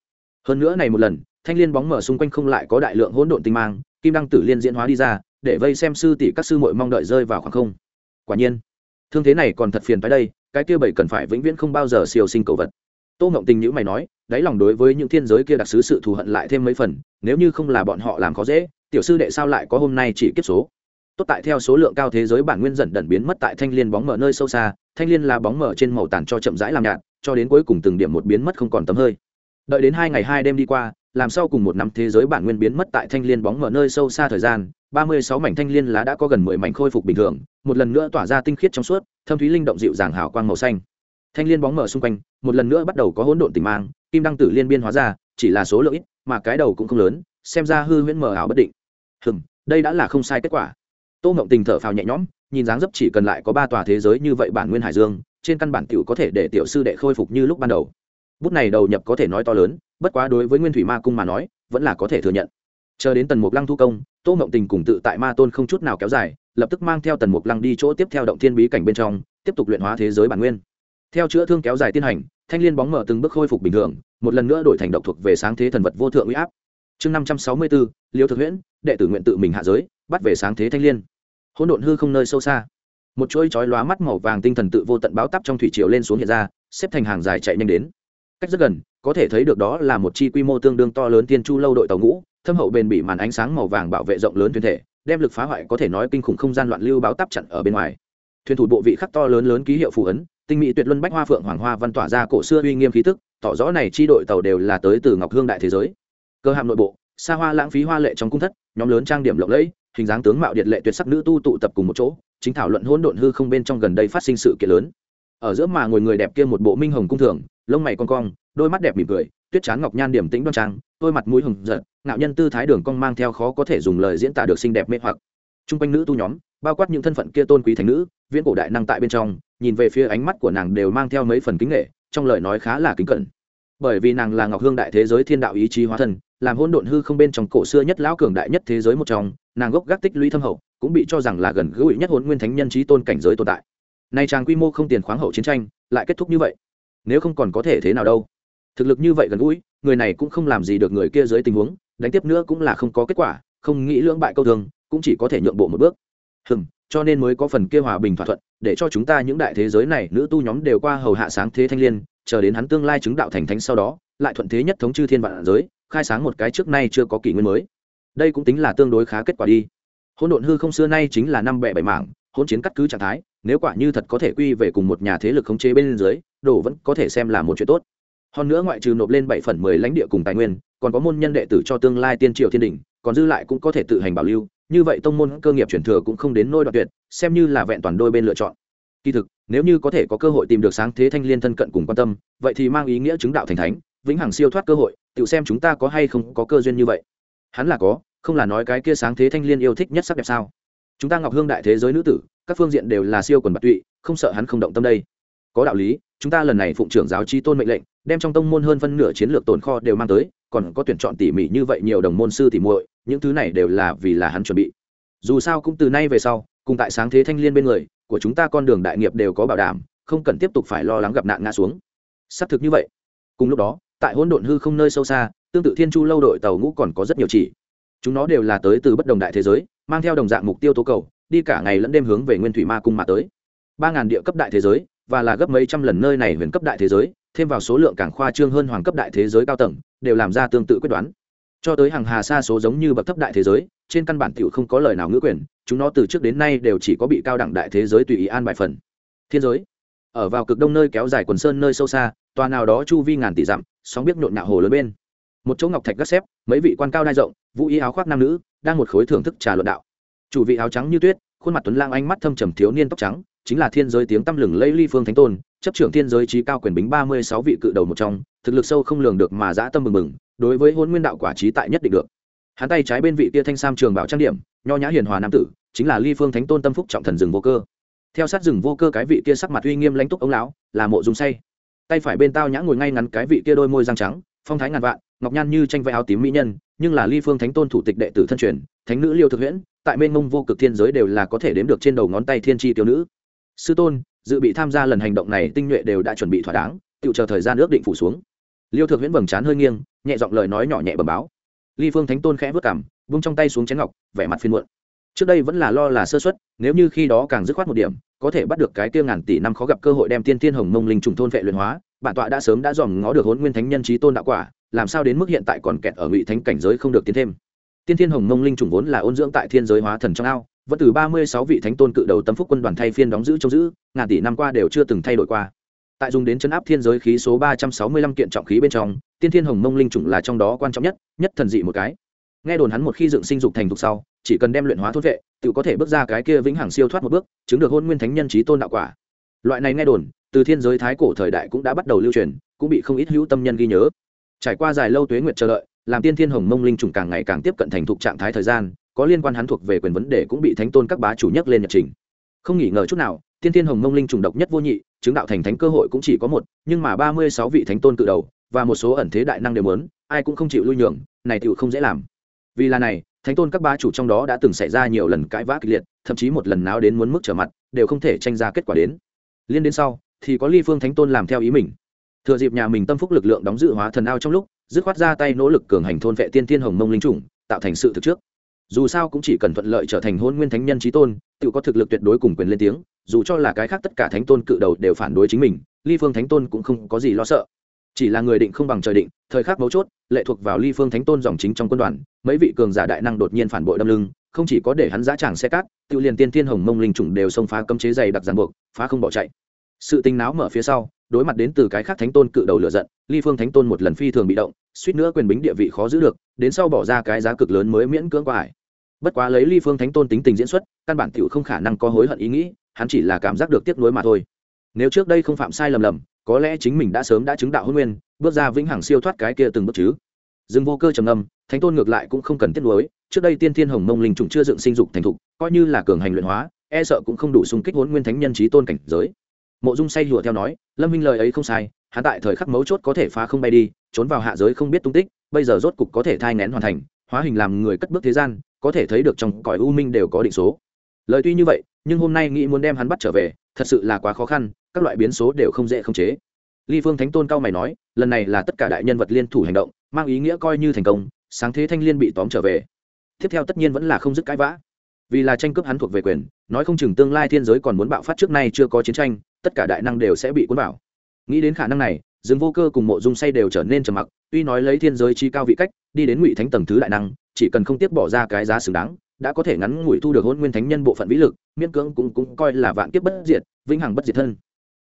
Hơn nữa này một lần, thanh liên bóng mở xung quanh không lại có đại lượng hỗn độn tinh mang, kim đăng tử liên diễn hóa đi ra, để vây xem sư tỷ các sư muội mong đợi rơi vào khoảng không. Quả nhiên thương thế này còn thật phiền phải đây, cái kia bảy cần phải vĩnh viễn không bao giờ siêu sinh cầu vật. Tô ngộng tình nhữ mày nói, đáy lòng đối với những thiên giới kia đặc sứ sự thù hận lại thêm mấy phần, nếu như không là bọn họ làm khó dễ, tiểu sư đệ sao lại có hôm nay chỉ kiếp số? Tốt tại theo số lượng cao thế giới bản nguyên dần đẩn biến mất tại thanh liên bóng mở nơi sâu xa, thanh liên là bóng mở trên màu tàn cho chậm rãi làm nhạt, cho đến cuối cùng từng điểm một biến mất không còn tấm hơi. Đợi đến hai ngày hai đêm đi qua, làm sao cùng một năm thế giới bản nguyên biến mất tại thanh liên bóng mở nơi sâu xa thời gian ba mươi sáu mảnh thanh liên lá đã có gần mười mảnh khôi phục bình thường, một lần nữa tỏa ra tinh khiết trong suốt, thâm thúy linh động dịu dàng hào quang màu xanh. Thanh liên bóng mở xung quanh, một lần nữa bắt đầu có hỗn độn tình mang, kim đăng tử liên biên hóa ra, chỉ là số lượng ít, mà cái đầu cũng không lớn, xem ra hư huyễn mờ ảo bất định. Hừm, đây đã là không sai kết quả. Tô ngộng tình thở phào nhẹ nhõm, nhìn dáng dấp chỉ cần lại có ba tòa thế giới như vậy bản nguyên hải dương, trên căn bản tiểu có thể để tiểu sư đệ khôi phục như lúc ban đầu. Bút này đầu nhập có thể nói to lớn, bất quá đối với nguyên thủy ma cung mà nói, vẫn là có thể thừa nhận chờ đến tần mục lăng thu công, tô mộng tình cùng tự tại ma tôn không chút nào kéo dài, lập tức mang theo tần mục lăng đi chỗ tiếp theo động thiên bí cảnh bên trong, tiếp tục luyện hóa thế giới bản nguyên. Theo chữa thương kéo dài tiến hành, thanh liên bóng mở từng bước khôi phục bình thường, một lần nữa đổi thành độc thuộc về sáng thế thần vật vô thượng uy áp. Chương năm trăm sáu mươi bốn, liêu thực huyễn, đệ tử nguyện tự mình hạ giới, bắt về sáng thế thanh liên. Hỗn độn hư không nơi sâu xa. Một chuỗi chói lóa mắt màu vàng tinh thần tự vô tận báo tắp trong thủy triều lên xuống hiện ra, xếp thành hàng dài chạy nhanh đến. Cách rất gần, có thể thấy được đó là một chi quy mô tương đương to lớn tiên chu lâu đội tàu ngũ thâm hậu bền bị màn ánh sáng màu vàng bảo vệ rộng lớn thuyền thể, đem lực phá hoại có thể nói kinh khủng không gian loạn lưu báo tắp chặn ở bên ngoài. Thuyền thủ bộ vị khắc to lớn lớn ký hiệu phù ấn, tinh mỹ tuyệt luân bách hoa phượng hoàng hoa văn tỏa ra cổ xưa uy nghiêm khí tức, tỏ rõ này chi đội tàu đều là tới từ ngọc hương đại thế giới. Cơ hạm nội bộ, xa hoa lãng phí hoa lệ trong cung thất, nhóm lớn trang điểm lộng lẫy, hình dáng tướng mạo điện lệ tuyệt sắc nữ tu tụ tập cùng một chỗ, chính thảo luận hỗn độn hư không bên trong gần đây phát sinh sự kiện lớn. Ở giữa mà ngồi người đẹp kia một bộ minh hồng cung thường, lông mày con cong, đôi mắt đẹp mỉm cười tuyết chán ngọc nhan điểm tĩnh đoan trang đôi mặt mũi hồng giận, ngạo nhân tư thái đường cong mang theo khó có thể dùng lời diễn tả được xinh đẹp mê hoặc. Trung quanh nữ tu nhóm bao quát những thân phận kia tôn quý thành nữ viễn cổ đại năng tại bên trong nhìn về phía ánh mắt của nàng đều mang theo mấy phần kính nghệ trong lời nói khá là kính cẩn. Bởi vì nàng là ngọc hương đại thế giới thiên đạo ý chí hóa thân làm hôn độn hư không bên trong cổ xưa nhất lão cường đại nhất thế giới một trong nàng gốc gác tích lũy thâm hậu cũng bị cho rằng là gần gũi nhất hôn nguyên thánh nhân trí tôn cảnh giới tồn tại. Nay chàng quy mô không tiền khoáng hậu chiến tranh lại kết thúc như vậy. Nếu không còn có thể thế nào đâu thực lực như vậy gần gũi, người này cũng không làm gì được người kia dưới tình huống, đánh tiếp nữa cũng là không có kết quả, không nghĩ lưỡng bại câu thường cũng chỉ có thể nhượng bộ một bước. Hừm, cho nên mới có phần kia hòa bình thỏa thuận, để cho chúng ta những đại thế giới này, nữ tu nhóm đều qua hầu hạ sáng thế thanh liên, chờ đến hắn tương lai chứng đạo thành thánh sau đó, lại thuận thế nhất thống chư thiên vạn giới, khai sáng một cái trước nay chưa có kỷ nguyên mới. Đây cũng tính là tương đối khá kết quả đi. Hỗn độn hư không xưa nay chính là năm bẻ bảy mảng, hỗn chiến cắt cứ trạng thái, nếu quả như thật có thể quy về cùng một nhà thế lực khống chế bên dưới, đồ vẫn có thể xem là một chuyện tốt hơn nữa ngoại trừ nộp lên bảy phần mười lãnh địa cùng tài nguyên, còn có môn nhân đệ tử cho tương lai tiên triều thiên đình, còn dư lại cũng có thể tự hành bảo lưu. Như vậy tông môn cơ nghiệp truyền thừa cũng không đến nôi đoạn tuyệt, xem như là vẹn toàn đôi bên lựa chọn. Kỳ thực, nếu như có thể có cơ hội tìm được sáng thế thanh liên thân cận cùng quan tâm, vậy thì mang ý nghĩa chứng đạo thành thánh, vĩnh hằng siêu thoát cơ hội, tự xem chúng ta có hay không có cơ duyên như vậy. Hắn là có, không là nói cái kia sáng thế thanh liên yêu thích nhất sắc đẹp sao? Chúng ta ngọc hương đại thế giới nữ tử, các phương diện đều là siêu quần bạc tụy, không sợ hắn không động tâm đây. Có đạo lý, chúng ta lần này phụng trưởng giáo trí tôn mệnh lệnh đem trong tông môn hơn phân nửa chiến lược tồn kho đều mang tới, còn có tuyển chọn tỉ mỉ như vậy nhiều đồng môn sư tỉ muội, những thứ này đều là vì là hắn chuẩn bị. Dù sao cũng từ nay về sau, cùng tại sáng thế thanh liên bên người, của chúng ta con đường đại nghiệp đều có bảo đảm, không cần tiếp tục phải lo lắng gặp nạn ngã xuống. Xác thực như vậy. Cùng lúc đó, tại hỗn độn hư không nơi sâu xa, tương tự thiên chu lâu đội tàu ngũ còn có rất nhiều chỉ. Chúng nó đều là tới từ bất đồng đại thế giới, mang theo đồng dạng mục tiêu tố cầu, đi cả ngày lẫn đêm hướng về nguyên thủy ma cung mà tới. Ba ngàn địa cấp đại thế giới và là gấp mấy trăm lần nơi này huyền cấp đại thế giới, thêm vào số lượng càng khoa trương hơn hoàng cấp đại thế giới cao tầng, đều làm ra tương tự quyết đoán. Cho tới hàng hà xa số giống như bậc thấp đại thế giới, trên căn bản t không có lời nào ngữ quyền, chúng nó từ trước đến nay đều chỉ có bị cao đẳng đại thế giới tùy ý an bài phần. Thiên giới. Ở vào cực đông nơi kéo dài quần sơn nơi sâu xa, tòa nào đó chu vi ngàn tỷ dặm, sóng biết nhộn nhạo hồ lớn bên. Một chỗ ngọc thạch gác xếp, mấy vị quan cao đai rộng, vũ y áo khoác nam nữ, đang một khối thưởng thức trà luận đạo. Chủ vị áo trắng như tuyết, khuôn mặt tuấn lang ánh mắt thâm trầm thiếu niên tóc trắng chính là thiên giới tiếng tăm lừng lẫy ly phương thánh tôn, chấp trưởng thiên giới trí cao quyền bính ba mươi sáu vị cự đầu một trong, thực lực sâu không lường được mà dã tâm mừng mừng, đối với hôn nguyên đạo quả trí tại nhất định được. Hắn tay trái bên vị tia thanh sam trường bảo trang điểm, nho nhã hiền hòa nam tử, chính là ly phương thánh tôn tâm phúc trọng thần rừng vô cơ. Theo sát rừng vô cơ cái vị tia sắc mặt uy nghiêm lãnh túc ông lão, là mộ dung say. Tay phải bên tao nhã ngồi ngay ngắn cái vị tia đôi môi răng trắng, phong thái ngàn vạn, ngọc nhan như tranh vẽ áo tím mỹ nhân, nhưng là ly phương thánh tôn thủ tịch đệ tử thân truyền, thánh nữ liêu thực huyễn, tại mênh mông vô cực thiên giới đều là có thể đếm được trên đầu ngón tay thiên tri tiêu nữ sư tôn, dự bị tham gia lần hành động này tinh nhuệ đều đã chuẩn bị thỏa đáng tự chờ thời gian ước định phủ xuống. Liêu thượng huyễn vầng trán hơi nghiêng, nhẹ giọng lời nói nhỏ nhẹ bẩm báo. Ly phương thánh tôn khẽ vất cảm vung trong tay xuống chén ngọc, vẻ mặt phiên muộn. Trước đây vẫn là lo là sơ xuất nếu như khi đó càng dứt khoát một điểm, có thể bắt được cái tiêu ngàn tỷ năm khó gặp cơ hội đem tiên tiên hồng mông linh trùng thôn vệ luyện hóa, bản tọa đã sớm đã dòm ngó được hốn nguyên thánh nhân trí tôn đạo quả, làm sao đến mức hiện tại còn kẹt ở ngụy thánh cảnh giới không được tiến thêm. Tiên thiên hồng mông linh trùng vốn là ôn dưỡng tại thiên giới hóa thần trong ao vẫn từ ba mươi sáu vị thánh tôn cự đầu tâm phúc quân đoàn thay phiên đóng giữ trông giữ, ngàn tỷ năm qua đều chưa từng thay đổi qua. Tại dùng đến chấn áp thiên giới khí số ba trăm sáu mươi lăm kiện trọng khí bên trong, tiên thiên hồng mông linh chủng là trong đó quan trọng nhất nhất thần dị một cái. Nghe đồn hắn một khi dựng sinh dục thành thục sau, chỉ cần đem luyện hóa thốt vệ, tự có thể bước ra cái kia vĩnh hằng siêu thoát một bước, chứng được hôn nguyên thánh nhân trí tôn đạo quả. Loại này nghe đồn, từ thiên giới thái cổ thời đại cũng đã bắt đầu lưu truyền, cũng bị không ít hữu tâm nhân ghi nhớ. Trải qua dài lâu tuế nguyệt chờ đợi, làm tiên thiên hồng mông linh trùng càng ngày càng tiếp cận thành thục trạng thái thời gian có liên quan hắn thuộc về quyền vấn đề cũng bị thánh tôn các bá chủ nhất lên nhật trình. Không nghỉ ngờ chút nào tiên thiên hồng mông linh trùng độc nhất vô nhị, chứng đạo thành thánh cơ hội cũng chỉ có một, nhưng mà ba mươi sáu vị thánh tôn cự đầu, và một số ẩn thế đại năng đều muốn, ai cũng không chịu lui nhường, này tựu không dễ làm. Vì là này, thánh tôn các bá chủ trong đó đã từng xảy ra nhiều lần cãi vã kịch liệt, thậm chí một lần nào đến muốn mức trở mặt, đều không thể tranh ra kết quả đến. Liên đến sau, thì có ly phương thánh tôn làm theo ý mình. Thừa dịp nhà mình tâm phúc lực lượng đóng dự hóa thần ao trong lúc, dứt khoát ra tay nỗ lực cường hành thôn vệ tiên thiên hồng mông linh trùng, tạo thành sự thực trước dù sao cũng chỉ cần thuận lợi trở thành hôn nguyên thánh nhân trí tôn, tự có thực lực tuyệt đối cùng quyền lên tiếng, dù cho là cái khác tất cả thánh tôn cự đầu đều phản đối chính mình, ly phương thánh tôn cũng không có gì lo sợ. Chỉ là người định không bằng trời định, thời khắc mấu chốt, lệ thuộc vào ly phương thánh tôn dòng chính trong quân đoàn, mấy vị cường giả đại năng đột nhiên phản bội đâm lưng, không chỉ có để hắn giá tràng xe cát, tự liền tiên thiên hồng mông linh trùng đều xông phá cấm chế dày đặc giàn buộc, phá không bỏ chạy. Sự tinh náo mở phía sau, đối mặt đến từ cái khác thánh tôn cự đầu lửa giận, ly phương thánh tôn một lần phi thường bị động, suýt nữa quyền bính địa vị khó giữ được, đến sau bỏ ra cái giá cực lớn mới miễn cưỡng qua ải bất quá lấy ly phương thánh tôn tính tình diễn xuất, căn bản t không khả năng có hối hận ý nghĩ, hắn chỉ là cảm giác được tiếc nuối mà thôi. Nếu trước đây không phạm sai lầm lầm, có lẽ chính mình đã sớm đã chứng đạo hôn nguyên, bước ra vĩnh hằng siêu thoát cái kia từng bước chứ. Dừng vô cơ trầm âm thánh tôn ngược lại cũng không cần tiếc nuối, trước đây tiên thiên hồng mông linh trùng chưa dựng sinh dục thành thục, coi như là cường hành luyện hóa e sợ cũng không đủ xung kích hôn nguyên thánh nhân trí tôn cảnh giới. Mộ dung say hùa theo nói, lâm minh lời ấy không sai, hắn tại thời khắc mấu chốt có thể phá không bay đi, trốn vào hạ giới không biết tung tích, bây giờ rốt cục có thể thai ngén hoàn thành, hóa hình làm người cất bước thế gian có thể thấy được trong cõi u minh đều có định số. Lời tuy như vậy, nhưng hôm nay nghĩ muốn đem hắn bắt trở về, thật sự là quá khó khăn, các loại biến số đều không dễ khống chế. Ly phương thánh tôn cao mày nói, lần này là tất cả đại nhân vật liên thủ hành động, mang ý nghĩa coi như thành công, sáng thế thanh liên bị tóm trở về. Tiếp theo tất nhiên vẫn là không dứt cãi vã. Vì là tranh cướp hắn thuộc về quyền, nói không chừng tương lai thiên giới còn muốn bạo phát trước nay chưa có chiến tranh, tất cả đại năng đều sẽ bị cuốn vào. Nghĩ đến khả năng này dương vô cơ cùng mộ dung say đều trở nên trầm mặc, tuy nói lấy thiên giới chi cao vị cách, đi đến ngụy thánh tầng thứ đại năng, chỉ cần không tiếp bỏ ra cái giá xứng đáng, đã có thể ngắn ngủi thu được hôn nguyên thánh nhân bộ phận vĩ lực, miễn cưỡng cũng cũng coi là vạn kiếp bất diệt, vĩnh hằng bất diệt thân.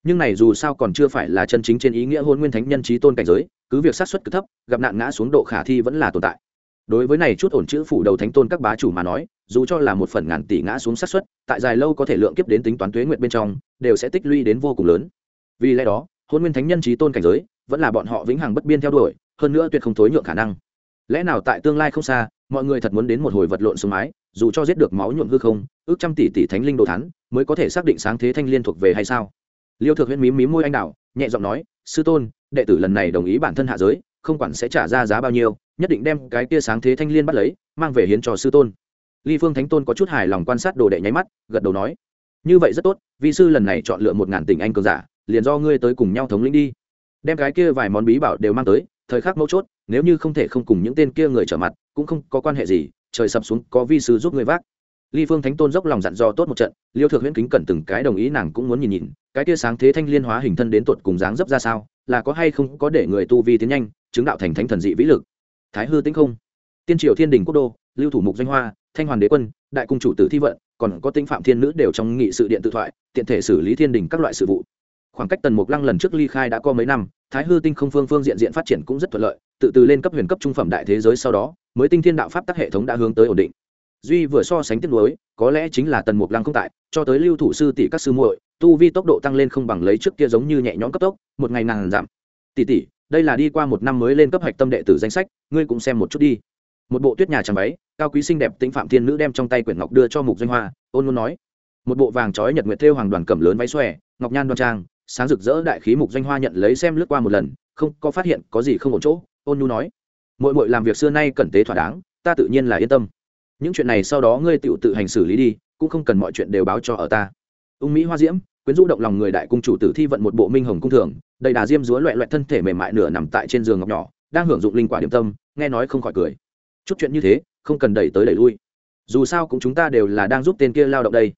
Nhưng này dù sao còn chưa phải là chân chính trên ý nghĩa hôn nguyên thánh nhân trí tôn cảnh giới, cứ việc sát xuất cực thấp, gặp nạn ngã xuống độ khả thi vẫn là tồn tại. Đối với này chút ổn chữ phủ đầu thánh tôn các bá chủ mà nói, dù cho là một phần ngàn tỷ ngã xuống sát xuất tại dài lâu có thể lượng kiếp đến tính toán tuế nguyện bên trong, đều sẽ tích lũy đến vô cùng lớn. Vì lẽ đó hôn nguyên thánh nhân trí tôn cảnh giới, vẫn là bọn họ vĩnh hằng bất biên theo đuổi, hơn nữa tuyệt không thối nhượng khả năng. Lẽ nào tại tương lai không xa, mọi người thật muốn đến một hồi vật lộn xuống mái, dù cho giết được máu nhuộm hư không, ước trăm tỷ tỷ thánh linh đồ thắn mới có thể xác định sáng thế thanh liên thuộc về hay sao? Liêu thực huyễn mím mím môi anh đạo nhẹ giọng nói, sư tôn, đệ tử lần này đồng ý bản thân hạ giới, không quản sẽ trả ra giá bao nhiêu, nhất định đem cái kia sáng thế thanh liên bắt lấy, mang về hiến cho sư tôn. Ly phương thánh tôn có chút hài lòng quan sát đồ đệ nháy mắt, gật đầu nói, như vậy rất tốt vị sư lần này chọn lựa một ngàn tình anh cường giả liền do ngươi tới cùng nhau thống lĩnh đi. Đem cái kia vài món bí bảo đều mang tới, thời khắc mấu chốt, nếu như không thể không cùng những tên kia người trở mặt, cũng không có quan hệ gì, trời sập xuống, có vi sư giúp ngươi vác. Ly phương thánh tôn dốc lòng dặn dò tốt một trận, liêu thượng huyễn kính cẩn từng cái đồng ý nàng cũng muốn nhìn nhìn, cái kia sáng thế thanh liên hóa hình thân đến tột cùng dáng dấp ra sao, là có hay không có để người tu vi tiến nhanh, chứng đạo thành thánh thần dị vĩ lực. Thái hư tĩnh không, tiên triều thiên đình quốc đô, lưu thủ mục danh hoa, thanh hoàn đế quân, đại cung chủ tử thi vận, còn có tinh phạm thiên nữ đều trong nghị sự điện tự thoại, tiện thể xử lý thiên đình các loại sự vụ khoảng cách tần mục lăng lần trước ly khai đã có mấy năm, thái hư tinh không phương phương diện diện phát triển cũng rất thuận lợi, tự từ lên cấp huyền cấp trung phẩm đại thế giới sau đó, mới tinh thiên đạo pháp tắc hệ thống đã hướng tới ổn định. Duy vừa so sánh tiếp nối có lẽ chính là tần mục lăng không tại, cho tới lưu thủ sư tỷ các sư muội, tu vi tốc độ tăng lên không bằng lấy trước kia giống như nhẹ nhõm cấp tốc, một ngày nàng giảm. Tỷ tỷ, đây là đi qua một năm mới lên cấp hạch tâm đệ tử danh sách, ngươi cũng xem một chút đi. Một bộ tuyết nhà trắng váy, cao quý xinh đẹp tĩnh phạm thiên nữ đem trong tay quyển ngọc đưa cho mục doanh hoa, ôn luôn nói. Một bộ vàng trói nhật nguyệt thêu hoàng đoàn cầm lớn váy xòe, ngọc nhan đoan trang sáng rực rỡ đại khí mục doanh hoa nhận lấy xem lướt qua một lần, không có phát hiện có gì không ổn chỗ, ôn nhu nói. Mỗi mỗi làm việc xưa nay cẩn tế thỏa đáng, ta tự nhiên là yên tâm. Những chuyện này sau đó ngươi tự tự hành xử lý đi, cũng không cần mọi chuyện đều báo cho ở ta. Ung mỹ hoa diễm, quyến rũ động lòng người đại cung chủ tử thi vận một bộ minh hồng cung thường, đầy đà diêm dúa loẹ loẹt thân thể mềm mại nửa nằm tại trên giường ngọc nhỏ, đang hưởng dụng linh quả điểm tâm, nghe nói không khỏi cười. Chút chuyện như thế, không cần đẩy tới đẩy lui. Dù sao cũng chúng ta đều là đang giúp tên kia lao động đây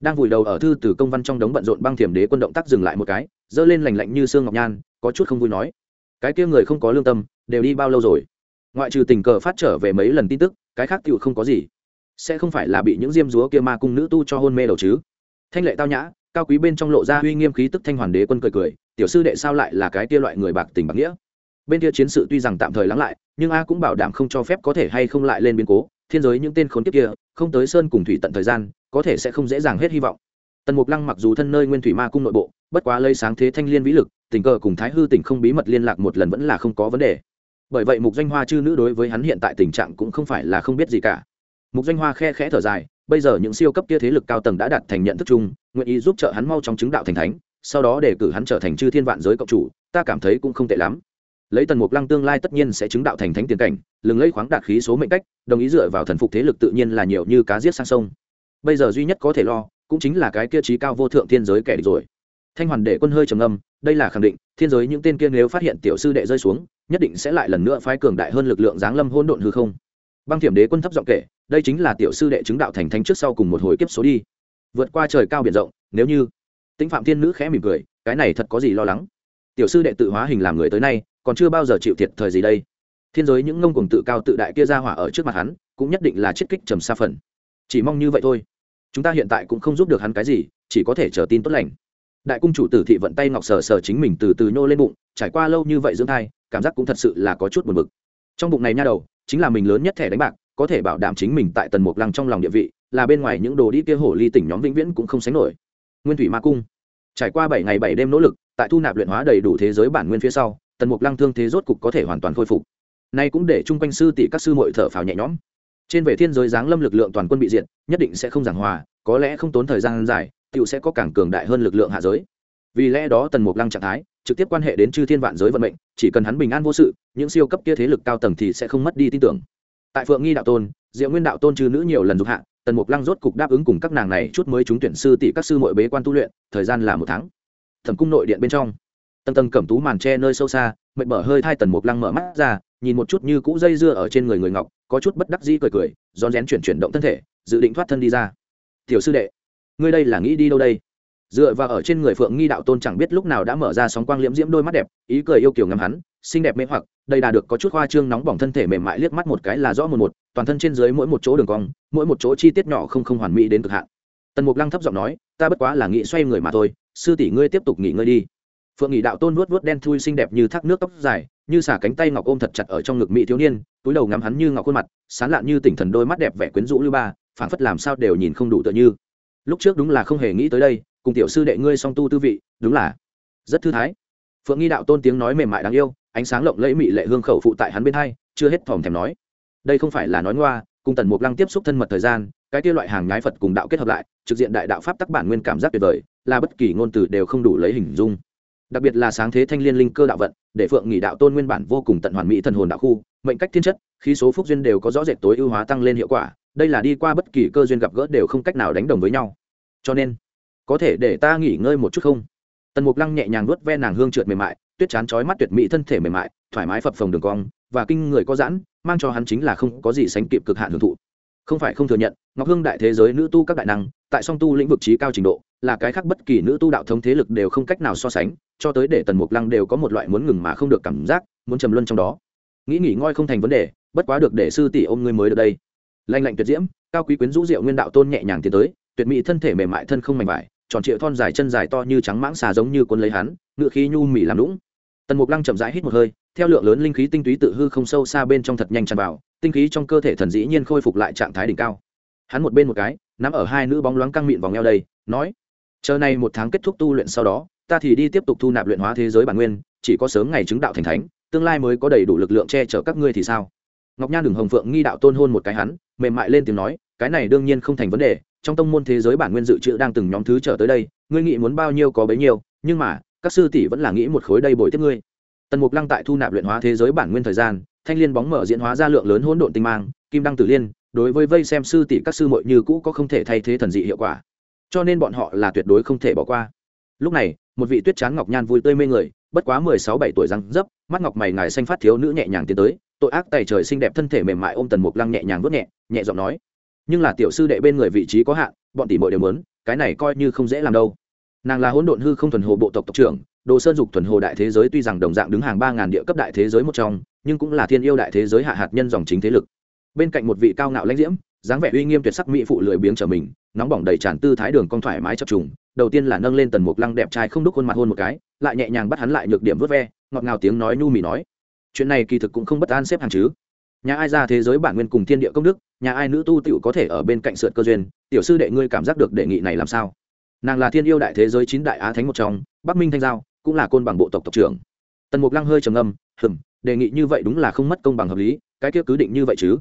đang vùi đầu ở thư từ công văn trong đống bận rộn băng thiểm đế quân động tác dừng lại một cái, giơ lên lành lạnh như xương ngọc nhan, có chút không vui nói. Cái kia người không có lương tâm, đều đi bao lâu rồi? Ngoại trừ tình cờ phát trở về mấy lần tin tức, cái khác tựu không có gì. Sẽ không phải là bị những diêm dúa kia ma cung nữ tu cho hôn mê đầu chứ? Thanh lệ tao nhã, cao quý bên trong lộ ra uy nghiêm khí tức thanh hoàn đế quân cười cười, tiểu sư đệ sao lại là cái kia loại người bạc tình bạc nghĩa? Bên kia chiến sự tuy rằng tạm thời lắng lại, nhưng a cũng bảo đảm không cho phép có thể hay không lại lên biến cố, thiên giới những tên khốn kiếp kia, không tới sơn cùng thủy tận thời gian có thể sẽ không dễ dàng hết hy vọng. Tần mục lăng mặc dù thân nơi nguyên thủy ma cung nội bộ, bất quá lây sáng thế thanh liên vĩ lực, tình cờ cùng thái hư tỉnh không bí mật liên lạc một lần vẫn là không có vấn đề. Bởi vậy mục doanh hoa chư nữ đối với hắn hiện tại tình trạng cũng không phải là không biết gì cả. Mục doanh hoa khe khẽ thở dài, bây giờ những siêu cấp kia thế lực cao tầng đã đạt thành nhận thức chung, nguyện ý giúp trợ hắn mau trong chứng đạo thành thánh, sau đó để cử hắn trở thành chư thiên vạn giới cộng chủ, ta cảm thấy cũng không tệ lắm. Lấy tần mục lăng tương lai tất nhiên sẽ chứng đạo thành thánh tiền cảnh, lừng lấy khoáng đạt khí số mệnh cách, đồng ý dựa vào thần phục thế lực tự nhiên là nhiều như cá giết sang sông bây giờ duy nhất có thể lo cũng chính là cái kia trí cao vô thượng thiên giới kẻ địch rồi. Thanh hoàn đệ quân hơi trầm âm đây là khẳng định, thiên giới những tên kia nếu phát hiện tiểu sư đệ rơi xuống, nhất định sẽ lại lần nữa phái cường đại hơn lực lượng giáng lâm hôn độn hư không. Băng thiểm đế quân thấp giọng kể, đây chính là tiểu sư đệ chứng đạo thành thánh trước sau cùng một hồi kiếp số đi. Vượt qua trời cao biển rộng, nếu như tĩnh phạm thiên nữ khẽ mỉm cười, cái này thật có gì lo lắng? Tiểu sư đệ tự hóa hình làm người tới nay, còn chưa bao giờ chịu thiệt thời gì đây. Thiên giới những ngông cuồng tự cao tự đại kia ra hỏa ở trước mặt hắn, cũng nhất định là chiết kích trầm xa phần chỉ mong như vậy thôi. Chúng ta hiện tại cũng không giúp được hắn cái gì, chỉ có thể chờ tin tốt lành. Đại cung chủ tử thị vận tay ngọc sờ sờ chính mình từ từ nhô lên bụng, trải qua lâu như vậy dưỡng thai, cảm giác cũng thật sự là có chút buồn bực. Trong bụng này nha đầu, chính là mình lớn nhất thẻ đánh bạc, có thể bảo đảm chính mình tại tần mục lăng trong lòng địa vị, là bên ngoài những đồ đi kia hổ ly tỉnh nhóm vĩnh viễn cũng không sánh nổi. Nguyên thủy ma cung. Trải qua bảy ngày bảy đêm nỗ lực, tại thu nạp luyện hóa đầy đủ thế giới bản nguyên phía sau, tần mục lăng thương thế rốt cục có thể hoàn toàn khôi phục. Nay cũng để chung quanh sư tỷ các sư mội thở phào nhẹ nhõm trên vệ thiên giới giáng lâm lực lượng toàn quân bị diệt, nhất định sẽ không giảng hòa, có lẽ không tốn thời gian dài tựu sẽ có càng cường đại hơn lực lượng hạ giới. Vì lẽ đó tần mục lăng trạng thái, trực tiếp quan hệ đến chư thiên vạn giới vận mệnh, chỉ cần hắn bình an vô sự, những siêu cấp kia thế lực cao tầng thì sẽ không mất đi tin tưởng. Tại phượng nghi đạo tôn, diệu nguyên đạo tôn chư nữ nhiều lần dục hạ, tần mục lăng rốt cục đáp ứng cùng các nàng này chút mới chúng tuyển sư tỷ các sư mọi bế quan tu luyện, thời gian là một tháng. Thẩm cung nội điện bên trong, tầng tầng cẩm tú màn tre nơi sâu xa, mệt mở hơi thai tần mục lăng mở mắt ra nhìn một chút như cũ dây dưa ở trên người người ngọc, có chút bất đắc dĩ cười cười, rón rén chuyển chuyển động thân thể, dự định thoát thân đi ra. Tiểu sư đệ, ngươi đây là nghĩ đi đâu đây? Dựa vào ở trên người phượng nghi đạo tôn chẳng biết lúc nào đã mở ra sóng quang liễm diễm đôi mắt đẹp, ý cười yêu kiểu ngắm hắn, xinh đẹp mê hoặc, đây đà được có chút hoa trương nóng bỏng thân thể mềm mại liếc mắt một cái là rõ một một, toàn thân trên dưới mỗi một chỗ đường cong, mỗi một chỗ chi tiết nhỏ không không hoàn mỹ đến cực hạn. Tần mục lăng thấp giọng nói, ta bất quá là nghĩ xoay người mà thôi, sư tỷ ngươi tiếp tục nghỉ ngơi đi. Phượng nghỉ đạo tôn vuốt vuốt đen thui xinh đẹp như thác nước tóc dài như xả cánh tay ngọc ôm thật chặt ở trong ngực mỹ thiếu niên, túi đầu ngắm hắn như ngọc khuôn mặt, sán lạn như tỉnh thần đôi mắt đẹp vẻ quyến rũ lưu ba, phảng phất làm sao đều nhìn không đủ tựa như. Lúc trước đúng là không hề nghĩ tới đây, cùng tiểu sư đệ ngươi song tu tư vị, đúng là rất thư thái. Phượng nghi đạo tôn tiếng nói mềm mại đáng yêu, ánh sáng lộng lẫy mị lệ hương khẩu phụ tại hắn bên hai, chưa hết thòm thèm nói. Đây không phải là nói ngoa, cùng tần mục lăng tiếp xúc thân mật thời gian, cái kia loại hàng nhái phật cùng đạo kết hợp lại, trực diện đại đạo pháp tắc bản nguyên cảm giác tuyệt vời, là bất kỳ ngôn từ đều không đủ lấy hình dung đặc biệt là sáng thế thanh liên linh cơ đạo vận, để phượng nghỉ đạo tôn nguyên bản vô cùng tận hoàn mỹ thần hồn đạo khu, mệnh cách thiên chất khi số phúc duyên đều có rõ rệt tối ưu hóa tăng lên hiệu quả, đây là đi qua bất kỳ cơ duyên gặp gỡ đều không cách nào đánh đồng với nhau. Cho nên, có thể để ta nghỉ ngơi một chút không? Tần mục lăng nhẹ nhàng nuốt ve nàng hương trượt mềm mại, tuyết chán chói mắt tuyệt mỹ thân thể mềm mại, thoải mái phập phồng đường cong, và kinh người có giãn, mang cho hắn chính là không có gì sánh kịp cực hạn hưởng thụ không phải không thừa nhận, ngọc hương đại thế giới nữ tu các đại năng, tại song tu lĩnh vực trí cao trình độ, là cái khác bất kỳ nữ tu đạo thống thế lực đều không cách nào so sánh, cho tới để tần mục lăng đều có một loại muốn ngừng mà không được cảm giác, muốn trầm luân trong đó. Nghĩ nghỉ ngơi không thành vấn đề, bất quá được để sư tỷ ôm ngươi mới được đây. Lanh lạnh tuyệt diễm, cao quý quyến rũ diệu nguyên đạo tôn nhẹ nhàng tiến tới, tuyệt mỹ thân thể mềm mại thân không mảnh vải, tròn trịa thon dài chân dài to như trắng mãng xà giống như cuốn lấy hắn, ngựa khí nhu mỉ làm lũng tần mục lăng chậm rãi hít một hơi theo lượng lớn linh khí tinh túy tự hư không sâu xa bên trong thật nhanh tràn vào, tinh khí trong cơ thể thần dĩ nhiên khôi phục lại trạng thái đỉnh cao. Hắn một bên một cái, nắm ở hai nữ bóng loáng căng mịn vòng eo đây, nói, chờ này một tháng kết thúc tu luyện sau đó, ta thì đi tiếp tục thu nạp luyện hóa thế giới bản nguyên, chỉ có sớm ngày chứng đạo thành thánh, tương lai mới có đầy đủ lực lượng che chở các ngươi thì sao? Ngọc nhan đừng hồng phượng nghi đạo tôn hôn một cái hắn, mềm mại lên tiếng nói, cái này đương nhiên không thành vấn đề, trong tông môn thế giới bản nguyên dự trữ đang từng nhóm thứ trở tới đây, ngươi nghĩ muốn bao nhiêu có bấy nhiêu, nhưng mà, các sư tỷ vẫn là nghĩ một khối đây bồi tiếp ngươi tần mục lăng tại thu nạp luyện hóa thế giới bản nguyên thời gian, thanh liên bóng mở diễn hóa ra lượng lớn hỗn độn tinh mang, kim đăng tử liên, đối với vây xem sư tỷ các sư muội như cũ có không thể thay thế thần dị hiệu quả. Cho nên bọn họ là tuyệt đối không thể bỏ qua. Lúc này, một vị tuyết chán ngọc nhan vui tươi mê người, bất quá mười sáu bảy tuổi răng dấp, mắt ngọc mày ngài xanh phát thiếu nữ nhẹ nhàng tiến tới, tội ác tài trời xinh đẹp thân thể mềm mại ôm tần mục lăng nhẹ nhàng vớt nhẹ nhẹ giọng nói. Nhưng là tiểu sư đệ bên người vị trí có hạn, bọn tỷ muội đều muốn, cái này coi như không dễ làm đâu. Nàng là hỗn độn hư không thuần hồ bộ tộc tộc trưởng đồ sơn dục thuần hồ đại thế giới tuy rằng đồng dạng đứng hàng ba ngàn địa cấp đại thế giới một trong, nhưng cũng là thiên yêu đại thế giới hạ hạt nhân dòng chính thế lực. Bên cạnh một vị cao ngạo lãnh diễm, dáng vẻ uy nghiêm tuyệt sắc mỹ phụ lười biếng trở mình, nóng bỏng đầy tràn tư thái đường cong thoải mái chập trùng, đầu tiên là nâng lên tần mục lăng đẹp trai không đúc khuôn mặt hôn một cái, lại nhẹ nhàng bắt hắn lại nhược điểm vớt ve, ngọt ngào tiếng nói nhu mì nói. Chuyện này kỳ thực cũng không bất an xếp hàng chứ. Nhà ai ra thế giới bản nguyên cùng thiên địa công đức, nhà ai nữ tu tựu có thể ở bên cạnh sượt cơ duyên, tiểu sư đệ ngươi cảm giác được đề nghị này làm sao? Nàng là thiên yêu đại thế giới chín đại á thánh một trong, bắc minh thanh giao cũng là côn bằng bộ tộc tộc trưởng. Tần mục lăng hơi trầm ngâm, hừm, đề nghị như vậy đúng là không mất công bằng hợp lý, cái kia cứ định như vậy chứ.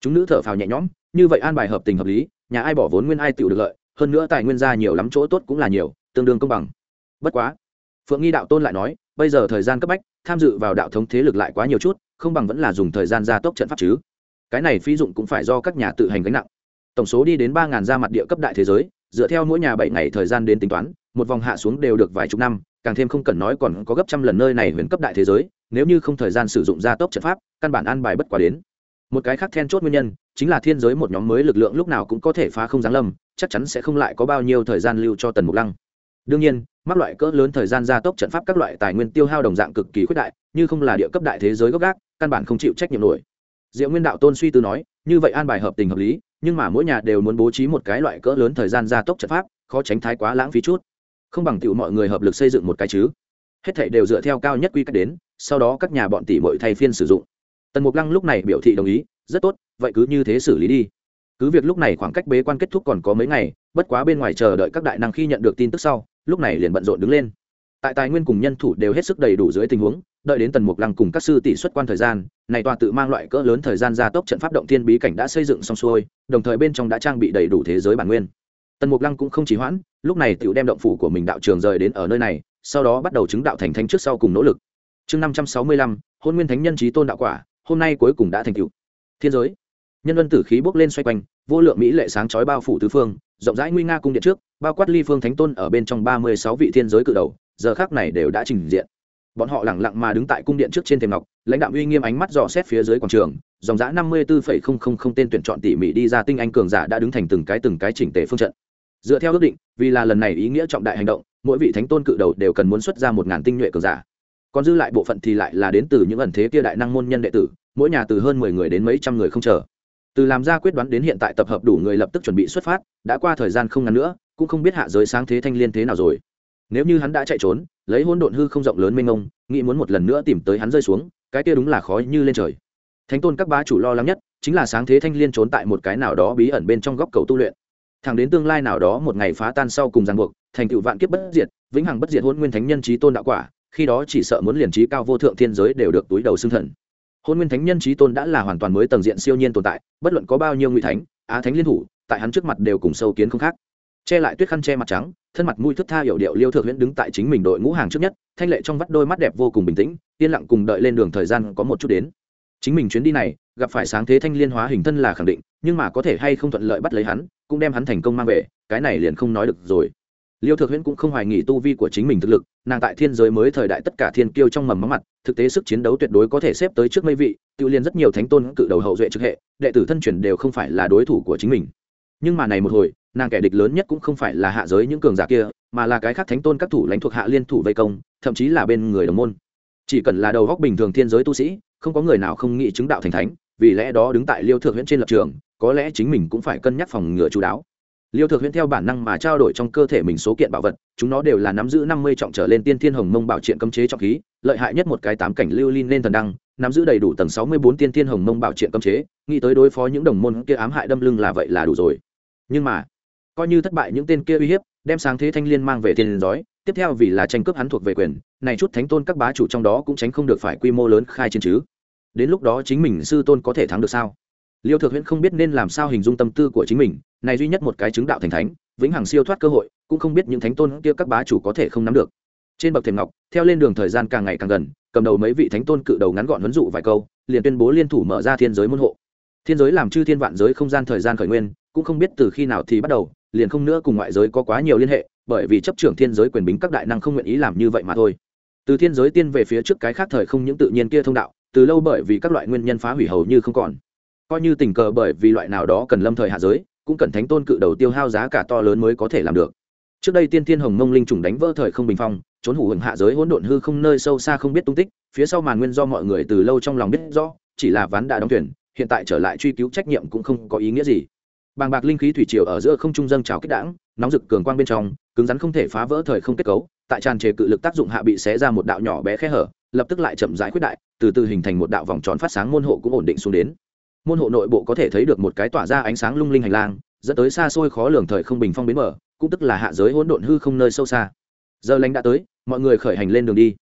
Chúng nữ thở phào nhẹ nhõm, như vậy an bài hợp tình hợp lý, nhà ai bỏ vốn nguyên ai tựu được lợi, hơn nữa tài nguyên ra nhiều lắm chỗ tốt cũng là nhiều, tương đương công bằng. Bất quá, phượng nghi đạo tôn lại nói, bây giờ thời gian cấp bách, tham dự vào đạo thống thế lực lại quá nhiều chút, không bằng vẫn là dùng thời gian gia tốc trận pháp chứ. Cái này phi dụng cũng phải do các nhà tự hành gánh nặng. Tổng số đi đến ba ngàn ra mặt địa cấp đại thế giới, dựa theo mỗi nhà bảy ngày thời gian đến tính toán, một vòng hạ xuống đều được vài chục năm càng thêm không cần nói còn có gấp trăm lần nơi này huyền cấp đại thế giới, nếu như không thời gian sử dụng gia tốc trận pháp, căn bản an bài bất quá đến. Một cái khác then chốt nguyên nhân chính là thiên giới một nhóm mới lực lượng lúc nào cũng có thể phá không giáng lâm, chắc chắn sẽ không lại có bao nhiêu thời gian lưu cho tần mục lăng. Đương nhiên, mắc loại cỡ lớn thời gian gia tốc trận pháp các loại tài nguyên tiêu hao đồng dạng cực kỳ khuyết đại, như không là địa cấp đại thế giới gốc gác, căn bản không chịu trách nhiệm nổi. Diệu nguyên đạo tôn suy tư nói, như vậy an bài hợp tình hợp lý, nhưng mà mỗi nhà đều muốn bố trí một cái loại cỡ lớn thời gian gia tốc trận pháp, khó tránh thái quá lãng phí chút không bằng tiểu mọi người hợp lực xây dựng một cái chứ. Hết thảy đều dựa theo cao nhất quy cách đến, sau đó các nhà bọn tỷ mọi thay phiên sử dụng. Tần mục lăng lúc này biểu thị đồng ý, rất tốt, vậy cứ như thế xử lý đi. Cứ việc lúc này khoảng cách bế quan kết thúc còn có mấy ngày, bất quá bên ngoài chờ đợi các đại năng khi nhận được tin tức sau, lúc này liền bận rộn đứng lên. Tại tài nguyên cùng nhân thủ đều hết sức đầy đủ dưới tình huống, đợi đến tần mục lăng cùng các sư tỷ xuất quan thời gian, này tòa tự mang loại cỡ lớn thời gian gia tốc trận pháp động thiên bí cảnh đã xây dựng xong xuôi, đồng thời bên trong đã trang bị đầy đủ thế giới bản nguyên tần mục lăng cũng không chỉ hoãn, lúc này tự đem động phủ của mình đạo trường rời đến ở nơi này, sau đó bắt đầu chứng đạo thành thánh trước sau cùng nỗ lực. Chương năm trăm sáu mươi lăm, hôn nguyên thánh nhân trí tôn đạo quả, hôm nay cuối cùng đã thành cựu thiên giới. Nhân vân tử khí bốc lên xoay quanh, vô lượng mỹ lệ sáng chói bao phủ tứ phương, rộng rãi nguy nga cung điện trước, bao quát ly phương thánh tôn ở bên trong ba mươi sáu vị thiên giới cự đầu, giờ khác này đều đã trình diện. Bọn họ lẳng lặng mà đứng tại cung điện trước trên thềm ngọc, lãnh đạo uy nghiêm ánh mắt dò xét phía dưới quảng trường, dòng giã năm mươi bốn tên tuyển chọn tỉ mỉ đi ra tinh anh cường giả đã đứng thành từng cái từng cái chỉnh tề phương trận dựa theo ước định, vì là lần này ý nghĩa trọng đại hành động, mỗi vị thánh tôn cự đầu đều cần muốn xuất ra một ngàn tinh nhuệ cường giả. Còn dư lại bộ phận thì lại là đến từ những ẩn thế kia đại năng môn nhân đệ tử, mỗi nhà từ hơn mười người đến mấy trăm người không chờ. Từ làm ra quyết đoán đến hiện tại tập hợp đủ người lập tức chuẩn bị xuất phát, đã qua thời gian không ngắn nữa, cũng không biết hạ giới sáng thế thanh liên thế nào rồi. Nếu như hắn đã chạy trốn, lấy hôn độn hư không rộng lớn mênh mông, nghĩ muốn một lần nữa tìm tới hắn rơi xuống, cái kia đúng là khó như lên trời. Thánh tôn các bá chủ lo lắng nhất, chính là sáng thế thanh liên trốn tại một cái nào đó bí ẩn bên trong góc cầu tu luyện thẳng đến tương lai nào đó một ngày phá tan sau cùng ràng buộc, thành tựu vạn kiếp bất diệt, vĩnh hằng bất diệt hôn nguyên thánh nhân trí tôn đạo quả, khi đó chỉ sợ muốn liền trí cao vô thượng thiên giới đều được túi đầu xưng thần. Hôn nguyên thánh nhân trí tôn đã là hoàn toàn mới tầng diện siêu nhiên tồn tại, bất luận có bao nhiêu ngụy thánh, á thánh liên thủ, tại hắn trước mặt đều cùng sâu kiến không khác. Che lại tuyết khăn che mặt trắng, thân mặt mũi thức tha hiểu điệu liêu thượng huyễn đứng tại chính mình đội ngũ hàng trước nhất, thanh lệ trong vắt đôi mắt đẹp vô cùng bình tĩnh, yên lặng cùng đợi lên đường thời gian có một chút đến. Chính mình chuyến đi này, gặp phải sáng thế thanh liên hóa hình thân là khẳng định nhưng mà có thể hay không thuận lợi bắt lấy hắn, cũng đem hắn thành công mang về, cái này liền không nói được rồi. Liêu thượng huyễn cũng không hoài nghi tu vi của chính mình thực lực, nàng tại thiên giới mới thời đại tất cả thiên kiêu trong mầm mắm mặt, thực tế sức chiến đấu tuyệt đối có thể xếp tới trước mấy vị, tự liên rất nhiều thánh tôn cự đầu hậu duệ trực hệ, đệ tử thân truyền đều không phải là đối thủ của chính mình. Nhưng mà này một hồi, nàng kẻ địch lớn nhất cũng không phải là hạ giới những cường giả kia, mà là cái khác thánh tôn các thủ lãnh thuộc hạ liên thủ vây công, thậm chí là bên người đồng môn. Chỉ cần là đầu góc bình thường thiên giới tu sĩ, không có người nào không nghĩ chứng đạo thành thánh, vì lẽ đó đứng tại liêu thượng huyễn trên lập trường có lẽ chính mình cũng phải cân nhắc phòng ngừa chú đáo. Liêu thực huyễn theo bản năng mà trao đổi trong cơ thể mình số kiện bảo vật, chúng nó đều là nắm giữ năm mươi trọng trở lên tiên thiên hồng mông bảo triện cấm chế trọng khí, lợi hại nhất một cái tám cảnh lưu linh lên thần đăng, nắm giữ đầy đủ tầng sáu mươi bốn tiên thiên hồng mông bảo triện cấm chế, nghĩ tới đối phó những đồng môn kia ám hại đâm lưng là vậy là đủ rồi. Nhưng mà, coi như thất bại những tên kia uy hiếp, đem sáng thế thanh liên mang về tiền giói, tiếp theo vì là tranh cướp hắn thuộc về quyền, này chút thánh tôn các bá chủ trong đó cũng tránh không được phải quy mô lớn khai chiến chứ. Đến lúc đó chính mình sư tôn có thể thắng được sao? Liêu thượng huyễn không biết nên làm sao hình dung tâm tư của chính mình, này duy nhất một cái chứng đạo thành thánh, vĩnh hằng siêu thoát cơ hội, cũng không biết những thánh tôn kia các bá chủ có thể không nắm được. Trên bậc thềm ngọc, theo lên đường thời gian càng ngày càng gần, cầm đầu mấy vị thánh tôn cự đầu ngắn gọn huấn dụ vài câu, liền tuyên bố liên thủ mở ra thiên giới môn hộ. Thiên giới làm chư thiên vạn giới không gian thời gian khởi nguyên, cũng không biết từ khi nào thì bắt đầu, liền không nữa cùng ngoại giới có quá nhiều liên hệ, bởi vì chấp trưởng thiên giới quyền bính các đại năng không nguyện ý làm như vậy mà thôi. Từ thiên giới tiên về phía trước cái khác thời không những tự nhiên kia thông đạo, từ lâu bởi vì các loại nguyên nhân phá hủy hầu như không còn coi như tình cờ bởi vì loại nào đó cần lâm thời hạ giới, cũng cần thánh tôn cự đầu tiêu hao giá cả to lớn mới có thể làm được. Trước đây tiên thiên hồng mông linh trùng đánh vỡ thời không bình phong, trốn hủ hưởng hạ giới hỗn độn hư không nơi sâu xa không biết tung tích, phía sau màn nguyên do mọi người từ lâu trong lòng biết rõ, chỉ là ván đã đóng thuyền, hiện tại trở lại truy cứu trách nhiệm cũng không có ý nghĩa gì. Bàng bạc linh khí thủy triều ở giữa không trung dâng trào kích đảng nóng rực cường quang bên trong, cứng rắn không thể phá vỡ thời không kết cấu, tại tràn trề cự lực tác dụng hạ bị xé ra một đạo nhỏ bé khe hở, lập tức lại chậm rãi khuyết đại, từ từ hình thành một đạo vòng tròn phát sáng môn hộ cũng ổn định xuống đến môn hộ nội bộ có thể thấy được một cái tỏa ra ánh sáng lung linh hành lang, dẫn tới xa xôi khó lường thời không bình phong bến mở cũng tức là hạ giới hỗn độn hư không nơi sâu xa. Giờ lãnh đã tới, mọi người khởi hành lên đường đi.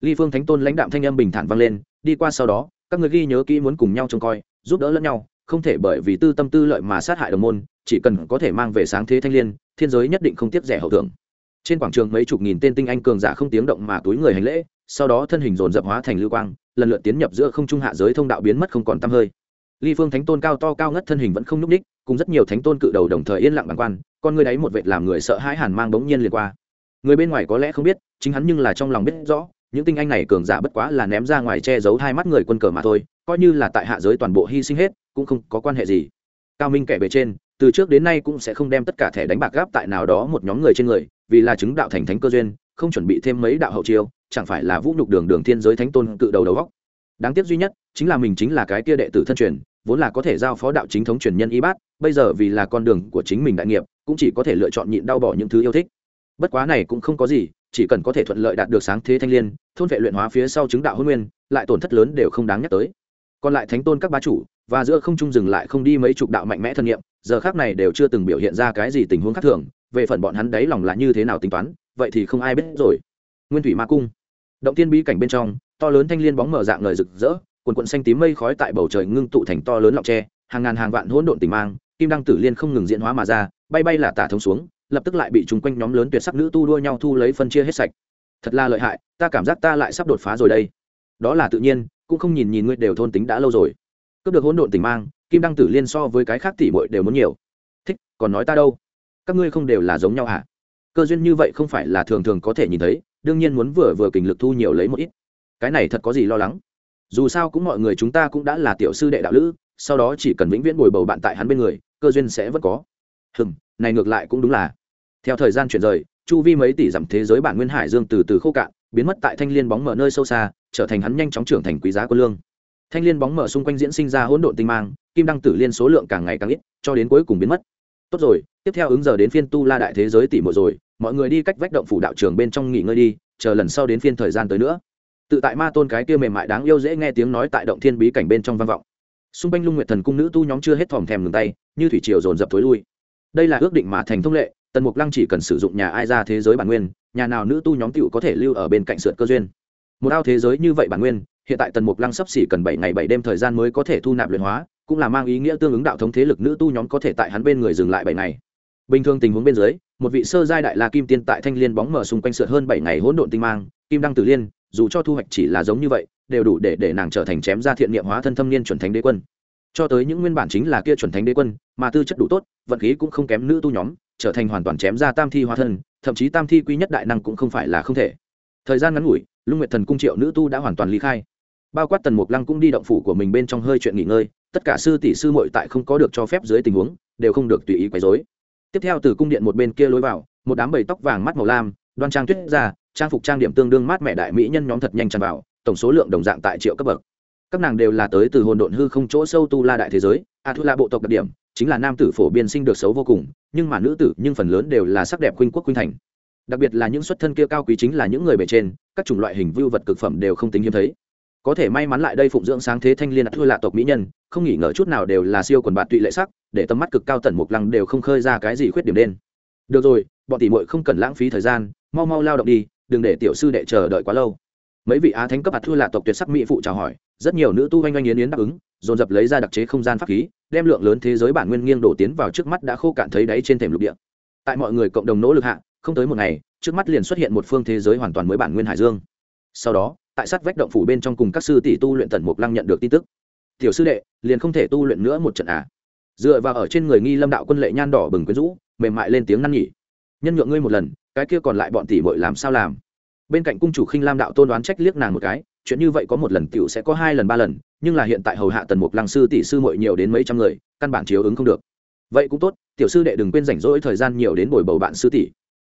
Ly phương thánh tôn lãnh đạm thanh âm bình thản vang lên, đi qua sau đó, các người ghi nhớ kỹ muốn cùng nhau trông coi, giúp đỡ lẫn nhau, không thể bởi vì tư tâm tư lợi mà sát hại đồng môn, chỉ cần có thể mang về sáng thế thanh liên, thiên giới nhất định không tiếc rẻ hậu thưởng. Trên quảng trường mấy chục nghìn tên tinh anh cường giả không tiếng động mà túi người hành lễ, sau đó thân hình dồn dập hóa thành lưu quang, lần lượt tiến nhập giữa không trung hạ giới thông đạo biến mất không còn tăm hơi ly phương thánh tôn cao to cao ngất thân hình vẫn không nhúc ních cùng rất nhiều thánh tôn cự đầu đồng thời yên lặng bàng quan, con người đáy một vệt làm người sợ hãi hàn mang bỗng nhiên liền qua. Người bên ngoài có lẽ không biết, chính hắn nhưng là trong lòng biết rõ, những tinh anh này cường giả bất quá là ném ra ngoài che giấu hai mắt người quân cờ mà thôi, coi như là tại hạ giới toàn bộ hy sinh hết, cũng không có quan hệ gì. Cao minh kẻ bề trên, từ trước đến nay cũng sẽ không đem tất cả thẻ đánh bạc gáp tại nào đó một nhóm người trên người, vì là chứng đạo thành thánh cơ duyên, không chuẩn bị thêm mấy đạo hậu chiêu, chẳng phải là vũ nhục đường đường thiên giới thánh tôn cự đầu đầu góc. Đáng tiếc duy nhất, chính là mình chính là cái kia đệ tử thân truyền vốn là có thể giao phó đạo chính thống truyền nhân y bát, bây giờ vì là con đường của chính mình đại nghiệp, cũng chỉ có thể lựa chọn nhịn đau bỏ những thứ yêu thích. Bất quá này cũng không có gì, chỉ cần có thể thuận lợi đạt được sáng thế thanh l i ê n thôn vệ luyện hóa phía sau chứng đạo hôn nguyên, lại tổn thất lớn đều không đáng nhắc tới. Còn lại thánh tôn các bá chủ, và giữa không trung dừng lại không đi mấy chục đạo mạnh mẽ thân nhiệm giờ khác này đều chưa từng biểu hiện ra cái gì tình huống khác thường, về phần bọn hắn đấy lòng là như thế nào tính toán, vậy thì không ai biết rồi. Nguyên thủy ma cung. Động tiên bí cảnh bên trong, to lớn thanh l i ê n bóng mở dạng lời rực rỡ quần quần xanh tím mây khói tại bầu trời ngưng tụ thành to lớn lọc tre, hàng ngàn hàng vạn hỗn độn tình mang, kim đăng tử liên không ngừng diễn hóa mà ra, bay bay là tả thống xuống, lập tức lại bị chúng quanh nhóm lớn tuyệt sắc nữ tu đua nhau thu lấy phân chia hết sạch. Thật là lợi hại, ta cảm giác ta lại sắp đột phá rồi đây. Đó là tự nhiên, cũng không nhìn nhìn ngươi đều thôn tính đã lâu rồi. Cướp được hỗn độn tình mang, kim đăng tử liên so với cái khác tỷ muội đều muốn nhiều. Thích, còn nói ta đâu? Các ngươi không đều là giống nhau hả? Cơ duyên như vậy không phải là thường thường có thể nhìn thấy, đương nhiên muốn vừa vừa kình lực thu nhiều lấy một ít. Cái này thật có gì lo lắng? Dù sao cũng mọi người chúng ta cũng đã là tiểu sư đệ đạo lữ, sau đó chỉ cần vĩnh viễn bồi bầu bạn tại hắn bên người, cơ duyên sẽ vẫn có. Hừm, này ngược lại cũng đúng là. Theo thời gian chuyển rời, chu vi mấy tỷ dặm thế giới bản nguyên hải dương từ từ khô cạn, biến mất tại thanh liên bóng mở nơi sâu xa, trở thành hắn nhanh chóng trưởng thành quý giá quân lương. Thanh liên bóng mở xung quanh diễn sinh ra hỗn độn tinh mang, kim đăng tử liên số lượng càng ngày càng ít, cho đến cuối cùng biến mất. Tốt rồi, tiếp theo ứng giờ đến phiên tu la đại thế giới tỷ một rồi, mọi người đi cách vách động phủ đạo trường bên trong nghỉ ngơi đi, chờ lần sau đến phiên thời gian tới nữa tự tại ma tôn cái kia mềm mại đáng yêu dễ nghe tiếng nói tại động thiên bí cảnh bên trong vang vọng. Xung quanh lung nguyệt thần cung nữ tu nhóm chưa hết thòm thèm ngừng tay, như thủy triều dồn dập thối lui. Đây là ước định mà thành thông lệ, tần mục lăng chỉ cần sử dụng nhà ai ra thế giới bản nguyên, nhà nào nữ tu nhóm t có thể lưu ở bên cạnh sượt cơ duyên. Một ao thế giới như vậy bản nguyên, hiện tại tần mục lăng sắp xỉ cần bảy ngày bảy đêm thời gian mới có thể thu nạp luyện hóa, cũng là mang ý nghĩa tương ứng đạo thống thế lực nữ tu nhóm có thể tại hắn bên người dừng lại bảy ngày. Bình thường tình huống bên dưới, một vị sơ giai đại la kim tiên tại thanh liên bóng mở xung quanh sượt hơn bảy ngày hỗn độn tinh mang, kim đăng tử liên dù cho thu hoạch chỉ là giống như vậy, đều đủ để để nàng trở thành chém ra thiện niệm hóa thân thâm niên chuẩn thánh đế quân. Cho tới những nguyên bản chính là kia chuẩn thánh đế quân, mà tư chất đủ tốt, vận khí cũng không kém nữ tu nhóm, trở thành hoàn toàn chém ra tam thi hóa thân, thậm chí tam thi quy nhất đại năng cũng không phải là không thể. Thời gian ngắn ngủi, lung nguyệt thần cung triệu nữ tu đã hoàn toàn ly khai. Bao quát tần mục lăng cũng đi động phủ của mình bên trong hơi chuyện nghỉ ngơi, tất cả sư tỷ sư mội tại không có được cho phép dưới tình huống, đều không được tùy ý quấy dối tiếp theo từ cung điện một bên kia lối vào, một đám bầy tóc vàng mắt màu lam, đoan trang tuyết ra trang phục trang điểm tương đương mát mẹ đại mỹ nhân nhóm thật nhanh tràn vào, tổng số lượng đồng dạng tại triệu cấp bậc. Các nàng đều là tới từ hồn độn hư không chỗ sâu tu la đại thế giới a thu la bộ tộc đặc điểm chính là nam tử phổ biến sinh được xấu vô cùng, nhưng mà nữ tử, nhưng phần lớn đều là sắc đẹp khuynh quốc khuynh thành. Đặc biệt là những xuất thân kia cao quý chính là những người bề trên, các chủng loại hình vưu vật cực phẩm đều không tính hiếm thấy. Có thể may mắn lại đây phụng dưỡng sáng thế thanh liên thua lạ tộc mỹ nhân, không nghỉ ngờ chút nào đều là siêu quần bạn tụy lệ sắc, để tầm mắt cực cao tần mục lăng đều không khơi ra cái gì khuyết điểm đen. Được rồi, bọn tỷ muội không cần lãng phí thời gian, mau mau lao động đi đừng để tiểu sư đệ chờ đợi quá lâu. Mấy vị á thánh cấp hạt thua lạ tộc tuyệt sắc mỹ phụ chào hỏi, rất nhiều nữ tu oanh oanh yến yến đáp ứng, dồn dập lấy ra đặc chế không gian pháp khí, đem lượng lớn thế giới bản nguyên nghiêng đổ tiến vào trước mắt đã khô cạn thấy đáy trên thềm lục địa. Tại mọi người cộng đồng nỗ lực hạ, không tới một ngày, trước mắt liền xuất hiện một phương thế giới hoàn toàn mới bản nguyên hải dương. Sau đó, tại sát vách động phủ bên trong cùng các sư tỷ tu luyện tần mục lăng nhận được tin tức. Tiểu sư đệ, liền không thể tu luyện nữa một trận à? Dựa vào ở trên người nghi lâm đạo quân lệ nhan đỏ bừng quyến rũ, mềm mại lên tiếng năn nhỉ nhân nhượng ngươi một lần, cái kia còn lại bọn tỷ muội làm sao làm? Bên cạnh cung chủ khinh lam đạo tôn đoán trách liếc nàng một cái, chuyện như vậy có một lần tiểu sẽ có hai lần ba lần, nhưng là hiện tại hầu hạ tần mục lăng sư tỷ sư muội nhiều đến mấy trăm người, căn bản chiếu ứng không được. Vậy cũng tốt, tiểu sư đệ đừng quên rảnh rỗi thời gian nhiều đến bồi bầu bạn sư tỷ.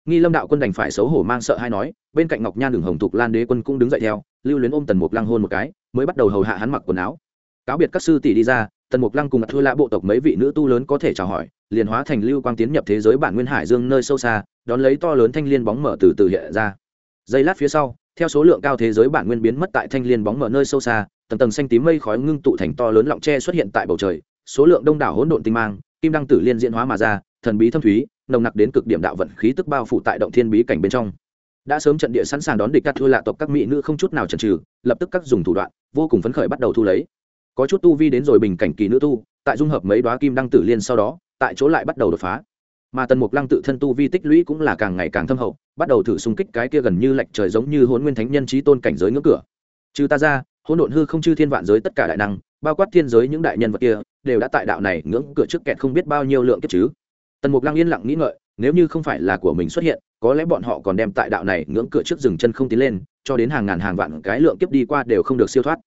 Nghi lâm đạo quân đành phải xấu hổ mang sợ hay nói, bên cạnh ngọc nhan đường hồng thục lan đế quân cũng đứng dậy theo, lưu luyến ôm tần mục lăng hôn một cái, mới bắt đầu hầu hạ hắn mặc quần áo. Cáo biệt các sư tỷ đi ra, tần mục lăng cùng thua lạ bộ tộc mấy vị nữ tu lớn có thể chào hỏi, liền hóa thành lưu quang tiến nhập thế giới bản nguyên hải dương nơi sâu xa, đón lấy to lớn thanh liên bóng mở từ từ hiện ra giây lát phía sau, theo số lượng cao thế giới bản nguyên biến mất tại thanh liên bóng mở nơi sâu xa, tầng tầng xanh tím mây khói ngưng tụ thành to lớn lọng tre xuất hiện tại bầu trời, số lượng đông đảo hỗn độn tinh mang, kim đăng tử liên diễn hóa mà ra, thần bí thâm thúy, nồng nặc đến cực điểm đạo vận khí tức bao phủ tại động thiên bí cảnh bên trong. Đã sớm trận địa sẵn sàng đón địch các thua lạ tộc các mỹ nữ không chút nào chần trừ lập tức các dùng thủ đoạn, vô cùng phấn khởi bắt đầu thu lấy. Có chút tu vi đến rồi bình cảnh kỳ nữ tu, tại dung hợp mấy đoá kim đăng tử liên sau đó, tại chỗ lại bắt đầu đột phá mà tần mục lăng tự thân tu vi tích lũy cũng là càng ngày càng thâm hậu, bắt đầu thử xung kích cái kia gần như lệch trời giống như hôn nguyên thánh nhân trí tôn cảnh giới ngưỡng cửa. Trừ ta ra, hỗn độn hư không chư thiên vạn giới tất cả đại năng, bao quát thiên giới những đại nhân vật kia, đều đã tại đạo này ngưỡng cửa trước kẹt không biết bao nhiêu lượng kiếp chứ. Tần mục lăng yên lặng nghĩ ngợi, nếu như không phải là của mình xuất hiện, có lẽ bọn họ còn đem tại đạo này ngưỡng cửa trước dừng chân không tiến lên, cho đến hàng ngàn hàng vạn cái lượng kiếp đi qua đều không được siêu thoát.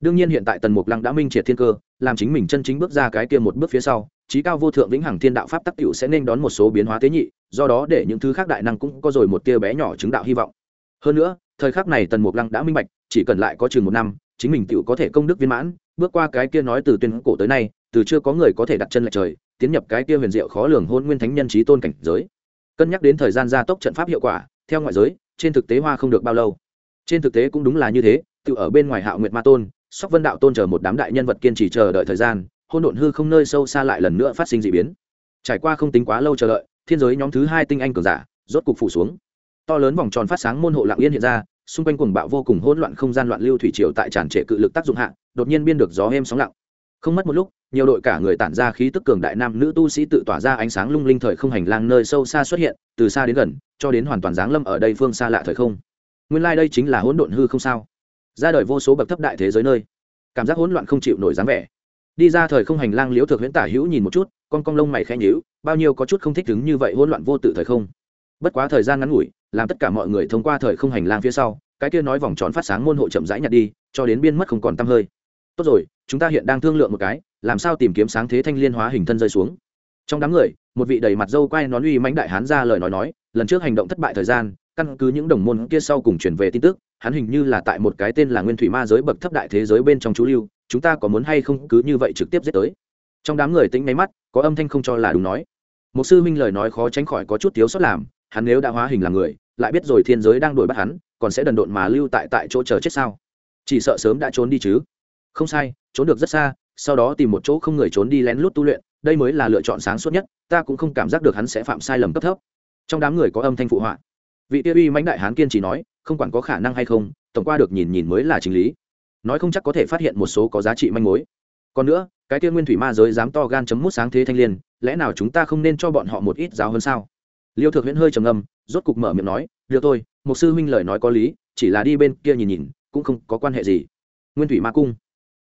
Đương nhiên hiện tại tần mục lăng đã minh triệt thiên cơ làm chính mình chân chính bước ra cái kia một bước phía sau, trí cao vô thượng vĩnh hằng thiên đạo pháp tắc cựu sẽ nên đón một số biến hóa tế nhị, do đó để những thứ khác đại năng cũng có rồi một tia bé nhỏ chứng đạo hy vọng. Hơn nữa, thời khắc này tần mục lăng đã minh bạch, chỉ cần lại có chừng một năm, chính mình tựu có thể công đức viên mãn, bước qua cái kia nói từ tuyên cổ tới nay, từ chưa có người có thể đặt chân lại trời, tiến nhập cái kia huyền diệu khó lường hôn nguyên thánh nhân trí tôn cảnh giới. Cân nhắc đến thời gian gia tốc trận pháp hiệu quả, theo ngoại giới, trên thực tế hoa không được bao lâu. Trên thực tế cũng đúng là như thế tự ở bên ngoài hạo nguyệt ma tôn sóc vân đạo tôn chờ một đám đại nhân vật kiên trì chờ đợi thời gian, hôn độn hư không nơi sâu xa lại lần nữa phát sinh d ị biến. Trải qua không tính quá lâu chờ đợi, thiên giới nhóm thứ hai tinh anh cường giả rốt cục phủ xuống. To lớn vòng tròn phát sáng môn hộ lạng yên hiện ra, xung quanh cuồng bạo vô cùng hỗn loạn không gian loạn lưu thủy triều tại tràn trệ cự lực tác dụng hạ, đột nhiên biên được gió êm sóng lặng. Không mất một lúc, nhiều đội cả người tản ra khí tức cường đại nam nữ tu sĩ tự tỏa ra ánh sáng lung linh thời không hành lang nơi sâu xa xuất hiện, từ xa đến gần, cho đến hoàn toàn giáng lâm ở đây phương xa lạ thời không. Nguyên lai、like、đây chính là hỗn độn hư không sao? Ra đời vô số bậc thấp đại thế giới nơi. Cảm giác hỗn loạn không chịu nổi dáng vẻ. Đi ra thời không hành lang liễu thực huyễn tả hữu nhìn một chút, con cong lông mày khẽ nhíu, bao nhiêu có chút không thích đứng như vậy hỗn loạn vô tự thời không. Bất quá thời gian ngắn ngủi, làm tất cả mọi người thông qua thời không hành lang phía sau, cái kia nói vòng tròn phát sáng môn hộ chậm rãi nhặt đi, cho đến biên mất không còn tăm hơi. Tốt rồi, chúng ta hiện đang thương lượng một cái, làm sao tìm kiếm sáng thế thanh liên hóa hình thân rơi xuống. Trong đám người, một vị đầy mặt dâu quay nón uy mãnh đại hán ra lời nói nói, lần trước hành động thất bại thời gian, căn cứ những đồng môn kia sau cùng truyền về tin tức hắn hình như là tại một cái tên là nguyên thủy ma giới bậc thấp đại thế giới bên trong chú lưu, chúng ta có muốn hay không cứ như vậy trực tiếp giết tới? Trong đám người tính máy mắt, có âm thanh không cho là đúng nói. Một sư minh lời nói khó tránh khỏi có chút thiếu sót làm, hắn nếu đã hóa hình làm người, lại biết rồi thiên giới đang đuổi bắt hắn, còn sẽ đần độn mà lưu tại tại chỗ chờ chết sao? Chỉ sợ sớm đã trốn đi chứ. Không sai, trốn được rất xa, sau đó tìm một chỗ không người trốn đi lén lút tu luyện, đây mới là lựa chọn sáng suốt nhất, ta cũng không cảm giác được hắn sẽ phạm sai lầm cấp thấp. Trong đám người có âm thanh phụ họa vị tiêu uy mãnh đại hán kiên chỉ nói, không quản có khả năng hay không, tổng qua được nhìn nhìn mới là chính lý. Nói không chắc có thể phát hiện một số có giá trị manh mối. Còn nữa, cái tiên nguyên thủy ma giới dám to gan chấm mút sáng thế thanh liên, lẽ nào chúng ta không nên cho bọn họ một ít giáo hơn sao? Liêu thượng huyễn hơi trầm âm rốt cục mở miệng nói, được tôi một sư huynh lời nói có lý, chỉ là đi bên kia nhìn nhìn, cũng không có quan hệ gì. Nguyên thủy ma cung.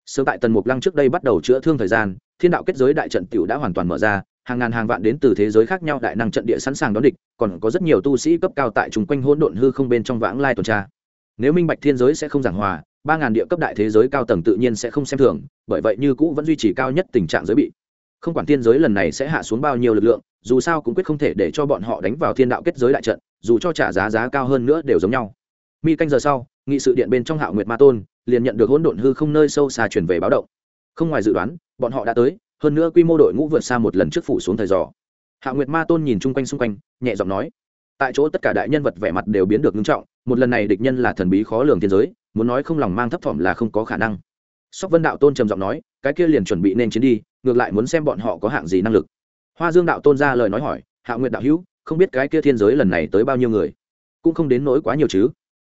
Sớm tại tần mục lăng trước đây bắt đầu chữa thương thời gian, thiên đạo kết giới đại trận t đã hoàn toàn mở ra hàng ngàn hàng vạn đến từ thế giới khác nhau đại năng trận địa sẵn sàng đón địch, còn có rất nhiều tu sĩ cấp cao tại chung quanh hỗn độn hư không bên trong vãng lai tuần tra. Nếu minh bạch thiên giới sẽ không giảng hòa, ba ngàn địa cấp đại thế giới cao tầng tự nhiên sẽ không xem thường, bởi vậy như cũ vẫn duy trì cao nhất tình trạng giới bị. Không quản thiên giới lần này sẽ hạ xuống bao nhiêu lực lượng, dù sao cũng quyết không thể để cho bọn họ đánh vào thiên đạo kết giới đại trận, dù cho trả giá giá cao hơn nữa đều giống nhau. Mi canh giờ sau, nghị sự điện bên trong hạo nguyệt ma tôn, liền nhận được hỗn độn hư không nơi sâu xa chuyển về báo động. Không ngoài dự đoán, bọn họ đã tới hơn nữa quy mô đội ngũ vượt xa một lần trước phủ xuống thời giò hạ nguyệt ma tôn nhìn chung quanh xung quanh, nhẹ giọng nói, tại chỗ tất cả đại nhân vật vẻ mặt đều biến được nghiêm trọng, một lần này địch nhân là thần bí khó lường thiên giới, muốn nói không lòng mang thấp thỏm là không có khả năng. Sóc vân đạo tôn trầm giọng nói, cái kia liền chuẩn bị nên chiến đi, ngược lại muốn xem bọn họ có hạng gì năng lực. Hoa dương đạo tôn ra lời nói hỏi, hạ nguyệt đạo hữu, không biết cái kia thiên giới lần này tới bao nhiêu người? Cũng không đến nỗi quá nhiều chứ?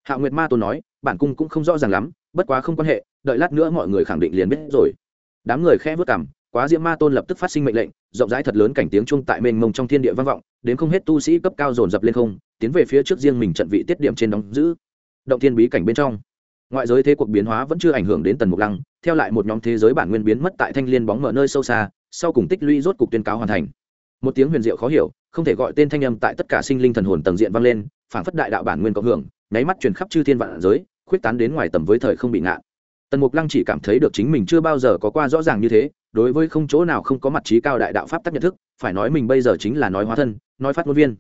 Hạ nguyệt ma tôn nói, bản cung cũng không rõ ràng lắm, bất quá không quan hệ, đợi lát nữa mọi người khẳng định liền biết rồi. Đám người khẽ vất cảm quá diễm ma tôn lập tức phát sinh mệnh lệnh, rộng rãi thật lớn cảnh tiếng chung tại mênh mông trong thiên địa vang vọng, đến không hết tu sĩ cấp cao dồn dập lên không, tiến về phía trước riêng mình trận vị tiết điểm trên đóng giữ. Động thiên bí cảnh bên trong, ngoại giới thế cuộc biến hóa vẫn chưa ảnh hưởng đến tần mục lăng, theo lại một nhóm thế giới bản nguyên biến mất tại thanh liên bóng mở nơi sâu xa, sau cùng tích lũy rốt cục tuyên cáo hoàn thành. Một tiếng huyền diệu khó hiểu, không thể gọi tên thanh âm tại tất cả sinh linh thần hồn tầng diện vang lên, phảng phất đại đạo bản nguyên cộng hưởng, nháy mắt truyền khắp chư thiên vạn giới, khuyết tán đến ngoài tầm với thời không bị ngạn tần mục lăng chỉ cảm thấy được chính mình chưa bao giờ có qua rõ ràng như thế đối với không chỗ nào không có mặt trí cao đại đạo pháp tắc nhận thức, phải nói mình bây giờ chính là nói hóa thân, nói phát ngôn viên.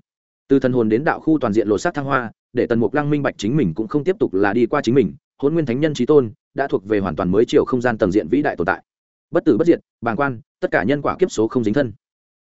Từ thần hồn đến đạo khu toàn diện lột xác thăng hoa, để tần mục lăng minh bạch chính mình cũng không tiếp tục là đi qua chính mình hôn nguyên thánh nhân trí tôn đã thuộc về hoàn toàn mới chiều không gian tầng diện vĩ đại tồn tại. Bất tử bất diệt, bàng quan, tất cả nhân quả kiếp số không dính thân.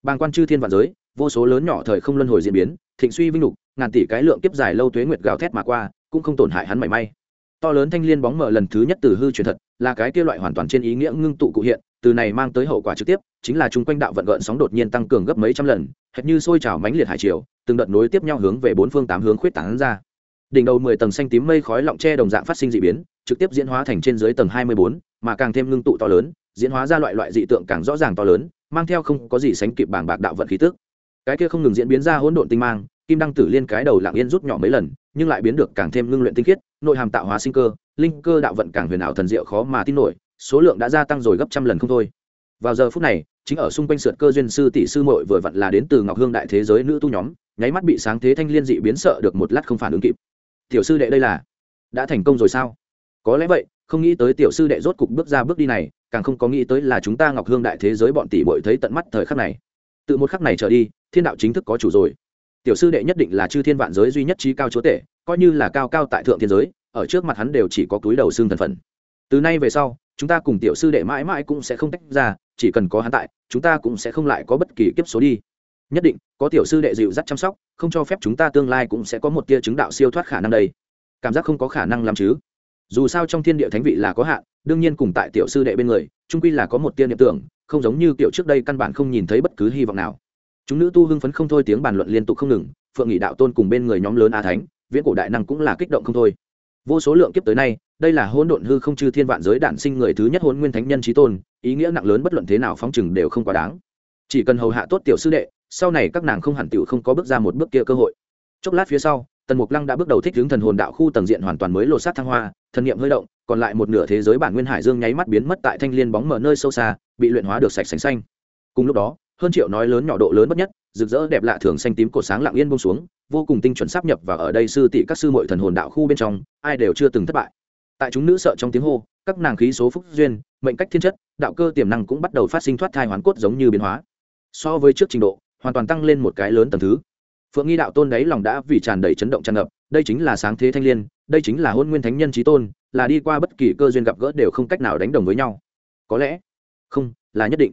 Bàng quan chư thiên vạn giới, vô số lớn nhỏ thời không luân hồi diễn biến, thịnh suy vinh lục, ngàn tỷ cái lượng kiếp dài lâu tuế nguyệt gào thét mà qua, cũng không tổn hại hắn mảy may. To lớn thanh liên bóng mở lần thứ nhất từ hư truyền thật, là cái kia loại hoàn toàn trên ý nghĩa ngưng tụ cụ hiện từ này mang tới hậu quả trực tiếp, chính là chung quanh đạo vận gợn sóng đột nhiên tăng cường gấp mấy trăm lần, hệt như sôi trào mãnh liệt hải triều, từng đợt nối tiếp nhau hướng về bốn phương tám hướng khuyết tảng ra. Đỉnh đầu mười tầng xanh tím mây khói lọng tre đồng dạng phát sinh dị biến, trực tiếp diễn hóa thành trên dưới tầng hai mươi bốn, mà càng thêm ngưng tụ to lớn, diễn hóa ra loại loại dị tượng càng rõ ràng to lớn, mang theo không có gì sánh kịp bảng bạc đạo vận khí tức. Cái kia không ngừng diễn biến ra hỗn độn tinh mang, kim đăng tử liên cái đầu lặng yên rút nhỏ mấy lần, nhưng lại biến được càng thêm ngưng luyện tinh khiết, nội hàm tạo hóa sinh cơ, linh cơ đạo vận càng huyền ảo thần diệu khó mà tin nổi số lượng đã gia tăng rồi gấp trăm lần không thôi. Vào giờ phút này, chính ở xung quanh sượt cơ duyên sư tỷ sư mội vừa vặn là đến từ ngọc hương đại thế giới nữ tu nhóm, nháy mắt bị sáng thế thanh liên dị biến sợ được một lát không phản ứng kịp. Tiểu sư đệ đây là, đã thành công rồi sao? Có lẽ vậy, không nghĩ tới tiểu sư đệ rốt cục bước ra bước đi này, càng không có nghĩ tới là chúng ta ngọc hương đại thế giới bọn tỷ bội thấy tận mắt thời khắc này. Từ một khắc này trở đi, thiên đạo chính thức có chủ rồi. Tiểu sư đệ nhất định là chư thiên vạn giới duy nhất trí cao chúa tể, coi như là cao cao tại thượng thiên giới, ở trước mặt hắn đều chỉ có túi đầu xương thần phận từ nay về sau chúng ta cùng tiểu sư đệ mãi mãi cũng sẽ không tách ra, chỉ cần có hắn tại, chúng ta cũng sẽ không lại có bất kỳ kiếp số đi. Nhất định, có tiểu sư đệ dịu dắt chăm sóc, không cho phép chúng ta tương lai cũng sẽ có một tia chứng đạo siêu thoát khả năng đây. Cảm giác không có khả năng làm chứ. Dù sao trong thiên địa thánh vị là có hạn, đương nhiên cùng tại tiểu sư đệ bên người trung quy là có một tia niệm tưởng, không giống như kiểu trước đây căn bản không nhìn thấy bất cứ hy vọng nào. Chúng nữ tu hưng phấn không thôi, tiếng bàn luận liên tục không ngừng, phượng nghị đạo tôn cùng bên người nhóm lớn a thánh, viễn cổ đại năng cũng là kích động không thôi vô số lượng kiếp tới nay, đây là hôn độn hư không chư thiên vạn giới đản sinh người thứ nhất hôn nguyên thánh nhân trí tôn, ý nghĩa nặng lớn bất luận thế nào phóng chừng đều không quá đáng. Chỉ cần hầu hạ tốt tiểu sư đệ, sau này các nàng không hẳn tiểu không có bước ra một bước kia cơ hội. Chốc lát phía sau, tần mục lăng đã bước đầu thích hướng thần hồn đạo khu tầng diện hoàn toàn mới lột sát thăng hoa, thần niệm hơi động, còn lại một nửa thế giới bản nguyên hải dương nháy mắt biến mất tại thanh liên bóng mở nơi sâu xa, bị luyện hóa được sạch sành xanh. Cùng lúc đó, hơn triệu nói lớn nhỏ độ lớn bất nhất rực rỡ đẹp lạ thường xanh tím cột sáng lặng yên buông xuống, vô cùng tinh chuẩn sắp nhập và ở đây sư tỷ các sư mội thần hồn đạo khu bên trong, ai đều chưa từng thất bại. Tại chúng nữ sợ trong tiếng hô, các nàng khí số phúc duyên, mệnh cách thiên chất, đạo cơ tiềm năng cũng bắt đầu phát sinh thoát thai hoàn cốt giống như biến hóa. So với trước trình độ, hoàn toàn tăng lên một cái lớn tầng thứ. Phượng nghi đạo tôn đấy lòng đã vì tràn đầy chấn động tràn ngập, đây chính là sáng thế thanh liên, đây chính là hôn nguyên thánh nhân trí tôn, là đi qua bất kỳ cơ duyên gặp gỡ đều không cách nào đánh đồng với nhau. Có lẽ, không, là nhất định.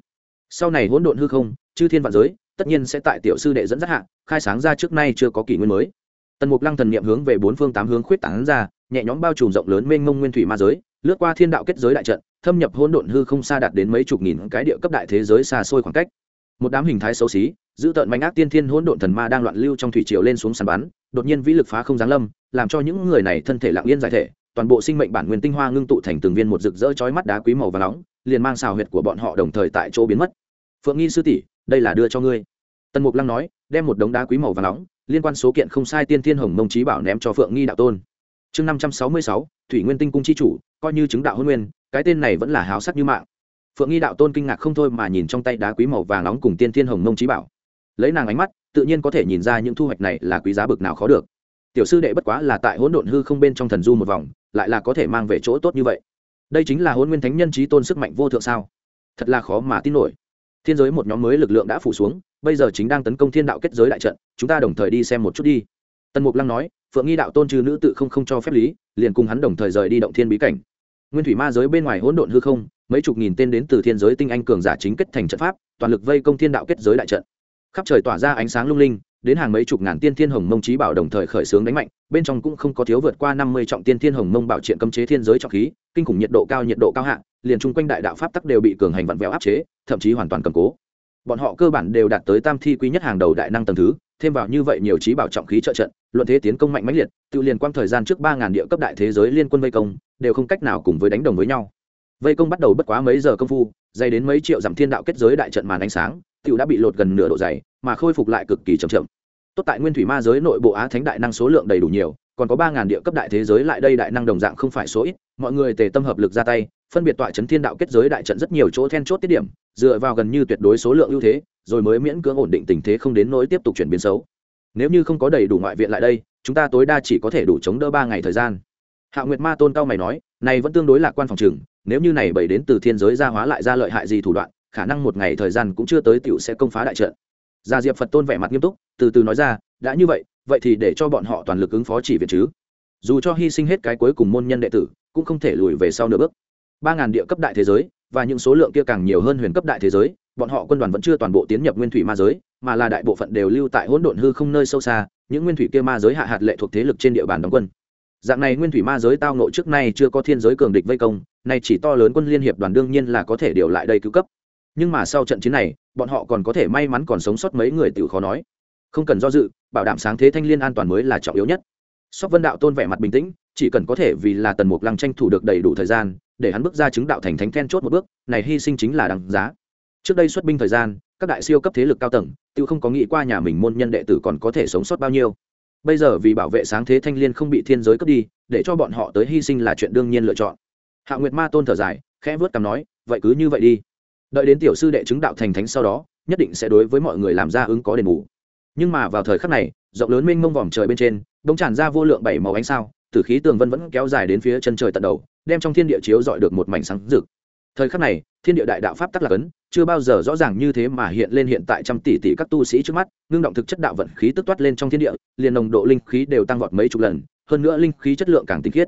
Sau này hỗn độn hư không, chư thiên vạn giới tất nhiên sẽ tại tiểu sư đệ dẫn dắt hạ, khai sáng ra trước nay chưa có kỷ nguyên mới. Tần mục lăng thần niệm hướng về bốn phương tám hướng khuyết tảng ra, nhẹ nhõm bao trùm rộng lớn mênh mông nguyên thủy ma giới, lướt qua thiên đạo kết giới đại trận, thâm nhập hỗn độn hư không xa đạt đến mấy chục nghìn cái địa cấp đại thế giới xa xôi khoảng cách. Một đám hình thái xấu xí, giữ tợn manh ác tiên thiên hỗn độn thần ma đang loạn lưu trong thủy triều lên xuống sàn bắn, đột nhiên vĩ lực phá không giáng lâm, làm cho những người này thân thể lặng yên giải thể, toàn bộ sinh mệnh bản nguyên tinh hoa ngưng tụ thành từng viên một rực rỡ chói mắt đá quý màu và nóng, liền mang xào huyệt của bọn họ đồng thời tại chỗ biến mất phượng nghi sư tỷ, đây là đưa cho ngươi. Tần mục lăng nói, đem một đống đá quý màu và nóng, liên quan số kiện không sai tiên thiên hồng mông trí bảo ném cho phượng nghi đạo tôn. Chương năm trăm sáu mươi sáu, thủy nguyên tinh cung chi chủ, coi như chứng đạo hôn nguyên, cái tên này vẫn là háo sắc như mạng. Phượng nghi đạo tôn kinh ngạc không thôi mà nhìn trong tay đá quý màu vàng nóng cùng tiên thiên hồng mông trí bảo. Lấy nàng ánh mắt, tự nhiên có thể nhìn ra những thu hoạch này là quý giá bực nào khó được. Tiểu sư đệ bất quá là tại hỗn độn hư không bên trong thần du một vòng, lại là có thể mang về chỗ tốt như vậy. Đây chính là hôn nguyên thánh nhân trí tôn sức mạnh vô thượng sao? Thật là khó mà tin nổi thiên giới một nhóm mới lực lượng đã phủ xuống, bây giờ chính đang tấn công thiên đạo kết giới đại trận, chúng ta đồng thời đi xem một chút đi. Tần mục lăng nói, phượng nghi đạo tôn trừ nữ tự không không cho phép lý, liền cùng hắn đồng thời rời đi động thiên bí cảnh. Nguyên thủy ma giới bên ngoài hỗn độn hư không, mấy chục nghìn tên đến từ thiên giới tinh anh cường giả chính kết thành trận pháp, toàn lực vây công thiên đạo kết giới đại trận. Khắp trời tỏa ra ánh sáng lung linh, đến hàng mấy chục ngàn tiên thiên hồng mông trí bảo đồng thời khởi xướng đánh mạnh, bên trong cũng không có thiếu vượt qua năm mươi trọng tiên thiên hồng mông bảo triện cấm chế thiên giới trọng khí, kinh khủng nhiệt độ cao nhiệt độ cao hạ liền chung quanh đại đạo pháp tắc đều bị cường hành vặn vẹo áp chế, thậm chí hoàn toàn cầm cố. Bọn họ cơ bản đều đạt tới tam thi quý nhất hàng đầu đại năng tầng thứ, thêm vào như vậy nhiều trí bảo trọng khí trợ trận, luận thế tiến công mạnh mẽ liệt, tự liền quang thời gian trước ba ngàn địa cấp đại thế giới liên quân vây công, đều không cách nào cùng với đánh đồng với nhau. Vây công bắt đầu bất quá mấy giờ công phu, dày đến mấy triệu dặm thiên đạo kết giới đại trận màn ánh sáng tự đã bị lột gần nửa độ dày, mà khôi phục lại cực kỳ chậm chậm. Tốt tại nguyên thủy ma giới nội bộ á thánh đại năng số lượng đầy đủ nhiều, còn có ba ngàn địa cấp đại thế giới lại đây đại năng đồng dạng không phải số ít, mọi người tề tâm hợp lực ra tay phân biệt tọa chấn thiên đạo kết giới đại trận rất nhiều chỗ then chốt tiết điểm, dựa vào gần như tuyệt đối số lượng ưu thế, rồi mới miễn cưỡng ổn định tình thế không đến nỗi tiếp tục chuyển biến xấu. Nếu như không có đầy đủ ngoại viện lại đây, chúng ta tối đa chỉ có thể đủ chống đỡ ba ngày thời gian. Hạ nguyệt ma tôn cao mày nói, này vẫn tương đối lạc quan phòng trừng nếu như này bảy đến từ thiên giới gia hóa lại ra lợi hại gì thủ đoạn, khả năng một ngày thời gian cũng chưa tới tiểu sẽ công phá đại trận. Gia diệp phật tôn vẻ mặt nghiêm túc, từ từ nói ra, đã như vậy vậy thì để cho bọn họ toàn lực ứng phó chỉ viện chứ. Dù cho hy sinh hết cái cuối cùng môn nhân đệ tử, cũng không thể lùi về sau nửa bước ba ngàn địa cấp đại thế giới, và những số lượng kia càng nhiều hơn huyền cấp đại thế giới, bọn họ quân đoàn vẫn chưa toàn bộ tiến nhập nguyên thủy ma giới, mà là đại bộ phận đều lưu tại hỗn độn hư không nơi sâu xa, những nguyên thủy kia ma giới hạ hạt lệ thuộc thế lực trên địa bàn đóng quân. Dạng này nguyên thủy ma giới tao nộ trước nay chưa có thiên giới cường địch vây công, nay chỉ to lớn quân liên hiệp đoàn đương nhiên là có thể điều lại đây cứu cấp. Nhưng mà sau trận chiến này, bọn họ còn có thể may mắn còn sống sót mấy người tự khó nói. Không cần do dự, bảo đảm sáng thế thanh liên an toàn mới là trọng yếu nhất. Sóc vân đạo tôn vẻ mặt bình tĩnh, chỉ cần có thể vì là tần mục lăng tranh thủ được đầy đủ thời gian để hắn bước ra chứng đạo thành thánh then chốt một bước, này hy sinh chính là đằng giá. Trước đây xuất binh thời gian, các đại siêu cấp thế lực cao tầng, tự không có nghĩ qua nhà mình môn nhân đệ tử còn có thể sống sót bao nhiêu. Bây giờ vì bảo vệ sáng thế thanh liên không bị thiên giới cướp đi, để cho bọn họ tới hy sinh là chuyện đương nhiên lựa chọn. Hạ nguyệt ma tôn thở dài, khẽ vớt cằm nói, vậy cứ như vậy đi. Đợi đến tiểu sư đệ chứng đạo thành thánh sau đó, nhất định sẽ đối với mọi người làm ra ứng có đền bù. Nhưng mà vào thời khắc này, rộng lớn mênh mông vòm trời bên trên, bỗng tràn ra vô lượng bảy màu ánh sao tử khí tường vân vẫn kéo dài đến phía chân trời tận đầu, đem trong thiên địa chiếu dọi được một mảnh sáng rực. Thời khắc này, thiên địa đại đạo pháp tắc lạc ấn chưa bao giờ rõ ràng như thế mà hiện lên hiện tại trăm tỷ tỷ các tu sĩ trước mắt, ngưng động thực chất đạo vận khí tức toát lên trong thiên địa, liền nồng độ linh khí đều tăng vọt mấy chục lần, hơn nữa linh khí chất lượng càng tinh khiết.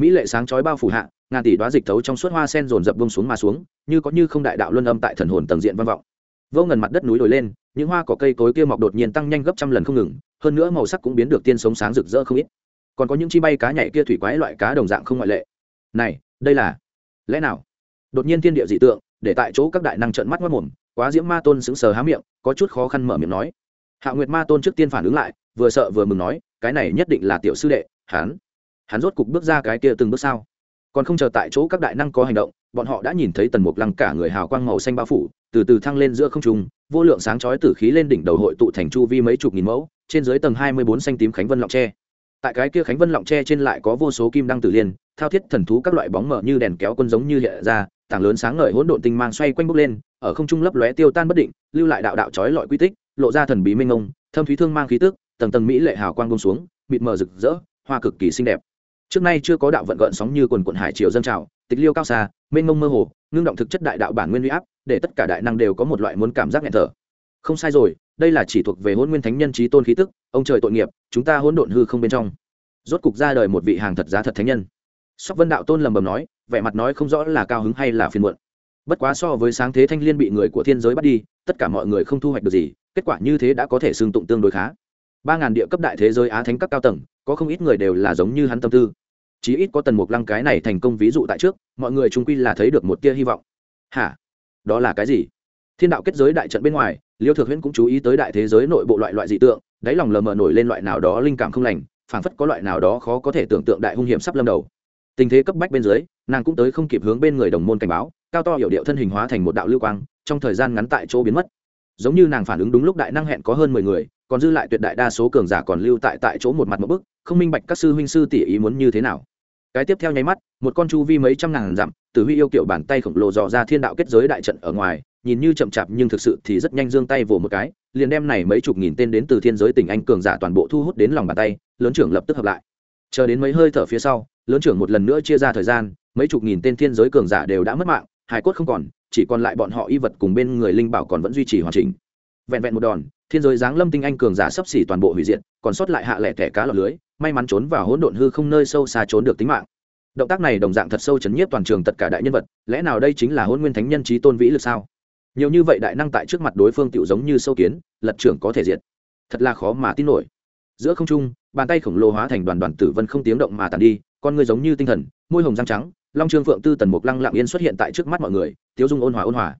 Mỹ lệ sáng chói bao phủ hạ, ngàn tỷ đoá dịch thấu trong suốt hoa sen dồn dập bông xuống mà xuống, như có như không đại đạo luân âm tại thần hồn tầng diện văn vọng. Vô ngần mặt đất núi đồi lên, những hoa cỏ cây cối kia mọc đột nhiên tăng nhanh gấp trăm lần không ngừng, hơn nữa màu sắc cũng biến được tiên sống sáng rực rỡ không ít còn có những chi bay cá nhảy kia thủy quái loại cá đồng dạng không ngoại lệ. Này, đây là lẽ nào? Đột nhiên thiên địa dị tượng, để tại chỗ các đại năng trợn mắt mất mồm quá diễm ma tôn sững sờ há miệng, có chút khó khăn mở miệng nói. Hạ nguyệt ma tôn trước tiên phản ứng lại, vừa sợ vừa mừng nói, cái này nhất định là tiểu sư đệ, hắn hắn rốt cục bước ra cái kia từng bước sao còn không chờ tại chỗ các đại năng có hành động, bọn họ đã nhìn thấy tần mục lăng cả người hào quang màu xanh bao phủ, từ từ thăng lên giữa không trung, vô lượng sáng chói tử khí lên đỉnh đầu hội tụ thành chu vi mấy chục nghìn mẫu, trên dưới tầng hai mươi bốn xanh tím khánh vân lọng tre tại cái kia khánh vân lọng tre trên lại có vô số kim đăng tử liên, thao thiết thần thú các loại bóng mở như đèn kéo quân giống như hiện ra, tảng lớn sáng ngời hỗn độn tinh mang xoay quanh bốc lên, ở không trung lấp lóe tiêu tan bất định, lưu lại đạo đạo chói lọi quy tích, lộ ra thần bí minh ngông thâm thúy thương mang khí tức, tầng tầng mỹ lệ hào quang bông xuống, mịt mờ rực rỡ, hoa cực kỳ xinh đẹp. Trước nay chưa có đạo vận gợn sóng như quần quận hải triều dân trào, tịch liêu cao xa, mênh mông mơ hồ, ngưng động thực chất đại đạo bản nguyên huy áp, để tất cả đại năng đều có một loại muốn cảm giác nghẹn thở. Không sai rồi đây là chỉ thuộc về hôn nguyên thánh nhân trí tôn khí tức, ông trời tội nghiệp, chúng ta hỗn độn hư không bên trong. Rốt cục ra đời một vị hàng thật giá thật thánh nhân. Sóc vân đạo tôn lầm bầm nói, vẻ mặt nói không rõ là cao hứng hay là phiền muộn. Bất quá so với sáng thế thanh liên bị người của thiên giới bắt đi, tất cả mọi người không thu hoạch được gì, kết quả như thế đã có thể xương tụng tương đối khá. Ba ngàn địa cấp đại thế giới á thánh các cao tầng, có không ít người đều là giống như hắn tâm tư. Chí ít có tần mục lăng cái này thành công ví dụ tại trước, mọi người trung quy là thấy được một tia hy vọng. Hả? Đó là cái gì? Thiên đạo kết giới đại trận bên ngoài liêu thượng huyễn cũng chú ý tới đại thế giới nội bộ loại loại dị tượng, đáy lòng lờ mờ nổi lên loại nào đó linh cảm không lành, phảng phất có loại nào đó khó có thể tưởng tượng đại hung hiểm sắp lâm đầu. Tình thế cấp bách bên dưới, nàng cũng tới không kịp hướng bên người đồng môn cảnh báo, cao to hiểu điệu thân hình hóa thành một đạo lưu quang, trong thời gian ngắn tại chỗ biến mất. Giống như nàng phản ứng đúng lúc đại năng hẹn có hơn mười người, còn dư lại tuyệt đại đa số cường giả còn lưu tại tại chỗ một mặt một bức, không minh bạch các sư huynh sư tỷ ý muốn như thế nào. Cái tiếp theo nháy mắt, một con chu vi mấy trăm ngàn dặm, tử huy yêu kiểu bàn tay khổng lồ dò ra thiên đạo kết giới đại trận ở ngoài nhìn như chậm chạp nhưng thực sự thì rất nhanh giương tay vồ một cái, liền đem này mấy chục nghìn tên đến từ thiên giới tỉnh anh cường giả toàn bộ thu hút đến lòng bàn tay, lớn trưởng lập tức hợp lại. Chờ đến mấy hơi thở phía sau, lớn trưởng một lần nữa chia ra thời gian, mấy chục nghìn tên thiên giới cường giả đều đã mất mạng, hải cốt không còn, chỉ còn lại bọn họ y vật cùng bên người linh bảo còn vẫn duy trì hoàn chỉnh. Vẹn vẹn một đòn, thiên giới giáng lâm tinh anh cường giả sắp xỉ toàn bộ hủy diệt, còn sót lại hạ lẻ thẻ cá lọt lưới, may mắn trốn vào hỗn độn hư không nơi sâu xa trốn được tính mạng. Động tác này đồng dạng thật sâu chấn nhiếp toàn trường tất cả đại nhân vật, lẽ nào đây chính là hôn nguyên thánh nhân trí tôn vĩ lực sao? Nhiều như vậy đại năng tại trước mặt đối phương tựu giống như sâu kiến, lật trưởng có thể diệt. Thật là khó mà tin nổi. Giữa không trung, bàn tay khổng lồ hóa thành đoàn đoàn tử vân không tiếng động mà tàn đi, con người giống như tinh thần, môi hồng răng trắng, long trương phượng tư tần mục lăng lặng yên xuất hiện tại trước mắt mọi người tiếu dung ôn hòa ôn hòa.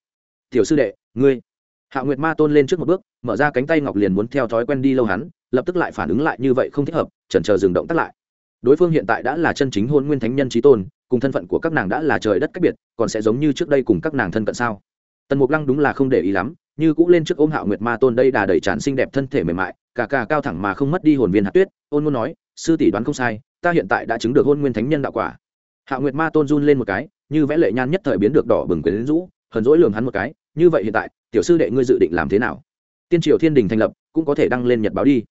Tiểu sư đệ, ngươi. Hạ nguyệt ma tôn lên trước một bước, mở ra cánh tay ngọc liền muốn theo thói quen đi lâu hắn, lập tức lại phản ứng lại như vậy không thích hợp, chần chờ dừng động tắt lại. Đối phương hiện tại đã là chân chính hôn nguyên thánh nhân trí tôn, cùng thân phận của các nàng đã là trời đất cách biệt, còn sẽ giống như trước đây cùng các nàng thân cận sao? Tần mục lăng đúng là không để ý lắm, như cũng lên trước ôm hạo nguyệt ma tôn đây đà đầy tràn xinh đẹp thân thể mềm mại, cả cả cao thẳng mà không mất đi hồn viên hạt tuyết, ôn ngôn nói, sư tỷ đoán không sai, ta hiện tại đã chứng được hôn nguyên thánh nhân đạo quả. Hạo nguyệt ma tôn run lên một cái, như vẽ lệ nhan nhất thời biến được đỏ bừng quyến rũ, hờn dỗi lường hắn một cái, như vậy hiện tại, tiểu sư đệ ngươi dự định làm thế nào? Tiên triều thiên đình thành lập, cũng có thể đăng lên nhật báo đi.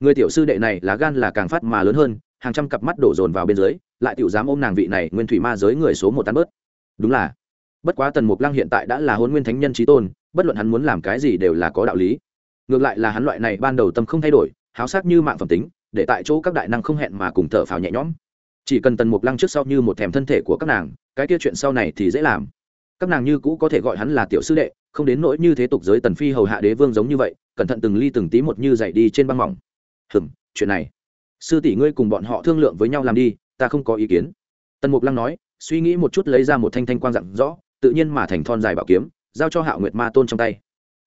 Người tiểu sư đệ này là gan là càng phát mà lớn hơn, hàng trăm cặp mắt đổ dồn vào bên dưới, lại tiểu dám ôm nàng vị này nguyên thủy ma giới người số một tán bớt. Đúng là bất quá tần mục lăng hiện tại đã là hôn nguyên thánh nhân trí tôn, bất luận hắn muốn làm cái gì đều là có đạo lý. Ngược lại là hắn loại này ban đầu tâm không thay đổi, háo sắc như mạng phẩm tính, để tại chỗ các đại năng không hẹn mà cùng thở phào nhẹ nhõm. Chỉ cần tần mục lăng trước sau như một thèm thân thể của các nàng, cái kia chuyện sau này thì dễ làm. Các nàng như cũ có thể gọi hắn là tiểu sư đệ, không đến nỗi như thế tục giới tần phi hầu hạ đế vương giống như vậy, cẩn thận từng ly từng tí một như dậy đi trên băng mỏng. Hừm, chuyện này, sư tỷ ngươi cùng bọn họ thương lượng với nhau làm đi, ta không có ý kiến. Tần mục lăng nói, suy nghĩ một chút lấy ra một thanh thanh quang dặn rõ tự nhiên mà thành thon dài bảo kiếm, giao cho hạo nguyệt ma tôn trong tay.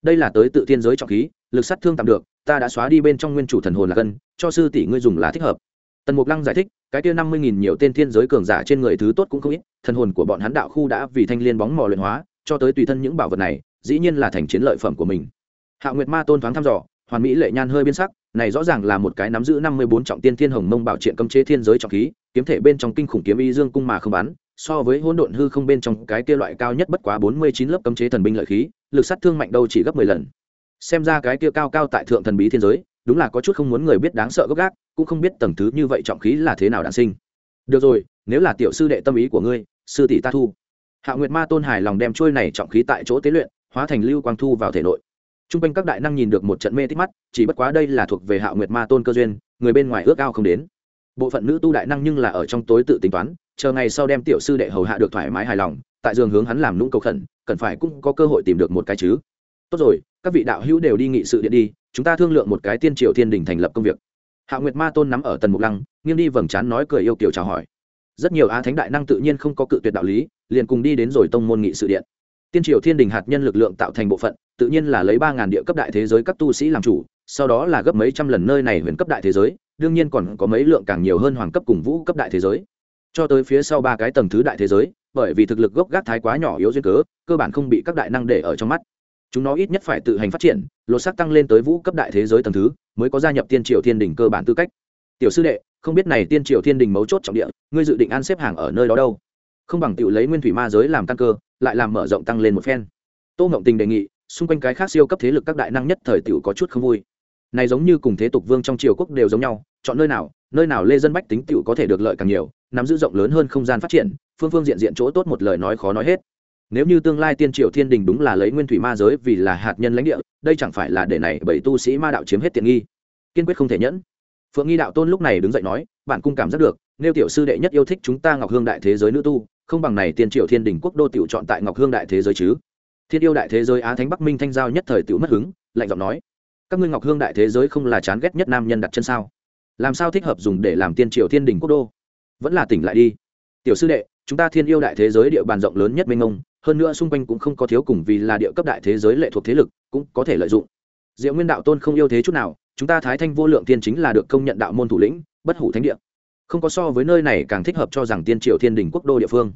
Đây là tới tự thiên giới trọng khí, lực sát thương tạm được, ta đã xóa đi bên trong nguyên chủ thần hồn là cân cho sư tỷ ngươi dùng là thích hợp. Tần mục lăng giải thích, cái kia năm mươi nghìn nhiều tên thiên giới cường giả trên người thứ tốt cũng không ít, thần hồn của bọn hắn đạo khu đã vì thanh liên bóng mò luyện hóa, cho tới tùy thân những bảo vật này, dĩ nhiên là thành chiến lợi phẩm của mình. Hạ nguyệt ma tôn thoáng thăm dò, hoàn mỹ lệ nhan hơi biến sắc, này rõ ràng là một cái nắm giữ năm mươi bốn trọng tiên thiên hồng mông bảo triện cấm chế thiên giới trọng khí, kiếm thể bên trong kinh khủng kiếm y dương cung mà không bắn so với hỗn độn hư không bên trong cái kia loại cao nhất bất quá bốn mươi chín lớp cấm chế thần binh lợi khí, lực sát thương mạnh đâu chỉ gấp mười lần. Xem ra cái kia cao cao tại thượng thần bí thiên giới, đúng là có chút không muốn người biết đáng sợ gấp gác, cũng không biết tầng thứ như vậy trọng khí là thế nào đản sinh. Được rồi, nếu là tiểu sư đệ tâm ý của ngươi, sư tỷ ta thu. Hạ nguyệt ma tôn hài lòng đem trôi này trọng khí tại chỗ tế luyện, hóa thành lưu quang thu vào thể nội. Trung quanh các đại năng nhìn được một trận mê tích mắt, chỉ bất quá đây là thuộc về hạ nguyệt ma tôn cơ duyên, người bên ngoài ước ao không đến. Bộ phận nữ tu đại năng nhưng là ở trong tối tự tính toán chờ ngày sau đem tiểu sư đệ hầu hạ được thoải mái hài lòng, tại giường hướng hắn làm nũng cầu khẩn, cần phải cũng có cơ hội tìm được một cái chứ. Tốt rồi, các vị đạo hữu đều đi nghị sự điện đi, chúng ta thương lượng một cái tiên triều thiên đình thành lập công việc. Hạ nguyệt ma tôn nắm ở tần mục lăng, nghiêng đi vầng trán nói cười yêu kiểu chào hỏi. Rất nhiều á thánh đại năng tự nhiên không có cự tuyệt đạo lý, liền cùng đi đến rồi tông môn nghị sự điện. Tiên triều thiên đình hạt nhân lực lượng tạo thành bộ phận, tự nhiên là lấy ba ngàn địa cấp đại thế giới các tu sĩ làm chủ, sau đó là gấp mấy trăm lần nơi này huyền cấp đại thế giới, đương nhiên còn có mấy lượng càng nhiều hơn hoàng cấp cùng vũ cấp đại thế giới cho tới phía sau ba cái tầng thứ đại thế giới, bởi vì thực lực gốc gác thái quá nhỏ yếu duyên cớ, cơ bản không bị các đại năng để ở trong mắt. Chúng nó ít nhất phải tự hành phát triển, lột xác tăng lên tới vũ cấp đại thế giới tầng thứ, mới có gia nhập tiên triều thiên đình cơ bản tư cách. Tiểu sư đệ, không biết này tiên triều thiên đình mấu chốt trọng địa, ngươi dự định ăn xếp hàng ở nơi đó đâu? Không bằng tự lấy nguyên thủy ma giới làm căn cơ, lại làm mở rộng tăng lên một phen. Tô ngộng tình đề nghị, xung quanh cái khác siêu cấp thế lực các đại năng nhất thời tiểu có chút không vui. Này giống như cùng thế tục vương trong triều quốc đều giống nhau, chọn nơi nào nơi nào lê dân bách tính tiểu có thể được lợi càng nhiều nắm giữ rộng lớn hơn không gian phát triển, phương phương diện diện chỗ tốt một lời nói khó nói hết. Nếu như tương lai tiên triều thiên đình đúng là lấy nguyên thủy ma giới vì là hạt nhân lãnh địa, đây chẳng phải là để này bảy tu sĩ ma đạo chiếm hết tiện nghi? Kiên quyết không thể nhẫn. Phượng nghi đạo tôn lúc này đứng dậy nói, bạn cung cảm giác được, nếu tiểu sư đệ nhất yêu thích chúng ta ngọc hương đại thế giới nữ tu, không bằng này tiên triều thiên đình quốc đô tiểu chọn tại ngọc hương đại thế giới chứ. Thiên yêu đại thế giới á thánh bắc minh thanh giao nhất thời tiểu mất hứng, lạnh giọng nói, các ngươi ngọc hương đại thế giới không là chán ghét nhất nam nhân đặt chân sao? Làm sao thích hợp dùng để làm tiên triều thiên đình quốc đô? Vẫn là tỉnh lại đi. Tiểu sư đệ, chúng ta thiên yêu đại thế giới địa bàn rộng lớn nhất mênh mông, hơn nữa xung quanh cũng không có thiếu cùng vì là địa cấp đại thế giới lệ thuộc thế lực, cũng có thể lợi dụng. Diệu nguyên đạo tôn không yêu thế chút nào, chúng ta thái thanh vô lượng tiên chính là được công nhận đạo môn thủ lĩnh, bất hủ thánh địa. Không có so với nơi này càng thích hợp cho rằng tiên triều thiên đình quốc đô địa phương.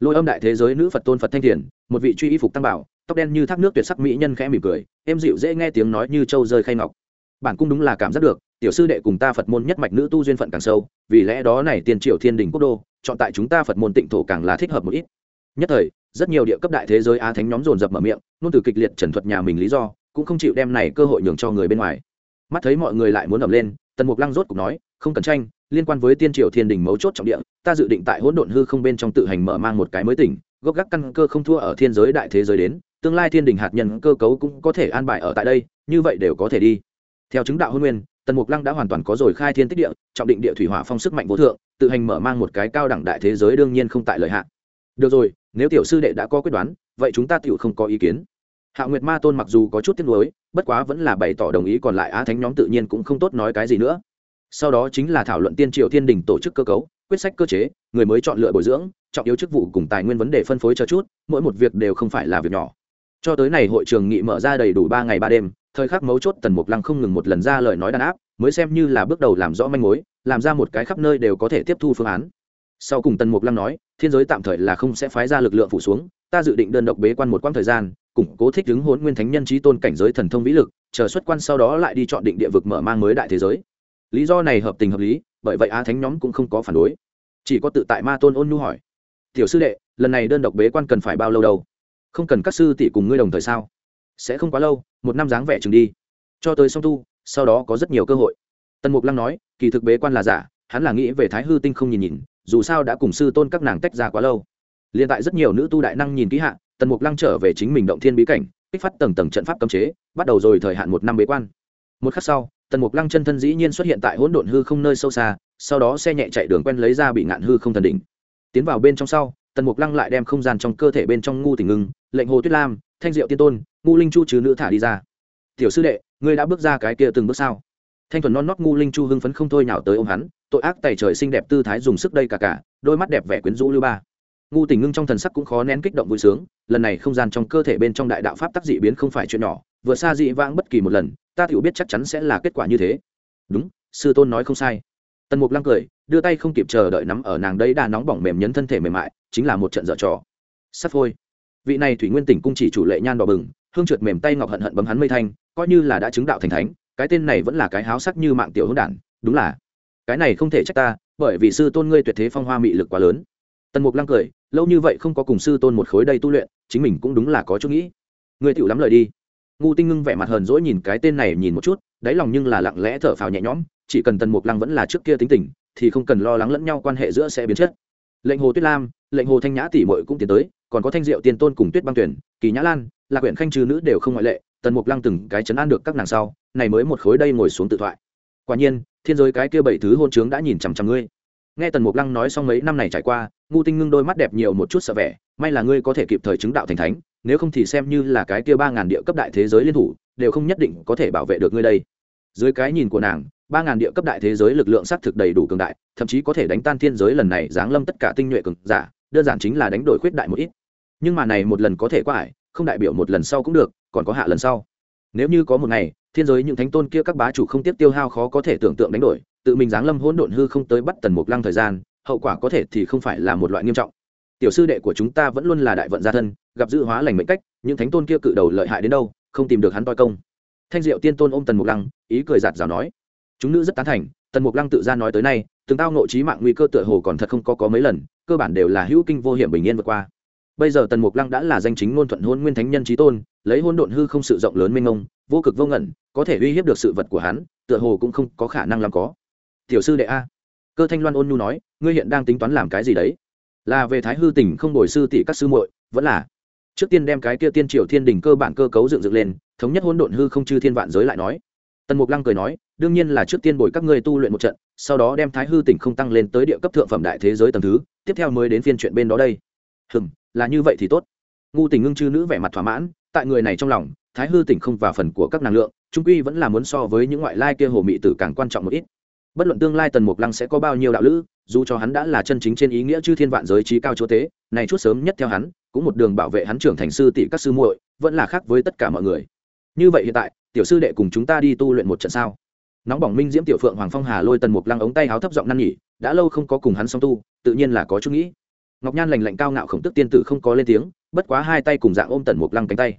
Lôi âm đại thế giới nữ phật tôn phật thanh thiền, một vị truy y phục tăng bảo, tóc đen như thác nước tuyệt sắc mỹ nhân khẽ mỉm cười em dịu dễ nghe tiếng nói như trâu rơi khay ngọc. Bản cung đúng là cảm giác được tiểu sư đệ cùng ta phật môn nhất mạch nữ tu duyên phận càng sâu, vì lẽ đó này tiên triều thiên đình quốc đô, chọn tại chúng ta phật môn tịnh thổ càng là thích hợp một ít. Nhất thời, rất nhiều địa cấp đại thế giới á thánh nhóm dồn dập mở miệng nôn từ kịch liệt trần thuật nhà mình lý do, cũng không chịu đem này cơ hội nhường cho người bên ngoài. Mắt thấy mọi người lại muốn ẩm lên, tần mục lăng rốt cục nói, không cần tranh, liên quan với tiên triều thiên đình mấu chốt trọng địa, ta dự định tại hỗn độn hư không bên trong tự hành mở mang một cái mới tỉnh, gốc gác căn cơ không thua ở thiên giới đại thế giới đến, tương lai thiên đình hạt nhân cơ cấu cũng có thể an bài ở tại đây, như vậy đều có thể đi. Theo chứng đạo hôn nguyên tần mục lăng đã hoàn toàn có rồi khai thiên tích địa, trọng định địa thủy hỏa phong sức mạnh vô thượng, tự hành mở mang một cái cao đẳng đại thế giới đương nhiên không tại lợi hạn được rồi, nếu tiểu sư đệ đã có quyết đoán, vậy chúng ta tiểu không có ý kiến. Hạ nguyệt ma tôn mặc dù có chút tiếc nuối, bất quá vẫn là bày tỏ đồng ý còn lại á thánh nhóm tự nhiên cũng không tốt nói cái gì nữa. Sau đó chính là thảo luận tiên triệu thiên đình tổ chức cơ cấu, quyết sách cơ chế, người mới chọn lựa bồi dưỡng, trọng yếu chức vụ cùng tài nguyên vấn đề phân phối cho chút, mỗi một việc đều không phải là việc nhỏ. Cho tới này hội trường nghị mở ra đầy đủ ba ngày ba đêm thời khắc mấu chốt tần mục lăng không ngừng một lần ra lời nói đàn áp, mới xem như là bước đầu làm rõ manh mối, làm ra một cái khắp nơi đều có thể tiếp thu phương án. Sau cùng tần mục lăng nói, thiên giới tạm thời là không sẽ phái ra lực lượng phủ xuống, ta dự định đơn độc bế quan một quãng thời gian, củng cố thích ứng hốn nguyên thánh nhân trí tôn cảnh giới thần thông vĩ lực, chờ xuất quan sau đó lại đi chọn định địa vực mở mang mới đại thế giới. Lý do này hợp tình hợp lý, bởi vậy á thánh nhóm cũng không có phản đối. Chỉ có tự tại ma tôn ôn nhu hỏi, tiểu sư đệ, lần này đơn độc bế quan cần phải bao lâu đâu? Không cần các sư tỷ cùng ngươi đồng thời sao? Sẽ không quá lâu một năm dáng vẻ chừng đi. Cho tới song tu, sau đó có rất nhiều cơ hội. Tần mục lăng nói, kỳ thực bế quan là giả, hắn là nghĩ về thái hư tinh không nhìn nhìn, dù sao đã cùng sư tôn các nàng tách ra quá lâu. Liền tại rất nhiều nữ tu đại năng nhìn kỹ hạ, tần mục lăng trở về chính mình động thiên bí cảnh, kích phát tầng tầng trận pháp cấm chế, bắt đầu rồi thời hạn một năm bế quan. Một khắc sau, tần mục lăng chân thân dĩ nhiên xuất hiện tại hỗn độn hư không nơi sâu xa, sau đó xe nhẹ chạy đường quen lấy ra bị ngạn hư không thần đỉnh. Tiến vào bên trong sau, tần mục lăng lại đem không gian trong cơ thể bên trong ngu tình ngưng, lệnh hồ tuyết lam thanh diệu tiên tôn, ngu linh chu chứ nữ thả đi ra. Tiểu sư đệ, ngươi đã bước ra cái kia từng bước sao? Thanh thuần non nót ngu linh chu hưng phấn không thôi nào tới ô m hắn, tội ác tài trời xinh đẹp tư thái dùng sức đây cả cả, đôi mắt đẹp vẻ quyến rũ lưu ba. Ngu tình ngưng trong thần sắc cũng khó nén kích động vui sướng, lần này không gian trong cơ thể bên trong đại đạo pháp tác dị biến không phải chuyện nhỏ, vừa xa dị vãng bất kỳ một lần, ta tự biết chắc chắn sẽ là kết quả như thế. Đúng, sư tôn nói không sai. Tần mục lăng cười, đưa tay không kịp chờ đợi nắm ở nàng đấy đà nóng bỏng mềm nhấn thân thể mềm mại, chính là một trận dở trò. Sắp phôi vị này thủy nguyên tỉnh cung chỉ chủ lệ nhan đỏ bừng, hương trượt mềm tay ngọc hận hận bấm hắn mây thanh, coi như là đã chứng đạo thành thánh, cái tên này vẫn là cái háo sắc như mạng tiểu hữu đản, đúng là. Cái này không thể trách ta, bởi vì sư tôn ngươi tuyệt thế phong hoa mị lực quá lớn. Tần mục lăng cười, lâu như vậy không có cùng sư tôn một khối đây tu luyện, chính mình cũng đúng là có chút nghĩ. Ngươi tiểu lắm lời đi. Ngu tinh ngưng vẻ mặt hờn dỗi nhìn cái tên này nhìn một chút, đáy lòng nhưng là lặng lẽ thở phào nhẹ nhõm, chỉ cần tần mục lăng vẫn là trước kia tính tình, thì không cần lo lắng lẫn nhau quan hệ giữa sẽ biến chất lệnh hồ tuyết lam, lệnh hồ thanh nhã tỷ mội cũng tiến tới, còn có thanh diệu Tiền tôn cùng tuyết băng tuyển, kỳ nhã lan là quyển khanh trừ nữ đều không ngoại lệ, tần mục lăng từng cái chấn an được các nàng sau, này mới một khối đây ngồi xuống tự thoại. Quả nhiên, thiên giới cái kia bảy thứ hôn trướng đã nhìn chằm chằm ngươi. Nghe tần mục lăng nói xong mấy năm này trải qua, ngu tinh ngưng đôi mắt đẹp nhiều một chút sợ vẻ, may là ngươi có thể kịp thời chứng đạo thành thánh, nếu không thì xem như là cái kia ba ngàn địa cấp đại thế giới liên thủ, đều không nhất định có thể bảo vệ được ngươi đây. Dưới cái nhìn của nàng, ba ngàn địa cấp đại thế giới lực lượng xác thực đầy đủ cường đại thậm chí có thể đánh tan thiên giới lần này giáng lâm tất cả tinh nhuệ cường giả, đơn giản chính là đánh đổi khuyết đại một ít. Nhưng mà này một lần có thể qua ải, không đại biểu một lần sau cũng được, còn có hạ lần sau. Nếu như có một ngày, thiên giới những thánh tôn kia các bá chủ không tiếp tiêu hao khó có thể tưởng tượng đánh đổi, tự mình giáng lâm hỗn độn hư không tới bắt tần mục lăng thời gian, hậu quả có thể thì không phải là một loại nghiêm trọng. Tiểu sư đệ của chúng ta vẫn luôn là đại vận gia thân, gặp dự hóa lành mệnh cách, những thánh tôn kia cự đầu lợi hại đến đâu, không tìm được hắn toi công. Thanh diệu tiên tôn ôm tần mục lăng, ý cười giạt rào nói. Chúng nữ rất tán thành, tần mục lăng tự ra nói tới nay từng tao nội trí mạng nguy cơ tựa hồ còn thật không có có mấy lần, cơ bản đều là hữu kinh vô hiểm bình yên vượt qua. Bây giờ tần mục lăng đã là danh chính ngôn thuận hôn nguyên thánh nhân trí tôn, lấy hôn độn hư không sự rộng lớn mênh mông, vô cực vô ngẩn, có thể uy hiếp được sự vật của hắn, tựa hồ cũng không có khả năng làm có. Tiểu sư đệ a. Cơ thanh loan ôn nhu nói, ngươi hiện đang tính toán làm cái gì đấy? Là về thái hư tỉnh không đổi sư tỷ các sư muội, vẫn là. Trước tiên đem cái kia tiên triều thiên đình cơ bản cơ cấu dựng dựng lên, thống nhất hôn độn hư không chư thiên vạn giới lại nói. Tần mục lăng cười nói, đương nhiên là trước tiên bồi các ngươi tu luyện một trận sau đó đem thái hư tỉnh không tăng lên tới địa cấp thượng phẩm đại thế giới tầm thứ, tiếp theo mới đến phiên chuyện bên đó đây. Hừm, là như vậy thì tốt. Ngu tình ngưng chư nữ vẻ mặt thỏa mãn, tại người này trong lòng, thái hư tỉnh không và phần của các năng lượng, trung quy vẫn là muốn so với những ngoại lai kia hồ mị tử càng quan trọng một ít. Bất luận tương lai tần mục lăng sẽ có bao nhiêu đạo lữ, dù cho hắn đã là chân chính trên ý nghĩa chư thiên vạn giới trí cao chúa tế, này chút sớm nhất theo hắn, cũng một đường bảo vệ hắn trưởng thành sư tỷ các sư muội, vẫn là khác với tất cả mọi người. Như vậy hiện tại, tiểu sư đệ cùng chúng ta đi tu luyện một trận sao? Nóng bỏng minh diễm tiểu phượng hoàng phong hà lôi tần mục lăng ống tay háo thấp giọng năn nhỉ đã lâu không có cùng hắn song tu, tự nhiên là có chút nghĩ. Ngọc nhan lành lạnh cao ngạo khổng tức tiên tử không có lên tiếng, bất quá hai tay cùng dạng ôm tần mục lăng cánh tay.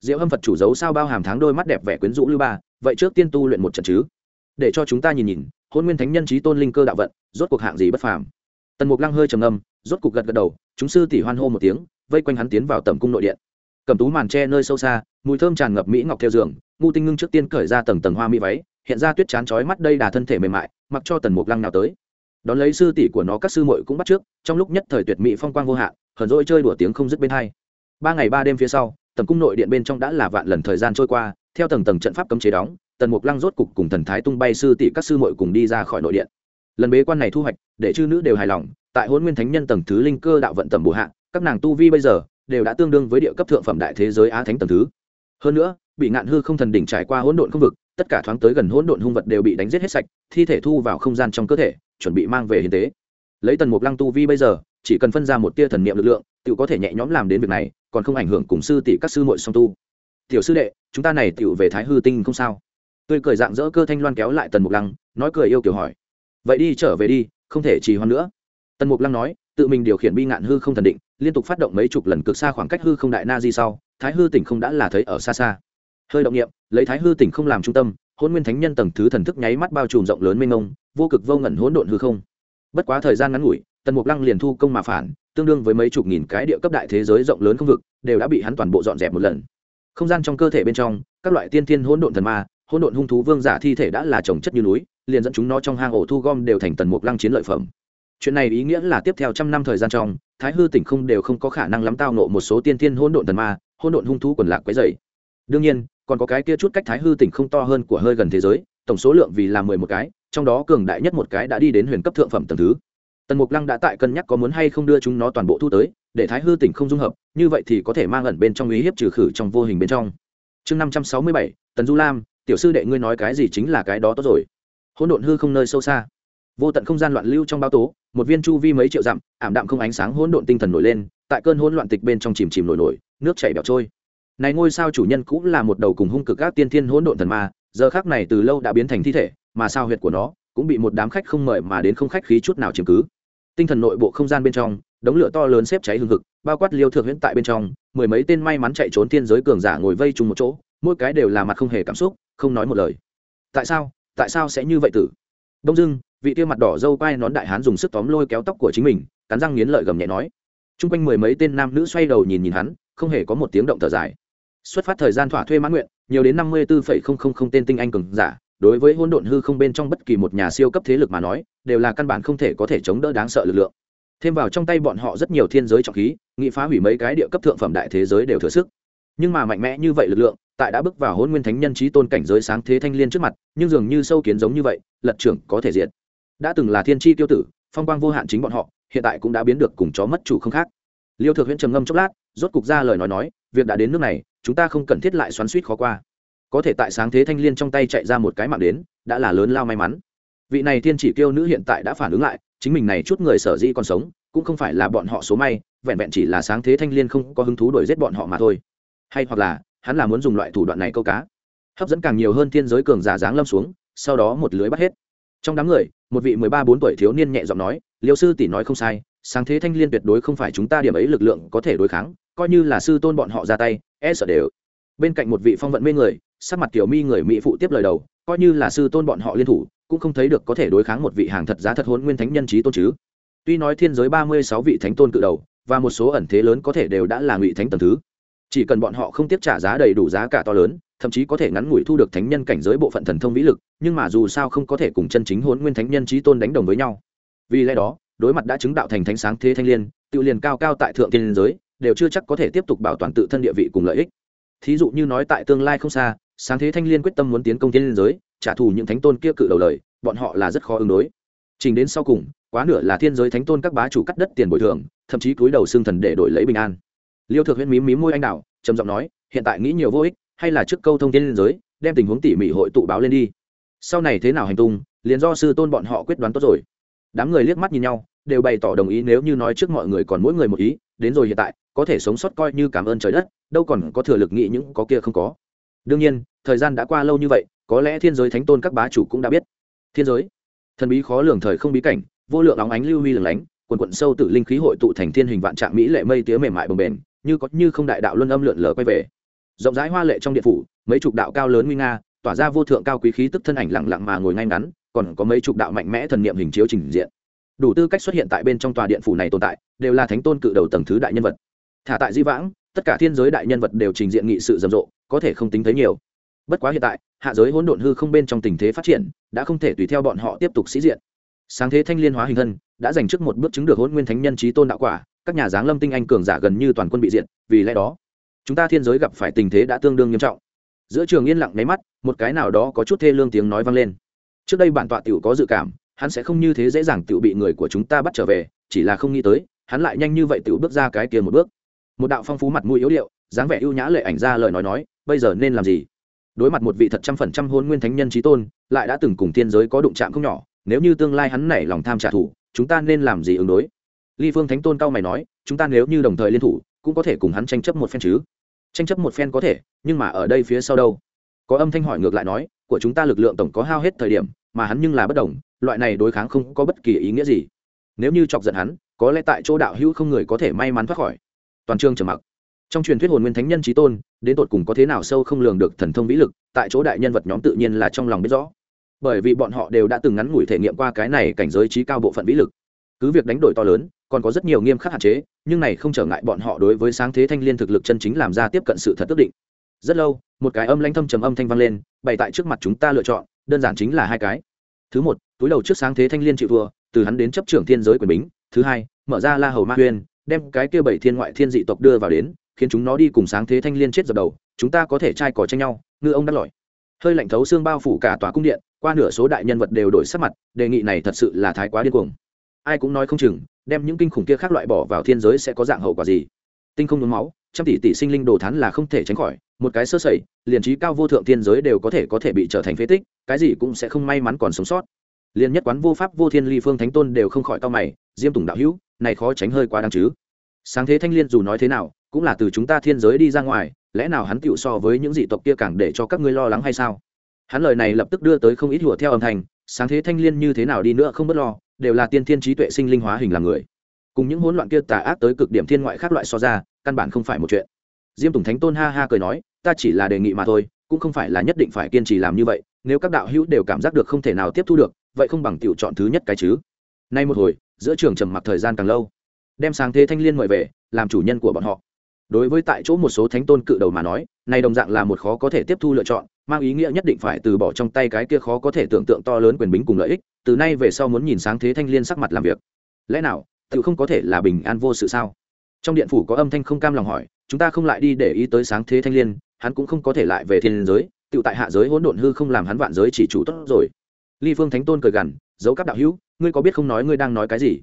Diệu hâm phật chủ giấu sao bao hàm tháng đôi mắt đẹp vẻ quyến rũ lưu ba, vậy trước tiên tu luyện một trận chứ? Để cho chúng ta nhìn nhìn, hôn nguyên thánh nhân trí tôn linh cơ đạo vận, rốt cuộc hạng gì bất phàm? Tần mục lăng hơi trầm ngâm, rốt cuộc gật gật đầu, chúng sư tỷ hoan hô một tiếng, vây quanh hắn tiến vào tầm cung nội điện. Cầm tú màn tre nơi sâu xa, mùi thơm tràn ngập mỹ ngọc theo giường, ngu tinh ngưng trước tiên cởi ra tầng tầng hoa mỹ váy hiện ra tuyết chán chói mắt đây đà thân thể mềm mại, mặc cho tần mục lăng nào tới. Đón lấy sư tỷ của nó các sư muội cũng bắt trước, trong lúc nhất thời tuyệt mỹ phong quang vô hạn, hờn rỗi chơi đùa tiếng không dứt bên hai. Ba ngày ba đêm phía sau, tầm cung nội điện bên trong đã là vạn lần thời gian trôi qua, theo tầng tầng trận pháp cấm chế đóng, tần mục lăng rốt cục cùng thần thái tung bay sư tỷ các sư muội cùng đi ra khỏi nội điện. Lần bế quan này thu hoạch, để chư nữ đều hài lòng, tại hôn nguyên thánh nhân tầng thứ linh cơ đạo vận tầm bù hạ, các nàng tu vi bây giờ đều đã tương đương với địa cấp thượng phẩm đại thế giới á thánh tầng thứ. Hơn nữa, bị ngạn hư không thần đỉnh trải qua hỗn độn không vực tất cả thoáng tới gần hỗn độn hung vật đều bị đánh giết hết sạch, thi thể thu vào không gian trong cơ thể, chuẩn bị mang về hiến tế. Lấy tần mục lăng tu vi bây giờ, chỉ cần phân ra một tia thần niệm lực lượng tự có thể nhẹ nhõm làm đến việc này, còn không ảnh hưởng cùng sư tỷ các sư muội song tu. Tiểu sư đệ, chúng ta này tiểu về thái hư tinh không sao? Tươi cười dạng dỡ cơ thanh loan kéo lại tần mục lăng, nói cười yêu kiểu hỏi. Vậy đi, trở về đi, không thể trì hoãn nữa. Tần mục lăng nói, tự mình điều khiển bi ngạn hư không thần định, liên tục phát động mấy chục lần cực xa khoảng cách hư không đại na di sau, thái hư tỉnh không đã là thấy ở xa xa hơi động nghiệm lấy thái hư tỉnh không làm trung tâm hôn nguyên thánh nhân tầng thứ thần thức nháy mắt bao trùm rộng lớn mênh mông, vô cực vô ngẩn hỗn độn hư không. Bất quá thời gian ngắn ngủi, tần mục lăng liền thu công mà phản, tương đương với mấy chục nghìn cái địa cấp đại thế giới rộng lớn không vực, đều đã bị hắn toàn bộ dọn dẹp một lần. Không gian trong cơ thể bên trong, các loại tiên thiên hỗn độn thần ma, hỗn độn hung thú vương giả thi thể đã là trồng chất như núi, liền dẫn chúng nó trong hang ổ thu gom đều thành tần mục lăng chiến lợi phẩm. Chuyện này ý nghĩa là tiếp theo trăm năm thời gian trong, thái hư tỉnh không đều không có khả năng lắm tao nộ một số tiên thiên hỗn độn thần ma, hỗn độn hung thú quần lạc quấy dày đương nhiên còn có cái kia chút cách thái hư tỉnh không to hơn của hơi gần thế giới, tổng số lượng vì là mười một cái, trong đó cường đại nhất một cái đã đi đến huyền cấp thượng phẩm tầng thứ. Tần mục lăng đã tại cân nhắc có muốn hay không đưa chúng nó toàn bộ thu tới, để thái hư tỉnh không dung hợp, như vậy thì có thể mang ẩn bên trong ý hiếp trừ khử trong vô hình bên trong. Chương năm trăm sáu mươi bảy, tần du lam, tiểu sư đệ ngươi nói cái gì chính là cái đó tốt rồi. Hỗn độn hư không nơi sâu xa. Vô tận không gian loạn lưu trong bao tố, một viên chu vi mấy triệu dặm, ảm đạm không ánh sáng hỗn độn tinh thần nổi lên, tại cơn hỗn loạn tịch bên trong chìm chìm nổi nổi, nước chảy bẹo trôi này ngôi sao chủ nhân cũng là một đầu cùng hung cực các tiên thiên hỗn độn thần ma, giờ khác này từ lâu đã biến thành thi thể, mà sao huyệt của nó cũng bị một đám khách không mời mà đến không khách khí chút nào chiếm cứ. Tinh thần nội bộ không gian bên trong, đống lửa to lớn xếp cháy hừng hực, bao quát liêu thượng huyễn tại bên trong, mười mấy tên may mắn chạy trốn thiên giới cường giả ngồi vây chung một chỗ, mỗi cái đều là mặt không hề cảm xúc, không nói một lời. Tại sao? Tại sao sẽ như vậy tử? Đông dưng vị tiêu mặt đỏ dâu quai nón đại hán dùng sức tóm lôi kéo tóc của chính mình, cắn răng nghiến lợi gầm nhẹ nói. T r u n g quanh mười mấy tên nam nữ xoay đầu nhìn nhìn hắn, không hề có một tiếng động thở dài xuất phát thời gian thỏa thuê mãn nguyện, nhiều đến năm mươi bốn tên tinh anh cường giả, đối với hôn độn hư không bên trong bất kỳ một nhà siêu cấp thế lực mà nói, đều là căn bản không thể có thể chống đỡ đáng sợ lực lượng. Thêm vào trong tay bọn họ rất nhiều thiên giới trọng khí, nghị phá hủy mấy cái địa cấp thượng phẩm đại thế giới đều thừa sức. Nhưng mà mạnh mẽ như vậy lực lượng, tại đã bước vào hôn nguyên thánh nhân trí tôn cảnh giới sáng thế thanh liên trước mặt, nhưng dường như sâu kiến giống như vậy, lật trưởng có thể diệt. đã từng là thiên tri tiêu tử, phong quang vô hạn chính bọn họ, hiện tại cũng đã biến được cùng chó mất chủ không khác. Liêu thực huyện trầm ngâm chốc lát, rốt cục ra lời nói nói việc đã đến nước này, chúng ta không cần thiết lại xoắn suýt khó qua. Có thể tại sáng thế thanh liên trong tay chạy ra một cái mạng đến, đã là lớn lao may mắn. Vị này thiên chỉ kiêu nữ hiện tại đã phản ứng lại, chính mình này chút người sở dĩ còn sống, cũng không phải là bọn họ số may, vẹn vẹn chỉ là sáng thế thanh liên không có hứng thú đuổi giết bọn họ mà thôi. Hay hoặc là, hắn là muốn dùng loại thủ đoạn này câu cá. Hấp dẫn càng nhiều hơn thiên giới cường giả dáng lâm xuống, sau đó một lưới bắt hết. Trong đám người, một vị mười ba bốn tuổi thiếu niên nhẹ giọng nói, liêu sư tỷ nói không sai, sáng thế thanh liên tuyệt đối không phải chúng ta điểm ấy lực lượng có thể đối kháng coi như là sư tôn bọn họ ra tay e sợ đều. Bên cạnh một vị phong vận mê người, sắc mặt tiểu mi người mỹ phụ tiếp lời đầu, coi như là sư tôn bọn họ liên thủ, cũng không thấy được có thể đối kháng một vị hàng thật giá thật hôn nguyên thánh nhân trí tôn chứ. Tuy nói thiên giới ba mươi sáu vị thánh tôn cự đầu, và một số ẩn thế lớn có thể đều đã là ngụy thánh tầm thứ, chỉ cần bọn họ không tiếp trả giá đầy đủ giá cả to lớn, thậm chí có thể ngắn ngủi thu được thánh nhân cảnh giới bộ phận thần thông vĩ lực, nhưng mà dù sao không có thể cùng chân chính hôn nguyên thánh nhân trí tôn đánh đồng với nhau. Vì lẽ đó, đối mặt đã chứng đạo thành thánh sáng thế thanh liên, tự liền cao cao tại thượng tiên giới đều chưa chắc có thể tiếp tục bảo toàn tự thân địa vị cùng lợi ích. Thí dụ như nói tại tương lai không xa, sáng thế thanh liên quyết tâm muốn tiến công thiên giới, trả thù những thánh tôn kia cự đầu lời, bọn họ là rất khó ứng đối. Trình đến sau cùng, quá nửa là thiên giới thánh tôn các bá chủ cắt đất tiền bồi thường, thậm chí cúi đầu xương thần để đổi lấy bình an. Liêu thượng huyễn mím mím môi anh đạo trầm giọng nói, hiện tại nghĩ nhiều vô ích, hay là trước câu thông tin liên giới, đem tình huống tỉ mỉ hội tụ báo lên đi. Sau này thế nào hành tung, liền do sư tôn bọn họ quyết đoán tốt rồi. Đám người liếc mắt nhìn nhau, đều bày tỏ đồng ý nếu như nói trước mọi người còn mỗi người một ý đến rồi hiện tại, có thể sống sót coi như cảm ơn trời đất, đâu còn có thừa lực nghĩ những có kia không có. Đương nhiên, thời gian đã qua lâu như vậy, có lẽ thiên giới thánh tôn các bá chủ cũng đã biết. Thiên giới? Thần bí khó lường thời không bí cảnh, vô lượng óng ánh lưu huy lửng lánh, quần quận sâu tử linh khí hội tụ thành thiên hình vạn trạng mỹ lệ mây tía mềm mại bồng bềnh, như có như không đại đạo luân âm lượn lờ quay về. Rộng rãi hoa lệ trong điện phủ, mấy chục đạo cao lớn nguy nga, tỏa ra vô thượng cao quý khí tức thân ảnh lặng lặng mà ngồi ngay ngắn, còn có mấy chục đạo mạnh mẽ thần niệm hình chiếu trình diện đủ tư cách xuất hiện tại bên trong tòa điện phủ này tồn tại, đều là thánh tôn cự đầu tầng thứ đại nhân vật. Thả tại di vãng, tất cả thiên giới đại nhân vật đều trình diện nghị sự rầm rộ, có thể không tính thấy nhiều. Bất quá hiện tại, hạ giới hỗn độn hư không bên trong tình thế phát triển, đã không thể tùy theo bọn họ tiếp tục sĩ diện. Sáng thế thanh liên hóa hình thân, đã dành trước một bước chứng được hỗn nguyên thánh nhân trí tôn đạo quả, các nhà giáng lâm tinh anh cường giả gần như toàn quân bị diện vì lẽ đó, chúng ta thiên giới gặp phải tình thế đã tương đương nghiêm trọng. Giữa trường yên lặng nháy mắt, một cái nào đó có chút thê lương tiếng nói vang lên. Trước đây bản tọa tiểu có dự cảm hắn sẽ không như thế dễ dàng tự bị người của chúng ta bắt trở về, chỉ là không nghĩ tới, hắn lại nhanh như vậy tự bước ra cái kia một bước. Một đạo phong phú mặt mũi yếu điệu, dáng vẻ ưu nhã lệ ảnh ra lời nói nói, bây giờ nên làm gì? Đối mặt một vị thật trăm phần trăm hôn nguyên thánh nhân trí tôn, lại đã từng cùng thiên giới có đụng chạm không nhỏ, nếu như tương lai hắn nảy lòng tham trả thù, chúng ta nên làm gì ứng đối? Ly phương thánh tôn cao mày nói, chúng ta nếu như đồng thời liên thủ, cũng có thể cùng hắn tranh chấp một phen chứ? Tranh chấp một phen có thể, nhưng mà ở đây phía sau đâu? Có âm thanh hỏi ngược lại nói, của chúng ta lực lượng tổng có hao hết thời điểm mà hắn nhưng là bất đồng, loại này đối kháng không có bất kỳ ý nghĩa gì. Nếu như chọc giận hắn, có lẽ tại chỗ đạo hữu không người có thể may mắn thoát khỏi. Toàn trường trầm mặc. Trong truyền thuyết hồn nguyên thánh nhân trí tôn, đến tột cùng có thế nào sâu không lường được thần thông vĩ lực, tại chỗ đại nhân vật nhóm tự nhiên là trong lòng biết rõ. Bởi vì bọn họ đều đã từng ngắn ngủi thể nghiệm qua cái này cảnh giới trí cao bộ phận vĩ lực. Cứ việc đánh đổi to lớn, còn có rất nhiều nghiêm khắc hạn chế, nhưng này không trở ngại bọn họ đối với sáng thế thanh liên thực lực chân chính làm ra tiếp cận sự thật tức định. Rất lâu, một cái âm lãnh thâm trầm âm thanh vang lên, bày tại trước mặt chúng ta lựa chọn đơn giản chính là hai cái. Thứ một, túi đầu trước sáng thế thanh liên chịu thua, từ hắn đến chấp trưởng thiên giới quyền bính. Thứ hai, mở ra la hầu ma huyên, đem cái kia bảy thiên ngoại thiên dị tộc đưa vào đến, khiến chúng nó đi cùng sáng thế thanh liên chết dập đầu, chúng ta có thể trai cỏ tranh nhau, ngư ông đắc lỏi hơi lạnh thấu xương bao phủ cả tòa cung điện, qua nửa số đại nhân vật đều đổi sắc mặt, đề nghị này thật sự là thái quá điên cuồng. Ai cũng nói không chừng, đem những kinh khủng kia khác loại bỏ vào thiên giới sẽ có dạng hậu quả gì. Tinh không nhuốm máu trăm tỷ tỷ sinh linh đồ thán là không thể tránh khỏi, một cái sơ sẩy, liền trí cao vô thượng thiên giới đều có thể có thể bị trở thành phế tích, cái gì cũng sẽ không may mắn còn sống sót. Liền nhất quán vô pháp vô thiên ly phương thánh tôn đều không khỏi cao mày, diêm tùng đạo hữu, này khó tránh hơi quá đáng chứ. Sáng thế thanh liên dù nói thế nào, cũng là từ chúng ta thiên giới đi ra ngoài, lẽ nào hắn tựu so với những dị tộc kia càng để cho các ngươi lo lắng hay sao? Hắn lời này lập tức đưa tới không ít hùa theo âm thanh, sáng thế thanh liên như thế nào đi nữa không bất lo, đều là tiên thiên trí tuệ sinh linh hóa hình làm người. Cùng những hỗn loạn kia tà ác tới cực điểm thiên ngoại khác loại so ra căn bản không phải một chuyện. Diêm tùng thánh tôn ha ha cười nói, ta chỉ là đề nghị mà thôi, cũng không phải là nhất định phải kiên trì làm như vậy, nếu các đạo hữu đều cảm giác được không thể nào tiếp thu được, vậy không bằng tiểu chọn thứ nhất cái chứ. Nay một hồi, giữa trường trầm mặc thời gian càng lâu. Đem sáng thế thanh liên mời về, làm chủ nhân của bọn họ. Đối với tại chỗ một số thánh tôn cự đầu mà nói, này đồng dạng là một khó có thể tiếp thu lựa chọn, mang ý nghĩa nhất định phải từ bỏ trong tay cái kia khó có thể tưởng tượng to lớn quyền bính cùng lợi ích, từ nay về sau muốn nhìn sáng thế thanh liên sắc mặt làm việc. Lẽ nào tự không có thể là bình an vô sự sao? Trong điện phủ có âm thanh không cam lòng hỏi, chúng ta không lại đi để ý tới sáng thế thanh liên, hắn cũng không có thể lại về thiên giới, tự tại hạ giới hỗn độn hư không làm hắn vạn giới chỉ chủ tốt rồi. Ly phương thánh tôn cười gằn, giấu các đạo hữu, ngươi có biết không nói ngươi đang nói cái gì?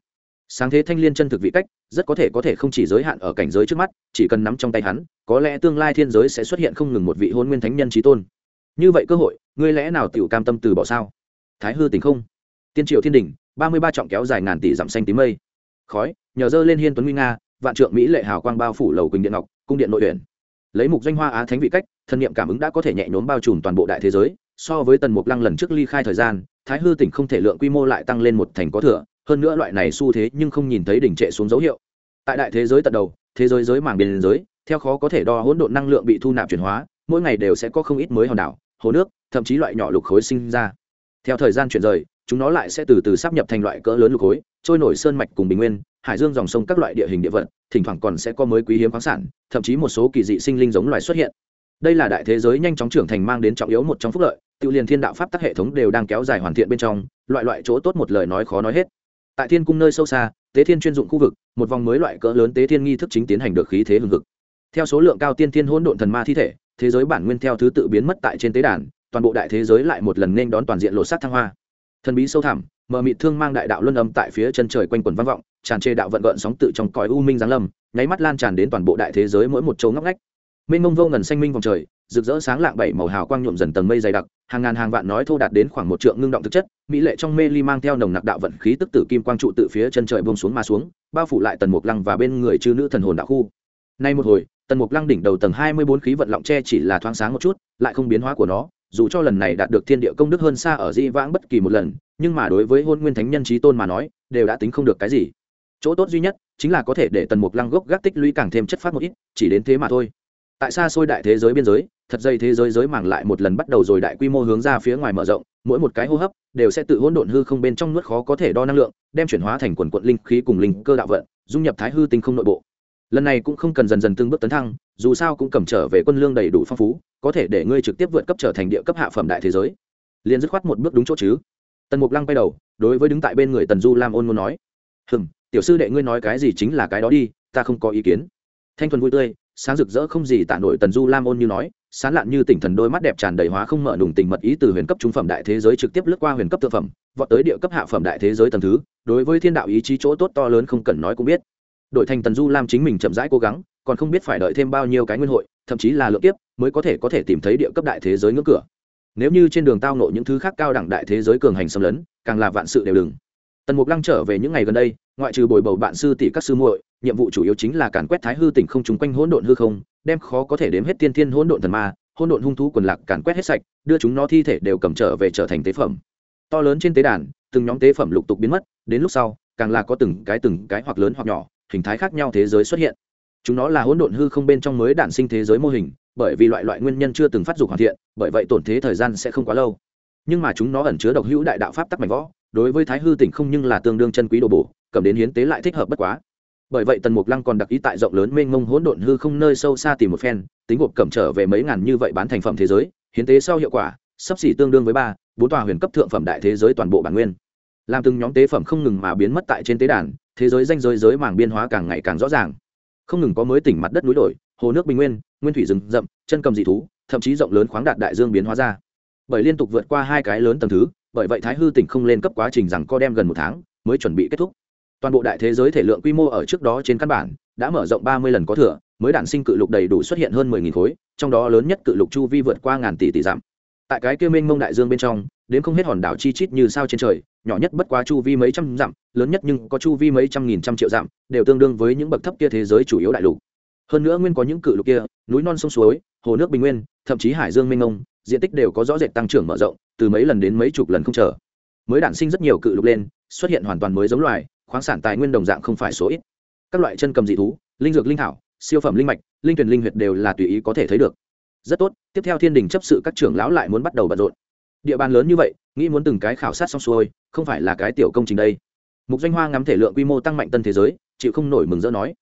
Sáng thế thanh liên chân thực vị cách, rất có thể có thể không chỉ giới hạn ở cảnh giới trước mắt, chỉ cần nắm trong tay hắn, có lẽ tương lai thiên giới sẽ xuất hiện không ngừng một vị hôn nguyên thánh nhân trí tôn. Như vậy cơ hội, ngươi lẽ nào tiểu cam tâm từ bỏ sao? Thái hư tình không? Tiên triệu thiên đình ba mươi ba trọng kéo dài ngàn tỷ dặm xanh tím mây. Khói, nhờ dơ lên hiên tuấn nguy nga vạn trượng mỹ lệ hào quang bao phủ lầu quỳnh điện ngọc, cung điện nội huyện lấy mục danh hoa á thánh vị cách, thân nhiệm cảm ứng đã có thể nhẹ nhõm bao trùm toàn bộ đại thế giới, so với tần mục lăng lần trước ly khai thời gian, thái hư tỉnh không thể lượng quy mô lại tăng lên một thành có thừa, hơn nữa loại này xu thế nhưng không nhìn thấy đỉnh trệ xuống dấu hiệu. Tại đại thế giới tận đầu, thế giới giới Mảng biên giới, theo khó có thể đo hỗn độn năng lượng bị thu nạp chuyển hóa, mỗi ngày đều sẽ có không ít mới hòn đảo, hồ nước, thậm chí loại nhỏ lục khối sinh ra. Theo thời gian chuyển rời chúng nó lại sẽ từ từ sắp nhập thành loại cỡ lớn lục khối, trôi nổi sơn mạch cùng bình nguyên, hải dương dòng sông các loại địa hình địa vật, thỉnh thoảng còn sẽ có mới quý hiếm khoáng sản, thậm chí một số kỳ dị sinh linh giống loài xuất hiện. Đây là đại thế giới nhanh chóng trưởng thành mang đến trọng yếu một trong phúc lợi, tự liền thiên đạo pháp tắc hệ thống đều đang kéo dài hoàn thiện bên trong, loại loại chỗ tốt một lời nói khó nói hết. Tại thiên cung nơi sâu xa, tế thiên chuyên dụng khu vực, một vòng mới loại cỡ lớn tế thiên nghi thức chính tiến hành được khí thế hừng hực. Theo số lượng cao tiên thiên hỗn độn thần ma thi thể, thế giới bản nguyên theo thứ tự biến mất tại trên tế đàn, toàn bộ đại thế giới lại một lần nên đón toàn diện lột xác thăng hoa thần bí sâu thẳm, mờ mịt thương mang đại đạo luân âm tại phía chân trời quanh quần vang vọng, tràn trề đạo vận gợn sóng tự trong cõi u minh giáng lâm, nháy mắt lan tràn đến toàn bộ đại thế giới mỗi một chỗ ngóc ngách. Mênh mông vô ngần xanh minh vòng trời, rực rỡ sáng lạng bảy màu hào quang nhuộm dần tầng mây dày đặc, hàng ngàn hàng vạn nói thô đạt đến khoảng một trượng ngưng động thực chất, mỹ lệ trong mê ly mang theo nồng nặc đạo vận khí tức tử kim quang trụ từ phía chân trời bông xuống mà xuống, bao phủ lại tần mục lăng và bên người chư nữ thần hồn đạo khu. Nay một hồi, tần mục lăng đỉnh đầu tầng hai mươi bốn khí vận lọng tre chỉ là thoáng sáng một chút, lại không biến hóa của nó dù cho lần này đạt được thiên địa công đức hơn xa ở di vãng bất kỳ một lần, nhưng mà đối với hôn nguyên thánh nhân trí tôn mà nói, đều đã tính không được cái gì. Chỗ tốt duy nhất chính là có thể để tần mục lăng gốc gác tích lũy càng thêm chất phát một ít, chỉ đến thế mà thôi. Tại xa xôi đại thế giới biên giới, thật dây thế giới giới mảng lại một lần bắt đầu rồi đại quy mô hướng ra phía ngoài mở rộng, mỗi một cái hô hấp đều sẽ tự hỗn độn hư không bên trong nuốt khó có thể đo năng lượng, đem chuyển hóa thành quần quận linh khí cùng linh cơ đạo vận, dung nhập thái hư tinh không nội bộ lần này cũng không cần dần dần từng bước tấn thăng, dù sao cũng cầm trở về quân lương đầy đủ phong phú, có thể để ngươi trực tiếp vượt cấp trở thành địa cấp hạ phẩm đại thế giới. Liền dứt khoát một bước đúng chỗ chứ. Tần mục lăng bay đầu, đối với đứng tại bên người tần du lam ôn muốn nói, hừm, tiểu sư đệ ngươi nói cái gì chính là cái đó đi, ta không có ý kiến. Thanh thuần vui tươi, sáng rực rỡ không gì tả nổi tần du lam ôn như nói, sán lạn như tỉnh thần đôi mắt đẹp tràn đầy hóa không mở nùng tình mật ý từ huyền cấp trung phẩm đại thế giới trực tiếp lướt qua huyền cấp thượng phẩm, vọt tới địa cấp hạ phẩm đại thế giới tầng thứ, đối với thiên đạo ý chí chỗ tốt to lớn không cần nói cũng biết đội thành tần du lam chính mình chậm rãi cố gắng, còn không biết phải đợi thêm bao nhiêu cái nguyên hội, thậm chí là lượng kiếp, mới có thể có thể tìm thấy địa cấp đại thế giới ngưỡng cửa. Nếu như trên đường tao nộ những thứ khác cao đẳng đại thế giới cường hành xâm lấn, càng là vạn sự đều đừng. Tần mục lăng trở về những ngày gần đây, ngoại trừ bồi bầu bạn sư tỷ các sư muội, nhiệm vụ chủ yếu chính là càn quét thái hư tỉnh không trùng quanh hỗn độn hư không, đem khó có thể đếm hết tiên thiên hỗn độn thần ma, hỗn độn hung thú quần lạc càn quét hết sạch, đưa chúng nó thi thể đều cầm trở về trở thành tế phẩm. To lớn trên tế đàn, từng nhóm tế phẩm lục tục biến mất, đến lúc sau, càng là có từng cái từng cái hoặc lớn hoặc nhỏ hình thái khác nhau thế giới xuất hiện. Chúng nó là hỗn độn hư không bên trong mới đản sinh thế giới mô hình, bởi vì loại loại nguyên nhân chưa từng phát dục hoàn thiện, bởi vậy tổn thế thời gian sẽ không quá lâu. Nhưng mà chúng nó ẩn chứa độc hữu đại đạo pháp tắc mạnh võ, đối với thái hư tỉnh không nhưng là tương đương chân quý đồ bổ, cầm đến hiến tế lại thích hợp bất quá. Bởi vậy tần mục lăng còn đặc ý tại rộng lớn mênh mông hỗn độn hư không nơi sâu xa tìm một phen, tính gộp cầm trở về mấy ngàn như vậy bán thành phẩm thế giới, hiến tế sau hiệu quả, sắp xỉ tương đương với ba, bốn tòa huyền cấp thượng phẩm đại thế giới toàn bộ bản nguyên. Làm từng nhóm tế phẩm không ngừng mà biến mất tại trên tế đàn thế giới danh giới giới mảng biên hóa càng ngày càng rõ ràng. Không ngừng có mới tỉnh mặt đất núi đổi hồ nước bình nguyên nguyên thủy rừng rậm, chân cầm dị thú, thậm chí rộng lớn khoáng đạt đại dương biến hóa ra. Bởi liên tục vượt qua hai cái lớn tầng thứ, bởi vậy thái hư tỉnh không lên cấp quá trình rằng co đem gần một tháng mới chuẩn bị kết thúc. Toàn bộ đại thế giới thể lượng quy mô ở trước đó trên căn bản đã mở rộng ba mươi lần có thừa, mới đản sinh cự lục đầy đủ xuất hiện hơn mười nghìn khối, trong đó lớn nhất cự lục chu vi vượt qua ngàn tỷ tỷ dặm. Tại cái kia mênh mông đại dương bên trong đến không hết hòn đảo chi chít như sao trên trời, nhỏ nhất bất quá chu vi mấy trăm dặm, lớn nhất nhưng có chu vi mấy trăm nghìn trăm triệu dặm, đều tương đương với những bậc thấp kia thế giới chủ yếu đại lục. Hơn nữa nguyên có những cự lục kia, núi non sông suối, hồ nước bình nguyên, thậm chí hải dương mênh mông, diện tích đều có rõ rệt tăng trưởng mở rộng, từ mấy lần đến mấy chục lần không chờ. Mới đản sinh rất nhiều cự lục lên, xuất hiện hoàn toàn mới giống loài, khoáng sản tài nguyên đồng dạng không phải số ít. Các loại chân cầm dị thú, linh dược linh thảo, siêu phẩm linh mạch, linh tuyển linh huyệt đều là tùy ý có thể thấy được. Rất tốt, tiếp theo thiên đình chấp sự các trưởng lão lại muốn bắt đầu bận rộn địa bàn lớn như vậy, nghĩ muốn từng cái khảo sát xong xuôi, không phải là cái tiểu công trình đây. Mục doanh hoa ngắm thể lượng quy mô tăng mạnh tân thế giới, chịu không nổi mừng rỡ nói.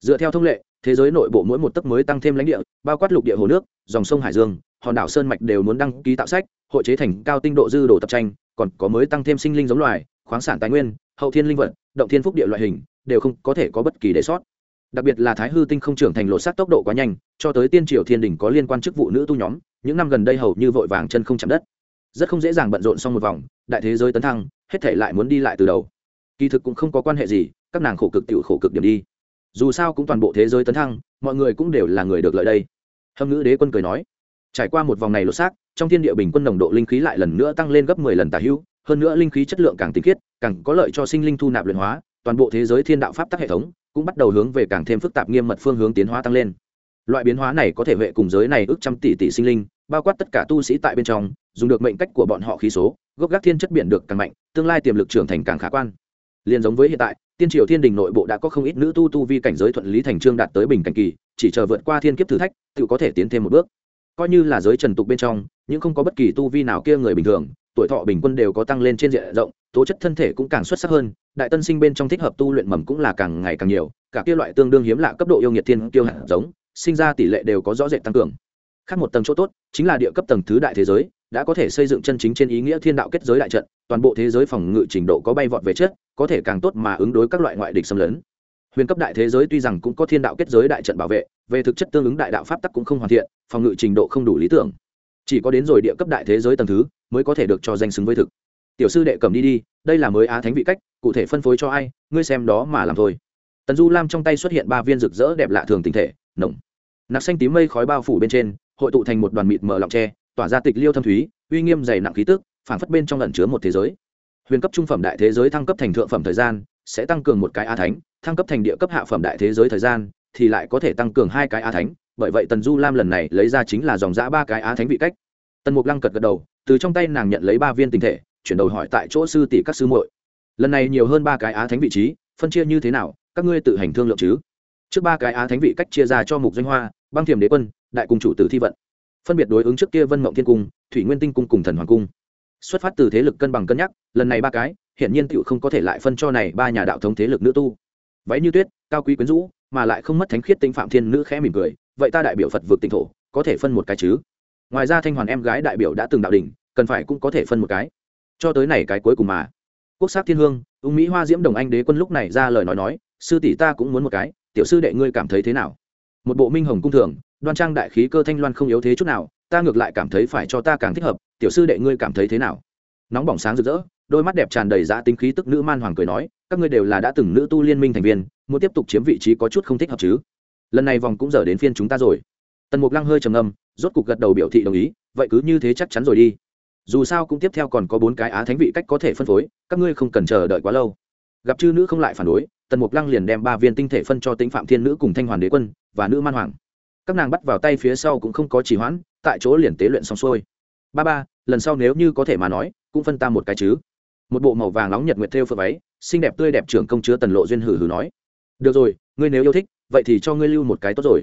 Dựa theo thông lệ, thế giới nội bộ mỗi một tấc mới tăng thêm lãnh địa, bao quát lục địa hồ nước, dòng sông hải dương, hòn đảo sơn mạch đều muốn đăng ký tạo sách, hội chế thành cao tinh độ dư đồ tập tranh, còn có mới tăng thêm sinh linh giống loài, khoáng sản tài nguyên, hậu thiên linh vật, động thiên phúc địa loại hình, đều không có thể có bất kỳ để sót. Đặc biệt là thái hư tinh không trưởng thành lộ sát tốc độ quá nhanh, cho tới tiên triều thiên đình có liên quan chức vụ nữ tu nhóm, những năm gần đây hầu như vội vàng chân không chạm đất rất không dễ dàng bận rộn xong một vòng, đại thế giới tấn thăng, hết thể lại muốn đi lại từ đầu. Kỳ thực cũng không có quan hệ gì, các nàng khổ cực tiểu khổ cực điểm đi. Dù sao cũng toàn bộ thế giới tấn thăng, mọi người cũng đều là người được lợi đây. Hâm ngữ đế quân cười nói, trải qua một vòng này lột xác, trong thiên địa bình quân nồng độ linh khí lại lần nữa tăng lên gấp mười lần tả hữu, hơn nữa linh khí chất lượng càng tinh khiết, càng có lợi cho sinh linh thu nạp luyện hóa, toàn bộ thế giới thiên đạo pháp tắc hệ thống cũng bắt đầu hướng về càng thêm phức tạp nghiêm mật phương hướng tiến hóa tăng lên loại biến hóa này có thể vệ cùng giới này ước trăm tỷ tỷ sinh linh, bao quát tất cả tu sĩ tại bên trong, dùng được mệnh cách của bọn họ khí số, gốc gác thiên chất biển được càng mạnh, tương lai tiềm lực trưởng thành càng khả quan. Liền giống với hiện tại, tiên triều thiên đình nội bộ đã có không ít nữ tu tu vi cảnh giới thuận lý thành trương đạt tới bình cảnh kỳ, chỉ chờ vượt qua thiên kiếp thử thách, tự có thể tiến thêm một bước. Coi như là giới trần tục bên trong, nhưng không có bất kỳ tu vi nào kia người bình thường, tuổi thọ bình quân đều có tăng lên trên diện rộng, tố chất thân thể cũng càng xuất sắc hơn, đại tân sinh bên trong thích hợp tu luyện mầm cũng là càng ngày càng nhiều, cả kia loại tương đương hiếm lạ cấp độ yêu nghiệt thiên tiêu hạt giống sinh ra tỷ lệ đều có rõ rệt tăng cường. Khác một tầng chỗ tốt chính là địa cấp tầng thứ đại thế giới đã có thể xây dựng chân chính trên ý nghĩa thiên đạo kết giới đại trận toàn bộ thế giới phòng ngự trình độ có bay vọt về trước, có thể càng tốt mà ứng đối các loại ngoại địch xâm lấn. Huyền cấp đại thế giới tuy rằng cũng có thiên đạo kết giới đại trận bảo vệ về thực chất tương ứng đại đạo pháp tắc cũng không hoàn thiện phòng ngự trình độ không đủ lý tưởng. Chỉ có đến rồi địa cấp đại thế giới tầng thứ mới có thể được cho danh xứng với thực. Tiểu sư đệ cầm đi đi đây là mới á thánh vị cách cụ thể phân phối cho ai ngươi xem đó mà làm thôi. Tần du lam trong tay xuất hiện ba viên rực rỡ đẹp lạ thường tình thể nồng nặc xanh tím mây khói bao phủ bên trên, hội tụ thành một đoàn mịt mờ lọng tre, tỏa ra tịch liêu thâm thúy, uy nghiêm dày nặng khí tức phản phất bên trong lẩn chứa một thế giới. Huyền cấp trung phẩm đại thế giới thăng cấp thành thượng phẩm thời gian, sẽ tăng cường một cái a thánh, thăng cấp thành địa cấp hạ phẩm đại thế giới thời gian, thì lại có thể tăng cường hai cái a thánh, bởi vậy tần du lam lần này lấy ra chính là dòng giã ba cái á thánh vị cách. Tần mục lăng cật gật đầu, từ trong tay nàng nhận lấy ba viên tinh thể, chuyển đầu hỏi tại chỗ sư tỷ các sư muội. Lần này nhiều hơn ba cái á thánh vị trí, phân chia như thế nào, các ngươi tự hành thương lượng chứ? Trước ba cái á thánh vị cách chia ra cho mục doanh hoa, băng thiềm đế quân, đại cung chủ tử thi vận. Phân biệt đối ứng trước kia vân mộng thiên cung, thủy nguyên tinh cung cùng thần hoàng cung. Xuất phát từ thế lực cân bằng cân nhắc, lần này ba cái hiện nhiên tựu không có thể lại phân cho này ba nhà đạo thống thế lực nữ tu. Váy như tuyết, cao quý quyến rũ, mà lại không mất thánh khiết tinh phạm thiên nữ khẽ mỉm cười, vậy ta đại biểu phật vượt tinh thổ, có thể phân một cái chứ? Ngoài ra thanh hoàn em gái đại biểu đã từng đạo đỉnh, cần phải cũng có thể phân một cái. Cho tới này cái cuối cùng mà. Quốc sắc thiên hương, ung mỹ hoa diễm đồng anh đế quân lúc này ra lời nói nói, sư tỷ ta cũng muốn một cái tiểu sư đệ ngươi cảm thấy thế nào? Một bộ minh hồng cung thường, đoan trang đại khí cơ thanh loan không yếu thế chút nào, ta ngược lại cảm thấy phải cho ta càng thích hợp, tiểu sư đệ ngươi cảm thấy thế nào? Nóng bỏng sáng rực rỡ, đôi mắt đẹp tràn đầy dã tính khí tức nữ man hoàng cười nói, các ngươi đều là đã từng nữ tu liên minh thành viên, muốn tiếp tục chiếm vị trí có chút không thích hợp chứ? Lần này vòng cũng giờ đến phiên chúng ta rồi. Tần mục lăng hơi trầm ngâm, rốt cục gật đầu biểu thị đồng ý, vậy cứ như thế chắc chắn rồi đi. Dù sao cũng tiếp theo còn có bốn cái á thánh vị cách có thể phân phối, các ngươi không cần chờ đợi quá lâu. Gặp chư nữ không lại phản đối tần mục lăng liền đem ba viên tinh thể phân cho tính phạm thiên nữ cùng thanh hoàn đế quân và nữ man hoàng. Các nàng bắt vào tay phía sau cũng không có trì hoãn, tại chỗ liền tế luyện xong xuôi. Ba ba, lần sau nếu như có thể mà nói, cũng phân ta một cái chứ. Một bộ màu vàng nóng nhật nguyệt thêu phượng váy, xinh đẹp tươi đẹp trưởng công chứa tần lộ duyên hử hử nói. Được rồi, ngươi nếu yêu thích, vậy thì cho ngươi lưu một cái tốt rồi.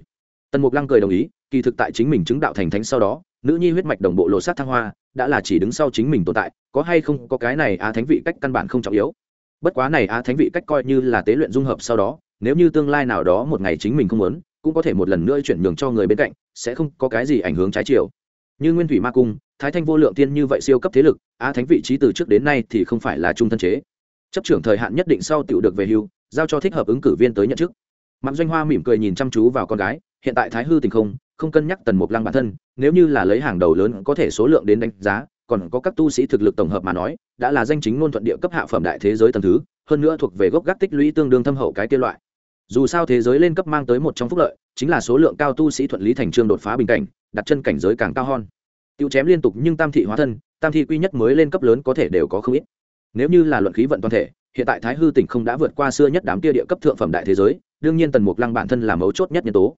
Tần mục lăng cười đồng ý, kỳ thực tại chính mình chứng đạo thành thánh sau đó, nữ nhi huyết mạch đồng bộ lộ sát thăng hoa, đã là chỉ đứng sau chính mình tồn tại, có hay không có cái này á thánh vị cách căn bản không trọng yếu bất quá này á thánh vị cách coi như là tế luyện dung hợp sau đó, nếu như tương lai nào đó một ngày chính mình không muốn, cũng có thể một lần nữa chuyển nhường cho người bên cạnh, sẽ không có cái gì ảnh hưởng trái chiều. Như nguyên thủy ma cung, thái thanh vô lượng tiên như vậy siêu cấp thế lực, á thánh vị trí từ trước đến nay thì không phải là trung thân chế. Chấp trưởng thời hạn nhất định sau tự được về hưu, giao cho thích hợp ứng cử viên tới nhận chức. Mặn doanh hoa mỉm cười nhìn chăm chú vào con gái, hiện tại thái hư tình không không cân nhắc tần mục lăng bản thân, nếu như là lấy hàng đầu lớn có thể số lượng đến đánh giá còn có các tu sĩ thực lực tổng hợp mà nói, đã là danh chính ngôn thuận địa cấp hạ phẩm đại thế giới tầng thứ, hơn nữa thuộc về gốc gác tích lũy tương đương thâm hậu cái kia loại. Dù sao thế giới lên cấp mang tới một trong phúc lợi, chính là số lượng cao tu sĩ thuận lý thành trương đột phá bình cảnh, đặt chân cảnh giới càng cao hơn. Tiêu chém liên tục nhưng tam thị hóa thân, tam thị quy nhất mới lên cấp lớn có thể đều có không ít. Nếu như là luận khí vận toàn thể, hiện tại thái hư tỉnh không đã vượt qua xưa nhất đám kia địa cấp thượng phẩm đại thế giới, đương nhiên tần mục lăng bản thân là mấu chốt nhất nhân tố.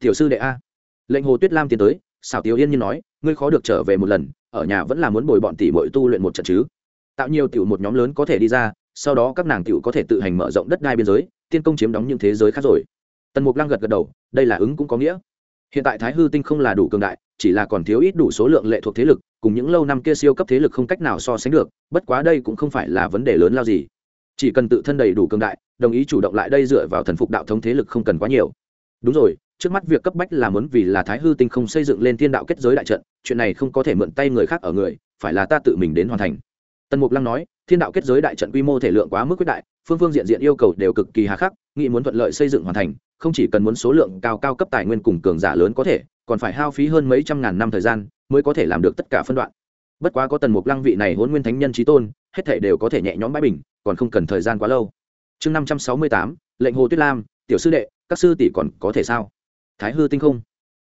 Tiểu sư đệ a. Lệnh hồ tuyết lam tiến tới, xảo tiểu yên như nói, ngươi khó được trở về một lần ở nhà vẫn là muốn bồi bọn tỷ muội tu luyện một trận chứ. Tạo nhiều tiểu một nhóm lớn có thể đi ra, sau đó các nàng tiểu có thể tự hành mở rộng đất đai biên giới, tiên công chiếm đóng những thế giới khác rồi. Tần mục lăng gật gật đầu, đây là ứng cũng có nghĩa. Hiện tại thái hư tinh không là đủ cường đại, chỉ là còn thiếu ít đủ số lượng lệ thuộc thế lực, cùng những lâu năm kia siêu cấp thế lực không cách nào so sánh được, bất quá đây cũng không phải là vấn đề lớn lao gì. Chỉ cần tự thân đầy đủ cường đại, đồng ý chủ động lại đây dựa vào thần phục đạo thống thế lực không cần quá nhiều. Đúng rồi, trước mắt việc cấp bách là muốn vì là thái hư tinh không xây dựng lên thiên đạo kết giới đại trận chuyện này không có thể mượn tay người khác ở người, phải là ta tự mình đến hoàn thành. Tần mục lăng nói, thiên đạo kết giới đại trận quy mô thể lượng quá mức quyết đại, phương phương diện diện yêu cầu đều cực kỳ hà khắc, nghĩ muốn thuận lợi xây dựng hoàn thành, không chỉ cần muốn số lượng cao cao cấp tài nguyên cùng cường giả lớn có thể, còn phải hao phí hơn mấy trăm ngàn năm thời gian mới có thể làm được tất cả phân đoạn. Bất quá có tần mục lăng vị này hôn nguyên thánh nhân trí tôn, hết thể đều có thể nhẹ nhõm bãi bình, còn không cần thời gian quá lâu. Chương năm trăm sáu mươi tám, lệnh hồ tuyết lam, tiểu sư đệ, các sư tỷ còn có thể sao? Thái hư tinh không?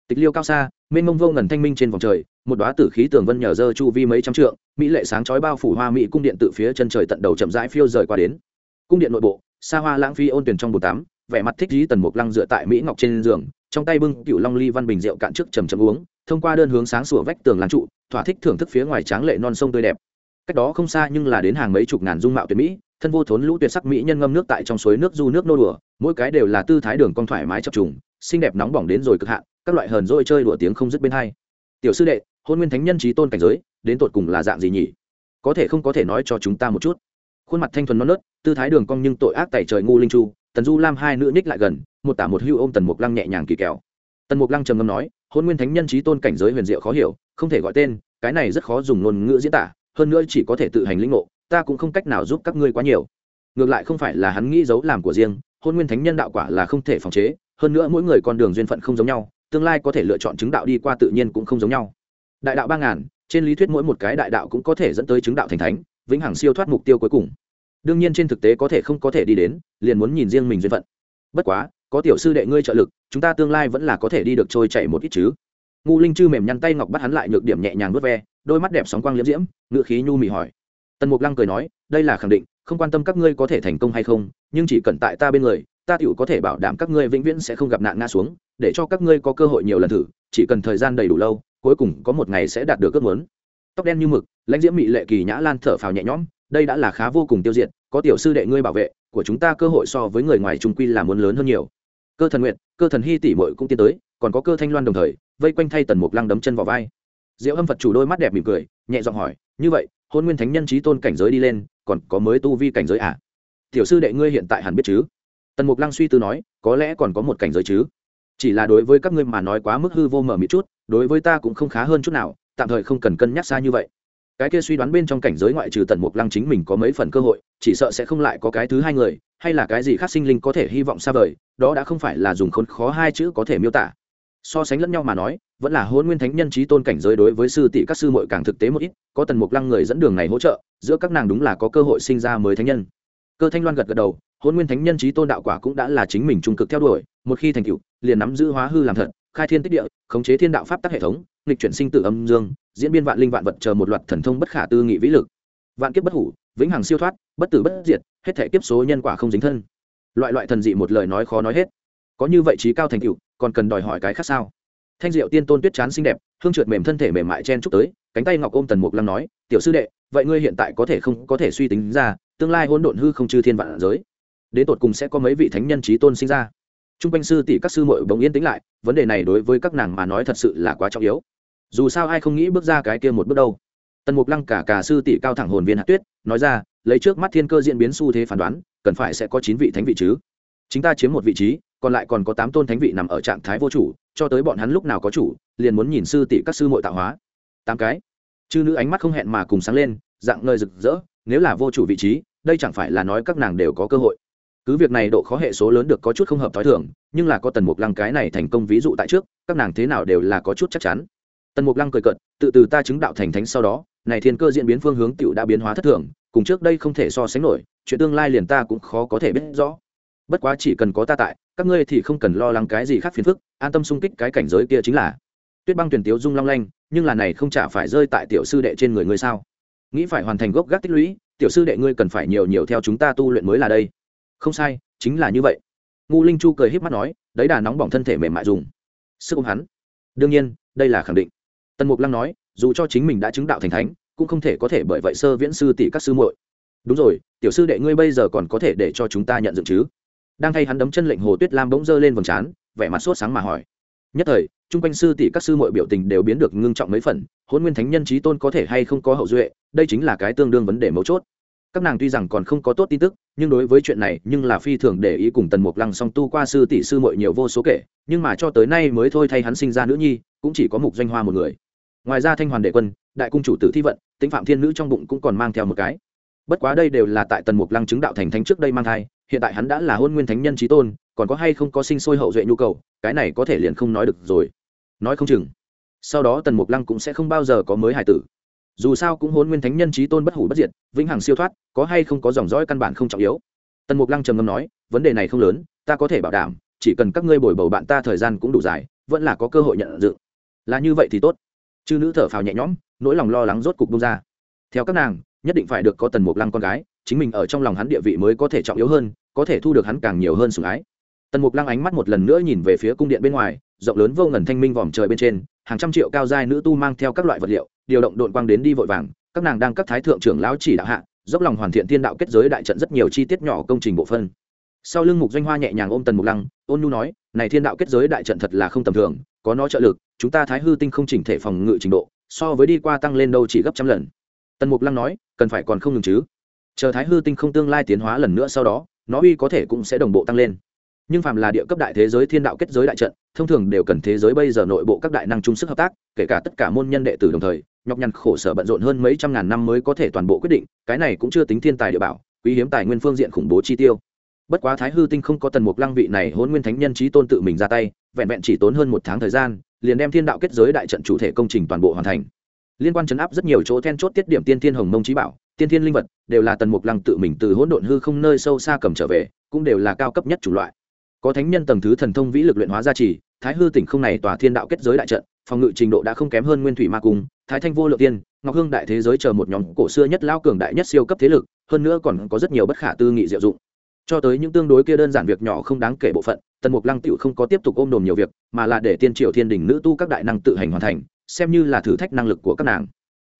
Tịch liêu cao xa mênh mông vô ngần thanh minh trên vòng trời, một đoá tử khí tường vân nhờ dơ chu vi mấy trăm trượng, mỹ lệ sáng chói bao phủ hoa mỹ cung điện tự phía chân trời tận đầu chậm rãi phiêu rời qua đến. Cung điện nội bộ, xa hoa lãng phi ôn tuyển trong bồn tắm, vẻ mặt thích dí tần mục lăng dựa tại mỹ ngọc trên giường, trong tay bưng cựu long ly văn bình rượu cạn trước chầm chầm uống, thông qua đơn hướng sáng sủa vách tường làm trụ, thỏa thích thưởng thức phía ngoài tráng lệ non sông tươi đẹp. Cách đó không xa nhưng là đến hàng mấy chục ngàn dung mạo tuyệt mỹ, thân vô thốn lũ tuyệt sắc mỹ nhân ngâm nước tại trong suối nước du nước nô đùa, mỗi cái đều là tư thái đường con thoải mái chập trùng, xinh đẹp nóng bỏng đến rồi cực hạn các loại hờn dỗi chơi đùa tiếng không dứt bên hai. Tiểu sư đệ, hôn nguyên thánh nhân trí tôn cảnh giới, đến tột cùng là dạng gì nhỉ? Có thể không có thể nói cho chúng ta một chút. Khuôn mặt thanh thuần non nớt, tư thái đường cong nhưng tội ác tại trời ngu linh chu, tần du lam hai nữ ních lại gần, một tả một hưu ôm tần mục lăng nhẹ nhàng kỳ kèo tần mục lăng trầm ngâm nói, hôn nguyên thánh nhân trí tôn cảnh giới huyền diệu khó hiểu, không thể gọi tên, cái này rất khó dùng ngôn ngữ diễn tả, hơn nữa chỉ có thể tự hành lĩnh ngộ, ta cũng không cách nào giúp các ngươi quá nhiều. Ngược lại không phải là hắn nghĩ giấu làm của riêng, hôn nguyên thánh nhân đạo quả là không thể phòng chế, hơn nữa mỗi người con đường duyên phận không giống nhau tương lai có thể lựa chọn chứng đạo đi qua tự nhiên cũng không giống nhau. Đại đạo ba ngàn, trên lý thuyết mỗi một cái đại đạo cũng có thể dẫn tới chứng đạo thành thánh, vĩnh hằng siêu thoát mục tiêu cuối cùng. Đương nhiên trên thực tế có thể không có thể đi đến, liền muốn nhìn riêng mình duyên phận. Bất quá, có tiểu sư đệ ngươi trợ lực, chúng ta tương lai vẫn là có thể đi được trôi chảy một ít chứ. Ngu linh chư mềm nhăn tay ngọc bắt hắn lại nhược điểm nhẹ nhàng vớt ve, đôi mắt đẹp sóng quang liễm diễm, ngựa khí nhu mì hỏi. Tần mục lăng cười nói, đây là khẳng định, không quan tâm các ngươi có thể thành công hay không, nhưng chỉ cần tại ta bên người, ta tựu có thể bảo đảm các ngươi vĩnh viễn sẽ không gặp nạn ngã xuống để cho các ngươi có cơ hội nhiều lần thử, chỉ cần thời gian đầy đủ lâu, cuối cùng có một ngày sẽ đạt được ước muốn. Tóc đen như mực, lãnh diễm mị lệ kỳ nhã lan thở phào nhẹ nhõm, đây đã là khá vô cùng tiêu diệt, có tiểu sư đệ ngươi bảo vệ, của chúng ta cơ hội so với người ngoài trung quy là muốn lớn hơn nhiều. Cơ thần nguyện cơ thần hy tỷ mội cũng tiến tới, còn có cơ thanh loan đồng thời, vây quanh thay tần mục lăng đấm chân vào vai. Diệu âm phật chủ đôi mắt đẹp mỉm cười, nhẹ giọng hỏi, như vậy, hôn nguyên thánh nhân trí tôn cảnh giới đi lên, còn có mới tu vi cảnh giới à? Tiểu sư đệ ngươi hiện tại hẳn biết chứ? Tần mục lăng suy tư nói, có lẽ còn có một cảnh giới chứ? Chỉ là đối với các ngươi mà nói quá mức hư vô mở mịt chút, đối với ta cũng không khá hơn chút nào, tạm thời không cần cân nhắc xa như vậy. Cái kia suy đoán bên trong cảnh giới ngoại trừ tần mục lăng chính mình có mấy phần cơ hội, chỉ sợ sẽ không lại có cái thứ hai người, hay là cái gì khác sinh linh có thể hy vọng xa vời, đó đã không phải là dùng khốn khó hai chữ có thể miêu tả. So sánh lẫn nhau mà nói, vẫn là hôn nguyên thánh nhân trí tôn cảnh giới đối với sư tỷ các sư mội càng thực tế một ít, có tần mục lăng người dẫn đường này hỗ trợ, giữa các nàng đúng là có cơ hội sinh ra mới thánh nhân. Cơ thanh loan gật gật đầu hôn nguyên thánh nhân trí tôn đạo quả cũng đã là chính mình trung cực theo đuổi, một khi thành cựu liền nắm giữ hóa hư làm thật, khai thiên tích địa, khống chế thiên đạo pháp tắc hệ thống, nghịch chuyển sinh tử âm dương, diễn biên vạn linh vạn vật chờ một loạt thần thông bất khả tư nghị vĩ lực. Vạn kiếp bất hủ, vĩnh hằng siêu thoát, bất tử bất diệt, hết thể kiếp số nhân quả không dính thân. Loại loại thần dị một lời nói khó nói hết. Có như vậy trí cao thành cựu còn cần đòi hỏi cái khác sao? Thanh diệu tiên tôn tuyết chán xinh đẹp, hương trượt mềm thân thể mềm mại chen chúc tới, cánh tay ngọc ôm tần mục lăng nói, tiểu sư đệ, vậy ngươi hiện tại có thể không có thể suy tính ra, tương lai hỗn độn hư không chư thiên vạn giới? Đến tột cùng sẽ có mấy vị thánh nhân trí tôn sinh ra. T r u n g quanh sư tỷ các sư mội bỗng yên tĩnh lại, vấn đề này đối với các nàng mà nói thật sự là quá trọng yếu. Dù sao ai không nghĩ bước ra cái kia một bước đâu. Tần mục lăng cả cả sư tỷ cao thẳng hồn viên hạt tuyết, nói ra, lấy trước mắt thiên cơ diễn biến xu thế phán đoán, cần phải sẽ có chín vị thánh vị chứ. Chúng ta chiếm một vị trí, còn lại còn có tám tôn thánh vị nằm ở trạng thái vô chủ, cho tới bọn hắn lúc nào có chủ, liền muốn nhìn sư tỷ các sư mội tạo hóa. Tám cái. Chư nữ ánh mắt không hẹn mà cùng sáng lên, dạng ngời rực rỡ, nếu là vô chủ vị trí, đây chẳng phải là nói các nàng đều có cơ hội cứ việc này độ khó hệ số lớn được có chút không hợp t h ó i thường, nhưng là có tần mục lăng cái này thành công ví dụ tại trước, các nàng thế nào đều là có chút chắc chắn. Tần mục lăng cười cận tự từ ta chứng đạo thành thánh sau đó, này thiên cơ diễn biến phương hướng tựu đã biến hóa thất thường, cùng trước đây không thể so sánh nổi, chuyện tương lai liền ta cũng khó có thể biết rõ. Bất quá chỉ cần có ta tại, các ngươi thì không cần lo lắng cái gì khác phiền phức, an tâm sung kích cái cảnh giới kia chính là. Tuyết băng tuyển tiếu dung long lanh, nhưng là này không chả phải rơi tại tiểu sư đệ trên người ngươi sao? Nghĩ phải hoàn thành gốc gác tích lũy, tiểu sư đệ ngươi cần phải nhiều nhiều theo chúng ta tu luyện mới là đây không sai, chính là như vậy. Ngu linh chu cười h í p mắt nói đấy đà nóng bỏng thân thể mềm mại dùng. Sức ôm hắn. Đương nhiên, đây là khẳng định. Tần mục lăng nói, dù cho chính mình đã chứng đạo thành thánh, cũng không thể có thể bởi vậy sơ viễn sư tỷ các sư muội. Đúng rồi, tiểu sư đệ ngươi bây giờ còn có thể để cho chúng ta nhận dựng chứ? Đang thay hắn đấm chân lệnh hồ tuyết lam bỗng dơ lên vầng trán, vẻ mặt sốt sáng mà hỏi. Nhất thời, chung quanh sư tỷ các sư muội biểu tình đều biến được ngưng trọng mấy phần hôn nguyên thánh nhân trí tôn có thể hay không có hậu duệ, đây chính là cái tương đương vấn đề mấu chốt các nàng tuy rằng còn không có tốt tin tức, nhưng đối với chuyện này, nhưng là phi thường để ý cùng tần mục lăng song tu qua sư tỷ sư muội nhiều vô số kể, nhưng mà cho tới nay mới thôi thay hắn sinh ra nữ nhi, cũng chỉ có mục doanh hoa một người. Ngoài ra thanh hoàn đệ quân, đại cung chủ tử thi vận, tĩnh phạm thiên nữ trong bụng cũng còn mang theo một cái. Bất quá đây đều là tại tần mục lăng chứng đạo thành thánh trước đây mang thai, hiện tại hắn đã là hôn nguyên thánh nhân trí tôn, còn có hay không có sinh sôi hậu duệ nhu cầu, cái này có thể liền không nói được rồi. Nói không chừng, sau đó tần mục lăng cũng sẽ không bao giờ có mới hải tử dù sao cũng hôn nguyên thánh nhân trí tôn bất hủ bất diệt, vĩnh hằng siêu thoát, có hay không có dòng dõi căn bản không trọng yếu. Tần mục lăng trầm ngâm nói, vấn đề này không lớn, ta có thể bảo đảm, chỉ cần các ngươi bồi bầu bạn ta thời gian cũng đủ dài, vẫn là có cơ hội nhận dự. Là như vậy thì tốt. Chư nữ thở phào nhẹ nhõm, nỗi lòng lo lắng rốt cục bông ra. Theo các nàng, nhất định phải được có tần mục lăng con gái, chính mình ở trong lòng hắn địa vị mới có thể trọng yếu hơn, có thể thu được hắn càng nhiều hơn sủng ái. Tần mục lăng ánh mắt một lần nữa nhìn về phía cung điện bên ngoài, rộng lớn vô ngần thanh minh vòm trời bên trên, hàng trăm triệu cao giai nữ tu mang theo các loại vật liệu điều động đội quang đến đi vội vàng, các nàng đang các thái thượng trưởng lão chỉ đạo hạ, dốc lòng hoàn thiện thiên đạo kết giới đại trận rất nhiều chi tiết nhỏ công trình bộ phân. Sau lưng mục doanh hoa nhẹ nhàng ôm tần mục lăng, ôn nhu nói, này thiên đạo kết giới đại trận thật là không tầm thường, có nó trợ lực, chúng ta thái hư tinh không chỉnh thể phòng ngự trình độ, so với đi qua tăng lên đâu chỉ gấp trăm lần. Tần mục lăng nói, cần phải còn không ngừng chứ. Chờ thái hư tinh không tương lai tiến hóa lần nữa sau đó, nó uy có thể cũng sẽ đồng bộ tăng lên. Nhưng phàm là địa cấp đại thế giới thiên đạo kết giới đại trận, thông thường đều cần thế giới bây giờ nội bộ các đại năng chung sức hợp tác, kể cả tất cả môn nhân đệ tử đồng thời nhọc nhằn khổ sở bận rộn hơn mấy trăm ngàn năm mới có thể toàn bộ quyết định, cái này cũng chưa tính thiên tài địa bảo, quý hiếm tài nguyên phương diện khủng bố chi tiêu. Bất quá thái hư tinh không có tần mục lăng vị này hôn nguyên thánh nhân trí tôn tự mình ra tay, vẹn vẹn chỉ tốn hơn một tháng thời gian, liền đem thiên đạo kết giới đại trận chủ thể công trình toàn bộ hoàn thành. Liên quan chấn áp rất nhiều chỗ then chốt tiết điểm tiên thiên hồng mông trí bảo, tiên thiên linh vật, đều là tần mục lăng tự mình từ hỗn độn hư không nơi sâu xa cầm trở về, cũng đều là cao cấp nhất chủ loại. Có thánh nhân tầng thứ thần thông vĩ lực luyện hóa gia trì, thái hư tỉnh không này tòa thiên đạo kết giới đại trận phòng ngự trình độ đã không kém hơn nguyên thủy ma cung, thái thanh vô lượng tiên, ngọc hương đại thế giới chờ một nhóm cổ xưa nhất lao cường đại nhất siêu cấp thế lực, hơn nữa còn có rất nhiều bất khả tư nghị diệu dụng. Cho tới những tương đối kia đơn giản việc nhỏ không đáng kể bộ phận, tần mục lăng tựu không có tiếp tục ôm đồm nhiều việc, mà là để tiên triều thiên đình nữ tu các đại năng tự hành hoàn thành, xem như là thử thách năng lực của các nàng.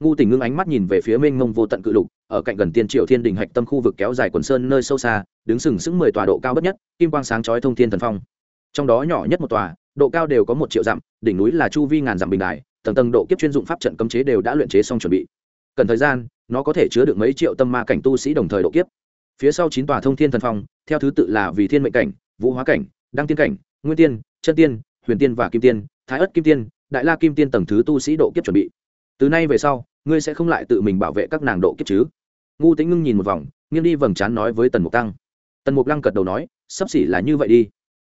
Ngu tình ngưng ánh mắt nhìn về phía mênh mông vô tận cự lục, ở cạnh gần tiên triệu thiên đình hạch tâm khu vực kéo dài quần sơn nơi sâu xa, đứng sừng sững mười tòa độ cao bất nhất, kim quang sáng chói thông thiên thần phong. Trong đó nhỏ nhất một tòa độ cao đều có một triệu dặm, đỉnh núi là chu vi ngàn dặm bình đài, tầng tầng độ kiếp chuyên dụng pháp trận cấm chế đều đã luyện chế xong chuẩn bị. Cần thời gian, nó có thể chứa được mấy triệu tâm ma cảnh tu sĩ đồng thời độ kiếp. Phía sau chín tòa thông thiên thần phong, theo thứ tự là vì thiên mệnh cảnh, vũ hóa cảnh, đăng tiên cảnh, nguyên tiên, chân tiên, huyền tiên và kim tiên, thái ất kim tiên, đại la kim tiên tầng thứ tu sĩ độ kiếp chuẩn bị. Từ nay về sau, ngươi sẽ không lại tự mình bảo vệ các nàng độ kiếp chứ? Ngu tĩnh ngưng nhìn một vòng, nghiêng đi vầng trán nói với tần mục tăng tần mục lăng cật đầu nói, sắp xỉ là như vậy đi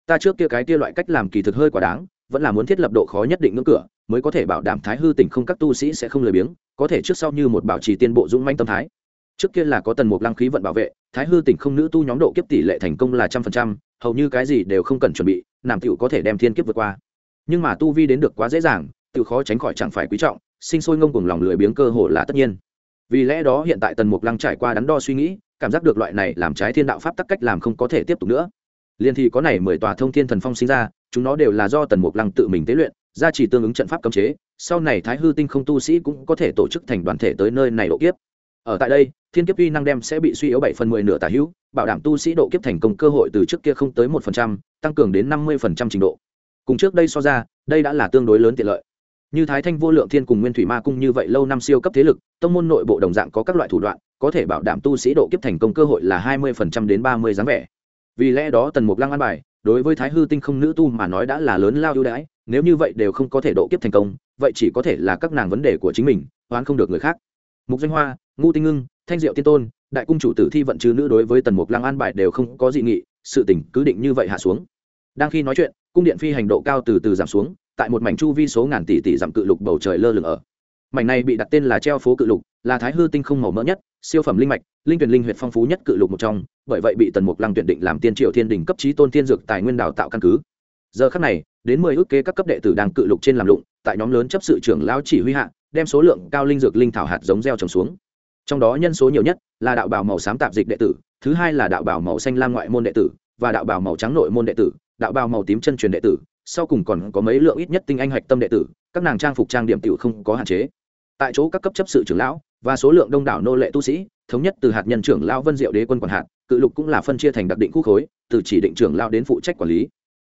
ta trước kia cái kia loại cách làm kỳ thực hơi quá đáng, vẫn là muốn thiết lập độ khó nhất định ngưỡng cửa, mới có thể bảo đảm thái hư tỉnh không các tu sĩ sẽ không lười biếng, có thể trước sau như một bảo trì tiên bộ dũng manh tâm thái. Trước kia là có tần mục lăng khí vận bảo vệ, thái hư tỉnh không nữ tu nhóm độ kiếp tỷ lệ thành công là trăm phần trăm, hầu như cái gì đều không cần chuẩn bị làm tựu có thể đem thiên kiếp vượt qua. Nhưng mà tu vi đến được quá dễ dàng tự khó tránh khỏi chẳng phải quý trọng, sinh sôi ngông cùng lòng lười biếng cơ hồ là tất nhiên. Vì lẽ đó hiện tại tần mục lăng trải qua đắn đo suy nghĩ, cảm giác được loại này làm trái thiên đạo pháp tắc cách làm không có thể tiếp tục nữa liền thì có này mười tòa thông thiên thần phong sinh ra, chúng nó đều là do tần mục lăng tự mình tế luyện gia trì tương ứng trận pháp cấm chế, sau này thái hư tinh không tu sĩ cũng có thể tổ chức thành đoàn thể tới nơi này độ kiếp. Ở tại đây, thiên kiếp uy năng đem sẽ bị suy yếu bảy phần mười nửa tả hữu, bảo đảm tu sĩ độ kiếp thành công cơ hội từ trước kia không tới một phần trăm, tăng cường đến năm mươi phần trăm trình độ. Cùng trước đây so ra, đây đã là tương đối lớn tiện lợi. Như thái thanh vô lượng thiên cùng nguyên thủy ma cung như vậy lâu năm siêu cấp thế lực, tông môn nội bộ đồng dạng có các loại thủ đoạn, có thể bảo đảm tu sĩ độ kiếp thành công cơ hội là hai mươi phần trăm đến ba mươi dáng vẻ vì lẽ đó tần mục lăng an bài, đối với thái hư tinh không nữ tu mà nói đã là lớn lao ưu đãi, nếu như vậy đều không có thể độ kiếp thành công, vậy chỉ có thể là các nàng vấn đề của chính mình, oán không được người khác. Mục danh hoa, ngu tinh ngưng, thanh diệu tiên tôn, đại cung chủ tử thi vận trừ nữ đối với tần mục lăng an bài đều không có dị nghị, sự tỉnh cứ định như vậy hạ xuống. Đang khi nói chuyện, cung điện phi hành độ cao từ từ giảm xuống, tại một mảnh chu vi số ngàn tỷ tỷ dặm cự lục bầu trời lơ lửng ở. Mảnh này bị đặt tên là treo phố cự lục, là thái hư tinh không màu mỡ nhất, siêu phẩm linh mạch, linh tuyển linh huyệt phong phú nhất cự lục một trong bởi vậy bị tần mục lăng tuyển định làm tiên triệu thiên đình cấp trí tôn tiên dược tài nguyên đào tạo căn cứ. Giờ khắc này, đến mười ước kế các cấp đệ tử đang cự lục trên làm lụng, tại nhóm lớn chấp sự trưởng lão chỉ huy hạ, đem số lượng cao linh dược linh thảo hạt giống gieo trồng xuống. Trong đó nhân số nhiều nhất là đạo bào màu xám tạp dịch đệ tử, thứ hai là đạo bào màu xanh lam ngoại môn đệ tử và đạo bào màu trắng nội môn đệ tử, đạo bào màu tím chân truyền đệ tử, sau cùng còn có mấy lượng ít nhất tinh anh hạch tâm đệ tử, các nàng trang phục trang điểm tiểu không có hạn chế. Tại chỗ các cấp chấp sự trưởng lão và số lượng đông đảo nô lệ tu sĩ thống nhất từ hạt nhân trưởng lão vân diệu đế quân quản hạt, cự lục cũng là phân chia thành đặc định khu khối, từ chỉ định trưởng lão đến phụ trách quản lý.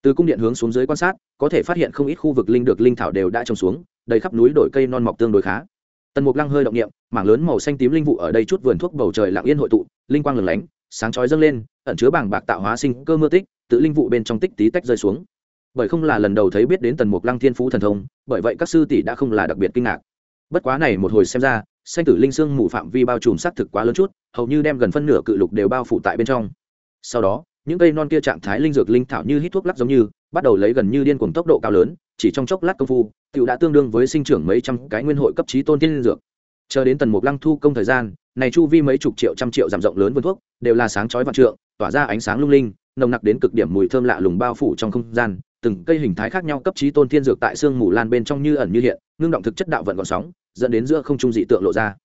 Từ cung điện hướng xuống dưới quan sát, có thể phát hiện không ít khu vực linh được linh thảo đều đã trồng xuống, đầy khắp núi đổi cây non mọc tương đối khá. Tần mục lăng hơi động nghiệm mảng lớn màu xanh tím linh vụ ở đây chút vườn thuốc bầu trời lặng yên hội tụ, linh quang lửng lánh, sáng chói dâng lên, ẩn chứa bảng bạc tạo hóa sinh cơ mưa tích, tự linh vụ bên trong tích tí tách rơi xuống. Bởi không là lần đầu thấy biết đến tần mục lăng thiên phú thần thông, bởi vậy các sư tỷ đã không là đặc biệt kinh ngạc. Bất quá này một hồi xem ra xanh tử linh xương mù phạm vi bao trùm xác thực quá lớn chút, hầu như đem gần phân nửa cự lục đều bao phủ tại bên trong. Sau đó, những cây non kia trạng thái linh dược linh thảo như hít thuốc lắc giống như, bắt đầu lấy gần như điên cuồng tốc độ cao lớn, chỉ trong chốc lát công phu, tiểu đã tương đương với sinh trưởng mấy trăm cái nguyên hội cấp trí tôn tiên linh dược. Chờ đến tần mục lăng thu công thời gian, này chu vi mấy chục triệu trăm triệu giảm rộng lớn vườn thuốc, đều là sáng chói vạn trượng, tỏa ra ánh sáng lung linh, nồng nặc đến cực điểm mùi thơm lạ lùng bao phủ trong không gian, từng cây hình thái khác nhau cấp trí tôn thiên dược tại xương mù lan bên trong như ẩn như hiện, ngưng động thực chất đạo vận còn sóng dẫn đến giữa không trung dị tượng lộ ra.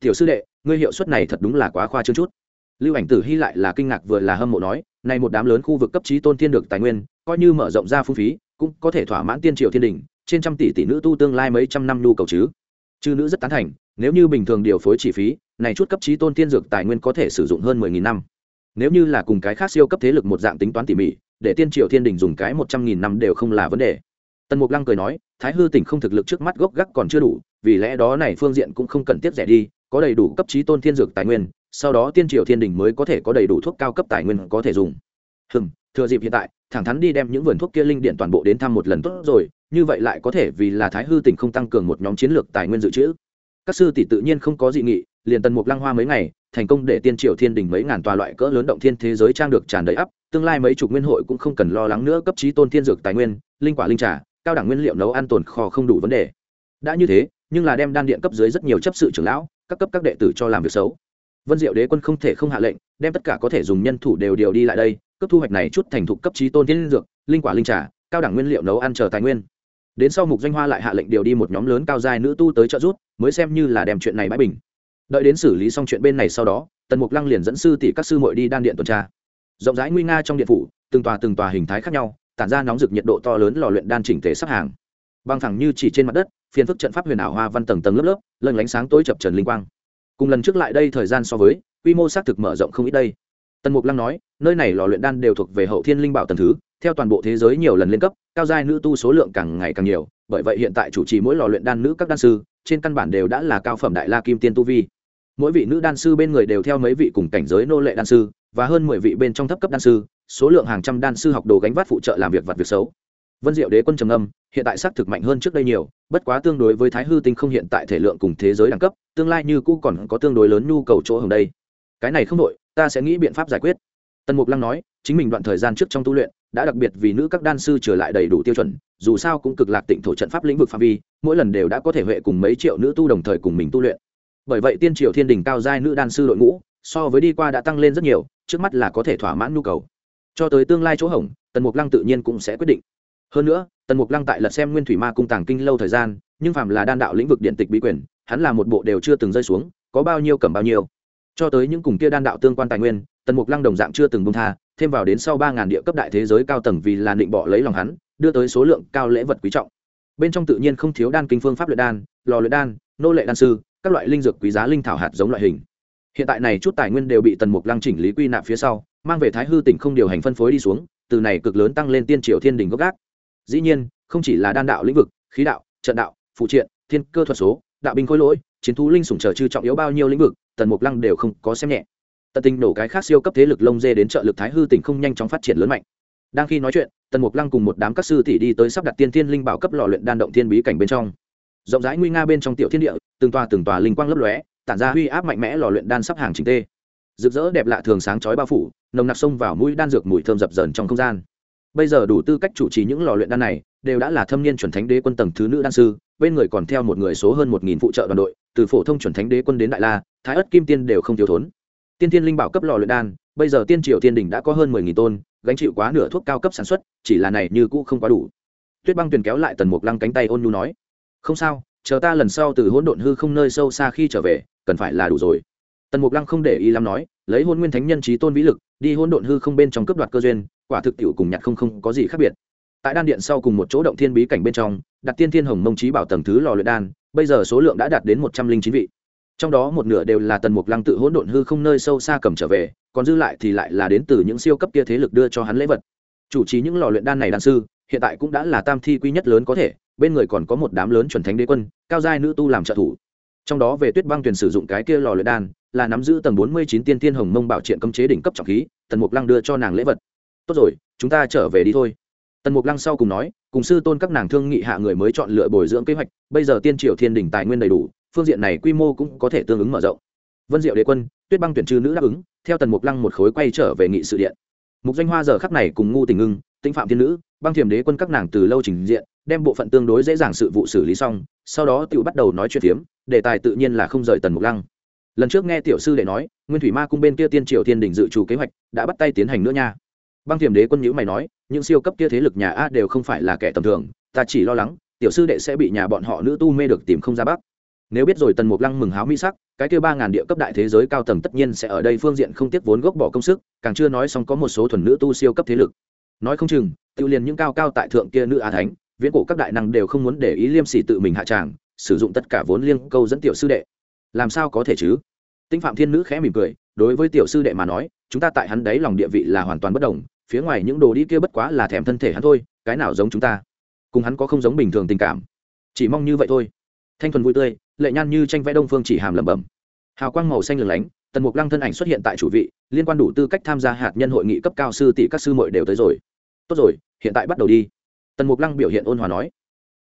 Tiểu sư đệ, ngươi hiệu suất này thật đúng là quá khoa trương chút. Lưu ảnh tử hy lại là kinh ngạc vừa là hâm mộ nói, này một đám lớn khu vực cấp trí tôn thiên được tài nguyên, coi như mở rộng ra phung phí, cũng có thể thỏa mãn tiên triệu thiên đình, trên trăm tỷ tỷ nữ tu tương lai mấy trăm năm nhu cầu chứ. Chư nữ rất tán thành, nếu như bình thường điều phối chi phí, này chút cấp trí tôn thiên dược tài nguyên có thể sử dụng hơn mười nghìn năm. Nếu như là cùng cái khác siêu cấp thế lực một dạng tính toán tỉ mỉ, để tiên triệu thiên đình dùng cái một trăm nghìn năm đều không là vấn đề tần mục lăng cười nói, thái hư tỉnh không thực lực trước mắt gốc gác còn chưa đủ, vì lẽ đó này phương diện cũng không cần tiết rẻ đi, có đầy đủ cấp trí tôn thiên dược tài nguyên, sau đó tiên triều thiên đình mới có thể có đầy đủ thuốc cao cấp tài nguyên có thể dùng. Hừm, thừa dịp hiện tại, thẳng thắn đi đem những vườn thuốc kia linh điện toàn bộ đến thăm một lần tốt rồi, như vậy lại có thể vì là thái hư tỉnh không tăng cường một nhóm chiến lược tài nguyên dự trữ. Các sư tỷ tự nhiên không có dị nghị, liền tần mục lăng hoa mấy ngày, thành công để tiên triều thiên đình mấy ngàn tòa loại cỡ lớn động thiên thế giới trang được tràn đầy ắp, tương lai mấy chục nguyên hội cũng không cần lo lắng nữa cấp trí tôn thiên dược tài nguyên, linh quả linh trà cao đẳng nguyên liệu nấu ăn tồn kho không đủ vấn đề. Đã như thế, nhưng là đem đan điện cấp dưới rất nhiều chấp sự trưởng lão, các cấp các đệ tử cho làm việc xấu. Vân diệu đế quân không thể không hạ lệnh, đem tất cả có thể dùng nhân thủ đều điều đi lại đây, cấp thu hoạch này chút thành thục cấp trí tôn thiên dược, linh quả linh trà, cao đẳng nguyên liệu nấu ăn chờ tài nguyên. Đến sau mục doanh hoa lại hạ lệnh điều đi một nhóm lớn cao giai nữ tu tới trợ rút mới xem như là đem chuyện này bãi bình. Đợi đến xử lý xong chuyện bên này sau đó, tần mục lăng liền dẫn sư tỷ các sư muội đi đan điện tuần tra. Rộng rãi nguy nga trong điện phủ, từng tòa từng tòa hình thái khác nhau tản ra nóng rực nhiệt độ to lớn lò luyện đan chỉnh thể sắp hàng. Băng thẳng như chỉ trên mặt đất, phiền phức trận pháp huyền ảo hoa văn tầng tầng lớp lớp lần lánh sáng tối chập trần linh quang. Cùng lần trước lại đây thời gian so với, quy mô xác thực mở rộng không ít đây. Tần mục lăng nói, nơi này lò luyện đan đều thuộc về hậu thiên linh bảo tầng thứ, theo toàn bộ thế giới nhiều lần lên cấp, cao giai nữ tu số lượng càng ngày càng nhiều, bởi vậy hiện tại chủ trì mỗi lò luyện đan nữ các đan sư, trên căn bản đều đã là cao phẩm đại la kim tiên tu vi. Mỗi vị nữ đan sư bên người đều theo mấy vị cùng cảnh giới nô lệ đan sư, và hơn mười vị bên trong thấp cấp đan sư số lượng hàng trăm đan sư học đồ gánh vác phụ trợ làm việc vặt việc xấu. Vân diệu đế quân trầm âm hiện tại xác thực mạnh hơn trước đây nhiều, bất quá tương đối với thái hư tinh không hiện tại thể lượng cùng thế giới đẳng cấp, tương lai như cũ còn có tương đối lớn nhu cầu chỗ hồng đây. Cái này không đội ta sẽ nghĩ biện pháp giải quyết. Tần mục lăng nói, chính mình đoạn thời gian trước trong tu luyện, đã đặc biệt vì nữ các đan sư trở lại đầy đủ tiêu chuẩn, dù sao cũng cực lạc tịnh thổ trận pháp lĩnh vực phạm vi, mỗi lần đều đã có thể huệ cùng mấy triệu nữ tu đồng thời cùng mình tu luyện. Bởi vậy tiên triều thiên đình cao giai nữ đan sư đội ngũ, so với đi qua đã tăng lên rất nhiều, trước mắt là có thể thỏa mãn nhu cầu cho tới tương lai chỗ hỏng tần mục lăng tự nhiên cũng sẽ quyết định. Hơn nữa, tần mục lăng tại lật xem nguyên thủy ma cung tàng kinh lâu thời gian, nhưng phạm là đan đạo lĩnh vực điện tịch bí quyền, hắn là một bộ đều chưa từng rơi xuống, có bao nhiêu cầm bao nhiêu. Cho tới những cùng kia đan đạo tương quan tài nguyên, tần mục lăng đồng dạng chưa từng bông tha, thêm vào đến sau ba ngàn địa cấp đại thế giới cao tầng vì là định bọ lấy lòng hắn, đưa tới số lượng cao lễ vật quý trọng. Bên trong tự nhiên không thiếu đan kinh phương pháp luyện đan, lò luyện đan, nô lệ đan sư, các loại linh dược quý giá linh thảo hạt giống loại hình hiện tại này chút tài nguyên đều bị tần mục lăng chỉnh lý quy nạp phía sau, mang về thái hư tỉnh không điều hành phân phối đi xuống, từ này cực lớn tăng lên tiên triều thiên đình gốc gác. Dĩ nhiên, không chỉ là đan đạo lĩnh vực, khí đạo, trận đạo, phụ triện, thiên cơ thuật số, đạo binh khối lỗi, chiến thú linh sủng trở chư trọng yếu bao nhiêu lĩnh vực, tần mục lăng đều không có xem nhẹ. Tận tình nổ cái khác siêu cấp thế lực lông dê đến trợ lực thái hư tỉnh không nhanh chóng phát triển lớn mạnh. Đang khi nói chuyện, tần mục lăng cùng một đám các sư tỷ đi tới sắp đặt tiên thiên linh bảo cấp lò luyện đan động thiên bí cảnh bên trong. Rộng rãi nguy nga bên trong tiểu thiên địa, từng tòa từng tòa linh quang lấp lóe tản ra huy áp mạnh mẽ lò luyện đan sắp hàng chính tê. Rực rỡ đẹp lạ thường sáng chói bao phủ, nồng nặc sông vào mũi đan dược mùi thơm dập dờn trong không gian. Bây giờ đủ tư cách chủ trì những lò luyện đan này, đều đã là thâm niên chuẩn thánh đế quân tầng thứ nữ đan sư, bên người còn theo một người số hơn một nghìn phụ trợ đoàn đội, từ phổ thông chuẩn thánh đế quân đến đại la, thái ất kim tiên đều không thiếu thốn. Tiên tiên linh bảo cấp lò luyện đan, bây giờ tiên triều tiên đỉnh đã có hơn mười nghìn tôn, gánh chịu quá nửa thuốc cao cấp sản xuất, chỉ là này như cũ không quá đủ. Tuyết băng tuyền kéo lại tần mục lăng cánh tay ôn nhu nói, không sao, chờ ta lần sau từ hỗn độn hư không nơi sâu xa khi trở về cần phải là đủ rồi. Tần mục lăng không để ý lắm nói, lấy hôn nguyên thánh nhân trí tôn vĩ lực, đi hôn độn hư không bên trong cướp đoạt cơ duyên, quả thực tiệu cùng nhặt không không có gì khác biệt. Tại đan điện sau cùng một chỗ động thiên bí cảnh bên trong, đặt tiên thiên hồng mông trí bảo tầng thứ lò luyện đan, bây giờ số lượng đã đạt đến một trăm linh chín vị. Trong đó một nửa đều là tần mục lăng tự hỗn độn hư không nơi sâu xa cầm trở về, còn dư lại thì lại là đến từ những siêu cấp kia thế lực đưa cho hắn lễ vật. Chủ trì những lò luyện đan này đan sư, hiện tại cũng đã là tam thi quy nhất lớn có thể, bên người còn có một đám lớn chuẩn thánh đế quân, cao giai nữ tu làm trợ thủ trong đó về tuyết băng tuyển sử dụng cái kia lò luyện đan, là nắm giữ tầng bốn mươi chín tiên tiên hồng mông bảo triện cấm chế đỉnh cấp trọng khí, tần mục lăng đưa cho nàng lễ vật. Tốt rồi, chúng ta trở về đi thôi. Tần mục lăng sau cùng nói, cùng sư tôn các nàng thương nghị hạ người mới chọn lựa bồi dưỡng kế hoạch, bây giờ tiên triều thiên đỉnh tài nguyên đầy đủ, phương diện này quy mô cũng có thể tương ứng mở rộng. Vân diệu đế quân, tuyết băng tuyển trư nữ đáp ứng, theo tần mục lăng một khối quay trở về nghị sự điện. Mục danh hoa giờ khắc này cùng ngu tình ngưng, tĩnh phạm thiên nữ, băng thiềm đế quân các nàng từ lâu trình diện, đem bộ phận tương đối dễ dàng sự vụ xử lý xong, sau đó tự bắt đầu nói chuyện phiếm đề tài tự nhiên là không rời tần mục lăng. Lần trước nghe tiểu sư đệ nói, nguyên thủy ma cung bên kia tiên triều thiên đình dự trù kế hoạch, đã bắt tay tiến hành nữa nha. Băng thiềm đế quân nhữ mày nói, những siêu cấp kia thế lực nhà a đều không phải là kẻ tầm thường, ta chỉ lo lắng, tiểu sư đệ sẽ bị nhà bọn họ nữ tu mê được tìm không ra bắc nếu biết rồi tần mục lăng mừng háo mỹ sắc, cái kêu ba ngàn địa cấp đại thế giới cao tầng tất nhiên sẽ ở đây phương diện không tiếc vốn gốc bỏ công sức, càng chưa nói xong có một số thuần nữ tu siêu cấp thế lực. Nói không chừng tự liền những cao cao tại thượng kia nữ á thánh, viễn cổ các đại năng đều không muốn để ý liêm sỉ tự mình hạ tràng sử dụng tất cả vốn liêng câu dẫn tiểu sư đệ. Làm sao có thể chứ? Tinh phạm thiên nữ khẽ mỉm cười, đối với tiểu sư đệ mà nói, chúng ta tại hắn đấy lòng địa vị là hoàn toàn bất đồng, phía ngoài những đồ đi kia bất quá là thèm thân thể hắn thôi, cái nào giống chúng ta? Cùng hắn có không giống bình thường tình cảm. Chỉ mong như vậy thôi. Thanh thuần vui tươi, lệ nhan như tranh vẽ đông phương chỉ hàm lẩm bẩm. Hào quang màu xanh lừng lánh, tần mục lăng thân ảnh xuất hiện tại chủ vị, liên quan đủ tư cách tham gia hạt nhân hội nghị cấp cao sư tỷ các sư mội đều tới rồi. Tốt rồi, hiện tại bắt đầu đi. Tần mục lăng biểu hiện ôn hòa nói.